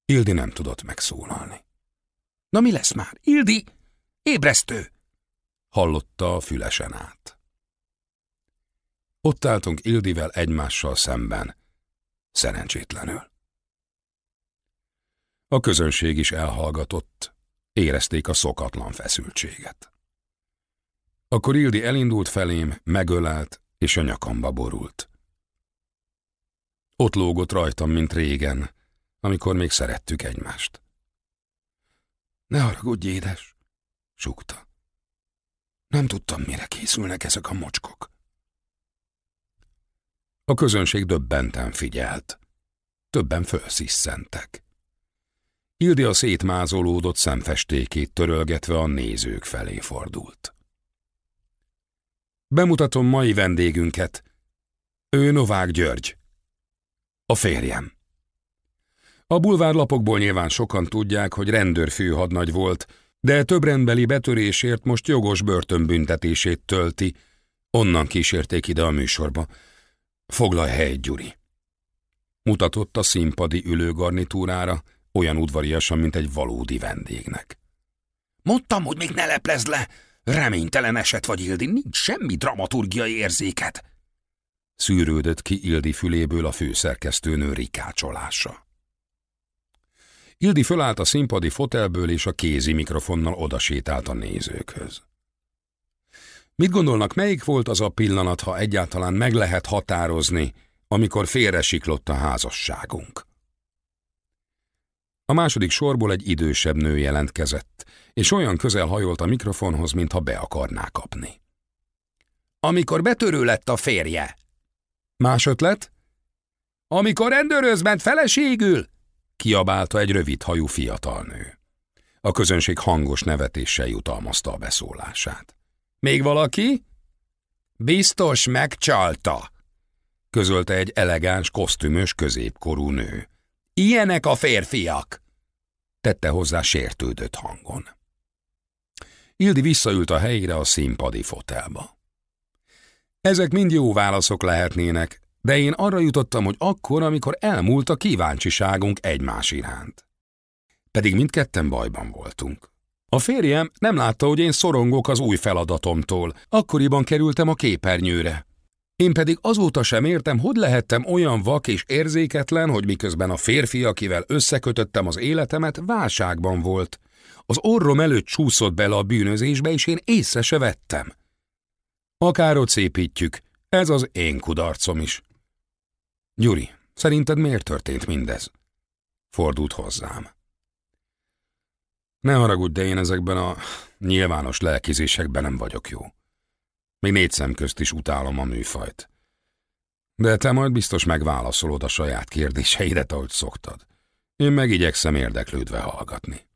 Ildi nem tudott megszólalni. Na mi lesz már? Ildi! Ébresztő! Hallotta a fülesen át. Ott álltunk Ildivel egymással szemben, szerencsétlenül. A közönség is elhallgatott, érezték a szokatlan feszültséget. Akkor Ildi elindult felém, megölelt, és a nyakamba borult. Ott lógott rajtam, mint régen, amikor még szerettük egymást. Ne haragudj, édes, sukta. Nem tudtam, mire készülnek ezek a mocskok. A közönség döbbenten figyelt. Többen fölsziszentek. Ildi a szétmázolódott szemfestékét törölgetve a nézők felé fordult. Bemutatom mai vendégünket. Ő Novák György. A férjem. A bulvárlapokból nyilván sokan tudják, hogy rendőrfőhadnagy volt, de több rendbeli betörésért most jogos börtönbüntetését tölti. Onnan kísérték ide a műsorba. Foglalj helyet, Gyuri. Mutatott a színpadi ülőgarnitúrára, olyan udvariasan, mint egy valódi vendégnek. Mondtam, hogy még ne leplezd le! Reménytelen eset vagy, Ildi, nincs semmi dramaturgiai érzéket! Szűrődött ki Ildi füléből a főszerkesztőnő rikácsolása. Ildi fölállt a színpadi fotelből, és a kézi mikrofonnal odasétált a nézőkhöz. Mit gondolnak, melyik volt az a pillanat, ha egyáltalán meg lehet határozni, amikor félresiklott a házasságunk? A második sorból egy idősebb nő jelentkezett, és olyan közel hajolt a mikrofonhoz, mintha be akarná kapni. Amikor betörő lett a férje. Más ötlet? Amikor rendőröz ment feleségül, kiabálta egy rövid hajú fiatal nő. A közönség hangos nevetéssel jutalmazta a beszólását. Még valaki? Biztos megcsalta, közölte egy elegáns, kosztümös, középkorú nő. Ilyenek a férfiak! tette hozzá sértődött hangon. Ildi visszaült a helyére a színpadi fotelba. Ezek mind jó válaszok lehetnének, de én arra jutottam, hogy akkor, amikor elmúlt a kíváncsiságunk egymás iránt. Pedig mindketten bajban voltunk. A férjem nem látta, hogy én szorongok az új feladatomtól, akkoriban kerültem a képernyőre. Én pedig azóta sem értem, hogy lehettem olyan vak és érzéketlen, hogy miközben a férfi, akivel összekötöttem az életemet, válságban volt. Az orrom előtt csúszott bele a bűnözésbe, és én észre se vettem. Akárhogy szépítjük, ez az én kudarcom is. Gyuri, szerinted miért történt mindez? Fordult hozzám. Ne haragudj, de én ezekben a nyilvános lelkizésekben nem vagyok jó. Még négy szem közt is utálom a műfajt. De te majd biztos megválaszolod a saját kérdéseidet, ahogy szoktad. Én meg igyekszem érdeklődve hallgatni.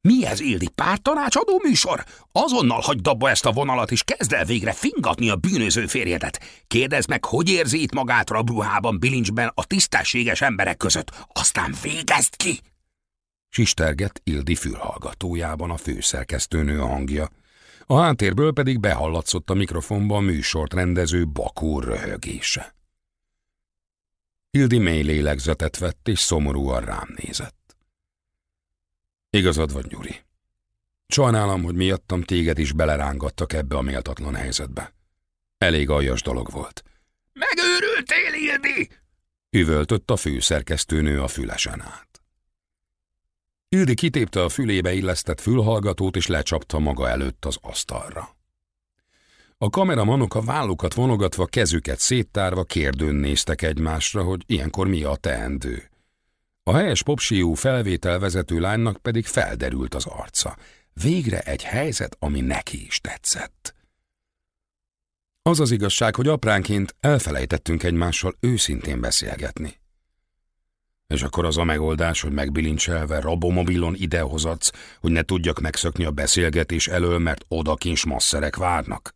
Mi ez, Ildi, pártanácsadó műsor? Azonnal hagyd abba ezt a vonalat, és kezd el végre fingatni a bűnöző férjedet. Kérdezd meg, hogy érzi itt magát rabruhában, bilincsben a tisztességes emberek között. Aztán végezd ki! Sistergett Ildi fülhallgatójában a főszerkesztőnő hangja. A háttérből pedig behallatszott a mikrofonba a műsort rendező Bakúr röhögése. Ildi mély lélegzetet vett, és szomorúan rám nézett. Igazad vagy, Nyuri. Sajnálom, hogy miattam téged is belerángattak ebbe a méltatlan helyzetbe. Elég aljas dolog volt. Megőrültél, Ildi! Üvöltött a főszerkesztőnő a fülesen át. Ildi kitépte a fülébe illesztett fülhallgatót, és lecsapta maga előtt az asztalra. A kameramanok a vállukat vonogatva, kezüket széttárva kérdőn néztek egymásra, hogy ilyenkor mi a teendő. A helyes popsiú felvételvezető lánynak pedig felderült az arca. Végre egy helyzet, ami neki is tetszett. Az az igazság, hogy apránként elfelejtettünk egymással őszintén beszélgetni. És akkor az a megoldás, hogy megbilincselve rabomobilon idehozatsz, hogy ne tudjak megszökni a beszélgetés elől, mert odakins masszerek várnak.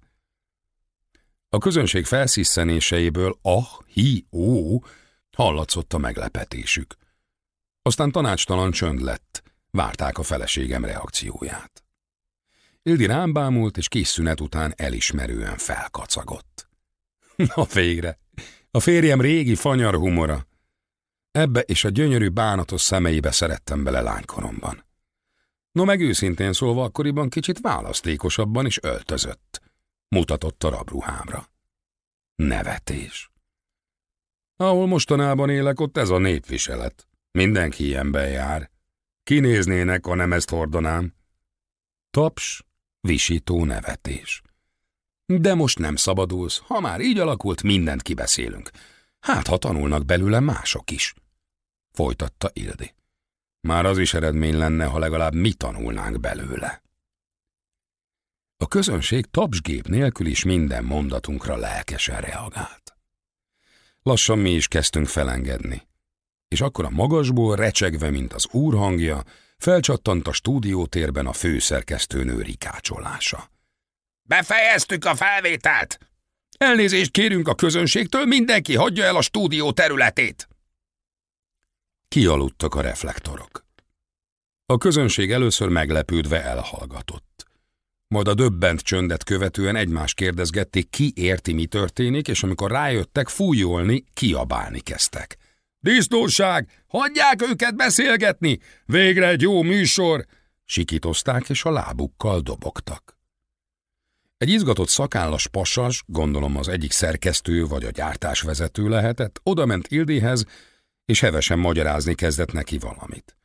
A közönség felszisszenéseiből ah, hi, ó, hallatszott a meglepetésük. Aztán tanácstalan csönd lett, várták a feleségem reakcióját. Ildi rám bámult, és kis szünet után elismerően felkacagott. <laughs> Na végre! A férjem régi fanyar humora. Ebbe és a gyönyörű bánatos szemeibe szerettem bele lánykoromban. No meg őszintén szólva akkoriban kicsit választékosabban is öltözött. Mutatott a rabruhámra. Nevetés. Ahol mostanában élek, ott ez a népviselet. Mindenki ilyenben jár. Kinéznének, ha nem ezt hordanám. Taps, visító nevetés. De most nem szabadulsz, ha már így alakult, mindent kibeszélünk. Hát, ha tanulnak belőle mások is. Folytatta Ildi. Már az is eredmény lenne, ha legalább mi tanulnánk belőle. A közönség tapsgép nélkül is minden mondatunkra lelkesen reagált. Lassan mi is kezdtünk felengedni, és akkor a magasból recsegve, mint az úr hangja, felcsattant a stúdiótérben a főszerkesztőnő rikácsolása. Befejeztük a felvételt! Elnézést kérünk a közönségtől, mindenki hagyja el a stúdió területét! Kialudtak a reflektorok. A közönség először meglepődve elhallgatott. Majd a döbbent csöndet követően egymás kérdezgették, ki érti, mi történik, és amikor rájöttek fújolni, kiabálni kezdtek. Disznóság! Hagyják őket beszélgetni! Végre egy jó műsor! Sikítozták, és a lábukkal dobogtak. Egy izgatott szakállas pasas, gondolom az egyik szerkesztő vagy a gyártásvezető lehetett, odament Ildihez, és hevesen magyarázni kezdett neki valamit.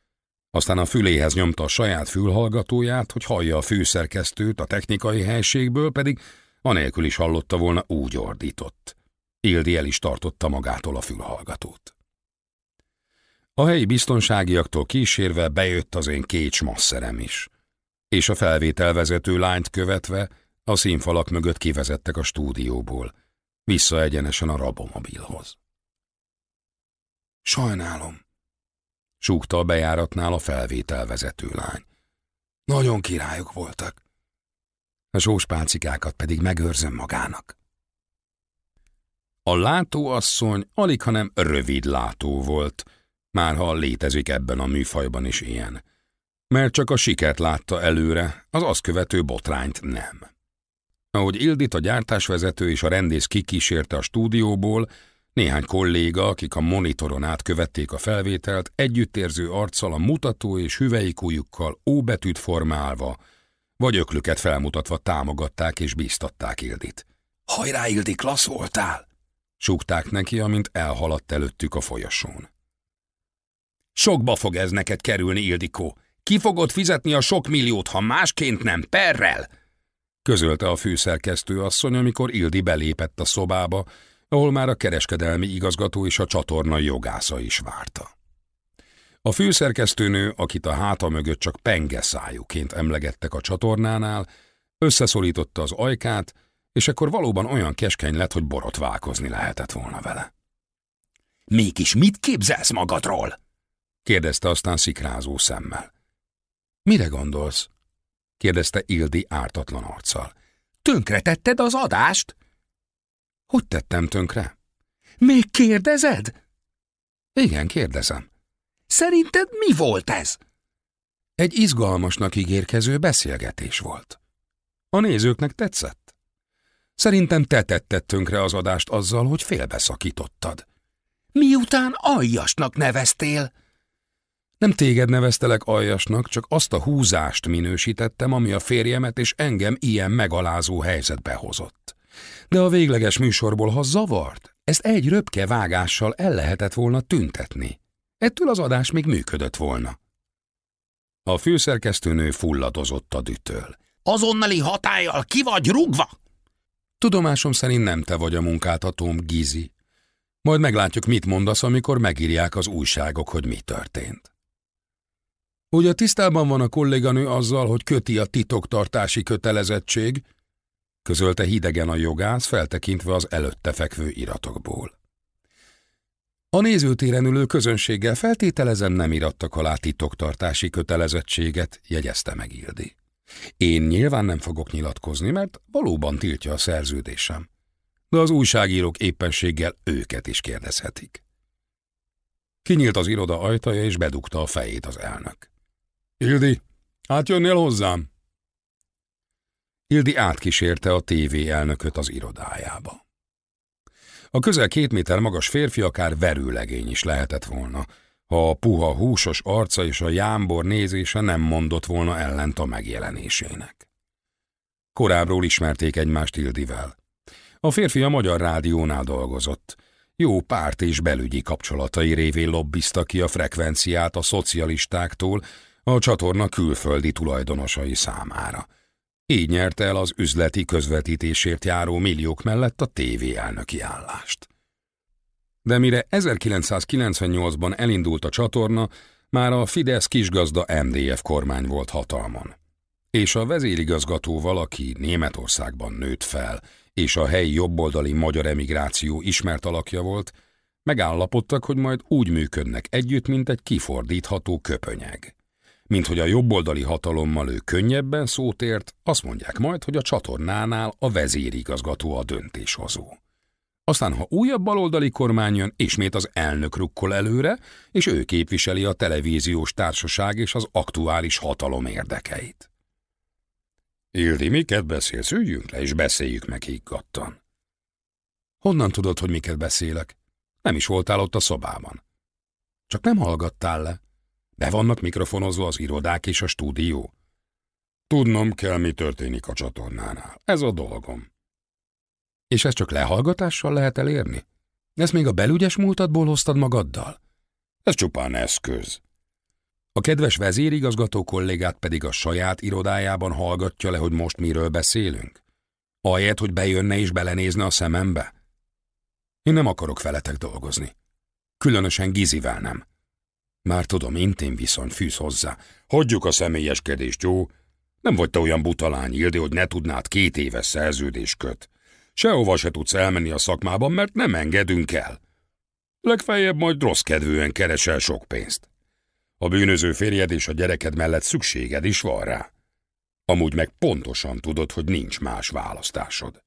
Aztán a füléhez nyomta a saját fülhallgatóját, hogy hallja a főszerkesztőt a technikai helységből, pedig anélkül is hallotta volna, úgy ordított. Ildi el is tartotta magától a fülhallgatót. A helyi biztonságiaktól kísérve bejött az én kécs masszerem is, és a felvételvezető lányt követve a színfalak mögött kivezettek a stúdióból, vissza egyenesen a rabomobilhoz. Sajnálom, súgta a bejáratnál a felvételvezető lány. Nagyon királyok voltak. A sóspálcikákat pedig megőrzöm magának. A látóasszony alig, hanem rövid látó volt, már ha létezik ebben a műfajban is ilyen. Mert csak a sikert látta előre, az azt követő botrányt nem. Ahogy Ildit a gyártásvezető és a rendész kikísérte a stúdióból, néhány kolléga, akik a monitoron át követték a felvételt, együttérző arccal a mutató és hüvelykújukkal óbetűt formálva, vagy öklüket felmutatva támogatták és bíztatták Ildit. Hajrá, Ildi, klassz voltál! Súgták neki, amint elhaladt előttük a folyosón. Sokba fog ez neked kerülni, Ildikó. Ki fogod fizetni a sok milliót, ha másként nem, perrel? Közölte a főszerkesztő asszony, amikor Ildi belépett a szobába, ahol már a kereskedelmi igazgató és a csatorna jogásza is várta. A főszerkesztőnő, akit a háta mögött csak penge szájúként emlegettek a csatornánál, összeszorította az ajkát, és akkor valóban olyan keskeny lett, hogy borotválkozni lehetett volna vele. Mégis mit képzelsz magadról? kérdezte aztán szikrázó szemmel. Mire gondolsz? kérdezte Ildi ártatlan arccal. Tönkretetted az adást? Hogy tettem tönkre? Még kérdezed? Igen, kérdezem. Szerinted mi volt ez? Egy izgalmasnak ígérkező beszélgetés volt. A nézőknek tetszett? Szerintem te tetted tönkre az adást azzal, hogy félbeszakítottad. Miután aljasnak neveztél? Nem téged neveztelek aljasnak, csak azt a húzást minősítettem, ami a férjemet és engem ilyen megalázó helyzetbe hozott. De a végleges műsorból, ha zavart, ezt egy röpke vágással el lehetett volna tüntetni. Ettől az adás még működött volna. A főszerkesztőnő fulladozott a dütől. Azonnali hatállyal ki vagy rugva? Tudomásom szerint nem te vagy a munkáltatóm, Gizi. Majd meglátjuk, mit mondasz, amikor megírják az újságok, hogy mi történt. Ugye tisztában van a kolléganő azzal, hogy köti a titoktartási kötelezettség, közölte hidegen a jogász, feltekintve az előtte fekvő iratokból. A nézőtéren ülő közönséggel feltételezem nem irattak alá titoktartási kötelezettséget, jegyezte meg Ildi. Én nyilván nem fogok nyilatkozni, mert valóban tiltja a szerződésem. De az újságírók éppenséggel őket is kérdezhetik. Kinyílt az iroda ajtaja, és bedugta a fejét az elnök. Ildi, átjönnél hozzám? Hildi átkísérte a TV elnököt az irodájába. A közel két méter magas férfi akár verőlegény is lehetett volna, ha a puha húsos arca és a jámbor nézése nem mondott volna ellent a megjelenésének. Korábbról ismerték egymást Hildivel. A férfi a Magyar Rádiónál dolgozott. Jó párt és belügyi kapcsolatai révén lobbizta ki a frekvenciát a szocialistáktól a csatorna külföldi tulajdonosai számára. Így nyerte el az üzleti közvetítésért járó milliók mellett a tévé elnöki állást. De mire 1998-ban elindult a csatorna, már a Fidesz kisgazda MDF kormány volt hatalmon. És a vezérigazgatóval, aki Németországban nőtt fel, és a helyi jobboldali magyar emigráció ismert alakja volt, megállapodtak, hogy majd úgy működnek együtt, mint egy kifordítható köpönyeg. Mint hogy a jobboldali hatalommal ő könnyebben szót ért, azt mondják majd, hogy a csatornánál a vezérigazgató a döntéshozó. Aztán, ha újabb baloldali kormány jön, ismét az elnök rukkol előre, és ő képviseli a televíziós társaság és az aktuális hatalom érdekeit. Ildi, miket beszélsz? Üljünk le, és beszéljük meg higgadtan. Honnan tudod, hogy miket beszélek? Nem is voltál ott a szobában. Csak nem hallgattál le. Be vannak mikrofonozva az irodák és a stúdió. Tudnom kell, mi történik a csatornánál. Ez a dolgom. És ezt csak lehallgatással lehet elérni? Ezt még a belügyes múltadból hoztad magaddal? Ez csupán eszköz. A kedves vezérigazgató kollégát pedig a saját irodájában hallgatja le, hogy most miről beszélünk? Ahelyett, hogy bejönne és belenézne a szemembe? Én nem akarok veletek dolgozni. Különösen Gizivel nem. Már tudom, intén viszony fűz hozzá. Hagyjuk a személyeskedést, jó? Nem vagy te olyan butalány, Ildi, hogy ne tudnád két éves szerződés köt. Sehova se tudsz elmenni a szakmában, mert nem engedünk el. Legfeljebb majd rossz kedvűen keresel sok pénzt. A bűnöző férjed és a gyereked mellett szükséged is van rá. Amúgy meg pontosan tudod, hogy nincs más választásod.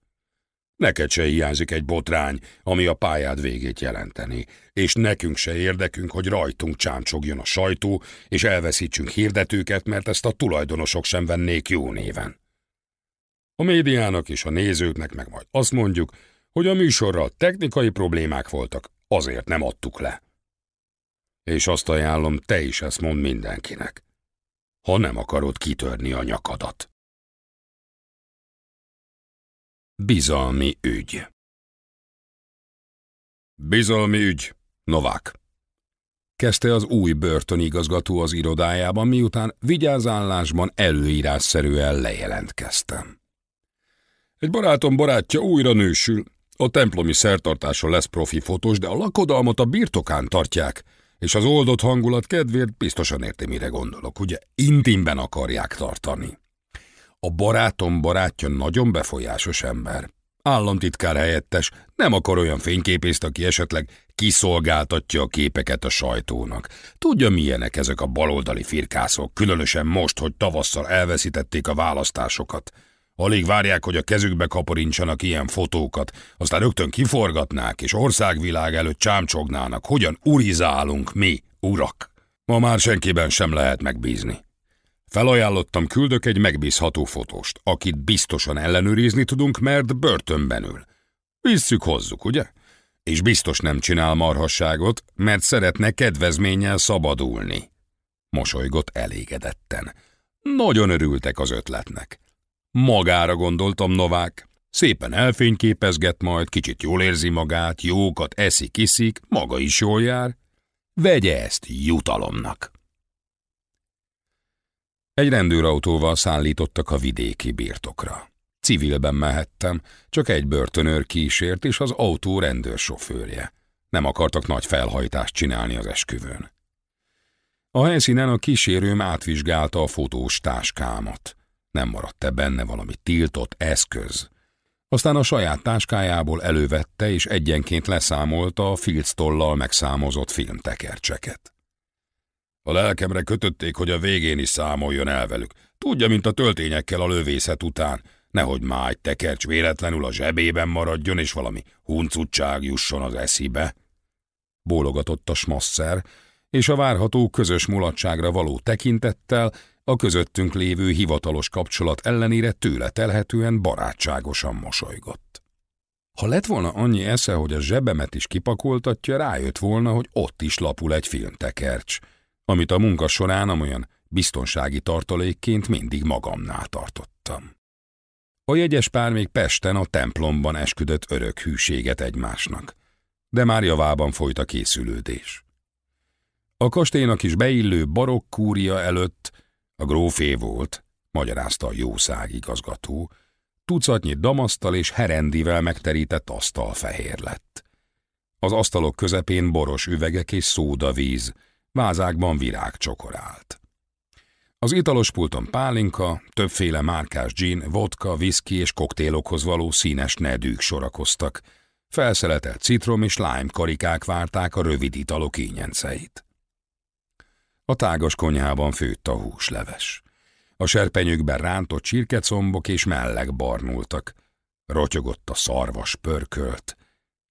Neked se hiányzik egy botrány, ami a pályád végét jelenteni, és nekünk se érdekünk, hogy rajtunk csámcsogjon a sajtó, és elveszítsünk hirdetőket, mert ezt a tulajdonosok sem vennék jó néven. A médiának és a nézőknek meg majd azt mondjuk, hogy a műsorral technikai problémák voltak, azért nem adtuk le. És azt ajánlom, te is ezt mond mindenkinek, ha nem akarod kitörni a nyakadat. Bizalmi ügy Bizalmi ügy, Novák. Kezdte az új börtönigazgató az irodájában, miután vigyázállásban előírásszerűen lejelentkeztem. Egy barátom barátja újra nősül. A templomi szertartáson lesz profi fotós, de a lakodalmat a birtokán tartják, és az oldott hangulat kedvéért biztosan érti, mire gondolok, ugye intimben akarják tartani. A barátom barátja nagyon befolyásos ember. Államtitkár helyettes, nem akar olyan fényképészt, aki esetleg kiszolgáltatja a képeket a sajtónak. Tudja, milyenek ezek a baloldali firkászok, különösen most, hogy tavasszal elveszítették a választásokat. Alig várják, hogy a kezükbe kaporincsanak ilyen fotókat, aztán rögtön kiforgatnák, és országvilág előtt csámcsognának, hogyan urizálunk mi, urak. Ma már senkiben sem lehet megbízni. Felajánlottam küldök egy megbízható fotóst, akit biztosan ellenőrizni tudunk, mert börtönben ül. Visszük hozzuk, ugye? És biztos nem csinál marhasságot, mert szeretne kedvezménnyel szabadulni. Mosolygott elégedetten. Nagyon örültek az ötletnek. Magára gondoltam Novák. Szépen elfényképezget majd, kicsit jól érzi magát, jókat eszik-iszik, maga is jól jár. Vegye ezt jutalomnak. Egy rendőrautóval szállítottak a vidéki birtokra. Civilben mehettem, csak egy börtönőr kísért és az autó rendőrsofőrje. Nem akartak nagy felhajtást csinálni az esküvőn. A helyszínen a kísérőm átvizsgálta a fotós táskámat. Nem maradt-e benne valami tiltott eszköz? Aztán a saját táskájából elővette és egyenként leszámolta a filctollal megszámozott filmtekercseket. A lelkemre kötötték, hogy a végén is számoljon el velük. Tudja, mint a töltényekkel a lövészet után. Nehogy egy tekercs véletlenül a zsebében maradjon, és valami huncutság jusson az eszibe. Bólogatott a smasszer, és a várható közös mulatságra való tekintettel A közöttünk lévő hivatalos kapcsolat ellenére tőle telhetően barátságosan mosolygott. Ha lett volna annyi esze, hogy a zsebemet is kipakoltatja, rájött volna, hogy ott is lapul egy filmtekercs, amit a munka során amolyan biztonsági tartalékként mindig magamnál tartottam. A jegyes pár még Pesten a templomban esküdött örök hűséget egymásnak, de már javában folyt a készülődés. A kastélynak is beillő barokk kúria előtt a grófé volt, magyarázta a jószág igazgató, tucatnyi damasztal és herendivel megterített asztal fehér lett. Az asztalok közepén boros üvegek és szódavíz, vázákban virág csokorált. Az italos pulton pálinka, többféle márkás gin, vodka, whisky és koktélokhoz való színes nedűk sorakoztak. Felszeletelt citrom és lime karikák várták a rövid italok ínyenceit. A tágas konyhában főtt a húsleves. A serpenyőkben rántott csirkecombok és mellek barnultak. Rotyogott a szarvas pörkölt.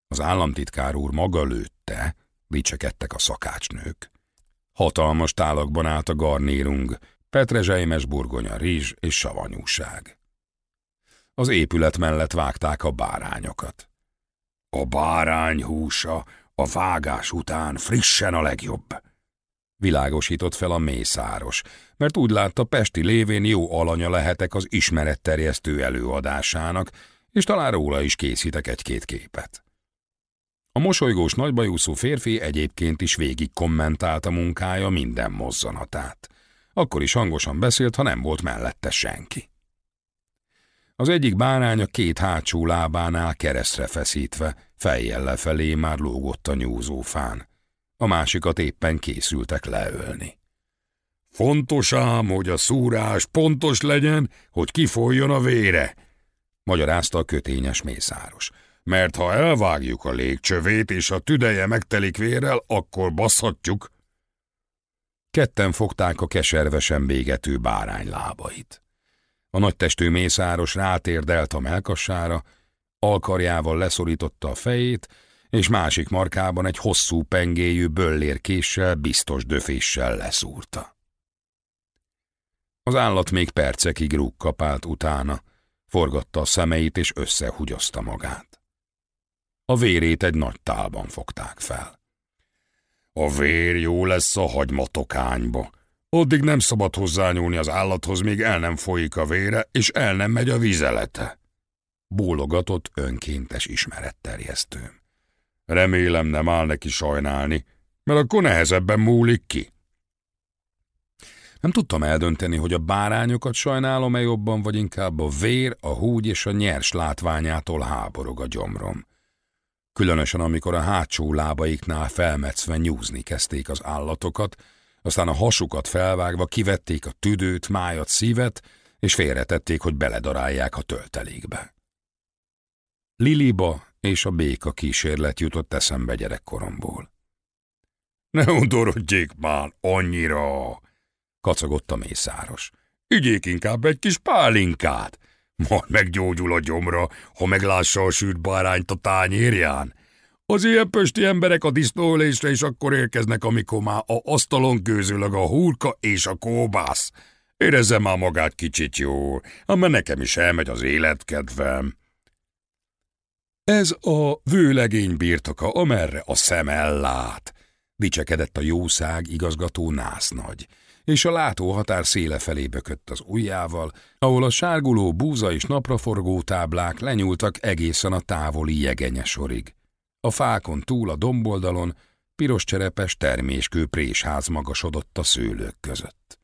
Az államtitkár úr maga lőtte, dicsekedtek a szakácsnők. Hatalmas tálakban állt a garnírung, petrezselymes burgonya, rizs és savanyúság. Az épület mellett vágták a bárányokat. A bárány húsa a vágás után frissen a legjobb. Világosított fel a mészáros, mert úgy látta Pesti lévén jó alanya lehetek az ismeretterjesztő előadásának, és talán róla is készítek egy-két képet. A mosolygós nagybajúszó férfi egyébként is végig kommentálta munkája minden mozzanatát. Akkor is hangosan beszélt, ha nem volt mellette senki. Az egyik bárány a két hátsó lábánál keresztre feszítve, fejjel lefelé már lógott a nyúzófán. A másikat éppen készültek leölni. Fontos ám, hogy a szúrás pontos legyen, hogy kifoljon a vére, magyarázta a kötényes mészáros. Mert ha elvágjuk a légcsövét, és a tüdeje megtelik vérrel, akkor baszhatjuk, Ketten fogták a keservesen bégető bárány lábait. A nagytestű mészáros rátérdelt a melkassára, alkarjával leszorította a fejét, és másik markában egy hosszú pengéjű böllérkéssel, biztos döféssel leszúrta. Az állat még percekig rúgkapált utána, forgatta a szemeit és összehugyozta magát. A vérét egy nagy tálban fogták fel. A vér jó lesz a hagymatokányba. Addig nem szabad hozzányúlni az állathoz, míg el nem folyik a vére, és el nem megy a vizelete. Bólogatott önkéntes ismeretterjesztőm. Remélem nem áll neki sajnálni, mert akkor nehezebben múlik ki. Nem tudtam eldönteni, hogy a bárányokat sajnálom-e jobban, vagy inkább a vér, a húgy és a nyers látványától háborog a gyomrom különösen amikor a hátsó lábaiknál felmetszve nyúzni kezdték az állatokat, aztán a hasukat felvágva kivették a tüdőt, májat, szívet, és félretették, hogy beledarálják a töltelékbe. Liliba és a béka kísérlet jutott eszembe gyerekkoromból. Ne undorodjék már annyira, kacagott a mészáros. Ügyék inkább egy kis pálinkát, majd meggyógyul a gyomra, ha meglássa a sült bárányt a tányérján. Az ilyen pösti emberek a disznóölésre is akkor érkeznek, amikor már a asztalon közülög a hurka és a kóbász. Érezze már magát kicsit jól, mert nekem is elmegy az életkedvem. Ez a vőlegény birtoka, amerre a szem ellát, dicsekedett a jószág igazgató násznagy és a látóhatár széle felé bökött az ujjával, ahol a sárguló búza és napraforgó táblák lenyúltak egészen a távoli jegenyesorig. A fákon túl a domboldalon piros cserepes terméskő présház magasodott a szőlők között.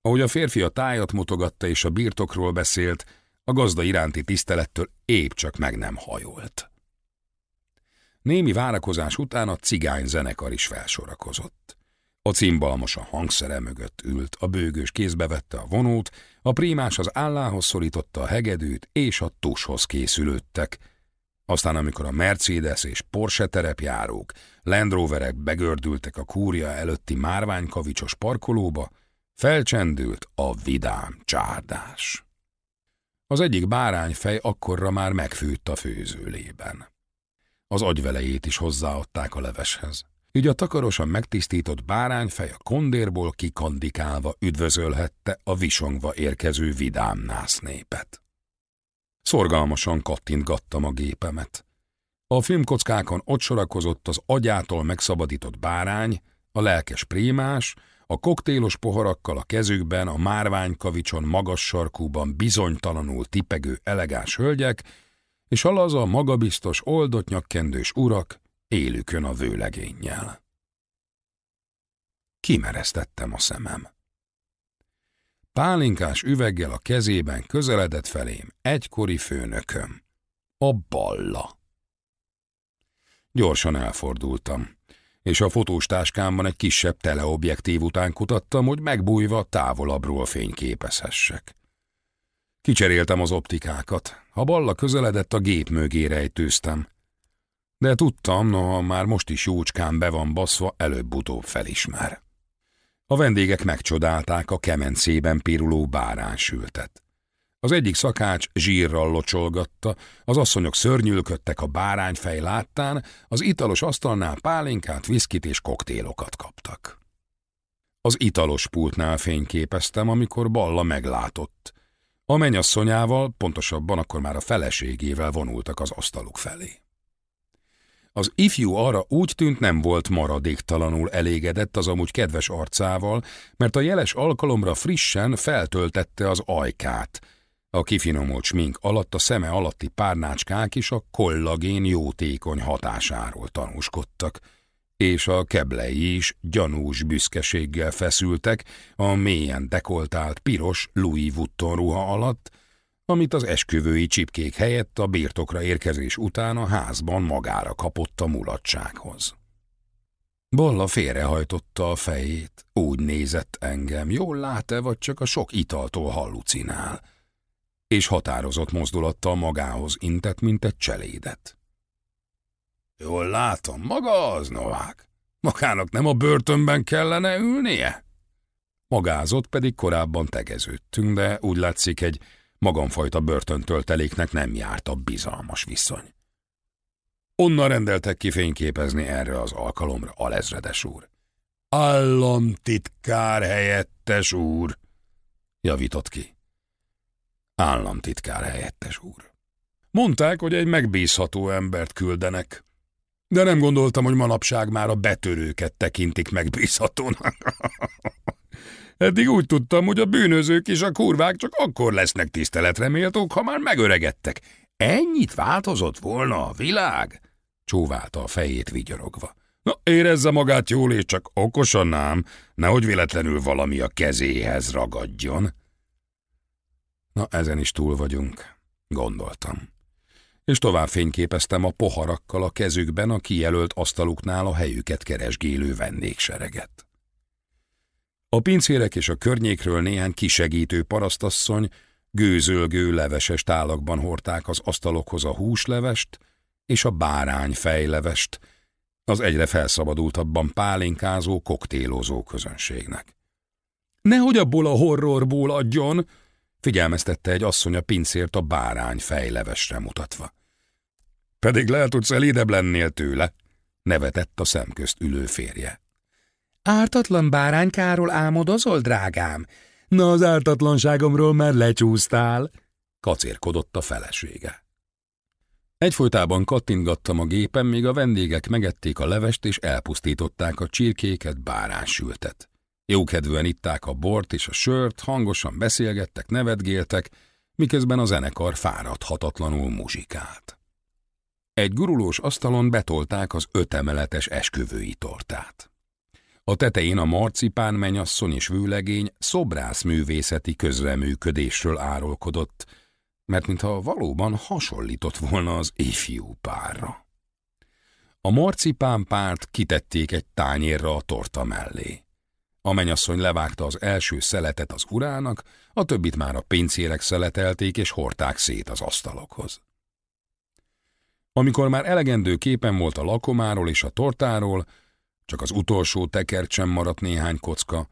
Ahogy a férfi a tájat mutogatta és a birtokról beszélt, a gazda iránti tisztelettől épp csak meg nem hajolt. Némi várakozás után a cigány zenekar is felsorakozott. A cimbalmos a hangszere mögött ült, a bőgős kézbe vette a vonót, a prímás az állához szorította a hegedűt, és a tushoz készülődtek. Aztán, amikor a Mercedes és Porsche terepjárók, Land Roverek begördültek a kúria előtti márványkavicsos parkolóba, felcsendült a vidám csárdás. Az egyik bárányfej akkorra már megfűtt a főzőlében. Az agyvelejét is hozzáadták a leveshez. Így a takarosan megtisztított bárányfej a kondérból kikandikálva üdvözölhette a visongva érkező vidám nász népet. Szorgalmasan kattintgattam a gépemet. A filmkockákon ott sorakozott az agyától megszabadított bárány, a lelkes prémás, a koktélos poharakkal a kezükben, a márványkavicson magas sarkúban bizonytalanul tipegő elegáns hölgyek, és a laza, magabiztos, oldott nyakkendős urak élükön a vőlegénnyel. Kimeresztettem a szemem. Pálinkás üveggel a kezében közeledett felém egykori főnököm, a balla. Gyorsan elfordultam, és a fotós táskámban egy kisebb teleobjektív után kutattam, hogy megbújva távolabbról fényképezhessek. Kicseréltem az optikákat. Ha balla közeledett, a gép mögé rejtőztem. De tudtam, noha már most is jócskán be van baszva, előbb-utóbb felismer. A vendégek megcsodálták a kemencében piruló báránysültet. Az egyik szakács zsírral locsolgatta, az asszonyok szörnyülködtek a bárányfej láttán, az italos asztalnál pálinkát, viszkit és koktélokat kaptak. Az italos pultnál fényképeztem, amikor Balla meglátott. A menyasszonyával, pontosabban akkor már a feleségével vonultak az asztaluk felé. Az ifjú arra úgy tűnt nem volt maradéktalanul elégedett az amúgy kedves arcával, mert a jeles alkalomra frissen feltöltette az ajkát. A kifinomult smink alatt a szeme alatti párnácskák is a kollagén jótékony hatásáról tanúskodtak, és a keblei is gyanús büszkeséggel feszültek a mélyen dekoltált piros Louis Vuitton ruha alatt, amit az esküvői csipkék helyett a birtokra érkezés után a házban magára kapott a mulatsághoz. Balla félrehajtotta a fejét, úgy nézett engem, jól lát-e, vagy csak a sok italtól hallucinál, és határozott mozdulattal magához intett, mint egy cselédet. Jól látom, maga az, Novák. Magának nem a börtönben kellene ülnie? Magázott pedig korábban tegeződtünk, de úgy látszik egy magamfajta börtöntölteléknek nem járt a bizalmas viszony. Onnan rendeltek ki fényképezni erre az alkalomra, alezredes úr. Államtitkár helyettes úr, javított ki. Államtitkár helyettes úr. Mondták, hogy egy megbízható embert küldenek, de nem gondoltam, hogy manapság már a betörőket tekintik megbízhatónak. <laughs> Eddig úgy tudtam, hogy a bűnözők és a kurvák csak akkor lesznek tiszteletre méltók, ha már megöregedtek. Ennyit változott volna a világ? Csóválta a fejét vigyorogva. Na, érezze magát jól, és csak okosan ám, nehogy véletlenül valami a kezéhez ragadjon. Na, ezen is túl vagyunk, gondoltam. És tovább fényképeztem a poharakkal a kezükben a kijelölt asztaluknál a helyüket keresgélő vendégsereget. A pincérek és a környékről néhány kisegítő parasztasszony gőzölgő leveses tálakban hordták az asztalokhoz a húslevest és a bárány fejlevest, az egyre felszabadultabban pálinkázó, koktélozó közönségnek. Nehogy abból a horrorból adjon, figyelmeztette egy asszony a pincért a bárány fejlevesre mutatva. Pedig lehet, hogy szelídebb lennél tőle, nevetett a szemközt ülő férje. Ártatlan báránykáról álmodozol, drágám? Na, az ártatlanságomról már lecsúsztál, kacérkodott a felesége. Egyfolytában kattintgattam a gépen, míg a vendégek megették a levest és elpusztították a csirkéket, báránysültet. Jókedvűen itták a bort és a sört, hangosan beszélgettek, nevetgéltek, miközben a zenekar fáradhatatlanul muzsikált. Egy gurulós asztalon betolták az ötemeletes esküvői tortát. A tetején a marcipán menyasszony és vőlegény szobrászművészeti közreműködésről árulkodott, mert mintha valóban hasonlított volna az ifjú párra. A marcipán párt kitették egy tányérra a torta mellé. A menyasszony levágta az első szeletet az urának, a többit már a pincérek szeletelték és hordták szét az asztalokhoz. Amikor már elegendő képen volt a lakomáról és a tortáról, csak az utolsó tekert sem maradt néhány kocka.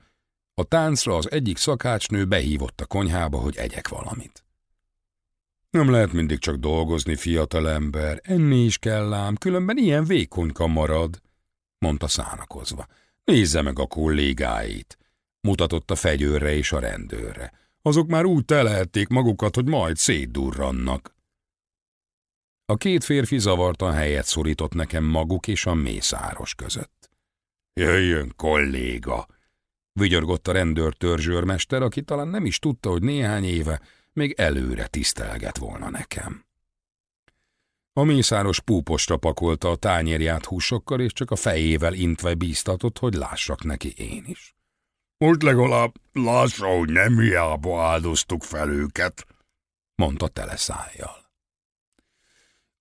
A táncra az egyik szakácsnő behívott a konyhába, hogy egyek valamit. Nem lehet mindig csak dolgozni, fiatalember, enni is kell ám, különben ilyen vékonyka marad, mondta szánakozva. Nézze meg a kollégáit. Mutatott a fegyőrre és a rendőrre. Azok már úgy telhették magukat, hogy majd szétdurrannak. A két férfi zavartan helyet szorított nekem maguk és a mészáros között. Jöjjön, kolléga! Vigyorgott a rendőr törzsőrmester, aki talán nem is tudta, hogy néhány éve még előre tisztelget volna nekem. A mészáros púposra pakolta a tányérját húsokkal, és csak a fejével intve bíztatott, hogy lássak neki én is. Most legalább lássa, hogy nem hiába áldoztuk fel őket, mondta teleszájjal.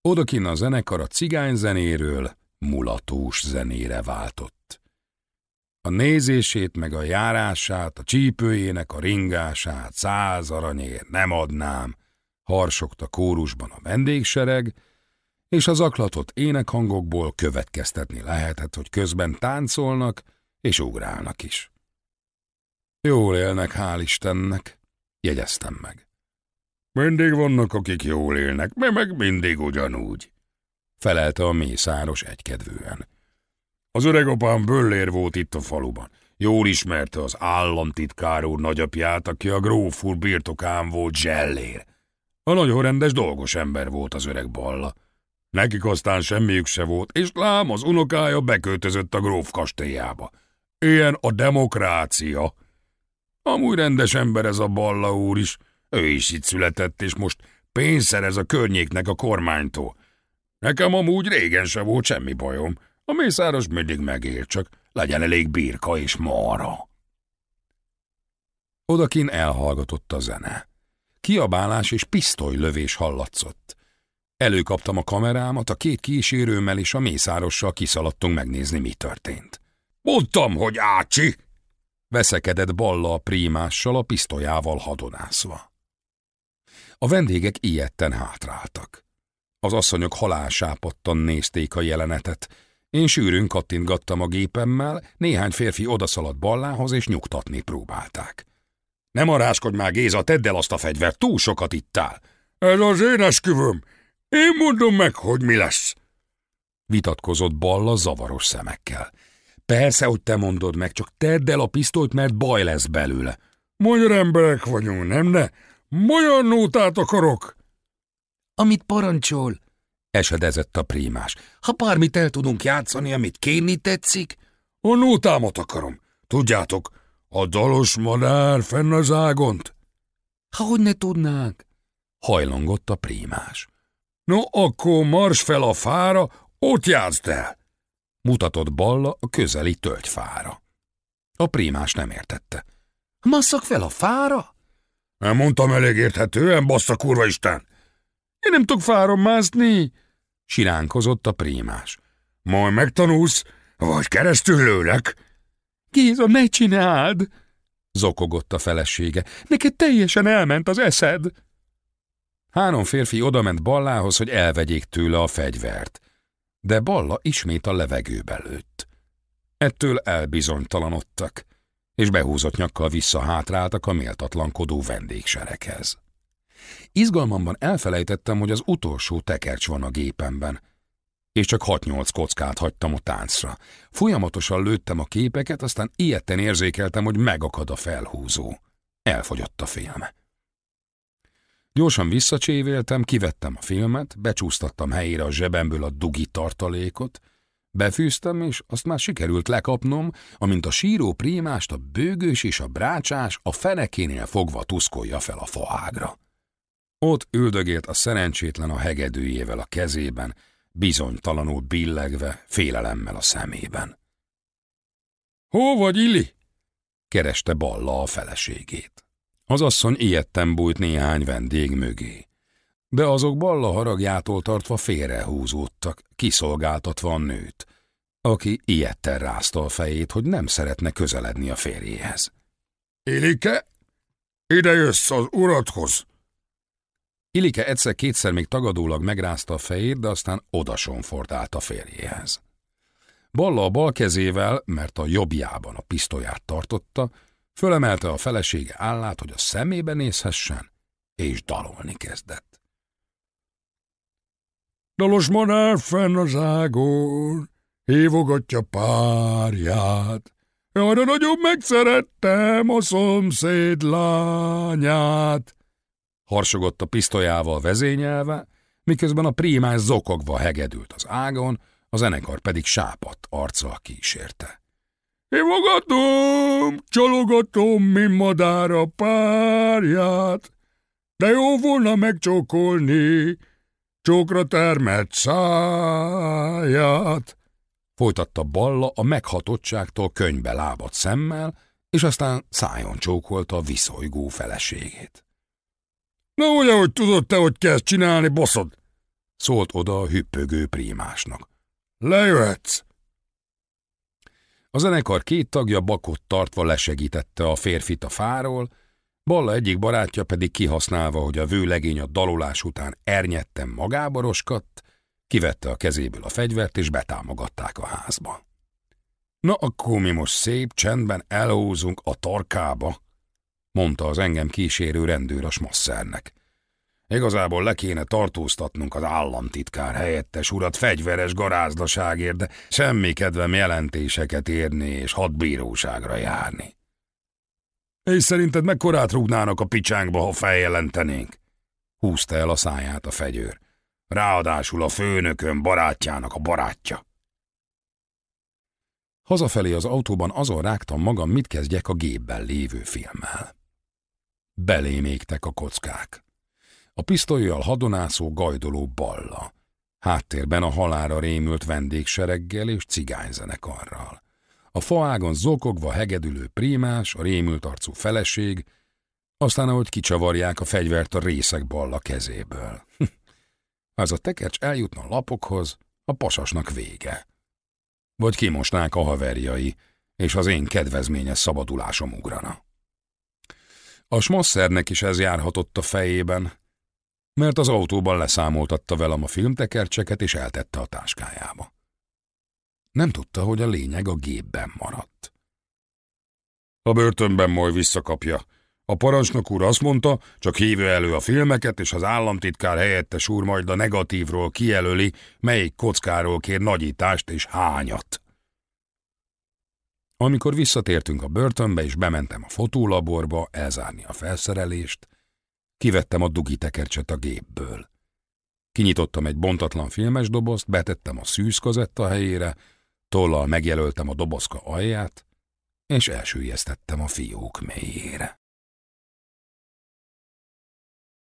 Odakin a zenekar a cigányzenéről mulatós zenére váltott. A nézését meg a járását, a csípőjének a ringását száz aranyért nem adnám, harsogta kórusban a vendégsereg, és az aklatott énekhangokból következtetni lehetett, hogy közben táncolnak és ugrálnak is. Jól élnek, hál' Istennek, jegyeztem meg. Mindig vannak, akik jól élnek, mi meg mindig ugyanúgy, felelte a mészáros egykedvűen. Az öregapám böllér volt itt a faluban. Jól ismerte az államtitkár úr nagyapját, aki a gróf birtokán volt zsellér. A nagyon rendes dolgos ember volt az öreg balla. Nekik aztán semmiük se volt, és lám az unokája beköltözött a gróf kastélyába. Ilyen a demokrácia. Amúgy rendes ember ez a balla úr is, ő is itt született, és most pénzt szerez a környéknek a kormánytól. Nekem amúgy régen se volt semmi bajom. A mészáros mindig megér, csak legyen elég birka és mara. Odakin elhallgatott a zene. Kiabálás és pisztolylövés hallatszott. Előkaptam a kamerámat, a két kísérőmmel és a mészárossal kiszaladtunk megnézni, mi történt. Mondtam, hogy ácsi! Veszekedett Balla a prímással, a pisztolyával hadonászva. A vendégek ilyetten hátráltak. Az asszonyok halálsápottan nézték a jelenetet. Én sűrűn kattintgattam a gépemmel, néhány férfi odaszaladt Ballához és nyugtatni próbálták. Nem aráskodj már, Géza, tedd el azt a fegyvert, túl sokat ittál. Ez az én esküvöm. Én mondom meg, hogy mi lesz. Vitatkozott Balla zavaros szemekkel. Persze, hogy te mondod meg, csak tedd el a pisztolyt, mert baj lesz belőle. Magyar emberek vagyunk, nem ne? Magyar nótát akarok! Amit parancsol, esedezett a prímás. Ha bármit el tudunk játszani, amit kérni tetszik? A nótámat akarom. Tudjátok, a dalos madár fenn az ágont? Ha hogy ne tudnánk? Hajlongott a prímás. No, akkor mars fel a fára, ott játszd el! Mutatott Balla a közeli tölgyfára. A prímás nem értette. Masszak fel a fára? Nem mondtam elég érthetően, bassza kurva Isten! Én nem tudok fáron mászni! Siránkozott a prímás. Majd megtanulsz, vagy keresztül lőlek. Géza, ne csináld! Zokogott a felesége. Neked teljesen elment az eszed. Három férfi odament Ballához, hogy elvegyék tőle a fegyvert. De Balla ismét a levegőbe lőtt. Ettől elbizonytalanodtak és behúzott nyakkal visszahátráltak a méltatlankodó vendégserekhez. Izgalmamban elfelejtettem, hogy az utolsó tekercs van a gépemben, és csak hat-nyolc kockát hagytam a táncra. Folyamatosan lőttem a képeket, aztán ilyetten érzékeltem, hogy megakad a felhúzó. Elfogyott a film. Gyorsan visszacsévéltem, kivettem a filmet, becsúsztattam helyére a zsebemből a dugi tartalékot, Befűztem, és azt már sikerült lekapnom, amint a síró prímást a bőgős és a brácsás a fenekénél fogva tuszkolja fel a faágra. Ott üldögélt a szerencsétlen a hegedűjével a kezében, bizonytalanul billegve, félelemmel a szemében. – Hó vagy, Illi? – kereste Balla a feleségét. Az asszony ilyetten bújt néhány vendég mögé. De azok Balla haragjától tartva félrehúzódtak, kiszolgáltatva a nőt, aki ilyetten rázta a fejét, hogy nem szeretne közeledni a férjéhez. Ilike, ide jössz az uradhoz! Ilike egyszer-kétszer még tagadólag megrázta a fejét, de aztán odasonfordált a férjéhez. Balla a bal kezével, mert a jobbjában a pisztolyát tartotta, fölemelte a felesége állát, hogy a szemébe nézhessen, és dalolni kezdett. Dalos madár fenn az ágon, hívogatja párját. Arra nagyon megszerettem a szomszéd lányát. Harsogott a pisztolyával vezényelve, miközben a prímás zokogva hegedült az ágon, a zenekar pedig sápadt arccal kísérte. Hívogatom, csalogatom, mint madár a párját, de jó volna megcsókolni, csókra termett száját. Folytatta Balla a meghatottságtól könybe lábadt szemmel, és aztán szájon csókolta a viszolygó feleségét. Na ugye, hogy tudod te, hogy kezd csinálni, boszod? Szólt oda a hüppögő prímásnak. Lejöhetsz! A zenekar két tagja bakot tartva lesegítette a férfit a fáról, Balla egyik barátja pedig kihasználva, hogy a vőlegény a dalolás után ernyetten magába roskadt, kivette a kezéből a fegyvert és betámogatták a házba. Na akkor mi most szép csendben elhúzunk a tarkába, mondta az engem kísérő rendőr a smasszernek. Igazából le kéne tartóztatnunk az államtitkár helyettes urat fegyveres garázdaságért, de semmi kedvem jelentéseket érni és hadbíróságra járni. És szerinted mekkorát rúgnának a picsánkba, ha feljelentenénk? Húzta el a száját a fegyőr. Ráadásul a főnökön barátjának a barátja. Hazafelé az autóban azon rágtam magam, mit kezdjek a gépben lévő filmmel. Belémégtek a kockák. A pisztolyjal hadonászó gajdoló balla. Háttérben a halára rémült vendégsereggel és cigányzenekarral. A faágon zokogva hegedülő prímás, a rémült arcú feleség, aztán ahogy kicsavarják a fegyvert a részek balla kezéből. <laughs> Ha ez a tekercs eljutna a lapokhoz, a pasasnak vége. Vagy kimosnák a haverjai, és az én kedvezményes szabadulásom ugrana. A smasszernek is ez járhatott a fejében, mert az autóban leszámoltatta velem a filmtekercseket, és eltette a táskájába. Nem tudta, hogy a lényeg a gépben maradt. A börtönben majd visszakapja. A parancsnok úr azt mondta, csak hívja elő a filmeket, és az államtitkár helyettes úr majd a negatívról kijelöli, melyik kockáról kér nagyítást és hányat. Amikor visszatértünk a börtönbe, és bementem a fotólaborba elzárni a felszerelést, kivettem a dugi tekercset a gépből. Kinyitottam egy bontatlan filmes dobozt, betettem a szűzkazetta helyére, tollal megjelöltem a dobozka alját, és elsüllyesztettem a fiók mélyére.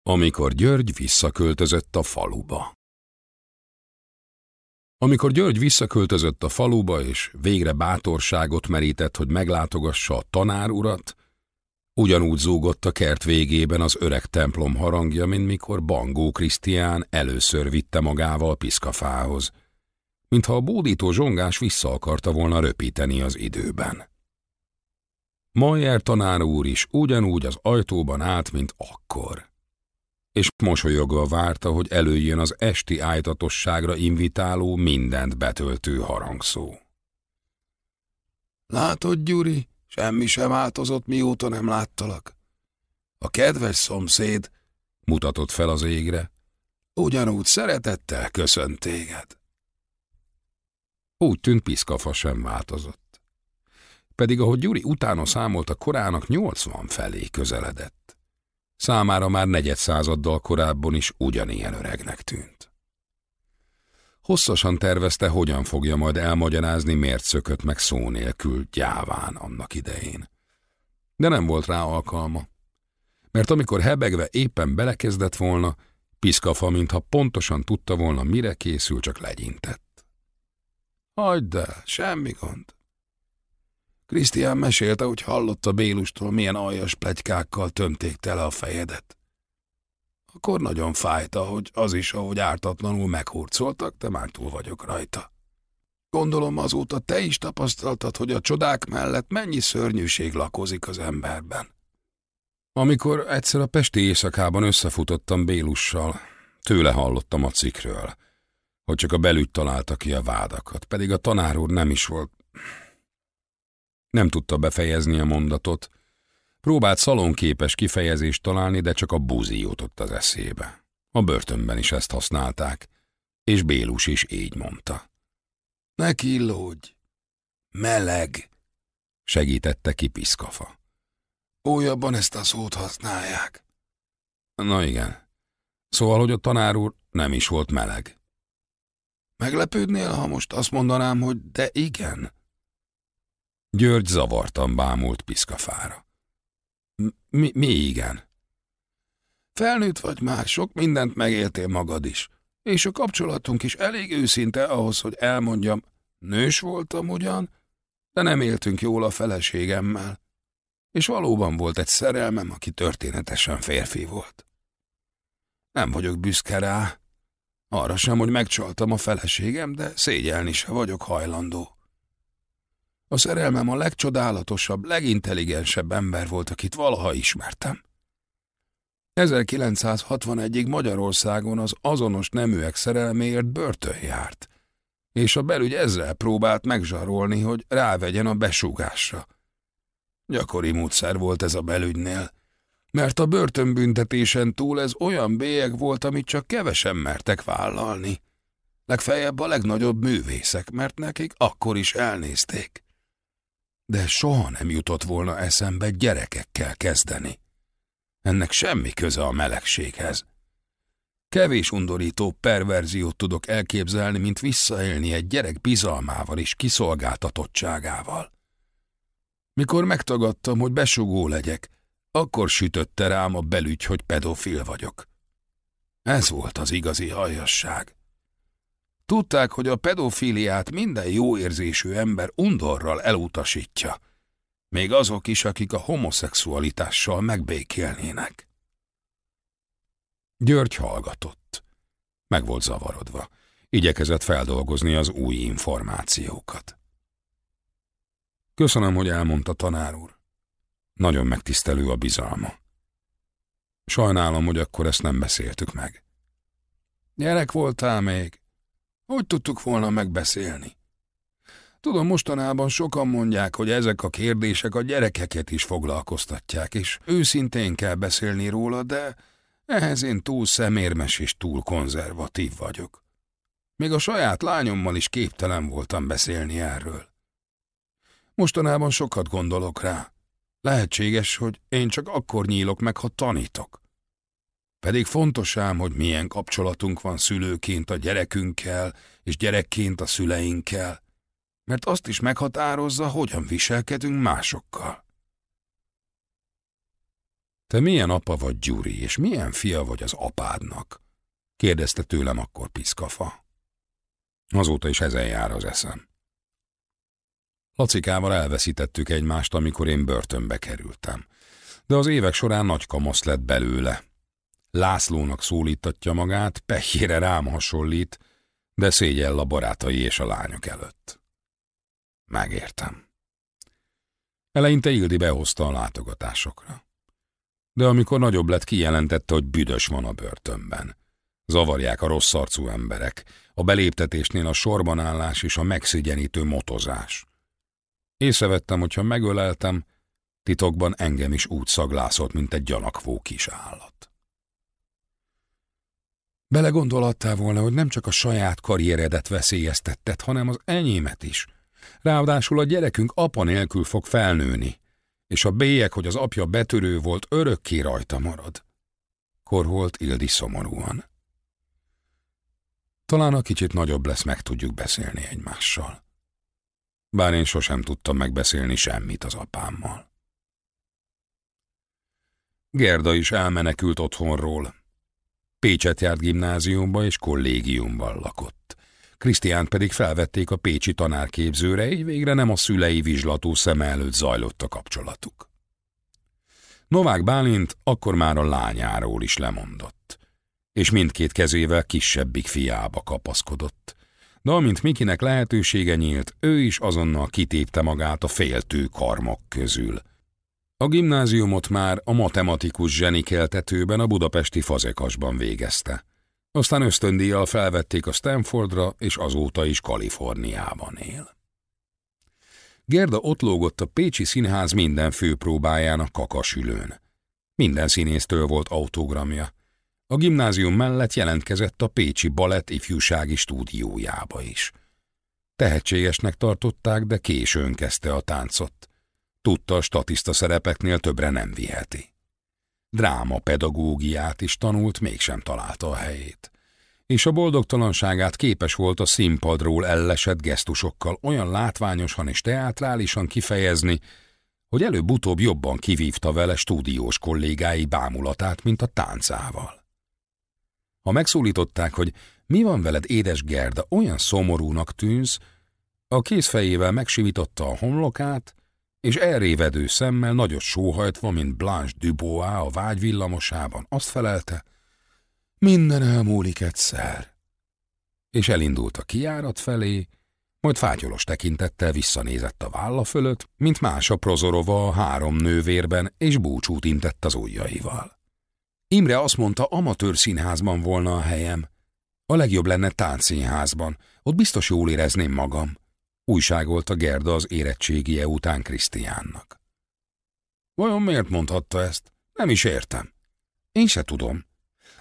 Amikor György visszaköltözött a faluba. Amikor György visszaköltözött a faluba, és végre bátorságot merített, hogy meglátogassa a tanár urat, ugyanúgy zúgott a kert végében az öreg templom harangja, mint mikor Bangó Krisztián először vitte magával piszkafához, mintha a bódító zsongás vissza akarta volna röpíteni az időben. Majer tanár úr is ugyanúgy az ajtóban állt, mint akkor és mosolyogva várta, hogy előjön az esti ájtatosságra invitáló, mindent betöltő harangszó. Látod, Gyuri, semmi sem változott, mióta nem láttalak. A kedves szomszéd, mutatott fel az égre, ugyanúgy szeretettel köszönt téged. Úgy tűnt piszkafa sem változott. Pedig ahogy Gyuri utána számolt a korának, nyolcvan felé közeledett. Számára már negyed századdal korábban is ugyanilyen öregnek tűnt. Hosszasan tervezte, hogyan fogja majd elmagyarázni, miért szökött meg szó nélkül gyáván annak idején. De nem volt rá alkalma. Mert amikor hebegve éppen belekezdett volna, piszkafa, mintha pontosan tudta volna, mire készül, csak legyintett. Hagyd el, semmi gond. Krisztián mesélte, hogy hallotta Bélustól, milyen aljas plegykákkal tömték tele a fejedet. Akkor nagyon fájta, hogy az is, ahogy ártatlanul meghurcoltak, de már túl vagyok rajta. Gondolom azóta te is tapasztaltad, hogy a csodák mellett mennyi szörnyűség lakozik az emberben. Amikor egyszer a pesti éjszakában összefutottam Bélussal, tőle hallottam a cikről, hogy csak a belügy találta ki a vádakat, pedig a tanár úr nem is volt nem tudta befejezni a mondatot. Próbált szalonképes kifejezést találni, de csak a buzi jutott az eszébe. A börtönben is ezt használták, és Bélus is így mondta. Ne killódj! Meleg! Segítette ki Piszkafa. Újabban ezt a szót használják. Na igen. Szóval, hogy a tanár úr nem is volt meleg. Meglepődnél, ha most azt mondanám, hogy de igen? György zavartan bámult Piszkafára. Mi, mi igen? Felnőtt vagy már, sok mindent megéltél magad is, és a kapcsolatunk is elég őszinte ahhoz, hogy elmondjam, nős voltam ugyan, de nem éltünk jól a feleségemmel, és valóban volt egy szerelmem, aki történetesen férfi volt. Nem vagyok büszke rá, arra sem, hogy megcsaltam a feleségem, de szégyelni se vagyok hajlandó. A szerelmem a legcsodálatosabb, legintelligensebb ember volt, akit valaha ismertem. 1961-ig Magyarországon az azonos neműek szerelméért börtön járt, és a belügy ezzel próbált megzsarolni, hogy rávegyen a besúgásra. Gyakori módszer volt ez a belügynél, mert a börtönbüntetésen túl ez olyan bélyeg volt, amit csak kevesen mertek vállalni. Legfeljebb a legnagyobb művészek, mert nekik akkor is elnézték. De soha nem jutott volna eszembe gyerekekkel kezdeni. Ennek semmi köze a melegséghez. Kevés undorító perverziót tudok elképzelni, mint visszaélni egy gyerek bizalmával és kiszolgáltatottságával. Mikor megtagadtam, hogy besugó legyek, akkor sütötte rám a belügy, hogy pedofil vagyok. Ez volt az igazi hajasság. Tudták, hogy a pedofiliát minden jó érzésű ember undorral elutasítja, még azok is, akik a homoszexualitással megbékélnének. György hallgatott. Meg volt zavarodva. Igyekezett feldolgozni az új információkat. Köszönöm, hogy elmondta tanár úr. Nagyon megtisztelő a bizalma. Sajnálom, hogy akkor ezt nem beszéltük meg. Gyerek voltál még. Hogy tudtuk volna megbeszélni? Tudom, mostanában sokan mondják, hogy ezek a kérdések a gyerekeket is foglalkoztatják, és őszintén kell beszélni róla, de ehhez én túl szemérmes és túl konzervatív vagyok. Még a saját lányommal is képtelen voltam beszélni erről. Mostanában sokat gondolok rá. Lehetséges, hogy én csak akkor nyílok meg, ha tanítok. Pedig fontos ám, hogy milyen kapcsolatunk van szülőként a gyerekünkkel, és gyerekként a szüleinkkel, mert azt is meghatározza, hogyan viselkedünk másokkal. Te milyen apa vagy, Gyuri, és milyen fia vagy az apádnak? kérdezte tőlem akkor Piszkafa. Azóta is ezen jár az eszem. Lacikával elveszítettük egymást, amikor én börtönbe kerültem. De az évek során nagy kamasz lett belőle. Lászlónak szólítatja magát, pehjére rám hasonlít, de szégyell a barátai és a lányok előtt. Megértem. Eleinte Ildi behozta a látogatásokra. De amikor nagyobb lett, kijelentette, hogy büdös van a börtönben. Zavarják a rossz arcú emberek, a beléptetésnél a sorbanállás és a megszigyenítő motozás. Észrevettem, hogyha megöleltem, titokban engem is úgy szaglászott, mint egy gyanakvó kis állat. Belegondolhattál volna, hogy nem csak a saját karrieredet veszélyeztetted, hanem az enyémet is. Ráadásul a gyerekünk apa nélkül fog felnőni, és a bélyek, hogy az apja betörő volt, örökké rajta marad. Korholt Ildi szomorúan. Talán a kicsit nagyobb lesz, meg tudjuk beszélni egymással. Bár én sosem tudtam megbeszélni semmit az apámmal. Gerda is elmenekült otthonról. Pécset járt gimnáziumba és kollégiumban lakott. Krisztiánt pedig felvették a pécsi tanárképzőre, így végre nem a szülei vizslató szeme előtt zajlott a kapcsolatuk. Novák Bálint akkor már a lányáról is lemondott, és mindkét kezével kisebbik fiába kapaszkodott. De amint Mikinek lehetősége nyílt, ő is azonnal kitépte magát a féltő karmok közül. A gimnáziumot már a matematikus zsenikeltetőben a budapesti fazekasban végezte. Aztán ösztöndíjjal felvették a Stanfordra, és azóta is Kaliforniában él. Gerda ott lógott a Pécsi Színház minden főpróbáján a kakasülőn. Minden színésztől volt autogramja. A gimnázium mellett jelentkezett a Pécsi Balett ifjúsági stúdiójába is. Tehetségesnek tartották, de későn kezdte a táncot. Tudta, statiszta szerepeknél többre nem viheti. Dráma pedagógiát is tanult, mégsem találta a helyét. És a boldogtalanságát képes volt a színpadról ellesett gesztusokkal olyan látványosan és teátrálisan kifejezni, hogy előbb-utóbb jobban kivívta vele stúdiós kollégái bámulatát, mint a táncával. Ha megszólították, hogy mi van veled, édes Gerda, olyan szomorúnak tűnsz, a kézfejével megsivította a homlokát, és elrévedő szemmel nagyot sóhajtva, mint Blanche Dubois a vágy villamosában, azt felelte, minden elmúlik egyszer. És elindult a kiárat felé, majd fátyolos tekintettel visszanézett a válla fölött, mint más a prozorova a három nővérben, és búcsút intett az ujjaival. Imre azt mondta, amatőr színházban volna a helyem. A legjobb lenne táncszínházban, ott biztos jól érezném magam újságolta Gerda az érettségie után Krisztiánnak. Vajon miért mondhatta ezt? Nem is értem. Én se tudom.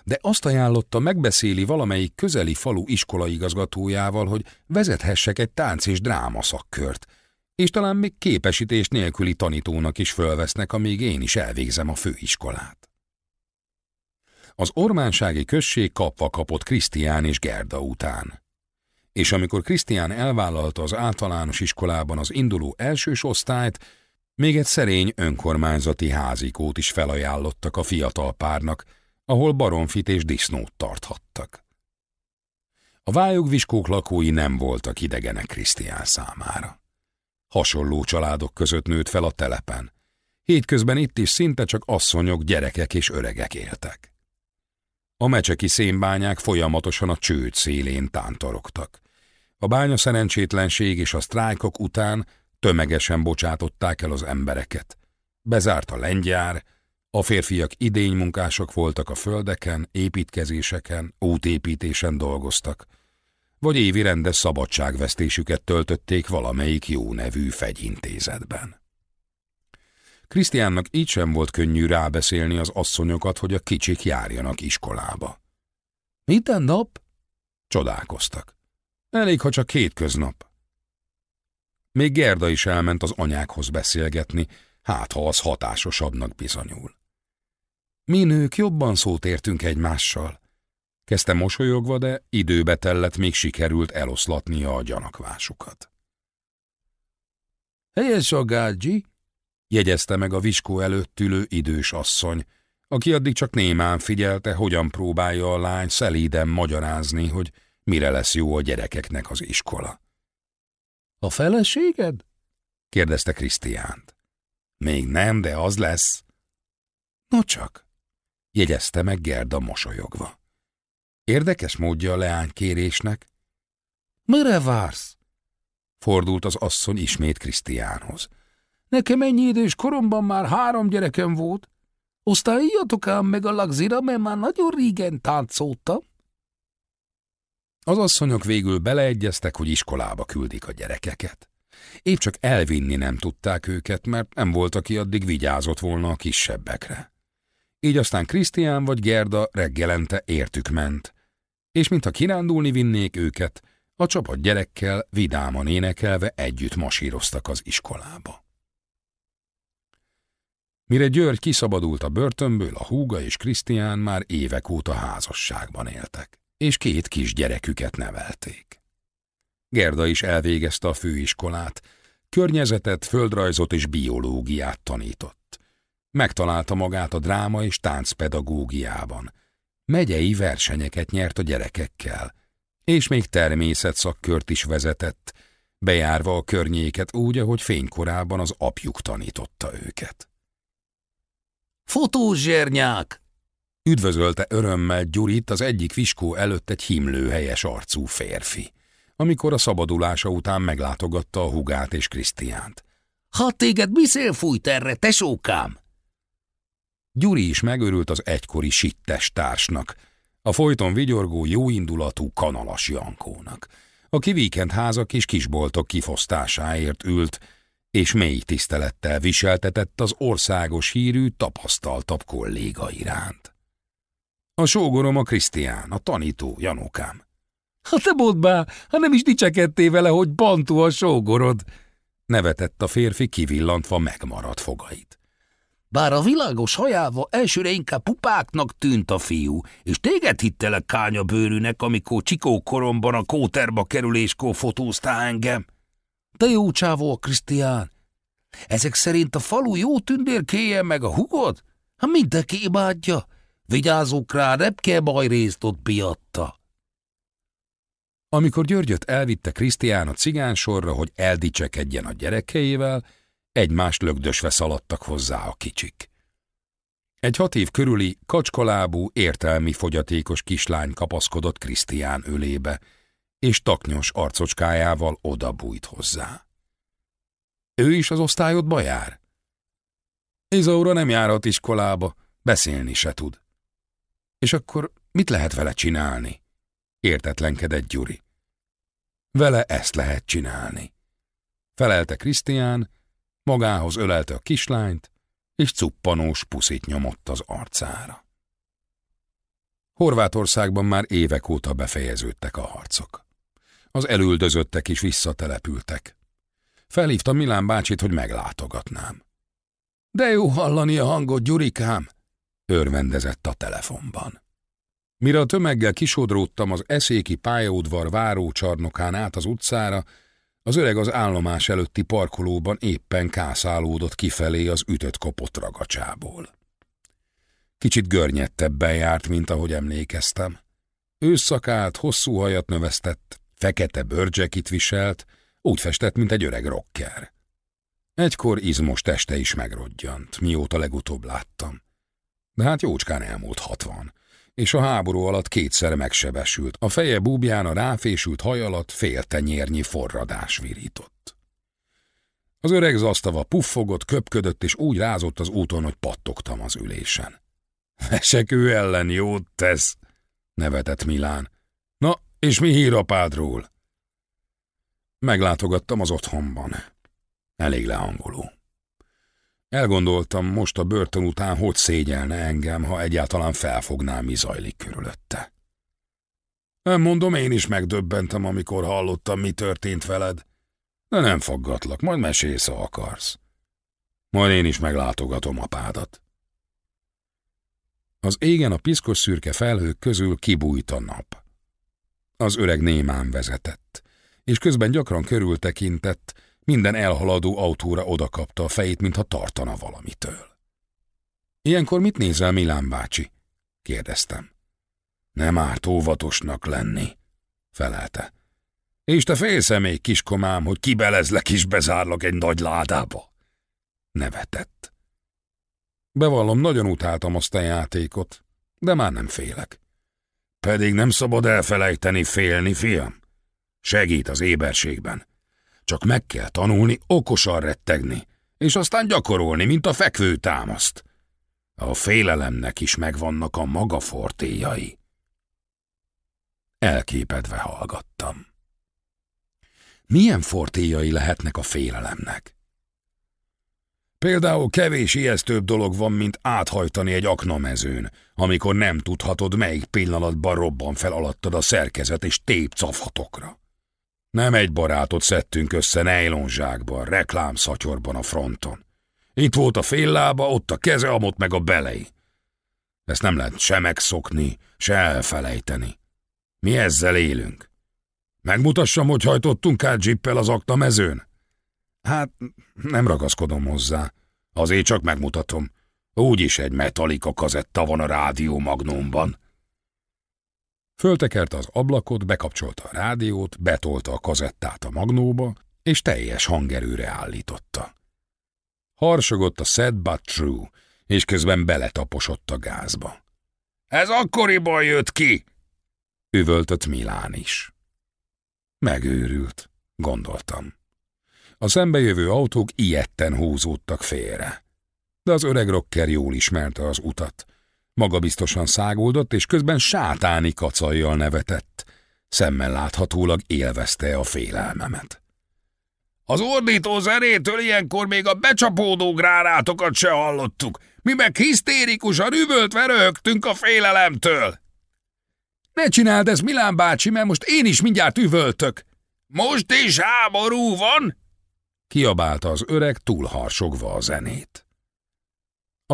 De azt ajánlotta, megbeszéli valamelyik közeli falu iskolaigazgatójával, hogy vezethessek egy tánc és dráma szakkört, és talán még képesítés nélküli tanítónak is fölvesznek, amíg én is elvégzem a főiskolát. Az ormánsági község kapva kapott Krisztián és Gerda után és amikor Krisztián elvállalta az általános iskolában az induló elsős osztályt, még egy szerény önkormányzati házikót is felajánlottak a fiatal párnak, ahol baromfit és disznót tarthattak. A vályogviskók lakói nem voltak idegenek Krisztián számára. Hasonló családok között nőtt fel a telepen. Hétközben itt is szinte csak asszonyok, gyerekek és öregek éltek. A mecseki szénbányák folyamatosan a csőd szélén tántorogtak. A bánya szerencsétlenség és a sztrájkok után tömegesen bocsátották el az embereket. Bezárt a lengyár, a férfiak idénymunkások voltak a földeken, építkezéseken, útépítésen dolgoztak, vagy évi rendes szabadságvesztésüket töltötték valamelyik jó nevű fegyintézetben. Krisztiánnak így sem volt könnyű rábeszélni az asszonyokat, hogy a kicsik járjanak iskolába. Minden nap? Csodálkoztak. Elég, ha csak két köznap. Még Gerda is elment az anyákhoz beszélgetni, hát ha az hatásosabbnak bizonyul. Mi nők jobban szót értünk egymással. Kezdte mosolyogva, de időbe tellett, még sikerült eloszlatnia a gyanakvásukat. Helyes a gágyi, jegyezte meg a viskó előtt ülő idős asszony, aki addig csak némán figyelte, hogyan próbálja a lány szelíden magyarázni, hogy mire lesz jó a gyerekeknek az iskola. A feleséged? kérdezte Krisztiánt. Még nem, de az lesz. No csak, jegyezte meg Gerda mosolyogva. Érdekes módja a leány kérésnek. Mire vársz? Fordult az asszony ismét Krisztiánhoz. Nekem ennyi idős koromban már három gyerekem volt. Osztályjatok ám meg a lagzira, mert már nagyon régen táncoltam. Az asszonyok végül beleegyeztek, hogy iskolába küldik a gyerekeket. Épp csak elvinni nem tudták őket, mert nem volt, aki addig vigyázott volna a kisebbekre. Így aztán Krisztián vagy Gerda reggelente értük ment, és mintha kirándulni vinnék őket, a csapat gyerekkel vidáman énekelve együtt masíroztak az iskolába. Mire György kiszabadult a börtönből, a húga és Krisztián már évek óta házasságban éltek és két kis gyereküket nevelték. Gerda is elvégezte a főiskolát, környezetet, földrajzot és biológiát tanított. Megtalálta magát a dráma és táncpedagógiában. Megyei versenyeket nyert a gyerekekkel, és még természetszakkört is vezetett, bejárva a környéket úgy, ahogy fénykorában az apjuk tanította őket. Fotózsernyák! Üdvözölte örömmel Gyurit az egyik viskó előtt egy himlő helyes arcú férfi, amikor a szabadulása után meglátogatta a hugát és Krisztiánt. Ha téged mi szél fújt erre, tesókám? Gyuri is megörült az egykori sittes társnak, a folyton vigyorgó, jóindulatú kanalas Jankónak, aki víkendházak és kisboltok kifosztásáért ült, és mély tisztelettel viseltetett az országos hírű, tapasztaltabb kolléga iránt. A sógorom a Krisztián, a tanító, Janókám. Ha te be, ha nem is dicsekedtél vele, hogy bantú a sógorod. Nevetett a férfi kivillantva megmaradt fogait. Bár a világos hajával elsőre inkább pupáknak tűnt a fiú, és téged hittelek kánya bőrűnek, amikor csikó koromban a kóterba kerüléskor fotóztál engem. De jó csávó, Krisztián. Ezek szerint a falu jó tündérkéje meg a hugod? Ha mindenki imádja. Vigyázok rá, nem kell részt ott piatta. Amikor Györgyöt elvitte Krisztián a cigánsorra, hogy eldicsekedjen a gyerekeivel, egymást lögdösve szaladtak hozzá a kicsik. Egy hat év körüli, kacskalábú, értelmi fogyatékos kislány kapaszkodott Krisztián ölébe, és taknyos arcocskájával odabújt hozzá. Ő is az osztályodba jár? Izaura nem járhat iskolába, beszélni se tud. És akkor mit lehet vele csinálni? Értetlenkedett Gyuri. Vele ezt lehet csinálni. Felelte Krisztián, magához ölelte a kislányt, és cuppanós puszit nyomott az arcára. Horvátországban már évek óta befejeződtek a harcok. Az elüldözöttek is visszatelepültek. Felhívtam Milán bácsit, hogy meglátogatnám. De jó hallani a hangot, Gyurikám, örvendezett a telefonban. Mire a tömeggel kisodródtam az eszéki pályaudvar várócsarnokán át az utcára, az öreg az állomás előtti parkolóban éppen kászálódott kifelé az ütött kopott ragacsából. Kicsit görnyettebben járt, mint ahogy emlékeztem. Ősszakált, hosszú hajat növesztett, fekete bőrcsekit viselt, úgy festett, mint egy öreg rocker. Egykor izmos teste is megrodjant, mióta legutóbb láttam. De hát jócskán elmúlt hatvan, és a háború alatt kétszer megsebesült, a feje búbján a ráfésült haj alatt fél tenyérnyi forradás virított. Az öreg zasztava puffogott, köpködött, és úgy rázott az úton, hogy pattogtam az ülésen. <laughs> ő ellen jót tesz, nevetett Milán. Na, és mi hír apádról? Meglátogattam az otthonban. Elég lehangoló. Elgondoltam, most a börtön után hogy szégyelne engem, ha egyáltalán felfogná, mi zajlik körülötte. Nem mondom, én is megdöbbentem, amikor hallottam, mi történt veled. De nem foggatlak, majd mesélsz, ha akarsz. Majd én is meglátogatom apádat. Az égen a piszkos szürke felhők közül kibújt a nap. Az öreg némán vezetett, és közben gyakran körültekintett, minden elhaladó autóra odakapta a fejét, mintha tartana valamitől. Ilyenkor mit nézel, Milán bácsi? kérdeztem. Nem árt óvatosnak lenni, felelte. És te félsz -e még, kiskomám, hogy kibelezlek és bezárlak egy nagy ládába? Nevetett. Bevallom, nagyon utáltam azt a játékot, de már nem félek. Pedig nem szabad elfelejteni félni, fiam. Segít az éberségben. Csak meg kell tanulni okosan rettegni, és aztán gyakorolni, mint a fekvő támaszt. A félelemnek is megvannak a maga fortéjai. Elképedve hallgattam. Milyen fortéjai lehetnek a félelemnek? Például kevés ijesztőbb dolog van, mint áthajtani egy aknamezőn, amikor nem tudhatod, melyik pillanatban robban fel alattad a szerkezet és tép cafhatokra. Nem egy barátot szedtünk össze nejlonzsákban, reklámszatyorban a fronton. Itt volt a fél lába, ott a keze, amott meg a belei. Ezt nem lehet se megszokni, se elfelejteni. Mi ezzel élünk. Megmutassam, hogy hajtottunk át zsippel az akta mezőn? Hát, nem ragaszkodom hozzá. Azért csak megmutatom. Úgyis egy metallika kazetta van a rádió magnómban. Föltekert az ablakot, bekapcsolta a rádiót, betolta a kazettát a magnóba, és teljes hangerőre állította. Harsogott a sad but true, és közben beletaposott a gázba. Ez akkoriban jött ki! Üvöltött Milán is. Megőrült, gondoltam. A szembejövő autók ilyetten húzódtak félre. De az öreg rocker jól ismerte az utat, Magabiztosan száguldott, és közben sátáni kacajjal nevetett. Szemmel láthatólag élvezte a félelmemet. Az ordító zenétől ilyenkor még a becsapódó grárátokat se hallottuk. Mi meg hisztérikusan üvöltve röhögtünk a félelemtől. Ne csináld ezt, Milán bácsi, mert most én is mindjárt üvöltök. Most is háború van? Kiabálta az öreg, túlharsogva a zenét.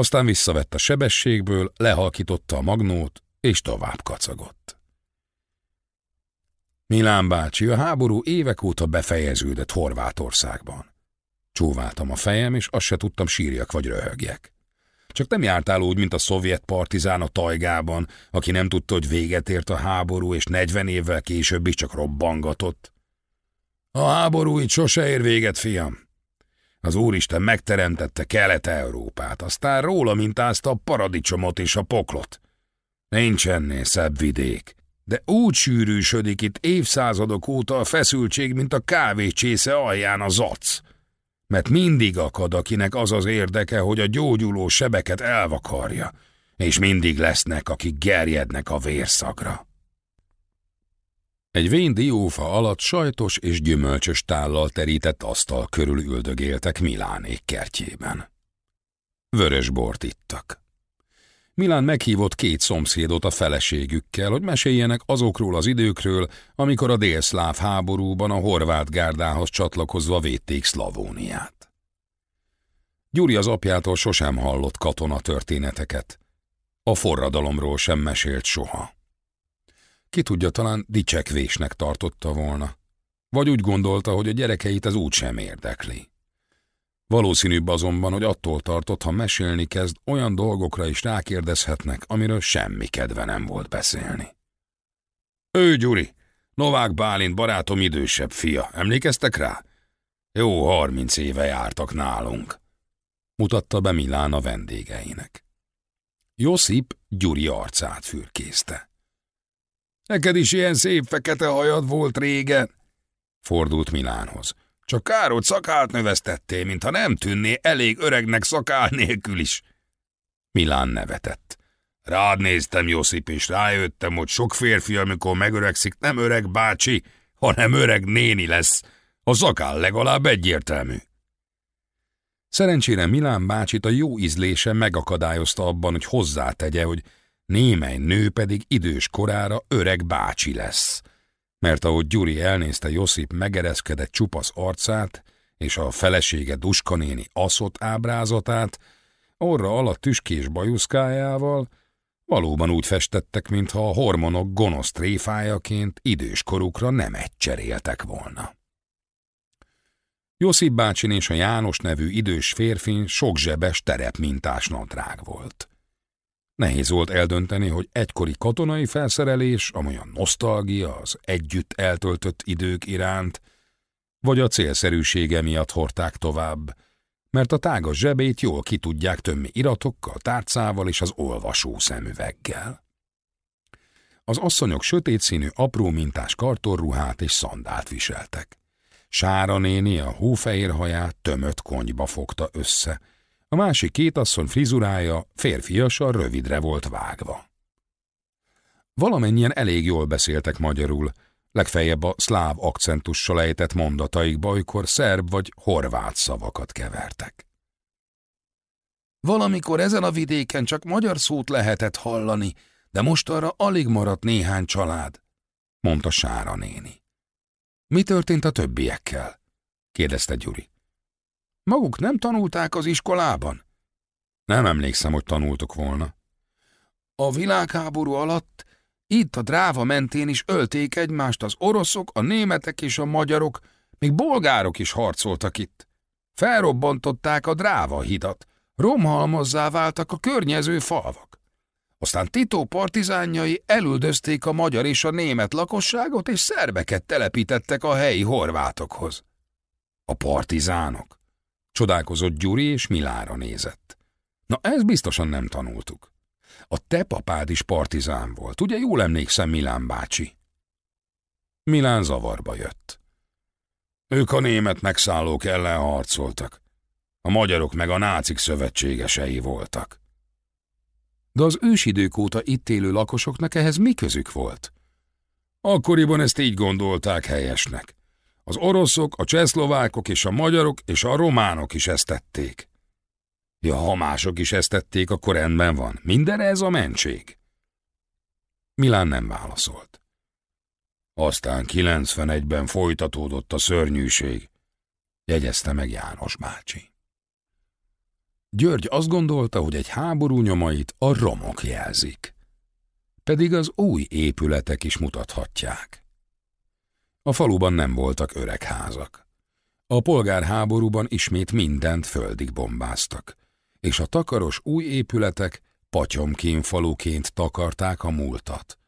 Aztán visszavett a sebességből, lehalkította a magnót, és tovább kacagott. Milán bácsi, a háború évek óta befejeződött Horvátországban. Csóváltam a fejem, és azt se tudtam sírjak vagy röhögjek. Csak nem jártál úgy, mint a szovjet partizán a tajgában, aki nem tudta, hogy véget ért a háború, és 40 évvel később is csak robbangatott. A háború itt sose ér véget, fiam. Az Úristen megteremtette Kelet-Európát, aztán róla mintázta a paradicsomot és a poklot. Nincs ennél szebb vidék, de úgy sűrűsödik itt évszázadok óta a feszültség, mint a kávécsésze alján a zac. Mert mindig akad, akinek az az érdeke, hogy a gyógyuló sebeket elvakarja, és mindig lesznek, akik gerjednek a vérszagra. Egy vén diófa alatt sajtos és gyümölcsös tállal terített asztal körül üldögéltek Milánék kertjében. Vörös bort ittak. Milán meghívott két szomszédot a feleségükkel, hogy meséljenek azokról az időkről, amikor a délszláv háborúban a horvát gárdához csatlakozva védték Szlavóniát. Gyuri az apjától sosem hallott katona történeteket. A forradalomról sem mesélt soha. Ki tudja, talán dicsekvésnek tartotta volna. Vagy úgy gondolta, hogy a gyerekeit az úgy sem érdekli. Valószínűbb azonban, hogy attól tartott, ha mesélni kezd, olyan dolgokra is rákérdezhetnek, amiről semmi kedve nem volt beszélni. Ő, Gyuri, Novák Bálint barátom idősebb fia, emlékeztek rá? Jó harminc éve jártak nálunk, mutatta be Milán a vendégeinek. Josip Gyuri arcát fürkészte. Neked is ilyen szép fekete hajad volt régen? Fordult Milánhoz. Csak kár, hogy szakált növesztettél, mintha nem tűnné elég öregnek szakál nélkül is. Milán nevetett. Rád néztem, Josip, és rájöttem, hogy sok férfi, amikor megöregszik, nem öreg bácsi, hanem öreg néni lesz. A szakál legalább egyértelmű. Szerencsére Milán bácsit a jó ízlése megakadályozta abban, hogy hozzátegye, hogy némely nő pedig idős korára öreg bácsi lesz. Mert ahogy Gyuri elnézte Josip megereszkedett csupasz arcát, és a felesége Duska néni aszott ábrázatát, orra alatt tüskés bajuszkájával, valóban úgy festettek, mintha a hormonok gonosz tréfájaként idős korukra nem cseréltek volna. Josip bácsin és a János nevű idős férfin sok zsebes terepmintás nadrág volt. Nehéz volt eldönteni, hogy egykori katonai felszerelés, amolyan nosztalgia az együtt eltöltött idők iránt, vagy a célszerűsége miatt hordták tovább, mert a tágas zsebét jól ki tudják tömni iratokkal, tárcával és az olvasó szemüveggel. Az asszonyok sötét színű, apró mintás kartorruhát és szandált viseltek. Sára néni a hófehér haját tömött konyba fogta össze, a másik két asszony frizurája férfiasan rövidre volt vágva. Valamennyien elég jól beszéltek magyarul, legfeljebb a szláv akcentussal ejtett mondataikba, olykor szerb vagy horvát szavakat kevertek. Valamikor ezen a vidéken csak magyar szót lehetett hallani, de most arra alig maradt néhány család, mondta Sára néni. Mi történt a többiekkel? kérdezte Gyuri. Maguk nem tanulták az iskolában? Nem emlékszem, hogy tanultuk volna. A világháború alatt itt a dráva mentén is ölték egymást az oroszok, a németek és a magyarok, még bolgárok is harcoltak itt. Felrobbantották a dráva hidat, romhalmozzá váltak a környező falvak. Aztán Tito partizánjai elüldözték a magyar és a német lakosságot, és szerbeket telepítettek a helyi horvátokhoz. A partizánok? Csodálkozott Gyuri, és Milára nézett. Na, ez biztosan nem tanultuk. A te papád is partizán volt, ugye jól emlékszem, Milán bácsi? Milán zavarba jött. Ők a német megszállók ellen harcoltak. A magyarok meg a nácik szövetségesei voltak. De az ősidők óta itt élő lakosoknak ehhez mi közük volt? Akkoriban ezt így gondolták helyesnek. Az oroszok, a csehszlovákok és a magyarok és a románok is ezt tették. Ja, ha mások is ezt tették, akkor rendben van. Minden ez a mentség. Milán nem válaszolt. Aztán 91-ben folytatódott a szörnyűség, jegyezte meg János bácsi. György azt gondolta, hogy egy háború nyomait a romok jelzik. Pedig az új épületek is mutathatják. A faluban nem voltak öreg házak. A polgárháborúban ismét mindent földig bombáztak, és a takaros új épületek patyomkén faluként takarták a múltat.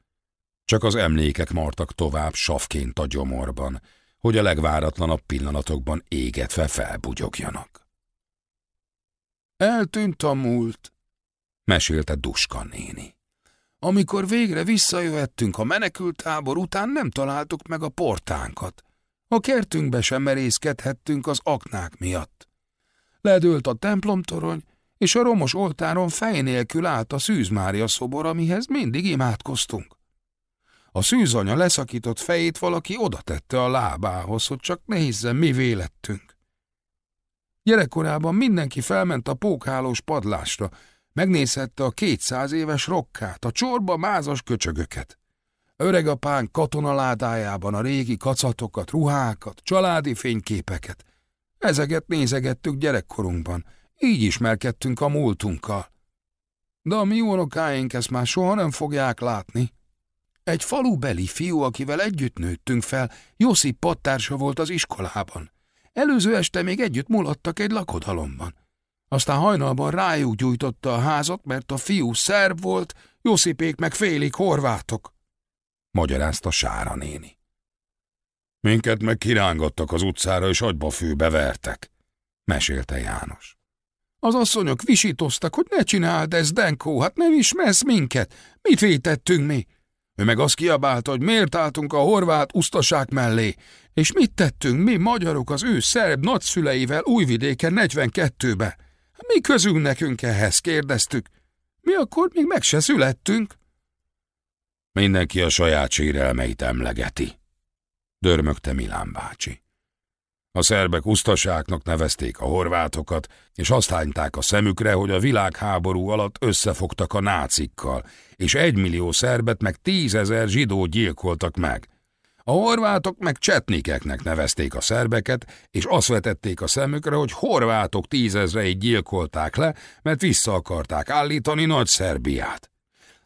Csak az emlékek martak tovább savként a gyomorban, hogy a legváratlanabb pillanatokban égetve felbugyogjanak. Eltűnt a múlt, mesélte Duska néni. Amikor végre visszajöhettünk a menekültábor után, nem találtuk meg a portánkat. A kertünkbe sem merészkedhettünk az aknák miatt. Ledőlt a templomtorony, és a romos oltáron fej nélkül állt a szűzmária szobor, amihez mindig imádkoztunk. A szűzanya leszakított fejét valaki oda tette a lábához, hogy csak nézzen, mi vélettünk. Gyerekkorában mindenki felment a pókhálós padlásra, megnézhette a kétszáz éves rokkát, a csorba mázas köcsögöket. Öregapán katonaládájában a régi kacatokat, ruhákat, családi fényképeket. Ezeket nézegettük gyerekkorunkban, így ismerkedtünk a múltunkkal. De a mi unokáink ezt már soha nem fogják látni. Egy falubeli fiú, akivel együtt nőttünk fel, Josip pattársa volt az iskolában. Előző este még együtt mulattak egy lakodalomban. Aztán hajnalban rájuk gyújtotta a házat, mert a fiú szerb volt, Josipék meg félig horvátok. Magyarázta Sára néni. Minket meg kirángattak az utcára, és agyba főbe vertek, mesélte János. Az asszonyok visítoztak, hogy ne csináld ezt, Denkó, hát nem ismersz minket. Mit vétettünk mi? Ő meg azt kiabálta, hogy miért álltunk a horvát usztaság mellé, és mit tettünk mi magyarok az ő szerb nagyszüleivel újvidéken 42-be. Mi közünk nekünk ehhez, kérdeztük. Mi akkor még meg se születtünk. Mindenki a saját sérelmeit emlegeti, dörmögte Milán bácsi. A szerbek usztaságnak nevezték a horvátokat, és azt hányták a szemükre, hogy a világháború alatt összefogtak a nácikkal, és egymillió szerbet meg tízezer zsidó gyilkoltak meg. A horvátok meg csetnikeknek nevezték a szerbeket, és azt vetették a szemükre, hogy horvátok tízezreit gyilkolták le, mert vissza akarták állítani Nagy Szerbiát.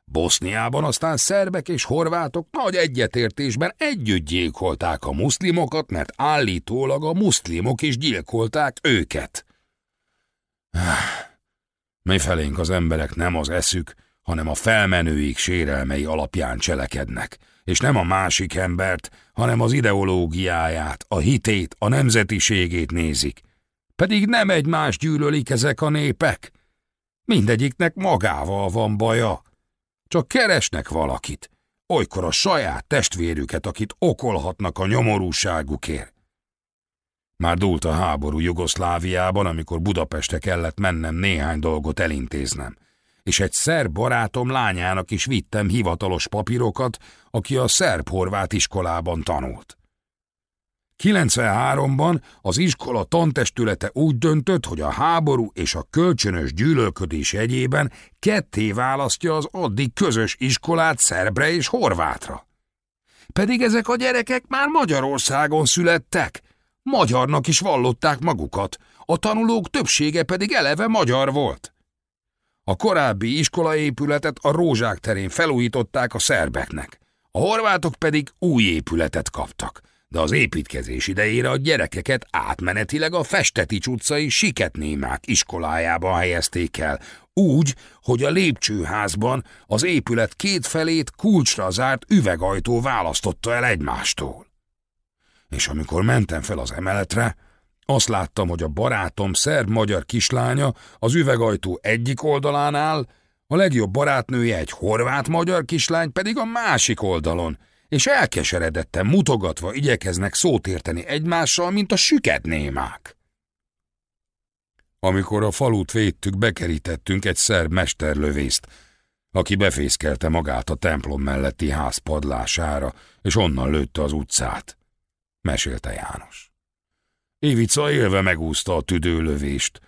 Boszniában aztán szerbek és horvátok nagy egyetértésben együtt gyilkolták a muszlimokat, mert állítólag a muszlimok is gyilkolták őket. <sighs> Mi felénk az emberek nem az eszük, hanem a felmenőik sérelmei alapján cselekednek, és nem a másik embert, hanem az ideológiáját, a hitét, a nemzetiségét nézik. Pedig nem egymás gyűlölik ezek a népek. Mindegyiknek magával van baja. Csak keresnek valakit, olykor a saját testvérüket, akit okolhatnak a nyomorúságukért. Már dúlt a háború Jugoszláviában, amikor Budapestre kellett mennem néhány dolgot elintéznem, és egy szerb barátom lányának is vittem hivatalos papírokat, aki a szerb-horvát iskolában tanult. 93-ban az iskola tantestülete úgy döntött, hogy a háború és a kölcsönös gyűlölködés jegyében ketté választja az addig közös iskolát szerbre és horvátra. Pedig ezek a gyerekek már Magyarországon születtek, magyarnak is vallották magukat, a tanulók többsége pedig eleve magyar volt. A korábbi iskolaépületet a Rózsák terén felújították a szerbeknek, a horvátok pedig új épületet kaptak – de az építkezés idejére a gyerekeket átmenetileg a Festetics utcai Siketnémák iskolájába helyezték el, úgy, hogy a lépcsőházban az épület két felét kulcsra zárt üvegajtó választotta el egymástól. És amikor mentem fel az emeletre, azt láttam, hogy a barátom szerb-magyar kislánya az üvegajtó egyik oldalán áll, a legjobb barátnője egy horvát-magyar kislány pedig a másik oldalon, és elkeseredetten mutogatva igyekeznek szót érteni egymással, mint a süketnémák. Amikor a falut védtük, bekerítettünk egy szerb mesterlövészt, aki befészkelte magát a templom melletti ház padlására, és onnan lőtte az utcát, mesélte János. Évica élve megúszta a tüdőlövést,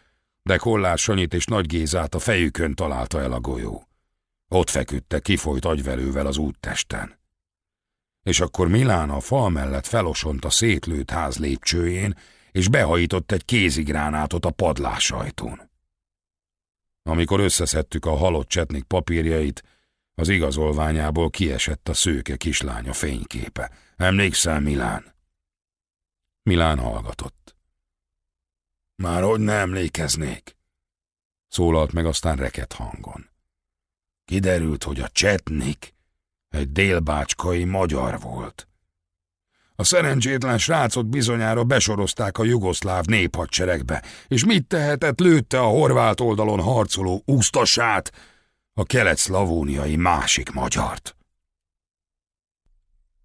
de Kollár Sanyit és Nagy Gézát a fejükön találta el a golyó. Ott feküdte kifolyt agyvelővel az úttesten. És akkor Milán a fal mellett felosont a szétlőtt ház lépcsőjén, és behajított egy kézigránátot a padlásajtón. Amikor összeszedtük a halott csetnik papírjait, az igazolványából kiesett a szőke kislánya fényképe. Emlékszel, Milán? Milán hallgatott. Már hogy ne emlékeznék? Szólalt meg aztán reket hangon. Kiderült, hogy a Csetnik egy délbácskai magyar volt. A szerencsétlen srácot bizonyára besorozták a jugoszláv néphadseregbe, és mit tehetett, lőtte a horvát oldalon harcoló úsztasát, a kelet-szlavóniai másik magyart.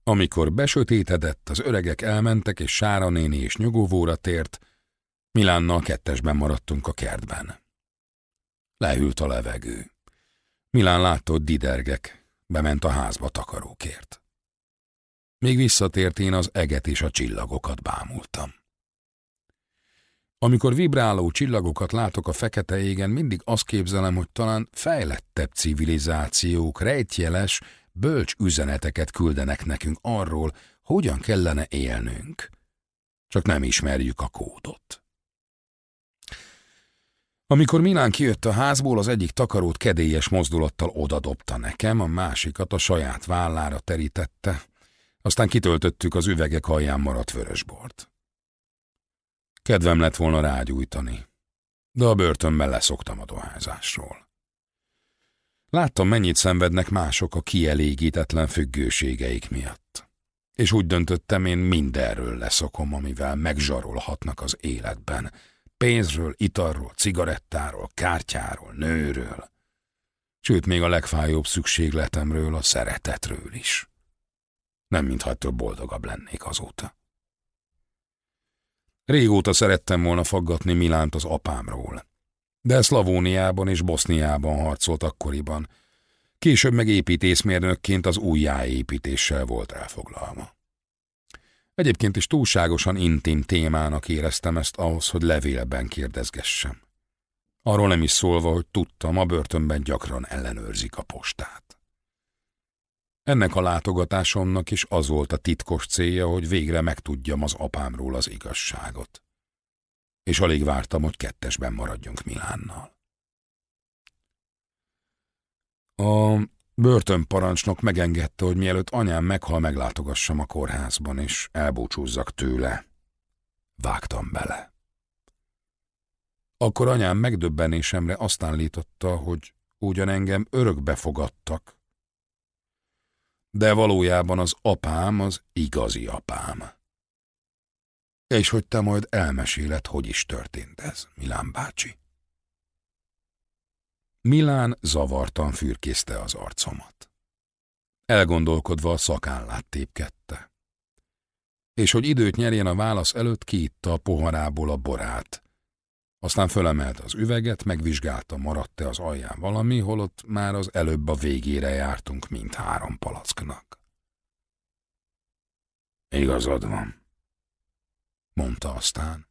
Amikor besötétedett, az öregek elmentek, és Sára néni és nyugovóra tért, Milánnal kettesben maradtunk a kertben. Lehűlt a levegő. Milán látta, hogy didergek, bement a házba takarókért. Még visszatért én az eget és a csillagokat bámultam. Amikor vibráló csillagokat látok a fekete égen, mindig azt képzelem, hogy talán fejlettebb civilizációk rejtjeles, bölcs üzeneteket küldenek nekünk arról, hogyan kellene élnünk. Csak nem ismerjük a kódot. Amikor Milán kijött a házból, az egyik takarót kedélyes mozdulattal odadobta nekem, a másikat a saját vállára terítette, aztán kitöltöttük az üvegek alján maradt vörösbort. Kedvem lett volna rágyújtani, de a börtönben leszoktam a dohányzásról. Láttam, mennyit szenvednek mások a kielégítetlen függőségeik miatt. És úgy döntöttem, én mindenről leszokom, amivel megzsarolhatnak az életben. Pénzről, italról, cigarettáról, kártyáról, nőről. Sőt, még a legfájóbb szükségletemről, a szeretetről is. Nem mintha ettől boldogabb lennék azóta. Régóta szerettem volna faggatni Milánt az apámról. De Szlavóniában és Boszniában harcolt akkoriban. Később meg építészmérnökként az újjáépítéssel volt elfoglalva. Egyébként is túlságosan intim témának éreztem ezt ahhoz, hogy levélben kérdezgessem. Arról nem is szólva, hogy tudtam, a börtönben gyakran ellenőrzik a postát. Ennek a látogatásomnak is az volt a titkos célja, hogy végre megtudjam az apámról az igazságot. És alig vártam, hogy kettesben maradjunk Milánnal. A börtönparancsnok megengedte, hogy mielőtt anyám meghal, meglátogassam a kórházban, és elbúcsúzzak tőle. Vágtam bele. Akkor anyám megdöbbenésemre azt állította, hogy ugyan engem örökbe fogadtak, de valójában az apám az igazi apám. És hogy te majd elmeséled, hogy is történt ez, Milán bácsi. Milán zavartan fürkészte az arcomat. Elgondolkodva a szakállát tépkedte. És hogy időt nyerjen a válasz előtt, kiitta a poharából a borát, aztán fölemelt az üveget, megvizsgálta, maradt-e az alján valami, holott már az előbb a végére jártunk mint három palacknak. Igazad van, mondta aztán.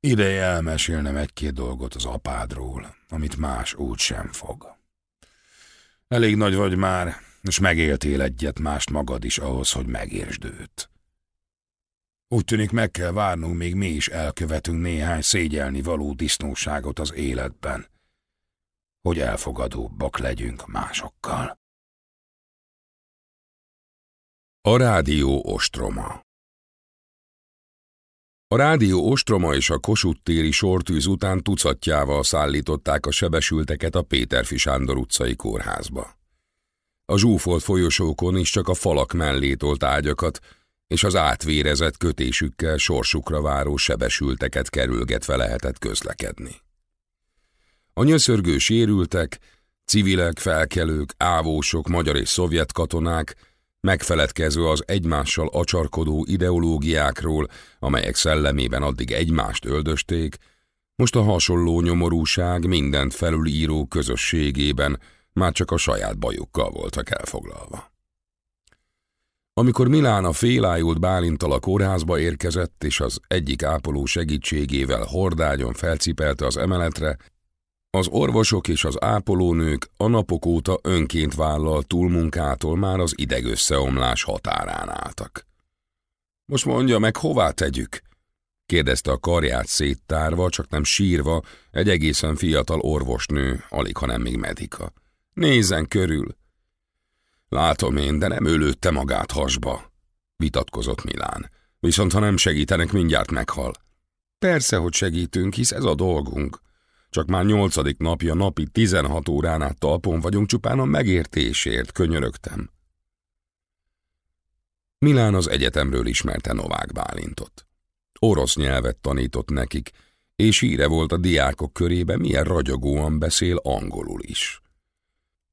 Ideje elmesélnem egy-két dolgot az apádról, amit más úgy sem fog. Elég nagy vagy már, és megéltél egyet mást magad is ahhoz, hogy megértsd őt. Úgy tűnik meg kell várnunk, még mi is elkövetünk néhány szégyelni való disznóságot az életben, hogy elfogadóbbak legyünk másokkal. A rádió ostroma A rádió ostroma és a Kossuth téri sortűz után tucatjával szállították a sebesülteket a Péterfi Sándor utcai kórházba. A zsúfolt folyosókon is csak a falak mellé tolt ágyakat, és az átvérezett kötésükkel sorsukra váró sebesülteket kerülgetve lehetett közlekedni. A nyöszörgő sérültek, civilek, felkelők, ávósok, magyar és szovjet katonák, megfeledkező az egymással acsarkodó ideológiákról, amelyek szellemében addig egymást öldösték, most a hasonló nyomorúság mindent felülíró közösségében már csak a saját bajukkal voltak elfoglalva. Amikor Milán a félájult Bálintal a kórházba érkezett, és az egyik ápoló segítségével hordágyon felcipelte az emeletre, Az orvosok és az ápolónők a napok óta önként vállal túlmunkától már az idegösszeomlás határán álltak. Most mondja meg, hová tegyük? kérdezte a karját széttárva, csak nem sírva, egy egészen fiatal orvosnő, alig ha nem még medika. Nézzen körül! Látom én, de nem ölődte magát hasba, vitatkozott Milán. Viszont ha nem segítenek, mindjárt meghal. Persze, hogy segítünk, hisz ez a dolgunk. Csak már nyolcadik napja napi 16 órán át talpon vagyunk, csupán a megértésért könyörögtem. Milán az egyetemről ismerte Novák Bálintot. Orosz nyelvet tanított nekik, és híre volt a diákok körében, milyen ragyogóan beszél angolul is.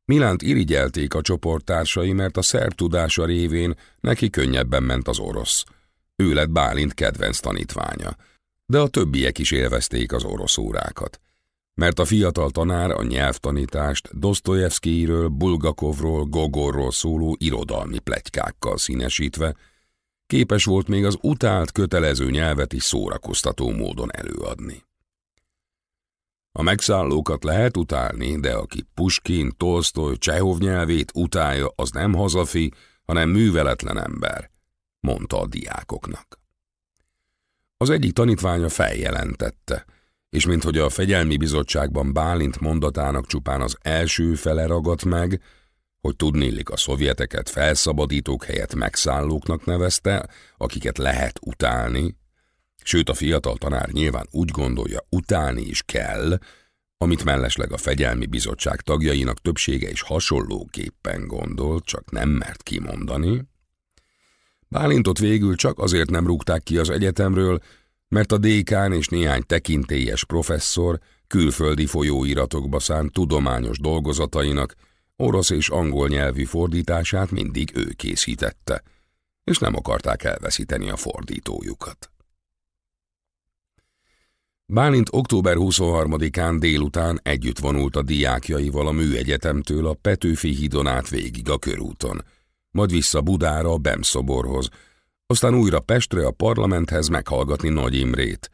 Milánt irigyelték a csoporttársai, mert a szertudása révén neki könnyebben ment az orosz. Ő lett Bálint kedvenc tanítványa, de a többiek is élvezték az orosz órákat mert a fiatal tanár a nyelvtanítást Dostoyevskiről, Bulgakovról, Gogorról szóló irodalmi plegykákkal színesítve, képes volt még az utált kötelező nyelvet is szórakoztató módon előadni. A megszállókat lehet utálni, de aki Puskin, Tolstoy, Csehov nyelvét utálja, az nem hazafi, hanem műveletlen ember, mondta a diákoknak. Az egyik tanítványa feljelentette – és minthogy a fegyelmi bizottságban Bálint mondatának csupán az első fele ragadt meg, hogy tudnélik a szovjeteket felszabadítók helyett megszállóknak nevezte, akiket lehet utálni, sőt a fiatal tanár nyilván úgy gondolja, utálni is kell, amit mellesleg a fegyelmi bizottság tagjainak többsége is hasonlóképpen gondolt, csak nem mert kimondani. Bálintot végül csak azért nem rúgták ki az egyetemről, mert a dékán és néhány tekintélyes professzor külföldi folyóiratokba szánt tudományos dolgozatainak orosz és angol nyelvű fordítását mindig ő készítette, és nem akarták elveszíteni a fordítójukat. Bálint október 23-án délután együtt vonult a diákjaival a műegyetemtől a Petőfi hídon át végig a körúton, majd vissza Budára a Bemszoborhoz, aztán újra Pestre a parlamenthez meghallgatni Nagy Imrét,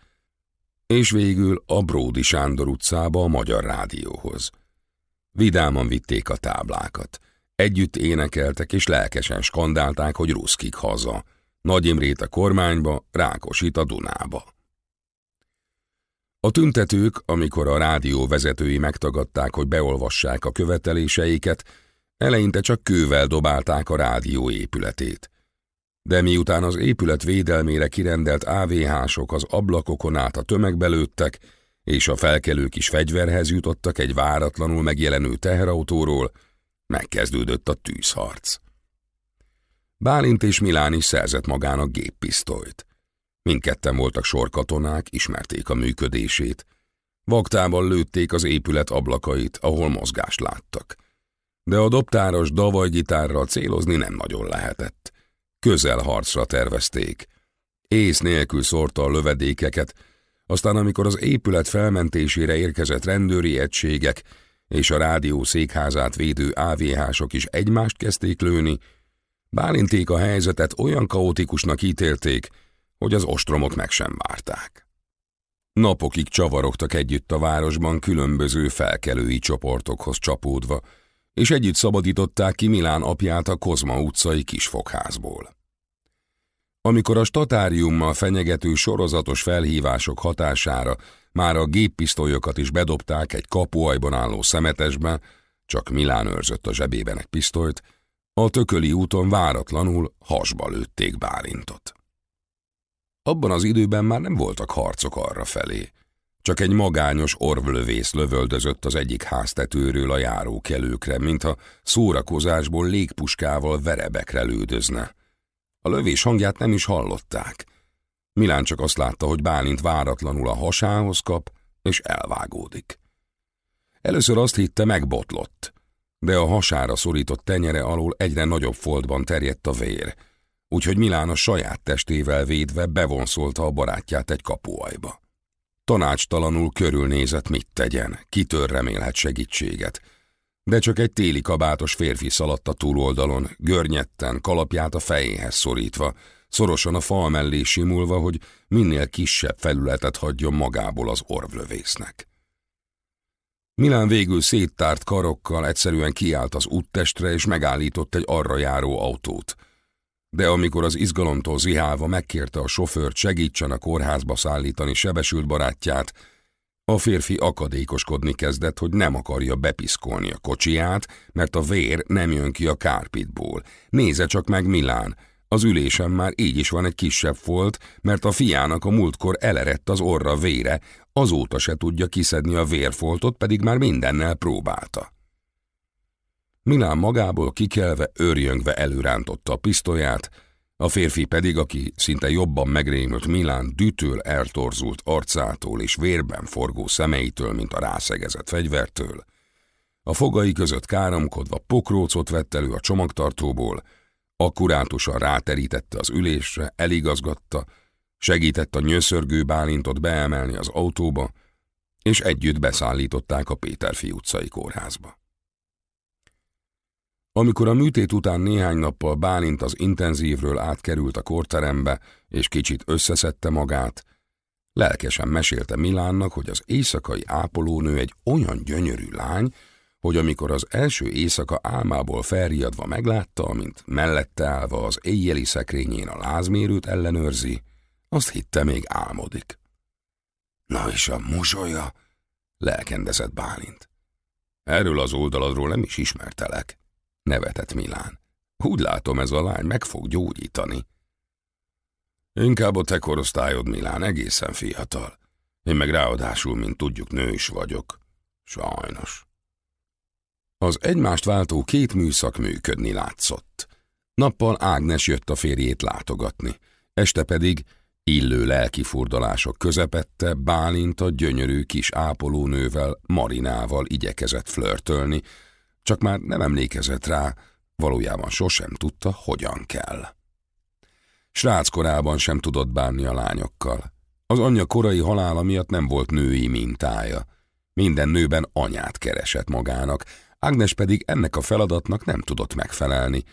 és végül a Bródi Sándor utcába a Magyar Rádióhoz. Vidáman vitték a táblákat. Együtt énekeltek és lelkesen skandálták, hogy ruszkik haza. Nagy Imrét a kormányba, Rákosit a Dunába. A tüntetők, amikor a rádió vezetői megtagadták, hogy beolvassák a követeléseiket, eleinte csak kővel dobálták a rádió épületét de miután az épület védelmére kirendelt AVH-sok az ablakokon át a tömegbe lőttek, és a felkelők is fegyverhez jutottak egy váratlanul megjelenő teherautóról, megkezdődött a tűzharc. Bálint és Milán is szerzett magának géppisztolyt. Mindketten voltak sorkatonák, ismerték a működését. Vaktában lőtték az épület ablakait, ahol mozgást láttak. De a dobtáros davajgitárral célozni nem nagyon lehetett. Közelharcra tervezték. Ész nélkül szórta a lövedékeket, aztán amikor az épület felmentésére érkezett rendőri egységek és a rádió székházát védő AVH-sok is egymást kezdték lőni, Bálinték a helyzetet olyan kaotikusnak ítélték, hogy az ostromot meg sem várták. Napokig csavarogtak együtt a városban különböző felkelői csoportokhoz csapódva, és együtt szabadították ki Milán apját a Kozma utcai kisfogházból. Amikor a statáriummal fenyegető sorozatos felhívások hatására már a géppisztolyokat is bedobták egy kapuajban álló szemetesbe, csak Milán őrzött a zsebében egy pisztolyt, a tököli úton váratlanul hasba lőtték Bálintot. Abban az időben már nem voltak harcok arra felé. Csak egy magányos orvlövész lövöldözött az egyik háztetőről a járókelőkre, mintha szórakozásból légpuskával verebekre lődözne. A lövés hangját nem is hallották. Milán csak azt látta, hogy Bálint váratlanul a hasához kap, és elvágódik. Először azt hitte, megbotlott, de a hasára szorított tenyere alól egyre nagyobb foltban terjedt a vér, úgyhogy Milán a saját testével védve bevonszolta a barátját egy kapuajba. Tanácstalanul körülnézett, mit tegyen, kitől remélhet segítséget, de csak egy téli kabátos férfi szaladt a túloldalon, görnyetten, kalapját a fejéhez szorítva, szorosan a fal mellé simulva, hogy minél kisebb felületet hagyjon magából az orvlövésznek. Milán végül széttárt karokkal egyszerűen kiállt az úttestre, és megállított egy arra járó autót. De amikor az izgalomtól zihálva megkérte a sofőrt segítsen a kórházba szállítani sebesült barátját, a férfi akadékoskodni kezdett, hogy nem akarja bepiszkolni a kocsiját, mert a vér nem jön ki a kárpitból. Nézze csak meg Milán, az ülésen már így is van egy kisebb folt, mert a fiának a múltkor elerett az orra vére, azóta se tudja kiszedni a vérfoltot, pedig már mindennel próbálta. Milán magából kikelve, őrjöngve előrántotta a pisztolyát, a férfi pedig, aki szinte jobban megrémült Milán dütől eltorzult arcától és vérben forgó szemeitől, mint a rászegezett fegyvertől, a fogai között káromkodva pokrócot vett elő a csomagtartóból, akkurátusan ráterítette az ülésre, eligazgatta, segített a nyöszörgő bálintot beemelni az autóba, és együtt beszállították a Péterfi utcai kórházba. Amikor a műtét után néhány nappal Bálint az intenzívről átkerült a korterembe, és kicsit összeszedte magát, lelkesen mesélte Milánnak, hogy az éjszakai ápolónő egy olyan gyönyörű lány, hogy amikor az első éjszaka álmából felriadva meglátta, mint mellette állva az éjjeli szekrényén a lázmérőt ellenőrzi, azt hitte még álmodik. Na és a mosolya? Lelkendezett Bálint. Erről az oldaladról nem is ismertelek, nevetett Milán. Úgy látom, ez a lány meg fog gyógyítani. Inkább a te korosztályod, Milán, egészen fiatal. Én meg ráadásul, mint tudjuk, nő is vagyok. Sajnos. Az egymást váltó két műszak működni látszott. Nappal Ágnes jött a férjét látogatni, este pedig illő lelkifurdalások közepette Bálint a gyönyörű kis ápolónővel, Marinával igyekezett flörtölni, csak már nem emlékezett rá, valójában sosem tudta, hogyan kell. Srác korában sem tudott bánni a lányokkal. Az anyja korai halála miatt nem volt női mintája. Minden nőben anyát keresett magának, Agnes pedig ennek a feladatnak nem tudott megfelelni,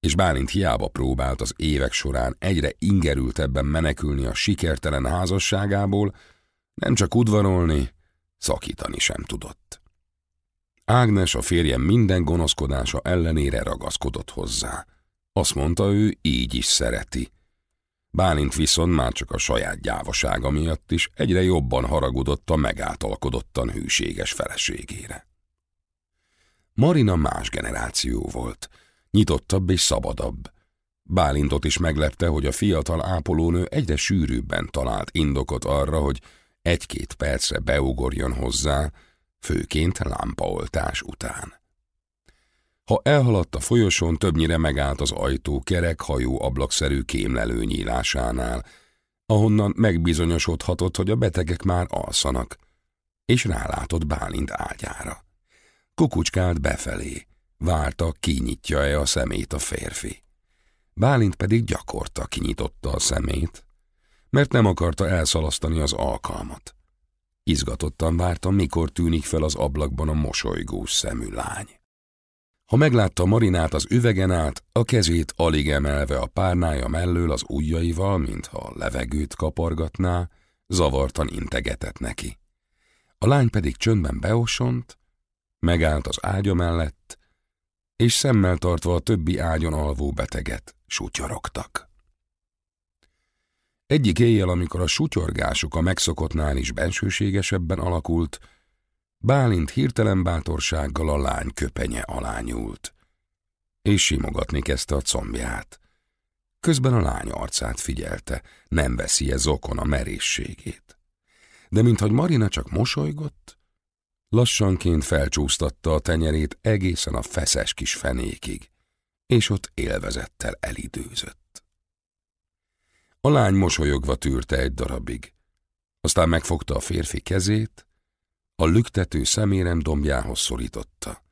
és Bálint hiába próbált az évek során egyre ingerültebben menekülni a sikertelen házasságából, nem csak udvarolni, szakítani sem tudott. Ágnes a férjem minden gonoszkodása ellenére ragaszkodott hozzá. Azt mondta ő, így is szereti. Bálint viszont már csak a saját gyávasága miatt is egyre jobban haragudott a megáltalkodottan hűséges feleségére. Marina más generáció volt, nyitottabb és szabadabb. Bálintot is meglepte, hogy a fiatal ápolónő egyre sűrűbben talált indokot arra, hogy egy-két percre beugorjon hozzá, főként lámpaoltás után. Ha elhaladt a folyosón, többnyire megállt az ajtó kerek hajó ablakszerű kémlelő nyílásánál, ahonnan megbizonyosodhatott, hogy a betegek már alszanak, és rálátott Bálint ágyára. Kukucskált befelé, várta, kinyitja-e a szemét a férfi. Bálint pedig gyakorta kinyitotta a szemét, mert nem akarta elszalasztani az alkalmat. Izgatottan várta, mikor tűnik fel az ablakban a mosolygós szemű lány. Ha meglátta Marinát az üvegen át, a kezét alig emelve a párnája mellől az ujjaival, mintha levegőt kapargatná, zavartan integetett neki. A lány pedig csöndben beosont, megállt az ágya mellett, és szemmel tartva a többi ágyon alvó beteget sutyorogtak. Egyik éjjel, amikor a sutyorgásuk a megszokottnál is bensőségesebben alakult, Bálint hirtelen bátorsággal a lány köpenye alá nyúlt, és simogatni kezdte a combját. Közben a lány arcát figyelte, nem veszi ez okon a merészségét. De minthogy Marina csak mosolygott, lassanként felcsúsztatta a tenyerét egészen a feszes kis fenékig, és ott élvezettel elidőzött. A lány mosolyogva tűrte egy darabig, aztán megfogta a férfi kezét, a lüktető szemérem dombjához szorította.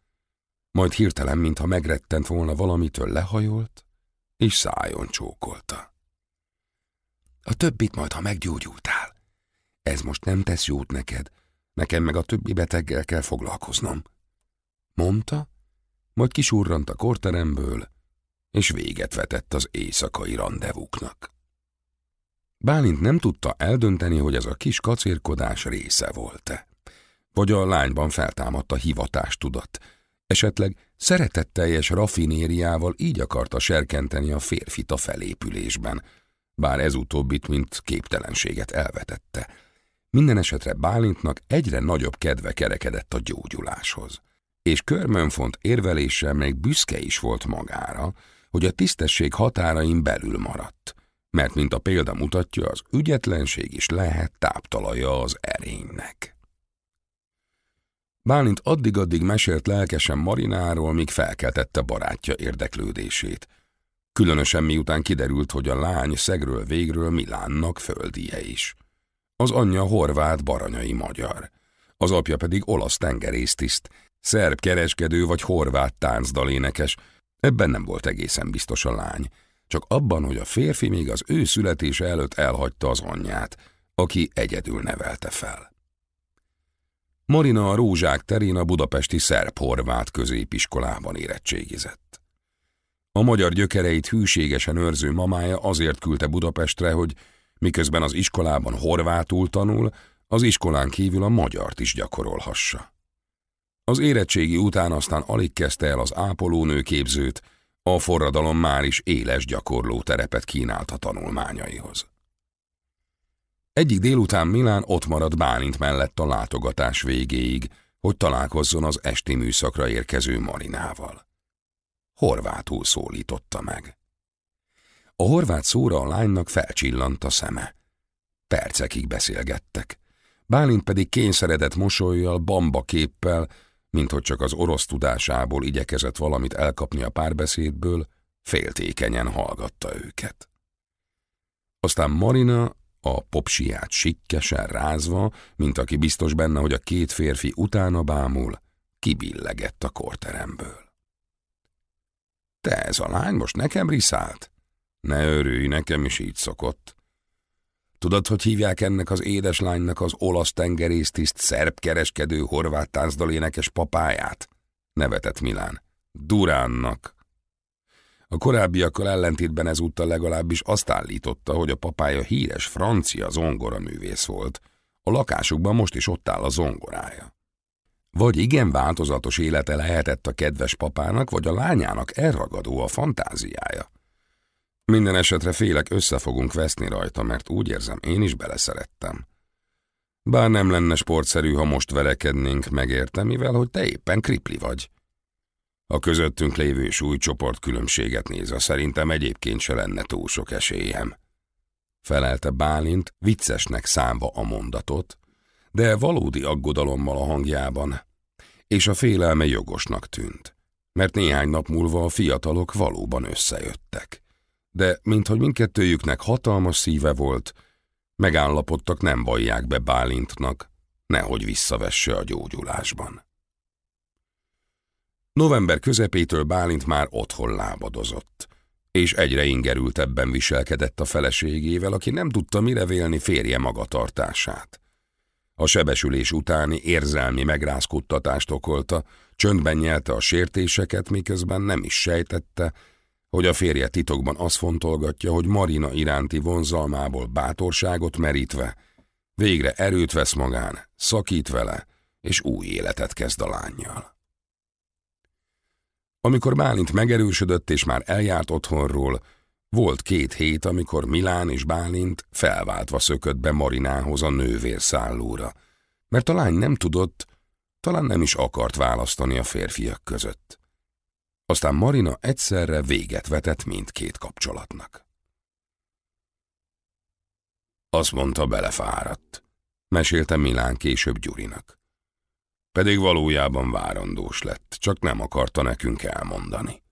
Majd hirtelen, mintha megrettent volna valamitől lehajolt, és szájon csókolta. A többit majd, ha meggyógyultál. Ez most nem tesz jót neked, nekem meg a többi beteggel kell foglalkoznom. Mondta, majd kisurrant a korteremből, és véget vetett az éjszakai rendezvúknak. Bálint nem tudta eldönteni, hogy ez a kis kacérkodás része volt-e. Vagy a lányban feltámadt a hivatástudat. Esetleg szeretetteljes rafinériával így akarta serkenteni a férfit a felépülésben, bár ez utóbbit, mint képtelenséget elvetette. Minden esetre Bálintnak egyre nagyobb kedve kerekedett a gyógyuláshoz. És Körmönfont érveléssel még büszke is volt magára, hogy a tisztesség határain belül maradt, mert mint a példa mutatja, az ügyetlenség is lehet táptalaja az erénynek. Bálint addig-addig mesélt lelkesen Marináról, míg felkeltette barátja érdeklődését. Különösen miután kiderült, hogy a lány szegről végről Milánnak földie is. Az anyja horvát baranyai magyar, az apja pedig olasz tengerésztiszt, szerb kereskedő vagy horvát táncdalénekes, ebben nem volt egészen biztos a lány, csak abban, hogy a férfi még az ő születése előtt elhagyta az anyját, aki egyedül nevelte fel. Marina a Rózsák terén a budapesti szerb-horvát középiskolában érettségizett. A magyar gyökereit hűségesen őrző mamája azért küldte Budapestre, hogy miközben az iskolában horvátul tanul, az iskolán kívül a magyart is gyakorolhassa. Az érettségi után aztán alig kezdte el az ápolónő képzőt, a forradalom már is éles gyakorló terepet kínált a tanulmányaihoz. Egyik délután Milán ott maradt Bálint mellett a látogatás végéig, hogy találkozzon az esti műszakra érkező Marinával. Horvátul szólította meg. A horvát szóra a lánynak felcsillant a szeme. Percekig beszélgettek. Bálint pedig kényszeredett mosolyjal, bamba képpel, mint hogy csak az orosz tudásából igyekezett valamit elkapni a párbeszédből, féltékenyen hallgatta őket. Aztán Marina a popsiát sikkesen rázva, mint aki biztos benne, hogy a két férfi utána bámul, kibillegett a korteremből. Te ez a lány most nekem riszált? Ne örülj, nekem is így szokott. Tudod, hogy hívják ennek az édeslánynak az olasz tengerésztiszt szerb kereskedő horvát táncdalénekes papáját? Nevetett Milán. Duránnak. A korábbiakkal ellentétben ezúttal legalábbis azt állította, hogy a papája híres francia zongoraművész volt. A lakásukban most is ott áll a zongorája. Vagy igen változatos élete lehetett a kedves papának, vagy a lányának elragadó a fantáziája. Minden esetre félek össze fogunk veszni rajta, mert úgy érzem, én is beleszerettem. Bár nem lenne sportszerű, ha most verekednénk, megérte, mivel hogy te éppen kripli vagy. A közöttünk lévő súlycsoport különbséget nézve szerintem egyébként se lenne túl sok esélyem. Felelte Bálint, viccesnek számva a mondatot, de valódi aggodalommal a hangjában, és a félelme jogosnak tűnt, mert néhány nap múlva a fiatalok valóban összejöttek de minthogy mindkettőjüknek hatalmas szíve volt, megállapodtak nem vallják be Bálintnak, nehogy visszavesse a gyógyulásban. November közepétől Bálint már otthon lábadozott, és egyre ingerültebben viselkedett a feleségével, aki nem tudta mire vélni férje magatartását. A sebesülés utáni érzelmi megrázkódtatást okolta, csöndben nyelte a sértéseket, miközben nem is sejtette, hogy a férje titokban azt fontolgatja, hogy Marina iránti vonzalmából bátorságot merítve, végre erőt vesz magán, szakít vele, és új életet kezd a lányjal. Amikor Bálint megerősödött és már eljárt otthonról, volt két hét, amikor Milán és Bálint felváltva szökött be Marinához a nővérszállóra, mert a lány nem tudott, talán nem is akart választani a férfiak között. Aztán Marina egyszerre véget vetett mindkét kapcsolatnak. Azt mondta, belefáradt. Mesélte Milán később Gyurinak. Pedig valójában várandós lett, csak nem akarta nekünk elmondani.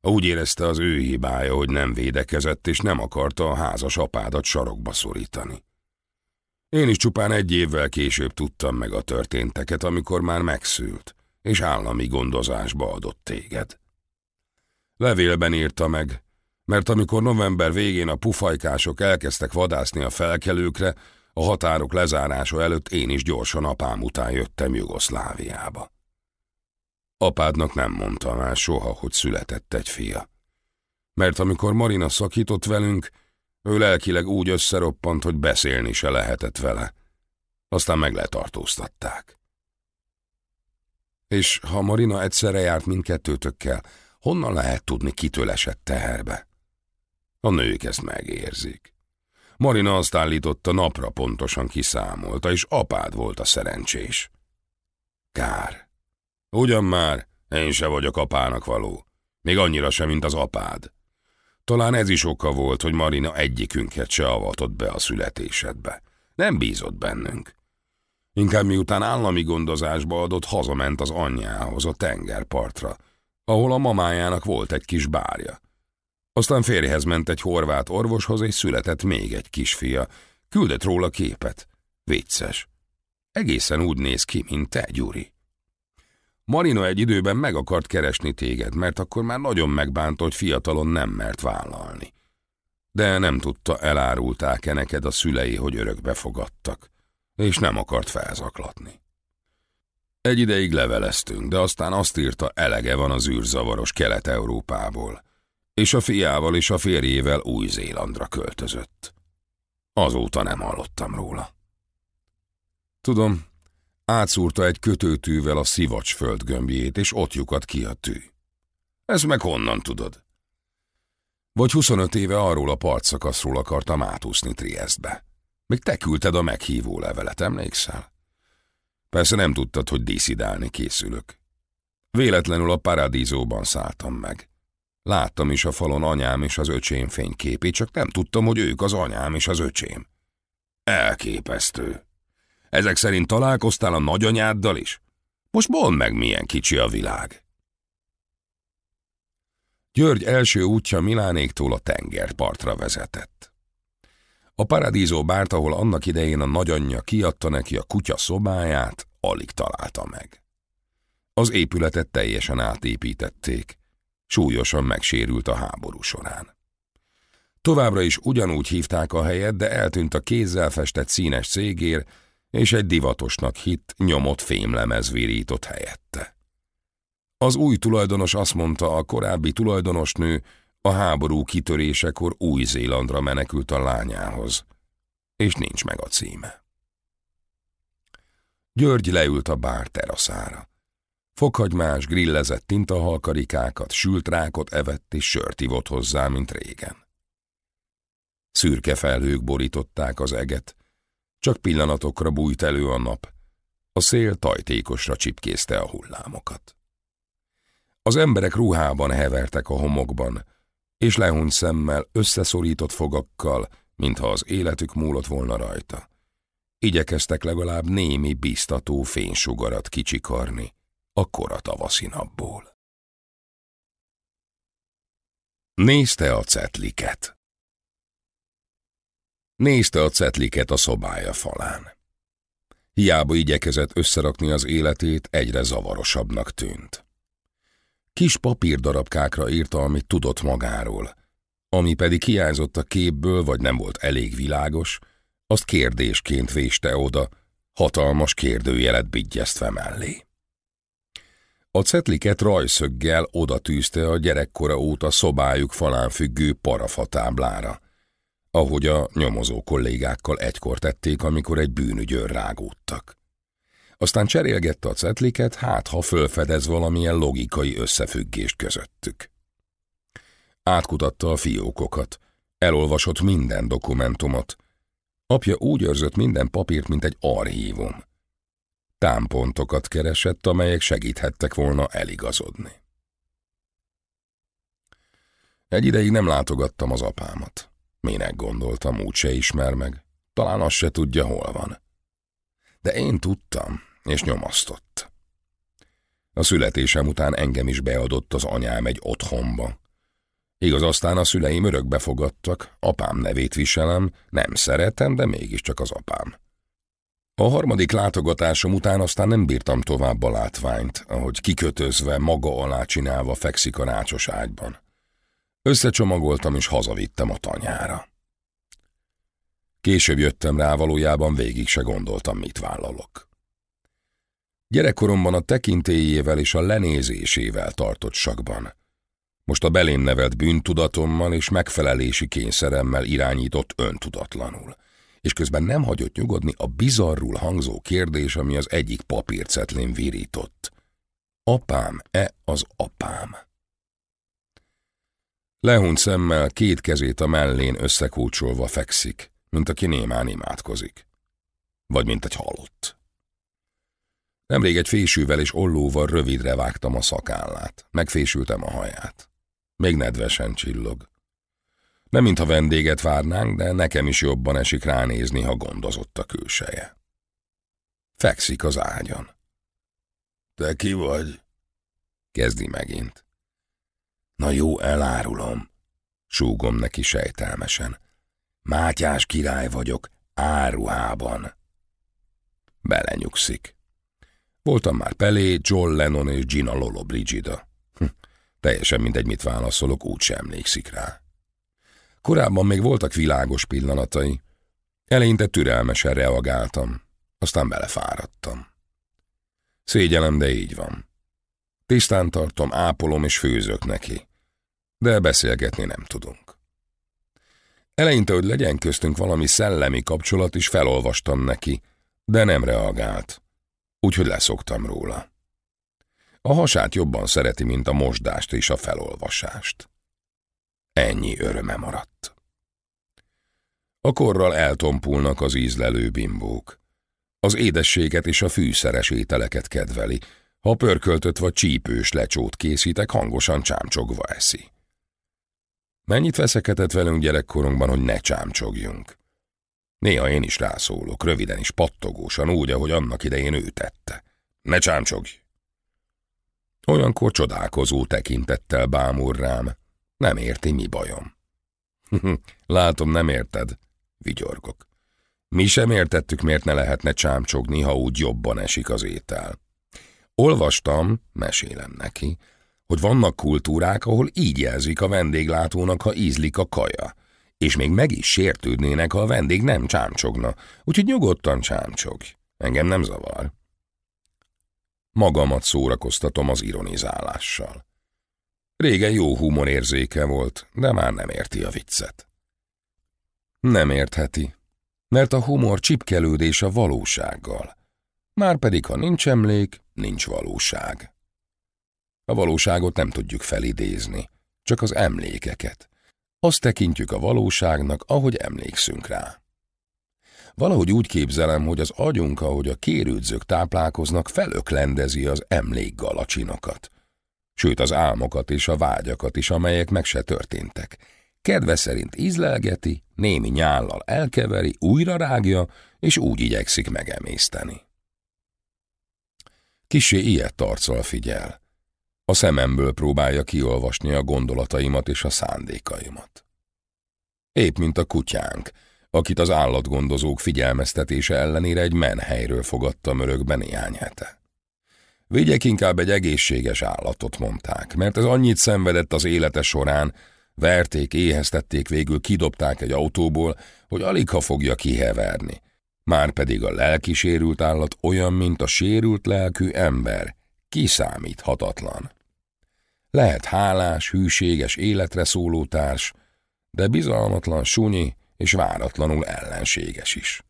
Úgy érezte az ő hibája, hogy nem védekezett, és nem akarta a házas apádat sarokba szorítani. Én is csupán egy évvel később tudtam meg a történteket, amikor már megszült és állami gondozásba adott téged. Levélben írta meg, mert amikor november végén a pufajkások elkezdtek vadászni a felkelőkre, a határok lezárása előtt én is gyorsan apám után jöttem Jugoszláviába. Apádnak nem mondta már soha, hogy született egy fia. Mert amikor Marina szakított velünk, ő lelkileg úgy összeroppant, hogy beszélni se lehetett vele. Aztán meg letartóztatták. És ha Marina egyszerre járt mindkettőtökkel, honnan lehet tudni, kitől esett teherbe? A nők ezt megérzik. Marina azt állította, napra pontosan kiszámolta, és apád volt a szerencsés. Kár. Ugyan már, én se vagyok apának való. Még annyira sem, mint az apád. Talán ez is oka volt, hogy Marina egyikünket se avatott be a születésedbe. Nem bízott bennünk. Inkább miután állami gondozásba adott, hazament az anyjához a tengerpartra, ahol a mamájának volt egy kis bárja. Aztán férjhez ment egy horvát orvoshoz, és született még egy kisfia. Küldött róla képet. Vicces. Egészen úgy néz ki, mint te, Gyuri. Marina egy időben meg akart keresni téged, mert akkor már nagyon megbánt, hogy fiatalon nem mert vállalni. De nem tudta, elárulták-e neked a szülei, hogy örökbe fogadtak, és nem akart felzaklatni. Egy ideig leveleztünk, de aztán azt írta, elege van az űrzavaros Kelet-Európából, és a fiával és a férjével Új-Zélandra költözött. Azóta nem hallottam róla. Tudom, átszúrta egy kötőtűvel a szivacs földgömbjét, és ott lyukat ki a tű. Ezt meg honnan tudod? Vagy 25 éve arról a partszakaszról akartam átúszni Triestbe. Még te küldted a meghívó levelet, emlékszel? Persze nem tudtad, hogy díszidálni készülök. Véletlenül a paradízóban szálltam meg. Láttam is a falon anyám és az öcsém fényképét, csak nem tudtam, hogy ők az anyám és az öcsém. Elképesztő. Ezek szerint találkoztál a nagyanyáddal is? Most mondd meg, milyen kicsi a világ. György első útja Milánéktól a tengerpartra vezetett. A paradízó bárt, ahol annak idején a nagyanyja kiadta neki a kutya szobáját, alig találta meg. Az épületet teljesen átépítették, súlyosan megsérült a háború során. Továbbra is ugyanúgy hívták a helyet, de eltűnt a kézzel festett színes cégér, és egy divatosnak hitt, nyomott fémlemez virított helyette. Az új tulajdonos azt mondta, a korábbi tulajdonosnő a háború kitörésekor Új-Zélandra menekült a lányához, és nincs meg a címe. György leült a bár teraszára. Fokhagymás, grillezett tintahalkarikákat, sült rákot evett és sört ivott hozzá, mint régen. Szürke felhők borították az eget, csak pillanatokra bújt elő a nap, a szél tajtékosra csipkészte a hullámokat. Az emberek ruhában hevertek a homokban, és lehúnyt szemmel, összeszorított fogakkal, mintha az életük múlott volna rajta. Igyekeztek legalább némi biztató fénysugarat kicsikarni a kora tavaszi napból. Nézte a cetliket. Nézte a cetliket a szobája falán. Hiába igyekezett összerakni az életét, egyre zavarosabbnak tűnt. Kis papírdarabkákra írta, amit tudott magáról, ami pedig hiányzott a képből, vagy nem volt elég világos, azt kérdésként véste oda, hatalmas kérdőjelet bigyeztve mellé. A cetliket rajszöggel oda tűzte a gyerekkora óta szobájuk falán függő parafatáblára, ahogy a nyomozó kollégákkal egykor tették, amikor egy bűnügyőr rágódtak. Aztán cserélgette a cetliket, hát ha fölfedez valamilyen logikai összefüggést közöttük. Átkutatta a fiókokat, elolvasott minden dokumentumot. Apja úgy őrzött minden papírt, mint egy archívum. Támpontokat keresett, amelyek segíthettek volna eligazodni. Egy ideig nem látogattam az apámat. Minek gondoltam, úgyse ismer meg. Talán azt se tudja, hol van. De én tudtam, és nyomasztott. A születésem után engem is beadott az anyám egy otthonba. Igaz, aztán a szüleim örökbe fogadtak, apám nevét viselem, nem szeretem, de mégiscsak az apám. A harmadik látogatásom után aztán nem bírtam tovább a látványt, ahogy kikötözve, maga alá csinálva fekszik a rácsos ágyban. Összecsomagoltam és hazavittem a tanyára. Később jöttem rá, valójában végig se gondoltam, mit vállalok. Gyerekkoromban a tekintélyével és a lenézésével tartott sakban. Most a belém nevelt bűntudatommal és megfelelési kényszeremmel irányított öntudatlanul, és közben nem hagyott nyugodni a bizarrul hangzó kérdés, ami az egyik papírcetlén virított. apám-e az apám? Lehunt szemmel két kezét a mellén összekúcsolva fekszik, mint aki némán imádkozik. Vagy mint egy halott. Nemrég egy fésűvel és ollóval rövidre vágtam a szakállát, megfésültem a haját. Még nedvesen csillog. Nem mintha vendéget várnánk, de nekem is jobban esik ránézni, ha gondozott a külseje. Fekszik az ágyon. Te ki vagy? Kezdi megint. Na jó, elárulom. Súgom neki sejtelmesen. Mátyás király vagyok, áruhában. Belenyugszik. Voltam már Pelé, John Lennon és Gina Lolo Brigida. Hm, teljesen mindegy, mit válaszolok, úgy sem emlékszik rá. Korábban még voltak világos pillanatai. Eleinte türelmesen reagáltam, aztán belefáradtam. Szégyelem, de így van. Tisztán tartom, ápolom és főzök neki. De beszélgetni nem tudunk. Eleinte, hogy legyen köztünk valami szellemi kapcsolat is felolvastam neki, de nem reagált úgyhogy leszoktam róla. A hasát jobban szereti, mint a mosdást és a felolvasást. Ennyi öröme maradt. A korral eltompulnak az ízlelő bimbók. Az édességet és a fűszeres ételeket kedveli, ha pörköltött vagy csípős lecsót készítek, hangosan csámcsogva eszi. Mennyit veszekedett velünk gyerekkorunkban, hogy ne csámcsogjunk? Néha én is rászólok, röviden is pattogósan, úgy, ahogy annak idején ő tette. Ne csámcsogj! Olyankor csodálkozó tekintettel bámul rám. Nem érti, mi bajom. <laughs> Látom, nem érted, vigyorgok. Mi sem értettük, miért ne lehetne csámcsogni, ha úgy jobban esik az étel. Olvastam, mesélem neki, hogy vannak kultúrák, ahol így jelzik a vendéglátónak, ha ízlik a kaja – és még meg is sértődnének, ha a vendég nem csámcsogna, úgyhogy nyugodtan csámcsog. Engem nem zavar. Magamat szórakoztatom az ironizálással. Régen jó humorérzéke volt, de már nem érti a viccet. Nem értheti, mert a humor csipkelődés a valósággal. Márpedig, ha nincs emlék, nincs valóság. A valóságot nem tudjuk felidézni, csak az emlékeket. Azt tekintjük a valóságnak, ahogy emlékszünk rá. Valahogy úgy képzelem, hogy az agyunk, ahogy a kérődzők táplálkoznak, felöklendezi az emlékgalacsinokat. Sőt, az álmokat és a vágyakat is, amelyek meg se történtek. Kedve szerint ízlelgeti, némi nyállal elkeveri, újra rágja, és úgy igyekszik megemészteni. Kisé ilyet tarccal figyel. A szememből próbálja kiolvasni a gondolataimat és a szándékaimat. Épp mint a kutyánk, akit az állatgondozók figyelmeztetése ellenére egy menhelyről fogadtam örökben néhány hete. Vigyek inkább egy egészséges állatot, mondták, mert ez annyit szenvedett az élete során, verték, éheztették, végül kidobták egy autóból, hogy alig ha fogja kiheverni. Márpedig a lelkisérült állat olyan, mint a sérült lelkű ember, kiszámíthatatlan. Lehet hálás, hűséges életre szóló társ, de bizalmatlan, sunyi és váratlanul ellenséges is.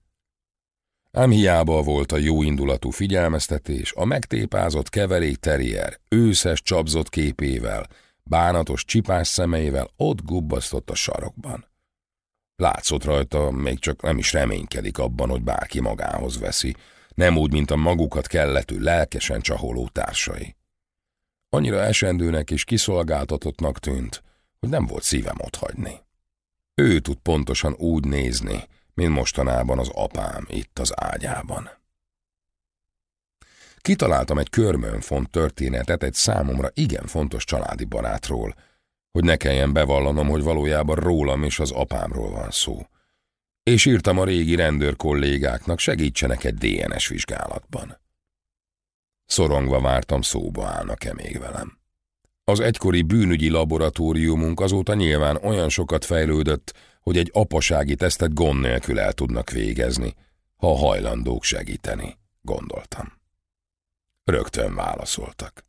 Ám hiába volt a jóindulatú figyelmeztetés, a megtépázott keverék terrier, őszes csapzott képével, bánatos csipás szemeivel ott gubbasztott a sarokban. Látszott rajta, még csak nem is reménykedik abban, hogy bárki magához veszi, nem úgy, mint a magukat kelletű, lelkesen csaholó társai. Annyira esendőnek és kiszolgáltatottnak tűnt, hogy nem volt szívem otthagyni. Ő tud pontosan úgy nézni, mint mostanában az apám itt az ágyában. Kitaláltam egy körmönfont történetet egy számomra igen fontos családi barátról, hogy ne kelljen bevallanom, hogy valójában rólam és az apámról van szó. És írtam a régi rendőr kollégáknak, segítsenek egy DNS vizsgálatban. Szorongva vártam, szóba állnak-e még velem. Az egykori bűnügyi laboratóriumunk azóta nyilván olyan sokat fejlődött, hogy egy apasági tesztet gond nélkül el tudnak végezni, ha hajlandók segíteni, gondoltam. Rögtön válaszoltak.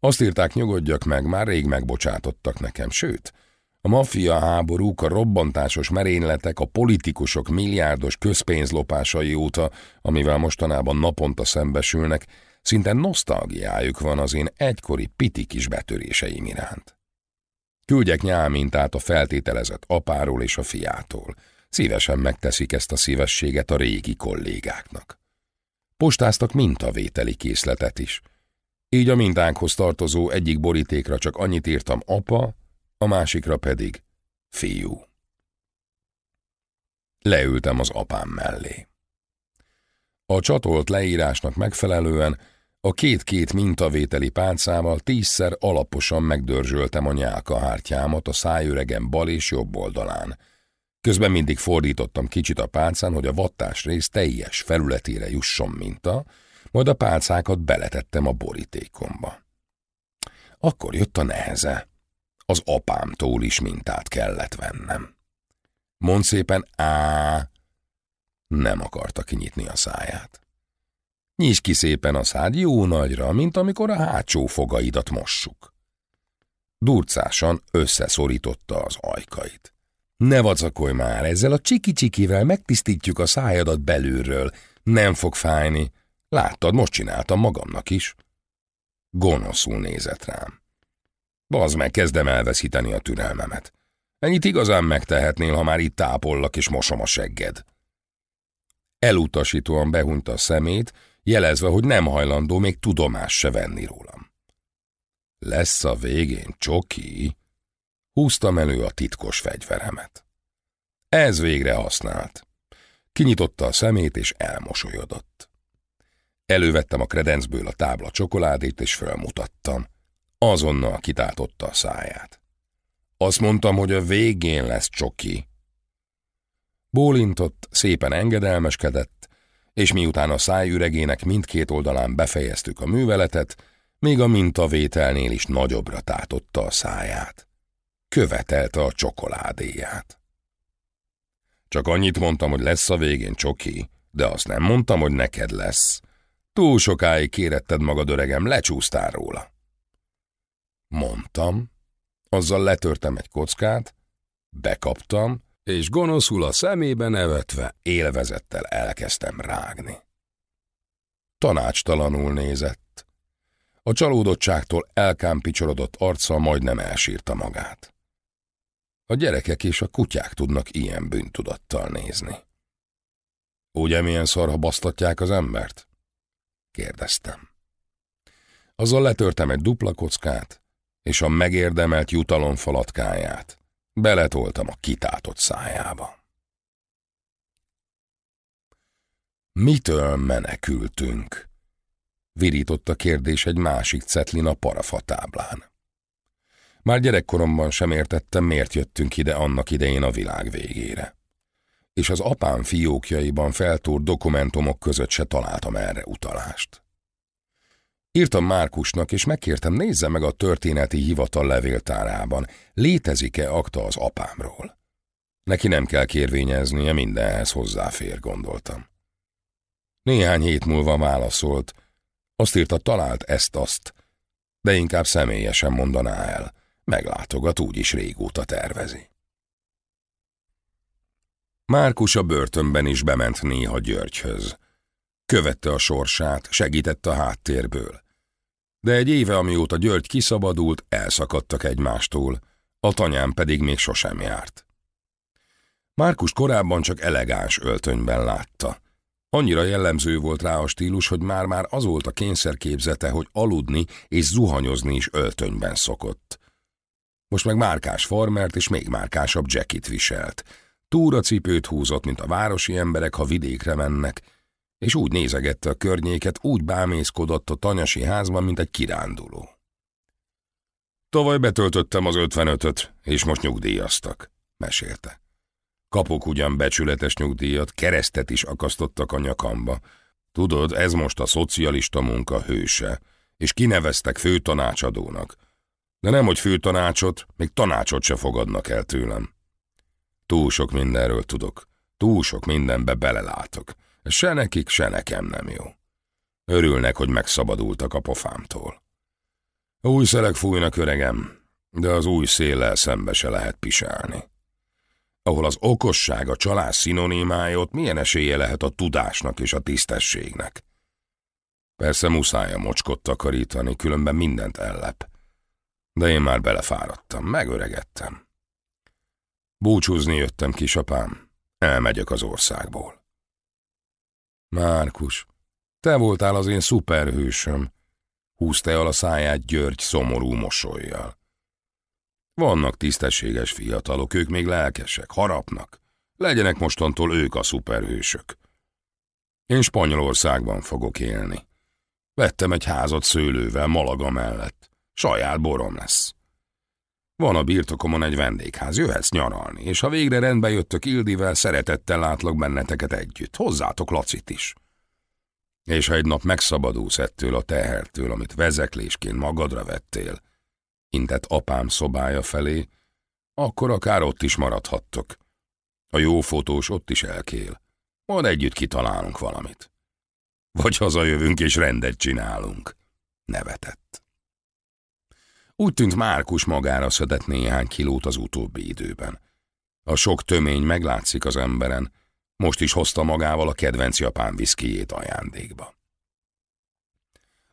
Azt írták, nyugodjak meg, már rég megbocsátottak nekem, sőt, a maffia háborúk, a robbantásos merényletek, a politikusok milliárdos közpénzlopásai óta, amivel mostanában naponta szembesülnek, Szinte nosztalgiájuk van az én egykori piti kis betöréseim iránt. Küldjek nyálmintát a feltételezett apáról és a fiától. Szívesen megteszik ezt a szívességet a régi kollégáknak. Postáztak mintavételi készletet is. Így a mintánkhoz tartozó egyik borítékra csak annyit írtam apa, a másikra pedig fiú. Leültem az apám mellé. A csatolt leírásnak megfelelően a két-két mintavételi pálcával tízszer alaposan megdörzsöltem a nyálkahártyámat a szájüregem bal és jobb oldalán. Közben mindig fordítottam kicsit a pálcán, hogy a vattás rész teljes felületére jusson minta, majd a pálcákat beletettem a borítékomba. Akkor jött a neheze. Az apámtól is mintát kellett vennem. Mond szépen á, nem akarta kinyitni a száját. Nyisd ki szépen a szád jó nagyra, mint amikor a hátsó fogaidat mossuk. Durcásan összeszorította az ajkait. Ne vacakolj már, ezzel a csiki-csikivel megtisztítjuk a szájadat belülről. Nem fog fájni. Láttad, most csináltam magamnak is. Gonoszul nézett rám. Bazd meg, kezdem elveszíteni a türelmemet. Ennyit igazán megtehetnél, ha már itt tápollak és mosom a segged. Elutasítóan behunyta a szemét, jelezve, hogy nem hajlandó még tudomás se venni rólam. Lesz a végén csoki? Húztam elő a titkos fegyveremet. Ez végre használt. Kinyitotta a szemét és elmosolyodott. Elővettem a kredencből a tábla csokoládét és fölmutattam. Azonnal kitátotta a száját. Azt mondtam, hogy a végén lesz csoki. Bólintott, szépen engedelmeskedett, és miután a szájüregének mindkét oldalán befejeztük a műveletet, még a mintavételnél is nagyobbra tátotta a száját. Követelte a csokoládéját. Csak annyit mondtam, hogy lesz a végén csoki, de azt nem mondtam, hogy neked lesz. Túl sokáig kéretted magad, öregem, lecsúsztál róla. Mondtam, azzal letörtem egy kockát, bekaptam, és gonoszul a szemébe nevetve élvezettel elkezdtem rágni. Tanácstalanul nézett. A csalódottságtól elkámpicsorodott arca majdnem elsírta magát. A gyerekek és a kutyák tudnak ilyen bűntudattal nézni. Ugye milyen szarha basztatják az embert? Kérdeztem. Azzal letörtem egy dupla kockát, és a megérdemelt jutalom falatkáját beletoltam a kitátott szájába. Mitől menekültünk? Virított a kérdés egy másik cetlin a parafatáblán. Már gyerekkoromban sem értettem, miért jöttünk ide annak idején a világ végére. És az apám fiókjaiban feltórt dokumentumok között se találtam erre utalást. Írtam Márkusnak, és megkértem, nézze meg a történeti hivatal levéltárában, létezik-e akta az apámról. Neki nem kell kérvényeznie, mindenhez hozzáfér, gondoltam. Néhány hét múlva válaszolt, azt írta, talált ezt-azt, de inkább személyesen mondaná el, meglátogat, úgyis régóta tervezi. Márkus a börtönben is bement néha Györgyhöz. Követte a sorsát, segített a háttérből de egy éve, amióta György kiszabadult, elszakadtak egymástól, a tanyám pedig még sosem járt. Márkus korábban csak elegáns öltönyben látta. Annyira jellemző volt rá a stílus, hogy már-már az volt a kényszerképzete, hogy aludni és zuhanyozni is öltönyben szokott. Most meg márkás farmert és még márkásabb jackit viselt. Túracipőt húzott, mint a városi emberek, ha vidékre mennek, és úgy nézegette a környéket, úgy bámészkodott a tanyasi házban, mint egy kiránduló. Tavaly betöltöttem az ötvenötöt, és most nyugdíjaztak, mesélte. Kapok ugyan becsületes nyugdíjat, keresztet is akasztottak a nyakamba. Tudod, ez most a szocialista munka hőse, és kineveztek főtanácsadónak. De nem, hogy főtanácsot, még tanácsot se fogadnak el tőlem. Túl sok mindenről tudok, túl sok mindenbe belelátok, Se nekik, se nekem nem jó. Örülnek, hogy megszabadultak a pofámtól. Új szelek fújnak, öregem, de az új széllel szembe se lehet pisálni. Ahol az okosság a csalás szinonimája, ott milyen esélye lehet a tudásnak és a tisztességnek? Persze muszáj a mocskot takarítani, különben mindent ellep. De én már belefáradtam, megöregettem. Búcsúzni jöttem, kisapám. Elmegyek az országból. Márkus, te voltál az én szuperhősöm, húzta el a száját György szomorú mosolyjal. Vannak tisztességes fiatalok, ők még lelkesek, harapnak. Legyenek mostantól ők a szuperhősök. Én Spanyolországban fogok élni. Vettem egy házat szőlővel Malaga mellett. Saját borom lesz. Van a birtokomon egy vendégház, jöhetsz nyaralni, és ha végre rendbe jöttök Ildivel, szeretettel látlak benneteket együtt. Hozzátok Lacit is. És ha egy nap megszabadulsz ettől a tehertől, amit vezeklésként magadra vettél, intett apám szobája felé, akkor akár ott is maradhattok. A jó fotós ott is elkél. Majd együtt kitalálunk valamit. Vagy hazajövünk és rendet csinálunk. Nevetett. Úgy tűnt Márkus magára szedett néhány kilót az utóbbi időben. A sok tömény meglátszik az emberen, most is hozta magával a kedvenc japán viszkijét ajándékba.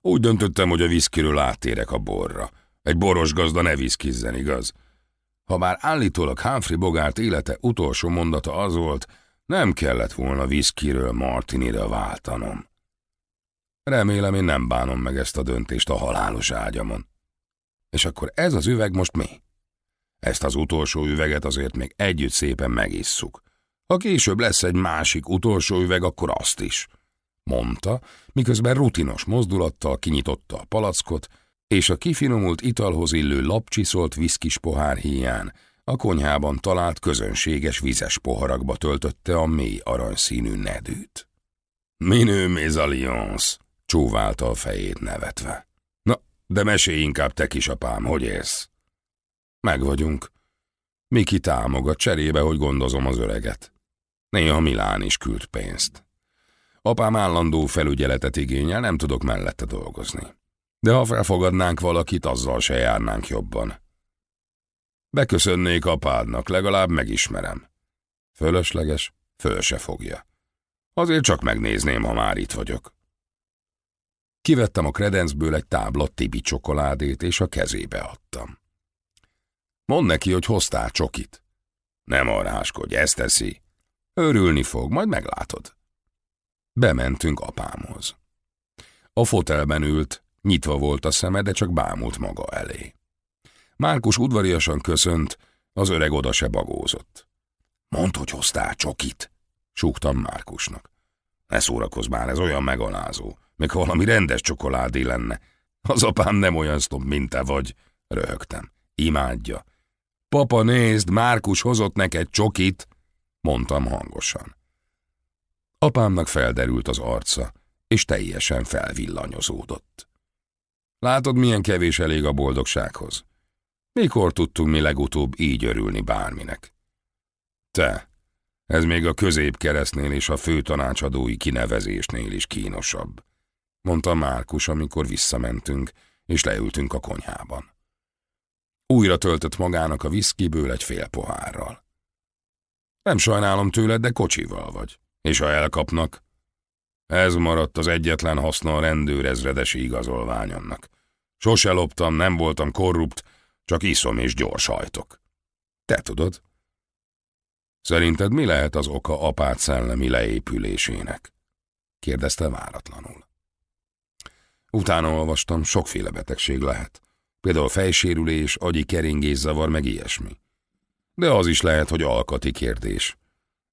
Úgy döntöttem, hogy a viszkiről áttérek a borra. Egy boros gazda ne viszkizzen, igaz? Ha bár állítólag Humphrey Bogart élete utolsó mondata az volt, nem kellett volna viszkiről Martinire váltanom. Remélem, én nem bánom meg ezt a döntést a halálos ágyamon. És akkor ez az üveg most mi? Ezt az utolsó üveget azért még együtt szépen megisszuk. Ha később lesz egy másik utolsó üveg, akkor azt is. Mondta, miközben rutinos mozdulattal kinyitotta a palackot, és a kifinomult italhoz illő lapcsiszolt viszkis pohár híján a konyhában talált közönséges vizes poharakba töltötte a mély aranyszínű nedűt. Minő mézalions, csóválta a fejét nevetve. De mesélj inkább te kisapám, hogy érsz? Meg vagyunk. Miki támogat cserébe, hogy gondozom az öreget. Néha Milán is küld pénzt. Apám állandó felügyeletet igényel, nem tudok mellette dolgozni. De ha felfogadnánk valakit, azzal se járnánk jobban. Beköszönnék apádnak, legalább megismerem. Fölösleges, föl se fogja. Azért csak megnézném, ha már itt vagyok. Kivettem a kredencből egy tábla tibi csokoládét, és a kezébe adtam. Mondd neki, hogy hoztál csokit. Nem arráskodj, ezt teszi. Örülni fog, majd meglátod. Bementünk apámhoz. A fotelben ült, nyitva volt a szeme, de csak bámult maga elé. Márkus udvariasan köszönt, az öreg oda se bagózott. Mondd, hogy hoztál csokit, súgtam Márkusnak. Ne szórakozz már, ez olyan megalázó. Még valami rendes csokoládé lenne. Az apám nem olyan sztob, mint te vagy, röhögtem. Imádja. Papa, nézd, Márkus hozott neked csokit, mondtam hangosan. Apámnak felderült az arca, és teljesen felvillanyozódott. Látod, milyen kevés elég a boldogsághoz? Mikor tudtunk mi legutóbb így örülni bárminek? Te, ez még a középkeresztnél és a főtanácsadói kinevezésnél is kínosabb, mondta Márkus, amikor visszamentünk, és leültünk a konyhában. Újra töltött magának a viszkiből egy fél pohárral. Nem sajnálom tőled, de kocsival vagy. És ha elkapnak? Ez maradt az egyetlen haszna a rendőrezredesi igazolványomnak. Sose loptam, nem voltam korrupt, csak iszom és gyors hajtok. Te tudod? Szerinted mi lehet az oka apát szellemi leépülésének? kérdezte váratlanul. Utána olvastam, sokféle betegség lehet. Például fejsérülés, agyi keringészavar, meg ilyesmi. De az is lehet, hogy alkati kérdés,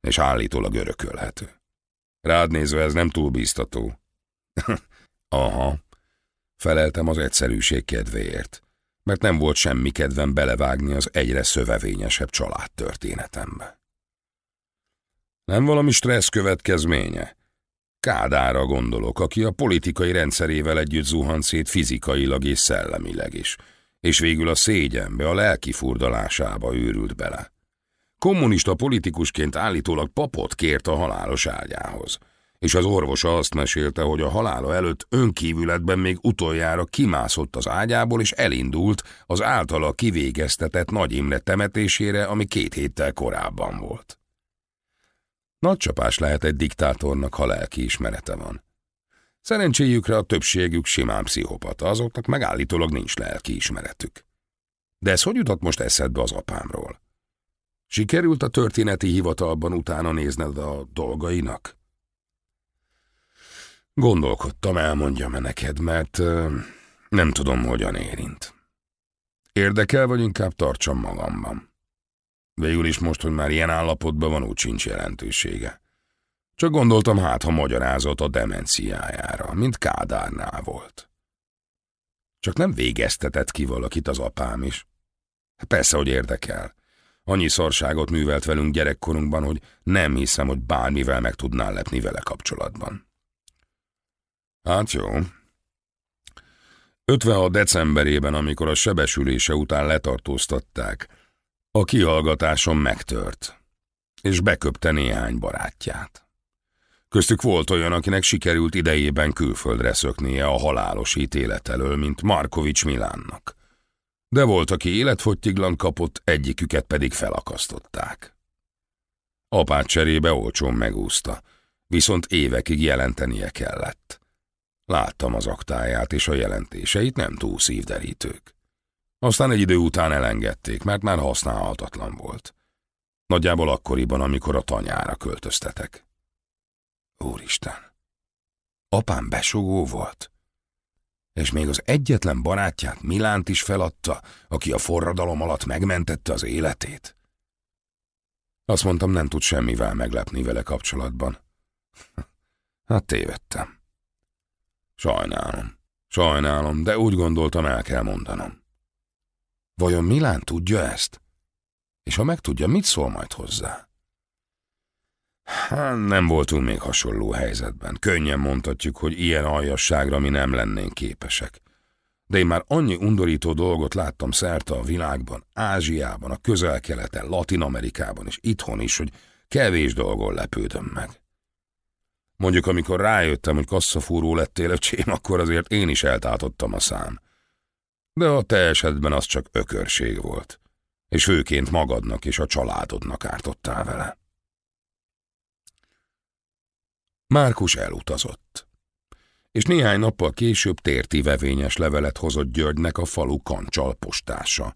és állítólag örökölhető. Rád nézve ez nem túl bíztató. <laughs> Aha, feleltem az egyszerűség kedvéért mert nem volt semmi kedvem belevágni az egyre szövevényesebb családtörténetembe. Nem valami stressz következménye? Kádára gondolok, aki a politikai rendszerével együtt zuhant szét fizikailag és szellemileg is, és végül a szégyenbe, a lelki furdalásába őrült bele. Kommunista politikusként állítólag papot kért a halálos ágyához és az orvosa azt mesélte, hogy a halála előtt önkívületben még utoljára kimászott az ágyából, és elindult az általa kivégeztetett Nagy Imre temetésére, ami két héttel korábban volt. Nagy csapás lehet egy diktátornak, ha lelki ismerete van. Szerencséjükre a többségük simán pszichopata, azoknak megállítólag nincs lelki ismeretük. De ez hogy jutott most eszedbe az apámról? Sikerült a történeti hivatalban utána nézned a dolgainak? Gondolkodtam, elmondjam-e neked, mert nem tudom, hogyan érint. Érdekel, vagy inkább tartsam magamban. Végül is most, hogy már ilyen állapotban van, úgy sincs jelentősége. Csak gondoltam, hát ha magyarázott a demenciájára, mint Kádárnál volt. Csak nem végeztetett ki valakit az apám is. Persze, hogy érdekel. Annyi szarságot művelt velünk gyerekkorunkban, hogy nem hiszem, hogy bármivel meg tudnál lepni vele kapcsolatban. Hát jó. 56 decemberében, amikor a sebesülése után letartóztatták, a kihallgatáson megtört, és beköpte néhány barátját. Köztük volt olyan, akinek sikerült idejében külföldre szöknie a halálos ítélet elől, mint Markovics Milánnak. De volt, aki életfogytiglan kapott, egyiküket pedig felakasztották. Apát cserébe olcsón megúszta, viszont évekig jelentenie kellett. Láttam az aktáját és a jelentéseit, nem túl szívderítők. Aztán egy idő után elengedték, mert már használhatatlan volt. Nagyjából akkoriban, amikor a tanyára költöztetek. Úristen! Apám besugó volt? És még az egyetlen barátját Milánt is feladta, aki a forradalom alatt megmentette az életét? Azt mondtam, nem tud semmivel meglepni vele kapcsolatban. <laughs> Hát tévedtem. Sajnálom, sajnálom, de úgy gondoltam, el kell mondanom. Vajon Milán tudja ezt? És ha megtudja, mit szól majd hozzá? Hát, nem voltunk még hasonló helyzetben. Könnyen mondhatjuk, hogy ilyen aljasságra mi nem lennénk képesek. De én már annyi undorító dolgot láttam szerte a világban, Ázsiában, a közel-keleten, Latin-Amerikában és itthon is, hogy kevés dolgon lepődöm meg. Mondjuk, amikor rájöttem, hogy kasszafúró lettél öcsém, akkor azért én is eltátottam a szám. De a te esetben az csak ökörség volt, és főként magadnak és a családodnak ártottál vele. Márkus elutazott, és néhány nappal később térti vevényes levelet hozott Györgynek a falu kancsal postása,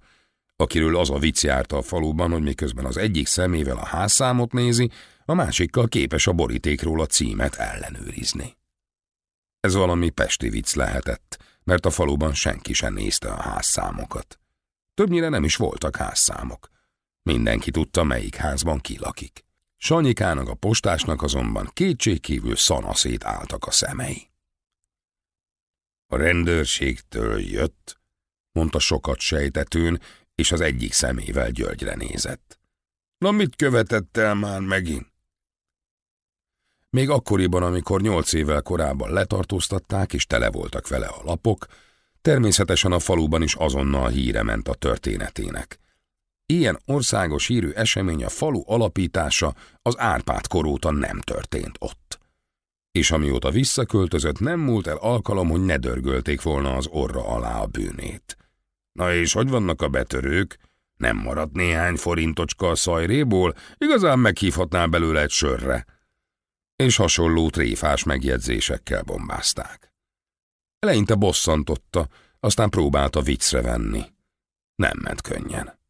akiről az a vicc járta a faluban, hogy miközben az egyik szemével a házszámot nézi, a másikkal képes a borítékról a címet ellenőrizni. Ez valami pesti vicc lehetett, mert a faluban senki sem nézte a házszámokat. Többnyire nem is voltak házszámok. Mindenki tudta, melyik házban ki lakik. Sanyikának a postásnak azonban kétségkívül szanaszét álltak a szemei. A rendőrségtől jött, mondta sokat sejtetőn, és az egyik szemével Györgyre nézett. Na mit követett el már megint? Még akkoriban, amikor nyolc évvel korábban letartóztatták és tele voltak vele a lapok, természetesen a faluban is azonnal híre ment a történetének. Ilyen országos hírű esemény a falu alapítása az Árpád koróta nem történt ott. És amióta visszaköltözött, nem múlt el alkalom, hogy ne dörgölték volna az orra alá a bűnét. Na és hogy vannak a betörők? Nem maradt néhány forintocska a szajréból, igazán meghívhatnál belőle egy sörre és hasonló tréfás megjegyzésekkel bombázták. Eleinte bosszantotta, aztán próbálta viccre venni. Nem ment könnyen.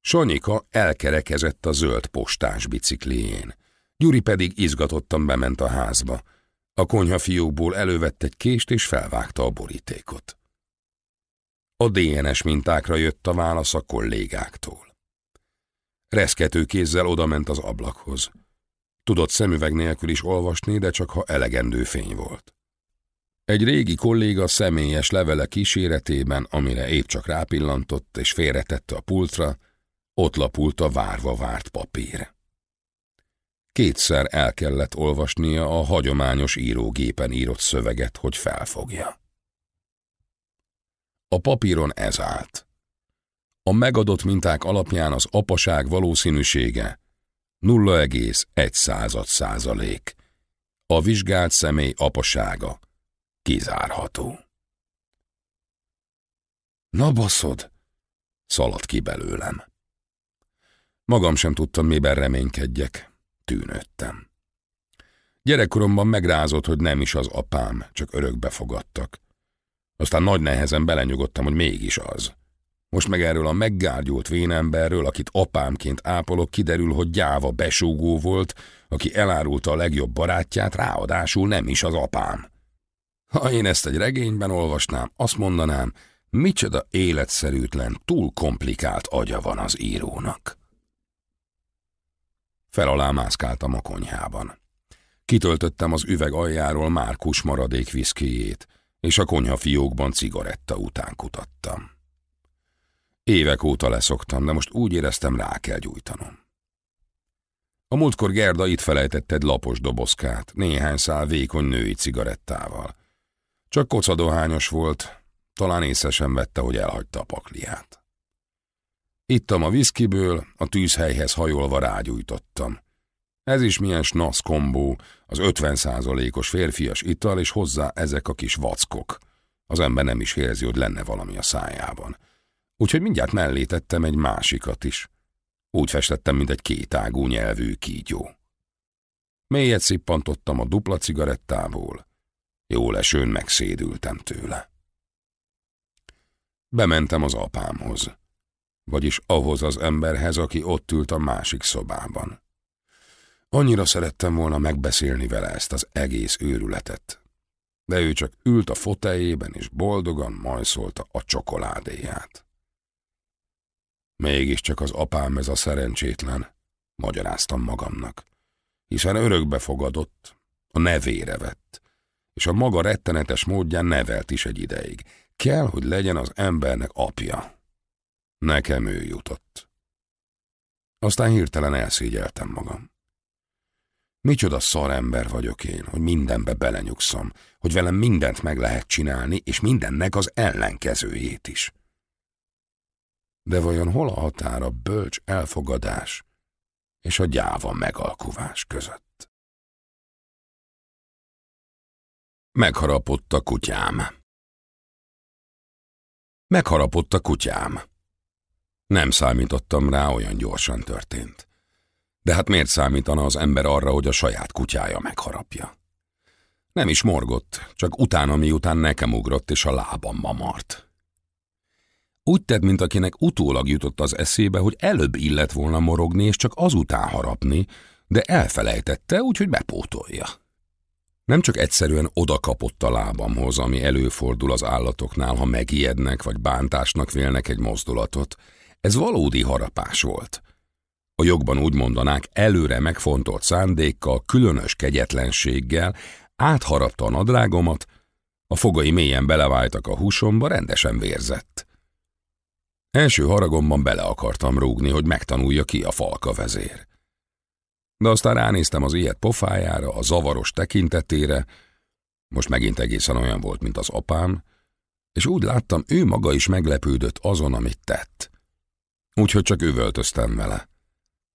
Sanyika elkerekezett a zöld postás biciklién. Gyuri pedig izgatottan bement a házba. A konyhafiókból elővett egy kést és felvágta a borítékot. A DNS mintákra jött a válasz a kollégáktól. Reszkető kézzel odament az ablakhoz. Tudott szemüveg nélkül is olvasni, de csak ha elegendő fény volt. Egy régi kolléga személyes levele kíséretében, amire épp csak rápillantott és félretette a pultra, ott lapult a várva várt papír. Kétszer el kellett olvasnia a hagyományos írógépen írott szöveget, hogy felfogja. A papíron ez állt. A megadott minták alapján az apaság valószínűsége 0,1 század százalék. A vizsgált személy apasága kizárható. Na baszod! Szaladt ki belőlem. Magam sem tudtam, miben reménykedjek. Tűnődtem. Gyerekkoromban megrázott, hogy nem is az apám, csak örökbe fogadtak. Aztán nagy nehezen belenyugodtam, hogy mégis az. Most meg erről a meggárgyult vénemberről, akit apámként ápolok, kiderül, hogy gyáva besúgó volt, aki elárulta a legjobb barátját, ráadásul nem is az apám. Ha én ezt egy regényben olvasnám, azt mondanám, micsoda életszerűtlen, túl komplikált agya van az írónak. Fel alá mászkáltam a konyhában. Kitöltöttem az üveg aljáról Márkus maradék viszkijét, és a konyha fiókban cigaretta után kutattam. Évek óta leszoktam, de most úgy éreztem, rá kell gyújtanom. A múltkor Gerda itt felejtetted lapos dobozkát, néhány szál vékony női cigarettával. Csak kocadohányos volt, talán észre sem vette, hogy elhagyta a pakliát. Ittam a viszkiből, a tűzhelyhez hajolva rágyújtottam. Ez is milyen snasz kombó, az 50 százalékos férfias ital, és hozzá ezek a kis vackok. Az ember nem is érzi, hogy lenne valami a szájában. Úgyhogy mindjárt mellé tettem egy másikat is. Úgy festettem, mint egy kétágú nyelvű kígyó. Mélyet szippantottam a dupla cigarettából. Jól esőn megszédültem tőle. Bementem az apámhoz, vagyis ahhoz az emberhez, aki ott ült a másik szobában. Annyira szerettem volna megbeszélni vele ezt az egész őrületet, de ő csak ült a foteljében és boldogan majszolta a csokoládéját. Mégiscsak az apám ez a szerencsétlen, magyaráztam magamnak, hiszen örökbe fogadott, a nevére vett, és a maga rettenetes módján nevelt is egy ideig. Kell, hogy legyen az embernek apja. Nekem ő jutott. Aztán hirtelen elszégyeltem magam. Micsoda ember vagyok én, hogy mindenbe belenyugszom, hogy velem mindent meg lehet csinálni, és mindennek az ellenkezőjét is. De vajon hol a határ a bölcs elfogadás és a gyáva megalkuvás között? Megharapott a kutyám. Megharapott a kutyám. Nem számítottam rá, olyan gyorsan történt. De hát miért számítana az ember arra, hogy a saját kutyája megharapja? Nem is morgott, csak utána miután nekem ugrott és a lábamba mart. Úgy tett, mint akinek utólag jutott az eszébe, hogy előbb illet volna morogni és csak azután harapni, de elfelejtette, úgyhogy bepótolja. Nem csak egyszerűen oda kapott a lábamhoz, ami előfordul az állatoknál, ha megijednek vagy bántásnak vélnek egy mozdulatot. Ez valódi harapás volt. A jogban úgy mondanák, előre megfontolt szándékkal, különös kegyetlenséggel, átharapta a nadrágomat, a fogai mélyen beleváltak a húsomba, rendesen vérzett. Első haragomban bele akartam rúgni, hogy megtanulja ki a falka vezér. De aztán ránéztem az ilyet pofájára, a zavaros tekintetére, most megint egészen olyan volt, mint az apám, és úgy láttam, ő maga is meglepődött azon, amit tett. Úgyhogy csak üvöltöztem vele.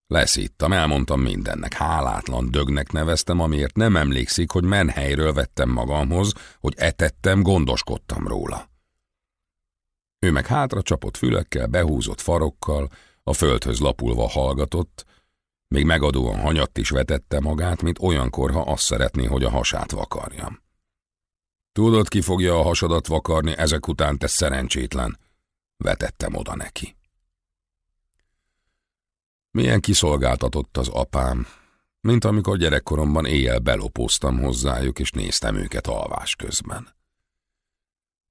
Leszíttam, elmondtam mindennek, hálátlan dögnek neveztem, amiért nem emlékszik, hogy menhelyről vettem magamhoz, hogy etettem, gondoskodtam róla. Ő meg hátra csapott fülekkel, behúzott farokkal, a földhöz lapulva hallgatott, még megadóan hanyatt is vetette magát, mint olyankor, ha azt szeretné, hogy a hasát vakarjam. Tudod, ki fogja a hasadat vakarni, ezek után te szerencsétlen, vetettem oda neki. Milyen kiszolgáltatott az apám, mint amikor gyerekkoromban éjjel belopóztam hozzájuk, és néztem őket alvás közben.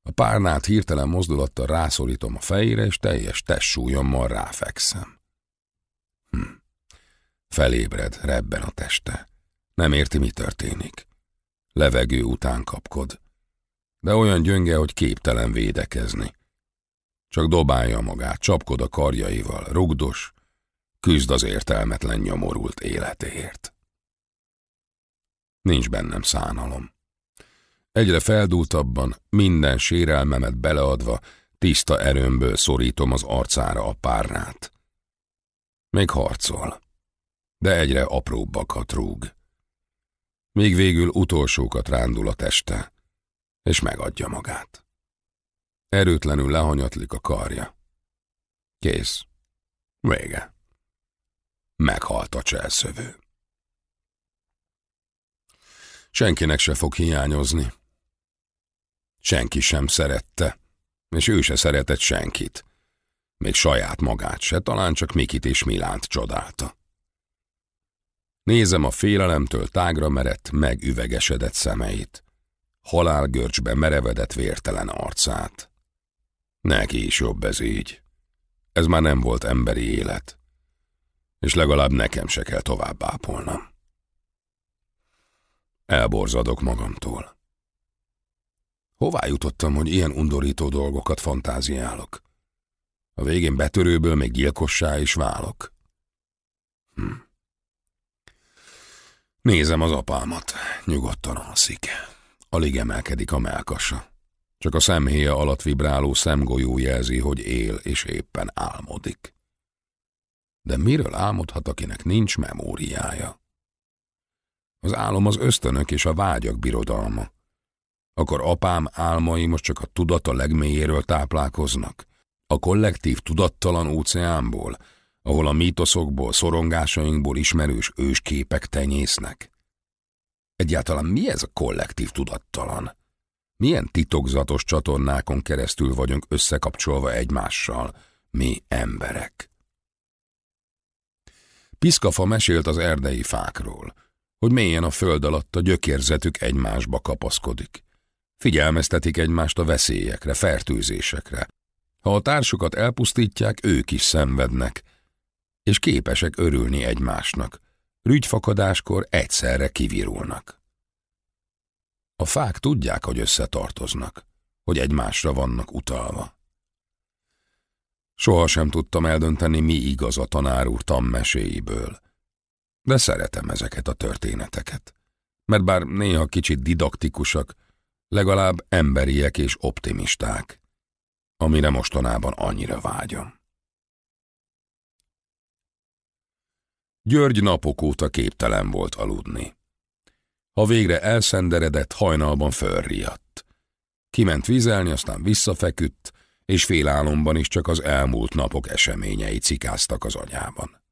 A párnát hirtelen mozdulattal rászorítom a fejére, és teljes testsúlyommal ráfekszem. Hm. Felébred, rebben a teste. Nem érti, mi történik. Levegő után kapkod. De olyan gyönge, hogy képtelen védekezni. Csak dobálja magát, csapkod a karjaival, rugdos, küzd az értelmetlen nyomorult életéért. Nincs bennem szánalom. Egyre feldúltabban, minden sérelmemet beleadva, tiszta erőmből szorítom az arcára a párnát. Még harcol, de egyre apróbbakat rúg. Még végül utolsókat rándul a teste, és megadja magát. Erőtlenül lehanyatlik a karja. Kész. Vége. Meghalt a cselszövő. Senkinek se fog hiányozni. Senki sem szerette, és ő se szeretett senkit. Még saját magát se, talán csak Mikit és Milánt csodálta. Nézem a félelemtől tágra merett, megüvegesedett szemeit. Halálgörcsbe merevedett vértelen arcát. Neki is jobb ez így. Ez már nem volt emberi élet. És legalább nekem se kell tovább ápolnom. Elborzadok magamtól. Hová jutottam, hogy ilyen undorító dolgokat fantáziálok? A végén betörőből még gyilkossá is válok. Hm. Nézem az apámat, nyugodtan alszik. Alig emelkedik a melkasa. Csak a szemhéja alatt vibráló szemgolyó jelzi, hogy él és éppen álmodik. De miről álmodhat, akinek nincs memóriája? Az álom az ösztönök és a vágyak birodalma. Akkor apám álmai most csak a tudata legmélyéről táplálkoznak? A kollektív tudattalan óceánból, ahol a mítoszokból, szorongásainkból ismerős ősképek tenyésznek? Egyáltalán mi ez a kollektív tudattalan? Milyen titokzatos csatornákon keresztül vagyunk összekapcsolva egymással, mi emberek? Piszkafa mesélt az erdei fákról, hogy mélyen a föld alatt a gyökérzetük egymásba kapaszkodik. Figyelmeztetik egymást a veszélyekre, fertőzésekre. Ha a társukat elpusztítják, ők is szenvednek, és képesek örülni egymásnak. Rügyfakadáskor egyszerre kivirulnak. A fák tudják, hogy összetartoznak, hogy egymásra vannak utalva. Soha sem tudtam eldönteni, mi igaz a tanár úr tanmeséiből, de szeretem ezeket a történeteket, mert bár néha kicsit didaktikusak, legalább emberiek és optimisták, amire mostanában annyira vágyom. György napok óta képtelen volt aludni. Ha végre elszenderedett, hajnalban fölriadt. Kiment vizelni, aztán visszafeküdt, és félálomban is csak az elmúlt napok eseményei cikáztak az anyában.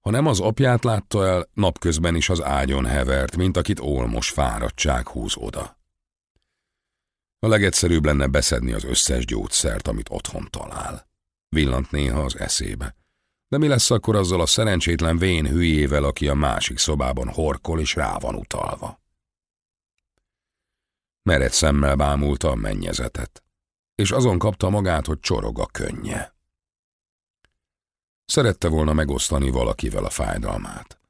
Ha nem az apját látta el, napközben is az ágyon hevert, mint akit olmos fáradtság húz oda. A legegyszerűbb lenne beszedni az összes gyógyszert, amit otthon talál. Villant néha az eszébe. De mi lesz akkor azzal a szerencsétlen vén hülyével, aki a másik szobában horkol és rá van utalva? Mered szemmel bámulta a mennyezetet, és azon kapta magát, hogy csorog a könnye. Szerette volna megosztani valakivel a fájdalmát.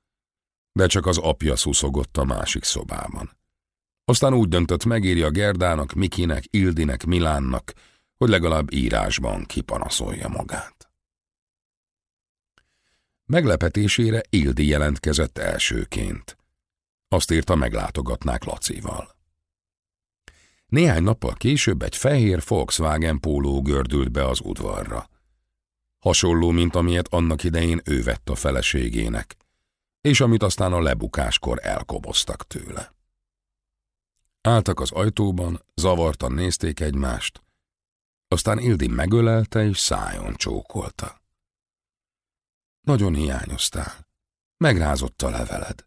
De csak az apja szuszogott a másik szobában. Aztán úgy döntött megírja Gerdának, Mikinek, Ildinek, Milánnak, hogy legalább írásban kipanaszolja magát. Meglepetésére Ildi jelentkezett elsőként. Azt írta, meglátogatnák Lacival. Néhány nappal később egy fehér Volkswagen póló gördült be az udvarra hasonló, mint amilyet annak idején ő vett a feleségének, és amit aztán a lebukáskor elkoboztak tőle. Álltak az ajtóban, zavartan nézték egymást, aztán Ildi megölelte és szájon csókolta. Nagyon hiányoztál. Megrázott a leveled.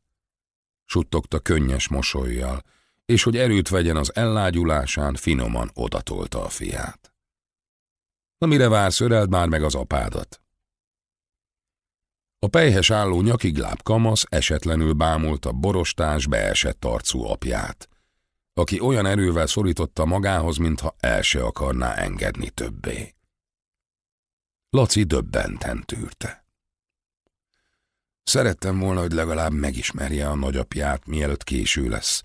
Suttogta könnyes mosolyjal, és hogy erőt vegyen az ellágyulásán, finoman odatolta a fiát. Na mire vársz, öreld már meg az apádat. A pejhes álló nyakigláb kamasz esetlenül bámulta borostás, beesett arcú apját, aki olyan erővel szorította magához, mintha el se akarná engedni többé. Laci döbbenten tűrte. Szerettem volna, hogy legalább megismerje a nagyapját, mielőtt késő lesz,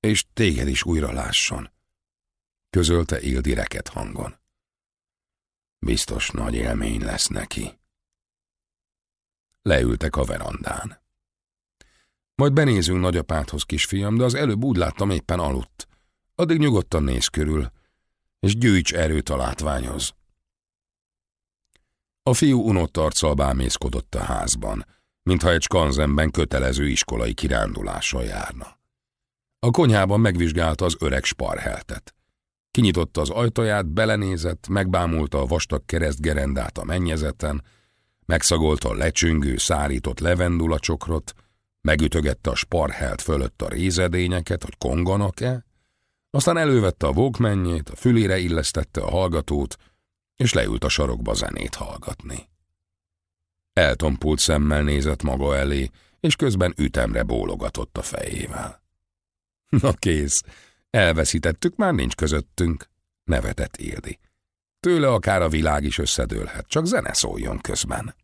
és téged is újra lásson, közölte Ildi reket hangon. Biztos nagy élmény lesz neki. Leültek a verandán. Majd benézünk nagyapádhoz, kisfiam, de az előbb úgy láttam éppen aludt. Addig nyugodtan néz körül, és gyűjts erőt a látványhoz. A fiú unott arccal bámészkodott a házban, mintha egy skanzenben kötelező iskolai kirándulással járna. A konyhában megvizsgálta az öreg sparheltet. Kinyitotta az ajtaját, belenézett, megbámulta a vastag keresztgerendát a mennyezeten, megszagolta a lecsüngő, szárított levendula csokrot, megütögette a sparhelt fölött a rézedényeket, hogy konganak-e, aztán elővette a vókmennyét, a fülére illesztette a hallgatót, és leült a sarokba zenét hallgatni. Eltompult szemmel nézett maga elé, és közben ütemre bólogatott a fejével. <laughs> Na kész, elveszítettük, már nincs közöttünk, nevetett Ildi. Tőle akár a világ is összedőlhet, csak zene szóljon közben.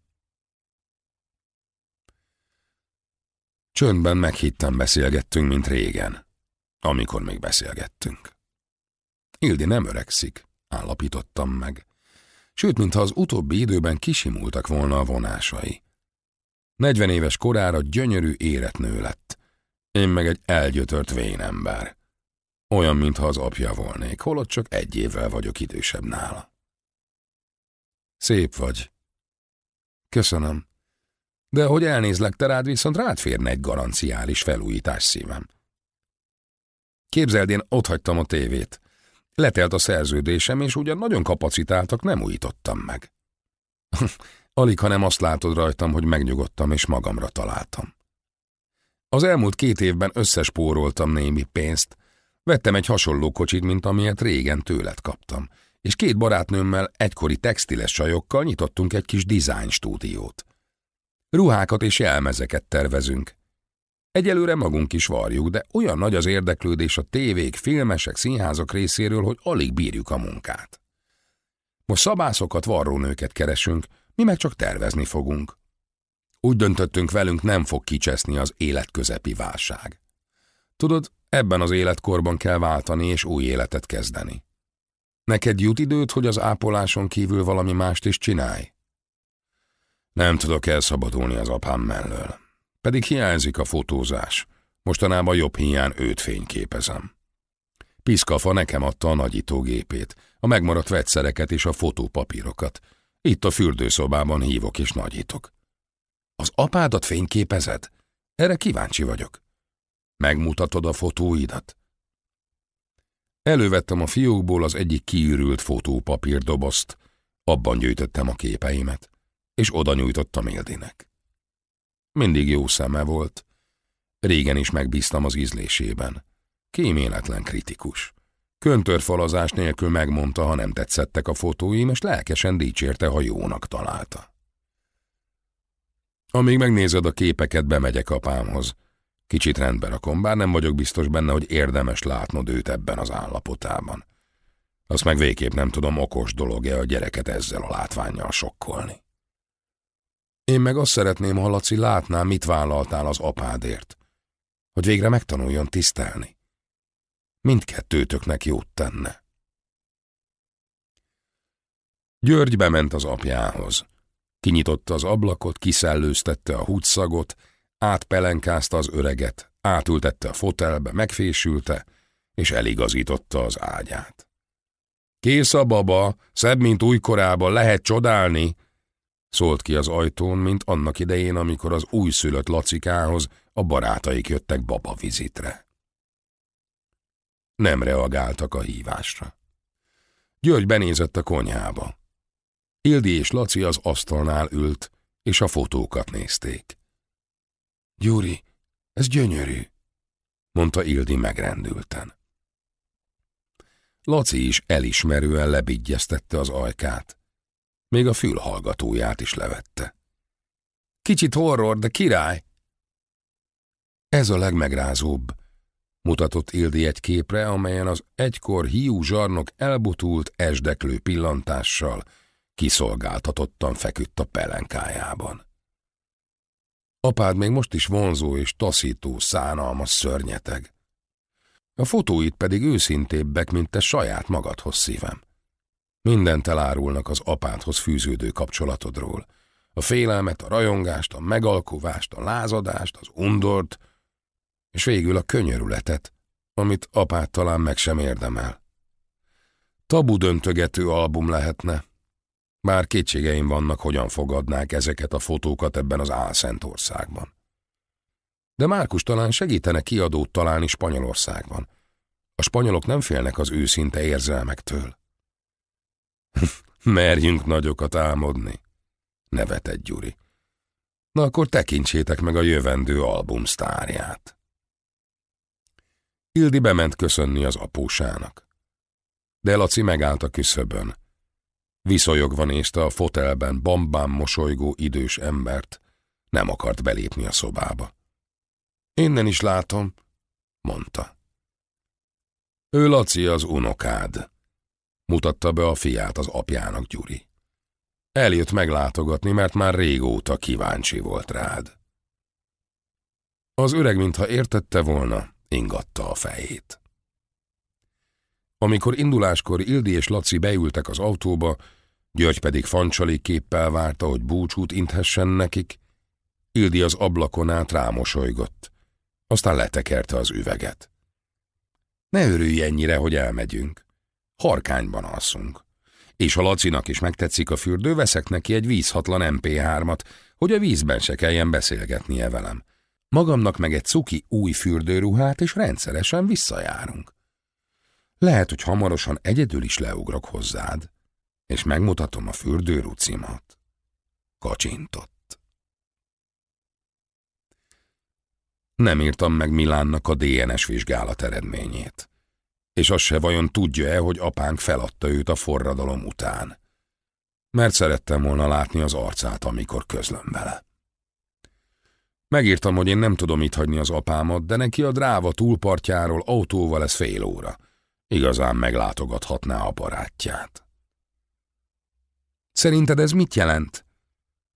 Csöndben meghittem beszélgettünk, mint régen, amikor még beszélgettünk. Ildi nem öregszik, állapítottam meg. Sőt, mintha az utóbbi időben kisimultak volna a vonásai. Negyven éves korára gyönyörű éretnő lett. Én meg egy elgyötört vénember. Olyan, mintha az apja volnék, holott csak egy évvel vagyok idősebb nála. Szép vagy. Köszönöm. De hogy elnézlek te rád, viszont rád férne egy garanciális felújítás szívem. Képzeld, én hagytam a tévét. Letelt a szerződésem, és ugyan nagyon kapacitáltak, nem újítottam meg. <laughs> Alig, ha nem azt látod rajtam, hogy megnyugodtam és magamra találtam. Az elmúlt két évben összespóroltam némi pénzt, vettem egy hasonló kocsit, mint amilyet régen tőled kaptam, és két barátnőmmel egykori textiles sajokkal nyitottunk egy kis design stúdiót. Ruhákat és jelmezeket tervezünk. Egyelőre magunk is varjuk, de olyan nagy az érdeklődés a tévék, filmesek, színházak részéről, hogy alig bírjuk a munkát. Most szabászokat, varrónőket keresünk, mi meg csak tervezni fogunk. Úgy döntöttünk velünk, nem fog kicseszni az életközepi válság. Tudod, ebben az életkorban kell váltani és új életet kezdeni. Neked jut időt, hogy az ápoláson kívül valami mást is csinálj? Nem tudok elszabadulni az apám mellől. Pedig hiányzik a fotózás. Mostanában jobb hiány őt fényképezem. Piszkafa nekem adta a nagyítógépét, a megmaradt vegyszereket és a fotópapírokat. Itt a fürdőszobában hívok és nagyítok. Az apádat fényképezed? Erre kíváncsi vagyok. Megmutatod a fotóidat? Elővettem a fiókból az egyik kiürült fotópapírdobozt, abban gyűjtöttem a képeimet, és oda nyújtottam Ildinek. Mindig jó szeme volt. Régen is megbíztam az ízlésében. Kéméletlen kritikus. Köntörfalazás nélkül megmondta, ha nem tetszettek a fotóim, és lelkesen dicsérte, ha jónak találta. Amíg megnézed a képeket, bemegyek apámhoz. Kicsit rendbe rakom, bár nem vagyok biztos benne, hogy érdemes látnod őt ebben az állapotában. Azt meg végképp nem tudom, okos dolog-e a gyereket ezzel a látványjal sokkolni. Én meg azt szeretném, ha Laci látná, mit vállaltál az apádért. Hogy végre megtanuljon tisztelni. Mindkettőtöknek jót tenne. György bement az apjához. Kinyitotta az ablakot, kiszellőztette a húgyszagot, átpelenkázta az öreget, átültette a fotelbe, megfésülte, és eligazította az ágyát. Kész a baba, szebb, mint újkorában, lehet csodálni, Szólt ki az ajtón, mint annak idején, amikor az újszülött Lacikához a barátaik jöttek babavizitre. Nem reagáltak a hívásra. György benézett a konyhába. Ildi és Laci az asztalnál ült, és a fotókat nézték. Gyuri, ez gyönyörű, mondta Ildi megrendülten. Laci is elismerően lebigyeztette az ajkát. Még a fülhallgatóját is levette. Kicsit horror, de király! Ez a legmegrázóbb, mutatott Ildi egy képre, amelyen az egykor hiú zsarnok elbutult, esdeklő pillantással kiszolgáltatottan feküdt a pelenkájában. Apád még most is vonzó és taszító, szánalmas szörnyeteg. A fotóit pedig őszintébbek, mint te saját magadhoz szívem. Mindent elárulnak az apádhoz fűződő kapcsolatodról. A félelmet, a rajongást, a megalkovást, a lázadást, az undort, és végül a könyörületet, amit apád talán meg sem érdemel. Tabu döntögető album lehetne. Bár kétségeim vannak, hogyan fogadnák ezeket a fotókat ebben az álszent országban. De Márkus talán segítene kiadót találni Spanyolországban. A spanyolok nem félnek az őszinte érzelmektől. <laughs> Merjünk nagyokat álmodni, nevetett Gyuri. Na akkor tekintsétek meg a jövendő album sztárját. Ildi bement köszönni az apósának. De Laci megállt a küszöbön. Viszonyogva nézte a fotelben bambám mosolygó idős embert, nem akart belépni a szobába. Innen is látom, mondta. Ő Laci az unokád, mutatta be a fiát az apjának Gyuri. Eljött meglátogatni, mert már régóta kíváncsi volt rád. Az öreg, mintha értette volna, ingatta a fejét. Amikor induláskor Ildi és Laci beültek az autóba, György pedig fancsali képpel várta, hogy búcsút inthessen nekik, Ildi az ablakon át rámosolygott, aztán letekerte az üveget. Ne örülj ennyire, hogy elmegyünk. Harkányban alszunk. És ha Lacinak is megtetszik a fürdő, veszek neki egy vízhatlan MP3-at, hogy a vízben se kelljen beszélgetnie velem. Magamnak meg egy cuki új fürdőruhát, és rendszeresen visszajárunk. Lehet, hogy hamarosan egyedül is leugrok hozzád, és megmutatom a fürdőrucimat. Kacsintott. Nem írtam meg Milánnak a DNS vizsgálat eredményét. És az se vajon tudja-e, hogy apánk feladta őt a forradalom után. Mert szerettem volna látni az arcát, amikor közlöm vele. Megírtam, hogy én nem tudom itt hagyni az apámat, de neki a dráva túlpartjáról autóval lesz fél óra. Igazán meglátogathatná a barátját. Szerinted ez mit jelent?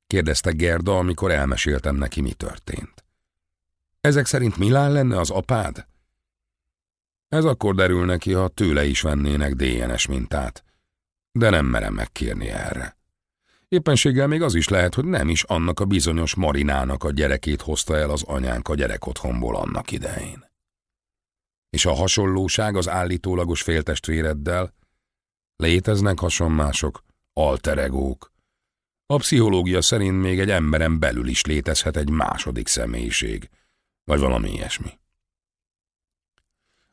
kérdezte Gerda, amikor elmeséltem neki, mi történt. Ezek szerint Milán lenne az apád? Ez akkor derül neki, ha tőle is vennének DNS mintát, de nem merem megkérni erre. Éppenséggel még az is lehet, hogy nem is annak a bizonyos Marinának a gyerekét hozta el az anyánk a gyerekotthonból annak idején. És a hasonlóság az állítólagos féltestvéreddel? Léteznek hasonmások, alteregók. A pszichológia szerint még egy emberen belül is létezhet egy második személyiség, vagy valami ilyesmi.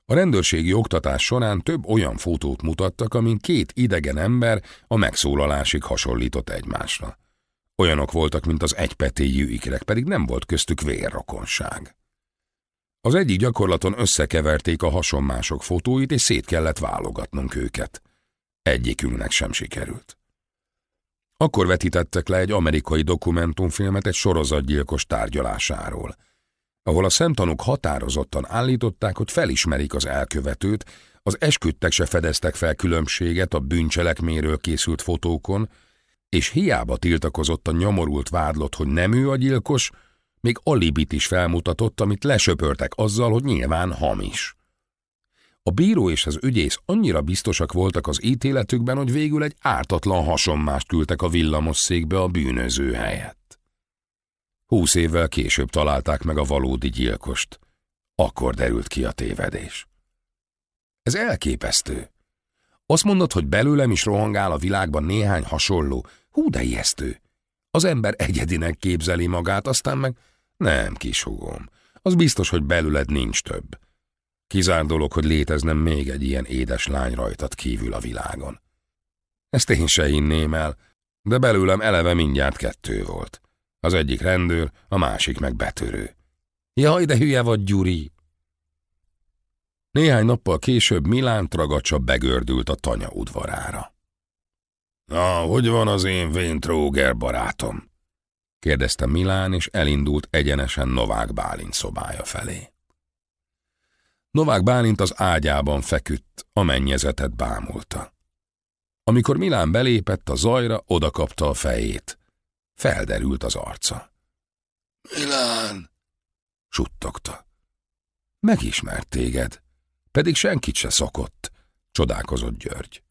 A rendőrségi oktatás során több olyan fotót mutattak, amin két idegen ember a megszólalásig hasonlított egymásra. Olyanok voltak, mint az egypetéjű ikrek, pedig nem volt köztük vérrokonság. Az egyik gyakorlaton összekeverték a hasonmások fotóit, és szét kellett válogatnunk őket. Egyikünknek sem sikerült. Akkor vetítettek le egy amerikai dokumentumfilmet egy sorozatgyilkos tárgyalásáról, ahol a szemtanúk határozottan állították, hogy felismerik az elkövetőt, az esküdtek se fedeztek fel különbséget a bűncselekméről készült fotókon, és hiába tiltakozott a nyomorult vádlott, hogy nem ő a gyilkos, még alibit is felmutatott, amit lesöpörtek azzal, hogy nyilván hamis. A bíró és az ügyész annyira biztosak voltak az ítéletükben, hogy végül egy ártatlan hasonmást küldtek a villamosszékbe a bűnöző helyett. Húsz évvel később találták meg a valódi gyilkost. Akkor derült ki a tévedés. Ez elképesztő. Azt mondod, hogy belőlem is rohangál a világban néhány hasonló. Hú, de ijesztő. Az ember egyedinek képzeli magát, aztán meg nem, kisugom. Az biztos, hogy belőled nincs több. Kizár dolog, hogy léteznem még egy ilyen édes lány rajtad kívül a világon. Ezt én se hinném el, de belőlem eleve mindjárt kettő volt. Az egyik rendőr, a másik meg betörő. Jaj, de hülye vagy, Gyuri! Néhány nappal később Milán tragacsa begördült a tanya udvarára. Na, hogy van az én vén tróger barátom? kérdezte Milán, és elindult egyenesen Novák Bálint szobája felé. Novák Bálint az ágyában feküdt, a mennyezetet bámulta. Amikor Milán belépett a zajra, odakapta a fejét. Felderült az arca. Milán! Suttogta. Megismert téged, pedig senkit se szokott, csodálkozott György.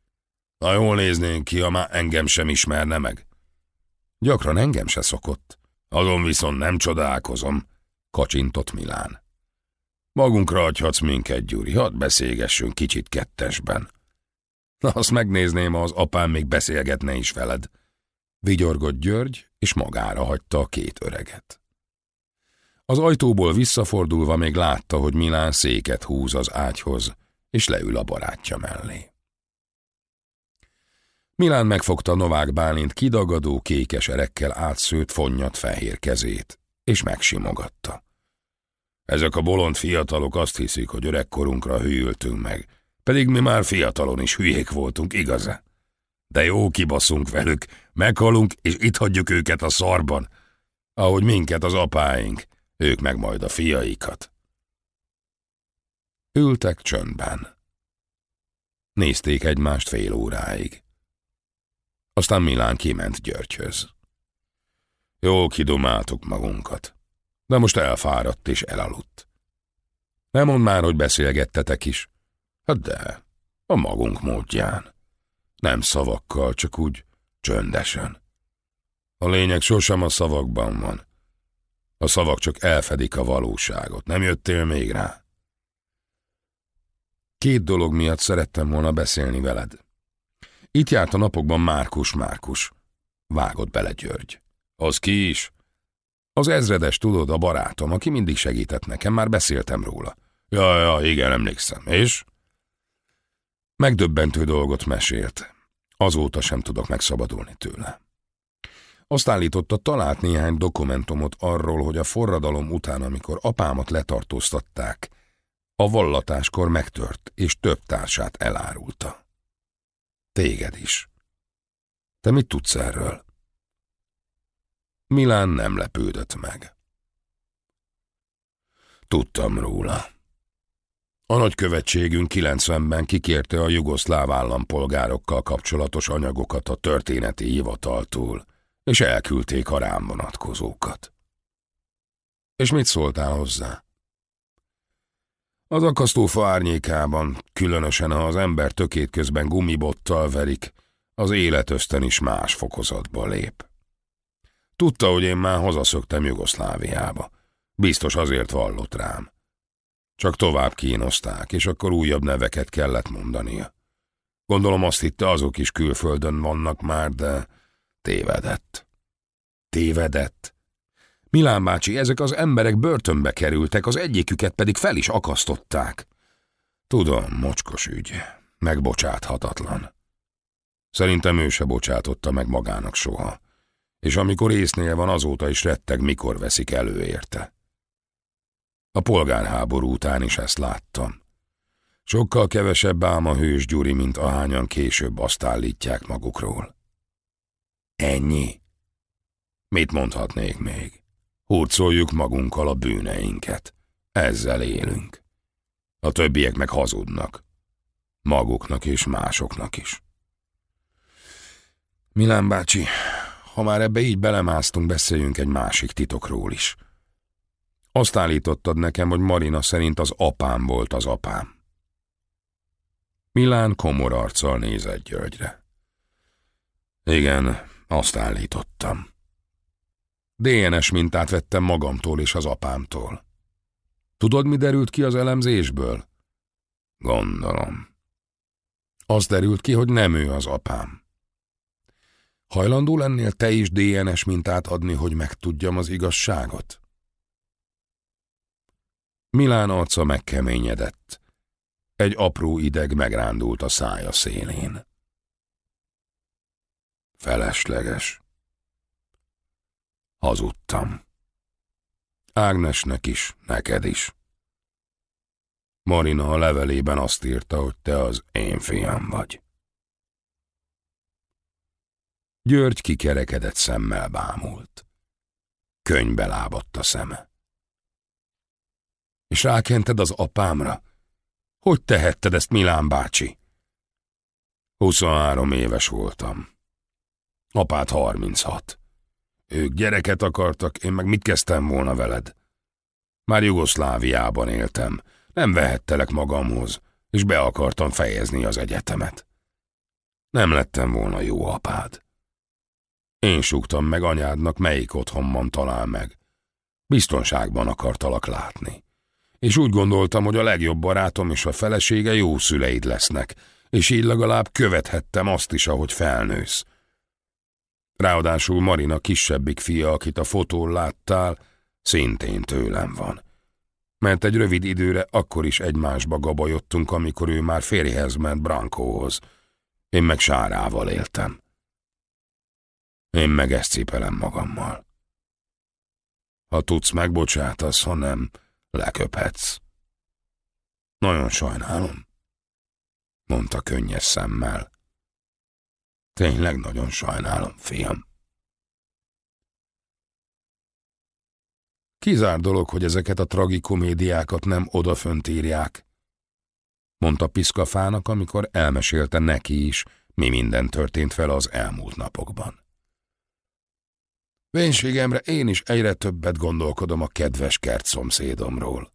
Na jól néznénk ki, ha már engem sem ismerne meg. Gyakran engem se szokott. Azon viszont nem csodálkozom, kacsintott Milán. Magunkra adhatsz minket, Gyuri, hadd beszélgessünk kicsit kettesben. Na, azt megnézném, az apám még beszélgetne is veled. Vigyorgott György, és magára hagyta a két öreget. Az ajtóból visszafordulva még látta, hogy Milán széket húz az ágyhoz, és leül a barátja mellé. Milán megfogta Novák Bálint kidagadó kékes erekkel átszőtt fonnyat fehér kezét, és megsimogatta. Ezek a bolond fiatalok azt hiszik, hogy öregkorunkra hűltünk meg, pedig mi már fiatalon is hülyék voltunk, igaz -e? De jó kibaszunk velük, meghalunk, és itt hagyjuk őket a szarban, ahogy minket az apáink, ők meg majd a fiaikat. Ültek csöndben. Nézték egymást fél óráig. Aztán Milán kiment Györgyhöz. Jó kidomáltuk magunkat, de most elfáradt és elaludt. Nem mond már, hogy beszélgettetek is. Hát de, a magunk módján. Nem szavakkal, csak úgy csöndesen. A lényeg sosem a szavakban van. A szavak csak elfedik a valóságot. Nem jöttél még rá? Két dolog miatt szerettem volna beszélni veled. Itt járt a napokban Márkus Márkus. Vágott bele György. Az ki is? Az ezredes, tudod, a barátom, aki mindig segített nekem, már beszéltem róla. Ja, ja, igen, emlékszem. És? Megdöbbentő dolgot mesélt. Azóta sem tudok megszabadulni tőle. Azt állította, talált néhány dokumentumot arról, hogy a forradalom után, amikor apámat letartóztatták, a vallatáskor megtört, és több társát elárulta. Téged is. Te mit tudsz erről? Milán nem lepődött meg. Tudtam róla. A nagykövetségünk 90-ben kikérte a jugoszláv állampolgárokkal kapcsolatos anyagokat a történeti hivataltól, és elküldték a rám vonatkozókat. És mit szóltál hozzá? Az akasztófa árnyékában, különösen ha az ember tökét közben gumibottal verik, az életösztön is más fokozatba lép. Tudta, hogy én már hazaszöktem Jugoszláviába. Biztos azért vallott rám. Csak tovább kínozták, és akkor újabb neveket kellett mondania. Gondolom azt hitte, azok is külföldön vannak már, de tévedett. Tévedett. Milán bácsi, ezek az emberek börtönbe kerültek, az egyiküket pedig fel is akasztották. Tudom, mocskos ügy, megbocsáthatatlan. Szerintem ő se bocsátotta meg magának soha, és amikor észnél van, azóta is retteg, mikor veszik elő érte. A polgárháború után is ezt láttam. Sokkal kevesebb ám a hős Gyuri, mint ahányan később azt állítják magukról. Ennyi. Mit mondhatnék még? Hurcoljuk magunkkal a bűneinket. Ezzel élünk. A többiek meg hazudnak. Maguknak és másoknak is. Milán bácsi, ha már ebbe így belemásztunk, beszéljünk egy másik titokról is. Azt állítottad nekem, hogy Marina szerint az apám volt az apám. Milán komor arccal nézett Györgyre. Igen, azt állítottam. DNS mintát vettem magamtól és az apámtól. Tudod, mi derült ki az elemzésből? Gondolom. Az derült ki, hogy nem ő az apám. Hajlandó lennél te is DNS mintát adni, hogy megtudjam az igazságot? Milán arca megkeményedett. Egy apró ideg megrándult a szája szélén. Felesleges. Hazudtam. Ágnesnek is, neked is. Marina a levelében azt írta, hogy te az én fiam vagy. György kikerekedett szemmel bámult. Könyvbe lábadt a szeme. És rákented az apámra? Hogy tehetted ezt, Milán bácsi? 23 éves voltam. Apát 36. Ők gyereket akartak, én meg mit kezdtem volna veled? Már Jugoszláviában éltem, nem vehettelek magamhoz, és be akartam fejezni az egyetemet. Nem lettem volna jó apád. Én súgtam meg anyádnak, melyik otthonban talál meg. Biztonságban akartalak látni. És úgy gondoltam, hogy a legjobb barátom és a felesége jó szüleid lesznek, és így legalább követhettem azt is, ahogy felnősz. Ráadásul Marina kisebbik fia, akit a fotón láttál, szintén tőlem van. Mert egy rövid időre akkor is egymásba gabajottunk, amikor ő már férjhez ment Brankóhoz, Én meg sárával éltem. Én meg ezt cipelem magammal. Ha tudsz, megbocsátasz, ha nem, leköphetsz. Nagyon sajnálom, mondta könnyes szemmel. Tényleg nagyon sajnálom, fiam. Kizár dolog, hogy ezeket a tragikomédiákat nem odafönt írják, mondta Piszkafának, amikor elmesélte neki is, mi minden történt fel az elmúlt napokban. Vénségemre én is egyre többet gondolkodom a kedves kert szomszédomról.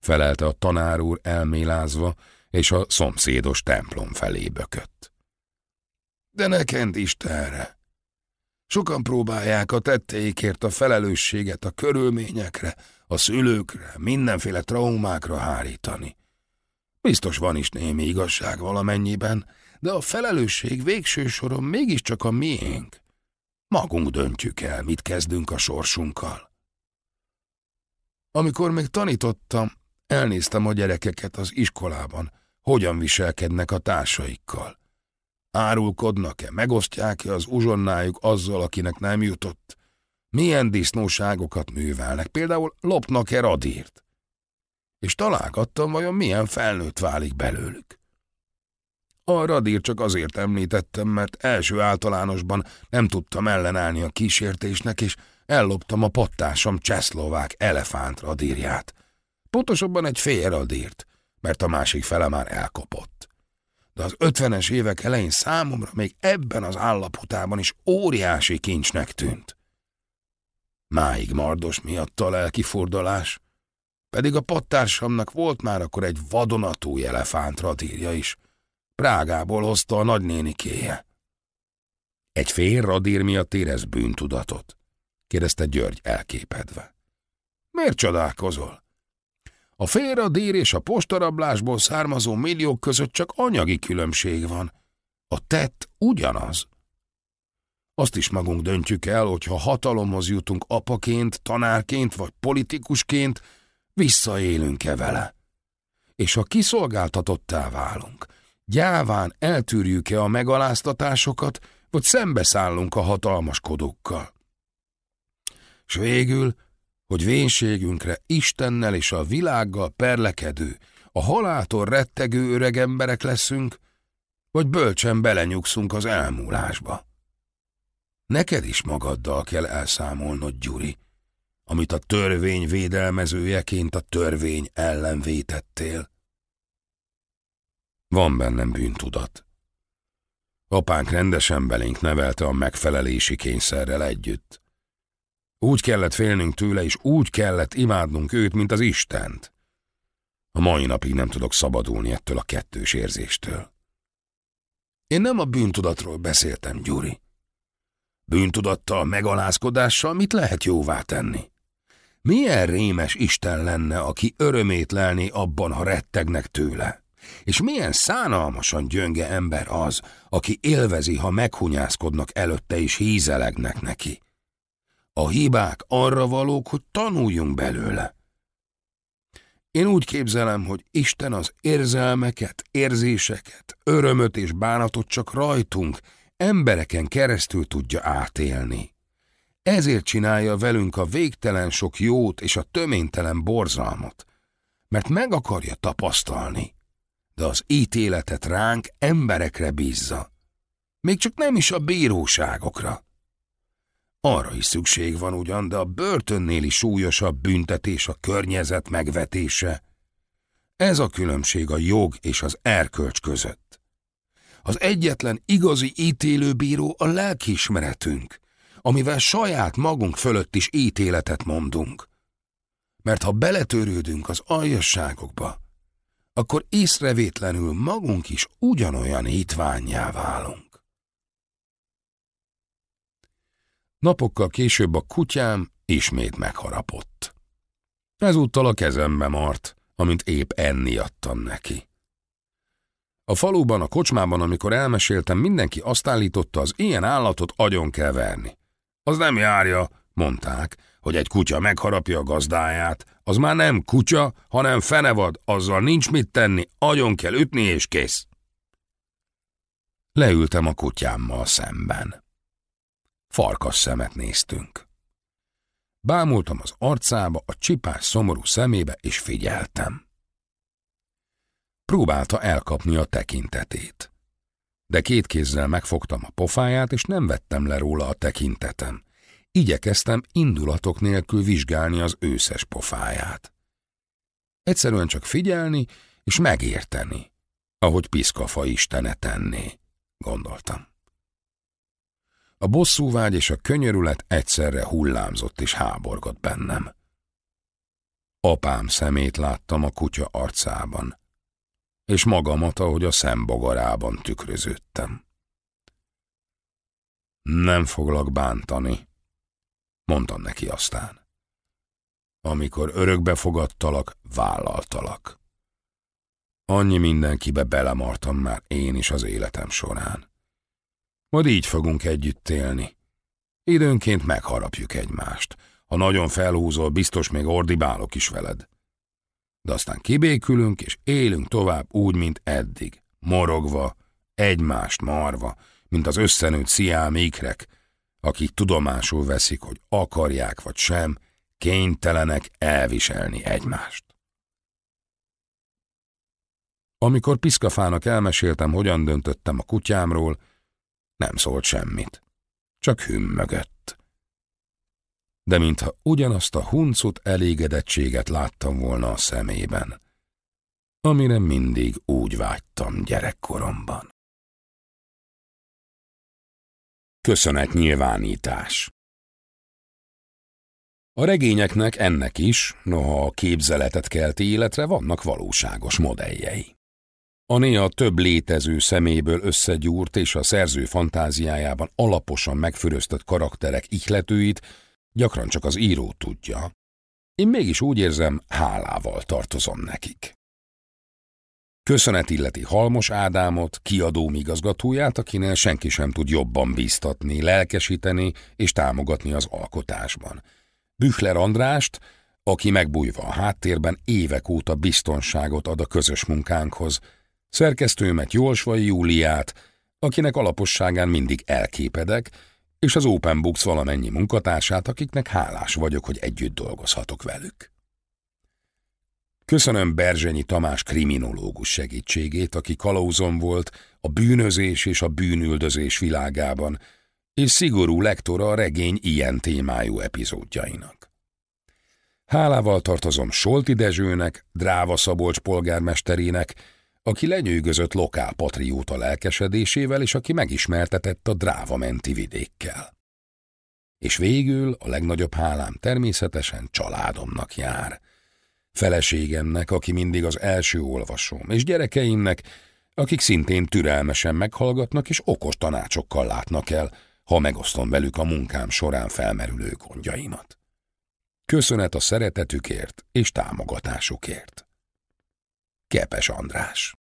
Felelte a tanár úr elmélázva, és a szomszédos templom felé bökött. De ne kent Istenre! Sokan próbálják a tetteikért a felelősséget a körülményekre, a szülőkre, mindenféle traumákra hárítani. Biztos van is némi igazság valamennyiben, de a felelősség végső soron mégiscsak a miénk. Magunk döntjük el, mit kezdünk a sorsunkkal. Amikor még tanítottam, elnéztem a gyerekeket az iskolában, hogyan viselkednek a társaikkal. Árulkodnak-e, megosztják-e az uzsonnájuk azzal, akinek nem jutott? Milyen disznóságokat művelnek, például lopnak-e radírt? És találgattam, vajon milyen felnőtt válik belőlük. A radír csak azért említettem, mert első általánosban nem tudtam ellenállni a kísértésnek, és elloptam a pattásom csehszlovák elefánt radírját. Pontosabban egy fél radírt, mert a másik fele már elkopott. De az ötvenes évek elején számomra még ebben az állapotában is óriási kincsnek tűnt. Máig mardos miatt a lelkifordulás, pedig a pattársamnak volt már akkor egy vadonatúj elefánt radírja is, Prágából hozta a nagynénikéje. Egy fél radír miatt érez bűntudatot? kérdezte György elképedve. Miért csodálkozol? A félradír és a postarablásból származó milliók között csak anyagi különbség van. A tett ugyanaz. Azt is magunk döntjük el, hogy ha hatalomhoz jutunk apaként, tanárként vagy politikusként, visszaélünk-e vele. És ha kiszolgáltatottá válunk, Gyáván eltűrjük-e a megaláztatásokat, vagy szembeszállunk a hatalmaskodókkal? S végül, hogy vénségünkre Istennel és a világgal perlekedő, a haláltól rettegő öreg emberek leszünk, vagy bölcsen belenyugszunk az elmúlásba. Neked is magaddal kell elszámolnod, Gyuri, amit a törvény védelmezőjeként a törvény ellen vétettél. Van bennem bűntudat. Apánk rendesen belénk nevelte a megfelelési kényszerrel együtt. Úgy kellett félnünk tőle, és úgy kellett imádnunk őt, mint az Istent. A mai napig nem tudok szabadulni ettől a kettős érzéstől. Én nem a bűntudatról beszéltem, Gyuri. Bűntudattal, megalázkodással mit lehet jóvá tenni? Milyen rémes Isten lenne, aki örömét lelné abban, ha rettegnek tőle? És milyen szánalmasan gyönge ember az, aki élvezi, ha meghunyászkodnak előtte és hízelegnek neki. A hibák arra valók, hogy tanuljunk belőle. Én úgy képzelem, hogy Isten az érzelmeket, érzéseket, örömöt és bánatot csak rajtunk, embereken keresztül tudja átélni. Ezért csinálja velünk a végtelen sok jót és a töménytelen borzalmat, mert meg akarja tapasztalni, de az ítéletet ránk emberekre bízza. Még csak nem is a bíróságokra. Arra is szükség van ugyan, de a börtönnél is súlyosabb büntetés a környezet megvetése. Ez a különbség a jog és az erkölcs között. Az egyetlen igazi ítélőbíró a lelkiismeretünk, amivel saját magunk fölött is ítéletet mondunk. Mert ha beletörődünk az aljasságokba, akkor észrevétlenül magunk is ugyanolyan hitványjá válunk. Napokkal később a kutyám ismét megharapott. Ezúttal a kezembe mart, amint épp enni adtam neki. A faluban, a kocsmában, amikor elmeséltem, mindenki azt állította, az ilyen állatot agyon kell verni. Az nem járja, mondták, hogy egy kutya megharapja a gazdáját, az már nem kutya, hanem fenevad, azzal nincs mit tenni, agyon kell ütni és kész. Leültem a kutyámmal szemben. Farkas szemet néztünk. Bámultam az arcába, a csipás szomorú szemébe, és figyeltem. Próbálta elkapni a tekintetét. De két kézzel megfogtam a pofáját, és nem vettem le róla a tekintetem. Igyekeztem indulatok nélkül vizsgálni az őszes pofáját. Egyszerűen csak figyelni és megérteni, ahogy piszkafa istene tenné, gondoltam. A bosszúvágy és a könyörület egyszerre hullámzott és háborgott bennem. Apám szemét láttam a kutya arcában, és magamat, ahogy a szembogarában tükröződtem. Nem foglak bántani, mondtam neki aztán. Amikor örökbe fogadtalak, vállaltalak. Annyi mindenkibe belemartam már én is az életem során. Majd így fogunk együtt élni. Időnként megharapjuk egymást. Ha nagyon felhúzol, biztos még ordibálok is veled. De aztán kibékülünk, és élünk tovább úgy, mint eddig. Morogva, egymást marva, mint az összenőtt sziámékrek, akik tudomásul veszik, hogy akarják vagy sem, kénytelenek elviselni egymást. Amikor piszkafának elmeséltem, hogyan döntöttem a kutyámról, nem szólt semmit, csak hümmögött. De mintha ugyanazt a huncut elégedettséget láttam volna a szemében, amire mindig úgy vágytam gyerekkoromban. Köszönet nyilvánítás A regényeknek ennek is, noha a képzeletet kelti életre vannak valóságos modelljei. A néha több létező szeméből összegyúrt és a szerző fantáziájában alaposan megfüröztött karakterek ihletőit gyakran csak az író tudja. Én mégis úgy érzem, hálával tartozom nekik. Köszönet illeti Halmos Ádámot, kiadó igazgatóját, akinél senki sem tud jobban bíztatni, lelkesíteni és támogatni az alkotásban. Büchler Andrást, aki megbújva a háttérben évek óta biztonságot ad a közös munkánkhoz, szerkesztőmet Jolsvai Júliát, akinek alaposságán mindig elképedek, és az Open Books valamennyi munkatársát, akiknek hálás vagyok, hogy együtt dolgozhatok velük. Köszönöm Berzsenyi Tamás kriminológus segítségét, aki kalauzom volt a bűnözés és a bűnüldözés világában, és szigorú lektora a regény ilyen témájú epizódjainak. Hálával tartozom Solti Dezsőnek, Dráva Szabolcs polgármesterének, aki lenyűgözött lokál patrióta lelkesedésével, és aki megismertetett a dráva menti vidékkel. És végül a legnagyobb hálám természetesen családomnak jár. Feleségemnek, aki mindig az első olvasóm, és gyerekeimnek, akik szintén türelmesen meghallgatnak és okos tanácsokkal látnak el, ha megosztom velük a munkám során felmerülő gondjaimat. Köszönet a szeretetükért és támogatásukért. Kepes András